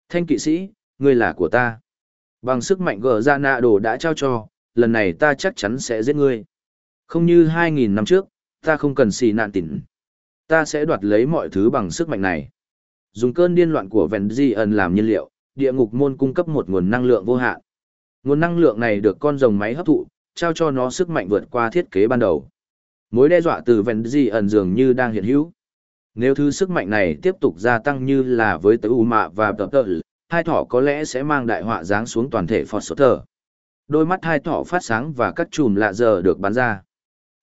Thanh kỵ sĩ, ngươi là của ta. Bằng sức mạnh gờ ra nạ đồ đã trao cho, lần này ta chắc chắn sẽ giết ngươi. Không như 2.000 năm trước, ta không cần xì nạn tỉnh. Ta sẽ đoạt lấy mọi thứ bằng sức mạnh này. Dùng cơn điên loạn của Vendian làm nhiên liệu, địa ngục môn cung cấp một nguồn năng lượng vô hạn. Nguồn năng lượng này được con rồng máy hấp thụ, trao cho nó sức mạnh vượt qua thiết kế ban đầu. Mối đe dọa từ Vendian dường như đang hiện hữu. Nếu thứ sức mạnh này tiếp tục gia tăng như là với tới U Mạ và Tập Tợ, hai thỏ có lẽ sẽ mang đại họa giáng xuống toàn thể Foster. Đôi mắt hai thỏ phát sáng và các chùm lạ giờ được bắn ra.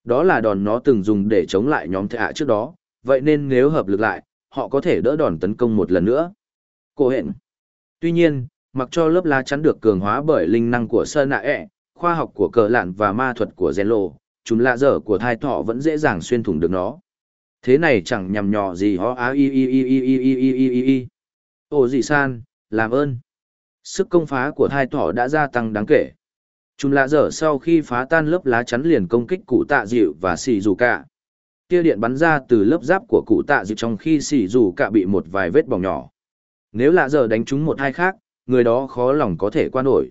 Đó là đòn nó từng dùng để chống lại nhóm thệ hạ trước đó, vậy nên nếu hợp lực lại, họ có thể đỡ đòn tấn công một lần nữa. Cô hẹn. Tuy nhiên, mặc cho lớp lá chắn được cường hóa bởi linh năng của Sơn Nạ ẹ, khoa học của cờ lạn và ma thuật của Zelo, chúng lạ dở của thai thọ vẫn dễ dàng xuyên thủng được nó. Thế này chẳng nhằm nhò gì ho á y y y y y y y y y y. Ô dị san, làm ơn. Sức công phá của thai Thọ đã gia tăng đáng kể. Chúng lạ dở sau khi phá tan lớp lá chắn liền công kích cụ tạ dịu và xì dù cả. Tia điện bắn ra từ lớp giáp của cụ tạ dịu trong khi xì dù cả bị một vài vết bỏng nhỏ. Nếu lạ dở đánh trúng một hai khác, người đó khó lòng có thể qua nổi.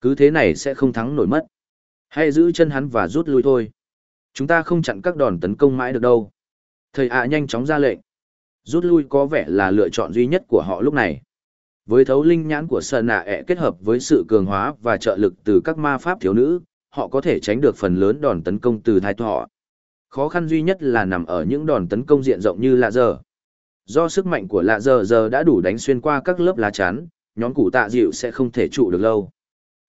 Cứ thế này sẽ không thắng nổi mất. Hãy giữ chân hắn và rút lui thôi. Chúng ta không chặn các đòn tấn công mãi được đâu. Thầy ạ nhanh chóng ra lệnh. Rút lui có vẻ là lựa chọn duy nhất của họ lúc này. Với thấu linh nhãn của sợ Nạ ẹ kết hợp với sự cường hóa và trợ lực từ các ma pháp thiếu nữ, họ có thể tránh được phần lớn đòn tấn công từ thai thọ. Khó khăn duy nhất là nằm ở những đòn tấn công diện rộng như lạ giờ. Do sức mạnh của lạ giờ giờ đã đủ đánh xuyên qua các lớp lá chắn, nhóm củ tạ dịu sẽ không thể trụ được lâu.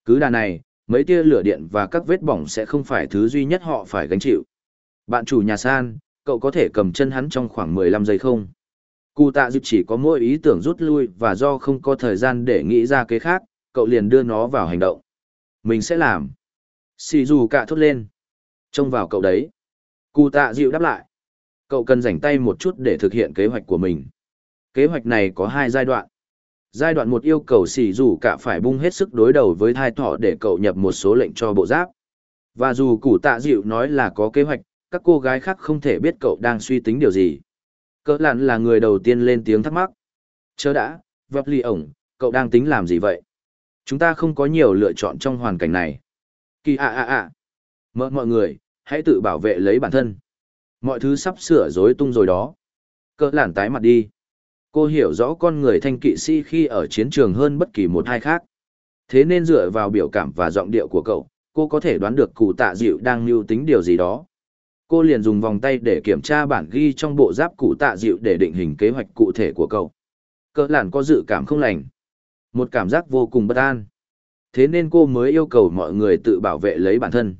Cứ đà này, mấy tia lửa điện và các vết bỏng sẽ không phải thứ duy nhất họ phải gánh chịu. Bạn chủ nhà san, cậu có thể cầm chân hắn trong khoảng 15 giây không? Cụ tạ dịp chỉ có mỗi ý tưởng rút lui và do không có thời gian để nghĩ ra kế khác, cậu liền đưa nó vào hành động. Mình sẽ làm. Xì dù cả thốt lên. Trông vào cậu đấy. Cụ tạ dịu đáp lại. Cậu cần rảnh tay một chút để thực hiện kế hoạch của mình. Kế hoạch này có hai giai đoạn. Giai đoạn một yêu cầu xì dù cả phải bung hết sức đối đầu với thai thọ để cậu nhập một số lệnh cho bộ giáp. Và dù cụ tạ dịu nói là có kế hoạch, các cô gái khác không thể biết cậu đang suy tính điều gì. Cỡ lặn là người đầu tiên lên tiếng thắc mắc. Chớ đã, vấp ly ổng, cậu đang tính làm gì vậy? Chúng ta không có nhiều lựa chọn trong hoàn cảnh này. Kỳ ạ ạ ạ. Mợ mọi người, hãy tự bảo vệ lấy bản thân. Mọi thứ sắp sửa rối tung rồi đó. Cỡ Lạn tái mặt đi. Cô hiểu rõ con người thanh kỵ sĩ khi ở chiến trường hơn bất kỳ một ai khác. Thế nên dựa vào biểu cảm và giọng điệu của cậu, cô có thể đoán được cụ tạ dịu đang mưu tính điều gì đó. Cô liền dùng vòng tay để kiểm tra bản ghi trong bộ giáp cụ tạ dịu để định hình kế hoạch cụ thể của cậu. Cỡ làn có dự cảm không lành. Một cảm giác vô cùng bất an. Thế nên cô mới yêu cầu mọi người tự bảo vệ lấy bản thân.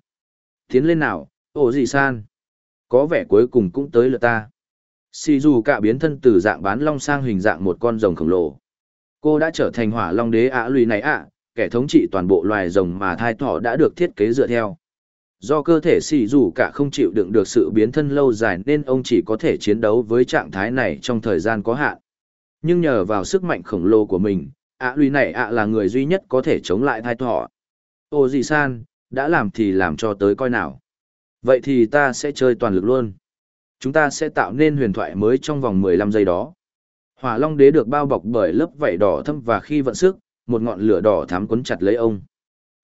Tiến lên nào, ổ gì san. Có vẻ cuối cùng cũng tới lượt ta. Xì dù cả biến thân từ dạng bán long sang hình dạng một con rồng khổng lồ. Cô đã trở thành hỏa long đế ạ lùi này ạ, kẻ thống trị toàn bộ loài rồng mà thai thỏ đã được thiết kế dựa theo. Do cơ thể xì dù cả không chịu đựng được sự biến thân lâu dài nên ông chỉ có thể chiến đấu với trạng thái này trong thời gian có hạn. Nhưng nhờ vào sức mạnh khổng lồ của mình, ạ lùi này ạ là người duy nhất có thể chống lại thai thọ. Ô gì san, đã làm thì làm cho tới coi nào. Vậy thì ta sẽ chơi toàn lực luôn. Chúng ta sẽ tạo nên huyền thoại mới trong vòng 15 giây đó. Hỏa Long Đế được bao bọc bởi lớp vảy đỏ thâm và khi vận sức, một ngọn lửa đỏ thắm cuốn chặt lấy ông.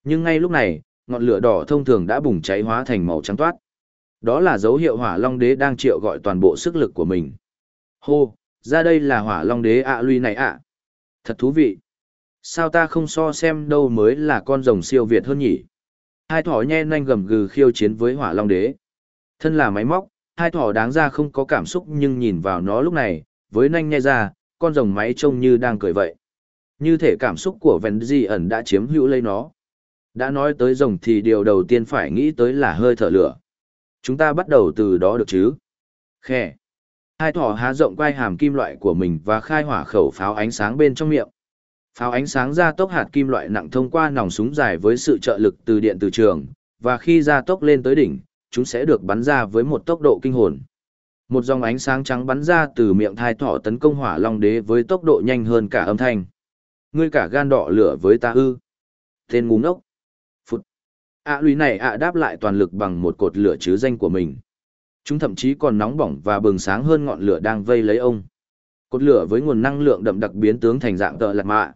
Nhưng ngay lúc này, ngọn lửa đỏ thông thường đã bùng cháy hóa thành màu trắng toát. Đó là dấu hiệu Hỏa Long Đế đang triệu gọi toàn bộ sức lực của mình. Hô, ra đây là Hỏa Long Đế ạ lui này ạ. Thật thú vị. Sao ta không so xem đâu mới là con rồng siêu việt hơn nhỉ? Hai thỏ nhe nanh gầm gừ khiêu chiến với Hỏa Long Đế. Thân là máy móc, hai thỏ đáng ra không có cảm xúc nhưng nhìn vào nó lúc này, với nanh nhe ra, con rồng máy trông như đang cười vậy. Như thể cảm xúc của Venzi ẩn đã chiếm hữu lấy nó. Đã nói tới rồng thì điều đầu tiên phải nghĩ tới là hơi thở lửa. Chúng ta bắt đầu từ đó được chứ? Khe. Hai thỏ há rộng quai hàm kim loại của mình và khai hỏa khẩu pháo ánh sáng bên trong miệng. Pháo ánh sáng ra tốc hạt kim loại nặng thông qua nòng súng dài với sự trợ lực từ điện từ trường, và khi ra tốc lên tới đỉnh, chúng sẽ được bắn ra với một tốc độ kinh hồn. Một dòng ánh sáng trắng bắn ra từ miệng thai thỏ tấn công hỏa long đế với tốc độ nhanh hơn cả âm thanh. Ngươi cả gan đỏ lửa với ta ư. Tên ngu ngốc. Phụt. ạ lùi này ạ đáp lại toàn lực bằng một cột lửa chứ danh của mình. Chúng thậm chí còn nóng bỏng và bừng sáng hơn ngọn lửa đang vây lấy ông. Cột lửa với nguồn năng lượng đậm đặc biến tướng thành dạng tợ lạt mạ.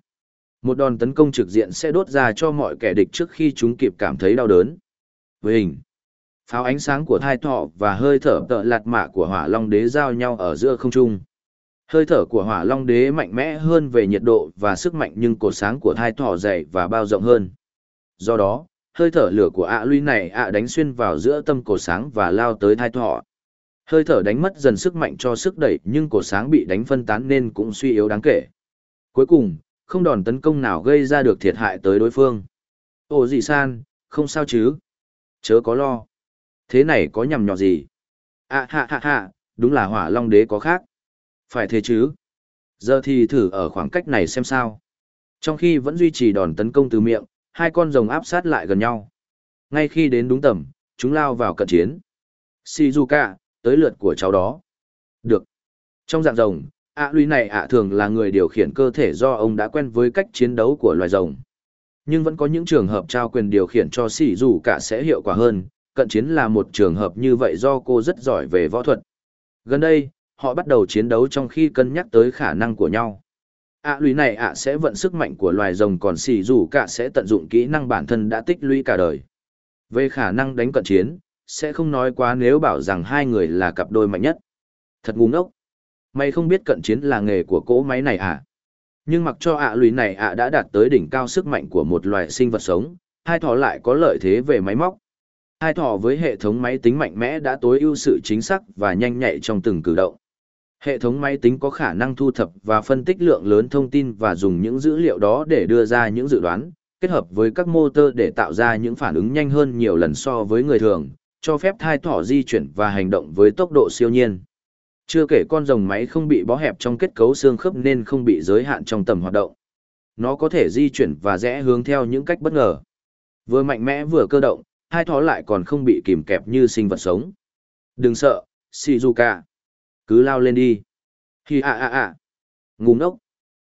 Một đòn tấn công trực diện sẽ đốt ra cho mọi kẻ địch trước khi chúng kịp cảm thấy đau đớn. Với hình, pháo ánh sáng của thai thọ và hơi thở tợ lạt mạ của hỏa long đế giao nhau ở giữa không trung. Hơi thở của hỏa long đế mạnh mẽ hơn về nhiệt độ và sức mạnh nhưng cột sáng của thai thọ dày và bao rộng hơn. Do đó, hơi thở lửa của ạ luy này ạ đánh xuyên vào giữa tâm cổ sáng và lao tới thai thọ. Hơi thở đánh mất dần sức mạnh cho sức đẩy nhưng cổ sáng bị đánh phân tán nên cũng suy yếu đáng kể. Cuối cùng, không đòn tấn công nào gây ra được thiệt hại tới đối phương. Ồ Dị san, không sao chứ? Chớ có lo. Thế này có nhầm nhọ gì? À ha ha ha, đúng là hỏa long đế có khác. Phải thế chứ? Giờ thì thử ở khoảng cách này xem sao. Trong khi vẫn duy trì đòn tấn công từ miệng, hai con rồng áp sát lại gần nhau. Ngay khi đến đúng tầm, chúng lao vào cận chiến. Shizuka, tới lượt của cháu đó. Được. Trong dạng rồng, ạ à, này ạ thường là người điều khiển cơ thể do ông đã quen với cách chiến đấu của loài rồng. Nhưng vẫn có những trường hợp trao quyền điều khiển cho Shizuka sẽ hiệu quả hơn, cận chiến là một trường hợp như vậy do cô rất giỏi về võ thuật. Gần đây, họ bắt đầu chiến đấu trong khi cân nhắc tới khả năng của nhau ạ à, lùi này ạ sẽ vận sức mạnh của loài rồng còn xì dù cả sẽ tận dụng kỹ năng bản thân đã tích lũy cả đời. Về khả năng đánh cận chiến, sẽ không nói quá nếu bảo rằng hai người là cặp đôi mạnh nhất. Thật ngu ngốc. Mày không biết cận chiến là nghề của cỗ máy này à? Nhưng mặc cho ạ à lùi này ạ đã đạt tới đỉnh cao sức mạnh của một loài sinh vật sống, hai thỏ lại có lợi thế về máy móc. Hai thỏ với hệ thống máy tính mạnh mẽ đã tối ưu sự chính xác và nhanh nhạy trong từng cử động. Hệ thống máy tính có khả năng thu thập và phân tích lượng lớn thông tin và dùng những dữ liệu đó để đưa ra những dự đoán, kết hợp với các motor để tạo ra những phản ứng nhanh hơn nhiều lần so với người thường, cho phép thai thỏ di chuyển và hành động với tốc độ siêu nhiên. Chưa kể con rồng máy không bị bó hẹp trong kết cấu xương khớp nên không bị giới hạn trong tầm hoạt động. Nó có thể di chuyển và rẽ hướng theo những cách bất ngờ. Vừa mạnh mẽ vừa cơ động, hai thỏ lại còn không bị kìm kẹp như sinh vật sống. Đừng sợ, Shizuka. Cứ lao lên đi. Hi a a a Ngu ngốc.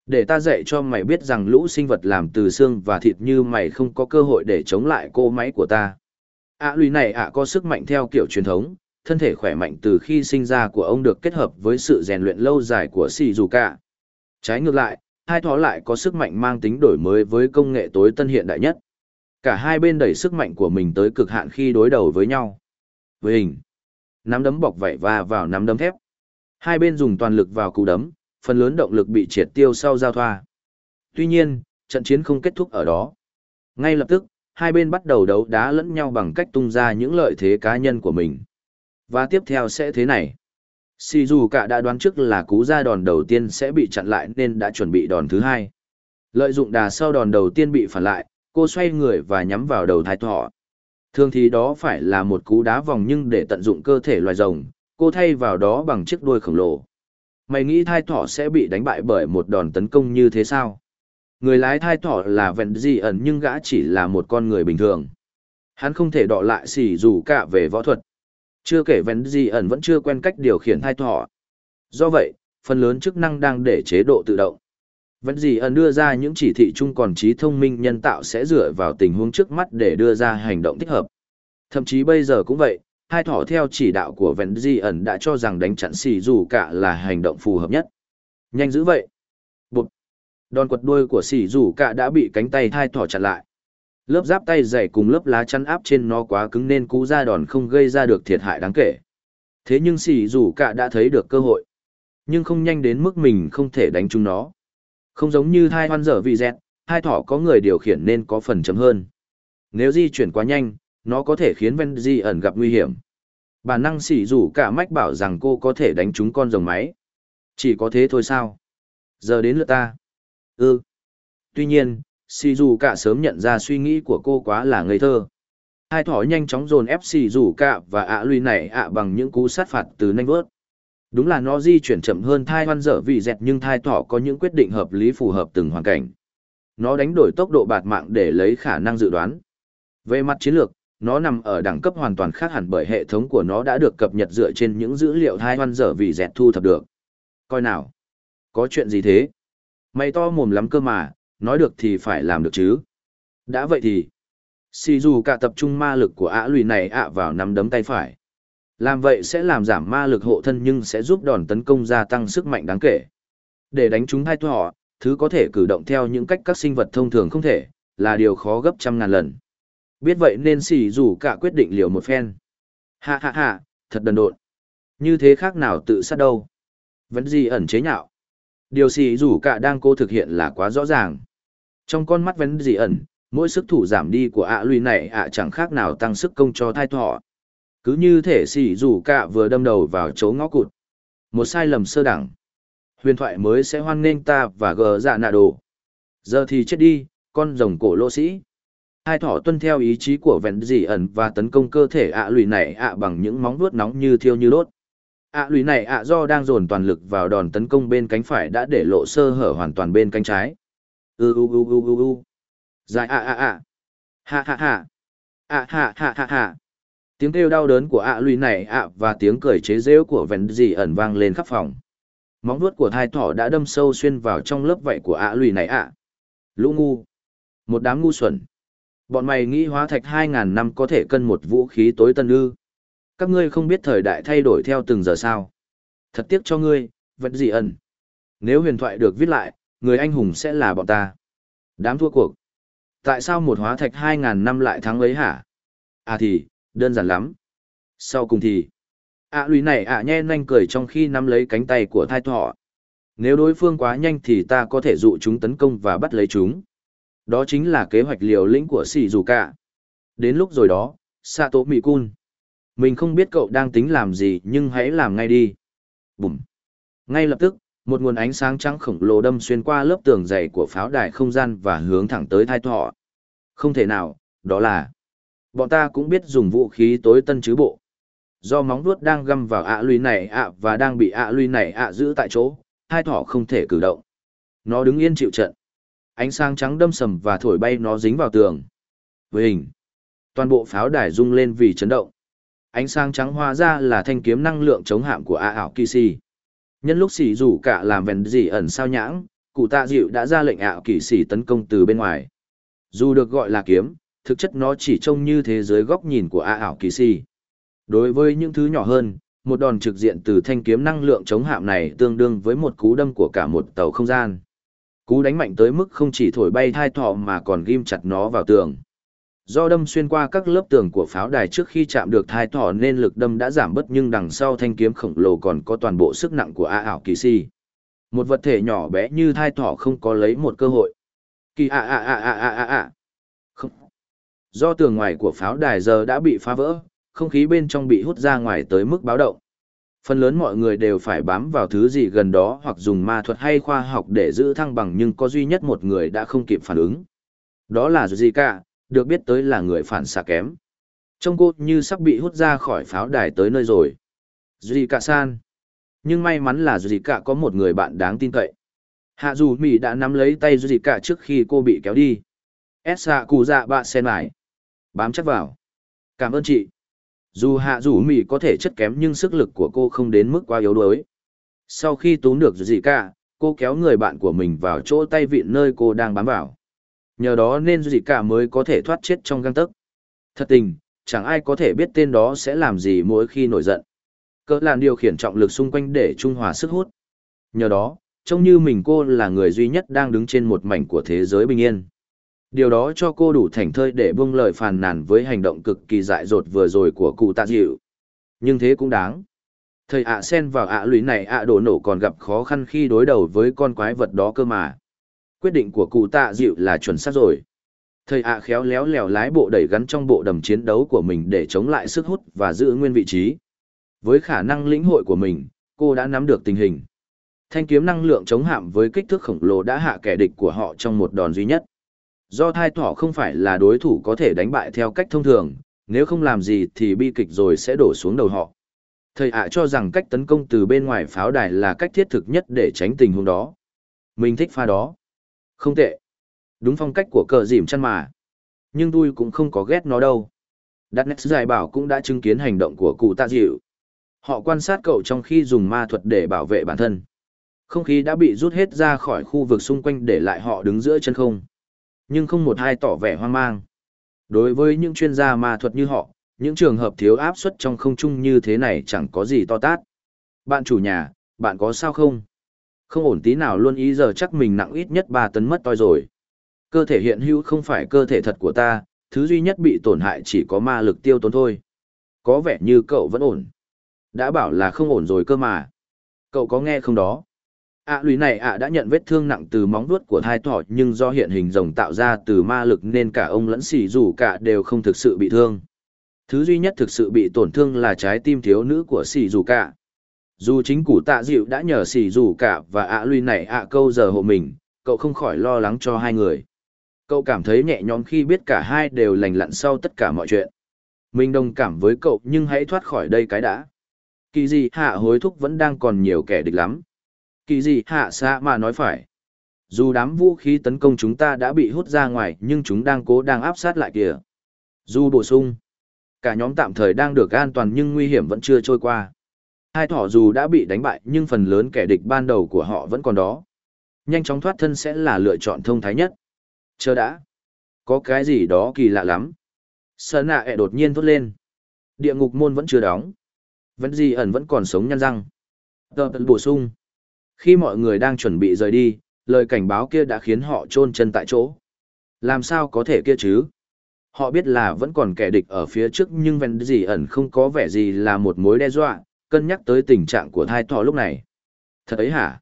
Để ta dạy cho mày biết rằng lũ sinh vật làm từ xương và thịt như mày không có cơ hội để chống lại cô máy của ta. ạ à, lùi này ạ có sức mạnh theo kiểu truyền thống, thân thể khỏe mạnh từ khi sinh ra của ông được kết hợp với sự rèn luyện lâu dài của Shizuka. Trái ngược lại, hai thó lại có sức mạnh mang tính đổi mới với công nghệ tối tân hiện đại nhất. Cả hai bên đẩy sức mạnh của mình tới cực hạn khi đối đầu với nhau. Với hình, nắm đấm bọc vảy và vào nắm đấm thép. Hai bên dùng toàn lực vào cú đấm, phần lớn động lực bị triệt tiêu sau giao thoa. Tuy nhiên, trận chiến không kết thúc ở đó. Ngay lập tức, hai bên bắt đầu đấu đá lẫn nhau bằng cách tung ra những lợi thế cá nhân của mình. Và tiếp theo sẽ thế này. Si dù cả đã đoán trước là cú ra đòn đầu tiên sẽ bị chặn lại nên đã chuẩn bị đòn thứ hai. Lợi dụng đà sau đòn đầu tiên bị phản lại, cô xoay người và nhắm vào đầu thái thọ. Thường thì đó phải là một cú đá vòng nhưng để tận dụng cơ thể loài rồng, cô thay vào đó bằng chiếc đuôi khổng lồ. Mày nghĩ thai thỏ sẽ bị đánh bại bởi một đòn tấn công như thế sao? Người lái thai thỏ là vẹn gì ẩn nhưng gã chỉ là một con người bình thường. Hắn không thể đọ lại xỉ dù cả về võ thuật. Chưa kể vẹn gì ẩn vẫn chưa quen cách điều khiển thai thỏ. Do vậy, phần lớn chức năng đang để chế độ tự động. Vẹn gì ẩn đưa ra những chỉ thị chung còn trí thông minh nhân tạo sẽ dựa vào tình huống trước mắt để đưa ra hành động thích hợp. Thậm chí bây giờ cũng vậy, hai thỏ theo chỉ đạo của Vẹn Di ẩn đã cho rằng đánh chặn xì dù cả là hành động phù hợp nhất. Nhanh dữ vậy. Bụt. Đòn quật đuôi của xì dù cả đã bị cánh tay hai thỏ chặn lại. Lớp giáp tay dày cùng lớp lá chắn áp trên nó quá cứng nên cú ra đòn không gây ra được thiệt hại đáng kể. Thế nhưng xì dù cả đã thấy được cơ hội. Nhưng không nhanh đến mức mình không thể đánh chúng nó. Không giống như hai hoan dở vị dẹt, hai thỏ có người điều khiển nên có phần chấm hơn. Nếu di chuyển quá nhanh, nó có thể khiến Ven Di ẩn gặp nguy hiểm. Bản năng xỉ rủ cả mách bảo rằng cô có thể đánh trúng con rồng máy. Chỉ có thế thôi sao? Giờ đến lượt ta. Ừ. Tuy nhiên, xỉ rủ cả sớm nhận ra suy nghĩ của cô quá là ngây thơ. Hai thỏ nhanh chóng dồn ép xỉ rủ cả và ạ à này ạ bằng những cú sát phạt từ nanh vớt. Đúng là nó di chuyển chậm hơn thai hoan dở vì dẹt nhưng thai thỏ có những quyết định hợp lý phù hợp từng hoàn cảnh. Nó đánh đổi tốc độ bạt mạng để lấy khả năng dự đoán. Về mặt chiến lược, nó nằm ở đẳng cấp hoàn toàn khác hẳn bởi hệ thống của nó đã được cập nhật dựa trên những dữ liệu hai hoan dở vì dẹt thu thập được. Coi nào. Có chuyện gì thế? Mày to mồm lắm cơ mà, nói được thì phải làm được chứ. Đã vậy thì, xì dù cả tập trung ma lực của ạ lùi này ạ vào nắm đấm tay phải. Làm vậy sẽ làm giảm ma lực hộ thân nhưng sẽ giúp đòn tấn công gia tăng sức mạnh đáng kể. Để đánh chúng hai họ, thứ có thể cử động theo những cách các sinh vật thông thường không thể, là điều khó gấp trăm ngàn lần. Biết vậy nên xỉ rủ cả quyết định liều một phen. Ha ha ha, thật đần độn. Như thế khác nào tự sát đâu. Vẫn gì ẩn chế nhạo. Điều xỉ rủ cả đang cố thực hiện là quá rõ ràng. Trong con mắt vấn gì ẩn, mỗi sức thủ giảm đi của ạ lùi này ạ chẳng khác nào tăng sức công cho thai thọ. Cứ như thể xỉ rủ cả vừa đâm đầu vào chỗ ngõ cụt. Một sai lầm sơ đẳng. Huyền thoại mới sẽ hoan nghênh ta và gờ dạ nạ đồ. Giờ thì chết đi, con rồng cổ lô sĩ hai thỏ tuân theo ý chí của vẹn dị ẩn và tấn công cơ thể ạ lùi này ạ bằng những móng vuốt nóng như thiêu như đốt. Ạ lùi này ạ do đang dồn toàn lực vào đòn tấn công bên cánh phải đã để lộ sơ hở hoàn toàn bên cánh trái. Ư u u u u u. Dài ạ ạ ạ. Ha ha ha. Ạ ha ha ha ha. Tiếng kêu đau đớn của ạ lùi này ạ và tiếng cười chế rễu của vẹn dị ẩn vang lên khắp phòng. Móng vuốt của hai thỏ đã đâm sâu xuyên vào trong lớp vảy của ạ lùi này ạ. Lũ ngu. Một đám ngu xuẩn. Bọn mày nghĩ hóa thạch 2.000 năm có thể cân một vũ khí tối tân ư. Các ngươi không biết thời đại thay đổi theo từng giờ sao. Thật tiếc cho ngươi, vẫn gì ẩn. Nếu huyền thoại được viết lại, người anh hùng sẽ là bọn ta. Đám thua cuộc. Tại sao một hóa thạch 2.000 năm lại thắng ấy hả? À thì, đơn giản lắm. Sau cùng thì, ạ à, lùi này ạ à, nhe nhanh cười trong khi nắm lấy cánh tay của thai thọ. Nếu đối phương quá nhanh thì ta có thể dụ chúng tấn công và bắt lấy chúng. Đó chính là kế hoạch liều lĩnh của Sỉ Dù Cả. Đến lúc rồi đó, Sato Mikun. Mình không biết cậu đang tính làm gì nhưng hãy làm ngay đi. Bùm. Ngay lập tức, một nguồn ánh sáng trắng khổng lồ đâm xuyên qua lớp tường dày của pháo đài không gian và hướng thẳng tới thai thọ. Không thể nào, đó là... Bọn ta cũng biết dùng vũ khí tối tân chứ bộ. Do móng vuốt đang găm vào ạ lùi này ạ và đang bị ạ lùi này ạ giữ tại chỗ, hai thỏ không thể cử động. Nó đứng yên chịu trận. Ánh sáng trắng đâm sầm và thổi bay nó dính vào tường. Với hình, toàn bộ pháo đài rung lên vì chấn động. Ánh sáng trắng hóa ra là thanh kiếm năng lượng chống hạm của A ảo Kishi. Nhân lúc xỉ rủ cả làm vẹn gì ẩn sao nhãng, cụ tạ dịu đã ra lệnh ảo kỳ sĩ tấn công từ bên ngoài. Dù được gọi là kiếm, thực chất nó chỉ trông như thế giới góc nhìn của A ảo kỳ sĩ. Đối với những thứ nhỏ hơn, một đòn trực diện từ thanh kiếm năng lượng chống hạm này tương đương với một cú đâm của cả một tàu không gian. Cú đánh mạnh tới mức không chỉ thổi bay thai thọ mà còn ghim chặt nó vào tường. Do đâm xuyên qua các lớp tường của pháo đài trước khi chạm được thai thọ nên lực đâm đã giảm bớt nhưng đằng sau thanh kiếm khổng lồ còn có toàn bộ sức nặng của A ảo kỳ si. Một vật thể nhỏ bé như thai thọ không có lấy một cơ hội. Kỳ a a a a a a a. Không. Do tường ngoài của pháo đài giờ đã bị phá vỡ, không khí bên trong bị hút ra ngoài tới mức báo động. Phần lớn mọi người đều phải bám vào thứ gì gần đó hoặc dùng ma thuật hay khoa học để giữ thăng bằng nhưng có duy nhất một người đã không kịp phản ứng. Đó là Zika, được biết tới là người phản xạ kém. Trông cô như sắp bị hút ra khỏi pháo đài tới nơi rồi. Zika san. Nhưng may mắn là Zika có một người bạn đáng tin cậy. Hạ dù Mỹ đã nắm lấy tay Zika trước khi cô bị kéo đi. Esa cụ dạ bạ sen lại. Bám chắc vào. Cảm ơn chị. Dù hạ rủ mì có thể chất kém nhưng sức lực của cô không đến mức quá yếu đuối. Sau khi túm được gì cả, cô kéo người bạn của mình vào chỗ tay vịn nơi cô đang bám vào. Nhờ đó nên gì cả mới có thể thoát chết trong găng tấc. Thật tình, chẳng ai có thể biết tên đó sẽ làm gì mỗi khi nổi giận. Cỡ làn điều khiển trọng lực xung quanh để trung hòa sức hút. Nhờ đó, trông như mình cô là người duy nhất đang đứng trên một mảnh của thế giới bình yên. Điều đó cho cô đủ thành thơi để buông lời phàn nàn với hành động cực kỳ dại dột vừa rồi của cụ tạ dịu. Nhưng thế cũng đáng. Thầy ạ sen vào ạ lũy này ạ đổ nổ còn gặp khó khăn khi đối đầu với con quái vật đó cơ mà. Quyết định của cụ tạ dịu là chuẩn xác rồi. Thầy ạ khéo léo lèo lái bộ đẩy gắn trong bộ đầm chiến đấu của mình để chống lại sức hút và giữ nguyên vị trí. Với khả năng lĩnh hội của mình, cô đã nắm được tình hình. Thanh kiếm năng lượng chống hạm với kích thước khổng lồ đã hạ kẻ địch của họ trong một đòn duy nhất. Do thai thỏ không phải là đối thủ có thể đánh bại theo cách thông thường, nếu không làm gì thì bi kịch rồi sẽ đổ xuống đầu họ. Thầy ạ cho rằng cách tấn công từ bên ngoài pháo đài là cách thiết thực nhất để tránh tình huống đó. Mình thích pha đó. Không tệ. Đúng phong cách của cờ dìm chăn mà. Nhưng tôi cũng không có ghét nó đâu. Đắt nét giải bảo cũng đã chứng kiến hành động của cụ tạ dịu. Họ quan sát cậu trong khi dùng ma thuật để bảo vệ bản thân. Không khí đã bị rút hết ra khỏi khu vực xung quanh để lại họ đứng giữa chân không nhưng không một ai tỏ vẻ hoang mang. Đối với những chuyên gia ma thuật như họ, những trường hợp thiếu áp suất trong không trung như thế này chẳng có gì to tát. Bạn chủ nhà, bạn có sao không? Không ổn tí nào luôn ý giờ chắc mình nặng ít nhất 3 tấn mất toi rồi. Cơ thể hiện hữu không phải cơ thể thật của ta, thứ duy nhất bị tổn hại chỉ có ma lực tiêu tốn thôi. Có vẻ như cậu vẫn ổn. Đã bảo là không ổn rồi cơ mà. Cậu có nghe không đó? Ạ lùi này ạ đã nhận vết thương nặng từ móng vuốt của thai thỏ, nhưng do hiện hình rồng tạo ra từ ma lực nên cả ông lẫn xỉ dù cả đều không thực sự bị thương. Thứ duy nhất thực sự bị tổn thương là trái tim thiếu nữ của xỉ dù cả. Dù chính củ tạ dịu đã nhờ xỉ dù cả và ạ lùi này ạ câu giờ hộ mình, cậu không khỏi lo lắng cho hai người. Cậu cảm thấy nhẹ nhõm khi biết cả hai đều lành lặn sau tất cả mọi chuyện. Mình đồng cảm với cậu, nhưng hãy thoát khỏi đây cái đã. Kỳ gì hạ hối thúc vẫn đang còn nhiều kẻ địch lắm. Kỳ gì hạ xã mà nói phải. Dù đám vũ khí tấn công chúng ta đã bị hút ra ngoài, nhưng chúng đang cố đang áp sát lại kìa. Dù bổ sung. Cả nhóm tạm thời đang được an toàn nhưng nguy hiểm vẫn chưa trôi qua. Hai thỏ dù đã bị đánh bại, nhưng phần lớn kẻ địch ban đầu của họ vẫn còn đó. Nhanh chóng thoát thân sẽ là lựa chọn thông thái nhất. Chờ đã. Có cái gì đó kỳ lạ lắm. Sơn nạ ẹ đột nhiên thốt lên. Địa ngục môn vẫn chưa đóng. Vẫn gì ẩn vẫn còn sống nhăn răng. Tờ bổ sung. Khi mọi người đang chuẩn bị rời đi, lời cảnh báo kia đã khiến họ chôn chân tại chỗ. Làm sao có thể kia chứ? Họ biết là vẫn còn kẻ địch ở phía trước nhưng vẫn gì ẩn không có vẻ gì là một mối đe dọa, cân nhắc tới tình trạng của thai thọ lúc này. Thật ấy hả?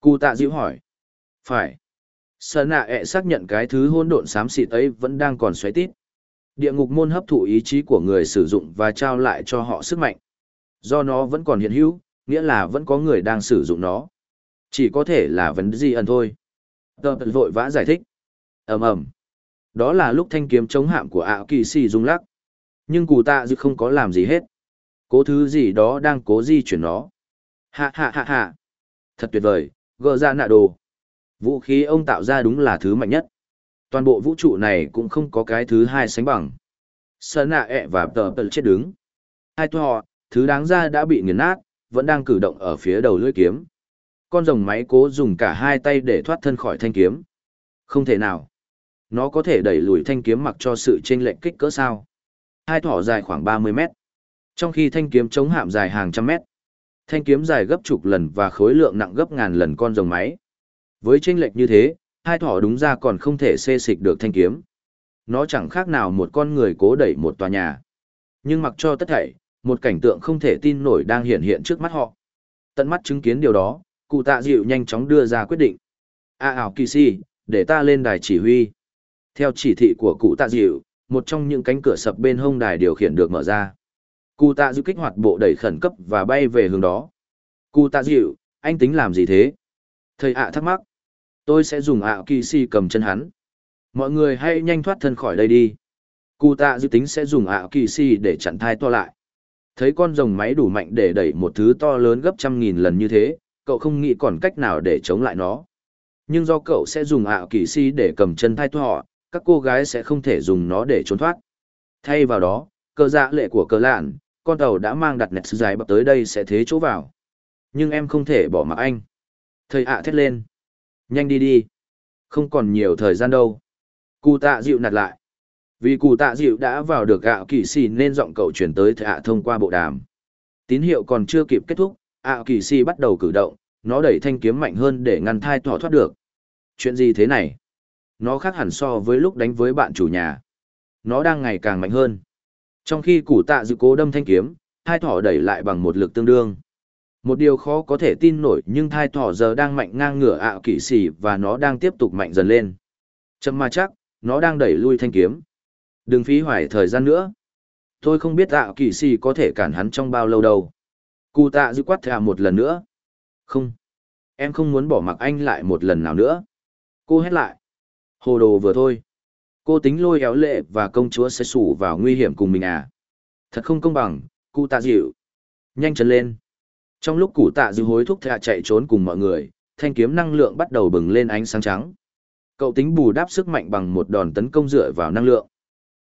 Cụ tạ dịu hỏi. Phải. Sơn nạ ẹ xác nhận cái thứ hôn độn xám xịt ấy vẫn đang còn xoáy tít. Địa ngục môn hấp thụ ý chí của người sử dụng và trao lại cho họ sức mạnh. Do nó vẫn còn hiện hữu, nghĩa là vẫn có người đang sử dụng nó. Chỉ có thể là vấn gì ẩn thôi. Tờ vội vã giải thích. ầm ầm Đó là lúc thanh kiếm chống hạm của ảo kỳ xì rung lắc. Nhưng cụ tạ dư không có làm gì hết. Cố thứ gì đó đang cố di chuyển nó. Hạ hạ hạ hạ. Thật tuyệt vời, gỡ ra nạ đồ. Vũ khí ông tạo ra đúng là thứ mạnh nhất. Toàn bộ vũ trụ này cũng không có cái thứ hai sánh bằng. Sơn nạ ẹ và tờ tờ chết đứng. Hai thọ, thứ đáng ra đã bị nghiền nát, vẫn đang cử động ở phía đầu lưỡi kiếm. Con rồng máy cố dùng cả hai tay để thoát thân khỏi thanh kiếm. Không thể nào. Nó có thể đẩy lùi thanh kiếm mặc cho sự chênh lệch kích cỡ sao. Hai thỏ dài khoảng 30 mét. Trong khi thanh kiếm chống hạm dài hàng trăm mét. Thanh kiếm dài gấp chục lần và khối lượng nặng gấp ngàn lần con rồng máy. Với chênh lệch như thế, hai thỏ đúng ra còn không thể xê xịch được thanh kiếm. Nó chẳng khác nào một con người cố đẩy một tòa nhà. Nhưng mặc cho tất thảy, một cảnh tượng không thể tin nổi đang hiện hiện trước mắt họ. Tận mắt chứng kiến điều đó, cụ tạ dịu nhanh chóng đưa ra quyết định. À ảo kỳ si, để ta lên đài chỉ huy. Theo chỉ thị của cụ tạ dịu, một trong những cánh cửa sập bên hông đài điều khiển được mở ra. Cụ tạ dịu kích hoạt bộ đẩy khẩn cấp và bay về hướng đó. Cụ tạ dịu, anh tính làm gì thế? Thầy ạ thắc mắc. Tôi sẽ dùng ảo kỳ si cầm chân hắn. Mọi người hãy nhanh thoát thân khỏi đây đi. Cụ tạ dịu tính sẽ dùng ảo kỳ si để chặn thai to lại. Thấy con rồng máy đủ mạnh để đẩy một thứ to lớn gấp trăm nghìn lần như thế, cậu không nghĩ còn cách nào để chống lại nó. Nhưng do cậu sẽ dùng ạ kỳ si để cầm chân thai họ, các cô gái sẽ không thể dùng nó để trốn thoát. Thay vào đó, cơ dạ lệ của cơ lạn, con tàu đã mang đặt nẹt dài bập tới đây sẽ thế chỗ vào. Nhưng em không thể bỏ mặc anh. Thầy ạ thét lên. Nhanh đi đi. Không còn nhiều thời gian đâu. Cụ tạ dịu nạt lại. Vì cụ tạ dịu đã vào được gạo kỳ xì nên giọng cậu chuyển tới thầy ạ thông qua bộ đàm. Tín hiệu còn chưa kịp kết thúc, ạ kỳ si bắt đầu cử động, nó đẩy thanh kiếm mạnh hơn để ngăn thai thỏ thoát được. Chuyện gì thế này? Nó khác hẳn so với lúc đánh với bạn chủ nhà. Nó đang ngày càng mạnh hơn. Trong khi củ tạ dự cố đâm thanh kiếm, thai thỏ đẩy lại bằng một lực tương đương. Một điều khó có thể tin nổi nhưng thai thỏ giờ đang mạnh ngang ngửa ạ kỵ xì và nó đang tiếp tục mạnh dần lên. Chậm mà chắc, nó đang đẩy lui thanh kiếm Đừng phí hoài thời gian nữa. Tôi không biết tạ kỵ sĩ có thể cản hắn trong bao lâu đâu. Cụ tạ dư quát thà một lần nữa. Không. Em không muốn bỏ mặc anh lại một lần nào nữa. Cô hét lại. Hồ đồ vừa thôi. Cô tính lôi éo lệ và công chúa sẽ sủ vào nguy hiểm cùng mình à. Thật không công bằng, cụ tạ dịu. Nhanh chân lên. Trong lúc cụ tạ Dư hối thúc thạ chạy trốn cùng mọi người, thanh kiếm năng lượng bắt đầu bừng lên ánh sáng trắng. Cậu tính bù đắp sức mạnh bằng một đòn tấn công dựa vào năng lượng.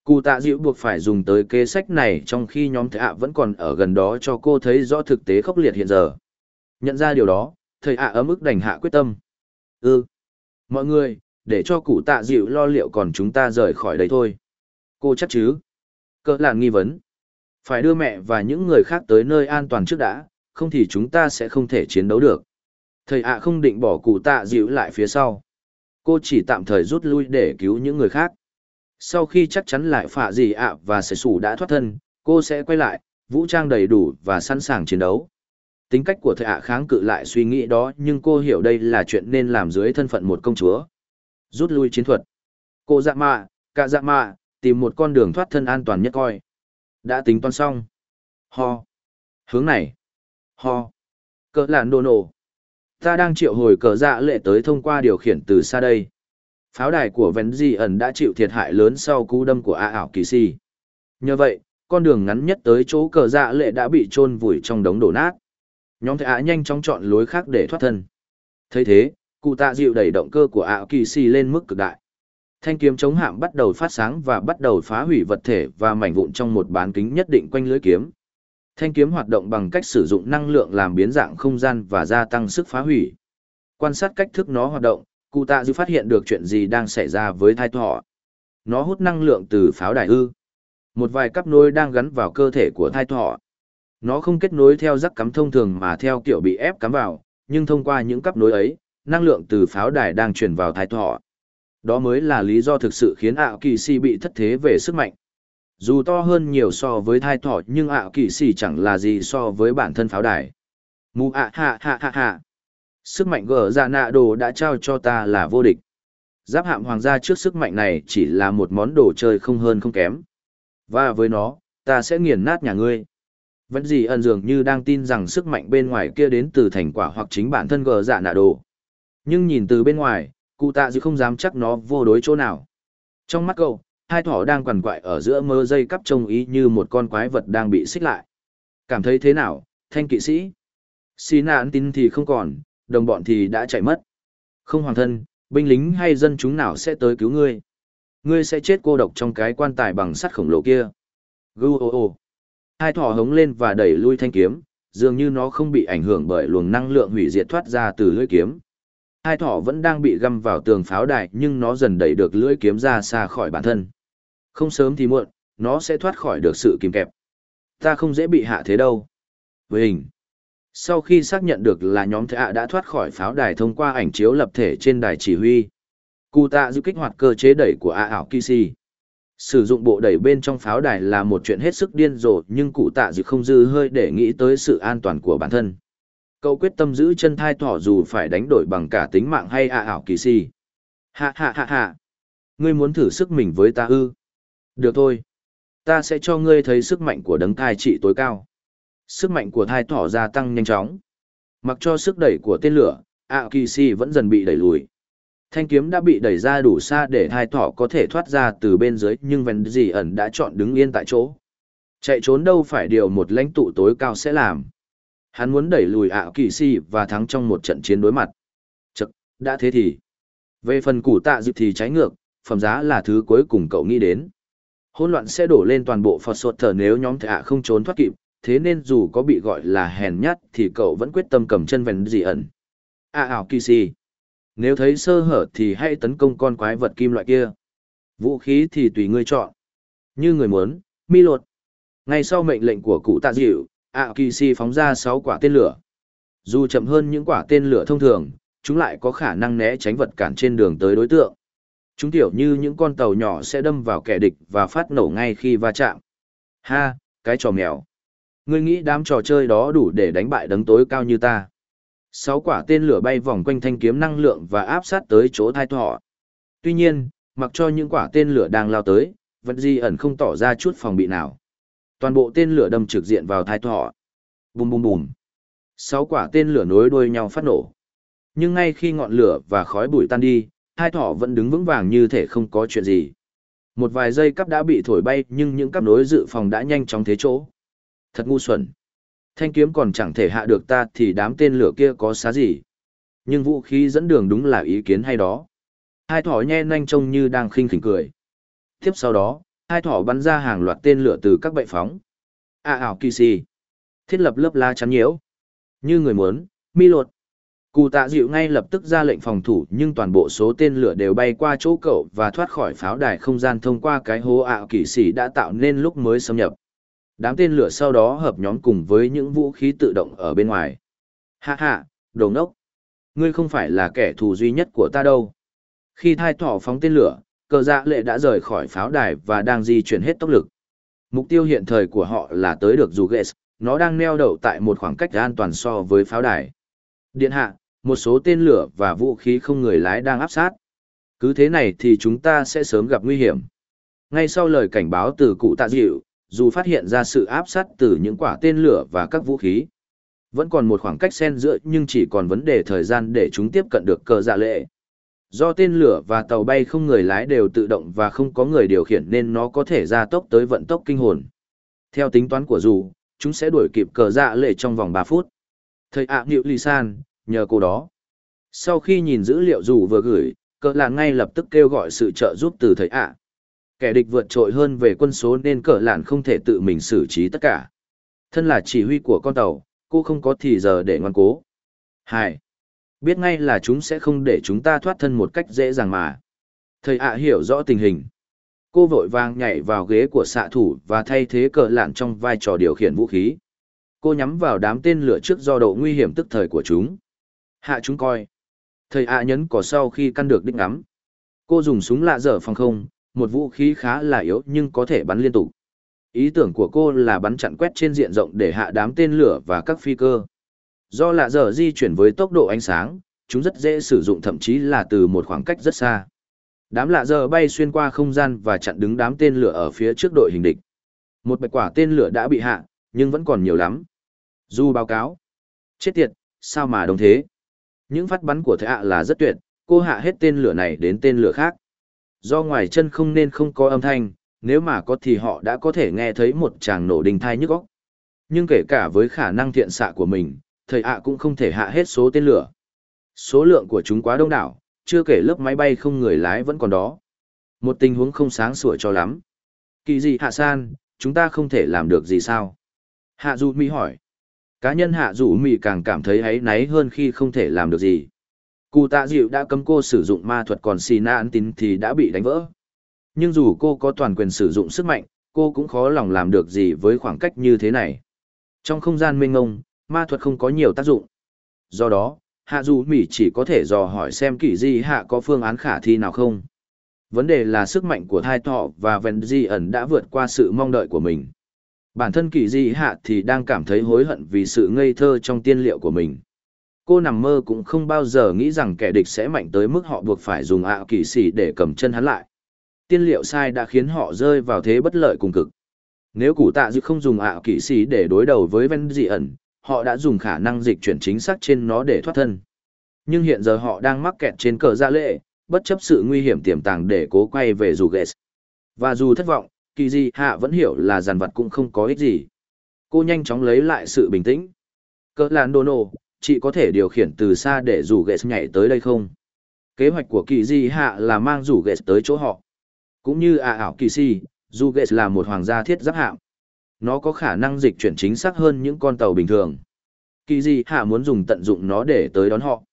Cụ tạ dịu buộc phải dùng tới kế sách này trong khi nhóm thầy ạ vẫn còn ở gần đó cho cô thấy rõ thực tế khốc liệt hiện giờ. Nhận ra điều đó, thầy ạ ấm ức đành hạ quyết tâm. Ừ. Mọi người, để cho cụ tạ dịu lo liệu còn chúng ta rời khỏi đây thôi. Cô chắc chứ? Cỡ làn nghi vấn. Phải đưa mẹ và những người khác tới nơi an toàn trước đã, không thì chúng ta sẽ không thể chiến đấu được. Thầy ạ không định bỏ cụ tạ dịu lại phía sau. Cô chỉ tạm thời rút lui để cứu những người khác. Sau khi chắc chắn lại phạ gì ạ và sẻ sủ đã thoát thân, cô sẽ quay lại, vũ trang đầy đủ và sẵn sàng chiến đấu. Tính cách của thầy ạ kháng cự lại suy nghĩ đó nhưng cô hiểu đây là chuyện nên làm dưới thân phận một công chúa. Rút lui chiến thuật. Cô dạ mạ, cả dạ mạ, tìm một con đường thoát thân an toàn nhất coi. Đã tính toán xong. Ho. Hướng này. Ho. Cỡ lạn đồ nổ. Ta đang triệu hồi cờ dạ lệ tới thông qua điều khiển từ xa đây. Pháo đài của Vén Di ẩn đã chịu thiệt hại lớn sau cú đâm của A ảo kỳ si. Nhờ vậy, con đường ngắn nhất tới chỗ cờ dạ lệ đã bị chôn vùi trong đống đổ nát. Nhóm thầy ạ nhanh chóng chọn lối khác để thoát thân. thấy thế, cụ tạ dịu đẩy động cơ của ảo kỳ si lên mức cực đại. Thanh kiếm chống hạm bắt đầu phát sáng và bắt đầu phá hủy vật thể và mảnh vụn trong một bán kính nhất định quanh lưới kiếm. Thanh kiếm hoạt động bằng cách sử dụng năng lượng làm biến dạng không gian và gia tăng sức phá hủy. Quan sát cách thức nó hoạt động, cụ tạ dư phát hiện được chuyện gì đang xảy ra với thai thọ Nó hút năng lượng từ pháo đài ư. Một vài cắp nối đang gắn vào cơ thể của thai Thọ. Nó không kết nối theo rắc cắm thông thường mà theo kiểu bị ép cắm vào, nhưng thông qua những cắp nối ấy, năng lượng từ pháo đài đang truyền vào thai Thọ. Đó mới là lý do thực sự khiến ảo kỳ si bị thất thế về sức mạnh. Dù to hơn nhiều so với thai Thọ nhưng ảo kỳ si chẳng là gì so với bản thân pháo đài. Mù ạ hạ hạ hạ hạ. Sức mạnh gở dạ nạ đồ đã trao cho ta là vô địch. Giáp hạm hoàng gia trước sức mạnh này chỉ là một món đồ chơi không hơn không kém. Và với nó, ta sẽ nghiền nát nhà ngươi. Vẫn gì ẩn dường như đang tin rằng sức mạnh bên ngoài kia đến từ thành quả hoặc chính bản thân gờ dạ nạ đồ. Nhưng nhìn từ bên ngoài, cụ tạ dư không dám chắc nó vô đối chỗ nào. Trong mắt cậu, hai thỏ đang quằn quại ở giữa mơ dây cắp trông ý như một con quái vật đang bị xích lại. Cảm thấy thế nào, thanh kỵ sĩ? Xì nạn tin thì không còn, đồng bọn thì đã chạy mất. Không hoàng thân, binh lính hay dân chúng nào sẽ tới cứu ngươi. Ngươi sẽ chết cô độc trong cái quan tài bằng sắt khổng lồ kia. Gu ô ô. Hai thỏ hống lên và đẩy lui thanh kiếm, dường như nó không bị ảnh hưởng bởi luồng năng lượng hủy diệt thoát ra từ lưỡi kiếm. Hai thỏ vẫn đang bị găm vào tường pháo đài nhưng nó dần đẩy được lưỡi kiếm ra xa khỏi bản thân. Không sớm thì muộn, nó sẽ thoát khỏi được sự kìm kẹp. Ta không dễ bị hạ thế đâu. Với hình. Sau khi xác nhận được là nhóm thạ đã thoát khỏi pháo đài thông qua ảnh chiếu lập thể trên đài chỉ huy, cụ tạ giữ kích hoạt cơ chế đẩy của A ảo kisi Sử dụng bộ đẩy bên trong pháo đài là một chuyện hết sức điên rồ nhưng cụ tạ giữ không dư hơi để nghĩ tới sự an toàn của bản thân. Cậu quyết tâm giữ chân thai thỏ dù phải đánh đổi bằng cả tính mạng hay A ảo kỳ si. Hạ hạ hạ hạ. Ngươi muốn thử sức mình với ta ư? Được thôi. Ta sẽ cho ngươi thấy sức mạnh của đấng thai trị tối cao. Sức mạnh của thai thỏ gia tăng nhanh chóng. Mặc cho sức đẩy của tên lửa, ạ kỳ si vẫn dần bị đẩy lùi Thanh kiếm đã bị đẩy ra đủ xa để thai thỏ có thể thoát ra từ bên dưới nhưng Vân Dì ẩn đã chọn đứng yên tại chỗ. Chạy trốn đâu phải điều một lãnh tụ tối cao sẽ làm. Hắn muốn đẩy lùi ạ kỳ si và thắng trong một trận chiến đối mặt. Chật, đã thế thì. Về phần củ tạ dịp thì trái ngược, phẩm giá là thứ cuối cùng cậu nghĩ đến. Hỗn loạn sẽ đổ lên toàn bộ Phật sột thở nếu nhóm thạ không trốn thoát kịp, thế nên dù có bị gọi là hèn nhát thì cậu vẫn quyết tâm cầm chân vẹn dị ẩn. À ảo kỳ si nếu thấy sơ hở thì hãy tấn công con quái vật kim loại kia. Vũ khí thì tùy ngươi chọn. Như người muốn, mi lột. Ngay sau mệnh lệnh của cụ tạ dịu, ảo kỳ si phóng ra sáu quả tên lửa. Dù chậm hơn những quả tên lửa thông thường, chúng lại có khả năng né tránh vật cản trên đường tới đối tượng. Chúng tiểu như những con tàu nhỏ sẽ đâm vào kẻ địch và phát nổ ngay khi va chạm. Ha, cái trò mèo. Ngươi nghĩ đám trò chơi đó đủ để đánh bại đấng tối cao như ta sáu quả tên lửa bay vòng quanh thanh kiếm năng lượng và áp sát tới chỗ thai thọ. Tuy nhiên, mặc cho những quả tên lửa đang lao tới, vẫn di ẩn không tỏ ra chút phòng bị nào. Toàn bộ tên lửa đâm trực diện vào thai thọ. Bùm bùm bùm. Sáu quả tên lửa nối đuôi nhau phát nổ. Nhưng ngay khi ngọn lửa và khói bụi tan đi, hai thỏ vẫn đứng vững vàng như thể không có chuyện gì. Một vài giây cắp đã bị thổi bay nhưng những cắp nối dự phòng đã nhanh chóng thế chỗ. Thật ngu xuẩn. Thanh kiếm còn chẳng thể hạ được ta thì đám tên lửa kia có xá gì. Nhưng vũ khí dẫn đường đúng là ý kiến hay đó. Hai thỏ nhe nhanh trông như đang khinh khỉnh cười. Tiếp sau đó, hai thỏ bắn ra hàng loạt tên lửa từ các bệ phóng. À ảo kỳ si. Thiết lập lớp la chắn nhiễu. Như người muốn, mi lột. Cụ tạ dịu ngay lập tức ra lệnh phòng thủ nhưng toàn bộ số tên lửa đều bay qua chỗ cậu và thoát khỏi pháo đài không gian thông qua cái hố ảo kỳ sĩ đã tạo nên lúc mới xâm nhập. Đám tên lửa sau đó hợp nhóm cùng với những vũ khí tự động ở bên ngoài. Hạ hạ, đồ ngốc. Ngươi không phải là kẻ thù duy nhất của ta đâu. Khi thai thỏ phóng tên lửa, cờ dạ lệ đã rời khỏi pháo đài và đang di chuyển hết tốc lực. Mục tiêu hiện thời của họ là tới được dù Zuges, nó đang neo đậu tại một khoảng cách an toàn so với pháo đài. Điện hạ, một số tên lửa và vũ khí không người lái đang áp sát. Cứ thế này thì chúng ta sẽ sớm gặp nguy hiểm. Ngay sau lời cảnh báo từ cụ tạ dịu, dù phát hiện ra sự áp sát từ những quả tên lửa và các vũ khí. Vẫn còn một khoảng cách xen giữa nhưng chỉ còn vấn đề thời gian để chúng tiếp cận được cờ dạ lệ. Do tên lửa và tàu bay không người lái đều tự động và không có người điều khiển nên nó có thể ra tốc tới vận tốc kinh hồn. Theo tính toán của dù, chúng sẽ đuổi kịp cờ dạ lệ trong vòng 3 phút. Thầy ạ à, lì San, nhờ cô đó. Sau khi nhìn dữ liệu dù vừa gửi, cờ là ngay lập tức kêu gọi sự trợ giúp từ thầy ạ. Kẻ địch vượt trội hơn về quân số nên cờ lạn không thể tự mình xử trí tất cả. Thân là chỉ huy của con tàu, cô không có thì giờ để ngoan cố. Hai, Biết ngay là chúng sẽ không để chúng ta thoát thân một cách dễ dàng mà. Thầy ạ hiểu rõ tình hình. cô vội vàng nhảy vào ghế của xạ thủ và thay thế cờ lạn trong vai trò điều khiển vũ khí. Cô nhắm vào đám tên lửa trước do độ nguy hiểm tức thời của chúng. Hạ chúng coi. Thầy ạ nhấn cỏ sau khi căn được đích ngắm. Cô dùng súng lạ dở phòng không, một vũ khí khá là yếu nhưng có thể bắn liên tục. Ý tưởng của cô là bắn chặn quét trên diện rộng để hạ đám tên lửa và các phi cơ. Do lạ giờ di chuyển với tốc độ ánh sáng, chúng rất dễ sử dụng thậm chí là từ một khoảng cách rất xa. Đám lạ giờ bay xuyên qua không gian và chặn đứng đám tên lửa ở phía trước đội hình địch. Một bạch quả tên lửa đã bị hạ, nhưng vẫn còn nhiều lắm. Du báo cáo. Chết tiệt, sao mà đông thế? Những phát bắn của thệ ạ là rất tuyệt, cô hạ hết tên lửa này đến tên lửa khác. Do ngoài chân không nên không có âm thanh, nếu mà có thì họ đã có thể nghe thấy một tràng nổ đình thai nhức óc. Nhưng kể cả với khả năng thiện xạ của mình, thầy ạ cũng không thể hạ hết số tên lửa. Số lượng của chúng quá đông đảo, chưa kể lớp máy bay không người lái vẫn còn đó. Một tình huống không sáng sủa cho lắm. Kỳ gì hạ san, chúng ta không thể làm được gì sao? Hạ dù mỹ hỏi. Cá nhân hạ dù mỹ càng cảm thấy ấy náy hơn khi không thể làm được gì. Cụ tạ dịu đã cấm cô sử dụng ma thuật còn xì na ăn tín thì đã bị đánh vỡ. Nhưng dù cô có toàn quyền sử dụng sức mạnh, cô cũng khó lòng làm được gì với khoảng cách như thế này. Trong không gian mênh ngông, ma thuật không có nhiều tác dụng. Do đó, hạ dù mỹ chỉ có thể dò hỏi xem kỳ di hạ có phương án khả thi nào không. Vấn đề là sức mạnh của thai thọ và Vẹn di ẩn đã vượt qua sự mong đợi của mình. Bản thân kỳ di hạ thì đang cảm thấy hối hận vì sự ngây thơ trong tiên liệu của mình. Cô nằm mơ cũng không bao giờ nghĩ rằng kẻ địch sẽ mạnh tới mức họ buộc phải dùng ạo kỳ sĩ để cầm chân hắn lại. Tiên liệu sai đã khiến họ rơi vào thế bất lợi cùng cực. Nếu cụ tạ dư không dùng ạo kỵ sĩ để đối đầu với ven dị ẩn, họ đã dùng khả năng dịch chuyển chính xác trên nó để thoát thân. Nhưng hiện giờ họ đang mắc kẹt trên cờ gia lệ, bất chấp sự nguy hiểm tiềm tàng để cố quay về dù ghét. Và dù thất vọng, kỳ di hạ vẫn hiểu là giàn vật cũng không có ích gì. Cô nhanh chóng lấy lại sự bình tĩnh. Cỡ làn đô nô, chị có thể điều khiển từ xa để rủ ghệ nhảy tới đây không? Kế hoạch của kỳ di hạ là mang rủ ghệ tới chỗ họ. Cũng như à ảo kỳ si, dù ghệ là một hoàng gia thiết giáp hạm. Nó có khả năng dịch chuyển chính xác hơn những con tàu bình thường. Kỳ di hạ muốn dùng tận dụng nó để tới đón họ.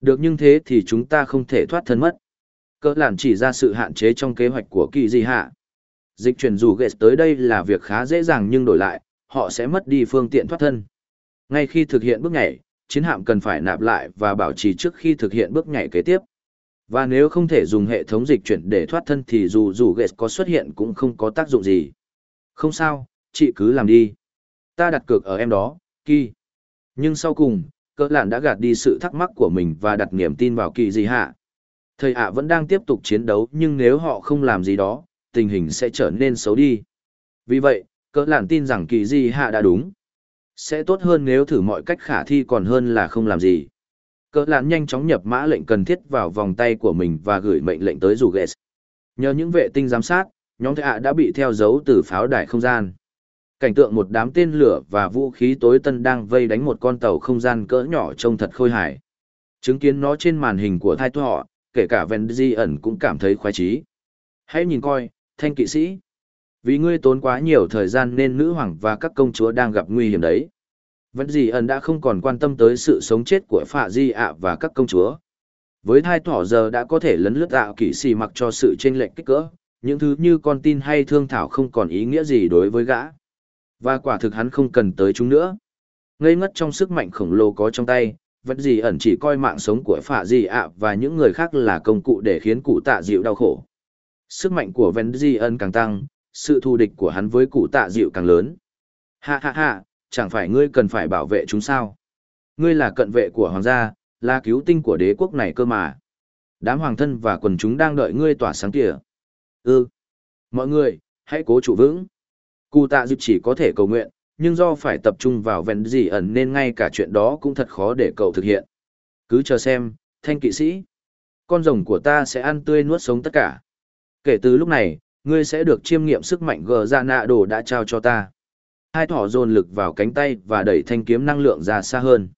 Được nhưng thế thì chúng ta không thể thoát thân mất. Cỡ làn chỉ ra sự hạn chế trong kế hoạch của kỳ di hạ. Dịch chuyển dù ghệ tới đây là việc khá dễ dàng nhưng đổi lại, họ sẽ mất đi phương tiện thoát thân. Ngay khi thực hiện bước nhảy, chiến hạm cần phải nạp lại và bảo trì trước khi thực hiện bước nhảy kế tiếp. Và nếu không thể dùng hệ thống dịch chuyển để thoát thân thì dù dù Gates có xuất hiện cũng không có tác dụng gì. Không sao, chị cứ làm đi. Ta đặt cược ở em đó, Kỳ. Nhưng sau cùng, cỡ lạn đã gạt đi sự thắc mắc của mình và đặt niềm tin vào kỳ gì hạ. Thầy ạ vẫn đang tiếp tục chiến đấu nhưng nếu họ không làm gì đó, tình hình sẽ trở nên xấu đi. Vì vậy, cỡ lạn tin rằng kỳ gì hạ đã đúng. Sẽ tốt hơn nếu thử mọi cách khả thi còn hơn là không làm gì. Cỡ lạn nhanh chóng nhập mã lệnh cần thiết vào vòng tay của mình và gửi mệnh lệnh tới dù Nhờ những vệ tinh giám sát, nhóm thệ ạ đã bị theo dấu từ pháo đài không gian. Cảnh tượng một đám tên lửa và vũ khí tối tân đang vây đánh một con tàu không gian cỡ nhỏ trông thật khôi hài. Chứng kiến nó trên màn hình của thai họ, kể cả Vendy ẩn cũng cảm thấy khoái trí. Hãy nhìn coi, thanh kỵ sĩ. Vì ngươi tốn quá nhiều thời gian nên nữ hoàng và các công chúa đang gặp nguy hiểm đấy. Vẫn gì ẩn đã không còn quan tâm tới sự sống chết của Phạ Di ạ và các công chúa. Với thai thỏ giờ đã có thể lấn lướt tạo kỵ xì mặc cho sự chênh lệch kích cỡ, những thứ như con tin hay thương thảo không còn ý nghĩa gì đối với gã. Và quả thực hắn không cần tới chúng nữa. Ngây ngất trong sức mạnh khổng lồ có trong tay, vẫn gì ẩn chỉ coi mạng sống của Phạ Di ạ và những người khác là công cụ để khiến cụ tạ dịu đau khổ. Sức mạnh của vẫn Di ẩn càng tăng, sự thù địch của hắn với cụ tạ dịu càng lớn. Ha ha ha, chẳng phải ngươi cần phải bảo vệ chúng sao? Ngươi là cận vệ của hoàng gia, là cứu tinh của đế quốc này cơ mà. Đám hoàng thân và quần chúng đang đợi ngươi tỏa sáng kìa. Ừ. Mọi người, hãy cố trụ vững. Cụ tạ dịu chỉ có thể cầu nguyện, nhưng do phải tập trung vào vẹn gì ẩn nên ngay cả chuyện đó cũng thật khó để cậu thực hiện. Cứ chờ xem, thanh kỵ sĩ. Con rồng của ta sẽ ăn tươi nuốt sống tất cả. Kể từ lúc này, ngươi sẽ được chiêm nghiệm sức mạnh gờ ra nạ đồ đã trao cho ta hai thỏ dồn lực vào cánh tay và đẩy thanh kiếm năng lượng ra xa hơn.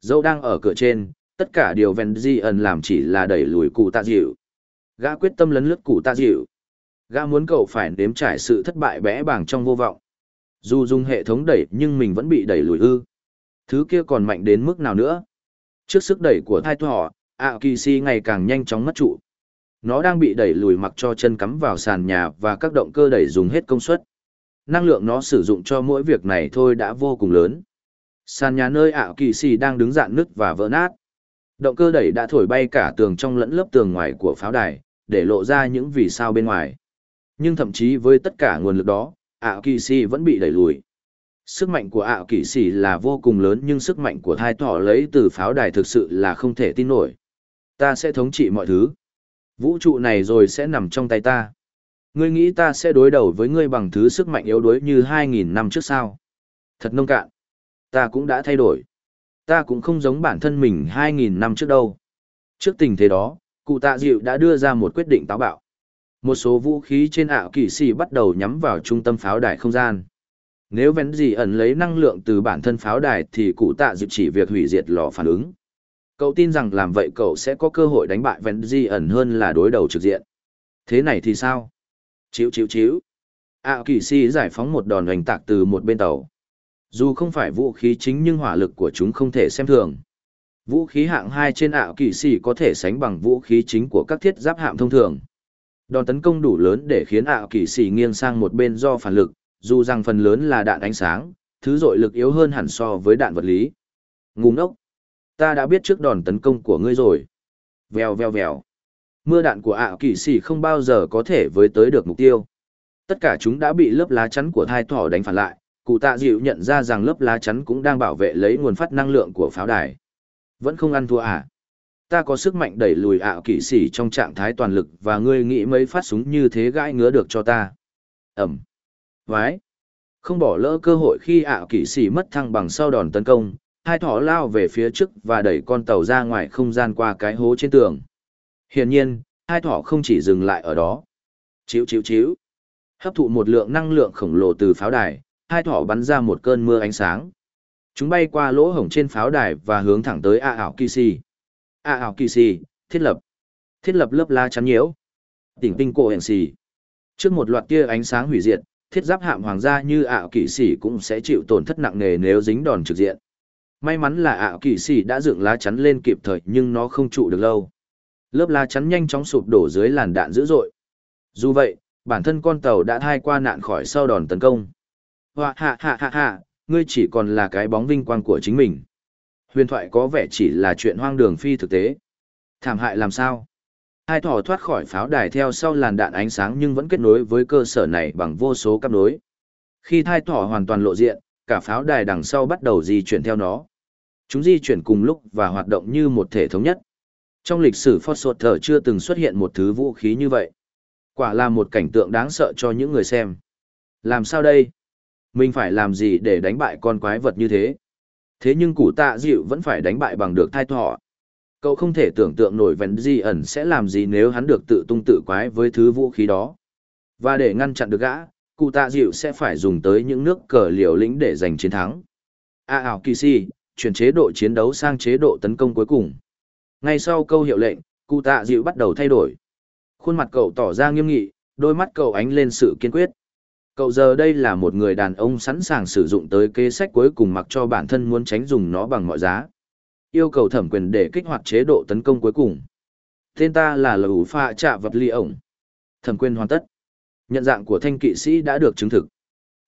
Dẫu đang ở cửa trên, tất cả điều Ven Di ẩn làm chỉ là đẩy lùi cụ tạ dịu. Gã quyết tâm lấn lướt cụ tạ dịu. Gã muốn cậu phải nếm trải sự thất bại bẽ bàng trong vô vọng. Dù dùng hệ thống đẩy nhưng mình vẫn bị đẩy lùi ư. Thứ kia còn mạnh đến mức nào nữa. Trước sức đẩy của thai thỏ, ạ kỳ si ngày càng nhanh chóng mất trụ. Nó đang bị đẩy lùi mặc cho chân cắm vào sàn nhà và các động cơ đẩy dùng hết công suất. Năng lượng nó sử dụng cho mỗi việc này thôi đã vô cùng lớn. Sàn nhà nơi ảo kỳ xì đang đứng dạn nứt và vỡ nát. Động cơ đẩy đã thổi bay cả tường trong lẫn lớp tường ngoài của pháo đài, để lộ ra những vì sao bên ngoài. Nhưng thậm chí với tất cả nguồn lực đó, ảo kỳ xì vẫn bị đẩy lùi. Sức mạnh của ảo kỳ xì là vô cùng lớn nhưng sức mạnh của thai thỏ lấy từ pháo đài thực sự là không thể tin nổi. Ta sẽ thống trị mọi thứ. Vũ trụ này rồi sẽ nằm trong tay ta. Ngươi nghĩ ta sẽ đối đầu với ngươi bằng thứ sức mạnh yếu đuối như 2.000 năm trước sao? Thật nông cạn. Ta cũng đã thay đổi. Ta cũng không giống bản thân mình 2.000 năm trước đâu. Trước tình thế đó, cụ tạ dịu đã đưa ra một quyết định táo bạo. Một số vũ khí trên ảo kỵ sĩ bắt đầu nhắm vào trung tâm pháo đài không gian. Nếu vén gì ẩn lấy năng lượng từ bản thân pháo đài thì cụ tạ dịu chỉ việc hủy diệt lò phản ứng. Cậu tin rằng làm vậy cậu sẽ có cơ hội đánh bại Vẹn Di ẩn hơn là đối đầu trực diện. Thế này thì sao? Chíu chíu chíu. ảo kỵ sĩ giải phóng một đòn hoành tạc từ một bên tàu. Dù không phải vũ khí chính nhưng hỏa lực của chúng không thể xem thường. Vũ khí hạng 2 trên ảo kỵ sĩ có thể sánh bằng vũ khí chính của các thiết giáp hạm thông thường. Đòn tấn công đủ lớn để khiến ảo kỵ sĩ nghiêng sang một bên do phản lực, dù rằng phần lớn là đạn ánh sáng, thứ dội lực yếu hơn hẳn so với đạn vật lý. Ngu ngốc! Ta đã biết trước đòn tấn công của ngươi rồi. Vèo vèo vèo. Mưa đạn của ảo kỵ sĩ không bao giờ có thể với tới được mục tiêu. Tất cả chúng đã bị lớp lá chắn của thai thỏ đánh phản lại, cụ tạ dịu nhận ra rằng lớp lá chắn cũng đang bảo vệ lấy nguồn phát năng lượng của pháo đài. Vẫn không ăn thua à? Ta có sức mạnh đẩy lùi ảo kỵ sĩ trong trạng thái toàn lực và ngươi nghĩ mấy phát súng như thế gãi ngứa được cho ta. Ẩm. Vái. Không bỏ lỡ cơ hội khi ảo kỵ sĩ mất thăng bằng sau đòn tấn công, hai thỏ lao về phía trước và đẩy con tàu ra ngoài không gian qua cái hố trên tường. Hiển nhiên, hai thỏ không chỉ dừng lại ở đó. Chíu chíu chíu. Hấp thụ một lượng năng lượng khổng lồ từ pháo đài, hai thỏ bắn ra một cơn mưa ánh sáng. Chúng bay qua lỗ hổng trên pháo đài và hướng thẳng tới A ảo kỳ. A ảo kỳ thiết lập. Thiết lập lớp lá chắn nhiễu. Tỉnh tinh cổ hẹn xì. Trước một loạt tia ánh sáng hủy diệt, thiết giáp hạm hoàng gia như ảo kỵ sĩ cũng sẽ chịu tổn thất nặng nề nếu dính đòn trực diện. May mắn là ảo kỳ sĩ đã dựng lá chắn lên kịp thời nhưng nó không trụ được lâu. Lớp lá chắn nhanh chóng sụp đổ dưới làn đạn dữ dội. Dù vậy, bản thân con tàu đã thai qua nạn khỏi sau đòn tấn công. Hoa hạ hạ hạ hạ, ngươi chỉ còn là cái bóng vinh quang của chính mình. Huyền thoại có vẻ chỉ là chuyện hoang đường phi thực tế. Thảm hại làm sao? Hai thỏ thoát khỏi pháo đài theo sau làn đạn ánh sáng nhưng vẫn kết nối với cơ sở này bằng vô số cắp nối. Khi thai thỏ hoàn toàn lộ diện, cả pháo đài đằng sau bắt đầu di chuyển theo nó. Chúng di chuyển cùng lúc và hoạt động như một thể thống nhất. Trong lịch sử Phosphor chưa từng xuất hiện một thứ vũ khí như vậy. Quả là một cảnh tượng đáng sợ cho những người xem. Làm sao đây? Mình phải làm gì để đánh bại con quái vật như thế? Thế nhưng củ tạ dịu vẫn phải đánh bại bằng được thai thọ. Cậu không thể tưởng tượng nổi vấn di ẩn sẽ làm gì nếu hắn được tự tung tự quái với thứ vũ khí đó. Và để ngăn chặn được gã, cụ tạ dịu sẽ phải dùng tới những nước cờ liều lĩnh để giành chiến thắng. A ảo kỳ si, chuyển chế độ chiến đấu sang chế độ tấn công cuối cùng. Ngay sau câu hiệu lệnh, cụ tạ dịu bắt đầu thay đổi. Khuôn mặt cậu tỏ ra nghiêm nghị, đôi mắt cậu ánh lên sự kiên quyết. Cậu giờ đây là một người đàn ông sẵn sàng sử dụng tới kế sách cuối cùng mặc cho bản thân muốn tránh dùng nó bằng mọi giá. Yêu cầu thẩm quyền để kích hoạt chế độ tấn công cuối cùng. Tên ta là Lầu Pha Trạ Vật Ly ổng. Thẩm quyền hoàn tất. Nhận dạng của thanh kỵ sĩ đã được chứng thực.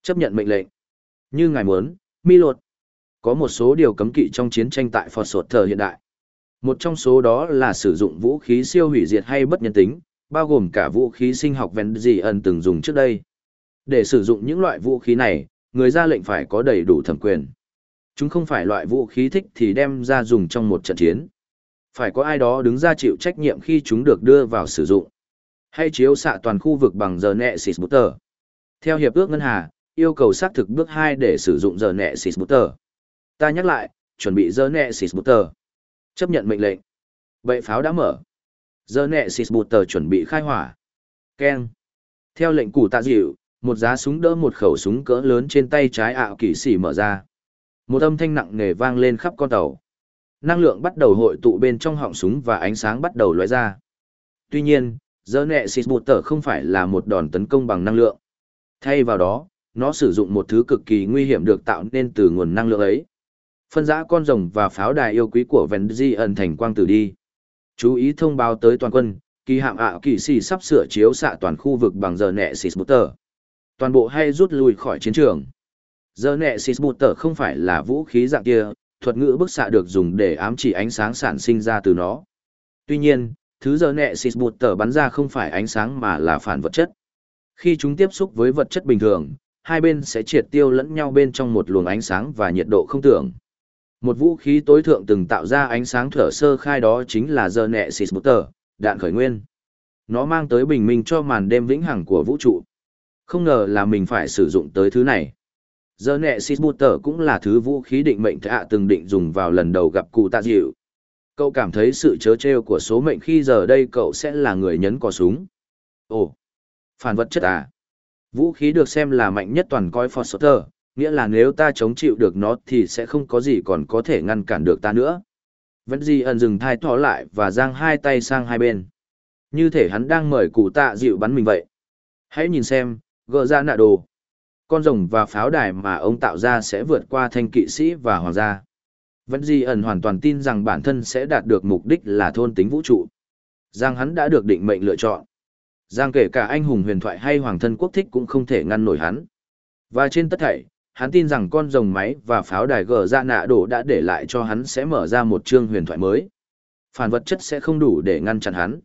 Chấp nhận mệnh lệnh. Như ngài muốn, mi lột. Có một số điều cấm kỵ trong chiến tranh tại Phật Sột Thờ hiện đại. Một trong số đó là sử dụng vũ khí siêu hủy diệt hay bất nhân tính, bao gồm cả vũ khí sinh học vẹn gì ẩn từng dùng trước đây. Để sử dụng những loại vũ khí này, người ra lệnh phải có đầy đủ thẩm quyền. Chúng không phải loại vũ khí thích thì đem ra dùng trong một trận chiến. Phải có ai đó đứng ra chịu trách nhiệm khi chúng được đưa vào sử dụng. Hay chiếu xạ toàn khu vực bằng giờ nẹ xịt tờ. Theo Hiệp ước Ngân Hà, yêu cầu xác thực bước 2 để sử dụng giờ nẹ xịt tờ. Ta nhắc lại, chuẩn bị giờ nẹ xịt tờ. Chấp nhận mệnh lệnh. Bệ pháo đã mở. Giờ nẹ xịt tờ chuẩn bị khai hỏa. Ken. Theo lệnh củ tạ dịu, một giá súng đỡ một khẩu súng cỡ lớn trên tay trái ảo kỳ sĩ mở ra. Một âm thanh nặng nề vang lên khắp con tàu. Năng lượng bắt đầu hội tụ bên trong họng súng và ánh sáng bắt đầu lóe ra. Tuy nhiên, giờ nẹ xịt bụt tở không phải là một đòn tấn công bằng năng lượng. Thay vào đó, nó sử dụng một thứ cực kỳ nguy hiểm được tạo nên từ nguồn năng lượng ấy. Phân giã con rồng và pháo đài yêu quý của Venji ẩn thành quang tử đi. Chú ý thông báo tới toàn quân, kỳ hạm ạ kỳ xì sắp sửa chiếu xạ toàn khu vực bằng giờ nẹ xịt bụt tở. toàn bộ hay rút lui khỏi chiến trường giờ nẹ xịt bụt tở không phải là vũ khí dạng kia thuật ngữ bức xạ được dùng để ám chỉ ánh sáng sản sinh ra từ nó tuy nhiên thứ giờ nẹ xịt bụt tờ bắn ra không phải ánh sáng mà là phản vật chất khi chúng tiếp xúc với vật chất bình thường, hai bên sẽ triệt tiêu lẫn nhau bên trong một luồng ánh sáng và nhiệt độ không tưởng một vũ khí tối thượng từng tạo ra ánh sáng thở sơ khai đó chính là giờ nẹ xịt bụt tờ, đạn khởi nguyên. Nó mang tới bình minh cho màn đêm vĩnh hằng của vũ trụ. Không ngờ là mình phải sử dụng tới thứ này. Giờ nẹ Sisbutter cũng là thứ vũ khí định mệnh thạ từng định dùng vào lần đầu gặp cụ tạ dịu. Cậu cảm thấy sự chớ trêu của số mệnh khi giờ đây cậu sẽ là người nhấn cò súng. Ồ, phản vật chất à? Vũ khí được xem là mạnh nhất toàn coi Foster, nghĩa là nếu ta chống chịu được nó thì sẽ không có gì còn có thể ngăn cản được ta nữa. Vẫn gì ẩn dừng thai thỏ lại và giang hai tay sang hai bên. Như thể hắn đang mời cụ tạ dịu bắn mình vậy. Hãy nhìn xem, gỡ ra nạ đồ. Con rồng và pháo đài mà ông tạo ra sẽ vượt qua thanh kỵ sĩ và hoàng gia. Vẫn gì ẩn hoàn toàn tin rằng bản thân sẽ đạt được mục đích là thôn tính vũ trụ. Giang hắn đã được định mệnh lựa chọn. Giang kể cả anh hùng huyền thoại hay hoàng thân quốc thích cũng không thể ngăn nổi hắn. Và trên tất thảy, hắn tin rằng con rồng máy và pháo đài gờ ra nạ đổ đã để lại cho hắn sẽ mở ra một chương huyền thoại mới. Phản vật chất sẽ không đủ để ngăn chặn hắn.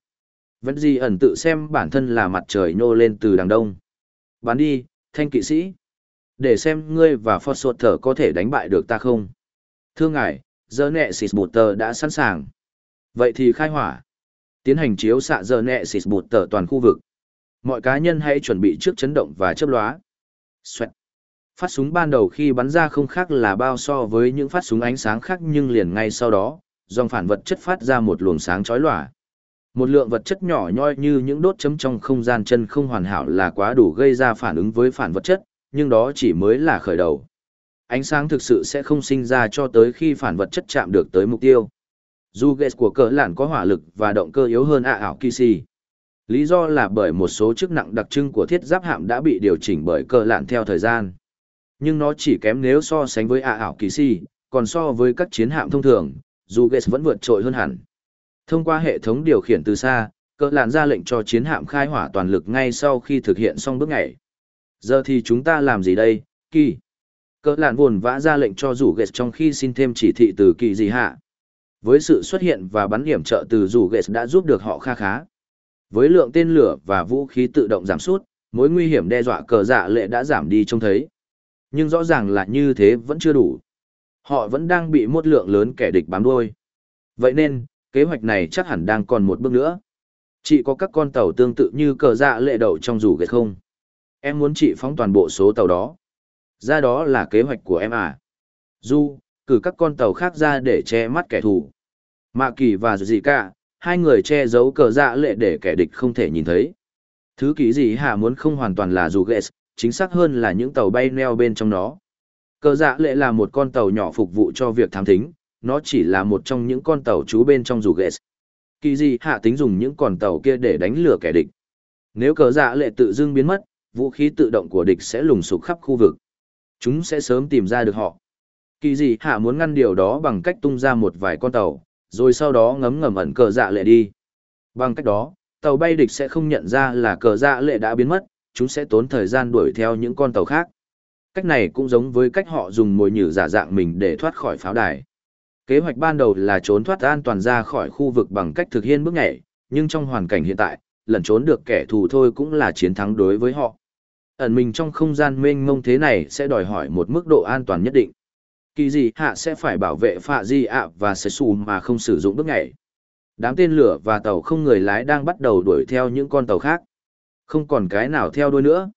Vẫn gì ẩn tự xem bản thân là mặt trời nhô lên từ đằng đông. Bán đi, thanh kỵ sĩ. Để xem ngươi và Phật Sột Thở có thể đánh bại được ta không. Thưa ngài, giờ nẹ xịt bụt tờ đã sẵn sàng. Vậy thì khai hỏa. Tiến hành chiếu xạ giờ nẹ xịt bụt tờ toàn khu vực. Mọi cá nhân hãy chuẩn bị trước chấn động và chấp lóa. Xoẹt. Phát súng ban đầu khi bắn ra không khác là bao so với những phát súng ánh sáng khác nhưng liền ngay sau đó, dòng phản vật chất phát ra một luồng sáng chói lòa. Một lượng vật chất nhỏ nhoi như những đốt chấm trong không gian chân không hoàn hảo là quá đủ gây ra phản ứng với phản vật chất, nhưng đó chỉ mới là khởi đầu. Ánh sáng thực sự sẽ không sinh ra cho tới khi phản vật chất chạm được tới mục tiêu. Dù ghét của cỡ lạn có hỏa lực và động cơ yếu hơn ạ ảo kỳ. Lý do là bởi một số chức nặng đặc trưng của thiết giáp hạm đã bị điều chỉnh bởi cỡ lạn theo thời gian nhưng nó chỉ kém nếu so sánh với ả ảo kỳ còn so với các chiến hạm thông thường, dù Gates vẫn vượt trội hơn hẳn. Thông qua hệ thống điều khiển từ xa, cỡ lạn ra lệnh cho chiến hạm khai hỏa toàn lực ngay sau khi thực hiện xong bước nhảy. Giờ thì chúng ta làm gì đây, kỳ? Cỡ lạn vồn vã ra lệnh cho rủ Gates trong khi xin thêm chỉ thị từ kỳ gì hạ. Với sự xuất hiện và bắn điểm trợ từ rủ Gates đã giúp được họ kha khá. Với lượng tên lửa và vũ khí tự động giảm sút, mối nguy hiểm đe dọa cờ dạ lệ đã giảm đi trông thấy nhưng rõ ràng là như thế vẫn chưa đủ. Họ vẫn đang bị một lượng lớn kẻ địch bám đuôi. Vậy nên, kế hoạch này chắc hẳn đang còn một bước nữa. Chị có các con tàu tương tự như cờ dạ lệ đậu trong rủ ghét không? Em muốn chị phóng toàn bộ số tàu đó. Ra đó là kế hoạch của em à? Du, cử các con tàu khác ra để che mắt kẻ thù. Mạ kỳ và gì cả, hai người che giấu cờ dạ lệ để kẻ địch không thể nhìn thấy. Thứ kỳ gì hạ muốn không hoàn toàn là dù ghét, chính xác hơn là những tàu bay neo bên trong nó. Cờ dạ lệ là một con tàu nhỏ phục vụ cho việc thám thính, nó chỉ là một trong những con tàu trú bên trong dù ghét. Kỳ gì hạ tính dùng những con tàu kia để đánh lừa kẻ địch. Nếu cờ dạ lệ tự dưng biến mất, vũ khí tự động của địch sẽ lùng sục khắp khu vực. Chúng sẽ sớm tìm ra được họ. Kỳ gì hạ muốn ngăn điều đó bằng cách tung ra một vài con tàu, rồi sau đó ngấm ngầm ẩn cờ dạ lệ đi. Bằng cách đó, tàu bay địch sẽ không nhận ra là cờ dạ lệ đã biến mất, chúng sẽ tốn thời gian đuổi theo những con tàu khác. Cách này cũng giống với cách họ dùng mồi nhử giả dạng mình để thoát khỏi pháo đài. Kế hoạch ban đầu là trốn thoát an toàn ra khỏi khu vực bằng cách thực hiện bước nhảy, nhưng trong hoàn cảnh hiện tại, lẩn trốn được kẻ thù thôi cũng là chiến thắng đối với họ. Ẩn mình trong không gian mênh mông thế này sẽ đòi hỏi một mức độ an toàn nhất định. Kỳ gì hạ sẽ phải bảo vệ phạ di ạ và sẽ xù mà không sử dụng bước nhảy. Đám tên lửa và tàu không người lái đang bắt đầu đuổi theo những con tàu khác. Không còn cái nào theo đuôi nữa.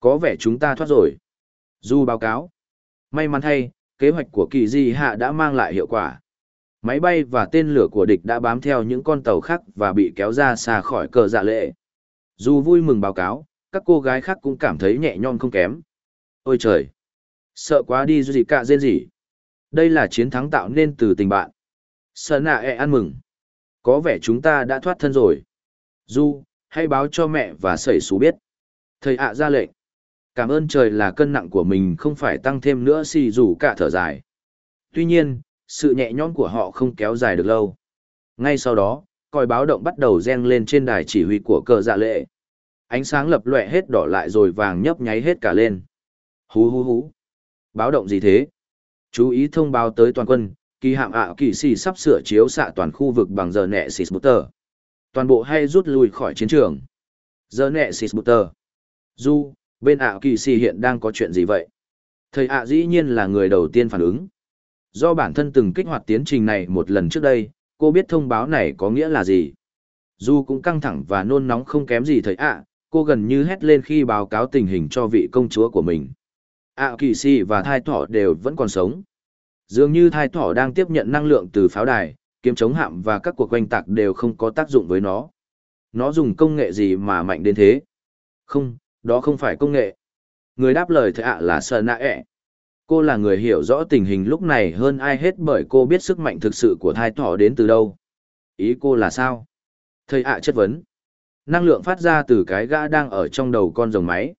Có vẻ chúng ta thoát rồi. Du báo cáo. May mắn thay, kế hoạch của kỳ di hạ đã mang lại hiệu quả. Máy bay và tên lửa của địch đã bám theo những con tàu khác và bị kéo ra xa khỏi cờ dạ lệ. Dù vui mừng báo cáo, các cô gái khác cũng cảm thấy nhẹ nhõm không kém. Ôi trời! Sợ quá đi gì cả dên gì. Đây là chiến thắng tạo nên từ tình bạn. Sợ nạ e ăn mừng. Có vẻ chúng ta đã thoát thân rồi. Du, hãy báo cho mẹ và sẩy xú biết. Thầy ạ ra lệnh. Cảm ơn trời là cân nặng của mình không phải tăng thêm nữa xì rủ cả thở dài. Tuy nhiên, sự nhẹ nhõm của họ không kéo dài được lâu. Ngay sau đó, còi báo động bắt đầu reng lên trên đài chỉ huy của cờ dạ lệ. Ánh sáng lập lòe hết đỏ lại rồi vàng nhấp nháy hết cả lên. Hú hú hú. Báo động gì thế? Chú ý thông báo tới toàn quân, kỳ hạm ạ kỳ sĩ sắp sửa chiếu xạ toàn khu vực bằng giờ nẹ xịt tờ. Toàn bộ hay rút lui khỏi chiến trường. Giờ nẹ xịt tờ. Du, bên ạ kỳ sĩ hiện đang có chuyện gì vậy? Thầy ạ dĩ nhiên là người đầu tiên phản ứng. Do bản thân từng kích hoạt tiến trình này một lần trước đây, cô biết thông báo này có nghĩa là gì. Du cũng căng thẳng và nôn nóng không kém gì thầy ạ, cô gần như hét lên khi báo cáo tình hình cho vị công chúa của mình. ạ kỳ si và thai thỏ đều vẫn còn sống. Dường như thai thỏ đang tiếp nhận năng lượng từ pháo đài, kiếm chống hạm và các cuộc quanh tạc đều không có tác dụng với nó. Nó dùng công nghệ gì mà mạnh đến thế? Không, đó không phải công nghệ. Người đáp lời thầy ạ là sợ Nạ ẹ. Cô là người hiểu rõ tình hình lúc này hơn ai hết bởi cô biết sức mạnh thực sự của thai thỏ đến từ đâu. Ý cô là sao? Thầy ạ chất vấn. Năng lượng phát ra từ cái gã đang ở trong đầu con rồng máy.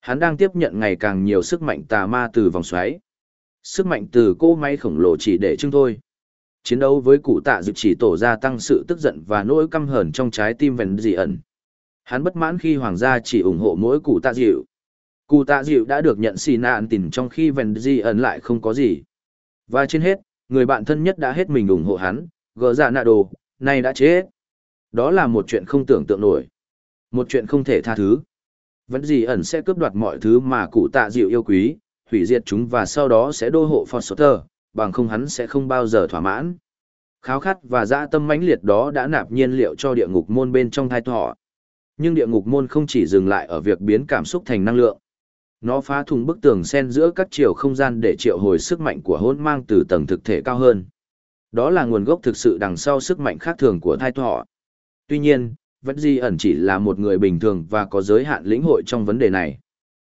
Hắn đang tiếp nhận ngày càng nhiều sức mạnh tà ma từ vòng xoáy. Sức mạnh từ cô máy khổng lồ chỉ để trưng thôi. Chiến đấu với cụ tạ dự chỉ tổ gia tăng sự tức giận và nỗi căm hờn trong trái tim vẹn dị ẩn. Hắn bất mãn khi hoàng gia chỉ ủng hộ mỗi cụ tạ dịu. Cụ tạ dịu đã được nhận xì nạn tình trong khi vẹn dị ẩn lại không có gì. Và trên hết, người bạn thân nhất đã hết mình ủng hộ hắn, gỡ ra dạ nạ đồ, nay đã chết. Đó là một chuyện không tưởng tượng nổi. Một chuyện không thể tha thứ. Vẫn gì ẩn sẽ cướp đoạt mọi thứ mà cụ tạ dịu yêu quý, hủy diệt chúng và sau đó sẽ đô hộ Foster, bằng không hắn sẽ không bao giờ thỏa mãn. Kháo khát và dã tâm mãnh liệt đó đã nạp nhiên liệu cho địa ngục môn bên trong thai thọ. Nhưng địa ngục môn không chỉ dừng lại ở việc biến cảm xúc thành năng lượng. Nó phá thùng bức tường xen giữa các chiều không gian để triệu hồi sức mạnh của hôn mang từ tầng thực thể cao hơn. Đó là nguồn gốc thực sự đằng sau sức mạnh khác thường của thai thọ. Tuy nhiên, vẫn di ẩn chỉ là một người bình thường và có giới hạn lĩnh hội trong vấn đề này.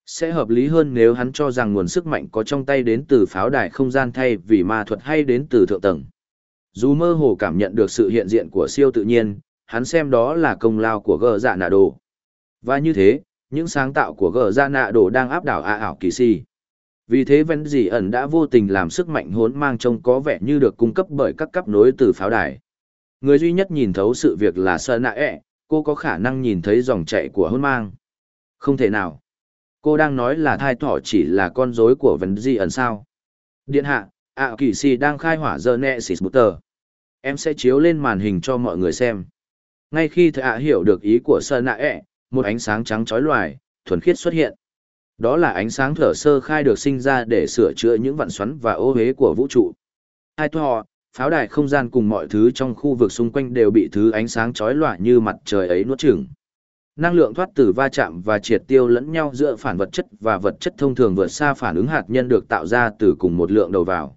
Sẽ hợp lý hơn nếu hắn cho rằng nguồn sức mạnh có trong tay đến từ pháo đài không gian thay vì ma thuật hay đến từ thượng tầng. Dù mơ hồ cảm nhận được sự hiện diện của siêu tự nhiên, hắn xem đó là công lao của gờ dạ nạ đồ. Và như thế, những sáng tạo của gờ dạ nạ đồ đang áp đảo a ảo kỳ si. Vì thế vẫn gì ẩn đã vô tình làm sức mạnh hốn mang trông có vẻ như được cung cấp bởi các cấp nối từ pháo đài. Người duy nhất nhìn thấu sự việc là Sơn Nạ ẹ, cô có khả năng nhìn thấy dòng chạy của hôn mang. Không thể nào. Cô đang nói là thai thỏ chỉ là con rối của vấn di ẩn sao. Điện hạ, ạ kỳ si đang khai hỏa giờ nẹ xịt bút tờ. Em sẽ chiếu lên màn hình cho mọi người xem. Ngay khi thầy ạ hiểu được ý của Sơn Nạ ẹ, một ánh sáng trắng chói loài, thuần khiết xuất hiện. Đó là ánh sáng thở sơ khai được sinh ra để sửa chữa những vạn xoắn và ô hế của vũ trụ. Hai thỏ, pháo đài không gian cùng mọi thứ trong khu vực xung quanh đều bị thứ ánh sáng chói lòa như mặt trời ấy nuốt chửng. Năng lượng thoát từ va chạm và triệt tiêu lẫn nhau giữa phản vật chất và vật chất thông thường vượt xa phản ứng hạt nhân được tạo ra từ cùng một lượng đầu vào.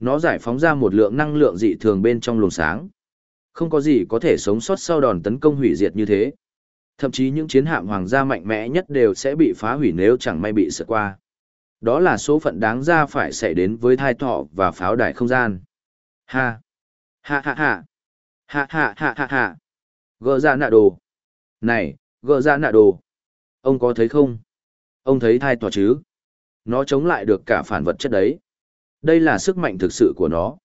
Nó giải phóng ra một lượng năng lượng dị thường bên trong luồng sáng. Không có gì có thể sống sót sau đòn tấn công hủy diệt như thế. Thậm chí những chiến hạm hoàng gia mạnh mẽ nhất đều sẽ bị phá hủy nếu chẳng may bị sượt qua. Đó là số phận đáng ra phải xảy đến với thai thọ và pháo đài không gian. Ha. Ha ha ha. Ha ha ha ha ha. Gỡ ra nạ đồ. Này, gỡ ra nạ đồ. Ông có thấy không? Ông thấy thai tòa chứ? Nó chống lại được cả phản vật chất đấy. Đây là sức mạnh thực sự của nó.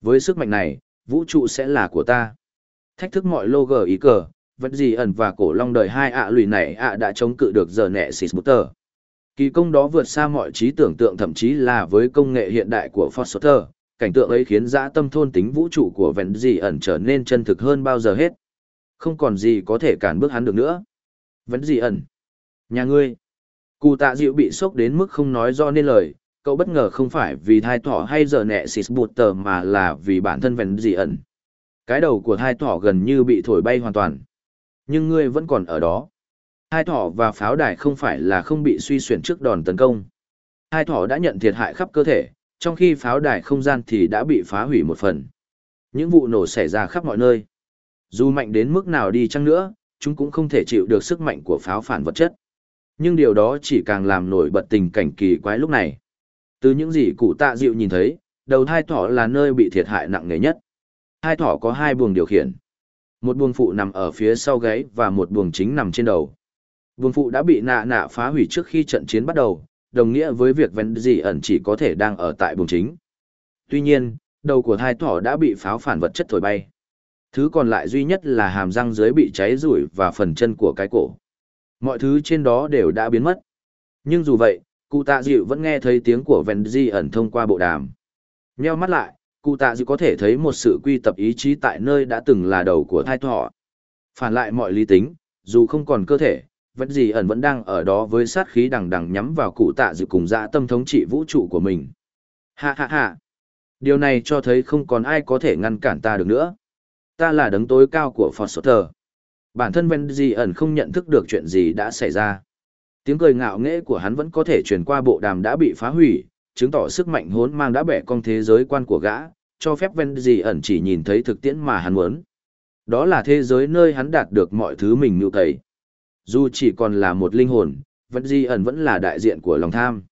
Với sức mạnh này, vũ trụ sẽ là của ta. Thách thức mọi lô gờ ý cờ, vật gì ẩn và cổ long đời hai ạ lùi này ạ đã chống cự được giờ nẹ xịt bút tờ. Kỳ công đó vượt xa mọi trí tưởng tượng thậm chí là với công nghệ hiện đại của Foster, cảnh tượng ấy khiến dã tâm thôn tính vũ trụ của vẹn dị ẩn trở nên chân thực hơn bao giờ hết. Không còn gì có thể cản bước hắn được nữa. Vẫn dị ẩn. Nhà ngươi. Cụ tạ dịu bị sốc đến mức không nói do nên lời, cậu bất ngờ không phải vì thai thỏ hay giờ nẹ xịt bụt tờ mà là vì bản thân vẹn dị ẩn. Cái đầu của thai thỏ gần như bị thổi bay hoàn toàn. Nhưng ngươi vẫn còn ở đó. Hai thỏ và pháo đài không phải là không bị suy xuyển trước đòn tấn công. Hai thỏ đã nhận thiệt hại khắp cơ thể, trong khi pháo đài không gian thì đã bị phá hủy một phần. Những vụ nổ xảy ra khắp mọi nơi. Dù mạnh đến mức nào đi chăng nữa, chúng cũng không thể chịu được sức mạnh của pháo phản vật chất. Nhưng điều đó chỉ càng làm nổi bật tình cảnh kỳ quái lúc này. Từ những gì cụ tạ dịu nhìn thấy, đầu thai thỏ là nơi bị thiệt hại nặng nề nhất. Hai thỏ có hai buồng điều khiển. Một buồng phụ nằm ở phía sau gáy và một buồng chính nằm trên đầu. Buồng phụ đã bị nạ nạ phá hủy trước khi trận chiến bắt đầu, đồng nghĩa với việc vén dị ẩn chỉ có thể đang ở tại vùng chính. Tuy nhiên, đầu của hai thỏ đã bị pháo phản vật chất thổi bay. Thứ còn lại duy nhất là hàm răng dưới bị cháy rủi và phần chân của cái cổ. Mọi thứ trên đó đều đã biến mất. Nhưng dù vậy, cụ tạ dịu vẫn nghe thấy tiếng của Ven Di ẩn thông qua bộ đàm. Nheo mắt lại, cụ tạ dịu có thể thấy một sự quy tập ý chí tại nơi đã từng là đầu của thai thọ. Phản lại mọi lý tính, dù không còn cơ thể, vẫn gì ẩn vẫn đang ở đó với sát khí đằng đằng nhắm vào cụ tạ dự cùng dã tâm thống trị vũ trụ của mình. Ha ha ha. Điều này cho thấy không còn ai có thể ngăn cản ta được nữa. Ta là đấng tối cao của Foster. Bản thân Ven Di ẩn không nhận thức được chuyện gì đã xảy ra. Tiếng cười ngạo nghễ của hắn vẫn có thể truyền qua bộ đàm đã bị phá hủy, chứng tỏ sức mạnh hốn mang đã bẻ cong thế giới quan của gã, cho phép Ven Di ẩn chỉ nhìn thấy thực tiễn mà hắn muốn. Đó là thế giới nơi hắn đạt được mọi thứ mình nhu cầu. Dù chỉ còn là một linh hồn, vẫn Di ẩn vẫn là đại diện của lòng tham.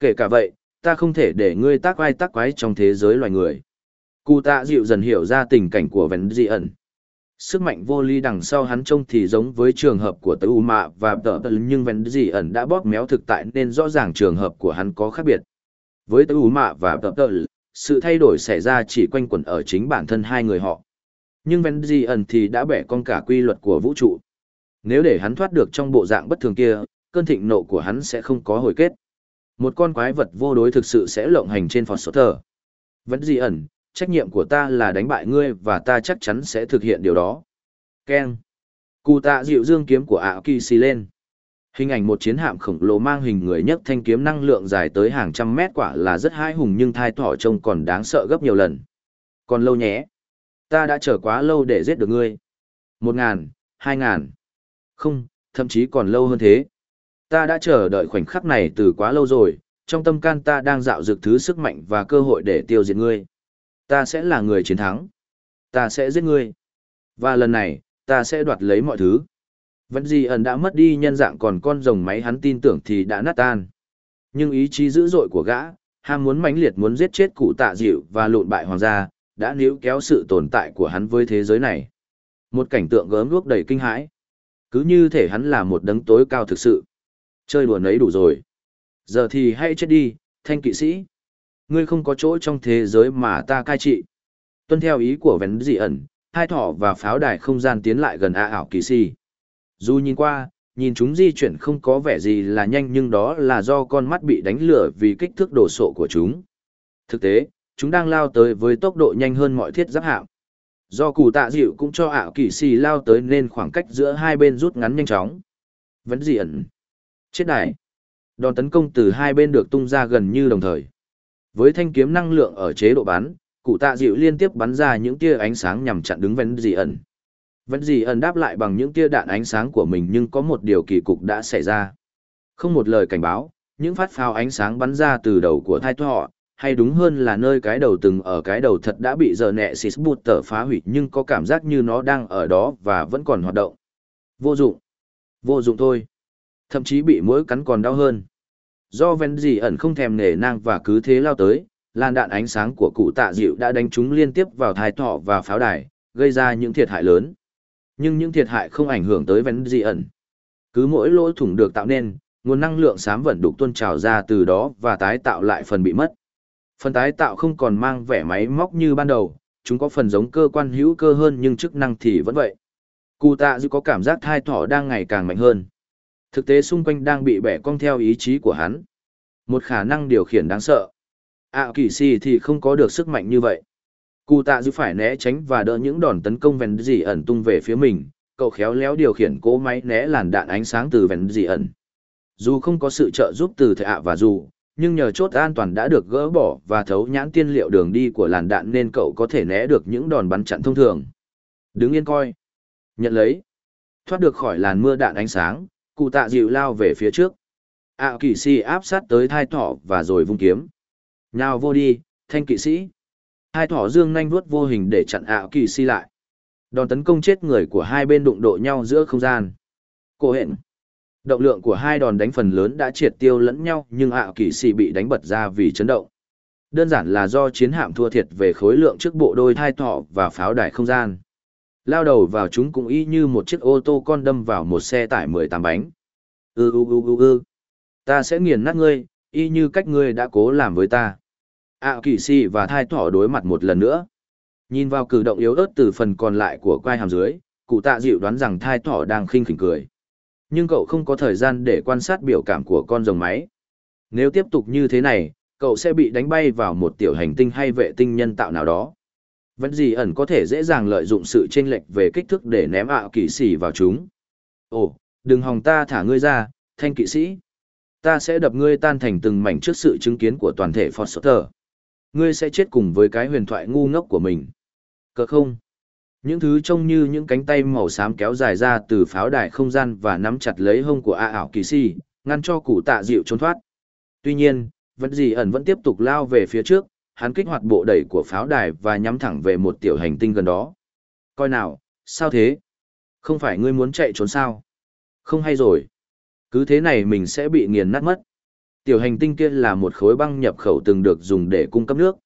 Kể cả vậy, ta không thể để ngươi tác ai tác quái trong thế giới loài người. Cụ tạ dịu dần hiểu ra tình cảnh của Ven Di ẩn. Sức mạnh vô ly đằng sau hắn trông thì giống với trường hợp của tớ U Mạ và tờ tờ nhưng Ven Di ẩn đã bóp méo thực tại nên rõ ràng trường hợp của hắn có khác biệt. Với tớ U Mạ và tờ tờ sự thay đổi xảy ra chỉ quanh quẩn ở chính bản thân hai người họ. Nhưng Ven Di ẩn thì đã bẻ con cả quy luật của vũ trụ. Nếu để hắn thoát được trong bộ dạng bất thường kia, cơn thịnh nộ của hắn sẽ không có hồi kết. Một con quái vật vô đối thực sự sẽ lộng hành trên phòn sốt Thờ. Vẫn Di ẩn, trách nhiệm của ta là đánh bại ngươi và ta chắc chắn sẽ thực hiện điều đó. Ken. Cụ tạ dịu dương kiếm của ảo kỳ xì lên. Hình ảnh một chiến hạm khổng lồ mang hình người nhất thanh kiếm năng lượng dài tới hàng trăm mét quả là rất hãi hùng nhưng thai thỏ trông còn đáng sợ gấp nhiều lần. Còn lâu nhé. Ta đã chờ quá lâu để giết được ngươi. Một ngàn, hai ngàn. Không, thậm chí còn lâu hơn thế. Ta đã chờ đợi khoảnh khắc này từ quá lâu rồi, trong tâm can ta đang dạo dược thứ sức mạnh và cơ hội để tiêu diệt ngươi. Ta sẽ là người chiến thắng. Ta sẽ giết ngươi. Và lần này, ta sẽ đoạt lấy mọi thứ. Vẫn gì ẩn đã mất đi nhân dạng còn con rồng máy hắn tin tưởng thì đã nát tan. Nhưng ý chí dữ dội của gã, ham muốn mãnh liệt muốn giết chết cụ tạ dịu và lộn bại hoàng gia, đã níu kéo sự tồn tại của hắn với thế giới này. Một cảnh tượng gớm guốc đầy kinh hãi. Cứ như thể hắn là một đấng tối cao thực sự. Chơi đùa nấy đủ rồi. Giờ thì hãy chết đi, thanh kỵ sĩ. Ngươi không có chỗ trong thế giới mà ta cai trị. Tuân theo ý của vén dị ẩn, hai thỏ và pháo đài không gian tiến lại gần A ảo kỳ sĩ. Dù nhìn qua, nhìn chúng di chuyển không có vẻ gì là nhanh nhưng đó là do con mắt bị đánh lửa vì kích thước đồ sộ của chúng. Thực tế, chúng đang lao tới với tốc độ nhanh hơn mọi thiết giáp hạm. Do cụ tạ dịu cũng cho ảo kỳ xì lao tới nên khoảng cách giữa hai bên rút ngắn nhanh chóng. Vẫn dị ẩn. Chết đại. Đòn tấn công từ hai bên được tung ra gần như đồng thời. Với thanh kiếm năng lượng ở chế độ bắn, cụ tạ dịu liên tiếp bắn ra những tia ánh sáng nhằm chặn đứng Vân Dị ẩn. Vân Dị ẩn đáp lại bằng những tia đạn ánh sáng của mình nhưng có một điều kỳ cục đã xảy ra. Không một lời cảnh báo, những phát pháo ánh sáng bắn ra từ đầu của thai thọ hay đúng hơn là nơi cái đầu từng ở cái đầu thật đã bị giờ nẹ xịt bụt tở phá hủy nhưng có cảm giác như nó đang ở đó và vẫn còn hoạt động. Vô dụng. Vô dụng thôi. Thậm chí bị mũi cắn còn đau hơn. Do ven gì ẩn không thèm nể nang và cứ thế lao tới, làn đạn ánh sáng của cụ tạ dịu đã đánh chúng liên tiếp vào thái thọ và pháo đài, gây ra những thiệt hại lớn. Nhưng những thiệt hại không ảnh hưởng tới ven gì ẩn. Cứ mỗi lỗ thủng được tạo nên, nguồn năng lượng xám vẫn đục tuôn trào ra từ đó và tái tạo lại phần bị mất. Phần tái tạo không còn mang vẻ máy móc như ban đầu, chúng có phần giống cơ quan hữu cơ hơn nhưng chức năng thì vẫn vậy. Cụ tạ Dư có cảm giác thai thọ đang ngày càng mạnh hơn. Thực tế xung quanh đang bị bẻ cong theo ý chí của hắn. Một khả năng điều khiển đáng sợ. À kỳ si thì không có được sức mạnh như vậy. Cụ tạ dư phải né tránh và đỡ những đòn tấn công vèn dị ẩn tung về phía mình, cậu khéo léo điều khiển cỗ máy né làn đạn ánh sáng từ vèn dị ẩn. Dù không có sự trợ giúp từ thệ ạ và dù, nhưng nhờ chốt an toàn đã được gỡ bỏ và thấu nhãn tiên liệu đường đi của làn đạn nên cậu có thể né được những đòn bắn chặn thông thường. Đứng yên coi. Nhận lấy. Thoát được khỏi làn mưa đạn ánh sáng, cụ tạ dịu lao về phía trước ạ kỵ sĩ áp sát tới thai thỏ và rồi vung kiếm nhào vô đi thanh kỵ sĩ hai thỏ dương nanh vuốt vô hình để chặn ạ kỵ sĩ lại đòn tấn công chết người của hai bên đụng độ nhau giữa không gian cô hẹn động lượng của hai đòn đánh phần lớn đã triệt tiêu lẫn nhau nhưng ạ kỵ sĩ bị đánh bật ra vì chấn động đơn giản là do chiến hạm thua thiệt về khối lượng trước bộ đôi thai thọ và pháo đài không gian lao đầu vào chúng cũng y như một chiếc ô tô con đâm vào một xe tải mười tám bánh. ư ư ư ư ư ta sẽ nghiền nát ngươi, y như cách ngươi đã cố làm với ta. ạ à, kỳ si và thai thỏ đối mặt một lần nữa. Nhìn vào cử động yếu ớt từ phần còn lại của quai hàm dưới, cụ tạ dịu đoán rằng thai thỏ đang khinh khỉnh cười. Nhưng cậu không có thời gian để quan sát biểu cảm của con rồng máy. Nếu tiếp tục như thế này, cậu sẽ bị đánh bay vào một tiểu hành tinh hay vệ tinh nhân tạo nào đó. Vẫn gì ẩn có thể dễ dàng lợi dụng sự chênh lệch về kích thước để ném ảo kỵ sĩ vào chúng. Ồ, đừng hòng ta thả ngươi ra, thanh kỵ sĩ. Ta sẽ đập ngươi tan thành từng mảnh trước sự chứng kiến của toàn thể Foster. Ngươi sẽ chết cùng với cái huyền thoại ngu ngốc của mình. Cờ không? Những thứ trông như những cánh tay màu xám kéo dài ra từ pháo đài không gian và nắm chặt lấy hông của A ảo kỳ si, ngăn cho cụ tạ dịu trốn thoát. Tuy nhiên, vẫn gì ẩn vẫn tiếp tục lao về phía trước, hắn kích hoạt bộ đẩy của pháo đài và nhắm thẳng về một tiểu hành tinh gần đó. Coi nào, sao thế? Không phải ngươi muốn chạy trốn sao? Không hay rồi. Cứ thế này mình sẽ bị nghiền nát mất. Tiểu hành tinh kia là một khối băng nhập khẩu từng được dùng để cung cấp nước.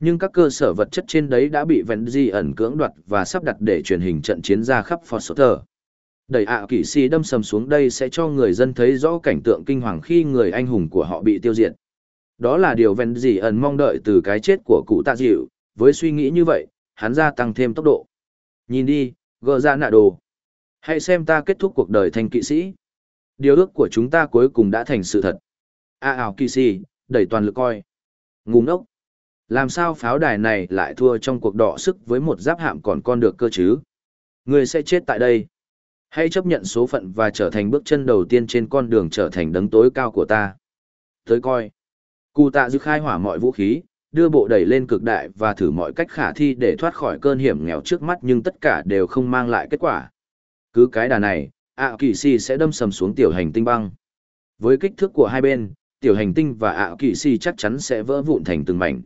Nhưng các cơ sở vật chất trên đấy đã bị Vẹn Di ẩn cưỡng đoạt và sắp đặt để truyền hình trận chiến ra khắp Foster. Đẩy ạ à kỵ sĩ đâm sầm xuống đây sẽ cho người dân thấy rõ cảnh tượng kinh hoàng khi người anh hùng của họ bị tiêu diệt. Đó là điều Vẹn Di ẩn mong đợi từ cái chết của cụ tạ dịu, với suy nghĩ như vậy, hắn gia tăng thêm tốc độ. Nhìn đi, gỡ ra nạ đồ. Hãy xem ta kết thúc cuộc đời thành kỵ sĩ. Điều ước của chúng ta cuối cùng đã thành sự thật. A ảo kỵ sĩ, đẩy toàn lực coi. Ngùng ốc. Làm sao pháo đài này lại thua trong cuộc đọ sức với một giáp hạm còn con được cơ chứ? Người sẽ chết tại đây. Hãy chấp nhận số phận và trở thành bước chân đầu tiên trên con đường trở thành đấng tối cao của ta. Tới coi. Cụ tạ dư khai hỏa mọi vũ khí, đưa bộ đẩy lên cực đại và thử mọi cách khả thi để thoát khỏi cơn hiểm nghèo trước mắt nhưng tất cả đều không mang lại kết quả. Cứ cái đà này, ạ kỳ si sẽ đâm sầm xuống tiểu hành tinh băng. Với kích thước của hai bên, tiểu hành tinh và ạ kỳ si chắc chắn sẽ vỡ vụn thành từng mảnh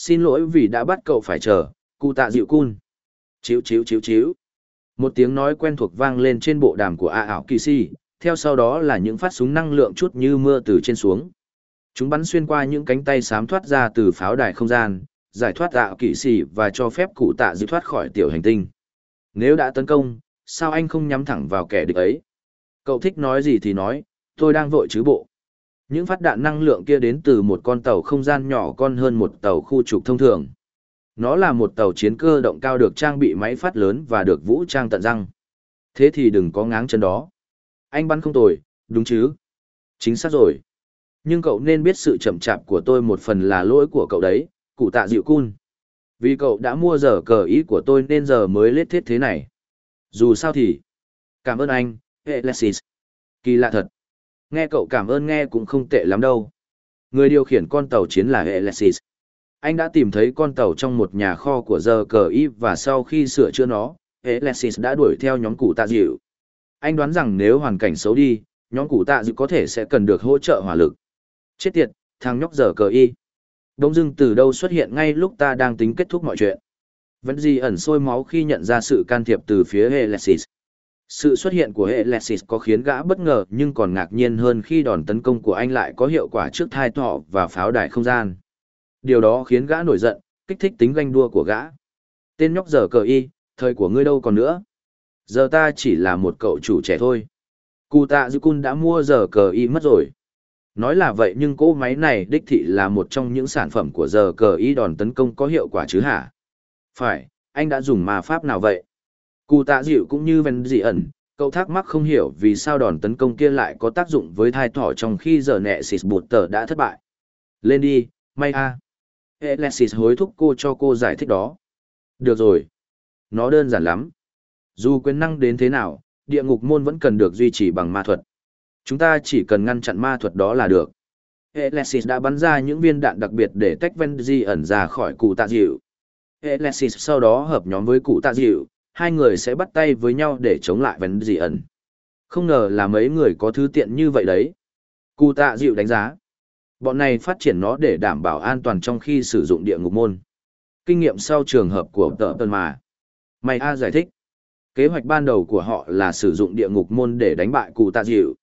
xin lỗi vì đã bắt cậu phải chờ, cụ tạ dịu cun. Chiếu chiếu chiếu chiếu một tiếng nói quen thuộc vang lên trên bộ đàm của a ảo kỳ si, theo sau đó là những phát súng năng lượng chút như mưa từ trên xuống. Chúng bắn xuyên qua những cánh tay xám thoát ra từ pháo đài không gian, giải thoát ảo kỳ si và cho phép cụ tạ dịu thoát khỏi tiểu hành tinh. Nếu đã tấn công, sao anh không nhắm thẳng vào kẻ địch ấy? Cậu thích nói gì thì nói, tôi đang vội chứ bộ những phát đạn năng lượng kia đến từ một con tàu không gian nhỏ con hơn một tàu khu trục thông thường. Nó là một tàu chiến cơ động cao được trang bị máy phát lớn và được vũ trang tận răng. Thế thì đừng có ngáng chân đó. Anh bắn không tồi, đúng chứ? Chính xác rồi. Nhưng cậu nên biết sự chậm chạp của tôi một phần là lỗi của cậu đấy, cụ tạ dịu cun. Vì cậu đã mua giờ cờ ý của tôi nên giờ mới lết thiết thế này. Dù sao thì... Cảm ơn anh, Alexis. Kỳ lạ thật. Nghe cậu cảm ơn nghe cũng không tệ lắm đâu. Người điều khiển con tàu chiến là Alexis. Anh đã tìm thấy con tàu trong một nhà kho của giờ cờ y và sau khi sửa chữa nó, Alexis đã đuổi theo nhóm cụ tạ dịu. Anh đoán rằng nếu hoàn cảnh xấu đi, nhóm cụ tạ dịu có thể sẽ cần được hỗ trợ hỏa lực. Chết tiệt, thằng nhóc giờ cờ y. Đông dưng từ đâu xuất hiện ngay lúc ta đang tính kết thúc mọi chuyện. Vẫn gì ẩn sôi máu khi nhận ra sự can thiệp từ phía Alexis. Sự xuất hiện của hệ Lexis có khiến gã bất ngờ nhưng còn ngạc nhiên hơn khi đòn tấn công của anh lại có hiệu quả trước thai thọ và pháo đài không gian. Điều đó khiến gã nổi giận, kích thích tính ganh đua của gã. Tên nhóc giờ cờ y, thời của ngươi đâu còn nữa. Giờ ta chỉ là một cậu chủ trẻ thôi. Cụ tạ dư cun đã mua giờ cờ y mất rồi. Nói là vậy nhưng cỗ máy này đích thị là một trong những sản phẩm của giờ cờ y đòn tấn công có hiệu quả chứ hả? Phải, anh đã dùng ma pháp nào vậy? Cụ tạ dịu cũng như ven dị ẩn, cậu thắc mắc không hiểu vì sao đòn tấn công kia lại có tác dụng với thai thỏ trong khi giờ nẹ xịt bụt tờ đã thất bại. Lên đi, may a. À. Alexis hối thúc cô cho cô giải thích đó. Được rồi. Nó đơn giản lắm. Dù quyền năng đến thế nào, địa ngục môn vẫn cần được duy trì bằng ma thuật. Chúng ta chỉ cần ngăn chặn ma thuật đó là được. Alexis đã bắn ra những viên đạn đặc biệt để tách Venzi ẩn ra khỏi cụ tạ dịu. Alexis sau đó hợp nhóm với cụ tạ dịu, hai người sẽ bắt tay với nhau để chống lại vấn dị ẩn. Không ngờ là mấy người có thứ tiện như vậy đấy. Cụ tạ dịu đánh giá. Bọn này phát triển nó để đảm bảo an toàn trong khi sử dụng địa ngục môn. Kinh nghiệm sau trường hợp của tợ tần mà. Mày A giải thích. Kế hoạch ban đầu của họ là sử dụng địa ngục môn để đánh bại cụ tạ dịu.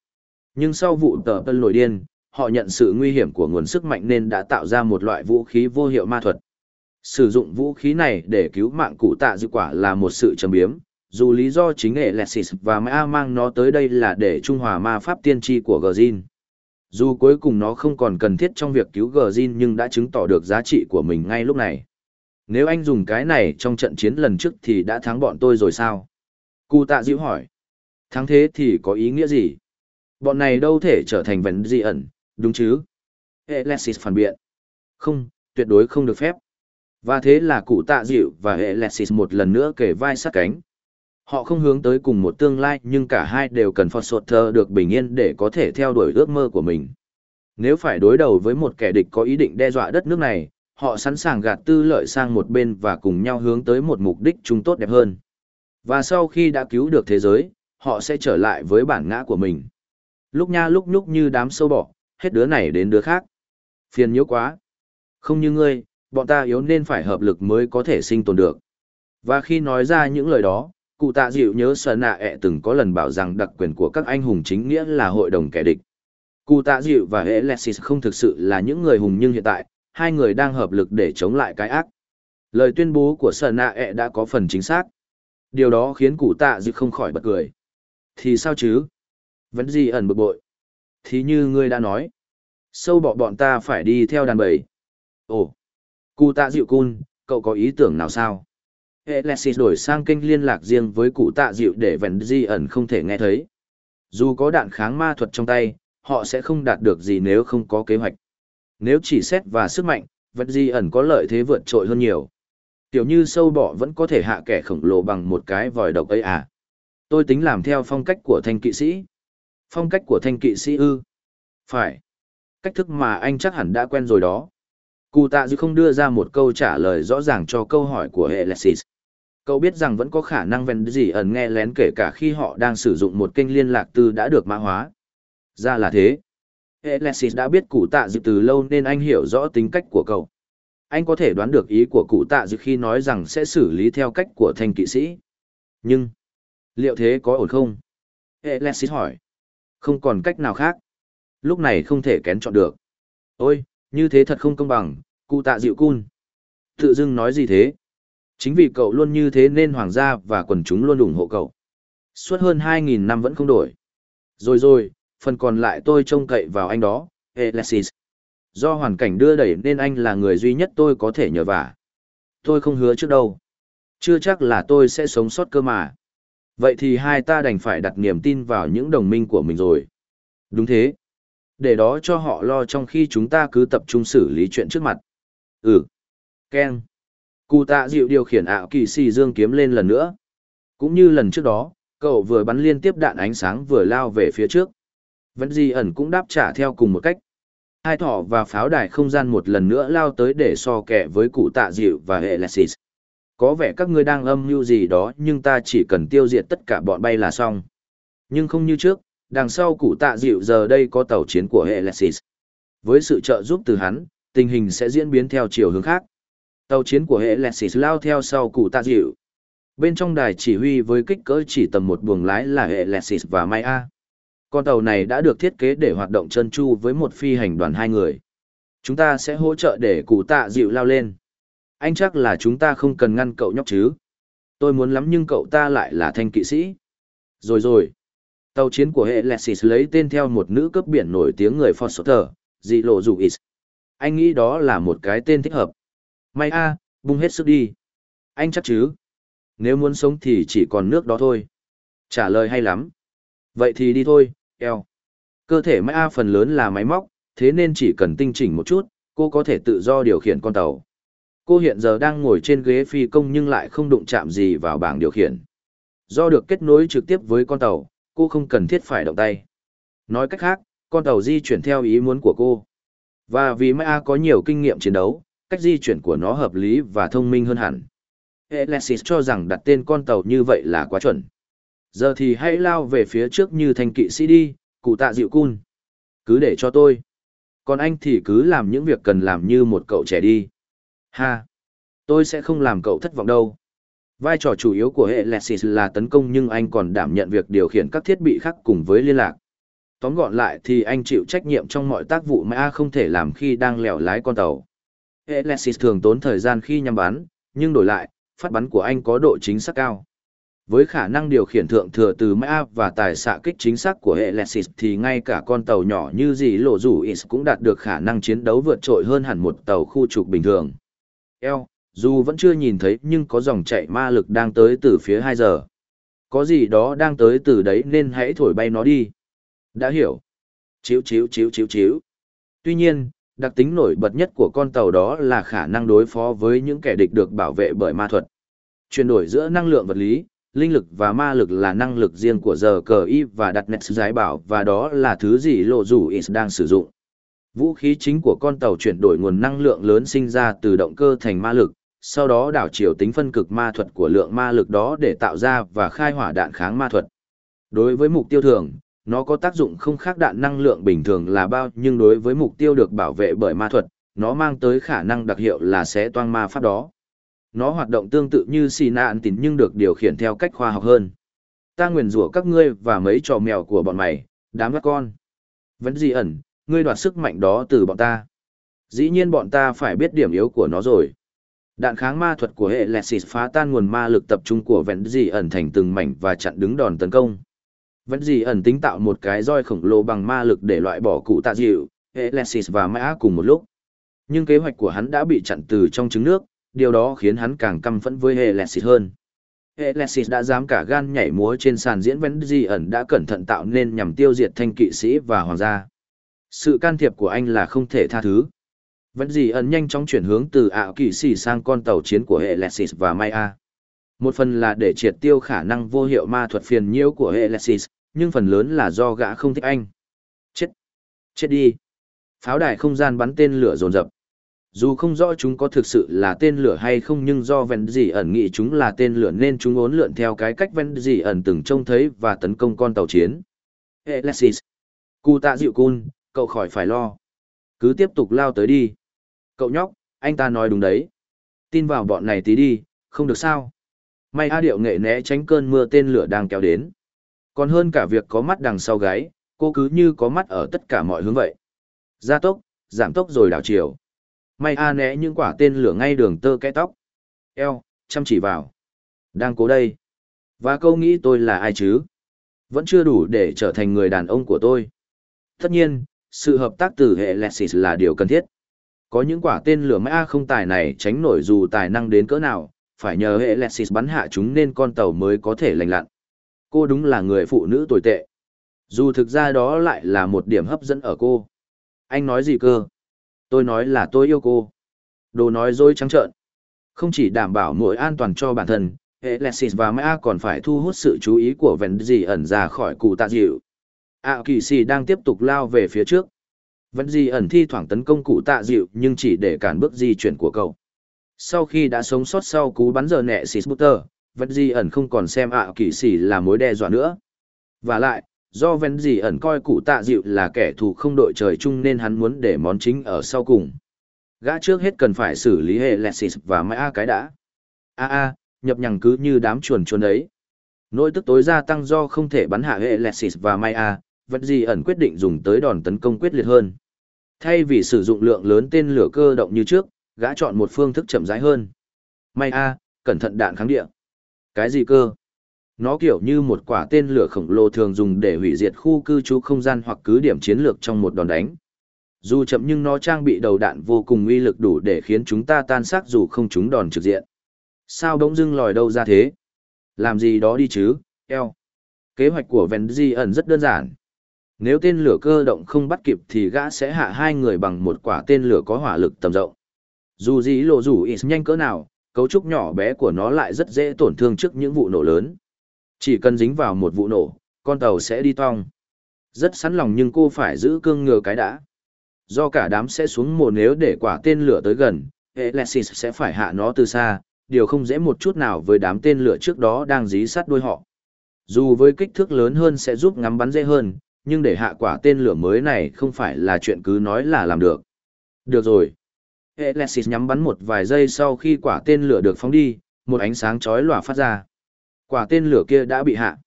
Nhưng sau vụ tợ tân nổi điên, họ nhận sự nguy hiểm của nguồn sức mạnh nên đã tạo ra một loại vũ khí vô hiệu ma thuật sử dụng vũ khí này để cứu mạng cụ tạ dự quả là một sự trầm biếm dù lý do chính nghệ Lexis và ma mang nó tới đây là để trung hòa ma pháp tiên tri của Gjin. Dù cuối cùng nó không còn cần thiết trong việc cứu Gjin nhưng đã chứng tỏ được giá trị của mình ngay lúc này. Nếu anh dùng cái này trong trận chiến lần trước thì đã thắng bọn tôi rồi sao? Cụ tạ dịu hỏi. Thắng thế thì có ý nghĩa gì? Bọn này đâu thể trở thành vấn dị ẩn, đúng chứ? Alexis phản biện. Không, tuyệt đối không được phép. Và thế là cụ tạ dịu và hệ Lexis một lần nữa kể vai sát cánh. Họ không hướng tới cùng một tương lai nhưng cả hai đều cần Foster được bình yên để có thể theo đuổi ước mơ của mình. Nếu phải đối đầu với một kẻ địch có ý định đe dọa đất nước này, họ sẵn sàng gạt tư lợi sang một bên và cùng nhau hướng tới một mục đích chung tốt đẹp hơn. Và sau khi đã cứu được thế giới, họ sẽ trở lại với bản ngã của mình. Lúc nha lúc nhúc như đám sâu bọ, hết đứa này đến đứa khác. Phiền nhiễu quá. Không như ngươi, bọn ta yếu nên phải hợp lực mới có thể sinh tồn được. Và khi nói ra những lời đó, cụ tạ dịu nhớ sợ nạ ẹ từng có lần bảo rằng đặc quyền của các anh hùng chính nghĩa là hội đồng kẻ địch. Cụ tạ dịu và Alexis không thực sự là những người hùng nhưng hiện tại, hai người đang hợp lực để chống lại cái ác. Lời tuyên bố của sợ nạ ẹ đã có phần chính xác. Điều đó khiến cụ tạ dịu không khỏi bật cười. Thì sao chứ? Vẫn gì ẩn bực bội. Thì như ngươi đã nói, sâu bọ bọn ta phải đi theo đàn bầy. Ồ, cụ tạ dịu cun, cậu có ý tưởng nào sao? Alexis đổi sang kênh liên lạc riêng với cụ tạ dịu để vẹn di ẩn không thể nghe thấy. Dù có đạn kháng ma thuật trong tay, họ sẽ không đạt được gì nếu không có kế hoạch. Nếu chỉ xét và sức mạnh, vẹn di ẩn có lợi thế vượt trội hơn nhiều. Tiểu như sâu bọ vẫn có thể hạ kẻ khổng lồ bằng một cái vòi độc ấy à. Tôi tính làm theo phong cách của thanh kỵ sĩ. Phong cách của thanh kỵ sĩ ư? Phải. Cách thức mà anh chắc hẳn đã quen rồi đó. Cụ tạ dư không đưa ra một câu trả lời rõ ràng cho câu hỏi của Alexis. Cậu biết rằng vẫn có khả năng ven gì ẩn nghe lén kể cả khi họ đang sử dụng một kênh liên lạc từ đã được mã hóa. Ra là thế. Alexis đã biết cụ tạ dư từ lâu nên anh hiểu rõ tính cách của cậu. Anh có thể đoán được ý của cụ tạ dư khi nói rằng sẽ xử lý theo cách của thanh kỵ sĩ. Nhưng, liệu thế có ổn không? Alexis hỏi. Không còn cách nào khác. Lúc này không thể kén chọn được. Ôi, như thế thật không công bằng, cụ tạ dịu cun. Tự dưng nói gì thế? Chính vì cậu luôn như thế nên hoàng gia và quần chúng luôn ủng hộ cậu. Suốt hơn 2.000 năm vẫn không đổi. Rồi rồi, phần còn lại tôi trông cậy vào anh đó, Alexis. Do hoàn cảnh đưa đẩy nên anh là người duy nhất tôi có thể nhờ vả. Tôi không hứa trước đâu. Chưa chắc là tôi sẽ sống sót cơ mà. Vậy thì hai ta đành phải đặt niềm tin vào những đồng minh của mình rồi. Đúng thế. Để đó cho họ lo trong khi chúng ta cứ tập trung xử lý chuyện trước mặt. Ừ. Ken. Cụ tạ dịu điều khiển ảo kỳ xì dương kiếm lên lần nữa. Cũng như lần trước đó, cậu vừa bắn liên tiếp đạn ánh sáng vừa lao về phía trước. Vẫn di ẩn cũng đáp trả theo cùng một cách. Hai thỏ và pháo đài không gian một lần nữa lao tới để so kẻ với cụ tạ dịu và hệ lexis Có vẻ các ngươi đang âm mưu gì đó nhưng ta chỉ cần tiêu diệt tất cả bọn bay là xong. Nhưng không như trước, đằng sau cụ tạ dịu giờ đây có tàu chiến của hệ lexis Với sự trợ giúp từ hắn, tình hình sẽ diễn biến theo chiều hướng khác. Tàu chiến của hệ Lexis lao theo sau cụ tạ dịu. Bên trong đài chỉ huy với kích cỡ chỉ tầm một buồng lái là hệ Lexis và Maya. Con tàu này đã được thiết kế để hoạt động chân chu với một phi hành đoàn hai người. Chúng ta sẽ hỗ trợ để cụ tạ dịu lao lên. Anh chắc là chúng ta không cần ngăn cậu nhóc chứ. Tôi muốn lắm nhưng cậu ta lại là thanh kỵ sĩ. Rồi rồi. Tàu chiến của hệ Lexis lấy tên theo một nữ cấp biển nổi tiếng người Foster, dị lộ dù is. Anh nghĩ đó là một cái tên thích hợp. May a, bung hết sức đi. Anh chắc chứ. Nếu muốn sống thì chỉ còn nước đó thôi. Trả lời hay lắm. Vậy thì đi thôi, eo. Cơ thể Mai A phần lớn là máy móc, thế nên chỉ cần tinh chỉnh một chút, cô có thể tự do điều khiển con tàu. Cô hiện giờ đang ngồi trên ghế phi công nhưng lại không đụng chạm gì vào bảng điều khiển. Do được kết nối trực tiếp với con tàu, cô không cần thiết phải động tay. Nói cách khác, con tàu di chuyển theo ý muốn của cô. Và vì Maya có nhiều kinh nghiệm chiến đấu, cách di chuyển của nó hợp lý và thông minh hơn hẳn. Alexis cho rằng đặt tên con tàu như vậy là quá chuẩn. Giờ thì hãy lao về phía trước như thanh kỵ sĩ đi, cụ tạ dịu cun. Cứ để cho tôi. Còn anh thì cứ làm những việc cần làm như một cậu trẻ đi. Ha! Tôi sẽ không làm cậu thất vọng đâu. Vai trò chủ yếu của hệ Lexis là tấn công nhưng anh còn đảm nhận việc điều khiển các thiết bị khác cùng với liên lạc. Tóm gọn lại thì anh chịu trách nhiệm trong mọi tác vụ mà A không thể làm khi đang lèo lái con tàu. Alexis thường tốn thời gian khi nhắm bắn, nhưng đổi lại, phát bắn của anh có độ chính xác cao. Với khả năng điều khiển thượng thừa từ Mã và tài xạ kích chính xác của hệ Lexis thì ngay cả con tàu nhỏ như gì lộ rủ Is cũng đạt được khả năng chiến đấu vượt trội hơn hẳn một tàu khu trục bình thường. Eo, Dù vẫn chưa nhìn thấy nhưng có dòng chạy ma lực đang tới từ phía 2 giờ. Có gì đó đang tới từ đấy nên hãy thổi bay nó đi. Đã hiểu. Chíu chíu chíu chíu chíu. Tuy nhiên, đặc tính nổi bật nhất của con tàu đó là khả năng đối phó với những kẻ địch được bảo vệ bởi ma thuật. Chuyển đổi giữa năng lượng vật lý, linh lực và ma lực là năng lực riêng của giờ cờ y và đặt nét giải bảo và đó là thứ gì lộ rủ is đang sử dụng. Vũ khí chính của con tàu chuyển đổi nguồn năng lượng lớn sinh ra từ động cơ thành ma lực, sau đó đảo chiều tính phân cực ma thuật của lượng ma lực đó để tạo ra và khai hỏa đạn kháng ma thuật. Đối với mục tiêu thường, nó có tác dụng không khác đạn năng lượng bình thường là bao nhưng đối với mục tiêu được bảo vệ bởi ma thuật, nó mang tới khả năng đặc hiệu là sẽ toang ma pháp đó. Nó hoạt động tương tự như xì nạn tín nhưng được điều khiển theo cách khoa học hơn. Ta nguyền rủa các ngươi và mấy trò mèo của bọn mày, đám các con. Vẫn gì ẩn, ngươi đoạt sức mạnh đó từ bọn ta. Dĩ nhiên bọn ta phải biết điểm yếu của nó rồi. Đạn kháng ma thuật của hệ Lexis phá tan nguồn ma lực tập trung của vẹn dị ẩn thành từng mảnh và chặn đứng đòn tấn công vẫn gì ẩn tính tạo một cái roi khổng lồ bằng ma lực để loại bỏ cụ tạ dịu, hệ và Mã cùng một lúc. Nhưng kế hoạch của hắn đã bị chặn từ trong trứng nước, điều đó khiến hắn càng căm phẫn với hệ hơn. Hệ đã dám cả gan nhảy múa trên sàn diễn vẫn gì ẩn đã cẩn thận tạo nên nhằm tiêu diệt thanh kỵ sĩ và hoàng gia. Sự can thiệp của anh là không thể tha thứ. Vẫn gì ẩn nhanh chóng chuyển hướng từ ảo kỵ sĩ sang con tàu chiến của hệ Lexis và Maya. Một phần là để triệt tiêu khả năng vô hiệu ma thuật phiền nhiễu của Alexis, nhưng phần lớn là do gã không thích anh. Chết! Chết đi! Pháo đài không gian bắn tên lửa dồn dập. Dù không rõ chúng có thực sự là tên lửa hay không nhưng do Vẹn Dì ẩn nghĩ chúng là tên lửa nên chúng ốn lượn theo cái cách Vẹn Dì ẩn từng trông thấy và tấn công con tàu chiến. Alexis. Cụ tạ dịu cun, cậu khỏi phải lo. Cứ tiếp tục lao tới đi. Cậu nhóc, anh ta nói đúng đấy. Tin vào bọn này tí đi, không được sao. May A điệu nghệ né tránh cơn mưa tên lửa đang kéo đến. Còn hơn cả việc có mắt đằng sau gáy, cô cứ như có mắt ở tất cả mọi hướng vậy. Gia tốc, giảm tốc rồi đảo chiều. May A né những quả tên lửa ngay đường tơ kẽ tóc. Eo, chăm chỉ vào. Đang cố đây. Và câu nghĩ tôi là ai chứ? Vẫn chưa đủ để trở thành người đàn ông của tôi. Tất nhiên, sự hợp tác từ hệ Lexis là điều cần thiết. Có những quả tên lửa mã không tài này tránh nổi dù tài năng đến cỡ nào, phải nhờ hệ Lexis bắn hạ chúng nên con tàu mới có thể lành lặn. Cô đúng là người phụ nữ tồi tệ. Dù thực ra đó lại là một điểm hấp dẫn ở cô. Anh nói gì cơ? Tôi nói là tôi yêu cô. Đồ nói dối trắng trợn. Không chỉ đảm bảo mỗi an toàn cho bản thân, hệ Lexis và Maya còn phải thu hút sự chú ý của Vẹn ẩn ra khỏi cụ tạ dịu. ạ kỳ sĩ đang tiếp tục lao về phía trước vẫn gì ẩn thi thoảng tấn công cụ tạ dịu nhưng chỉ để cản bước di chuyển của cậu. Sau khi đã sống sót sau cú bắn giờ nẹ xịt booter, vẫn Di ẩn không còn xem ạ kỳ sĩ là mối đe dọa nữa. Và lại, do vẫn Di ẩn coi cụ tạ dịu là kẻ thù không đội trời chung nên hắn muốn để món chính ở sau cùng. Gã trước hết cần phải xử lý hệ Lexis và mai A cái đã. A A, nhập nhằng cứ như đám chuồn chuồn ấy. Nỗi tức tối gia tăng do không thể bắn hạ hệ Lexis và mai A, vật Di ẩn quyết định dùng tới đòn tấn công quyết liệt hơn. Thay vì sử dụng lượng lớn tên lửa cơ động như trước, gã chọn một phương thức chậm rãi hơn. May a, cẩn thận đạn kháng địa. Cái gì cơ? Nó kiểu như một quả tên lửa khổng lồ thường dùng để hủy diệt khu cư trú không gian hoặc cứ điểm chiến lược trong một đòn đánh. Dù chậm nhưng nó trang bị đầu đạn vô cùng uy lực đủ để khiến chúng ta tan xác dù không trúng đòn trực diện. Sao bỗng dưng lòi đâu ra thế? Làm gì đó đi chứ, eo. Kế hoạch của Venzi ẩn rất đơn giản. Nếu tên lửa cơ động không bắt kịp thì gã sẽ hạ hai người bằng một quả tên lửa có hỏa lực tầm rộng. Dù gì lộ rủ ít nhanh cỡ nào, cấu trúc nhỏ bé của nó lại rất dễ tổn thương trước những vụ nổ lớn. Chỉ cần dính vào một vụ nổ, con tàu sẽ đi tong. Rất sẵn lòng nhưng cô phải giữ cương ngừa cái đã. Do cả đám sẽ xuống mồ nếu để quả tên lửa tới gần, Alexis sẽ phải hạ nó từ xa, điều không dễ một chút nào với đám tên lửa trước đó đang dí sát đuôi họ. Dù với kích thước lớn hơn sẽ giúp ngắm bắn dễ hơn, nhưng để hạ quả tên lửa mới này không phải là chuyện cứ nói là làm được. Được rồi. Alexis nhắm bắn một vài giây sau khi quả tên lửa được phóng đi, một ánh sáng chói lòa phát ra. Quả tên lửa kia đã bị hạ.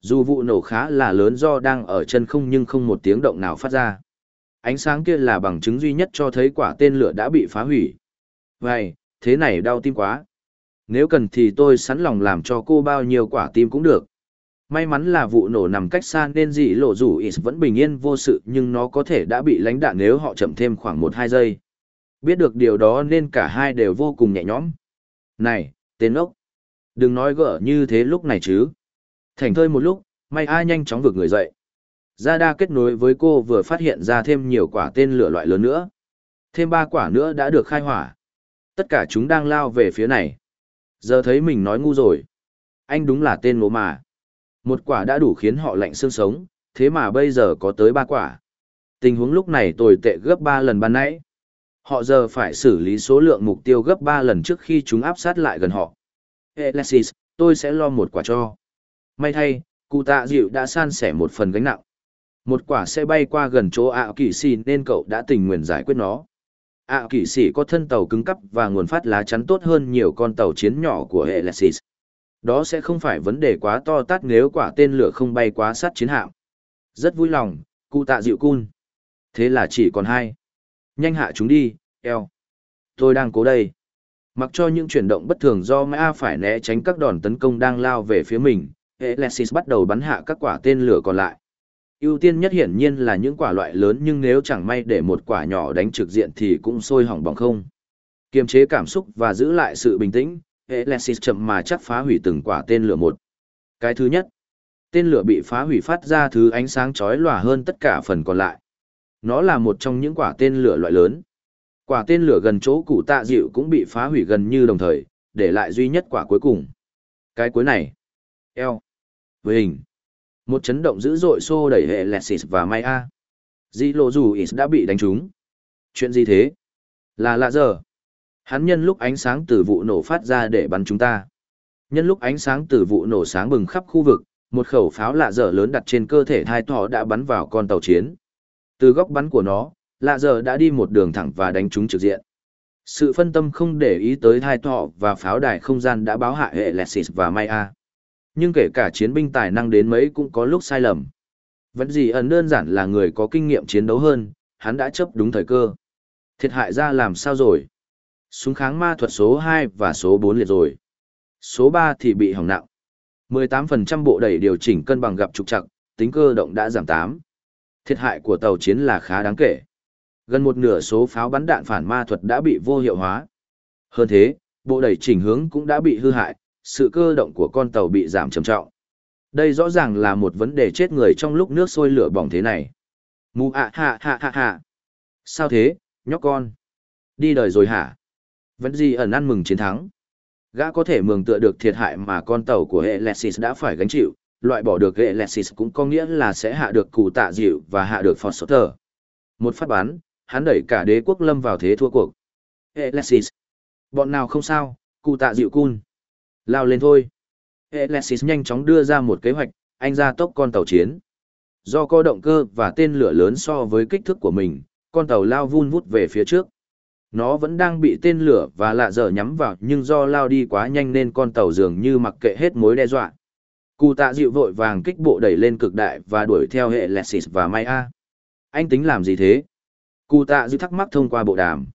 Dù vụ nổ khá là lớn do đang ở chân không nhưng không một tiếng động nào phát ra. Ánh sáng kia là bằng chứng duy nhất cho thấy quả tên lửa đã bị phá hủy. Vậy, thế này đau tim quá. Nếu cần thì tôi sẵn lòng làm cho cô bao nhiêu quả tim cũng được. May mắn là vụ nổ nằm cách xa nên dị lộ rủ Is vẫn bình yên vô sự nhưng nó có thể đã bị lánh đạn nếu họ chậm thêm khoảng một hai giây. Biết được điều đó nên cả hai đều vô cùng nhẹ nhõm. Này, tên ốc. Đừng nói gỡ như thế lúc này chứ. Thành thơi một lúc, may ai nhanh chóng vực người dậy. Gia đa kết nối với cô vừa phát hiện ra thêm nhiều quả tên lửa loại lớn nữa. Thêm ba quả nữa đã được khai hỏa. Tất cả chúng đang lao về phía này. Giờ thấy mình nói ngu rồi. Anh đúng là tên ngố mà. Một quả đã đủ khiến họ lạnh xương sống, thế mà bây giờ có tới ba quả. Tình huống lúc này tồi tệ gấp ba lần ban nãy. Họ giờ phải xử lý số lượng mục tiêu gấp ba lần trước khi chúng áp sát lại gần họ. Alexis, tôi sẽ lo một quả cho. May thay, cụ tạ dịu đã san sẻ một phần gánh nặng. Một quả sẽ bay qua gần chỗ ạ kỷ sĩ nên cậu đã tình nguyện giải quyết nó. ạ kỷ sĩ có thân tàu cứng cắp và nguồn phát lá chắn tốt hơn nhiều con tàu chiến nhỏ của Alexis. Đó sẽ không phải vấn đề quá to tát nếu quả tên lửa không bay quá sát chiến hạm. Rất vui lòng, cụ tạ dịu cun. Thế là chỉ còn hai. Nhanh hạ chúng đi, eo. Tôi đang cố đây. Mặc cho những chuyển động bất thường do Mã phải né tránh các đòn tấn công đang lao về phía mình, Alexis bắt đầu bắn hạ các quả tên lửa còn lại. ưu tiên nhất hiển nhiên là những quả loại lớn nhưng nếu chẳng may để một quả nhỏ đánh trực diện thì cũng sôi hỏng bỏng không. Kiềm chế cảm xúc và giữ lại sự bình tĩnh, Alexis chậm mà chắc phá hủy từng quả tên lửa một. Cái thứ nhất, tên lửa bị phá hủy phát ra thứ ánh sáng chói lòa hơn tất cả phần còn lại. Nó là một trong những quả tên lửa loại lớn. Quả tên lửa gần chỗ cụ tạ dịu cũng bị phá hủy gần như đồng thời, để lại duy nhất quả cuối cùng. Cái cuối này. Eo. Với hình. Một chấn động dữ dội xô đẩy hệ Lexis và Maya. Di lộ dù Is đã bị đánh trúng. Chuyện gì thế? Là lạ giờ. Hắn nhân lúc ánh sáng từ vụ nổ phát ra để bắn chúng ta. Nhân lúc ánh sáng từ vụ nổ sáng bừng khắp khu vực, một khẩu pháo lạ dở lớn đặt trên cơ thể thai thỏ đã bắn vào con tàu chiến. Từ góc bắn của nó, lạ giờ đã đi một đường thẳng và đánh trúng trực diện. Sự phân tâm không để ý tới thai thọ và pháo đài không gian đã báo hại hệ Lexis và Maya. Nhưng kể cả chiến binh tài năng đến mấy cũng có lúc sai lầm. Vẫn gì ẩn đơn giản là người có kinh nghiệm chiến đấu hơn, hắn đã chấp đúng thời cơ. Thiệt hại ra làm sao rồi? Súng kháng ma thuật số 2 và số 4 liệt rồi. Số 3 thì bị hỏng nặng. 18% bộ đẩy điều chỉnh cân bằng gặp trục trặc, tính cơ động đã giảm 8. Thiệt hại của tàu chiến là khá đáng kể. Gần một nửa số pháo bắn đạn phản ma thuật đã bị vô hiệu hóa. Hơn thế, bộ đẩy chỉnh hướng cũng đã bị hư hại, sự cơ động của con tàu bị giảm trầm trọng. Đây rõ ràng là một vấn đề chết người trong lúc nước sôi lửa bỏng thế này. Mù ạ hạ hạ hạ hạ. Sao thế, nhóc con? Đi đời rồi hả? Vẫn gì ẩn ăn mừng chiến thắng. Gã có thể mường tựa được thiệt hại mà con tàu của hệ Lexis đã phải gánh chịu, loại bỏ được hệ Lexis cũng có nghĩa là sẽ hạ được cụ tạ dịu và hạ được Foster. Một phát bắn, hắn đẩy cả đế quốc lâm vào thế thua cuộc. Alexis. Bọn nào không sao, cụ tạ dịu cun. Lao lên thôi. Alexis nhanh chóng đưa ra một kế hoạch, anh ra tốc con tàu chiến. Do có động cơ và tên lửa lớn so với kích thước của mình, con tàu lao vun vút về phía trước. Nó vẫn đang bị tên lửa và lạ dở nhắm vào nhưng do lao đi quá nhanh nên con tàu dường như mặc kệ hết mối đe dọa. Cụ tạ dịu vội vàng kích bộ đẩy lên cực đại và đuổi theo hệ Lexis và Maya. Anh tính làm gì thế? Cụ tạ dịu thắc mắc thông qua bộ đàm.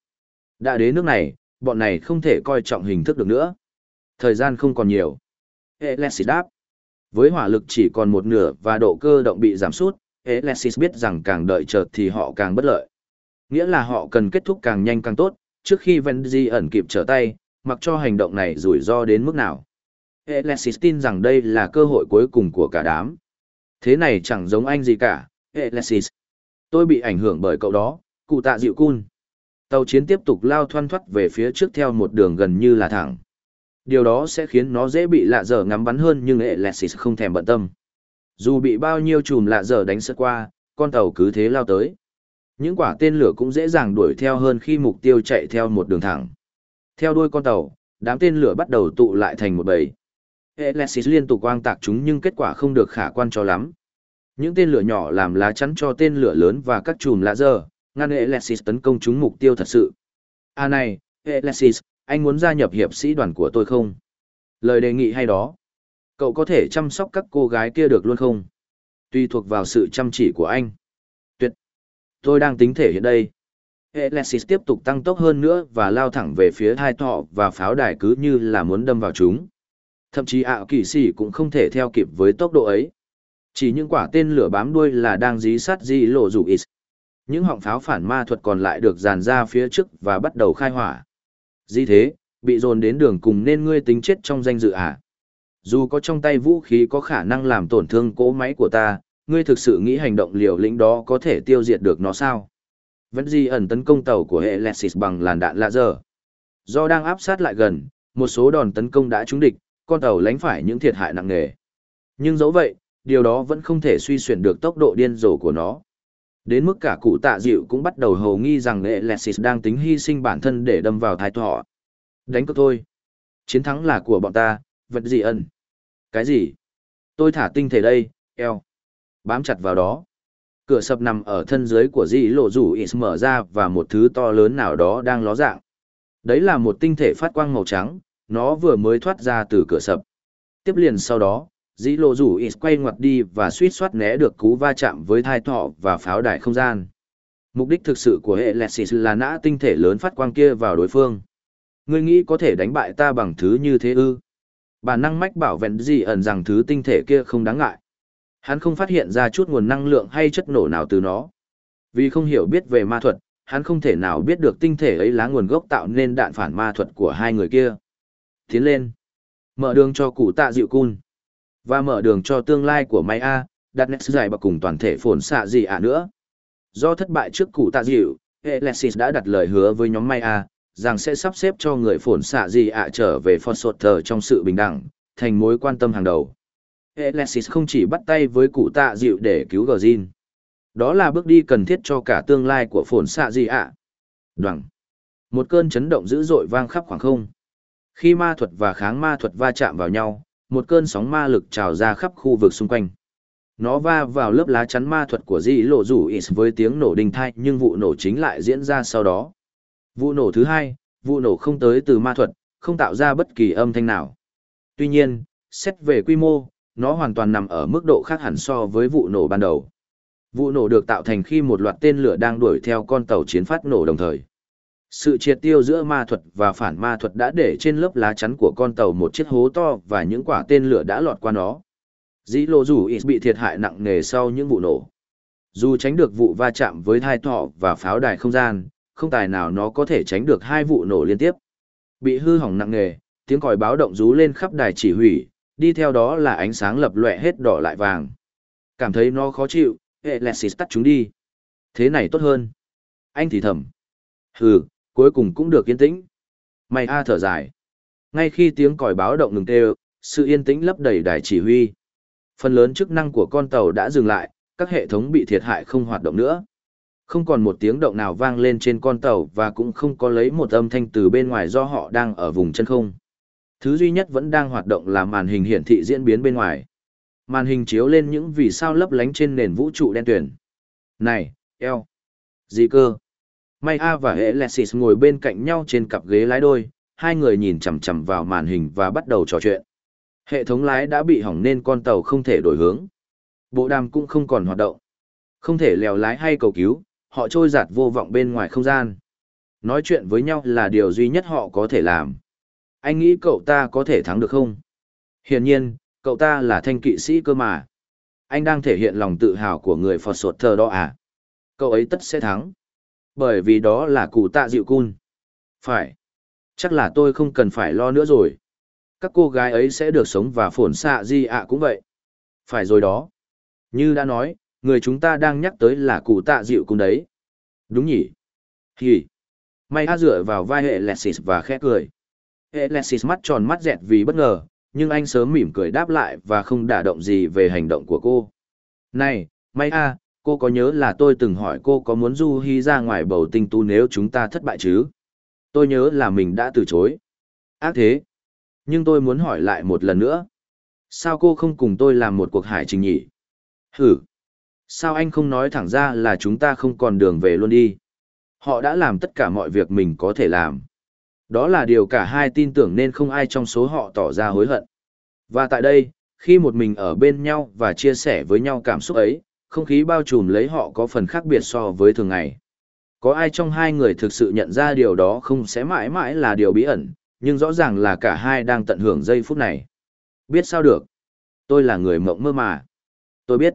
Đã đến nước này, bọn này không thể coi trọng hình thức được nữa. Thời gian không còn nhiều. Alexis đáp. Với hỏa lực chỉ còn một nửa và độ cơ động bị giảm sút, Alexis biết rằng càng đợi chợt thì họ càng bất lợi. Nghĩa là họ cần kết thúc càng nhanh càng tốt, trước khi Venzi ẩn kịp trở tay, mặc cho hành động này rủi ro đến mức nào. Alexis tin rằng đây là cơ hội cuối cùng của cả đám. Thế này chẳng giống anh gì cả, Alexis. Tôi bị ảnh hưởng bởi cậu đó, cụ tạ dịu cun. Tàu chiến tiếp tục lao thoăn thoắt về phía trước theo một đường gần như là thẳng. Điều đó sẽ khiến nó dễ bị lạ dở ngắm bắn hơn nhưng Alexis không thèm bận tâm. Dù bị bao nhiêu chùm lạ dở đánh sượt qua, con tàu cứ thế lao tới. Những quả tên lửa cũng dễ dàng đuổi theo hơn khi mục tiêu chạy theo một đường thẳng. Theo đuôi con tàu, đám tên lửa bắt đầu tụ lại thành một bầy. Alexis liên tục quang tạc chúng nhưng kết quả không được khả quan cho lắm. Những tên lửa nhỏ làm lá chắn cho tên lửa lớn và các chùm lạ dơ, ngăn Alexis tấn công chúng mục tiêu thật sự. À này, Alexis, anh muốn gia nhập hiệp sĩ đoàn của tôi không? Lời đề nghị hay đó. Cậu có thể chăm sóc các cô gái kia được luôn không? Tùy thuộc vào sự chăm chỉ của anh. Tuyệt. Tôi đang tính thể hiện đây. Alexis tiếp tục tăng tốc hơn nữa và lao thẳng về phía hai thọ và pháo đài cứ như là muốn đâm vào chúng. Thậm chí ảo kỳ sĩ cũng không thể theo kịp với tốc độ ấy. Chỉ những quả tên lửa bám đuôi là đang dí sát di lộ rủ ít. Những họng pháo phản ma thuật còn lại được dàn ra phía trước và bắt đầu khai hỏa. Di thế, Bị dồn đến đường cùng nên ngươi tính chết trong danh dự à? Dù có trong tay vũ khí có khả năng làm tổn thương cỗ máy của ta, ngươi thực sự nghĩ hành động liều lĩnh đó có thể tiêu diệt được nó sao? Vẫn di ẩn tấn công tàu của hệ Lexis bằng làn đạn laser. Do đang áp sát lại gần, một số đòn tấn công đã trúng địch, con tàu lánh phải những thiệt hại nặng nề. Nhưng dẫu vậy, điều đó vẫn không thể suy xuyển được tốc độ điên rồ của nó. Đến mức cả cụ tạ dịu cũng bắt đầu hầu nghi rằng Alexis đang tính hy sinh bản thân để đâm vào thái thọ. Đánh cược thôi. Chiến thắng là của bọn ta, vật gì ân. Cái gì? Tôi thả tinh thể đây, eo. Bám chặt vào đó. Cửa sập nằm ở thân dưới của dì lộ rủ ít mở ra và một thứ to lớn nào đó đang ló dạng. Đấy là một tinh thể phát quang màu trắng, nó vừa mới thoát ra từ cửa sập. Tiếp liền sau đó, dĩ lộ rủ ít quay ngoặt đi và suýt soát né được cú va chạm với thai thọ và pháo đài không gian. Mục đích thực sự của hệ Lexis là nã tinh thể lớn phát quang kia vào đối phương. Ngươi nghĩ có thể đánh bại ta bằng thứ như thế ư? Bản năng mách bảo vẹn gì ẩn rằng thứ tinh thể kia không đáng ngại. Hắn không phát hiện ra chút nguồn năng lượng hay chất nổ nào từ nó. Vì không hiểu biết về ma thuật, hắn không thể nào biết được tinh thể ấy lá nguồn gốc tạo nên đạn phản ma thuật của hai người kia. Tiến lên. Mở đường cho cụ tạ dịu cun. Và mở đường cho tương lai của May A, đặt nét dài và cùng toàn thể phồn xạ gì ạ nữa. Do thất bại trước cụ tạ dịu, Alexis đã đặt lời hứa với nhóm May A, rằng sẽ sắp xếp cho người phồn xạ gì ạ trở về Fonsotter trong sự bình đẳng, thành mối quan tâm hàng đầu. Alexis không chỉ bắt tay với cụ tạ dịu để cứu Gjin. Đó là bước đi cần thiết cho cả tương lai của phồn xạ gì ạ. Đoằng. Một cơn chấn động dữ dội vang khắp khoảng không. Khi ma thuật và kháng ma thuật va chạm vào nhau, một cơn sóng ma lực trào ra khắp khu vực xung quanh. Nó va vào lớp lá chắn ma thuật của dì lộ rủ ít với tiếng nổ đình thai nhưng vụ nổ chính lại diễn ra sau đó. Vụ nổ thứ hai, vụ nổ không tới từ ma thuật, không tạo ra bất kỳ âm thanh nào. Tuy nhiên, xét về quy mô, nó hoàn toàn nằm ở mức độ khác hẳn so với vụ nổ ban đầu. Vụ nổ được tạo thành khi một loạt tên lửa đang đuổi theo con tàu chiến phát nổ đồng thời. Sự triệt tiêu giữa ma thuật và phản ma thuật đã để trên lớp lá chắn của con tàu một chiếc hố to và những quả tên lửa đã lọt qua nó. Dĩ lộ rủ ít bị thiệt hại nặng nề sau những vụ nổ. Dù tránh được vụ va chạm với thai thọ và pháo đài không gian, không tài nào nó có thể tránh được hai vụ nổ liên tiếp. Bị hư hỏng nặng nề, tiếng còi báo động rú lên khắp đài chỉ huy, đi theo đó là ánh sáng lập lòe hết đỏ lại vàng. Cảm thấy nó khó chịu, Alexis tắt chúng đi. Thế này tốt hơn. Anh thì thầm. Hừ, cuối cùng cũng được yên tĩnh. May a thở dài. Ngay khi tiếng còi báo động ngừng kêu, sự yên tĩnh lấp đầy đài chỉ huy. Phần lớn chức năng của con tàu đã dừng lại, các hệ thống bị thiệt hại không hoạt động nữa. Không còn một tiếng động nào vang lên trên con tàu và cũng không có lấy một âm thanh từ bên ngoài do họ đang ở vùng chân không. Thứ duy nhất vẫn đang hoạt động là màn hình hiển thị diễn biến bên ngoài. Màn hình chiếu lên những vì sao lấp lánh trên nền vũ trụ đen tuyển. Này, eo. Gì cơ? May A và Alexis ngồi bên cạnh nhau trên cặp ghế lái đôi, hai người nhìn chằm chằm vào màn hình và bắt đầu trò chuyện. Hệ thống lái đã bị hỏng nên con tàu không thể đổi hướng. Bộ đàm cũng không còn hoạt động. Không thể lèo lái hay cầu cứu, họ trôi giạt vô vọng bên ngoài không gian. Nói chuyện với nhau là điều duy nhất họ có thể làm. Anh nghĩ cậu ta có thể thắng được không? Hiển nhiên, cậu ta là thanh kỵ sĩ cơ mà. Anh đang thể hiện lòng tự hào của người Phật sột thờ đó à? Cậu ấy tất sẽ thắng. Bởi vì đó là cụ tạ dịu cun. Phải. Chắc là tôi không cần phải lo nữa rồi. Các cô gái ấy sẽ được sống và Phổn xạ gì ạ cũng vậy. Phải rồi đó. Như đã nói, người chúng ta đang nhắc tới là cụ tạ dịu cun đấy. Đúng nhỉ? Hì. May a dựa vào vai hệ Lexis và khẽ cười. Hệ Lexis mắt tròn mắt dẹt vì bất ngờ, nhưng anh sớm mỉm cười đáp lại và không đả động gì về hành động của cô. Này, May a, cô có nhớ là tôi từng hỏi cô có muốn du hy ra ngoài bầu tinh tu nếu chúng ta thất bại chứ? Tôi nhớ là mình đã từ chối. Ác thế. Nhưng tôi muốn hỏi lại một lần nữa. Sao cô không cùng tôi làm một cuộc hải trình nhỉ? Hử. Sao anh không nói thẳng ra là chúng ta không còn đường về luôn đi? Họ đã làm tất cả mọi việc mình có thể làm. Đó là điều cả hai tin tưởng nên không ai trong số họ tỏ ra hối hận. Và tại đây, khi một mình ở bên nhau và chia sẻ với nhau cảm xúc ấy, không khí bao trùm lấy họ có phần khác biệt so với thường ngày. Có ai trong hai người thực sự nhận ra điều đó không sẽ mãi mãi là điều bí ẩn, nhưng rõ ràng là cả hai đang tận hưởng giây phút này. Biết sao được? Tôi là người mộng mơ mà. Tôi biết.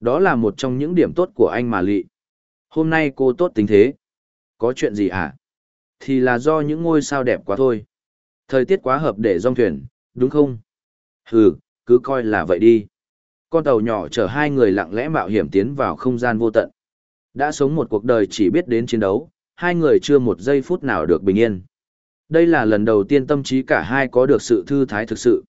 Đó là một trong những điểm tốt của anh mà lị. Hôm nay cô tốt tính thế. Có chuyện gì hả? Thì là do những ngôi sao đẹp quá thôi. Thời tiết quá hợp để rong thuyền, đúng không? Hừ, cứ coi là vậy đi. Con tàu nhỏ chở hai người lặng lẽ mạo hiểm tiến vào không gian vô tận. Đã sống một cuộc đời chỉ biết đến chiến đấu, hai người chưa một giây phút nào được bình yên. Đây là lần đầu tiên tâm trí cả hai có được sự thư thái thực sự.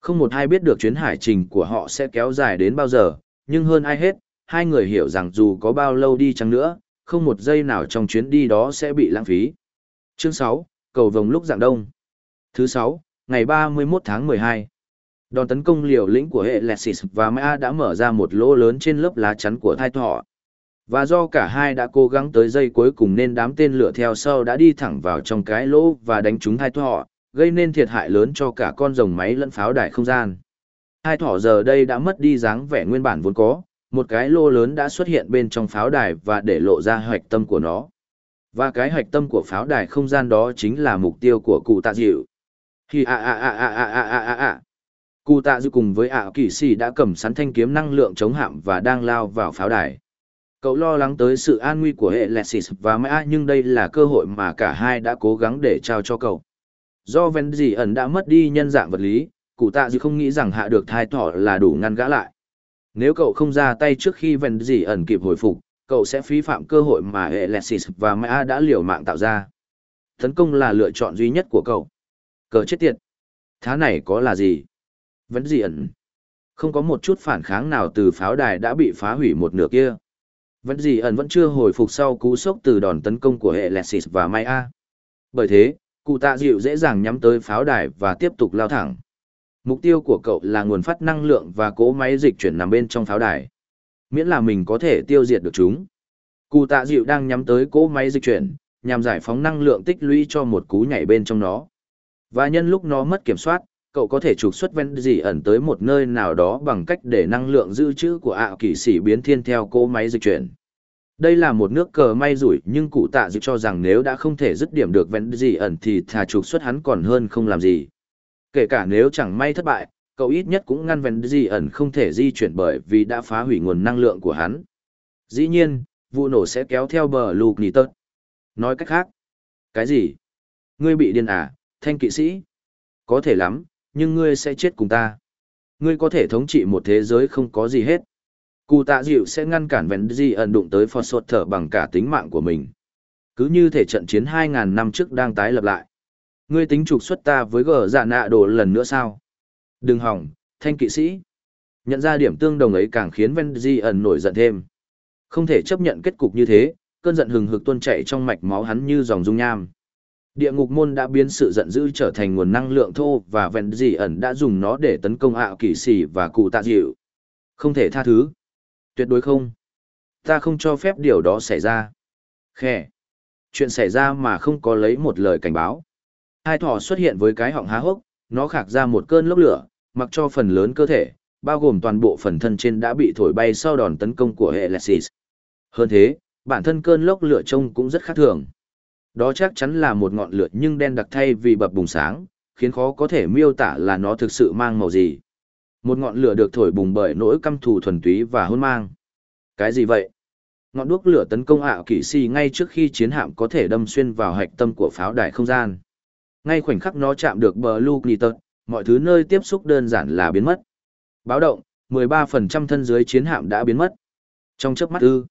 Không một ai biết được chuyến hải trình của họ sẽ kéo dài đến bao giờ, nhưng hơn ai hết, hai người hiểu rằng dù có bao lâu đi chăng nữa, không một giây nào trong chuyến đi đó sẽ bị lãng phí. Chương 6, Cầu Vồng lúc dạng đông. Thứ 6, ngày 31 tháng 12. Đòn tấn công liều lĩnh của hệ Lexis và Maya đã mở ra một lỗ lớn trên lớp lá chắn của thai thọ. Và do cả hai đã cố gắng tới giây cuối cùng nên đám tên lửa theo sau đã đi thẳng vào trong cái lỗ và đánh trúng thai thọ, gây nên thiệt hại lớn cho cả con rồng máy lẫn pháo đài không gian. Hai thỏ giờ đây đã mất đi dáng vẻ nguyên bản vốn có, một cái lô lớn đã xuất hiện bên trong pháo đài và để lộ ra hoạch tâm của nó. Và cái hoạch tâm của pháo đài không gian đó chính là mục tiêu của cụ tạ dịu. Khi a a a a a a a a a. Cụ tạ dư cùng với Ả kỵ sĩ đã cầm sắn thanh kiếm năng lượng chống hạm và đang lao vào pháo đài. Cậu lo lắng tới sự an nguy của hệ Lexis và Maya nhưng đây là cơ hội mà cả hai đã cố gắng để trao cho cậu. Do Ven Dì ẩn đã mất đi nhân dạng vật lý, cụ tạ dư không nghĩ rằng hạ được thai thỏ là đủ ngăn gã lại. Nếu cậu không ra tay trước khi Ven Dì ẩn kịp hồi phục, cậu sẽ phí phạm cơ hội mà hệ Lexis và Maya đã liều mạng tạo ra. Tấn công là lựa chọn duy nhất của cậu. Cờ chết tiệt. Thá này có là gì? Vẫn gì ẩn? Không có một chút phản kháng nào từ pháo đài đã bị phá hủy một nửa kia. Vẫn gì ẩn vẫn chưa hồi phục sau cú sốc từ đòn tấn công của hệ Lexis và Maya. Bởi thế, cụ tạ dịu dễ dàng nhắm tới pháo đài và tiếp tục lao thẳng. Mục tiêu của cậu là nguồn phát năng lượng và cỗ máy dịch chuyển nằm bên trong pháo đài. Miễn là mình có thể tiêu diệt được chúng. Cụ tạ dịu đang nhắm tới cỗ máy dịch chuyển, nhằm giải phóng năng lượng tích lũy cho một cú nhảy bên trong nó. Và nhân lúc nó mất kiểm soát, cậu có thể trục xuất ven gì ẩn tới một nơi nào đó bằng cách để năng lượng dự trữ của ảo kỵ sĩ biến thiên theo cỗ máy dịch chuyển. Đây là một nước cờ may rủi nhưng cụ tạ dự cho rằng nếu đã không thể dứt điểm được ven gì ẩn thì thà trục xuất hắn còn hơn không làm gì. Kể cả nếu chẳng may thất bại, cậu ít nhất cũng ngăn ven gì ẩn không thể di chuyển bởi vì đã phá hủy nguồn năng lượng của hắn. Dĩ nhiên, vụ nổ sẽ kéo theo bờ lục nì tớt. Nói cách khác. Cái gì? Ngươi bị điên à, thanh kỵ sĩ? Có thể lắm, nhưng ngươi sẽ chết cùng ta. Ngươi có thể thống trị một thế giới không có gì hết. Cụ tạ dịu sẽ ngăn cản vẹn gì ẩn đụng tới phò sột thở bằng cả tính mạng của mình. Cứ như thể trận chiến 2.000 năm trước đang tái lập lại. Ngươi tính trục xuất ta với gờ giả nạ đồ lần nữa sao? Đừng hỏng, thanh kỵ sĩ. Nhận ra điểm tương đồng ấy càng khiến Vẹn Di ẩn nổi giận thêm. Không thể chấp nhận kết cục như thế, cơn giận hừng hực tuôn chảy trong mạch máu hắn như dòng dung nham. Địa ngục môn đã biến sự giận dữ trở thành nguồn năng lượng thô và vẹn dị ẩn đã dùng nó để tấn công ảo kỳ sĩ và cụ tạ dịu. Không thể tha thứ. Tuyệt đối không. Ta không cho phép điều đó xảy ra. Khe. Chuyện xảy ra mà không có lấy một lời cảnh báo. Hai thỏ xuất hiện với cái họng há hốc, nó khạc ra một cơn lốc lửa, mặc cho phần lớn cơ thể, bao gồm toàn bộ phần thân trên đã bị thổi bay sau đòn tấn công của hệ Lexis. Hơn thế, bản thân cơn lốc lửa trông cũng rất khác thường. Đó chắc chắn là một ngọn lửa nhưng đen đặc thay vì bập bùng sáng, khiến khó có thể miêu tả là nó thực sự mang màu gì. Một ngọn lửa được thổi bùng bởi nỗi căm thù thuần túy và hôn mang. Cái gì vậy? Ngọn đuốc lửa tấn công ảo kỵ si ngay trước khi chiến hạm có thể đâm xuyên vào hạch tâm của pháo đài không gian. Ngay khoảnh khắc nó chạm được bờ Luke Nitert, mọi thứ nơi tiếp xúc đơn giản là biến mất. Báo động, 13% thân dưới chiến hạm đã biến mất. Trong chớp mắt ư.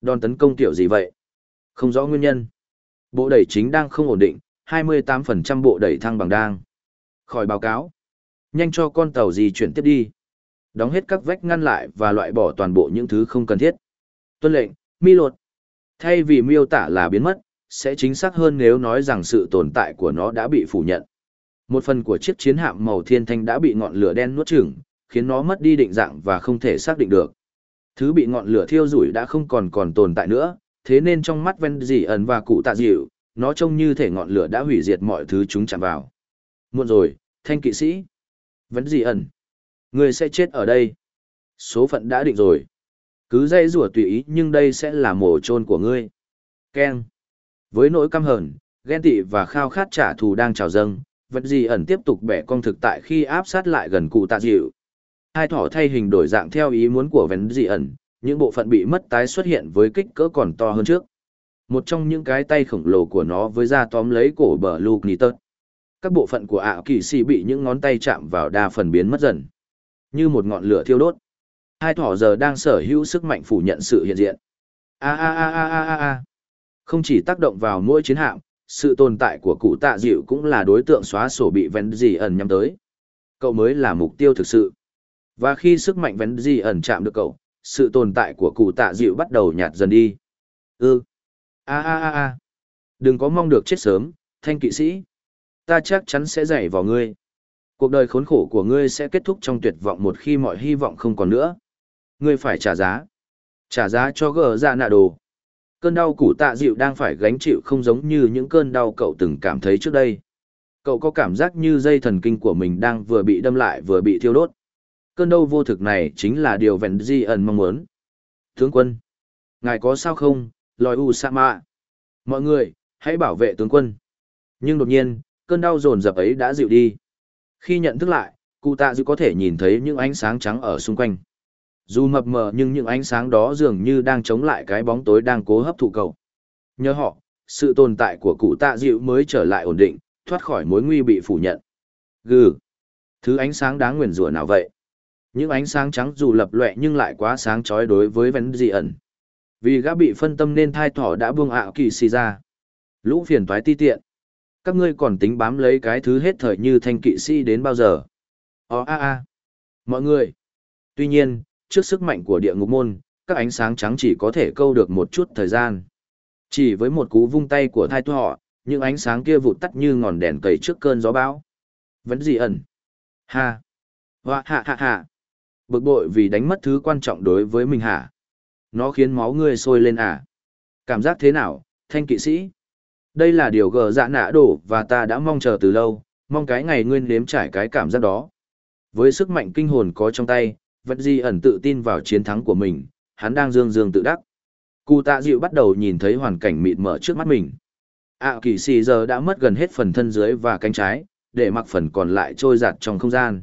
Đòn tấn công tiểu gì vậy? Không rõ nguyên nhân. Bộ đẩy chính đang không ổn định, 28% bộ đẩy thăng bằng đang. Khỏi báo cáo nhanh cho con tàu di chuyển tiếp đi. Đóng hết các vách ngăn lại và loại bỏ toàn bộ những thứ không cần thiết. Tuân lệnh, mi lột. Thay vì miêu tả là biến mất, sẽ chính xác hơn nếu nói rằng sự tồn tại của nó đã bị phủ nhận. Một phần của chiếc chiến hạm màu thiên thanh đã bị ngọn lửa đen nuốt chửng, khiến nó mất đi định dạng và không thể xác định được. Thứ bị ngọn lửa thiêu rủi đã không còn còn tồn tại nữa, thế nên trong mắt ven dì ẩn và cụ tạ dịu, nó trông như thể ngọn lửa đã hủy diệt mọi thứ chúng chạm vào. Muộn rồi, thanh kỵ sĩ. Vẫn Dị ẩn? Người sẽ chết ở đây. Số phận đã định rồi. Cứ dây rủa tùy ý nhưng đây sẽ là mổ chôn của ngươi. Ken. Với nỗi căm hờn, ghen tị và khao khát trả thù đang trào dâng, vật gì ẩn tiếp tục bẻ cong thực tại khi áp sát lại gần cụ tạ dịu. Hai thỏ thay hình đổi dạng theo ý muốn của vấn dị ẩn, những bộ phận bị mất tái xuất hiện với kích cỡ còn to hơn trước. Một trong những cái tay khổng lồ của nó với da tóm lấy cổ bờ Luke Nitter. Các bộ phận của ạ kỳ si bị những ngón tay chạm vào đa phần biến mất dần. Như một ngọn lửa thiêu đốt. Hai thỏ giờ đang sở hữu sức mạnh phủ nhận sự hiện diện. A a a a a a a. Không chỉ tác động vào mỗi chiến hạm, sự tồn tại của cụ tạ dịu cũng là đối tượng xóa sổ bị vén gì ẩn nhắm tới. Cậu mới là mục tiêu thực sự. Và khi sức mạnh vén gì ẩn chạm được cậu, sự tồn tại của cụ tạ dịu bắt đầu nhạt dần đi. Ư. A a a a. Đừng có mong được chết sớm, thanh kỵ sĩ. Ta chắc chắn sẽ dạy vào ngươi. Cuộc đời khốn khổ của ngươi sẽ kết thúc trong tuyệt vọng một khi mọi hy vọng không còn nữa. Ngươi phải trả giá. Trả giá cho gờ ra nạ đồ. Cơn đau củ tạ dịu đang phải gánh chịu không giống như những cơn đau cậu từng cảm thấy trước đây. Cậu có cảm giác như dây thần kinh của mình đang vừa bị đâm lại vừa bị thiêu đốt. Cơn đau vô thực này chính là điều Vẹn Di ẩn mong muốn. Tướng quân, ngài có sao không, lòi u sa mạ. Mọi người, hãy bảo vệ tướng quân. Nhưng đột nhiên, cơn đau dồn dập ấy đã dịu đi. Khi nhận thức lại, cụ tạ dịu có thể nhìn thấy những ánh sáng trắng ở xung quanh. Dù mập mờ nhưng những ánh sáng đó dường như đang chống lại cái bóng tối đang cố hấp thụ cậu. Nhớ họ, sự tồn tại của cụ tạ dịu mới trở lại ổn định, thoát khỏi mối nguy bị phủ nhận. Gừ. Thứ ánh sáng đáng nguyền rủa nào vậy? Những ánh sáng trắng dù lập lệ nhưng lại quá sáng chói đối với vấn dị ẩn. Vì gã bị phân tâm nên thai thỏ đã buông ảo kỳ xì ra. Lũ phiền toái ti tiện. Các ngươi còn tính bám lấy cái thứ hết thời như thanh kỵ sĩ đến bao giờ? Ó a a. Mọi người. Tuy nhiên, trước sức mạnh của địa ngục môn, các ánh sáng trắng chỉ có thể câu được một chút thời gian. Chỉ với một cú vung tay của thai thỏ, những ánh sáng kia vụt tắt như ngọn đèn cầy trước cơn gió bão. Vẫn gì ẩn? Ha! Hoa hạ hạ hạ! Bực bội vì đánh mất thứ quan trọng đối với mình hả? Nó khiến máu ngươi sôi lên à? Cảm giác thế nào, thanh kỵ sĩ? Đây là điều gờ dạ nã đổ và ta đã mong chờ từ lâu, mong cái ngày ngươi nếm trải cái cảm giác đó. Với sức mạnh kinh hồn có trong tay, vật di ẩn tự tin vào chiến thắng của mình, hắn đang dương dương tự đắc. Cụ tạ dịu bắt đầu nhìn thấy hoàn cảnh mịt mở trước mắt mình. ạ kỳ xì giờ đã mất gần hết phần thân dưới và cánh trái, để mặc phần còn lại trôi giạt trong không gian.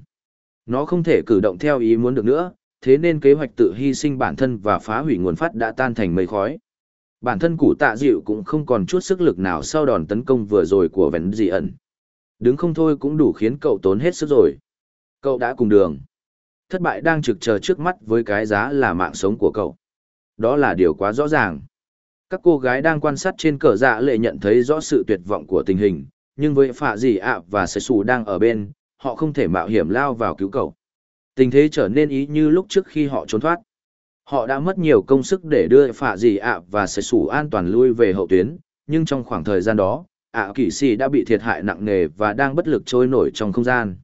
Nó không thể cử động theo ý muốn được nữa, thế nên kế hoạch tự hy sinh bản thân và phá hủy nguồn phát đã tan thành mây khói. Bản thân cụ tạ dịu cũng không còn chút sức lực nào sau đòn tấn công vừa rồi của vẹn dị ẩn. Đứng không thôi cũng đủ khiến cậu tốn hết sức rồi. Cậu đã cùng đường. Thất bại đang trực chờ trước mắt với cái giá là mạng sống của cậu. Đó là điều quá rõ ràng. Các cô gái đang quan sát trên cờ dạ lệ nhận thấy rõ sự tuyệt vọng của tình hình, nhưng với phạ dị ạ và sệ xù đang ở bên, họ không thể mạo hiểm lao vào cứu cậu. Tình thế trở nên ý như lúc trước khi họ trốn thoát. Họ đã mất nhiều công sức để đưa phạ Dì ạ và sệ sủ an toàn lui về hậu tuyến, nhưng trong khoảng thời gian đó, ạ kỵ sĩ đã bị thiệt hại nặng nề và đang bất lực trôi nổi trong không gian.